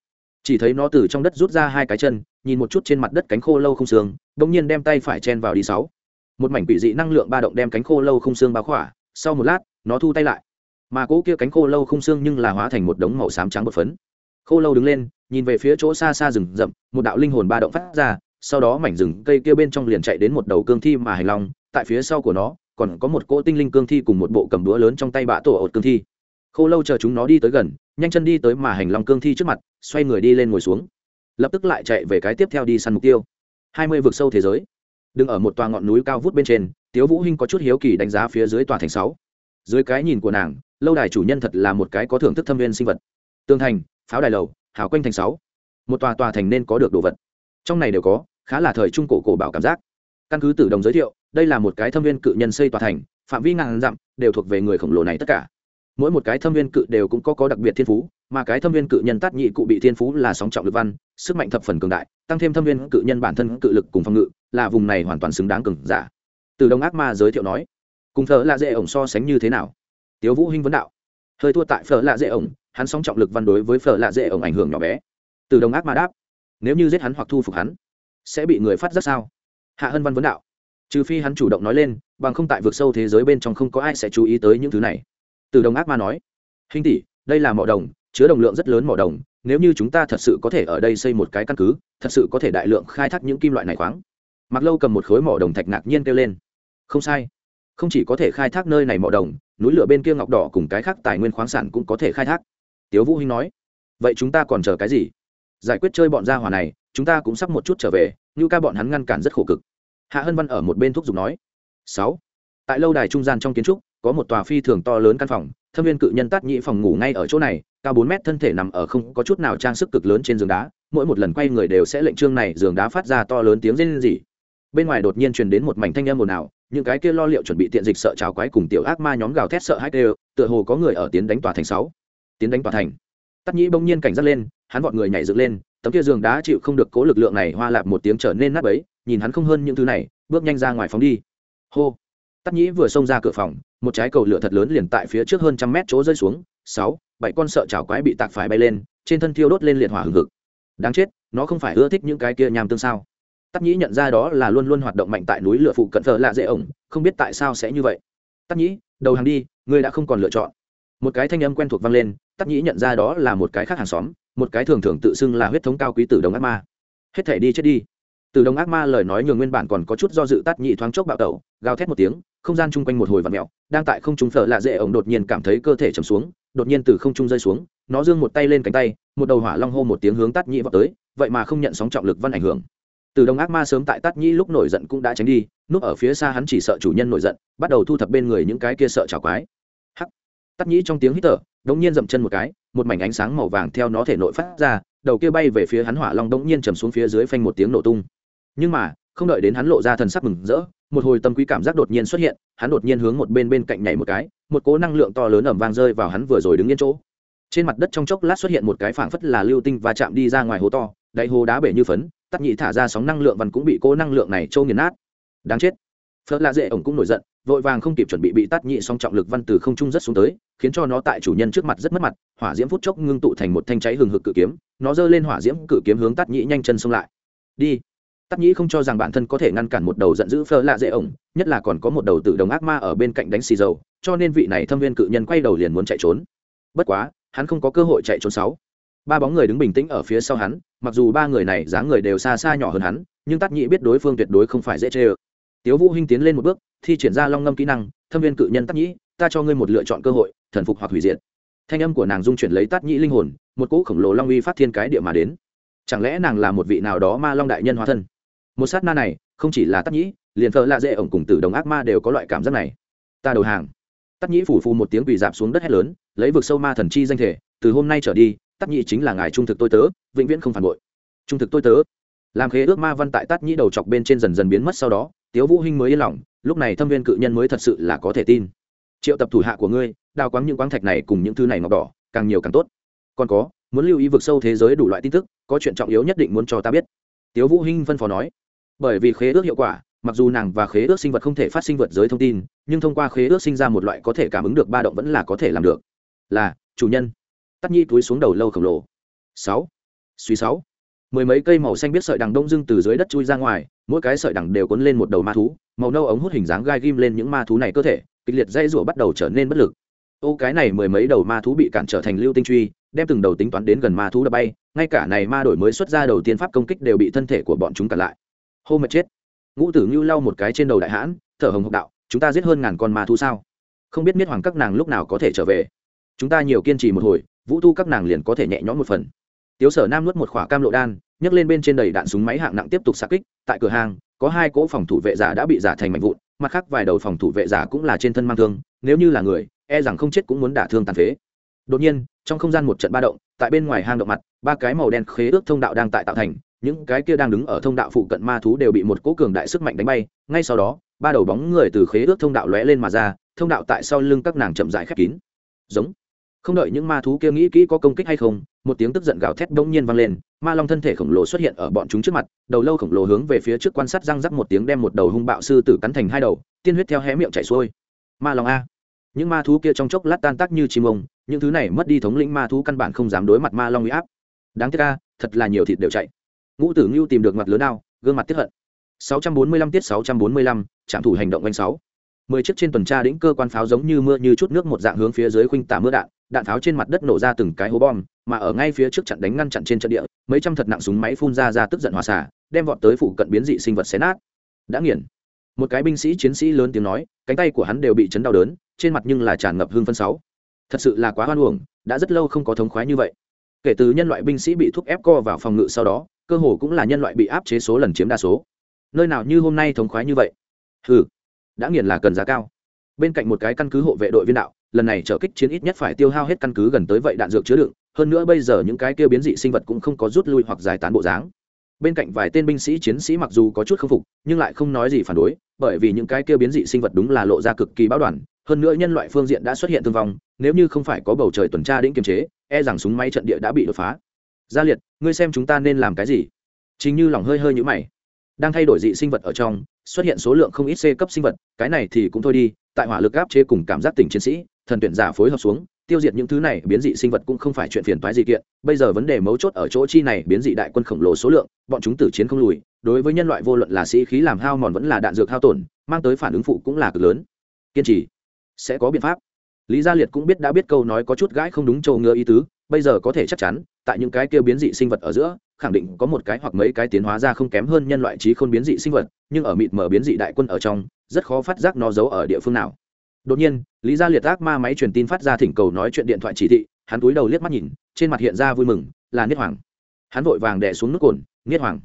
chỉ thấy nó từ trong đất rút ra hai cái chân, nhìn một chút trên mặt đất cánh khô lâu không xương, bỗng nhiên đem tay phải chen vào đi sáu. Một mảnh quỷ dị năng lượng ba động đem cánh khô lâu không xương bao khỏa, sau một lát, nó thu tay lại. Mà cỗ kia cánh khô lâu không xương nhưng là hóa thành một đống màu xám trắng bột phấn. Khô lâu đứng lên, nhìn về phía chỗ xa xa rừng rậm, một đạo linh hồn ba động phát ra, sau đó mảnh rừng cây kia bên trong liền chạy đến một đầu cương thi mà hành long, tại phía sau của nó, còn có một cỗ tinh linh cương thi cùng một bộ cầm đũa lớn trong tay bã tổ ột cương thi. Khô lâu chờ chúng nó đi tới gần nhanh chân đi tới mà hành long cương thi trước mặt, xoay người đi lên ngồi xuống. Lập tức lại chạy về cái tiếp theo đi săn mục tiêu. Hai mươi vực sâu thế giới. Đừng ở một tòa ngọn núi cao vút bên trên, tiếu vũ hinh có chút hiếu kỳ đánh giá phía dưới tòa thành sáu. Dưới cái nhìn của nàng, lâu đài chủ nhân thật là một cái có thưởng thức thâm viên sinh vật. Tương thành, pháo đài lầu, hào quanh thành sáu. Một tòa tòa thành nên có được đồ vật. Trong này đều có, khá là thời trung cổ cổ bảo cảm giác. Căn cứ tử đồng giới thiệu, đây là một cái thâm viên cự nhân xây tòa thành, phạm vi ngàn dặm, đều thuộc về người khổng lồ này tất cả mỗi một cái thâm viên cự đều cũng có có đặc biệt thiên phú, mà cái thâm viên cự nhân tát nhị cụ bị thiên phú là sóng trọng lực văn, sức mạnh thập phần cường đại, tăng thêm thâm viên cự nhân bản thân cự lực cùng phòng ngự, là vùng này hoàn toàn xứng đáng cường giả. Từ đông ác ma giới thiệu nói, cùng thờ là dễ ổng so sánh như thế nào? Tiếu vũ hinh vấn đạo, hơi thua tại phở lạ dễ ổng, hắn sóng trọng lực văn đối với phở lạ dễ ổng ảnh hưởng nhỏ bé. Từ Đông ác ma đáp, nếu như giết hắn hoặc thu phục hắn, sẽ bị người phát rất sao? Hạ hân văn vấn đạo, trừ phi hắn chủ động nói lên, bằng không tại vực sâu thế giới bên trong không có ai sẽ chú ý tới những thứ này từ đồng ác ma nói, hình tỷ, đây là mỏ đồng, chứa đồng lượng rất lớn mỏ đồng, nếu như chúng ta thật sự có thể ở đây xây một cái căn cứ, thật sự có thể đại lượng khai thác những kim loại này khoáng. Mặc lâu cầm một khối mỏ đồng thạch ngạc nhiên kêu lên, không sai. Không chỉ có thể khai thác nơi này mỏ đồng, núi lửa bên kia ngọc đỏ cùng cái khác tài nguyên khoáng sản cũng có thể khai thác. Tiếu vũ hinh nói, vậy chúng ta còn chờ cái gì? Giải quyết chơi bọn gia hỏa này, chúng ta cũng sắp một chút trở về, như ca bọn hắn ngăn cản rất khổ cực. Hạ hân văn ở một bên thúc giục nói, sáu. Tại lâu đài trung gian trong kiến trúc có một tòa phi thường to lớn căn phòng, thâm viên cự nhân tát nhị phòng ngủ ngay ở chỗ này, cao bốn mét thân thể nằm ở không có chút nào trang sức cực lớn trên giường đá, mỗi một lần quay người đều sẽ lệnh trương này giường đá phát ra to lớn tiếng rên rỉ. Bên ngoài đột nhiên truyền đến một mảnh thanh âm ồn ào, những cái kia lo liệu chuẩn bị tiện dịch sợ trào quái cùng tiểu ác ma nhóm gào thét sợ hãi đều, tựa hồ có người ở tiến đánh tòa thành sáu. Tiến đánh tòa thành. Tắt nhĩ bỗng nhiên cảnh giác lên, hắn vọt người nhảy dựng lên, tấm kia giường đá chịu không được cố lực lượng này hoa lạp một tiếng trở nên nát ấy nhìn hắn không hơn những thứ này, bước nhanh ra ngoài phóng đi. Hô. Tắt nhĩ vừa xông ra cửa phòng một trái cầu lửa thật lớn liền tại phía trước hơn trăm mét chỗ rơi xuống, sáu, bảy con sợ chảo quái bị tạc phải bay lên, trên thân thiêu đốt lên liệt hỏa hừng hực. Đáng chết, nó không phải ưa thích những cái kia nham tương sao. Tắc nhĩ nhận ra đó là luôn luôn hoạt động mạnh tại núi lửa phụ cận thờ lạ dễ ổng, không biết tại sao sẽ như vậy. Tắc nhĩ, đầu hàng đi, ngươi đã không còn lựa chọn. Một cái thanh âm quen thuộc vang lên, tắc nhĩ nhận ra đó là một cái khác hàng xóm, một cái thường thường tự xưng là huyết thống cao quý tử đồng ác ma. Hết thể đi chết đi. Từ đồng ác ma lời nói nhường nguyên bản còn có chút do dự tắc nhĩ thoáng chốc bạo tẩu gào thét một tiếng, không gian chung quanh một hồi vặn mẹo đang tại không trung phở lạ dễ ổng đột nhiên cảm thấy cơ thể chầm xuống, đột nhiên từ không trung rơi xuống, nó giương một tay lên cánh tay, một đầu hỏa long hô một tiếng hướng tắt Nhĩ vào tới, vậy mà không nhận sóng trọng lực văn ảnh hưởng. Từ Đông ác ma sớm tại tắt Nhĩ lúc nổi giận cũng đã tránh đi, núp ở phía xa hắn chỉ sợ chủ nhân nổi giận, bắt đầu thu thập bên người những cái kia sợ chảo quái. Hắc! Tắt Nhĩ trong tiếng hít thở đống nhiên dậm chân một cái, một mảnh ánh sáng màu vàng theo nó thể nội phát ra, đầu kia bay về phía hắn hỏa long đống nhiên trầm xuống phía dưới phanh một tiếng nổ tung. Nhưng mà, không đợi đến hắn lộ ra thần sắc mừng rỡ một hồi tâm quý cảm giác đột nhiên xuất hiện, hắn đột nhiên hướng một bên bên cạnh nhảy một cái, một cỗ năng lượng to lớn ẩm vang rơi vào hắn vừa rồi đứng yên chỗ. Trên mặt đất trong chốc lát xuất hiện một cái phảng phất là lưu tinh và chạm đi ra ngoài hố to, đáy hố đá bể như phấn, tắt nhị thả ra sóng năng lượng văn cũng bị cỗ năng lượng này trâu nghiền nát. Đáng chết. Phớt lạ dễ ổng cũng nổi giận, vội vàng không kịp chuẩn bị bị tắt nhị song trọng lực văn từ không trung rất xuống tới, khiến cho nó tại chủ nhân trước mặt rất mất mặt, hỏa diễm phút chốc ngưng tụ thành một thanh cháy hừng hực cự kiếm, nó giơ lên hỏa diễm cự kiếm hướng tắt nhị nhanh chân xông lại. Đi tắc nhĩ không cho rằng bản thân có thể ngăn cản một đầu giận dữ phơ lạ dễ ổng, nhất là còn có một đầu tự đồng ác ma ở bên cạnh đánh xì dầu, cho nên vị này thâm viên cự nhân quay đầu liền muốn chạy trốn. Bất quá, hắn không có cơ hội chạy trốn sáu. Ba bóng người đứng bình tĩnh ở phía sau hắn, mặc dù ba người này dáng người đều xa xa nhỏ hơn hắn, nhưng tắc nhĩ biết đối phương tuyệt đối không phải dễ chê ơ. Tiếu vũ hinh tiến lên một bước, thi triển ra long ngâm kỹ năng, thâm viên cự nhân tắc nhĩ, ta cho ngươi một lựa chọn cơ hội, thần phục hoặc hủy diệt. Thanh âm của nàng dung chuyển lấy tắc nhĩ linh hồn, một cỗ khổng lồ long uy phát thiên cái địa mà đến. Chẳng lẽ nàng là một vị nào đó ma long đại nhân hóa thân? Một sát na này, không chỉ là tắc nhĩ, liền thợ lạ dễ ổng cùng tử đồng ác ma đều có loại cảm giác này. Ta đầu hàng. Tắc nhĩ phủ phù một tiếng quỳ dạp xuống đất hét lớn, lấy vực sâu ma thần chi danh thể, từ hôm nay trở đi, tắc nhĩ chính là ngài trung thực tôi tớ, vĩnh viễn không phản bội. Trung thực tôi tớ. Làm khế ước ma văn tại tắc nhĩ đầu chọc bên trên dần dần biến mất sau đó, tiếu vũ hinh mới yên lòng, lúc này thâm viên cự nhân mới thật sự là có thể tin. Triệu tập thủ hạ của ngươi, đào quáng những quáng thạch này cùng những thứ này ngọc đỏ, càng nhiều càng tốt. Còn có, muốn lưu ý vực sâu thế giới đủ loại tin tức, có chuyện trọng yếu nhất định muốn cho ta biết. Tiếu vũ hinh phân phó nói bởi vì khế ước hiệu quả, mặc dù nàng và khế ước sinh vật không thể phát sinh vượt giới thông tin, nhưng thông qua khế ước sinh ra một loại có thể cảm ứng được ba động vẫn là có thể làm được. Là, chủ nhân. Tắt nhi túi xuống đầu lâu khổng lồ. Sáu. Suy sáu. Mười mấy cây màu xanh biết sợi đằng đông dưng từ dưới đất chui ra ngoài, mỗi cái sợi đằng đều cuốn lên một đầu ma thú, màu nâu ống hút hình dáng gai ghim lên những ma thú này cơ thể, kịch liệt dây rủa bắt đầu trở nên bất lực. Ô, cái này mười mấy đầu ma thú bị cản trở thành lưu tinh truy, đem từng đầu tính toán đến gần ma thú đập bay, ngay cả này ma đổi mới xuất ra đầu tiên pháp công kích đều bị thân thể của bọn chúng cản lại hô mệt chết. Ngũ tử ngưu lau một cái trên đầu đại hãn, thở hồng hộc đạo, chúng ta giết hơn ngàn con ma thú sao? Không biết miết hoàng các nàng lúc nào có thể trở về. Chúng ta nhiều kiên trì một hồi, vũ tu các nàng liền có thể nhẹ nhõm một phần. Tiếu sở nam nuốt một khỏa cam lộ đan, nhấc lên bên trên đầy đạn súng máy hạng nặng tiếp tục xa kích. Tại cửa hàng, có hai cỗ phòng thủ vệ giả đã bị giả thành mạnh vụn, mặt khác vài đầu phòng thủ vệ giả cũng là trên thân mang thương, nếu như là người e rằng không chết cũng muốn đả thương tàn phế. Đột nhiên, trong không gian một trận ba động, tại bên ngoài hang động mặt, ba cái màu đen khế ước thông đạo đang tại tạo thành những cái kia đang đứng ở thông đạo phụ cận ma thú đều bị một cỗ cường đại sức mạnh đánh bay ngay sau đó ba đầu bóng người từ khế ước thông đạo lóe lên mà ra thông đạo tại sau lưng các nàng chậm dại khép kín. Giống. Không đợi những ma thú kia nghĩ kỹ có công kích hay không một tiếng tức giận gào thét bỗng nhiên vang lên ma long thân thể khổng lồ xuất hiện ở bọn chúng trước mặt đầu lâu khổng lồ hướng về phía trước quan sát răng rắc một tiếng đem một đầu hung bạo sư tử cắn thành hai đầu tiên huyết theo hé miệng chảy xuôi. Ma long a. Những ma thú kia trong chốc lát tan tác như chim ông những thứ này mất đi thống lĩnh ma thú căn bản không dám đối mặt ma long uy áp. Đáng tiếc a, thật là nhiều thịt đều chạy ngũ tử ngưu tìm được mặt lớn nào gương mặt tiếp hận. 645 tiết 645, trạm thủ hành động quanh sáu. Mười chiếc trên tuần tra đĩnh cơ quan pháo giống như mưa như chút nước một dạng hướng phía dưới khuynh tả mưa đạn đạn pháo trên mặt đất nổ ra từng cái hố bom mà ở ngay phía trước trận đánh ngăn chặn trên trận địa mấy trăm thật nặng súng máy phun ra ra tức giận hòa xả đem vọt tới phụ cận biến dị sinh vật xé nát. Đã nghiền. Một cái binh sĩ chiến sĩ lớn tiếng nói cánh tay của hắn đều bị chấn đau đớn trên mặt nhưng là tràn ngập hương phân sáu. Thật sự là quá hoan uổng đã rất lâu không có thống khoái như vậy. Kể từ nhân loại binh sĩ bị thúc ép co vào phòng ngự sau đó cơ hồ cũng là nhân loại bị áp chế số lần chiếm đa số. Nơi nào như hôm nay thống khoái như vậy? Ừ đã nghiền là cần giá cao. Bên cạnh một cái căn cứ hộ vệ đội viên đạo, lần này trở kích chiến ít nhất phải tiêu hao hết căn cứ gần tới vậy đạn dược chứa đựng, hơn nữa bây giờ những cái kia biến dị sinh vật cũng không có rút lui hoặc giải tán bộ dáng. Bên cạnh vài tên binh sĩ chiến sĩ mặc dù có chút k phục, nhưng lại không nói gì phản đối, bởi vì những cái kia biến dị sinh vật đúng là lộ ra cực kỳ báo đoàn. Hơn nữa nhân loại phương diện đã xuất hiện thương vong, nếu như không phải có bầu trời tuần tra đĩnh kiềm chế e rằng súng máy trận địa đã bị đột phá. Gia liệt ngươi xem chúng ta nên làm cái gì? Chính như lòng hơi hơi nhũ mày. Đang thay đổi dị sinh vật ở trong, xuất hiện số lượng không ít c cấp sinh vật, cái này thì cũng thôi đi, tại hỏa lực áp chế cùng cảm giác tỉnh chiến sĩ, thần tuyển giả phối hợp xuống, tiêu diệt những thứ này, biến dị sinh vật cũng không phải chuyện phiền toái gì kiện. Bây giờ vấn đề mấu chốt ở chỗ chi này, biến dị đại quân khổng lồ số lượng, bọn chúng tử chiến không lùi, đối với nhân loại vô luận là sĩ khí làm hao mòn vẫn là đạn dược hao tổn, mang tới phản ứng phụ cũng là cực lớn. Kiên trì. Sẽ có biện pháp. Lý gia liệt cũng biết đã biết câu nói có chút gãi không đúng, châu ngựa ý tứ bây giờ có thể chắc chắn, tại những cái kia biến dị sinh vật ở giữa, khẳng định có một cái hoặc mấy cái tiến hóa ra không kém hơn nhân loại trí khôn biến dị sinh vật, nhưng ở mịt mở biến dị đại quân ở trong, rất khó phát giác nó giấu ở địa phương nào. Đột nhiên, lý gia liệt ác ma máy truyền tin phát ra thỉnh cầu nói chuyện điện thoại chỉ thị, hắn túi đầu liếc mắt nhìn, trên mặt hiện ra vui mừng, là niết hoàng. Hắn vội vàng đè xuống nước cồn, niết hoàng,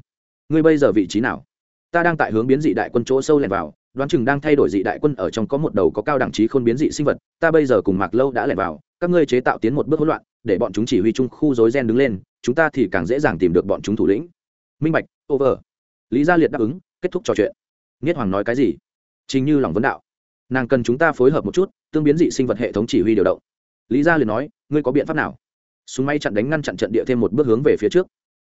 ngươi bây giờ vị trí nào? Ta đang tại hướng biến dị đại quân chỗ sâu lẻn vào, đoán chừng đang thay đổi dị đại quân ở trong có một đầu có cao đẳng trí khôn biến dị sinh vật, ta bây giờ cùng mạc lâu đã lẻn vào các ngươi chế tạo tiến một bước hỗn loạn, để bọn chúng chỉ huy chung khu dối gen đứng lên, chúng ta thì càng dễ dàng tìm được bọn chúng thủ lĩnh. Minh bạch, over. Lý gia liệt đáp ứng, kết thúc trò chuyện. Nghiết hoàng nói cái gì? Chính như lòng vấn đạo. Nàng cần chúng ta phối hợp một chút, tương biến dị sinh vật hệ thống chỉ huy điều động. Lý gia liệt nói, ngươi có biện pháp nào? Súng may chặn đánh ngăn chặn trận địa thêm một bước hướng về phía trước.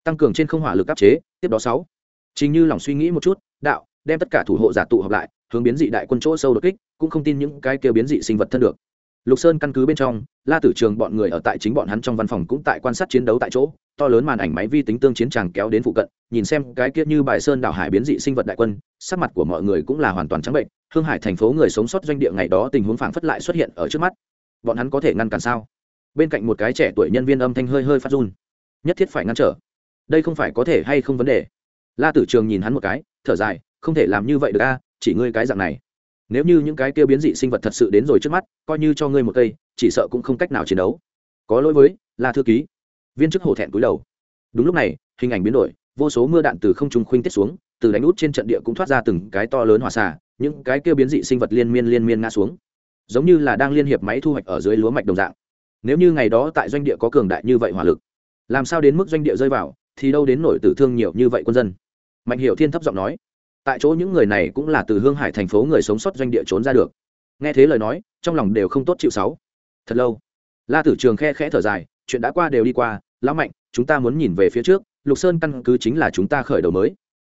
Tăng cường trên không hỏa lực áp chế, tiếp đó sáu. Chính như lòng suy nghĩ một chút, đạo, đem tất cả thủ hộ giả tụ họp lại, hướng biến dị đại quân chỗ sâu đột kích, cũng không tin những cái kêu biến dị sinh vật thân được lục sơn căn cứ bên trong, la tử trường bọn người ở tại chính bọn hắn trong văn phòng cũng tại quan sát chiến đấu tại chỗ, to lớn màn ảnh máy vi tính tương chiến tràng kéo đến phụ cận, nhìn xem cái kia như bài sơn đảo hải biến dị sinh vật đại quân, sắc mặt của mọi người cũng là hoàn toàn trắng bệnh, hương hải thành phố người sống sót doanh địa ngày đó tình huống phảng phất lại xuất hiện ở trước mắt. Bọn hắn có thể ngăn cản sao? Bên cạnh một cái trẻ tuổi nhân viên âm thanh hơi hơi phát run. Nhất thiết phải ngăn trở. Đây không phải có thể hay không vấn đề? La tử trường nhìn hắn một cái, thở dài, không thể làm như vậy được a, chỉ ngươi cái dạng này nếu như những cái kia biến dị sinh vật thật sự đến rồi trước mắt, coi như cho ngươi một cây, chỉ sợ cũng không cách nào chiến đấu. Có lỗi với, là thư ký. Viên chức hổ thẹn cúi đầu. Đúng lúc này, hình ảnh biến đổi, vô số mưa đạn từ không trung khuynh tiết xuống, từ đánh út trên trận địa cũng thoát ra từng cái to lớn hòa xả những cái kia biến dị sinh vật liên miên liên miên ngã xuống. Giống như là đang liên hiệp máy thu hoạch ở dưới lúa mạch đồng dạng. Nếu như ngày đó tại doanh địa có cường đại như vậy hỏa lực, làm sao đến mức doanh địa rơi vào, thì đâu đến nổi tử thương nhiều như vậy quân dân? Mạnh hiệu thiên thấp giọng nói tại chỗ những người này cũng là từ hương hải thành phố người sống sót doanh địa trốn ra được. Nghe thế lời nói, trong lòng đều không tốt chịu sáu. Thật lâu, la tử trường khe khẽ thở dài, chuyện đã qua đều đi qua, lão mạnh, chúng ta muốn nhìn về phía trước, lục sơn căn cứ chính là chúng ta khởi đầu mới.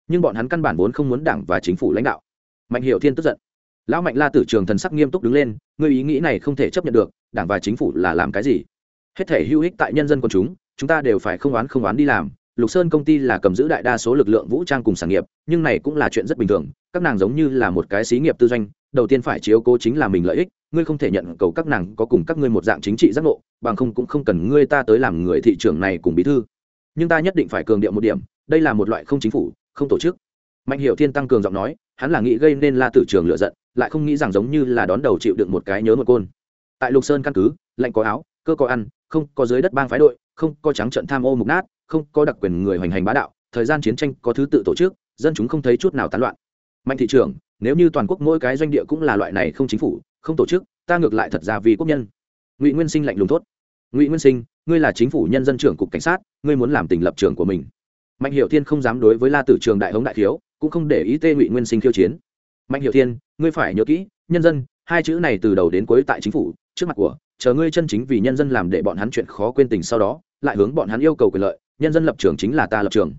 Nhưng bọn hắn căn bản vốn không muốn đảng và chính phủ lãnh đạo. Mạnh hiệu thiên tức giận. Lão mạnh la tử trường thần sắc nghiêm túc đứng lên, ngươi ý nghĩ này không thể chấp nhận được, đảng và chính phủ là làm cái gì? Hết thể hữu ích tại nhân dân quần chúng chúng ta đều phải không oán không oán đi làm lục sơn công ty là cầm giữ đại đa số lực lượng vũ trang cùng sản nghiệp, nhưng này cũng là chuyện rất bình thường, các nàng giống như là một cái xí nghiệp tư doanh, đầu tiên phải chiếu cố chính là mình lợi ích, ngươi không thể nhận cầu các nàng có cùng các ngươi một dạng chính trị giác ngộ, bằng không cũng không cần ngươi ta tới làm người thị trường này cùng bí thư. Nhưng ta nhất định phải cường điệu một điểm, đây là một loại không chính phủ, không tổ chức. Mạnh hiệu thiên tăng cường giọng nói, hắn là nghĩ gây nên la tử trường lựa giận, lại không nghĩ rằng giống như là đón đầu chịu đựng một cái nhớ một côn. Tại lục sơn căn cứ, lạnh có áo, cơ có ăn, không có dưới đất bang phái đội, không có trắng trận tham ô mục nát không có đặc quyền người hoành hành bá đạo, thời gian chiến tranh có thứ tự tổ chức, dân chúng không thấy chút nào tán loạn. Mạnh thị trường nếu như toàn quốc mỗi cái doanh địa cũng là loại này không chính phủ, không tổ chức, ta ngược lại thật ra vì quốc nhân. Ngụy nguyên sinh lạnh lùng tốt ngụy nguyên sinh, ngươi là chính phủ nhân dân trưởng cục cảnh sát, ngươi muốn làm tình lập trường của mình. Mạnh hiệu thiên không dám đối với la tử trường đại hống đại thiếu, cũng không để ý tê ngụy nguyên sinh khiêu chiến. Mạnh hiệu thiên, ngươi phải nhớ kỹ, nhân dân, hai chữ này từ đầu đến cuối tại chính phủ, trước mặt của, chờ ngươi chân chính vì nhân dân làm để bọn hắn chuyện khó quên tình sau đó, lại hướng bọn hắn yêu cầu quyền lợi nhân dân lập trường chính là ta lập trường.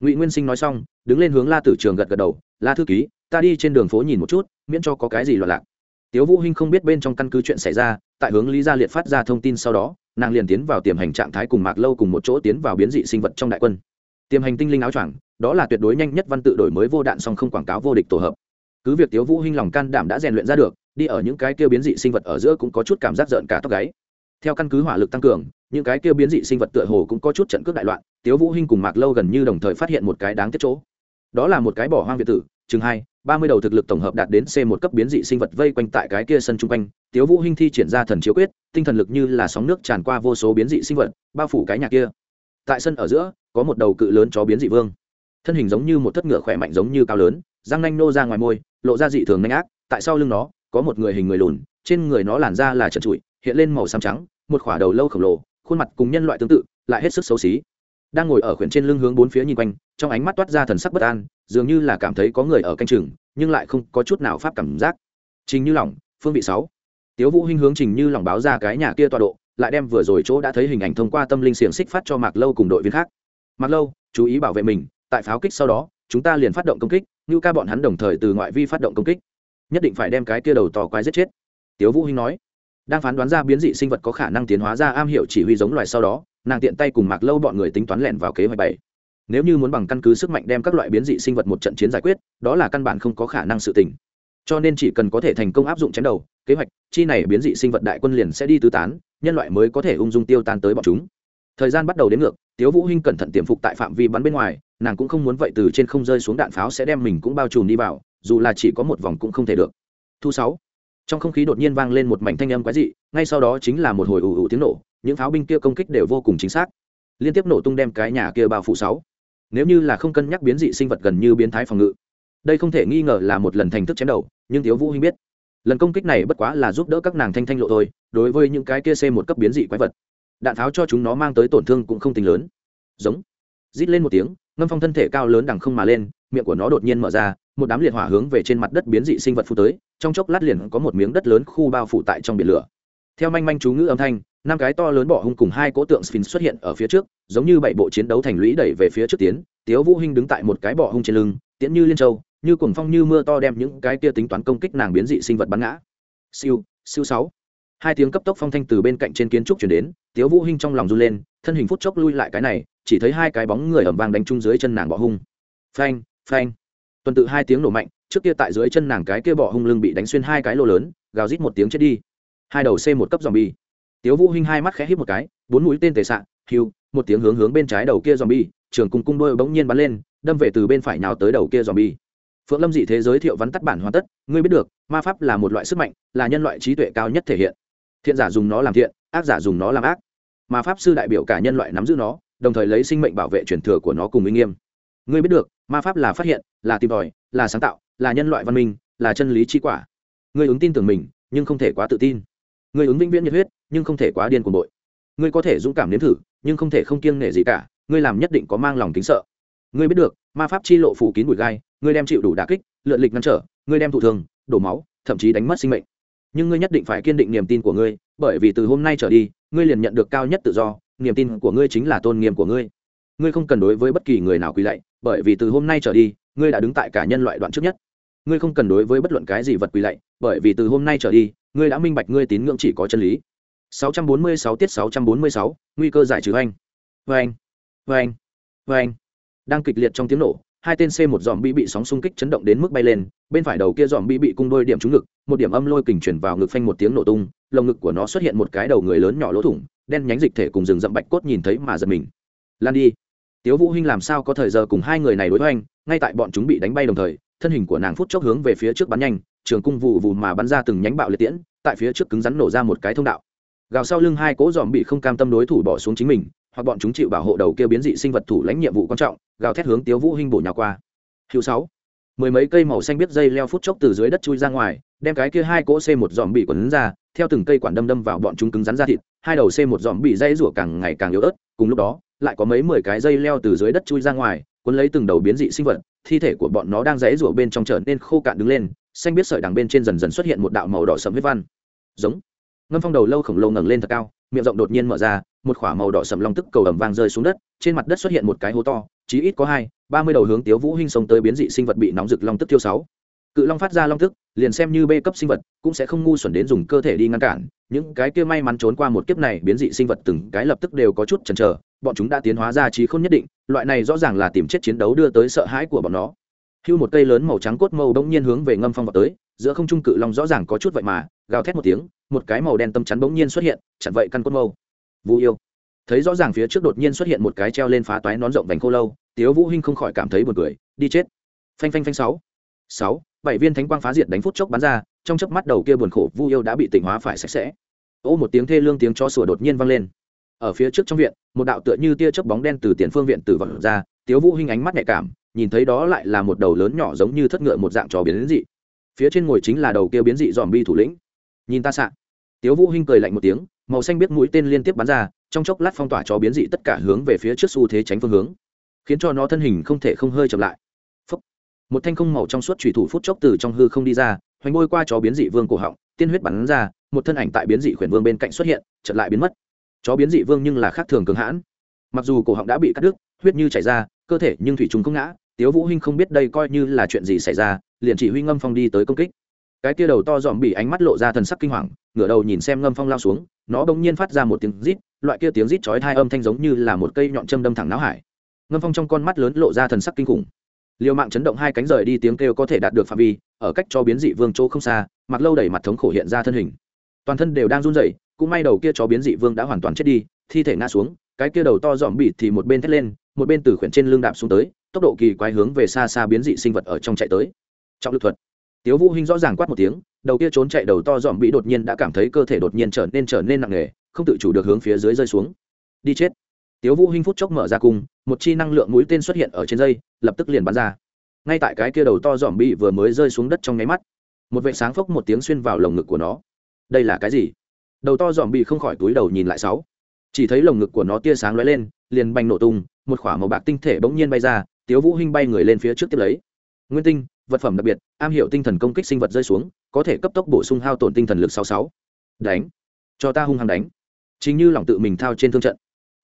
Ngụy nguyên sinh nói xong, đứng lên hướng la tử trường gật gật đầu, la thư ký, ta đi trên đường phố nhìn một chút, miễn cho có cái gì loạn lạc. Tiếu vũ hinh không biết bên trong căn cứ chuyện xảy ra, tại hướng lý gia liệt phát ra thông tin sau đó, nàng liền tiến vào tiềm hành trạng thái cùng mạc lâu cùng một chỗ tiến vào biến dị sinh vật trong đại quân. Tiềm hành tinh linh áo choàng, đó là tuyệt đối nhanh nhất văn tự đổi mới vô đạn song không quảng cáo vô địch tổ hợp. Cứ việc tiếu vũ hinh lòng can đảm đã rèn luyện ra được, đi ở những cái kia biến dị sinh vật ở giữa cũng có chút cảm giác giận cả tóc gáy theo căn cứ hỏa lực tăng cường, những cái kia biến dị sinh vật tựa hồ cũng có chút trận cướp đại loạn, tiếu vũ hinh cùng mạc lâu gần như đồng thời phát hiện một cái đáng tiếc chỗ. Đó là một cái bỏ hoang việt tử, chừng hai, ba mươi đầu thực lực tổng hợp đạt đến c một cấp biến dị sinh vật vây quanh tại cái kia sân trung quanh, tiếu vũ hinh thi triển ra thần chiếu quyết, tinh thần lực như là sóng nước tràn qua vô số biến dị sinh vật, bao phủ cái nhà kia. Tại sân ở giữa, có một đầu cự lớn chó biến dị vương. Thân hình giống như một thất ngựa khỏe mạnh giống như cao lớn, răng nanh nô ra ngoài môi, lộ ra dị thường nhanh ác, tại sau lưng nó, có một người hình người lùn, trên người nó làn da là trần trụi hiện lên màu xám trắng, một khỏa đầu lâu khổng lồ, khuôn mặt cùng nhân loại tương tự, lại hết sức xấu xí. Đang ngồi ở khuyển trên lưng hướng bốn phía nhìn quanh, trong ánh mắt toát ra thần sắc bất an, dường như là cảm thấy có người ở canh chừng, nhưng lại không có chút nào pháp cảm giác. Trình như lỏng, phương vị sáu. Tiếu vũ hinh hướng trình như lỏng báo ra cái nhà kia tọa độ, lại đem vừa rồi chỗ đã thấy hình ảnh thông qua tâm linh xiềng xích phát cho mạc lâu cùng đội viên khác. Mạc lâu, chú ý bảo vệ mình, tại pháo kích sau đó, chúng ta liền phát động công kích, như ca bọn hắn đồng thời từ ngoại vi phát động công kích, nhất định phải đem cái kia đầu tò quái giết chết. Tiếu vũ hinh nói đang phán đoán ra biến dị sinh vật có khả năng tiến hóa ra am hiểu chỉ huy giống loài sau đó, nàng tiện tay cùng mạc lâu bọn người tính toán lẻn vào kế hoạch bảy. Nếu như muốn bằng căn cứ sức mạnh đem các loại biến dị sinh vật một trận chiến giải quyết, đó là căn bản không có khả năng sự tình. Cho nên chỉ cần có thể thành công áp dụng chém đầu, kế hoạch, chi này biến dị sinh vật đại quân liền sẽ đi tứ tán, nhân loại mới có thể ung dung tiêu tan tới bọn chúng. Thời gian bắt đầu đến ngược, tiếu vũ hinh cẩn thận tiềm phục tại phạm vi bắn bên ngoài, nàng cũng không muốn vậy từ trên không rơi xuống đạn pháo sẽ đem mình cũng bao trùm đi vào, dù là chỉ có một vòng cũng không thể được. Thu sáu trong không khí đột nhiên vang lên một mảnh thanh âm quái dị, ngay sau đó chính là một hồi ủ ủ tiếng nổ, những pháo binh kia công kích đều vô cùng chính xác. Liên tiếp nổ tung đem cái nhà kia bao phủ sáu. Nếu như là không cân nhắc biến dị sinh vật gần như biến thái phòng ngự, đây không thể nghi ngờ là một lần thành thức chém đầu, nhưng thiếu vũ hinh biết, lần công kích này bất quá là giúp đỡ các nàng thanh thanh lộ thôi, đối với những cái kia c một cấp biến dị quái vật, đạn tháo cho chúng nó mang tới tổn thương cũng không tính lớn. Giống, rít lên một tiếng, ngâm phong thân thể cao lớn đằng không mà lên, miệng của nó đột nhiên mở ra một đám liệt hỏa hướng về trên mặt đất biến dị sinh vật phụ tới, trong chốc lát liền có một miếng đất lớn khu bao phủ tại trong biển lửa. Theo manh manh chú ngữ âm thanh, năm cái to lớn bỏ hung cùng hai cỗ tượng sphinx xuất hiện ở phía trước, giống như bảy bộ chiến đấu thành lũy đẩy về phía trước tiến, tiếu vũ hinh đứng tại một cái bỏ hung trên lưng, tiễn như liên châu, như cuồng phong như mưa to đem những cái kia tính toán công kích nàng biến dị sinh vật bắn ngã. Siêu siêu sáu. Hai tiếng cấp tốc phong thanh từ bên cạnh trên kiến trúc chuyển đến, tiếu vũ hinh trong lòng run lên, thân hình phút chốc lui lại cái này, chỉ thấy hai cái bóng người ầm vang đánh chung dưới chân nàng bỏ hung. Phanh phanh tuần tự hai tiếng nổ mạnh, trước kia tại dưới chân nàng cái kia bỏ hung lưng bị đánh xuyên hai cái lô lớn, gào rít một tiếng chết đi. Hai đầu c một cấp dòm bi tiếu vũ hinh hai mắt khẽ híp một cái, bốn mũi tên tề sạn hiu một tiếng hướng hướng bên trái đầu kia dòm bi trường cung cung đôi bỗng nhiên bắn lên, đâm về từ bên phải nào tới đầu kia dòm bi phượng lâm dị thế giới thiệu vắn tắt bản hoàn tất, ngươi biết được, ma pháp là một loại sức mạnh, là nhân loại trí tuệ cao nhất thể hiện. Thiện giả dùng nó làm thiện, ác giả dùng nó làm ác. Ma pháp sư đại biểu cả nhân loại nắm giữ nó, đồng thời lấy sinh mệnh bảo vệ truyền thừa của nó cùng uy nghiêm. Ngươi biết được ma pháp là phát hiện, là tìm tòi, là sáng tạo, là nhân loại văn minh, là chân lý chi quả. Ngươi ứng tin tưởng mình, nhưng không thể quá tự tin. Ngươi ứng vĩnh viễn nhiệt huyết, nhưng không thể quá điên cuồng bội. Ngươi có thể dũng cảm nếm thử, nhưng không thể không kiêng nể gì cả. Ngươi làm nhất định có mang lòng kính sợ. Ngươi biết được, ma pháp chi lộ phủ kín bụi gai, ngươi đem chịu đủ đà kích, lượn lịch ngăn trở, ngươi đem thụ thường, đổ máu, thậm chí đánh mất sinh mệnh. Nhưng ngươi nhất định phải kiên định niềm tin của ngươi, bởi vì từ hôm nay trở đi, ngươi liền nhận được cao nhất tự do, niềm tin của ngươi chính là tôn nghiêm của ngươi. Ngươi không cần đối với bất kỳ người nào quỳ lạy bởi vì từ hôm nay trở đi ngươi đã đứng tại cả nhân loại đoạn trước nhất. Ngươi không cần đối với bất luận cái gì vật quỳ lạy bởi vì từ hôm nay trở đi ngươi đã minh bạch ngươi tín ngưỡng chỉ có chân lý. 646 tiết 646, nguy cơ giải trừ anh vâng vâng vâng đang kịch liệt trong tiếng nổ hai tên c một dòm bi bị sóng xung kích chấn động đến mức bay lên bên phải đầu kia dòm bi bị cung đôi điểm trúng ngực một điểm âm lôi kình chuyển vào ngực phanh một tiếng nổ tung lồng ngực của nó xuất hiện một cái đầu người lớn nhỏ lỗ thủng đen nhánh dịch thể cùng rừng rậm bạch cốt nhìn thấy mà giật mình. Lan đi tiếu vũ hinh làm sao có thời giờ cùng hai người này đối hoành, ngay tại bọn chúng bị đánh bay đồng thời, thân hình của nàng phút chốc hướng về phía trước bắn nhanh, trường cung vụ vụ mà bắn ra từng nhánh bạo liệt tiễn, tại phía trước cứng rắn nổ ra một cái thông đạo. Gào sau lưng hai cỗ dòm bị không cam tâm đối thủ bỏ xuống chính mình, hoặc bọn chúng chịu bảo hộ đầu kia biến dị sinh vật thủ lãnh nhiệm vụ quan trọng, gào thét hướng tiếu vũ hinh bổ nhào qua. Hiệu sáu. Mười mấy cây màu xanh biết dây leo phút chốc từ dưới đất chui ra ngoài, đem cái kia hai cỗ c một dòm bị quấn ra, theo từng cây quản đâm đâm vào bọn chúng cứng rắn ra thịt, hai đầu c một dòm bị dây rủa càng ngày càng yếu ớt, cùng lúc đó lại có mấy mười cái dây leo từ dưới đất chui ra ngoài, cuốn lấy từng đầu biến dị sinh vật, thi thể của bọn nó đang rẽ rủa bên trong trở nên khô cạn đứng lên, xanh biết sợi đằng bên trên dần dần xuất hiện một đạo màu đỏ sẫm huyết văn. Giống. Ngâm phong đầu lâu khổng lồ ngẩng lên thật cao, miệng rộng đột nhiên mở ra, một khỏa màu đỏ sẫm long tức cầu ẩm vang rơi xuống đất, trên mặt đất xuất hiện một cái hố to, chí ít có hai, ba mươi đầu hướng tiếu vũ hinh sông tới biến dị sinh vật bị nóng rực long tức tiêu sáu. Cự long phát ra long tức, liền xem như bê cấp sinh vật, cũng sẽ không ngu xuẩn đến dùng cơ thể đi ngăn cản, những cái kia may mắn trốn qua một kiếp này biến dị sinh vật từng cái lập tức đều có chút chần chờ bọn chúng đã tiến hóa ra trí không nhất định, loại này rõ ràng là tìm chết chiến đấu đưa tới sợ hãi của bọn nó. Hưu một cây lớn màu trắng cốt màu bỗng nhiên hướng về ngâm phong vào tới, giữa không trung cự long rõ ràng có chút vậy mà, gào thét một tiếng, một cái màu đen tâm chắn bỗng nhiên xuất hiện, chặn vậy căn cốt mâu vu yêu. Thấy rõ ràng phía trước đột nhiên xuất hiện một cái treo lên phá toái nón rộng vành khô lâu, tiếu vũ hinh không khỏi cảm thấy buồn cười, đi chết. Phanh phanh phanh sáu. Sáu, bảy viên thánh quang phá diệt đánh phút chốc bắn ra, trong chớp mắt đầu kia buồn khổ vu yêu đã bị tỉnh hóa phải sạch sẽ. Ô một tiếng thê lương tiếng cho sủa đột nhiên vang lên ở phía trước trong viện, một đạo tựa như tia chớp bóng đen từ tiền phương viện từ vật ra, tiếu vũ hinh ánh mắt nhạy cảm, nhìn thấy đó lại là một đầu lớn nhỏ giống như thất ngựa một dạng trò biến dị. Phía trên ngồi chính là đầu kia biến dị dòm bi thủ lĩnh. Nhìn ta sạ tiếu vũ hinh cười lạnh một tiếng, màu xanh biết mũi tên liên tiếp bắn ra, trong chốc lát phong tỏa chó biến dị tất cả hướng về phía trước xu thế tránh phương hướng, khiến cho nó thân hình không thể không hơi chậm lại. Phúc. một thanh không màu trong suốt chủy thủ phút chốc từ trong hư không đi ra, hoành bôi qua chó biến dị vương cổ họng, tiên huyết bắn ra, một thân ảnh tại biến dị khuyển vương bên cạnh xuất hiện, chợt lại biến mất chó biến dị vương nhưng là khác thường cường hãn. Mặc dù cổ họng đã bị cắt đứt, huyết như chảy ra, cơ thể nhưng thủy trùng không ngã, tiếu vũ hinh không biết đây coi như là chuyện gì xảy ra, liền chỉ huy ngâm phong đi tới công kích. Cái kia đầu to dòm bị ánh mắt lộ ra thần sắc kinh hoàng, ngửa đầu nhìn xem ngâm phong lao xuống, nó bỗng nhiên phát ra một tiếng rít, loại kia tiếng rít chói hai âm thanh giống như là một cây nhọn châm đâm thẳng não hải. Ngâm phong trong con mắt lớn lộ ra thần sắc kinh khủng. Liều mạng chấn động hai cánh rời đi tiếng kêu có thể đạt được phạm vi, ở cách cho biến dị vương chỗ không xa, mặc lâu đẩy mặt thống khổ hiện ra thân hình. Toàn thân đều đang run rẩy cũng may đầu kia chó biến dị vương đã hoàn toàn chết đi, thi thể ngã xuống, cái kia đầu to dòm bị thì một bên thét lên, một bên từ khuyển trên lưng đạp xuống tới, tốc độ kỳ quái hướng về xa xa biến dị sinh vật ở trong chạy tới. Trọng lực thuật. Tiếu vũ hinh rõ ràng quát một tiếng, đầu kia trốn chạy đầu to dòm bị đột nhiên đã cảm thấy cơ thể đột nhiên trở nên trở nên nặng nề, không tự chủ được hướng phía dưới rơi xuống. Đi chết. Tiếu vũ hinh phút chốc mở ra cung, một chi năng lượng mũi tên xuất hiện ở trên dây, lập tức liền bắn ra. Ngay tại cái kia đầu to dòm bị vừa mới rơi xuống đất trong nháy mắt, một vệ sáng phốc một tiếng xuyên vào lồng ngực của nó. Đây là cái gì? Đầu to dòm bị không khỏi túi đầu nhìn lại sáu. Chỉ thấy lồng ngực của nó tia sáng lóe lên, liền bành nổ tung, một khỏa màu bạc tinh thể bỗng nhiên bay ra, tiếu vũ hinh bay người lên phía trước tiếp lấy. Nguyên tinh, vật phẩm đặc biệt, am hiểu tinh thần công kích sinh vật rơi xuống, có thể cấp tốc bổ sung hao tổn tinh thần lực sáu sáu. Đánh. Cho ta hung hăng đánh. Chính như lòng tự mình thao trên thương trận.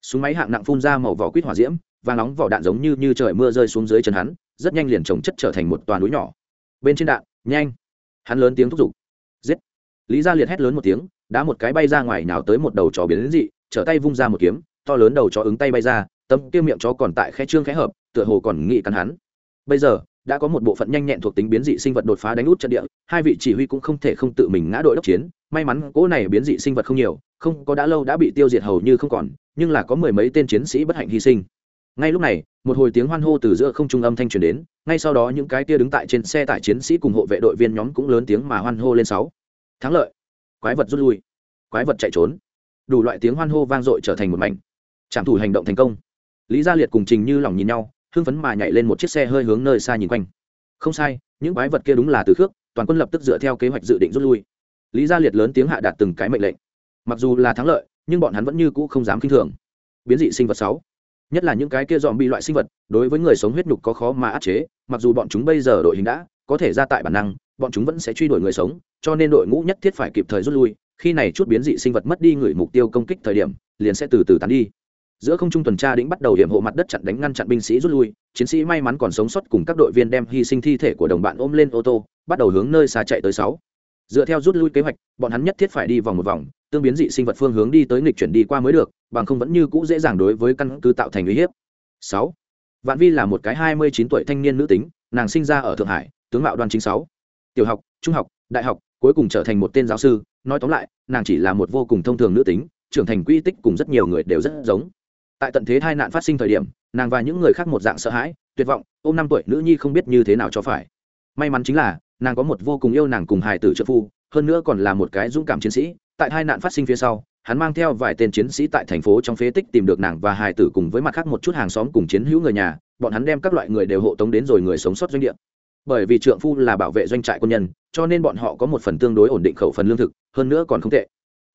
Súng máy hạng nặng phun ra màu vỏ quýt hỏa diễm và nóng vỏ đạn giống như như trời mưa rơi xuống dưới chân hắn, rất nhanh liền trồng chất trở thành một toàn núi nhỏ. Bên trên đạn, nhanh. Hắn lớn tiếng thúc giục. Giết. Lý gia liệt hét lớn một tiếng đá một cái bay ra ngoài nào tới một đầu chó biến đến dị, trở tay vung ra một kiếm, to lớn đầu chó ứng tay bay ra, tấm kia miệng chó còn tại khe trương khẽ hợp, tựa hồ còn nghĩ cắn hắn. Bây giờ, đã có một bộ phận nhanh nhẹn thuộc tính biến dị sinh vật đột phá đánh út trận địa, hai vị chỉ huy cũng không thể không tự mình ngã đội đốc chiến. May mắn cỗ này biến dị sinh vật không nhiều, không có đã lâu đã bị tiêu diệt hầu như không còn, nhưng là có mười mấy tên chiến sĩ bất hạnh hy sinh. Ngay lúc này, một hồi tiếng hoan hô từ giữa không trung âm thanh truyền đến, ngay sau đó những cái kia đứng tại trên xe tải chiến sĩ cùng hộ vệ đội viên nhóm cũng lớn tiếng mà hoan hô lên sáu. Thắng lợi! Quái vật rút lui, quái vật chạy trốn. Đủ loại tiếng hoan hô vang dội trở thành một mảnh. Trạm thủ hành động thành công. Lý gia liệt cùng trình như lòng nhìn nhau, hưng phấn mà nhảy lên một chiếc xe hơi hướng nơi xa nhìn quanh. Không sai, những quái vật kia đúng là từ khước, toàn quân lập tức dựa theo kế hoạch dự định rút lui. Lý gia liệt lớn tiếng hạ đạt từng cái mệnh lệnh. Mặc dù là thắng lợi, nhưng bọn hắn vẫn như cũ không dám khinh thường. Biến dị sinh vật sáu. Nhất là những cái kia dòm bị loại sinh vật, đối với người sống huyết nhục có khó mà áp chế, mặc dù bọn chúng bây giờ đội hình đã có thể ra tại bản năng bọn chúng vẫn sẽ truy đuổi người sống, cho nên đội ngũ nhất thiết phải kịp thời rút lui, khi này chút biến dị sinh vật mất đi người mục tiêu công kích thời điểm, liền sẽ từ từ tán đi. Giữa không trung tuần tra đĩnh bắt đầu hiểm hộ mặt đất chặn đánh ngăn chặn binh sĩ rút lui, chiến sĩ may mắn còn sống sót cùng các đội viên đem hy sinh thi thể của đồng bạn ôm lên ô tô, bắt đầu hướng nơi xa chạy tới sáu. Dựa theo rút lui kế hoạch, bọn hắn nhất thiết phải đi vòng một vòng, tương biến dị sinh vật phương hướng đi tới nghịch chuyển đi qua mới được, bằng không vẫn như cũ dễ dàng đối với căn cứ tạo thành uy hiếp. Sáu. Vạn vi là một cái hai mươi chín tuổi thanh niên nữ tính, nàng sinh ra ở thượng hải, tướng mạo đoan chính sáu tiểu học, trung học, đại học, cuối cùng trở thành một tên giáo sư. Nói tóm lại, nàng chỉ là một vô cùng thông thường nữ tính, trưởng thành quy tích cùng rất nhiều người đều rất giống. Tại tận thế tai nạn phát sinh thời điểm, nàng và những người khác một dạng sợ hãi, tuyệt vọng ô m năm tuổi nữ nhi không biết như thế nào cho phải. May mắn chính là, nàng có một vô cùng yêu nàng cùng hài tử trợ phu, hơn nữa còn là một cái dũng cảm chiến sĩ. Tại hai nạn phát sinh phía sau, hắn mang theo vài tên chiến sĩ tại thành phố trong phế tích tìm được nàng và hài tử cùng với mặt khác một chút hàng xóm cùng chiến hữu người nhà. Bọn hắn đem các loại người đều hộ tống đến rồi người sống sót doanh địa bởi vì trượng phu là bảo vệ doanh trại quân nhân, cho nên bọn họ có một phần tương đối ổn định khẩu phần lương thực, hơn nữa còn không tệ.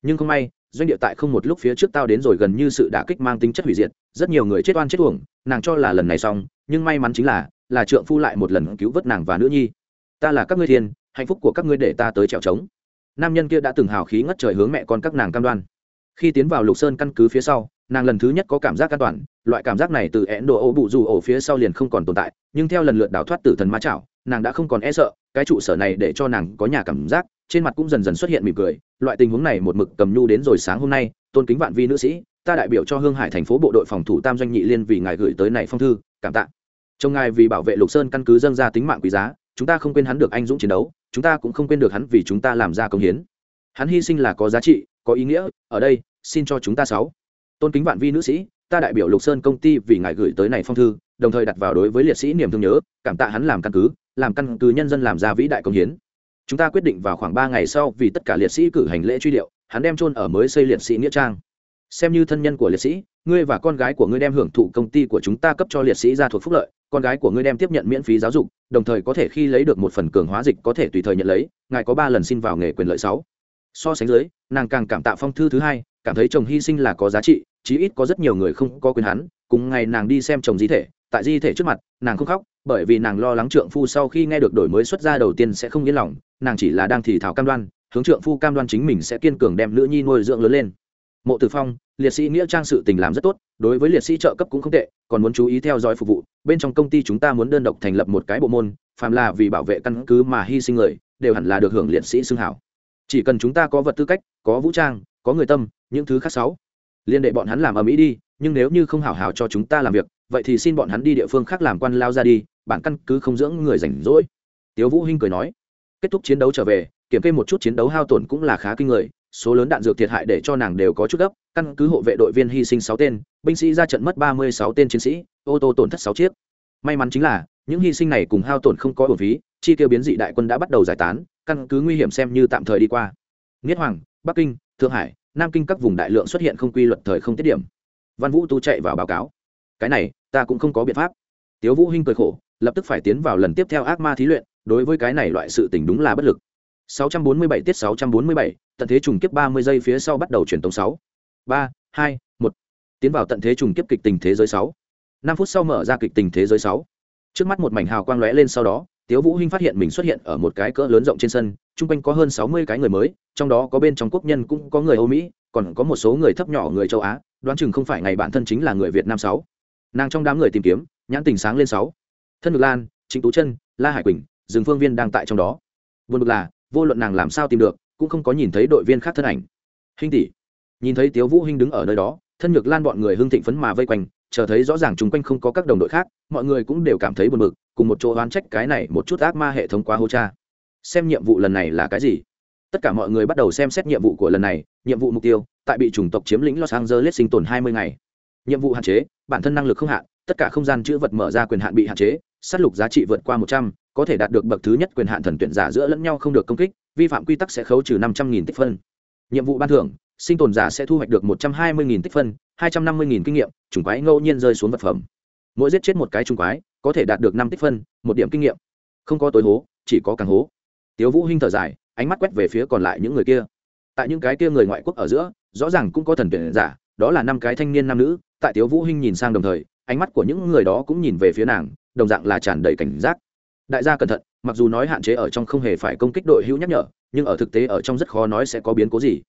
Nhưng không may, doanh địa tại không một lúc phía trước tao đến rồi gần như sự đả kích mang tính chất hủy diệt, rất nhiều người chết oan chết uổng, nàng cho là lần này xong, nhưng may mắn chính là là trượng phu lại một lần cứu vớt nàng và nữ nhi. Ta là các ngươi thiên, hạnh phúc của các ngươi để ta tới trèo trống. Nam nhân kia đã từng hào khí ngất trời hướng mẹ con các nàng cam đoan. Khi tiến vào lục sơn căn cứ phía sau nàng lần thứ nhất có cảm giác an toàn, loại cảm giác này từ én đồ ô bụ dù ổ phía sau liền không còn tồn tại, nhưng theo lần lượt đào thoát tử thần ma chảo, nàng đã không còn e sợ, cái trụ sở này để cho nàng có nhà cảm giác, trên mặt cũng dần dần xuất hiện mỉm cười, loại tình huống này một mực cầm nhu đến rồi sáng hôm nay, tôn kính vạn vi nữ sĩ, ta đại biểu cho hương hải thành phố bộ đội phòng thủ tam doanh nhị liên vì ngài gửi tới này phong thư, cảm tạ. Trong ngài vì bảo vệ lục sơn căn cứ dâng ra tính mạng quý giá, chúng ta không quên hắn được anh dũng chiến đấu, chúng ta cũng không quên được hắn vì chúng ta làm ra công hiến. Hắn hy sinh là có giá trị, có ý nghĩa, ở đây, xin cho chúng ta sáu tôn kính vạn vi nữ sĩ, ta đại biểu lục sơn công ty vì ngài gửi tới này phong thư, đồng thời đặt vào đối với liệt sĩ niềm thương nhớ, cảm tạ hắn làm căn cứ, làm căn cứ nhân dân làm ra vĩ đại công hiến. Chúng ta quyết định vào khoảng ba ngày sau vì tất cả liệt sĩ cử hành lễ truy điệu, hắn đem chôn ở mới xây liệt sĩ nghĩa trang. Xem như thân nhân của liệt sĩ, ngươi và con gái của ngươi đem hưởng thụ công ty của chúng ta cấp cho liệt sĩ ra thuộc phúc lợi, con gái của ngươi đem tiếp nhận miễn phí giáo dục, đồng thời có thể khi lấy được một phần cường hóa dịch có thể tùy thời nhận lấy, ngài có ba lần xin vào nghề quyền lợi sáu. So sánh dưới, nàng càng cảm tạ phong thư thứ hai, cảm thấy chồng hy sinh là có giá trị chí ít có rất nhiều người không có quyền hắn, cùng ngày nàng đi xem chồng di thể, tại di thể trước mặt, nàng không khóc, bởi vì nàng lo lắng trượng phu sau khi nghe được đổi mới xuất ra đầu tiên sẽ không yên lòng, nàng chỉ là đang thì thảo cam đoan, hướng trượng phu cam đoan chính mình sẽ kiên cường đem nữ nhi nuôi dưỡng lớn lên. Mộ tử phong, liệt sĩ nghĩa trang sự tình làm rất tốt, đối với liệt sĩ trợ cấp cũng không tệ, còn muốn chú ý theo dõi phục vụ, bên trong công ty chúng ta muốn đơn độc thành lập một cái bộ môn, phàm là vì bảo vệ căn cứ mà hy sinh người, đều hẳn là được hưởng liệt sĩ xưng hảo. Chỉ cần chúng ta có vật tư cách, có vũ trang, có người tâm, những thứ khác sáu liên đệ bọn hắn làm ở mỹ đi, nhưng nếu như không hảo hảo cho chúng ta làm việc, vậy thì xin bọn hắn đi địa phương khác làm quan lao ra đi, bản căn cứ không dưỡng người rảnh rỗi. Tiếu vũ hinh cười nói. Kết thúc chiến đấu trở về, kiểm kê một chút chiến đấu hao tổn cũng là khá kinh người, số lớn đạn dược thiệt hại để cho nàng đều có chút gấp, căn cứ hộ vệ đội viên hy sinh sáu tên, binh sĩ ra trận mất ba mươi sáu tên chiến sĩ, ô tô tổn thất sáu chiếc. May mắn chính là, những hy sinh này cùng hao tổn không có ổn phí, chi tiêu biến dị đại quân đã bắt đầu giải tán, căn cứ nguy hiểm xem như tạm thời đi qua. Nghiết hoàng, bắc kinh, thượng hải nam kinh các vùng đại lượng xuất hiện không quy luật thời không tiết điểm văn vũ tu chạy vào báo cáo cái này ta cũng không có biện pháp tiếu vũ hinh cười khổ lập tức phải tiến vào lần tiếp theo ác ma thí luyện đối với cái này loại sự tình đúng là bất lực 647 tiết 647, tận thế trùng kiếp 30 giây phía sau bắt đầu chuyển tống 6. 3, 2, 1. Tiến vào tận thế trùng kiếp kịch tình thế giới 6. 5 phút sau mở ra kịch tình thế giới 6. Trước mắt một mảnh hào quang lóe lên sau đó, Tiếu Vũ Hinh phát hiện mình xuất hiện ở một cái cỡ lớn rộng trên sân, trung quanh có hơn 60 cái người mới, trong đó có bên trong quốc nhân cũng có người Âu Mỹ, còn có một số người thấp nhỏ người châu Á, đoán chừng không phải ngày bản thân chính là người Việt Nam 6. Nàng trong đám người tìm kiếm, nhãn tình sáng lên 6. Thân Ngực Lan, Trịnh Tú Chân, La Hải Quỳnh, Dương Phương Viên đang tại trong đó. Buồn bực là, vô luận nàng làm sao tìm được cũng không có nhìn thấy đội viên khác thân ảnh hinh tỷ nhìn thấy tiếu vũ hinh đứng ở nơi đó thân nhược lan bọn người hưng thịnh phấn mà vây quanh chờ thấy rõ ràng chung quanh không có các đồng đội khác mọi người cũng đều cảm thấy buồn bực cùng một chỗ oán trách cái này một chút ác ma hệ thống quá hô cha. Xem nhiệm vụ lần này là cái gì? Tất cả mọi người bắt đầu xem xét nhiệm vụ của lần này nhiệm vụ mục tiêu tại bị chủng tộc chiếm lĩnh los angeles sinh tồn 20 ngày. Nhiệm vụ hạn chế bản thân năng lực không hạn tất cả không gian chữ vật mở ra quyền hạn bị hạn chế sát lục giá trị vượt qua 100, có thể đạt được bậc thứ nhất quyền hạn thần tuyển giả giữa lẫn nhau không được công kích vi phạm quy tắc sẽ khấu trừ năm trăm nghìn tích phân. Nhiệm vụ ban thưởng sinh tồn giả sẽ thu hoạch được một trăm hai mươi nghìn tích phân, hai trăm năm mươi nghìn kinh nghiệm chủng quái ngẫu nhiên rơi xuống vật phẩm. Mỗi giết chết một cái chủng quái, có thể đạt được năm tích phân, một điểm kinh nghiệm. Không có tối hố, chỉ có càng hố. Tiếu vũ hinh thở dài, ánh mắt quét về phía còn lại những người kia. Tại những cái kia người ngoại quốc ở giữa, rõ ràng cũng có thần tuyển giả, đó là năm cái thanh niên nam nữ. Tại tiếu vũ hinh nhìn sang đồng thời, ánh mắt của những người đó cũng nhìn về phía nàng, đồng dạng là tràn đầy cảnh giác. Đại gia cẩn thận, mặc dù nói hạn chế ở trong không hề phải công kích đội hữu nhắc nhở, nhưng ở thực tế ở trong rất khó nói sẽ có biến cố gì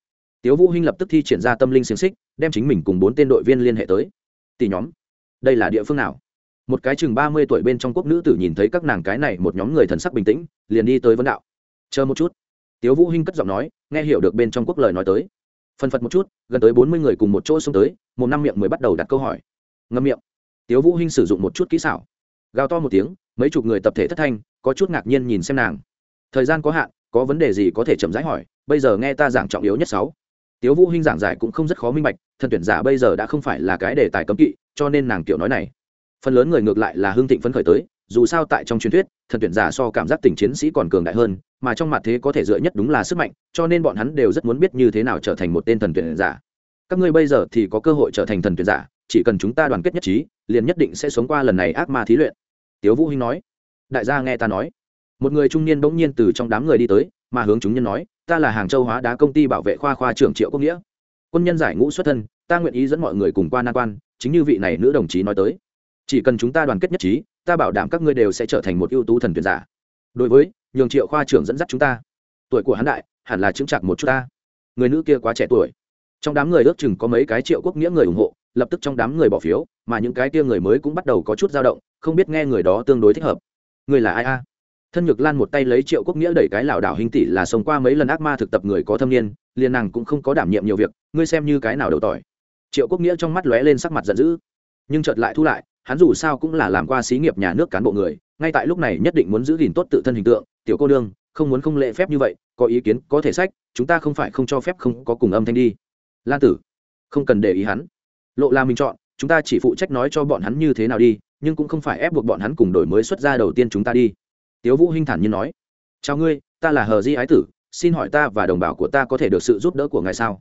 tiếu vũ hinh lập tức thi triển ra tâm linh xiềng xích, đem chính mình cùng bốn tên đội viên liên hệ tới. Tỷ nhóm, đây là địa phương nào? Một cái chừng ba mươi tuổi bên trong quốc nữ tử nhìn thấy các nàng cái này một nhóm người thần sắc bình tĩnh, liền đi tới vấn đạo. Chờ một chút. Tiếu vũ hinh cất giọng nói, nghe hiểu được bên trong quốc lời nói tới. Phân phật một chút, gần tới bốn mươi người cùng một chỗ xông tới, một năm miệng mới bắt đầu đặt câu hỏi. Ngâm miệng. Tiếu vũ hinh sử dụng một chút kỹ xảo. Gào to một tiếng, mấy chục người tập thể thất thanh, có chút ngạc nhiên nhìn xem nàng. Thời gian có hạn, có vấn đề gì có thể chậm rãi hỏi, bây giờ nghe ta giảng trọng yếu nhất sáu tiếu vũ hinh giảng giải cũng không rất khó minh bạch, thần tuyển giả bây giờ đã không phải là cái đề tài cấm kỵ, cho nên nàng tiểu nói này. Phần lớn người ngược lại là hưng thịnh phấn khởi tới, dù sao tại trong truyền thuyết, thần tuyển giả so cảm giác tình chiến sĩ còn cường đại hơn, mà trong mặt thế có thể dựa nhất đúng là sức mạnh, cho nên bọn hắn đều rất muốn biết như thế nào trở thành một tên thần tuyển giả. Các ngươi bây giờ thì có cơ hội trở thành thần tuyển giả, chỉ cần chúng ta đoàn kết nhất trí, liền nhất định sẽ sống qua lần này ác ma thí luyện. Tiếu vũ hinh nói. Đại gia nghe ta nói. Một người trung niên bỗng nhiên từ trong đám người đi tới, mà hướng chúng nhân nói ta là hàng châu hóa đá công ty bảo vệ khoa khoa trưởng triệu quốc nghĩa. Quân nhân giải ngũ xuất thân, ta nguyện ý dẫn mọi người cùng qua nan quan, chính như vị này nữ đồng chí nói tới. Chỉ cần chúng ta đoàn kết nhất trí, ta bảo đảm các ngươi đều sẽ trở thành một ưu tú thần tuyển giả. Đối với, nhường triệu khoa trưởng dẫn dắt chúng ta. Tuổi của hắn đại, hẳn là chứng chặt một chút ta. Người nữ kia quá trẻ tuổi. Trong đám người ước chừng có mấy cái triệu quốc nghĩa người ủng hộ, lập tức trong đám người bỏ phiếu, mà những cái kia người mới cũng bắt đầu có chút dao động, không biết nghe người đó tương đối thích hợp. Người là ai a? Thân nhược lan một tay lấy triệu quốc nghĩa đẩy cái lảo đảo hình tỷ là sống qua mấy lần ác ma thực tập người có thâm niên, liền nàng cũng không có đảm nhiệm nhiều việc, ngươi xem như cái nào đầu tỏi. Triệu quốc nghĩa trong mắt lóe lên sắc mặt giận dữ. Nhưng chợt lại thu lại, hắn dù sao cũng là làm qua xí nghiệp nhà nước cán bộ người, ngay tại lúc này nhất định muốn giữ gìn tốt tự thân hình tượng, tiểu cô đương không muốn không lệ phép như vậy, có ý kiến, có thể sách, chúng ta không phải không cho phép không có cùng âm thanh đi. Lan tử, không cần để ý hắn. Lộ là mình chọn, chúng ta chỉ phụ trách nói cho bọn hắn như thế nào đi, nhưng cũng không phải ép buộc bọn hắn cùng đổi mới xuất ra đầu tiên chúng ta đi tiếu vũ hinh thản nhiên nói, chào ngươi, ta là hờ di ái tử, xin hỏi ta và đồng bào của ta có thể được sự giúp đỡ của ngài sao?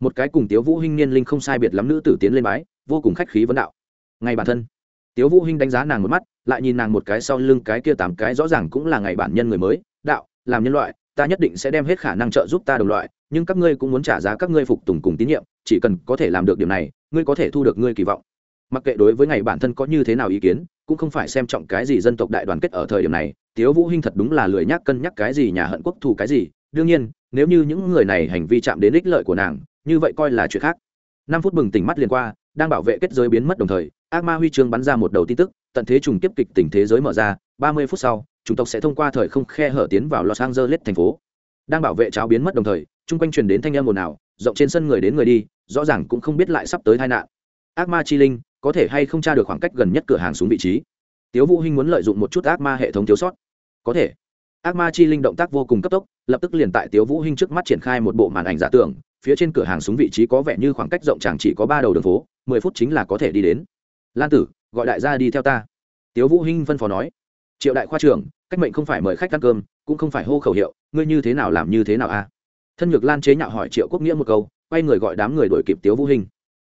Một cái cùng tiếu vũ hinh niên linh không sai biệt lắm nữ tử tiến lên bái, vô cùng khách khí vấn đạo, ngày bản thân. Tiếu vũ hinh đánh giá nàng một mắt, lại nhìn nàng một cái sau lưng cái kia tám cái rõ ràng cũng là ngày bản nhân người mới, đạo, làm nhân loại, ta nhất định sẽ đem hết khả năng trợ giúp ta đồng loại, nhưng các ngươi cũng muốn trả giá các ngươi phục tùng cùng tín nhiệm, chỉ cần có thể làm được điều này, ngươi có thể thu được ngươi kỳ vọng. Mặc kệ đối với ngày bản thân có như thế nào ý kiến, cũng không phải xem trọng cái gì dân tộc đại đoàn kết ở thời điểm này tiếu vũ hinh thật đúng là lười nhắc cân nhắc cái gì nhà hận quốc thù cái gì, đương nhiên, nếu như những người này hành vi chạm đến ích lợi của nàng, như vậy coi là chuyện khác. Năm phút bừng tỉnh mắt liền qua, đang bảo vệ kết giới biến mất đồng thời, ác ma huy chương bắn ra một đầu tin tức, tận thế trùng tiếp kịch tình thế giới mở ra, ba mươi phút sau, chủng tộc sẽ thông qua thời không khe hở tiến vào los angeles thành phố. Đang bảo vệ cháo biến mất đồng thời, chung quanh truyền đến thanh âm ồn ào, rộng trên sân người đến người đi, rõ ràng cũng không biết lại sắp tới tai nạn. Ác ma chi linh, có thể hay không tra được khoảng cách gần nhất cửa hàng xuống vị trí. Tiếu vũ hinh muốn lợi dụng một chút ác ma hệ thống thiếu sót có thể. Ác ma chi linh động tác vô cùng cấp tốc, lập tức liền tại tiếu vũ hinh trước mắt triển khai một bộ màn ảnh giả tưởng, phía trên cửa hàng súng vị trí có vẻ như khoảng cách rộng chẳng chỉ có ba đầu đường phố, mười phút chính là có thể đi đến. Lan tử, gọi đại gia đi theo ta. Tiếu vũ hinh phân phó nói. Triệu đại khoa trưởng, cách mệnh không phải mời khách ăn cơm, cũng không phải hô khẩu hiệu, ngươi như thế nào làm như thế nào a thân nhược lan chế nhạo hỏi triệu quốc nghĩa một câu, quay người gọi đám người đuổi kịp tiếu vũ hinh.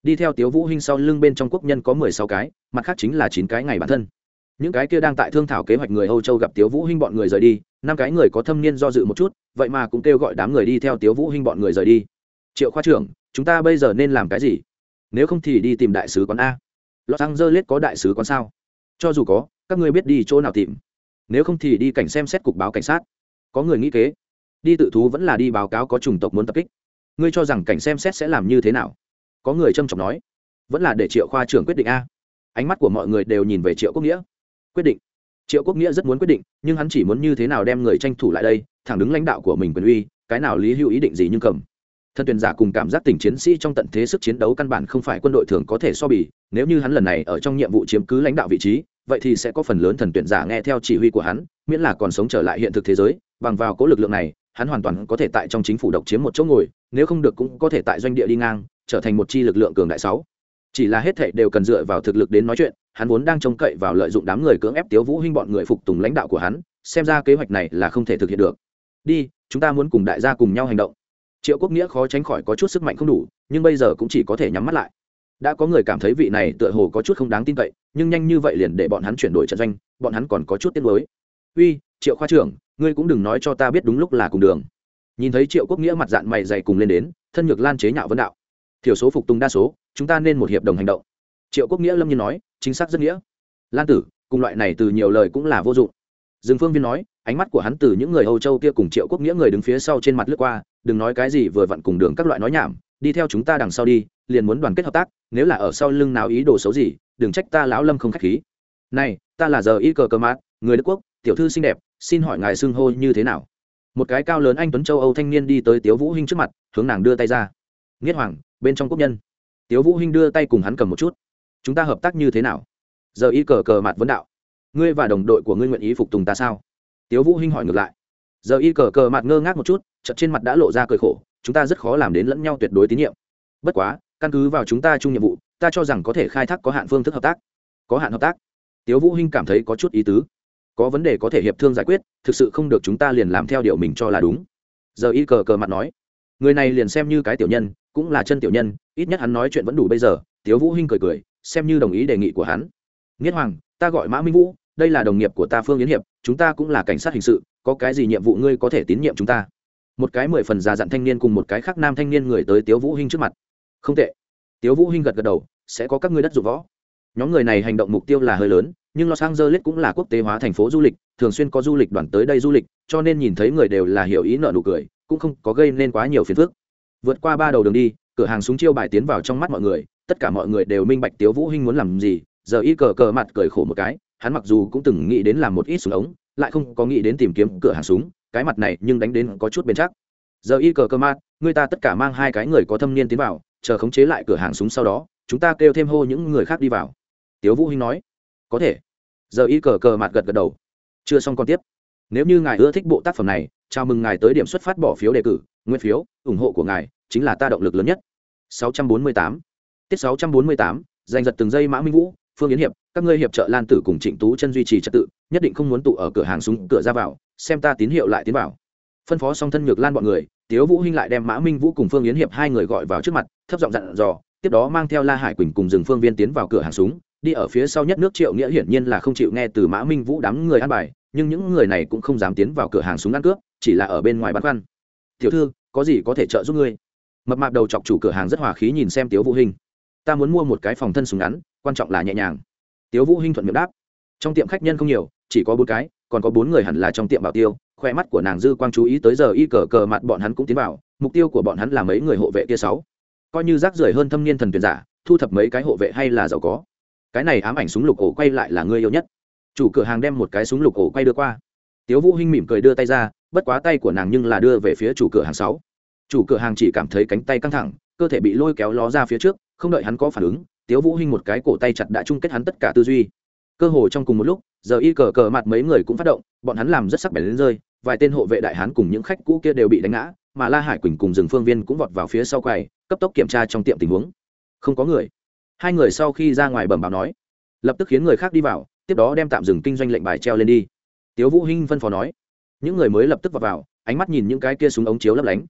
Đi theo tiếu vũ hinh sau lưng bên trong quốc nhân có mười sáu cái, mặt khác chính là chín cái ngày bản thân những cái kia đang tại thương thảo kế hoạch người âu châu gặp tiếu vũ hinh bọn người rời đi, năm cái người có thâm niên do dự một chút, vậy mà cũng kêu gọi đám người đi theo tiếu vũ hinh bọn người rời đi. Triệu khoa trưởng, chúng ta bây giờ nên làm cái gì? Nếu không thì đi tìm đại sứ quán a. Los angeles có đại sứ quán sao? Cho dù có, các ngươi biết đi chỗ nào tìm. Nếu không thì đi cảnh xem xét cục báo cảnh sát. Có người nghĩ kế. Đi tự thú vẫn là đi báo cáo có chủng tộc muốn tập kích. Ngươi cho rằng cảnh xem xét sẽ làm như thế nào? Có người trâm trọng nói. Vẫn là để triệu khoa trưởng quyết định a. Ánh mắt của mọi người đều nhìn về triệu quốc nghĩa quyết định. Triệu quốc nghĩa rất muốn quyết định, nhưng hắn chỉ muốn như thế nào đem người tranh thủ lại đây, thẳng đứng lãnh đạo của mình quyền uy, cái nào lý hữu ý định gì nhưng cầm. Thân tuyển giả cùng cảm giác tình chiến sĩ trong tận thế sức chiến đấu căn bản không phải quân đội thường có thể so bì, nếu như hắn lần này ở trong nhiệm vụ chiếm cứ lãnh đạo vị trí, vậy thì sẽ có phần lớn thần tuyển giả nghe theo chỉ huy của hắn, miễn là còn sống trở lại hiện thực thế giới, bằng vào cố lực lượng này, hắn hoàn toàn có thể tại trong chính phủ độc chiếm một chỗ ngồi, nếu không được cũng có thể tại doanh địa đi ngang, trở thành một chi lực lượng cường đại sáu. Chỉ là hết thảy đều cần dựa vào thực lực đến nói chuyện hắn vốn đang trông cậy vào lợi dụng đám người cưỡng ép tiếu vũ hinh bọn người phục tùng lãnh đạo của hắn, xem ra kế hoạch này là không thể thực hiện được. Đi, chúng ta muốn cùng đại gia cùng nhau hành động. Triệu quốc nghĩa khó tránh khỏi có chút sức mạnh không đủ, nhưng bây giờ cũng chỉ có thể nhắm mắt lại. Đã có người cảm thấy vị này tựa hồ có chút không đáng tin cậy, nhưng nhanh như vậy liền để bọn hắn chuyển đổi trận doanh, bọn hắn còn có chút tiết nuối. Uy, triệu khoa trưởng, ngươi cũng đừng nói cho ta biết đúng lúc là cùng đường. Nhìn thấy triệu quốc nghĩa mặt dạng mày dày cùng lên đến, thân nhược lan chế nhạo vấn đạo. Thiểu số phục tùng đa số, chúng ta nên một hiệp đồng hành động triệu quốc nghĩa lâm nhiên nói, chính xác rất nghĩa. Lan tử, cùng loại này từ nhiều lời cũng là vô dụng. Dương phương viên nói, ánh mắt của hắn từ những người âu châu kia cùng triệu quốc nghĩa người đứng phía sau trên mặt lướt qua, đừng nói cái gì vừa vặn cùng đường các loại nói nhảm, đi theo chúng ta đằng sau đi, liền muốn đoàn kết hợp tác, nếu là ở sau lưng nào ý đồ xấu gì, đừng trách ta lão lâm không khách khí. Này, ta là giờ y cờ cờ mát người đức quốc, tiểu thư xinh đẹp, xin hỏi ngài xưng hô như thế nào? Một cái cao lớn anh tuấn châu âu thanh niên đi tới tiếu vũ hinh trước mặt, hướng nàng đưa tay ra. Nghiết hoàng, bên trong quốc nhân. Tiếu vũ hinh đưa tay cùng hắn cầm một chút chúng ta hợp tác như thế nào? Giờ y cờ cờ mặt vấn đạo. Ngươi và đồng đội của ngươi nguyện ý phục tùng ta sao? Tiếu vũ hinh hỏi ngược lại. Giờ y cờ cờ mặt ngơ ngác một chút, chợt trên mặt đã lộ ra cười khổ, chúng ta rất khó làm đến lẫn nhau tuyệt đối tín nhiệm. Bất quá, căn cứ vào chúng ta chung nhiệm vụ, ta cho rằng có thể khai thác có hạn phương thức hợp tác. Có hạn hợp tác. Tiếu vũ hinh cảm thấy có chút ý tứ. Có vấn đề có thể hiệp thương giải quyết, thực sự không được chúng ta liền làm theo điều mình cho là đúng. Giờ y cờ cờ mặt nói. Người này liền xem như cái tiểu nhân, cũng là chân tiểu nhân, ít nhất hắn nói chuyện vẫn đủ bây giờ, tiếu vũ hinh cười cười xem như đồng ý đề nghị của hắn. Nghiết hoàng, ta gọi mã minh vũ, đây là đồng nghiệp của ta phương yến hiệp, chúng ta cũng là cảnh sát hình sự, có cái gì nhiệm vụ ngươi có thể tín nhiệm chúng ta? Một cái mười phần già dặn thanh niên cùng một cái khác nam thanh niên người tới tiếu vũ hinh trước mặt. Không tệ. Tiếu vũ hinh gật gật đầu, sẽ có các ngươi đất dụng võ. Nhóm người này hành động mục tiêu là hơi lớn, nhưng los angeles cũng là quốc tế hóa thành phố du lịch, thường xuyên có du lịch đoàn tới đây du lịch, cho nên nhìn thấy người đều là hiểu ý nợ nụ cười, cũng không có gây nên quá nhiều phiền phức. Vượt qua ba đầu đường đi, cửa hàng súng chiêu bài tiến vào trong mắt mọi người tất cả mọi người đều minh bạch tiếu vũ hinh muốn làm gì, giờ y cờ cờ mặt cười khổ một cái, hắn mặc dù cũng từng nghĩ đến làm một ít súng ống, lại không có nghĩ đến tìm kiếm cửa hàng súng, cái mặt này nhưng đánh đến có chút bền chắc. Giờ y cờ cờ mặt, người ta tất cả mang hai cái người có thâm niên tiến vào, chờ khống chế lại cửa hàng súng sau đó, chúng ta kêu thêm hô những người khác đi vào. Tiếu vũ hinh nói, có thể. Giờ y cờ cờ mặt gật gật đầu. Chưa xong còn tiếp. Nếu như ngài ưa thích bộ tác phẩm này, chào mừng ngài tới điểm xuất phát bỏ phiếu đề cử. Nguyên phiếu, ủng hộ của ngài chính là ta động lực lớn nhất. 648 tiết 648 giành giật từng giây mã minh vũ, phương yến hiệp, các ngươi hiệp trợ lan tử cùng trịnh tú chân duy trì trật tự, nhất định không muốn tụ ở cửa hàng súng, cửa ra vào, xem ta tín hiệu lại tiến vào. Phân phó xong thân nhược lan bọn người, tiếu vũ hinh lại đem mã minh vũ cùng phương yến hiệp hai người gọi vào trước mặt, thấp giọng dặn dò, tiếp đó mang theo la hải quỳnh cùng Dừng phương viên tiến vào cửa hàng súng, đi ở phía sau nhất nước triệu nghĩa hiển nhiên là không chịu nghe từ mã minh vũ đám người ăn bài, nhưng những người này cũng không dám tiến vào cửa hàng súng ăn cướp, chỉ là ở bên ngoài băn khoăn. Tiểu thư, có gì có thể trợ giúp ngươi? Mập mạp đầu chọc chủ cửa hàng rất hòa khí nhìn xem tiếu vũ hinh ta muốn mua một cái phòng thân súng ngắn, quan trọng là nhẹ nhàng. Tiếu vũ hinh thuận miệng đáp. Trong tiệm khách nhân không nhiều, chỉ có bốn cái, còn có bốn người hẳn là trong tiệm bảo tiêu, khoe mắt của nàng dư quang chú ý tới giờ y cờ cờ mặt bọn hắn cũng tiến vào, mục tiêu của bọn hắn là mấy người hộ vệ kia sáu. Coi như rác rưởi hơn thâm niên thần tuyển giả, thu thập mấy cái hộ vệ hay là giàu có. Cái này ám ảnh súng lục ổ quay lại là người yêu nhất. Chủ cửa hàng đem một cái súng lục ổ quay đưa qua. Tiếu vũ hinh mỉm cười đưa tay ra, bất quá tay của nàng nhưng là đưa về phía chủ cửa hàng sáu. Chủ cửa hàng chỉ cảm thấy cánh tay căng thẳng, cơ thể bị lôi kéo ló ra phía trước không đợi hắn có phản ứng tiếu vũ hinh một cái cổ tay chặt đã chung kết hắn tất cả tư duy. Cơ hồ trong cùng một lúc giờ y cờ cờ mặt mấy người cũng phát động bọn hắn làm rất sắc bén lên rơi vài tên hộ vệ đại hán cùng những khách cũ kia đều bị đánh ngã mà la hải quỳnh cùng rừng phương viên cũng vọt vào phía sau quầy cấp tốc kiểm tra trong tiệm tình huống. Không có người. Hai người sau khi ra ngoài bẩm báo nói lập tức khiến người khác đi vào tiếp đó đem tạm dừng kinh doanh lệnh bài treo lên đi. Tiếu vũ hinh phân phó nói những người mới lập tức vào, vào ánh mắt nhìn những cái kia súng ống chiếu lấp lánh.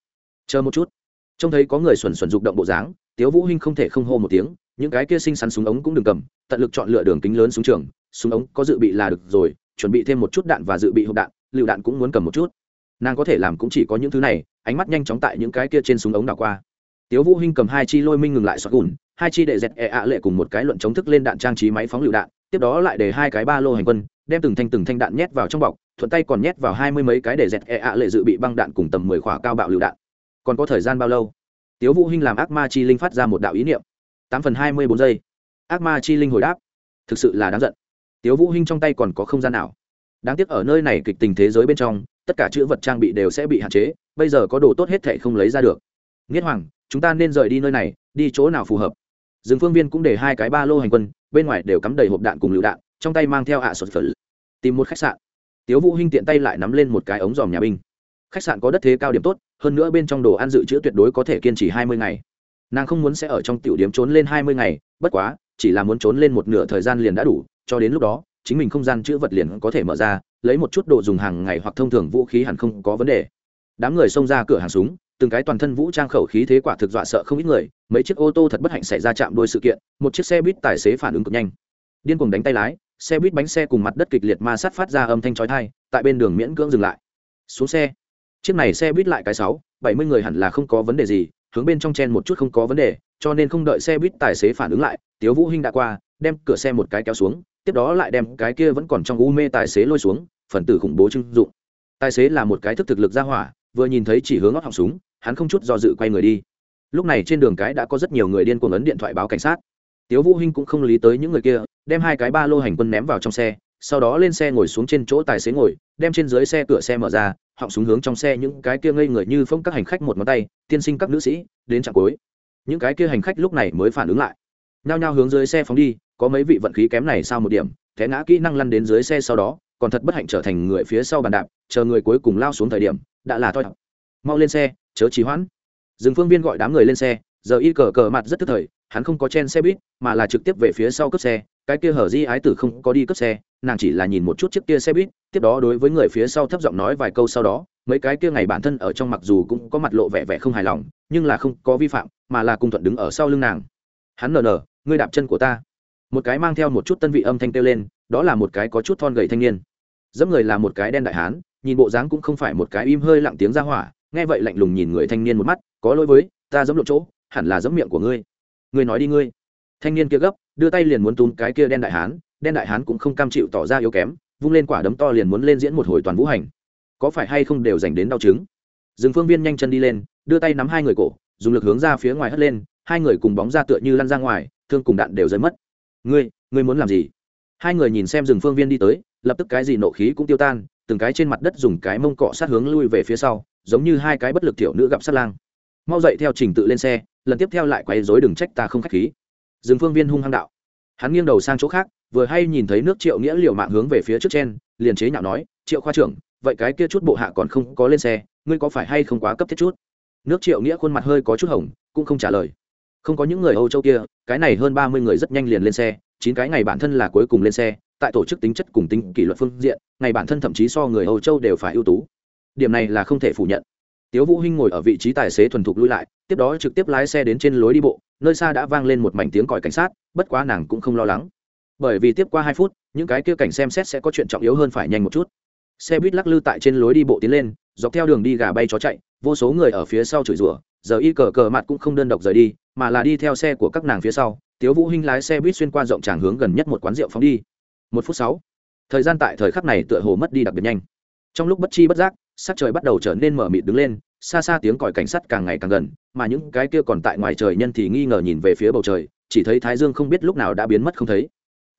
Chờ một chút. Trông thấy có người xuẩn xuẩn rụng động bộ dáng tiếu vũ hinh không thể không hô một tiếng, những cái kia xinh xắn súng ống cũng đừng cầm, tận lực chọn lựa đường kính lớn súng trường, súng ống có dự bị là được rồi, chuẩn bị thêm một chút đạn và dự bị hộp đạn, lựu đạn cũng muốn cầm một chút. Nàng có thể làm cũng chỉ có những thứ này, ánh mắt nhanh chóng tại những cái kia trên súng ống đảo qua. Tiếu vũ hinh cầm hai chi lôi minh ngừng lại xoát gùn, hai chi đệ dẹt e ạ lệ cùng một cái luận chống thức lên đạn trang trí máy phóng lựu đạn, tiếp đó lại để hai cái ba lô hành quân, đem từng thanh từng thanh đạn nhét vào trong bọc, thuận tay còn nhét vào hai mươi mấy cái để dẹt e ạ lệ dự bị băng đạn cùng tầm mười khỏa cao bạo lựu đạn. Còn có thời gian bao lâu? Tiếu vũ hinh làm ác ma chi linh phát ra một đạo ý niệm. Tám phần hai mươi bốn giây. Ác ma chi linh hồi đáp. Thực sự là đáng giận. Tiếu vũ hinh trong tay còn có không gian nào? Đáng tiếc ở nơi này kịch tình thế giới bên trong, tất cả chữ vật trang bị đều sẽ bị hạn chế, bây giờ có đồ tốt hết thảy không lấy ra được. Nghiết hoàng, chúng ta nên rời đi nơi này, đi chỗ nào phù hợp? Dương phương viên cũng để hai cái ba lô hành quân, bên ngoài đều cắm đầy hộp đạn cùng lựu đạn, trong tay mang theo ạ sột phở. Tìm một khách sạn. Tiếu vũ hinh tiện tay lại nắm lên một cái ống dòm nhà binh khách sạn có đất thế cao điểm tốt, hơn nữa bên trong đồ ăn dự trữ tuyệt đối có thể kiên trì hai mươi ngày. Nàng không muốn sẽ ở trong tiểu điểm trốn lên hai mươi ngày, bất quá, chỉ là muốn trốn lên một nửa thời gian liền đã đủ, cho đến lúc đó, chính mình không gian chữ vật liền có thể mở ra, lấy một chút đồ dùng hàng ngày hoặc thông thường vũ khí hẳn không có vấn đề. Đám người xông ra cửa hàng súng, từng cái toàn thân vũ trang khẩu khí thế quả thực dọa sợ không ít người, mấy chiếc ô tô thật bất hạnh xảy ra chạm đôi sự kiện, một chiếc xe buýt tài xế phản ứng cực nhanh. Điên cuồng đánh tay lái, xe buýt bánh xe cùng mặt đất kịch liệt ma sát phát ra âm thanh chói tai, tại bên đường miễn cưỡng dừng lại. Xuống xe chiếc này xe buýt lại cái sáu, bảy mươi người hẳn là không có vấn đề gì, hướng bên trong chen một chút không có vấn đề, cho nên không đợi xe buýt tài xế phản ứng lại, tiếu vũ hinh đã qua, đem cửa xe một cái kéo xuống, tiếp đó lại đem cái kia vẫn còn trong u mê tài xế lôi xuống, phần tử khủng bố trưng dụng. Tài xế là một cái thức thực lực ra hỏa, vừa nhìn thấy chỉ hướng ngót họng súng, hắn không chút do dự quay người đi. Lúc này trên đường cái đã có rất nhiều người điên cuồng ấn điện thoại báo cảnh sát. Tiếu vũ hinh cũng không lý tới những người kia, đem hai cái ba lô hành quân ném vào trong xe sau đó lên xe ngồi xuống trên chỗ tài xế ngồi, đem trên dưới xe cửa xe mở ra, họng súng hướng trong xe những cái kia ngây người như phông các hành khách một ngón tay, tiên sinh các nữ sĩ, đến chặng cuối. Những cái kia hành khách lúc này mới phản ứng lại. Nhao nhao hướng dưới xe phóng đi, có mấy vị vận khí kém này sao một điểm, té ngã kỹ năng lăn đến dưới xe sau đó, còn thật bất hạnh trở thành người phía sau bàn đạp, chờ người cuối cùng lao xuống thời điểm, đã là toi mau lên xe, chớ trì hoãn. Dừng phương viên gọi đám người lên xe, giờ y cờ cờ mặt rất tức thời, hắn không có chen xe buýt, mà là trực tiếp về phía sau cướp xe, cái kia hở di ái tử không có đi cướp xe nàng chỉ là nhìn một chút chiếc kia xe buýt, tiếp đó đối với người phía sau thấp giọng nói vài câu sau đó, mấy cái kia ngày bản thân ở trong mặc dù cũng có mặt lộ vẻ vẻ không hài lòng, nhưng là không có vi phạm, mà là cung thuận đứng ở sau lưng nàng. Hắn nở nở ngươi đạp chân của ta. Một cái mang theo một chút tân vị âm thanh kêu lên, đó là một cái có chút thon gầy thanh niên. Dẫm người là một cái đen đại hán, nhìn bộ dáng cũng không phải một cái im hơi lặng tiếng ra hỏa, nghe vậy lạnh lùng nhìn người thanh niên một mắt, có lỗi với, ta dẫm lộ chỗ, hẳn là dẫm miệng của ngươi. Ngươi nói đi ngươi. Thanh niên kia gấp, đưa tay liền muốn túm cái kia đen đại hán đen đại hán cũng không cam chịu tỏ ra yếu kém, vung lên quả đấm to liền muốn lên diễn một hồi toàn vũ hành. Có phải hay không đều dành đến đau chứng? Dừng phương viên nhanh chân đi lên, đưa tay nắm hai người cổ, dùng lực hướng ra phía ngoài hất lên, hai người cùng bóng ra tựa như lăn ra ngoài, thương cùng đạn đều rơi mất. Ngươi ngươi muốn làm gì? Hai người nhìn xem rừng phương viên đi tới, lập tức cái gì nộ khí cũng tiêu tan, từng cái trên mặt đất dùng cái mông cọ sát hướng lui về phía sau, giống như hai cái bất lực thiểu nữ gặp sát lang. Mau dậy theo trình tự lên xe, lần tiếp theo lại quay dối đừng trách ta không k h á c h khí. Rừng phương viên hung hăng đạo. Hắn nghiêng đầu sang chỗ khác vừa hay nhìn thấy nước triệu nghĩa liệu mạng hướng về phía trước trên, liền chế nhạo nói, triệu khoa trưởng, vậy cái kia chút bộ hạ còn không có lên xe, ngươi có phải hay không quá cấp thiết chút? Nước triệu nghĩa khuôn mặt hơi có chút hỏng cũng không trả lời. Không có những người âu châu kia, cái này hơn ba mươi người rất nhanh liền lên xe, chín cái ngày bản thân là cuối cùng lên xe, tại tổ chức tính chất cùng tính kỷ luật phương diện, ngày bản thân thậm chí so người âu châu đều phải ưu tú. Điểm này là không thể phủ nhận. Tiếu vũ hinh ngồi ở vị trí tài xế thuần thục lui lại, tiếp đó trực tiếp lái xe đến trên lối đi bộ, nơi xa đã vang lên một mảnh tiếng còi cảnh sát, bất quá nàng cũng không lo lắng bởi vì tiếp qua hai phút, những cái kia cảnh xem xét sẽ có chuyện trọng yếu hơn phải nhanh một chút. Xe buýt lắc lư tại trên lối đi bộ tiến lên, dọc theo đường đi gà bay chó chạy, vô số người ở phía sau chửi rủa, giờ y cờ cờ mặt cũng không đơn độc rời đi, mà là đi theo xe của các nàng phía sau. Tiếu vũ hinh lái xe buýt xuyên qua rộng tràng hướng gần nhất một quán rượu phóng đi. Một phút sáu, thời gian tại thời khắc này tựa hồ mất đi đặc biệt nhanh. Trong lúc bất chi bất giác, sắc trời bắt đầu trở nên mở mịt đứng lên, xa xa tiếng còi cảnh sát càng ngày càng gần, mà những cái kia còn tại ngoài trời nhân thì nghi ngờ nhìn về phía bầu trời, chỉ thấy thái dương không biết lúc nào đã biến mất không thấy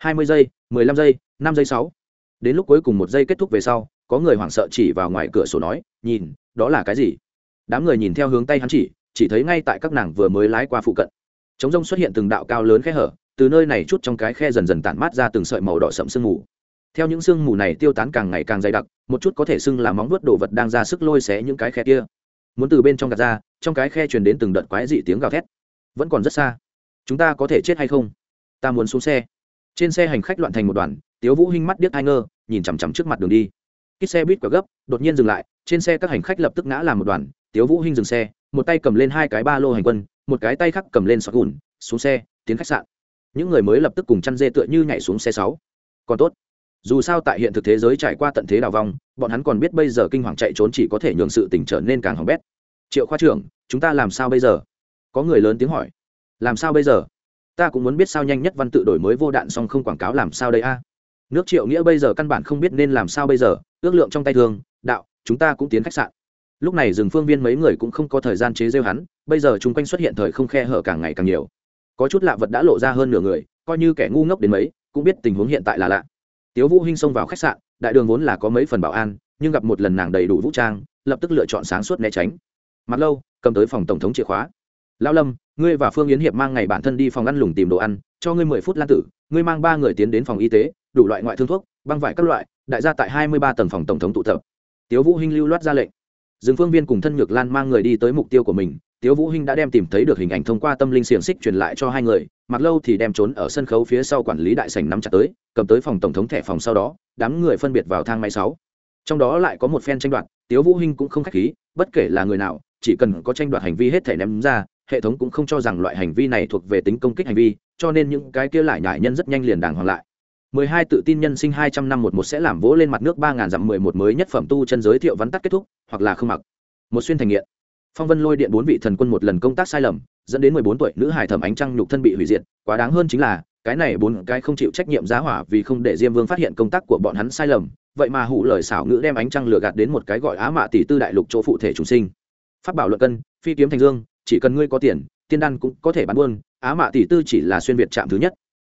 hai mươi giây, mười lăm giây, năm giây sáu. Đến lúc cuối cùng một giây kết thúc về sau, có người hoảng sợ chỉ vào ngoài cửa sổ nói, nhìn, đó là cái gì? Đám người nhìn theo hướng tay hắn chỉ chỉ thấy ngay tại các nàng vừa mới lái qua phụ cận. Chống rông xuất hiện từng đạo cao lớn khe hở, từ nơi này chút trong cái khe dần dần tản mát ra từng sợi màu đỏ sậm sương mù. Theo những sương mù này tiêu tán càng ngày càng dày đặc, một chút có thể sưng là móng vuốt đồ vật đang ra sức lôi xé những cái khe kia. Muốn từ bên trong gạt ra, trong cái khe truyền đến từng đợt quái dị tiếng gào thét. Vẫn còn rất xa. Chúng ta có thể chết hay không? Ta muốn xuống xe trên xe hành khách loạn thành một đoàn, tiếu vũ hinh mắt điếc hai ngơ, nhìn chằm chằm trước mặt đường đi. Khi xe buýt quá gấp, đột nhiên dừng lại, trên xe các hành khách lập tức ngã làm một đoàn, tiếu vũ hinh dừng xe, một tay cầm lên hai cái ba lô hành quân, một cái tay khác cầm lên sọt gùn, xuống xe, tiến khách sạn. Những người mới lập tức cùng chăn dê tựa như nhảy xuống xe sáu. Còn tốt. Dù sao tại hiện thực thế giới trải qua tận thế đào vong, bọn hắn còn biết bây giờ kinh hoàng chạy trốn chỉ có thể nhường sự tỉnh trở nên càng hỏng bét. Triệu khoa trưởng, chúng ta làm sao bây giờ? Có người lớn tiếng hỏi. Làm sao bây giờ? Ta cũng muốn biết sao nhanh nhất văn tự đổi mới vô đạn song không quảng cáo làm sao đây a? Nước triệu nghĩa bây giờ căn bản không biết nên làm sao bây giờ, ước lượng trong tay thường, đạo, chúng ta cũng tiến khách sạn. Lúc này rừng phương viên mấy người cũng không có thời gian chế rêu hắn, bây giờ chung quanh xuất hiện thời không khe hở càng ngày càng nhiều. Có chút lạ vật đã lộ ra hơn nửa người, coi như kẻ ngu ngốc đến mấy, cũng biết tình huống hiện tại là lạ. Tiếu vũ hinh xông vào khách sạn, đại đường vốn là có mấy phần bảo an, nhưng gặp một lần nàng đầy đủ vũ trang, lập tức lựa chọn sáng suốt né tránh. Mặt lâu, cầm tới phòng tổng thống chìa khóa lão lâm, ngươi và phương yến hiệp mang ngày bản thân đi phòng ăn lùng tìm đồ ăn, cho ngươi mười phút lan tử, ngươi mang ba người tiến đến phòng y tế, đủ loại ngoại thương thuốc, băng vải các loại, đại gia tại hai mươi ba tầng phòng tổng thống tụ tập. Tiếu vũ hinh lưu loát ra lệnh. Dương phương viên cùng thân nhược lan mang người đi tới mục tiêu của mình, tiếu vũ hinh đã đem tìm thấy được hình ảnh thông qua tâm linh xiềng xích truyền lại cho hai người, mặc lâu thì đem trốn ở sân khấu phía sau quản lý đại sảnh nắm chặt tới, cầm tới phòng tổng thống thẻ phòng sau đó, đám người phân biệt vào thang máy sáu. Trong đó lại có một phen tranh đoạt, tiếu vũ hinh cũng không khách khí, bất kể là người nào, chỉ cần có tranh đoạt hành vi hết thể ném ra hệ thống cũng không cho rằng loại hành vi này thuộc về tính công kích hành vi cho nên những cái kia lại nhải nhân rất nhanh liền đàng hoàng lại 12 tự tin nhân sinh 200 năm một một sẽ làm vỗ lên mặt nước 3000 dặm 11 mới nhất phẩm tu chân giới thiệu vắn tắt kết thúc, hoặc là không mặc. Một xuyên thành nghiện. Phong Vân lôi điện bốn vị thần quân một lần công tác sai lầm, dẫn đến 14 tuổi nữ hải thẩm ánh trăng nhục thân bị hủy diệt, quá đáng hơn chính là, cái này bốn cái không chịu trách nhiệm giá hỏa vì không để Diêm Vương phát hiện công tác của bọn hắn sai lầm, vậy mà hủ lời xảo ngữ đem ánh trăng lừa gạt đến một cái gọi Á Mạ tỷ tư đại lục chỗ phụ thể chủ sinh. Pháp bảo luận cân, phi kiếm thành dương, chỉ cần ngươi có tiền, tiên đan cũng có thể bán buôn, Á Mạ tỷ tư chỉ là xuyên việt chạm thứ nhất.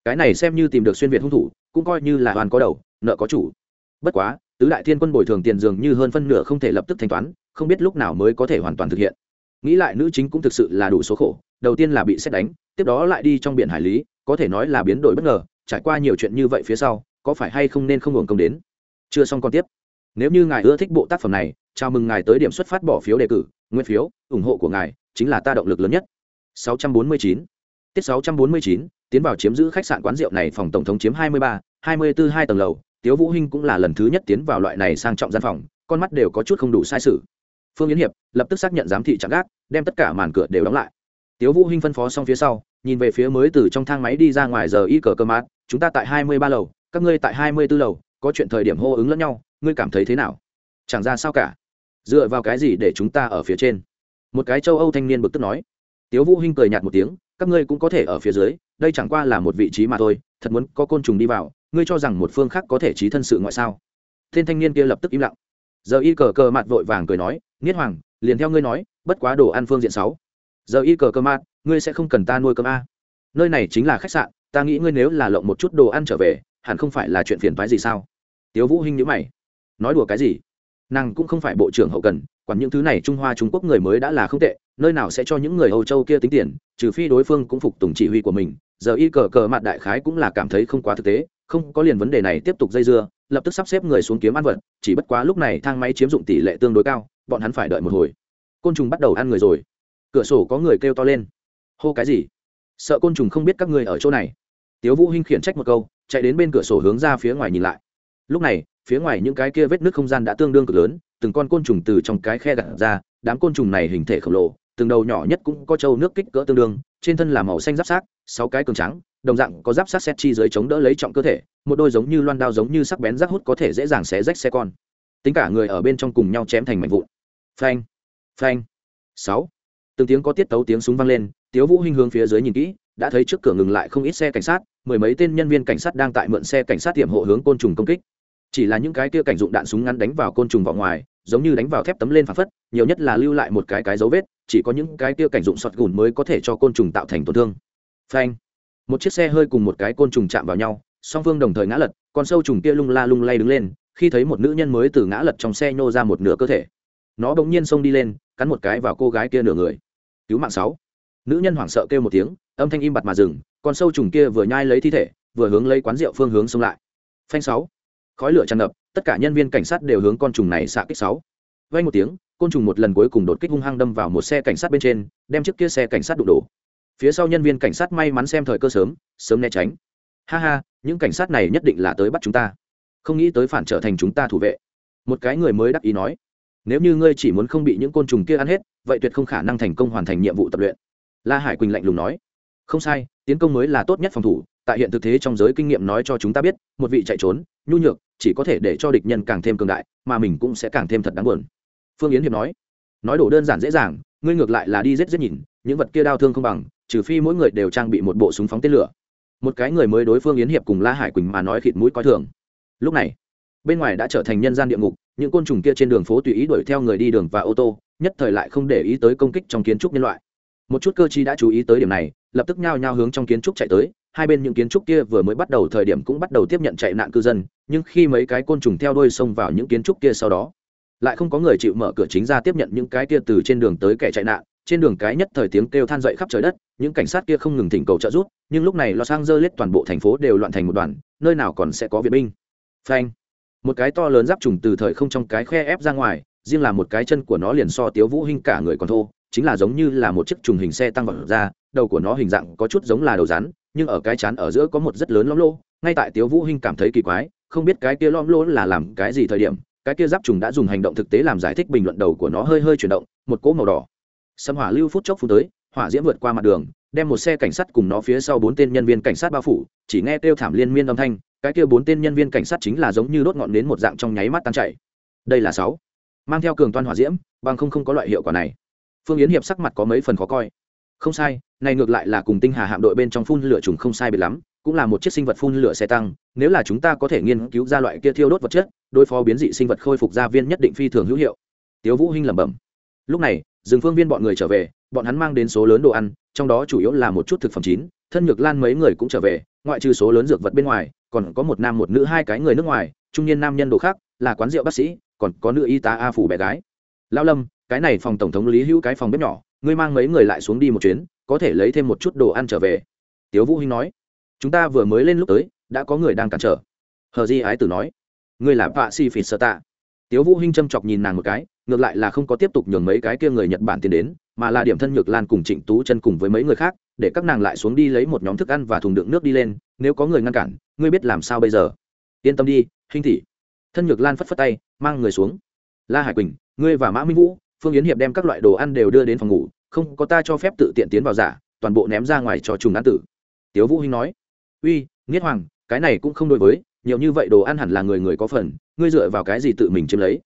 Cái này xem như tìm được xuyên việt hung thủ, cũng coi như là hoàn có đầu nợ có chủ. Bất quá tứ đại thiên quân bồi thường tiền dường như hơn phân nửa không thể lập tức thanh toán không biết lúc nào mới có thể hoàn toàn thực hiện. Nghĩ lại nữ chính cũng thực sự là đủ số khổ đầu tiên là bị xét đánh tiếp đó lại đi trong biển hải lý có thể nói là biến đổi bất ngờ trải qua nhiều chuyện như vậy phía sau có phải hay không nên không hưởng công đến? Chưa xong còn tiếp. Nếu như ngài ưa thích bộ tác phẩm này chào mừng ngài tới điểm xuất phát bỏ phiếu đề cử nguyên phiếu ủng hộ của ngài chính là ta động lực lớn nhất. 649 tiết 649 tiến vào chiếm giữ khách sạn quán rượu này phòng tổng thống chiếm 23, 24 hai tầng lầu. Tiếu vũ hinh cũng là lần thứ nhất tiến vào loại này sang trọng gian phòng con mắt đều có chút không đủ sai sự. Phương yến hiệp lập tức xác nhận giám thị chặn gác đem tất cả màn cửa đều đóng lại. Tiếu vũ hinh phân phó xong phía sau nhìn về phía mới từ trong thang máy đi ra ngoài giờ y cờ cơ mát chúng ta tại 23 lầu các ngươi tại 24 lầu có chuyện thời điểm hô ứng lẫn nhau ngươi cảm thấy thế nào? Chẳng ra sao cả. Dựa vào cái gì để chúng ta ở phía trên? Một cái châu âu thanh niên bực tức nói. Tiếu vũ hinh cười nhạt một tiếng, các ngươi cũng có thể ở phía dưới, đây chẳng qua là một vị trí mà thôi, thật muốn có côn trùng đi vào, ngươi cho rằng một phương khác có thể trí thân sự ngoại sao? Thiên thanh niên kia lập tức im lặng. Giờ y cờ cờ mặt vội vàng cười nói niết hoàng, liền theo ngươi nói, bất quá đồ ăn phương diện sáu. Giờ y cờ cờ mặt ngươi sẽ không cần ta nuôi cơm a. Nơi này chính là khách sạn, ta nghĩ ngươi nếu là lộng một chút đồ ăn trở về, hẳn không phải là chuyện phiền toái gì sao? Tiếu vũ hinh nhíu mày. Nói đùa cái gì? Nàng cũng không phải bộ trưởng hậu cần quản những thứ này trung hoa, trung quốc người mới đã là không tệ, nơi nào sẽ cho những người âu châu kia tính tiền, trừ phi đối phương cũng phục tùng chỉ huy của mình. Giờ y cờ cờ mặt đại khái cũng là cảm thấy không quá thực tế, không có liền vấn đề này tiếp tục dây dưa, lập tức sắp xếp người xuống kiếm ăn vật, chỉ bất quá lúc này thang máy chiếm dụng tỷ lệ tương đối cao, bọn hắn phải đợi một hồi. Côn trùng bắt đầu ăn người rồi. Cửa sổ có người kêu to lên. Hô cái gì? Sợ côn trùng không biết các người ở chỗ này. Tiếu vũ hinh khiển trách một câu, chạy đến bên cửa sổ hướng ra phía ngoài nhìn lại. Lúc này, phía ngoài những cái kia vết nước không gian đã tương đương cực lớn từng con côn trùng từ trong cái khe gặt ra, đám côn trùng này hình thể khổng lồ, từng đầu nhỏ nhất cũng có trâu nước kích cỡ tương đương, trên thân là màu xanh giáp sát sáu cái cường trắng, đồng dạng có giáp sát xét chi dưới chống đỡ lấy trọng cơ thể, một đôi giống như loan đao giống như sắc bén rác hút có thể dễ dàng xé rách xe con. Tính cả người ở bên trong cùng nhau chém thành mảnh vụn. Phanh phanh, sáu. Từng tiếng có tiết tấu tiếng súng vang lên, tiếu vũ hinh hướng phía dưới nhìn kỹ, đã thấy trước cửa ngừng lại không ít xe cảnh sát, mười mấy tên nhân viên cảnh sát đang tại mượn xe cảnh sát tiệm hộ hướng côn trùng công kích. Chỉ là những cái kia cảnh dụng đạn súng ngắn đánh vào côn trùng vào ngoài giống như đánh vào thép tấm lên phản phất, nhiều nhất là lưu lại một cái cái dấu vết, chỉ có những cái kia cảnh dụng sọt gùn mới có thể cho côn trùng tạo thành tổn thương. Phanh. Một chiếc xe hơi cùng một cái côn trùng chạm vào nhau, song phương đồng thời ngã lật, con sâu trùng kia lung la lung lay đứng lên, khi thấy một nữ nhân mới từ ngã lật trong xe nhô ra một nửa cơ thể. Nó bỗng nhiên xông đi lên, cắn một cái vào cô gái kia nửa người. Cứu mạng sáu. Nữ nhân hoảng sợ kêu một tiếng, âm thanh im bặt mà dừng, con sâu trùng kia vừa nhai lấy thi thể, vừa hướng lấy quán rượu phương hướng xông lại. Phanh sáu. Khói lửa tràn ngập tất cả nhân viên cảnh sát đều hướng con trùng này xạ kích sáu. Vay một tiếng, côn trùng một lần cuối cùng đột kích hung hăng đâm vào một xe cảnh sát bên trên, đem chiếc kia xe cảnh sát đụng đổ. Phía sau nhân viên cảnh sát may mắn xem thời cơ sớm sớm né tránh. Ha ha, những cảnh sát này nhất định là tới bắt chúng ta. Không nghĩ tới phản trở thành chúng ta thủ vệ. Một cái người mới đắc ý nói, nếu như ngươi chỉ muốn không bị những côn trùng kia ăn hết, vậy tuyệt không khả năng thành công hoàn thành nhiệm vụ tập luyện. La hải quỳnh lạnh lùng nói, không sai, tiến công mới là tốt nhất phòng thủ tại hiện thực thế trong giới kinh nghiệm nói cho chúng ta biết, một vị chạy trốn, nhu nhược, chỉ có thể để cho địch nhân càng thêm cường đại, mà mình cũng sẽ càng thêm thật đáng buồn. Phương yến hiệp nói. Nói đổ đơn giản dễ dàng, ngươi ngược lại là đi rết rết nhìn, những vật kia đau thương không bằng, trừ phi mỗi người đều trang bị một bộ súng phóng tên lửa. Một cái người mới đối phương yến hiệp cùng la hải quỳnh mà nói khịt mũi coi thường. Lúc này, bên ngoài đã trở thành nhân gian địa ngục, những côn trùng kia trên đường phố tùy ý đuổi theo người đi đường và ô tô, nhất thời lại không để ý tới công kích trong kiến trúc nhân loại. Một chút cơ chi đã chú ý tới điểm này, lập tức nhao nhao hướng trong kiến trúc chạy tới hai bên những kiến trúc kia vừa mới bắt đầu thời điểm cũng bắt đầu tiếp nhận chạy nạn cư dân, nhưng khi mấy cái côn trùng theo đuôi xông vào những kiến trúc kia sau đó, lại không có người chịu mở cửa chính ra tiếp nhận những cái kia từ trên đường tới kẻ chạy nạn. Trên đường cái nhất thời tiếng kêu than dậy khắp trời đất, những cảnh sát kia không ngừng thỉnh cầu trợ giúp, nhưng lúc này los angeles toàn bộ thành phố đều loạn thành một đoàn, nơi nào còn sẽ có viện binh. Phanh. Một cái to lớn giáp trùng từ thời không trong cái khe ép ra ngoài, riêng là một cái chân của nó liền so tiếu vũ hinh cả người còn thô, chính là giống như là một chiếc trùng hình xe tăng vật ra, đầu của nó hình dạng có chút giống là đầu rắn nhưng ở cái chán ở giữa có một rất lớn lõm lỗ, ngay tại tiếu vũ hinh cảm thấy kỳ quái, không biết cái kia lõm lỗ là làm cái gì thời điểm, cái kia giáp trùng đã dùng hành động thực tế làm giải thích bình luận đầu của nó hơi hơi chuyển động, một cỗ màu đỏ. Xâm hỏa lưu phút chốc phút tới, hỏa diễm vượt qua mặt đường, đem một xe cảnh sát cùng nó phía sau bốn tên nhân viên cảnh sát bao phủ, chỉ nghe kêu thảm liên miên âm thanh, cái kia bốn tên nhân viên cảnh sát chính là giống như đốt ngọn đến một dạng trong nháy mắt tan chảy. Đây là sáu. Mang theo cường toan hỏa diễm, bằng không không có loại hiệu quả này. Phương yến hiệp sắc mặt có mấy phần khó coi không sai, này ngược lại là cùng tinh hà hạm đội bên trong phun lửa trùng không sai biệt lắm, cũng là một chiếc sinh vật phun lửa xe tăng, nếu là chúng ta có thể nghiên cứu ra loại kia thiêu đốt vật chất, đối phó biến dị sinh vật khôi phục gia viên nhất định phi thường hữu hiệu. Tiếu vũ hinh lẩm bẩm. Lúc này Dừng phương viên bọn người trở về, bọn hắn mang đến số lớn đồ ăn, trong đó chủ yếu là một chút thực phẩm chín, thân nhược lan mấy người cũng trở về, ngoại trừ số lớn dược vật bên ngoài, còn có một nam một nữ hai cái người nước ngoài, trung niên nam nhân đồ khác, là quán rượu bác sĩ, còn có nữ y tá a phủ bé gái. Lão lâm, cái này phòng tổng thống lý hữu cái phòng bếp nhỏ ngươi mang mấy người lại xuống đi một chuyến, có thể lấy thêm một chút đồ ăn trở về. Tiếu vũ hinh nói. Chúng ta vừa mới lên lúc tới, đã có người đang cản trở. Hờ di ái tử nói. Ngươi là vạ si phỉ sơ tạ. Tiếu vũ hinh châm chọc nhìn nàng một cái, ngược lại là không có tiếp tục nhường mấy cái kia người nhật bản tiến đến, mà là điểm thân nhược lan cùng trịnh tú chân cùng với mấy người khác, để các nàng lại xuống đi lấy một nhóm thức ăn và thùng đựng nước đi lên, nếu có người ngăn cản, ngươi biết làm sao bây giờ? Yên tâm đi, hinh thị thân nhược lan phất phất tay, mang người xuống. La hải quỳnh, ngươi và mã minh vũ phương yến hiệp đem các loại đồ ăn đều đưa đến phòng ngủ, không có ta cho phép tự tiện tiến vào giả, toàn bộ ném ra ngoài cho trùng ăn tử. Tiếu vũ hinh nói, uy, nghiết hoàng, cái này cũng không đối với, nhiều như vậy đồ ăn hẳn là người người có phần, ngươi dựa vào cái gì tự mình chiếm lấy?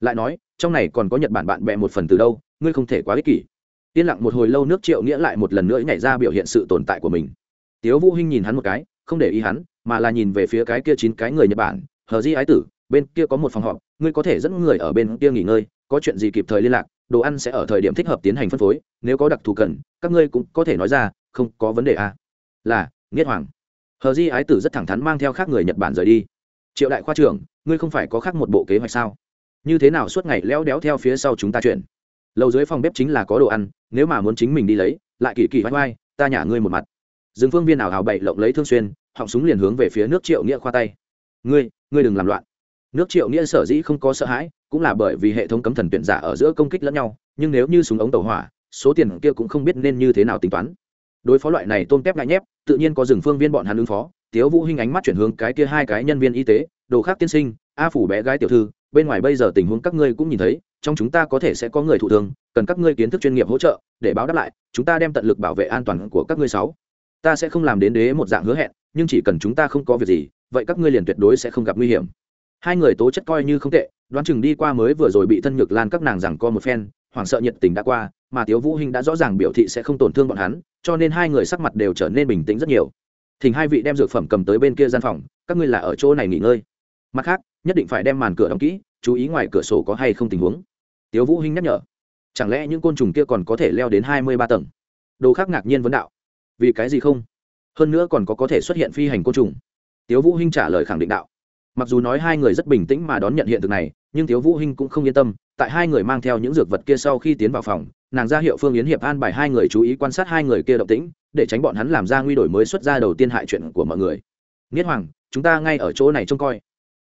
Lại nói, trong này còn có nhật bản bạn bè một phần từ đâu, ngươi không thể quá ích kỷ. Yên lặng một hồi lâu nước triệu nghĩa lại một lần nữa nhảy ra biểu hiện sự tồn tại của mình. Tiếu vũ hinh nhìn hắn một cái, không để ý hắn, mà là nhìn về phía cái kia chín cái người nhật bản, hờ di ái tử, bên kia có một phòng họp, ngươi có thể dẫn người ở bên kia nghỉ ngơi có chuyện gì kịp thời liên lạc, đồ ăn sẽ ở thời điểm thích hợp tiến hành phân phối, nếu có đặc thù cần, các ngươi cũng có thể nói ra, không có vấn đề à. là, nghiết hoàng. Hờ di ái tử rất thẳng thắn mang theo khác người nhật bản rời đi. Triệu đại khoa trưởng, ngươi không phải có khác một bộ kế hoạch sao? Như thế nào suốt ngày leo đéo theo phía sau chúng ta chuyển lầu dưới phòng bếp chính là có đồ ăn, nếu mà muốn chính mình đi lấy, lại kỳ kỳ vai vai, ta nhả ngươi một mặt. Dương phương viên ảo hào bậy lộng lấy thương xuyên, họng súng liền hướng về phía nước triệu nghĩa khoa tay. Ngươi ngươi đừng làm loạn nước triệu nghĩa sở dĩ không có sợ hãi, cũng là bởi vì hệ thống cấm thần tuyển giả ở giữa công kích lẫn nhau, nhưng nếu như súng ống tàu hỏa, số tiền kia cũng không biết nên như thế nào tính toán. Đối phó loại này tôm tép ngại nhép, tự nhiên có rừng phương viên bọn hắn ứng phó, tiếu vũ hinh ánh mắt chuyển hướng cái kia hai cái nhân viên y tế, đồ khác tiên sinh, a phủ bé gái tiểu thư, bên ngoài bây giờ tình huống các ngươi cũng nhìn thấy, trong chúng ta có thể sẽ có người thụ thương, cần các ngươi kiến thức chuyên nghiệp hỗ trợ, để báo đáp lại, chúng ta đem tận lực bảo vệ an toàn của các ngươi sáu. Ta sẽ không làm đến đế một dạng hứa hẹn, nhưng chỉ cần chúng ta không có việc gì, vậy các ngươi liền tuyệt đối sẽ không gặp nguy hiểm hai người tố chất coi như không tệ, đoán chừng đi qua mới vừa rồi bị thân nhược lan các nàng rằng co một phen, hoảng sợ nhiệt tình đã qua, mà tiếu vũ hinh đã rõ ràng biểu thị sẽ không tổn thương bọn hắn, cho nên hai người sắc mặt đều trở nên bình tĩnh rất nhiều. Thỉnh hai vị đem dược phẩm cầm tới bên kia gian phòng, các ngươi là ở chỗ này nghỉ ngơi. Mặt khác, nhất định phải đem màn cửa đóng kỹ, chú ý ngoài cửa sổ có hay không tình huống. Tiếu vũ hinh nhắc nhở. Chẳng lẽ những côn trùng kia còn có thể leo đến hai mươi ba tầng? Đồ khác ngạc nhiên vấn đạo. Vì cái gì không? Hơn nữa còn có có thể xuất hiện phi hành côn trùng. Tiếu vũ hinh trả lời khẳng định đạo mặc dù nói hai người rất bình tĩnh mà đón nhận hiện thực này, nhưng thiếu vũ hinh cũng không yên tâm, tại hai người mang theo những dược vật kia sau khi tiến vào phòng, nàng ra hiệu phương yến hiệp an bài hai người chú ý quan sát hai người kia động tĩnh, để tránh bọn hắn làm ra nguy đổi mới xuất ra đầu tiên hại chuyện của mọi người. Nghiết hoàng, chúng ta ngay ở chỗ này trông coi.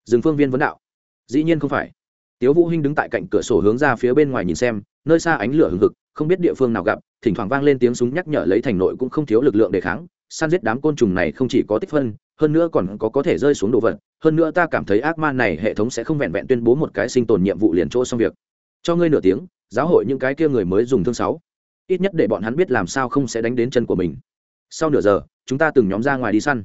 Dừng phương viên vấn đạo. Dĩ nhiên không phải. Tiếu vũ hinh đứng tại cạnh cửa sổ hướng ra phía bên ngoài nhìn xem, nơi xa ánh lửa hừng hực, không biết địa phương nào gặp, thỉnh thoảng vang lên tiếng súng nhắc nhở lấy thành nội cũng không thiếu lực lượng để kháng, săn giết đám côn trùng này không chỉ có tích phân hơn nữa còn có có thể rơi xuống đồ vật, hơn nữa ta cảm thấy ác ma này hệ thống sẽ không vẹn vẹn tuyên bố một cái sinh tồn nhiệm vụ liền chỗ xong việc. Cho ngươi nửa tiếng, giáo hội những cái kia người mới dùng thương sáu. Ít nhất để bọn hắn biết làm sao không sẽ đánh đến chân của mình. Sau nửa giờ, chúng ta từng nhóm ra ngoài đi săn.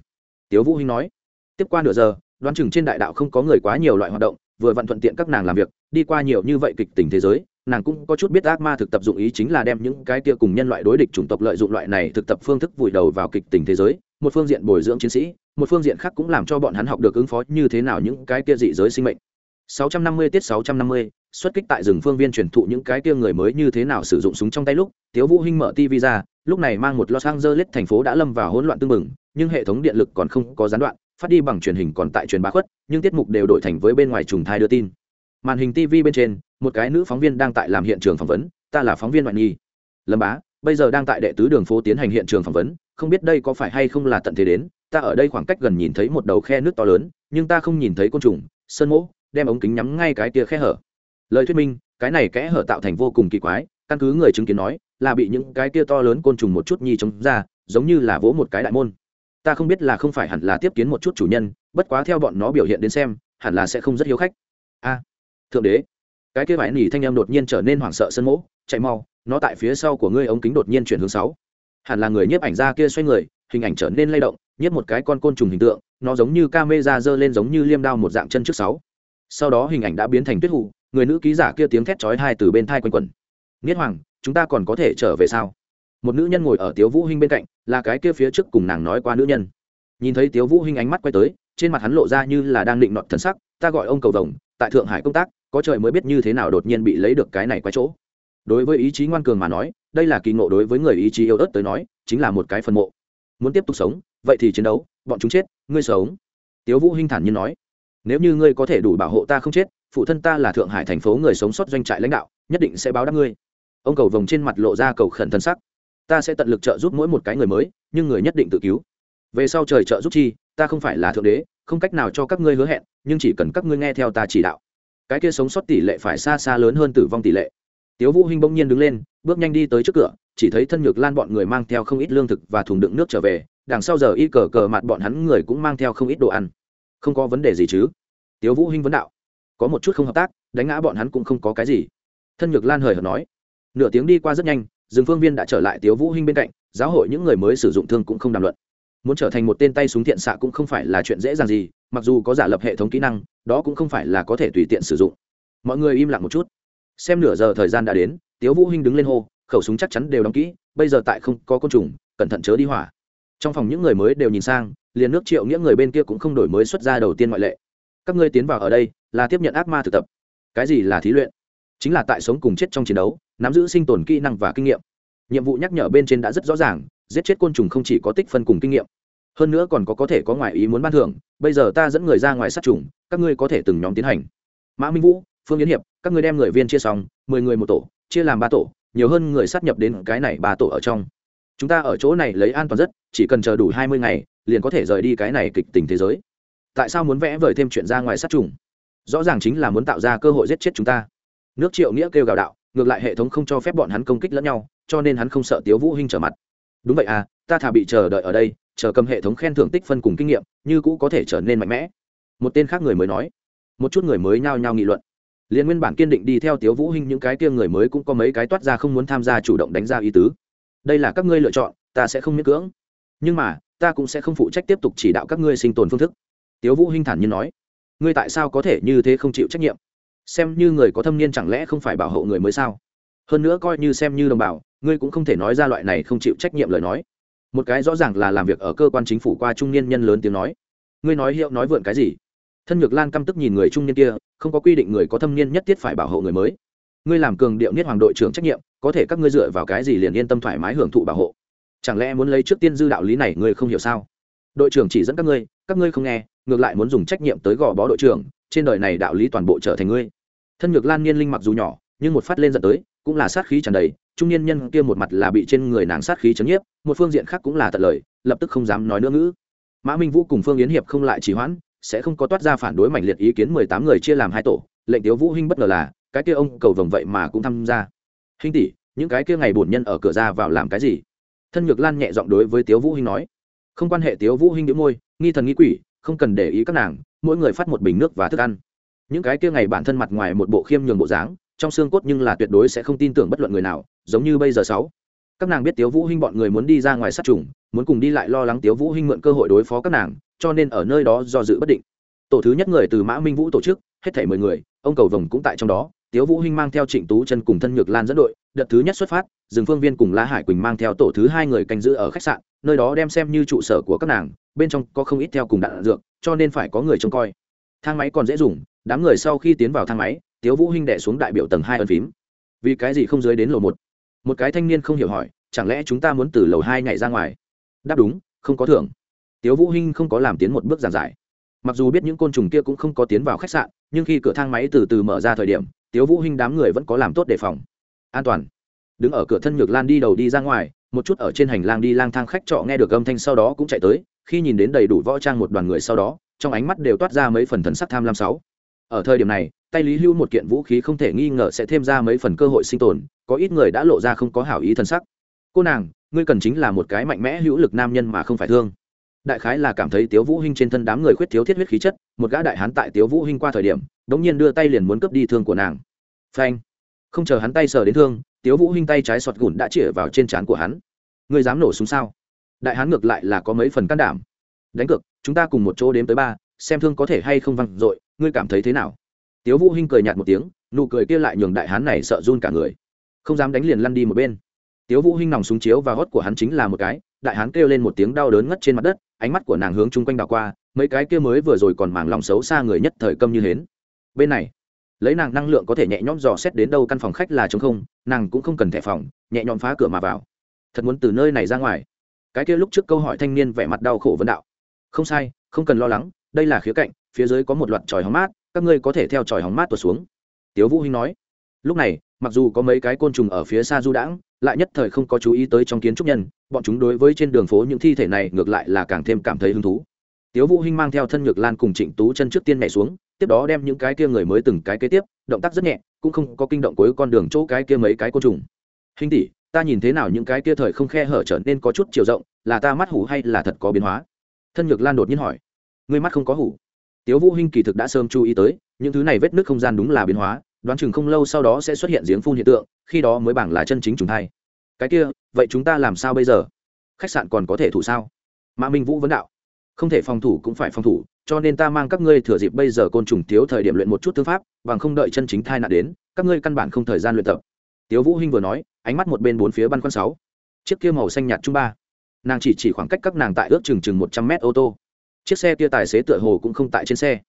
Tiếu vũ hinh nói. Tiếp qua nửa giờ, đoán chừng trên đại đạo không có người quá nhiều loại hoạt động, vừa vận thuận tiện các nàng làm việc, đi qua nhiều như vậy kịch tình thế giới, nàng cũng có chút biết ác ma thực tập dụng ý chính là đem những cái kia cùng nhân loại đối địch chủng tộc lợi dụng loại này thực tập phương thức vùi đầu vào kịch tình thế giới, một phương diện bồi dưỡng chiến sĩ một phương diện khác cũng làm cho bọn hắn học được ứng phó như thế nào những cái kia dị giới sinh mệnh. 650 tiết 650, xuất kích tại rừng phương viên truyền thụ những cái kia người mới như thế nào sử dụng súng trong tay lúc tiếu vũ hinh mở tv ra lúc này mang một los angeles thành phố đã lâm vào hỗn loạn tương mừng nhưng hệ thống điện lực còn không có gián đoạn phát đi bằng truyền hình còn tại truyền bá khuất nhưng tiết mục đều đổi thành với bên ngoài trùng thai đưa tin. Màn hình tv bên trên một cái nữ phóng viên đang tại làm hiện trường phỏng vấn ta là phóng viên ngoại nhi. Lâm bá bây giờ đang tại đệ tứ đường phố tiến hành hiện trường phỏng vấn không biết đây có phải hay không là tận thế đến ta ở đây khoảng cách gần nhìn thấy một đầu khe nước to lớn, nhưng ta không nhìn thấy côn trùng, sơn mỗ, đem ống kính nhắm ngay cái tia khe hở. Lời thuyết minh, cái này kẽ hở tạo thành vô cùng kỳ quái, căn cứ người chứng kiến nói, là bị những cái tia to lớn côn trùng một chút nhi chống ra, giống như là vỗ một cái đại môn. Ta không biết là không phải hẳn là tiếp kiến một chút chủ nhân, bất quá theo bọn nó biểu hiện đến xem, hẳn là sẽ không rất hiếu khách. A, thượng đế, cái kia vải nỉ thanh em đột nhiên trở nên hoảng sợ sân mỗ, chạy mau, nó tại phía sau của ngươi ống kính đột nhiên chuyển hướng sáu. Hẳn là người nhiếp ảnh ra kia xoay người, hình ảnh trở nên lay động nhất một cái con côn trùng hình tượng, nó giống như ca mê ra dơ lên giống như liêm đao một dạng chân trước sáu. Sau đó hình ảnh đã biến thành tuyết hụ người nữ ký giả kia tiếng thét chói hai từ bên thai quanh quẩn. Nghiết hoàng, chúng ta còn có thể trở về sao? Một nữ nhân ngồi ở tiếu vũ hinh bên cạnh, là cái kia phía trước cùng nàng nói qua nữ nhân. Nhìn thấy tiếu vũ hinh ánh mắt quay tới, trên mặt hắn lộ ra như là đang định nọt thần sắc, ta gọi ông cầu vồng, tại thượng hải công tác, có trời mới biết như thế nào đột nhiên bị lấy được cái này quay chỗ. Đối với ý chí ngoan cường mà nói, đây là kỳ ngộ đối với người ý chí yêu ớt tới nói, chính là một cái phần mộ. Muốn tiếp tục sống vậy thì chiến đấu, bọn chúng chết, ngươi sống. Tiếu vũ hinh thản nhiên nói, nếu như ngươi có thể đủ bảo hộ ta không chết, phụ thân ta là thượng hải thành phố người sống sót doanh trại lãnh đạo, nhất định sẽ báo đáp ngươi. Ông cầu vồng trên mặt lộ ra cầu khẩn thân sắc. Ta sẽ tận lực trợ giúp mỗi một cái người mới, nhưng người nhất định tự cứu. Về sau trời trợ giúp chi, ta không phải là thượng đế, không cách nào cho các ngươi hứa hẹn, nhưng chỉ cần các ngươi nghe theo ta chỉ đạo. Cái kia sống sót tỷ lệ phải xa xa lớn hơn tử vong tỷ lệ. Tiếu vũ hinh bỗng nhiên đứng lên, bước nhanh đi tới trước cửa, chỉ thấy thân nhược lan bọn người mang theo không ít lương thực và thùng đựng nước trở về đằng sau giờ y cờ cờ mặt bọn hắn người cũng mang theo không ít đồ ăn. Không có vấn đề gì chứ? Tiếu vũ hinh vấn đạo. Có một chút không hợp tác, đánh ngã bọn hắn cũng không có cái gì. Thân nhược lan hời hợt nói. Nửa tiếng đi qua rất nhanh, dương phương viên đã trở lại tiếu vũ hinh bên cạnh, giáo hội những người mới sử dụng thương cũng không đàm luận. Muốn trở thành một tên tay súng thiện xạ cũng không phải là chuyện dễ dàng gì, mặc dù có giả lập hệ thống kỹ năng, đó cũng không phải là có thể tùy tiện sử dụng. Mọi người im lặng một chút. Xem nửa giờ thời gian đã đến, tiếu vũ hinh đứng lên hô, khẩu súng chắc chắn đều đóng kỹ, bây giờ tại không có côn trùng, cẩn thận chớ đi hỏa trong phòng những người mới đều nhìn sang, liền nước triệu nghĩa người bên kia cũng không đổi mới xuất ra đầu tiên ngoại lệ. Các ngươi tiến vào ở đây, là tiếp nhận ác ma thực tập. Cái gì là thí luyện? Chính là tại sống cùng chết trong chiến đấu, nắm giữ sinh tồn kỹ năng và kinh nghiệm. Nhiệm vụ nhắc nhở bên trên đã rất rõ ràng, giết chết côn trùng không chỉ có tích phân cùng kinh nghiệm, hơn nữa còn có có thể có ngoại ý muốn ban thưởng. Bây giờ ta dẫn người ra ngoài sát trùng, các ngươi có thể từng nhóm tiến hành. Mã minh vũ, phương yến hiệp, các ngươi đem người viên chia xong, mười người một tổ, chia làm ba tổ, nhiều hơn người sát nhập đến cái này ba tổ ở trong chúng ta ở chỗ này lấy an toàn rất, chỉ cần chờ đủ hai mươi ngày, liền có thể rời đi cái này kịch tình thế giới. Tại sao muốn vẽ vời thêm chuyện ra ngoài sát trùng? Rõ ràng chính là muốn tạo ra cơ hội giết chết chúng ta. Nước triệu nghĩa kêu gào đạo, ngược lại hệ thống không cho phép bọn hắn công kích lẫn nhau, cho nên hắn không sợ tiếu vũ hinh trở mặt. Đúng vậy à ta thà bị chờ đợi ở đây, chờ cầm hệ thống khen thưởng tích phân cùng kinh nghiệm, như cũ có thể trở nên mạnh mẽ. Một tên khác người mới nói. Một chút người mới nhao nhao nghị luận. Liên nguyên bản kiên định đi theo tiếu vũ hinh, những cái kia người mới cũng có mấy cái toát ra không muốn tham gia chủ động đánh ra ý tứ đây là các ngươi lựa chọn, ta sẽ không miễn cưỡng. Nhưng mà, ta cũng sẽ không phụ trách tiếp tục chỉ đạo các ngươi sinh tồn phương thức. Tiếu vũ hinh thản nhiên nói. Ngươi tại sao có thể như thế không chịu trách nhiệm? Xem như người có thâm niên chẳng lẽ không phải bảo hộ người mới sao? Hơn nữa coi như xem như đồng bào, ngươi cũng không thể nói ra loại này không chịu trách nhiệm lời nói. Một cái rõ ràng là làm việc ở cơ quan chính phủ qua trung niên nhân lớn tiếng nói. Ngươi nói hiệu nói vượn cái gì? Thân nhược lan căm tức nhìn người trung niên kia, không có quy định người có thâm niên nhất thiết phải bảo hộ người mới ngươi làm cường điệu niết hoàng đội trưởng trách nhiệm, có thể các ngươi dựa vào cái gì liền yên tâm thoải mái hưởng thụ bảo hộ? Chẳng lẽ muốn lấy trước tiên dư đạo lý này ngươi không hiểu sao? Đội trưởng chỉ dẫn các ngươi các ngươi không nghe, ngược lại muốn dùng trách nhiệm tới gò bó đội trưởng, trên đời này đạo lý toàn bộ trở thành ngươi. Thân nhược lan niên linh mặc dù nhỏ, nhưng một phát lên dẫn tới, cũng là sát khí tràn đầy, trung niên nhân kia một mặt là bị trên người nàng sát khí chấn nhiếp, một phương diện khác cũng là tận lời, lập tức không dám nói nữa ngữ. Mã minh vũ cùng phương yến hiệp không lại trì hoãn, sẽ không có toát ra phản đối mạnh liệt ý kiến mười tám người chia làm hai tổ, lệnh tiếu vũ hinh bất ngờ là cái kia ông cầu vồng vậy mà cũng tham gia. Hinh tỷ, những cái kia ngày bổn nhân ở cửa ra vào làm cái gì? Thân nhược lan nhẹ giọng đối với tiếu vũ hinh nói. Không quan hệ tiếu vũ hinh đĩu môi, nghi thần nghi quỷ, không cần để ý các nàng, mỗi người phát một bình nước và thức ăn. Những cái kia ngày bản thân mặt ngoài một bộ khiêm nhường bộ dáng, trong xương cốt nhưng là tuyệt đối sẽ không tin tưởng bất luận người nào, giống như bây giờ sáu. Các nàng biết tiếu vũ hinh bọn người muốn đi ra ngoài sát trùng, muốn cùng đi lại lo lắng tiếu vũ hinh mượn cơ hội đối phó các nàng, cho nên ở nơi đó do dự bất định. Tổ thứ nhất người từ mã minh vũ tổ chức, hết thảy mười người, ông cầu vồng cũng tại trong đó tiếu vũ hinh mang theo trịnh tú chân cùng thân nhược lan dẫn đội, đợt thứ nhất xuất phát, Dừng phương viên cùng la hải quỳnh mang theo tổ thứ hai người canh giữ ở khách sạn, nơi đó đem xem như trụ sở của các nàng, bên trong có không ít theo cùng đạn dược, cho nên phải có người trông coi. Thang máy còn dễ dùng, đám người sau khi tiến vào thang máy, tiếu vũ hinh đệ xuống đại biểu tầng hai ấn phím. Vì cái gì không dưới đến lầu một? Một cái thanh niên không hiểu hỏi, chẳng lẽ chúng ta muốn từ lầu hai nhảy ra ngoài? Đáp đúng, không có thưởng. Tiếu vũ hinh không có làm tiến một bước giảng giải. Mặc dù biết những côn trùng kia cũng không có tiến vào khách sạn, nhưng khi cửa thang máy từ từ mở ra thời điểm tiếu vũ hinh đám người vẫn có làm tốt đề phòng. An toàn. Đứng ở cửa thân nhược lan đi đầu đi ra ngoài, một chút ở trên hành lang đi lang thang khách trọ nghe được âm thanh sau đó cũng chạy tới, khi nhìn đến đầy đủ võ trang một đoàn người sau đó, trong ánh mắt đều toát ra mấy phần thần sắc tham lam sáu. Ở thời điểm này, tay lý hưu một kiện vũ khí không thể nghi ngờ sẽ thêm ra mấy phần cơ hội sinh tồn, có ít người đã lộ ra không có hảo ý thần sắc. Cô nàng, ngươi cần chính là một cái mạnh mẽ hữu lực nam nhân mà không phải thương. Đại khái là cảm thấy tiếu vũ hinh trên thân đám người khuyết thiếu thiết huyết khí chất, một gã đại hán tại tiếu vũ hinh qua thời điểm đống nhiên đưa tay liền muốn cướp đi thương của nàng. Phanh. Không chờ hắn tay sờ đến thương, tiếu vũ hinh tay trái sọt gùn đã chĩa vào trên trán của hắn. Ngươi dám nổ súng sao? Đại hán ngược lại là có mấy phần can đảm. Đánh cược, chúng ta cùng một chỗ đếm tới ba, xem thương có thể hay không văng dội, ngươi cảm thấy thế nào? Tiếu vũ hinh cười nhạt một tiếng, nụ cười kia lại nhường đại hán này sợ run cả người. Không dám đánh liền lăn đi một bên. Tiếu vũ hinh nòng súng chiếu và hót của hắn chính là một cái, đại hán kêu lên một tiếng đau đớn ngất trên mặt đất, ánh mắt của nàng hướng chung quanh đảo qua, mấy cái kia mới vừa rồi còn màng lòng xấu xa người nhất thời câm như hến bên này, lấy nàng năng lượng có thể nhẹ nhõm dò xét đến đâu căn phòng khách là trống không, nàng cũng không cần thẻ phòng, nhẹ nhõm phá cửa mà vào. Thật muốn từ nơi này ra ngoài. Cái kia lúc trước câu hỏi thanh niên vẻ mặt đau khổ vấn đạo. Không sai, không cần lo lắng, đây là khía cạnh, phía dưới có một loạt tròi hóng mát, các ngươi có thể theo tròi hóng mát tuột xuống. Tiếu vũ hinh nói. Lúc này, mặc dù có mấy cái côn trùng ở phía xa du đãng, lại nhất thời không có chú ý tới trong kiến trúc nhân, bọn chúng đối với trên đường phố những thi thể này ngược lại là càng thêm cảm thấy hứng thú tiếu vũ hinh mang theo thân nhược lan cùng trịnh tú chân trước tiên nhảy xuống, tiếp đó đem những cái kia người mới từng cái kế tiếp, động tác rất nhẹ, cũng không có kinh động cuối con đường chỗ cái kia mấy cái côn trùng. Hình tỷ, ta nhìn thế nào những cái kia thời không khe hở trở nên có chút chiều rộng, là ta mắt hủ hay là thật có biến hóa? Thân nhược lan đột nhiên hỏi. Ngươi mắt không có hủ. Tiếu vũ hinh kỳ thực đã sớm chú ý tới, những thứ này vết nứt không gian đúng là biến hóa, đoán chừng không lâu sau đó sẽ xuất hiện giếng phun hiện tượng, khi đó mới bảng là chân chính trùng thai. Cái kia, vậy chúng ta làm sao bây giờ? Khách sạn còn có thể thủ sao? Mã minh vũ vấn đạo không thể phòng thủ cũng phải phòng thủ, cho nên ta mang các ngươi thừa dịp bây giờ côn trùng thiếu thời điểm luyện một chút thư pháp, bằng không đợi chân chính thai nạn đến, các ngươi căn bản không thời gian luyện tập. Tiếu vũ hinh vừa nói, ánh mắt một bên bốn phía băn khoăn sáu. Chiếc kia màu xanh nhạt trung ba. Nàng chỉ chỉ khoảng cách các nàng tại ước chừng chừng một trăm mét ô tô. Chiếc xe kia tài xế tựa hồ cũng không tại trên xe.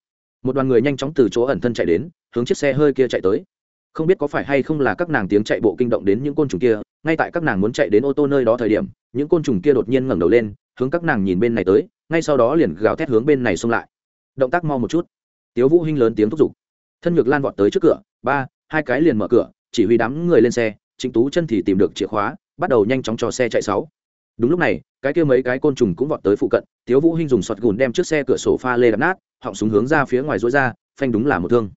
Một đoàn người nhanh chóng từ chỗ ẩn thân chạy đến, hướng chiếc xe hơi kia chạy tới. Không biết có phải hay không là các nàng tiếng chạy bộ kinh động đến những côn trùng kia, ngay tại các nàng muốn chạy đến ô tô nơi đó thời điểm, những côn trùng kia đột nhiên ngẩng đầu lên, hướng các nàng nhìn bên này tới ngay sau đó liền gào thét hướng bên này xông lại. Động tác mau một chút. Tiếu vũ hinh lớn tiếng thúc giục. Thân nhược lan vọt tới trước cửa, ba, hai cái liền mở cửa, chỉ huy đám người lên xe, trịnh tú chân thì tìm được chìa khóa, bắt đầu nhanh chóng cho xe chạy sáu. Đúng lúc này, cái kia mấy cái côn trùng cũng vọt tới phụ cận, tiếu vũ hinh dùng sọt gùn đem trước xe cửa sổ pha lê đập nát, họng súng hướng ra phía ngoài rối ra, phanh đúng là một thương.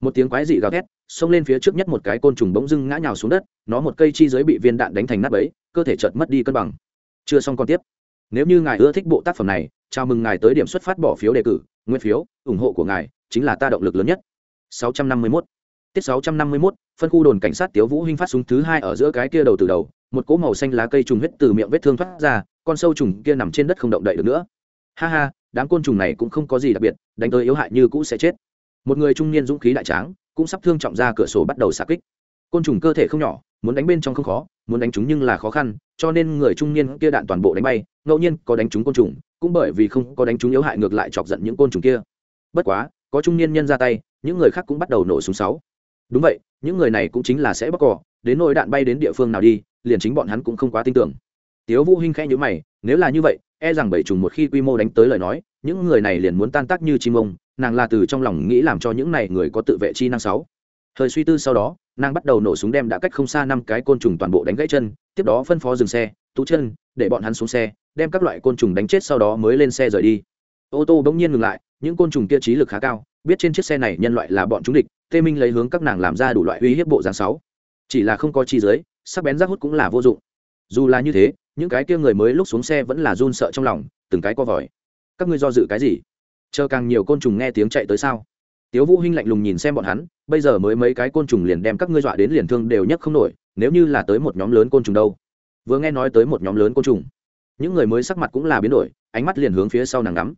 Một tiếng quái dị gào thét, xông lên phía trước nhất một cái côn trùng bỗng dưng ngã nhào xuống đất, nó một cây chi dưới bị viên đạn đánh thành nát bấy, cơ thể chợt mất đi cân bằng. Chưa xong còn tiếp. Nếu như ngài ưa thích bộ tác phẩm này chào mừng ngài tới điểm xuất phát bỏ phiếu đề cử, nguyên phiếu, ủng hộ của ngài, chính là ta động lực lớn nhất. 651 tiết 651 phân khu đồn cảnh sát tiếu vũ hinh phát súng thứ hai ở giữa cái kia đầu từ đầu, một cỗ màu xanh lá cây trùng huyết từ miệng vết thương thoát ra, con sâu trùng kia nằm trên đất không động đậy được nữa. Ha ha, đám côn trùng này cũng không có gì đặc biệt, đánh tới yếu hại như cũ sẽ chết. Một người trung niên dũng khí đại tráng, cũng sắp thương trọng ra cửa sổ bắt đầu xạ kích. Côn trùng cơ thể không nhỏ muốn đánh bên trong không khó, muốn đánh chúng nhưng là khó khăn, cho nên người trung niên kia đạn toàn bộ đánh bay, ngẫu nhiên có đánh chúng côn trùng, cũng bởi vì không có đánh chúng yếu hại ngược lại chọc giận những côn trùng kia. Bất quá, có trung niên nhân ra tay, những người khác cũng bắt đầu nổ súng sáu. Đúng vậy, những người này cũng chính là sẽ bóc cỏ, đến nỗi đạn bay đến địa phương nào đi, liền chính bọn hắn cũng không quá tin tưởng. Tiếu vũ hinh khẽ nhíu mày, nếu là như vậy e rằng bảy trùng một khi quy mô đánh tới lời nói, những người này liền muốn tan tác như chim ông, nàng là từ trong lòng nghĩ làm cho những này người có tự vệ chi năng sáu thời suy tư sau đó, nàng bắt đầu nổ súng đem đã cách không xa năm cái côn trùng toàn bộ đánh gãy chân, tiếp đó phân phó dừng xe, tú chân, để bọn hắn xuống xe, đem các loại côn trùng đánh chết sau đó mới lên xe rời đi. Ô tô bỗng nhiên ngừng lại, những côn trùng kia trí lực khá cao, biết trên chiếc xe này nhân loại là bọn chúng địch, tê minh lấy hướng các nàng làm ra đủ loại uy hiếp bộ dáng sáu. Chỉ là không có chi giới, sắc bén rác hút cũng là vô dụng. Dù là như thế, những cái kia người mới lúc xuống xe vẫn là run sợ trong lòng, từng cái co vòi. Các ngươi do dự cái gì? Chờ càng nhiều côn trùng nghe tiếng chạy tới sao? Tiếu vũ hinh lạnh lùng nhìn xem bọn hắn, bây giờ mới mấy cái côn trùng liền đem các ngươi dọa đến liền thương đều nhấc không nổi, nếu như là tới một nhóm lớn côn trùng đâu. Vừa nghe nói tới một nhóm lớn côn trùng, những người mới sắc mặt cũng là biến đổi, ánh mắt liền hướng phía sau nàng ngắm.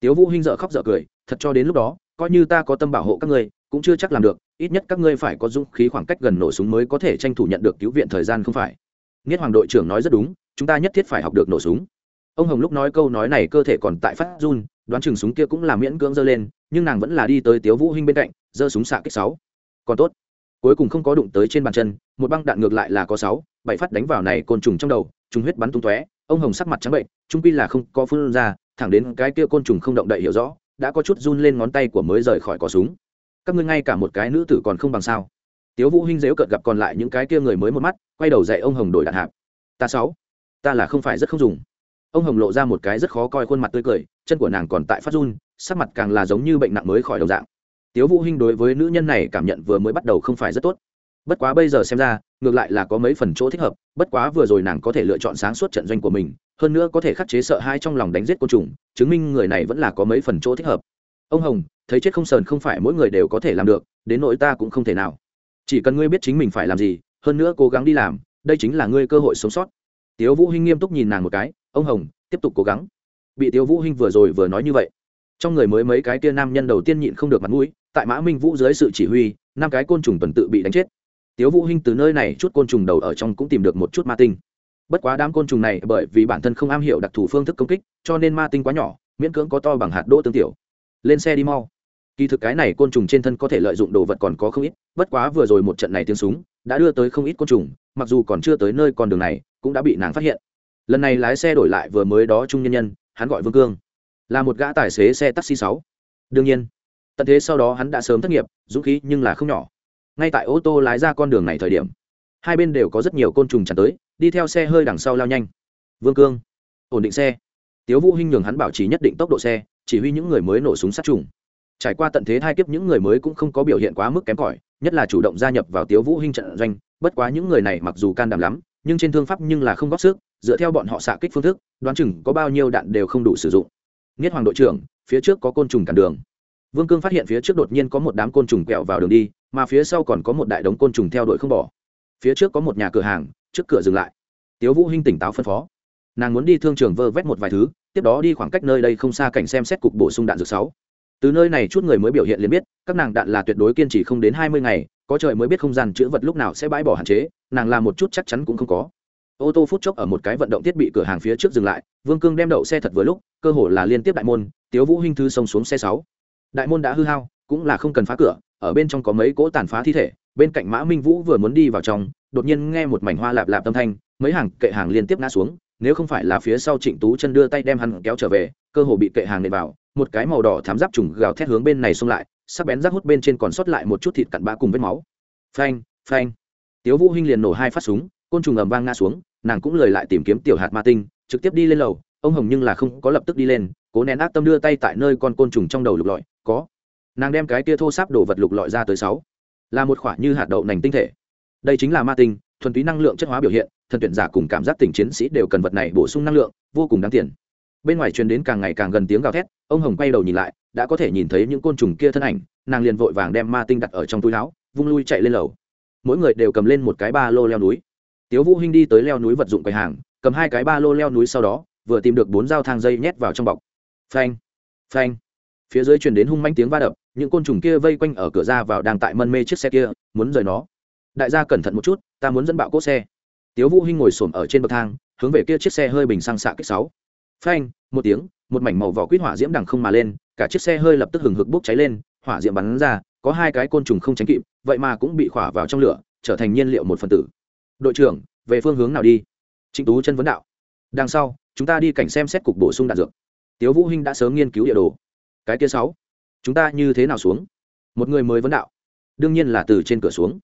Tiếu vũ hinh dở khóc dở cười, thật cho đến lúc đó, coi như ta có tâm bảo hộ các ngươi, cũng chưa chắc làm được, ít nhất các ngươi phải có dũng khí khoảng cách gần nổ súng mới có thể tranh thủ nhận được cứu viện thời gian không phải. Nghiết hoàng đội trưởng nói rất đúng, chúng ta nhất thiết phải học được nổ súng. Ông hồng lúc nói câu nói này cơ thể còn tại phát run đoán chừng súng kia cũng là miễn cưỡng giơ lên, nhưng nàng vẫn là đi tới tiếu vũ hinh bên cạnh, giơ súng xạ kích sáu. Còn tốt. Cuối cùng không có đụng tới trên bàn chân, một băng đạn ngược lại là có sáu, bảy phát đánh vào này côn trùng trong đầu, trùng huyết bắn tung tóe, ông hồng sắc mặt trắng bệnh, trung quy là không có phun ra, thẳng đến cái kia côn trùng không động đậy hiểu rõ, đã có chút run lên ngón tay của mới rời khỏi cò súng. Các ngươi ngay cả một cái nữ tử còn không bằng sao? Tiếu vũ hinh dếu cợt gặp còn lại những cái kia người mới một mắt, quay đầu dạy ông hồng đổi đạn hạp. Ta sáu. Ta là không phải rất không dùng ông hồng lộ ra một cái rất khó coi khuôn mặt tươi cười, chân của nàng còn tại phát run, sắc mặt càng là giống như bệnh nặng mới khỏi đồng dạng. Tiếu vũ hinh đối với nữ nhân này cảm nhận vừa mới bắt đầu không phải rất tốt. Bất quá bây giờ xem ra, ngược lại là có mấy phần chỗ thích hợp, bất quá vừa rồi nàng có thể lựa chọn sáng suốt trận doanh của mình, hơn nữa có thể khắc chế sợ hai trong lòng đánh giết côn trùng, chứng minh người này vẫn là có mấy phần chỗ thích hợp. Ông hồng, thấy chết không sờn không phải mỗi người đều có thể làm được, đến nỗi ta cũng không thể nào. Chỉ cần ngươi biết chính mình phải làm gì, hơn nữa cố gắng đi làm, đây chính là ngươi cơ hội sống sót. Tiếu vũ hinh nghiêm túc nhìn nàng một cái ông hồng, tiếp tục cố gắng. Bị Tiêu vũ hinh vừa rồi vừa nói như vậy, trong người mới mấy cái kia nam nhân đầu tiên nhịn không được mặt mũi, tại mã minh vũ dưới sự chỉ huy, năm cái côn trùng tuần tự bị đánh chết. Tiêu vũ hinh từ nơi này chút côn trùng đầu ở trong cũng tìm được một chút ma tinh. Bất quá đám côn trùng này bởi vì bản thân không am hiểu đặc thù phương thức công kích, cho nên ma tinh quá nhỏ, miễn cưỡng có to bằng hạt đỗ tương tiểu. Lên xe đi mau. Kỳ thực cái này côn trùng trên thân có thể lợi dụng đồ vật còn có không ít, bất quá vừa rồi một trận này tiếng súng, đã đưa tới không ít côn trùng, mặc dù còn chưa tới nơi con đường này, cũng đã bị nàng phát hiện lần này lái xe đổi lại vừa mới đó trung nhân nhân, hắn gọi vương cương. Là một gã tài xế xe taxi sáu. Đương nhiên, tận thế sau đó hắn đã sớm thất nghiệp, dũng khí nhưng là không nhỏ. Ngay tại ô tô lái ra con đường này thời điểm, hai bên đều có rất nhiều côn trùng chắn tới, đi theo xe hơi đằng sau lao nhanh. Vương cương, ổn định xe. Tiếu vũ hinh nhường hắn bảo trì nhất định tốc độ xe, chỉ huy những người mới nổ súng sát trùng. Trải qua tận thế hai kiếp những người mới cũng không có biểu hiện quá mức kém cỏi, nhất là chủ động gia nhập vào tiếu vũ hinh trận doanh, bất quá những người này mặc dù can đảm lắm nhưng trên thương pháp nhưng là không góp sức, dựa theo bọn họ xạ kích phương thức, đoán chừng có bao nhiêu đạn đều không đủ sử dụng. Nghiết hoàng đội trưởng, phía trước có côn trùng cản đường. Vương cương phát hiện phía trước đột nhiên có một đám côn trùng quẹo vào đường đi, mà phía sau còn có một đại đống côn trùng theo đuổi không bỏ. Phía trước có một nhà cửa hàng, trước cửa dừng lại. Tiếu vũ hinh tỉnh táo phân phó. Nàng muốn đi thương trường vơ vét một vài thứ, tiếp đó đi khoảng cách nơi đây không xa cảnh xem xét cục bổ sung đạn dược sáu. Từ nơi này chút người mới biểu hiện liền biết, các nàng đạn là tuyệt đối kiên trì không đến hai mươi ngày có trời mới biết không gian chữ vật lúc nào sẽ bãi bỏ hạn chế, nàng làm một chút chắc chắn cũng không có. Ô tô phút chốc ở một cái vận động thiết bị cửa hàng phía trước dừng lại, vương cương đem đậu xe thật vừa lúc, cơ hồ là liên tiếp đại môn, tiếu vũ hinh thư xông xuống xe sáu. Đại môn đã hư hao, cũng là không cần phá cửa, ở bên trong có mấy cỗ tàn phá thi thể, bên cạnh mã minh vũ vừa muốn đi vào trong, đột nhiên nghe một mảnh hoa lạp lạp âm thanh, mấy hàng kệ hàng liên tiếp ngã xuống, nếu không phải là phía sau trịnh tú chân đưa tay đem hắn kéo trở về, cơ hồ bị kệ hàng nện vào, một cái màu đỏ thám giáp trùng gào thét hướng bên này xông lại sắc bén rác hút bên trên còn sót lại một chút thịt cặn bã cùng vết máu. Phanh phanh. Tiếu vũ hinh liền nổ hai phát súng, côn trùng ầm vang ngã xuống, nàng cũng lời lại tìm kiếm tiểu hạt ma tinh, trực tiếp đi lên lầu, ông hồng nhưng là không có lập tức đi lên, cố nén ác tâm đưa tay tại nơi con côn trùng trong đầu lục lọi, có. Nàng đem cái tia thô sáp đổ vật lục lọi ra tới sáu. Là một khoả như hạt đậu nành tinh thể. Đây chính là ma tinh, thuần túy năng lượng chất hóa biểu hiện thần tuyển giả cùng cảm giác tình chiến sĩ đều cần vật này bổ sung năng lượng, vô cùng đáng tiền. Bên ngoài truyền đến càng ngày càng gần tiếng gào thét, ông hồng quay đầu nhìn lại đã có thể nhìn thấy những côn trùng kia thân ảnh, nàng liền vội vàng đem ma tinh đặt ở trong túi áo, vung lui chạy lên lầu. Mỗi người đều cầm lên một cái ba lô leo núi. Tiếu vũ hinh đi tới leo núi vật dụng quầy hàng, cầm hai cái ba lô leo núi sau đó, vừa tìm được bốn dao thang dây nhét vào trong bọc. Phanh phanh. Phía dưới truyền đến hung manh tiếng va đập, những côn trùng kia vây quanh ở cửa ra vào đang tại mân mê chiếc xe kia, muốn rời nó. Đại gia cẩn thận một chút, ta muốn dẫn bạo cốt xe. Tiếu vũ hinh ngồi sồn ở trên bậc thang, hướng về kia chiếc xe hơi bình sang xạ kích sáu. Phanh, một tiếng, một mảnh màu vỏ quýt hỏa diễm đằng không mà lên cả chiếc xe hơi lập tức hừng hực bốc cháy lên, hỏa diệm bắn ra, có hai cái côn trùng không tránh kịp, vậy mà cũng bị khỏa vào trong lửa, trở thành nhiên liệu một phần tử. Đội trưởng, về phương hướng nào đi? Trịnh tú chân vấn đạo. Đằng sau, chúng ta đi cảnh xem xét cục bổ sung đạn dược. Tiếu vũ hinh đã sớm nghiên cứu địa đồ. Cái kia sáu, chúng ta như thế nào xuống? Một người mới vấn đạo. Đương nhiên là từ trên cửa xuống.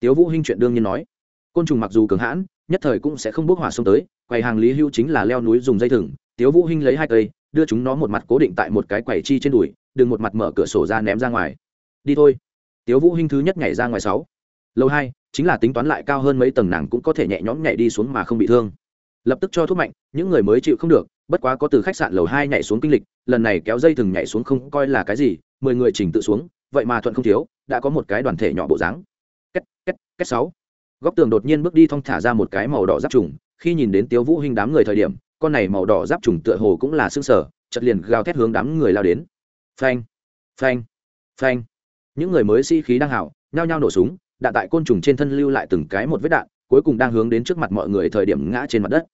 Tiếu vũ hinh chuyện đương nhiên nói. Côn trùng mặc dù cường hãn, nhất thời cũng sẽ không bước hỏa xông tới, quầy hàng lý hưu chính là leo núi dùng dây thừng, tiếu vũ hinh lấy hai cây đưa chúng nó một mặt cố định tại một cái quầy chi trên đùi, đừng một mặt mở cửa sổ ra ném ra ngoài. Đi thôi. Tiếu vũ hinh thứ nhất nhảy ra ngoài sáu. Lâu hai, chính là tính toán lại cao hơn mấy tầng nàng cũng có thể nhẹ nhõm nhảy đi xuống mà không bị thương. Lập tức cho thuốc mạnh, những người mới chịu không được, bất quá có từ khách sạn lầu hai nhảy xuống kinh lịch, lần này kéo dây thừng nhảy xuống không coi là cái gì, mười người chỉnh tự xuống, vậy mà thuận không thiếu, đã có một cái đoàn thể nhỏ bộ dáng. Két két két sáu. Góc tường đột nhiên bước đi thong thả ra một cái màu đỏ giáp trùng, khi nhìn đến tiếu vũ hình đám người thời điểm con này màu đỏ giáp trùng tựa hồ cũng là xương sở chật liền gào thét hướng đám người lao đến. Phanh phanh phanh. Những người mới sĩ、si、khí đang hảo nhao nhao nổ súng, đạn tại côn trùng trên thân lưu lại từng cái một vết đạn, cuối cùng đang hướng đến trước mặt mọi người thời điểm ngã trên mặt đất.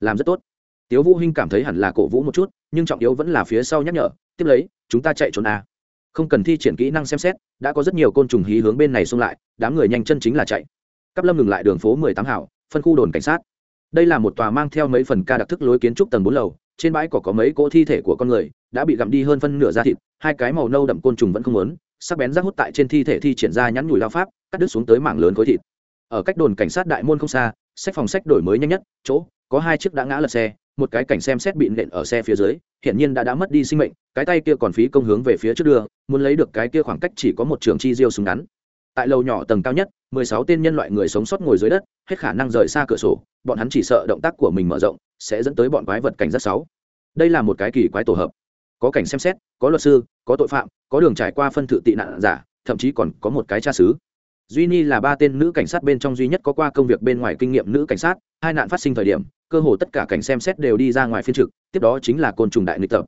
Làm rất tốt. Tiếu vũ hinh cảm thấy hẳn là cổ vũ một chút, nhưng trọng yếu vẫn là phía sau nhắc nhở, tiếp lấy, chúng ta chạy trốn à. không cần thi triển kỹ năng xem xét, đã có rất nhiều côn trùng hí hướng bên này xông lại, đám người nhanh chân chính là chạy. Cắp lâm ngừng lại đường phố mười tám hảo phân khu đồn cảnh sát đây là một tòa mang theo mấy phần ca đặc thức lối kiến trúc tầng bốn lầu, trên bãi cỏ có mấy cỗ thi thể của con người, đã bị gặm đi hơn phân nửa da thịt, hai cái màu nâu đậm côn trùng vẫn không lớn sắc bén rác hút tại trên thi thể thi triển ra nhắn nhủi lao pháp, cắt đứt xuống tới mảng lớn khối thịt. Ở cách đồn cảnh sát đại môn không xa, sách phòng sách đổi mới nhanh nhất, chỗ, có hai chiếc đã ngã lật xe, một cái cảnh xem xét bị nện ở xe phía dưới hiện nhiên đã đã mất đi sinh mệnh, cái tay kia còn phí công hướng về phía trước đưa, muốn lấy được cái kia khoảng cách chỉ có một trường chi diêu súng ngắn tại lầu nhỏ tầng cao nhất, mười sáu tên nhân loại người sống sót ngồi dưới đất, hết khả năng rời xa cửa sổ, bọn hắn chỉ sợ động tác của mình mở rộng, sẽ dẫn tới bọn quái vật cảnh giác sáu. Đây là một cái kỳ quái tổ hợp. Có cảnh xem xét, có luật sư, có tội phạm, có đường trải qua phân thự tị nạn giả, thậm chí còn có một cái cha xứ. Duy ni là ba tên nữ cảnh sát bên trong duy nhất có qua công việc bên ngoài kinh nghiệm nữ cảnh sát, hai nạn phát sinh thời điểm, cơ hồ tất cả cảnh xem xét đều đi ra ngoài phiên trực, tiếp đó chính là côn trùng đại nghịch tập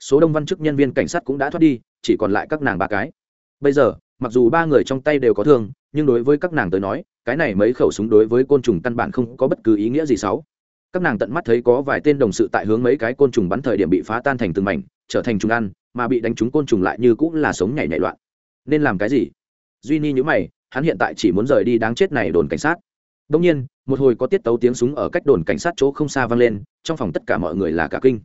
số đông văn chức nhân viên cảnh sát cũng đã thoát đi, chỉ còn lại các nàng ba cái. Bây giờ mặc dù ba người trong tay đều có thương, nhưng đối với các nàng tới nói, cái này mấy khẩu súng đối với côn trùng căn bản không có bất cứ ý nghĩa gì xấu. Các nàng tận mắt thấy có vài tên đồng sự tại hướng mấy cái côn trùng bắn thời điểm bị phá tan thành từng mảnh, trở thành trùng ăn, mà bị đánh trúng côn trùng lại như cũng là sống nhảy nhảy loạn. Nên làm cái gì? Duy ni nhữ mày, hắn hiện tại chỉ muốn rời đi đáng chết này đồn cảnh sát. Đông nhiên, một hồi có tiết tấu tiếng súng ở cách đồn cảnh sát chỗ không xa vang lên, trong phòng tất cả mọi người là cả kinh.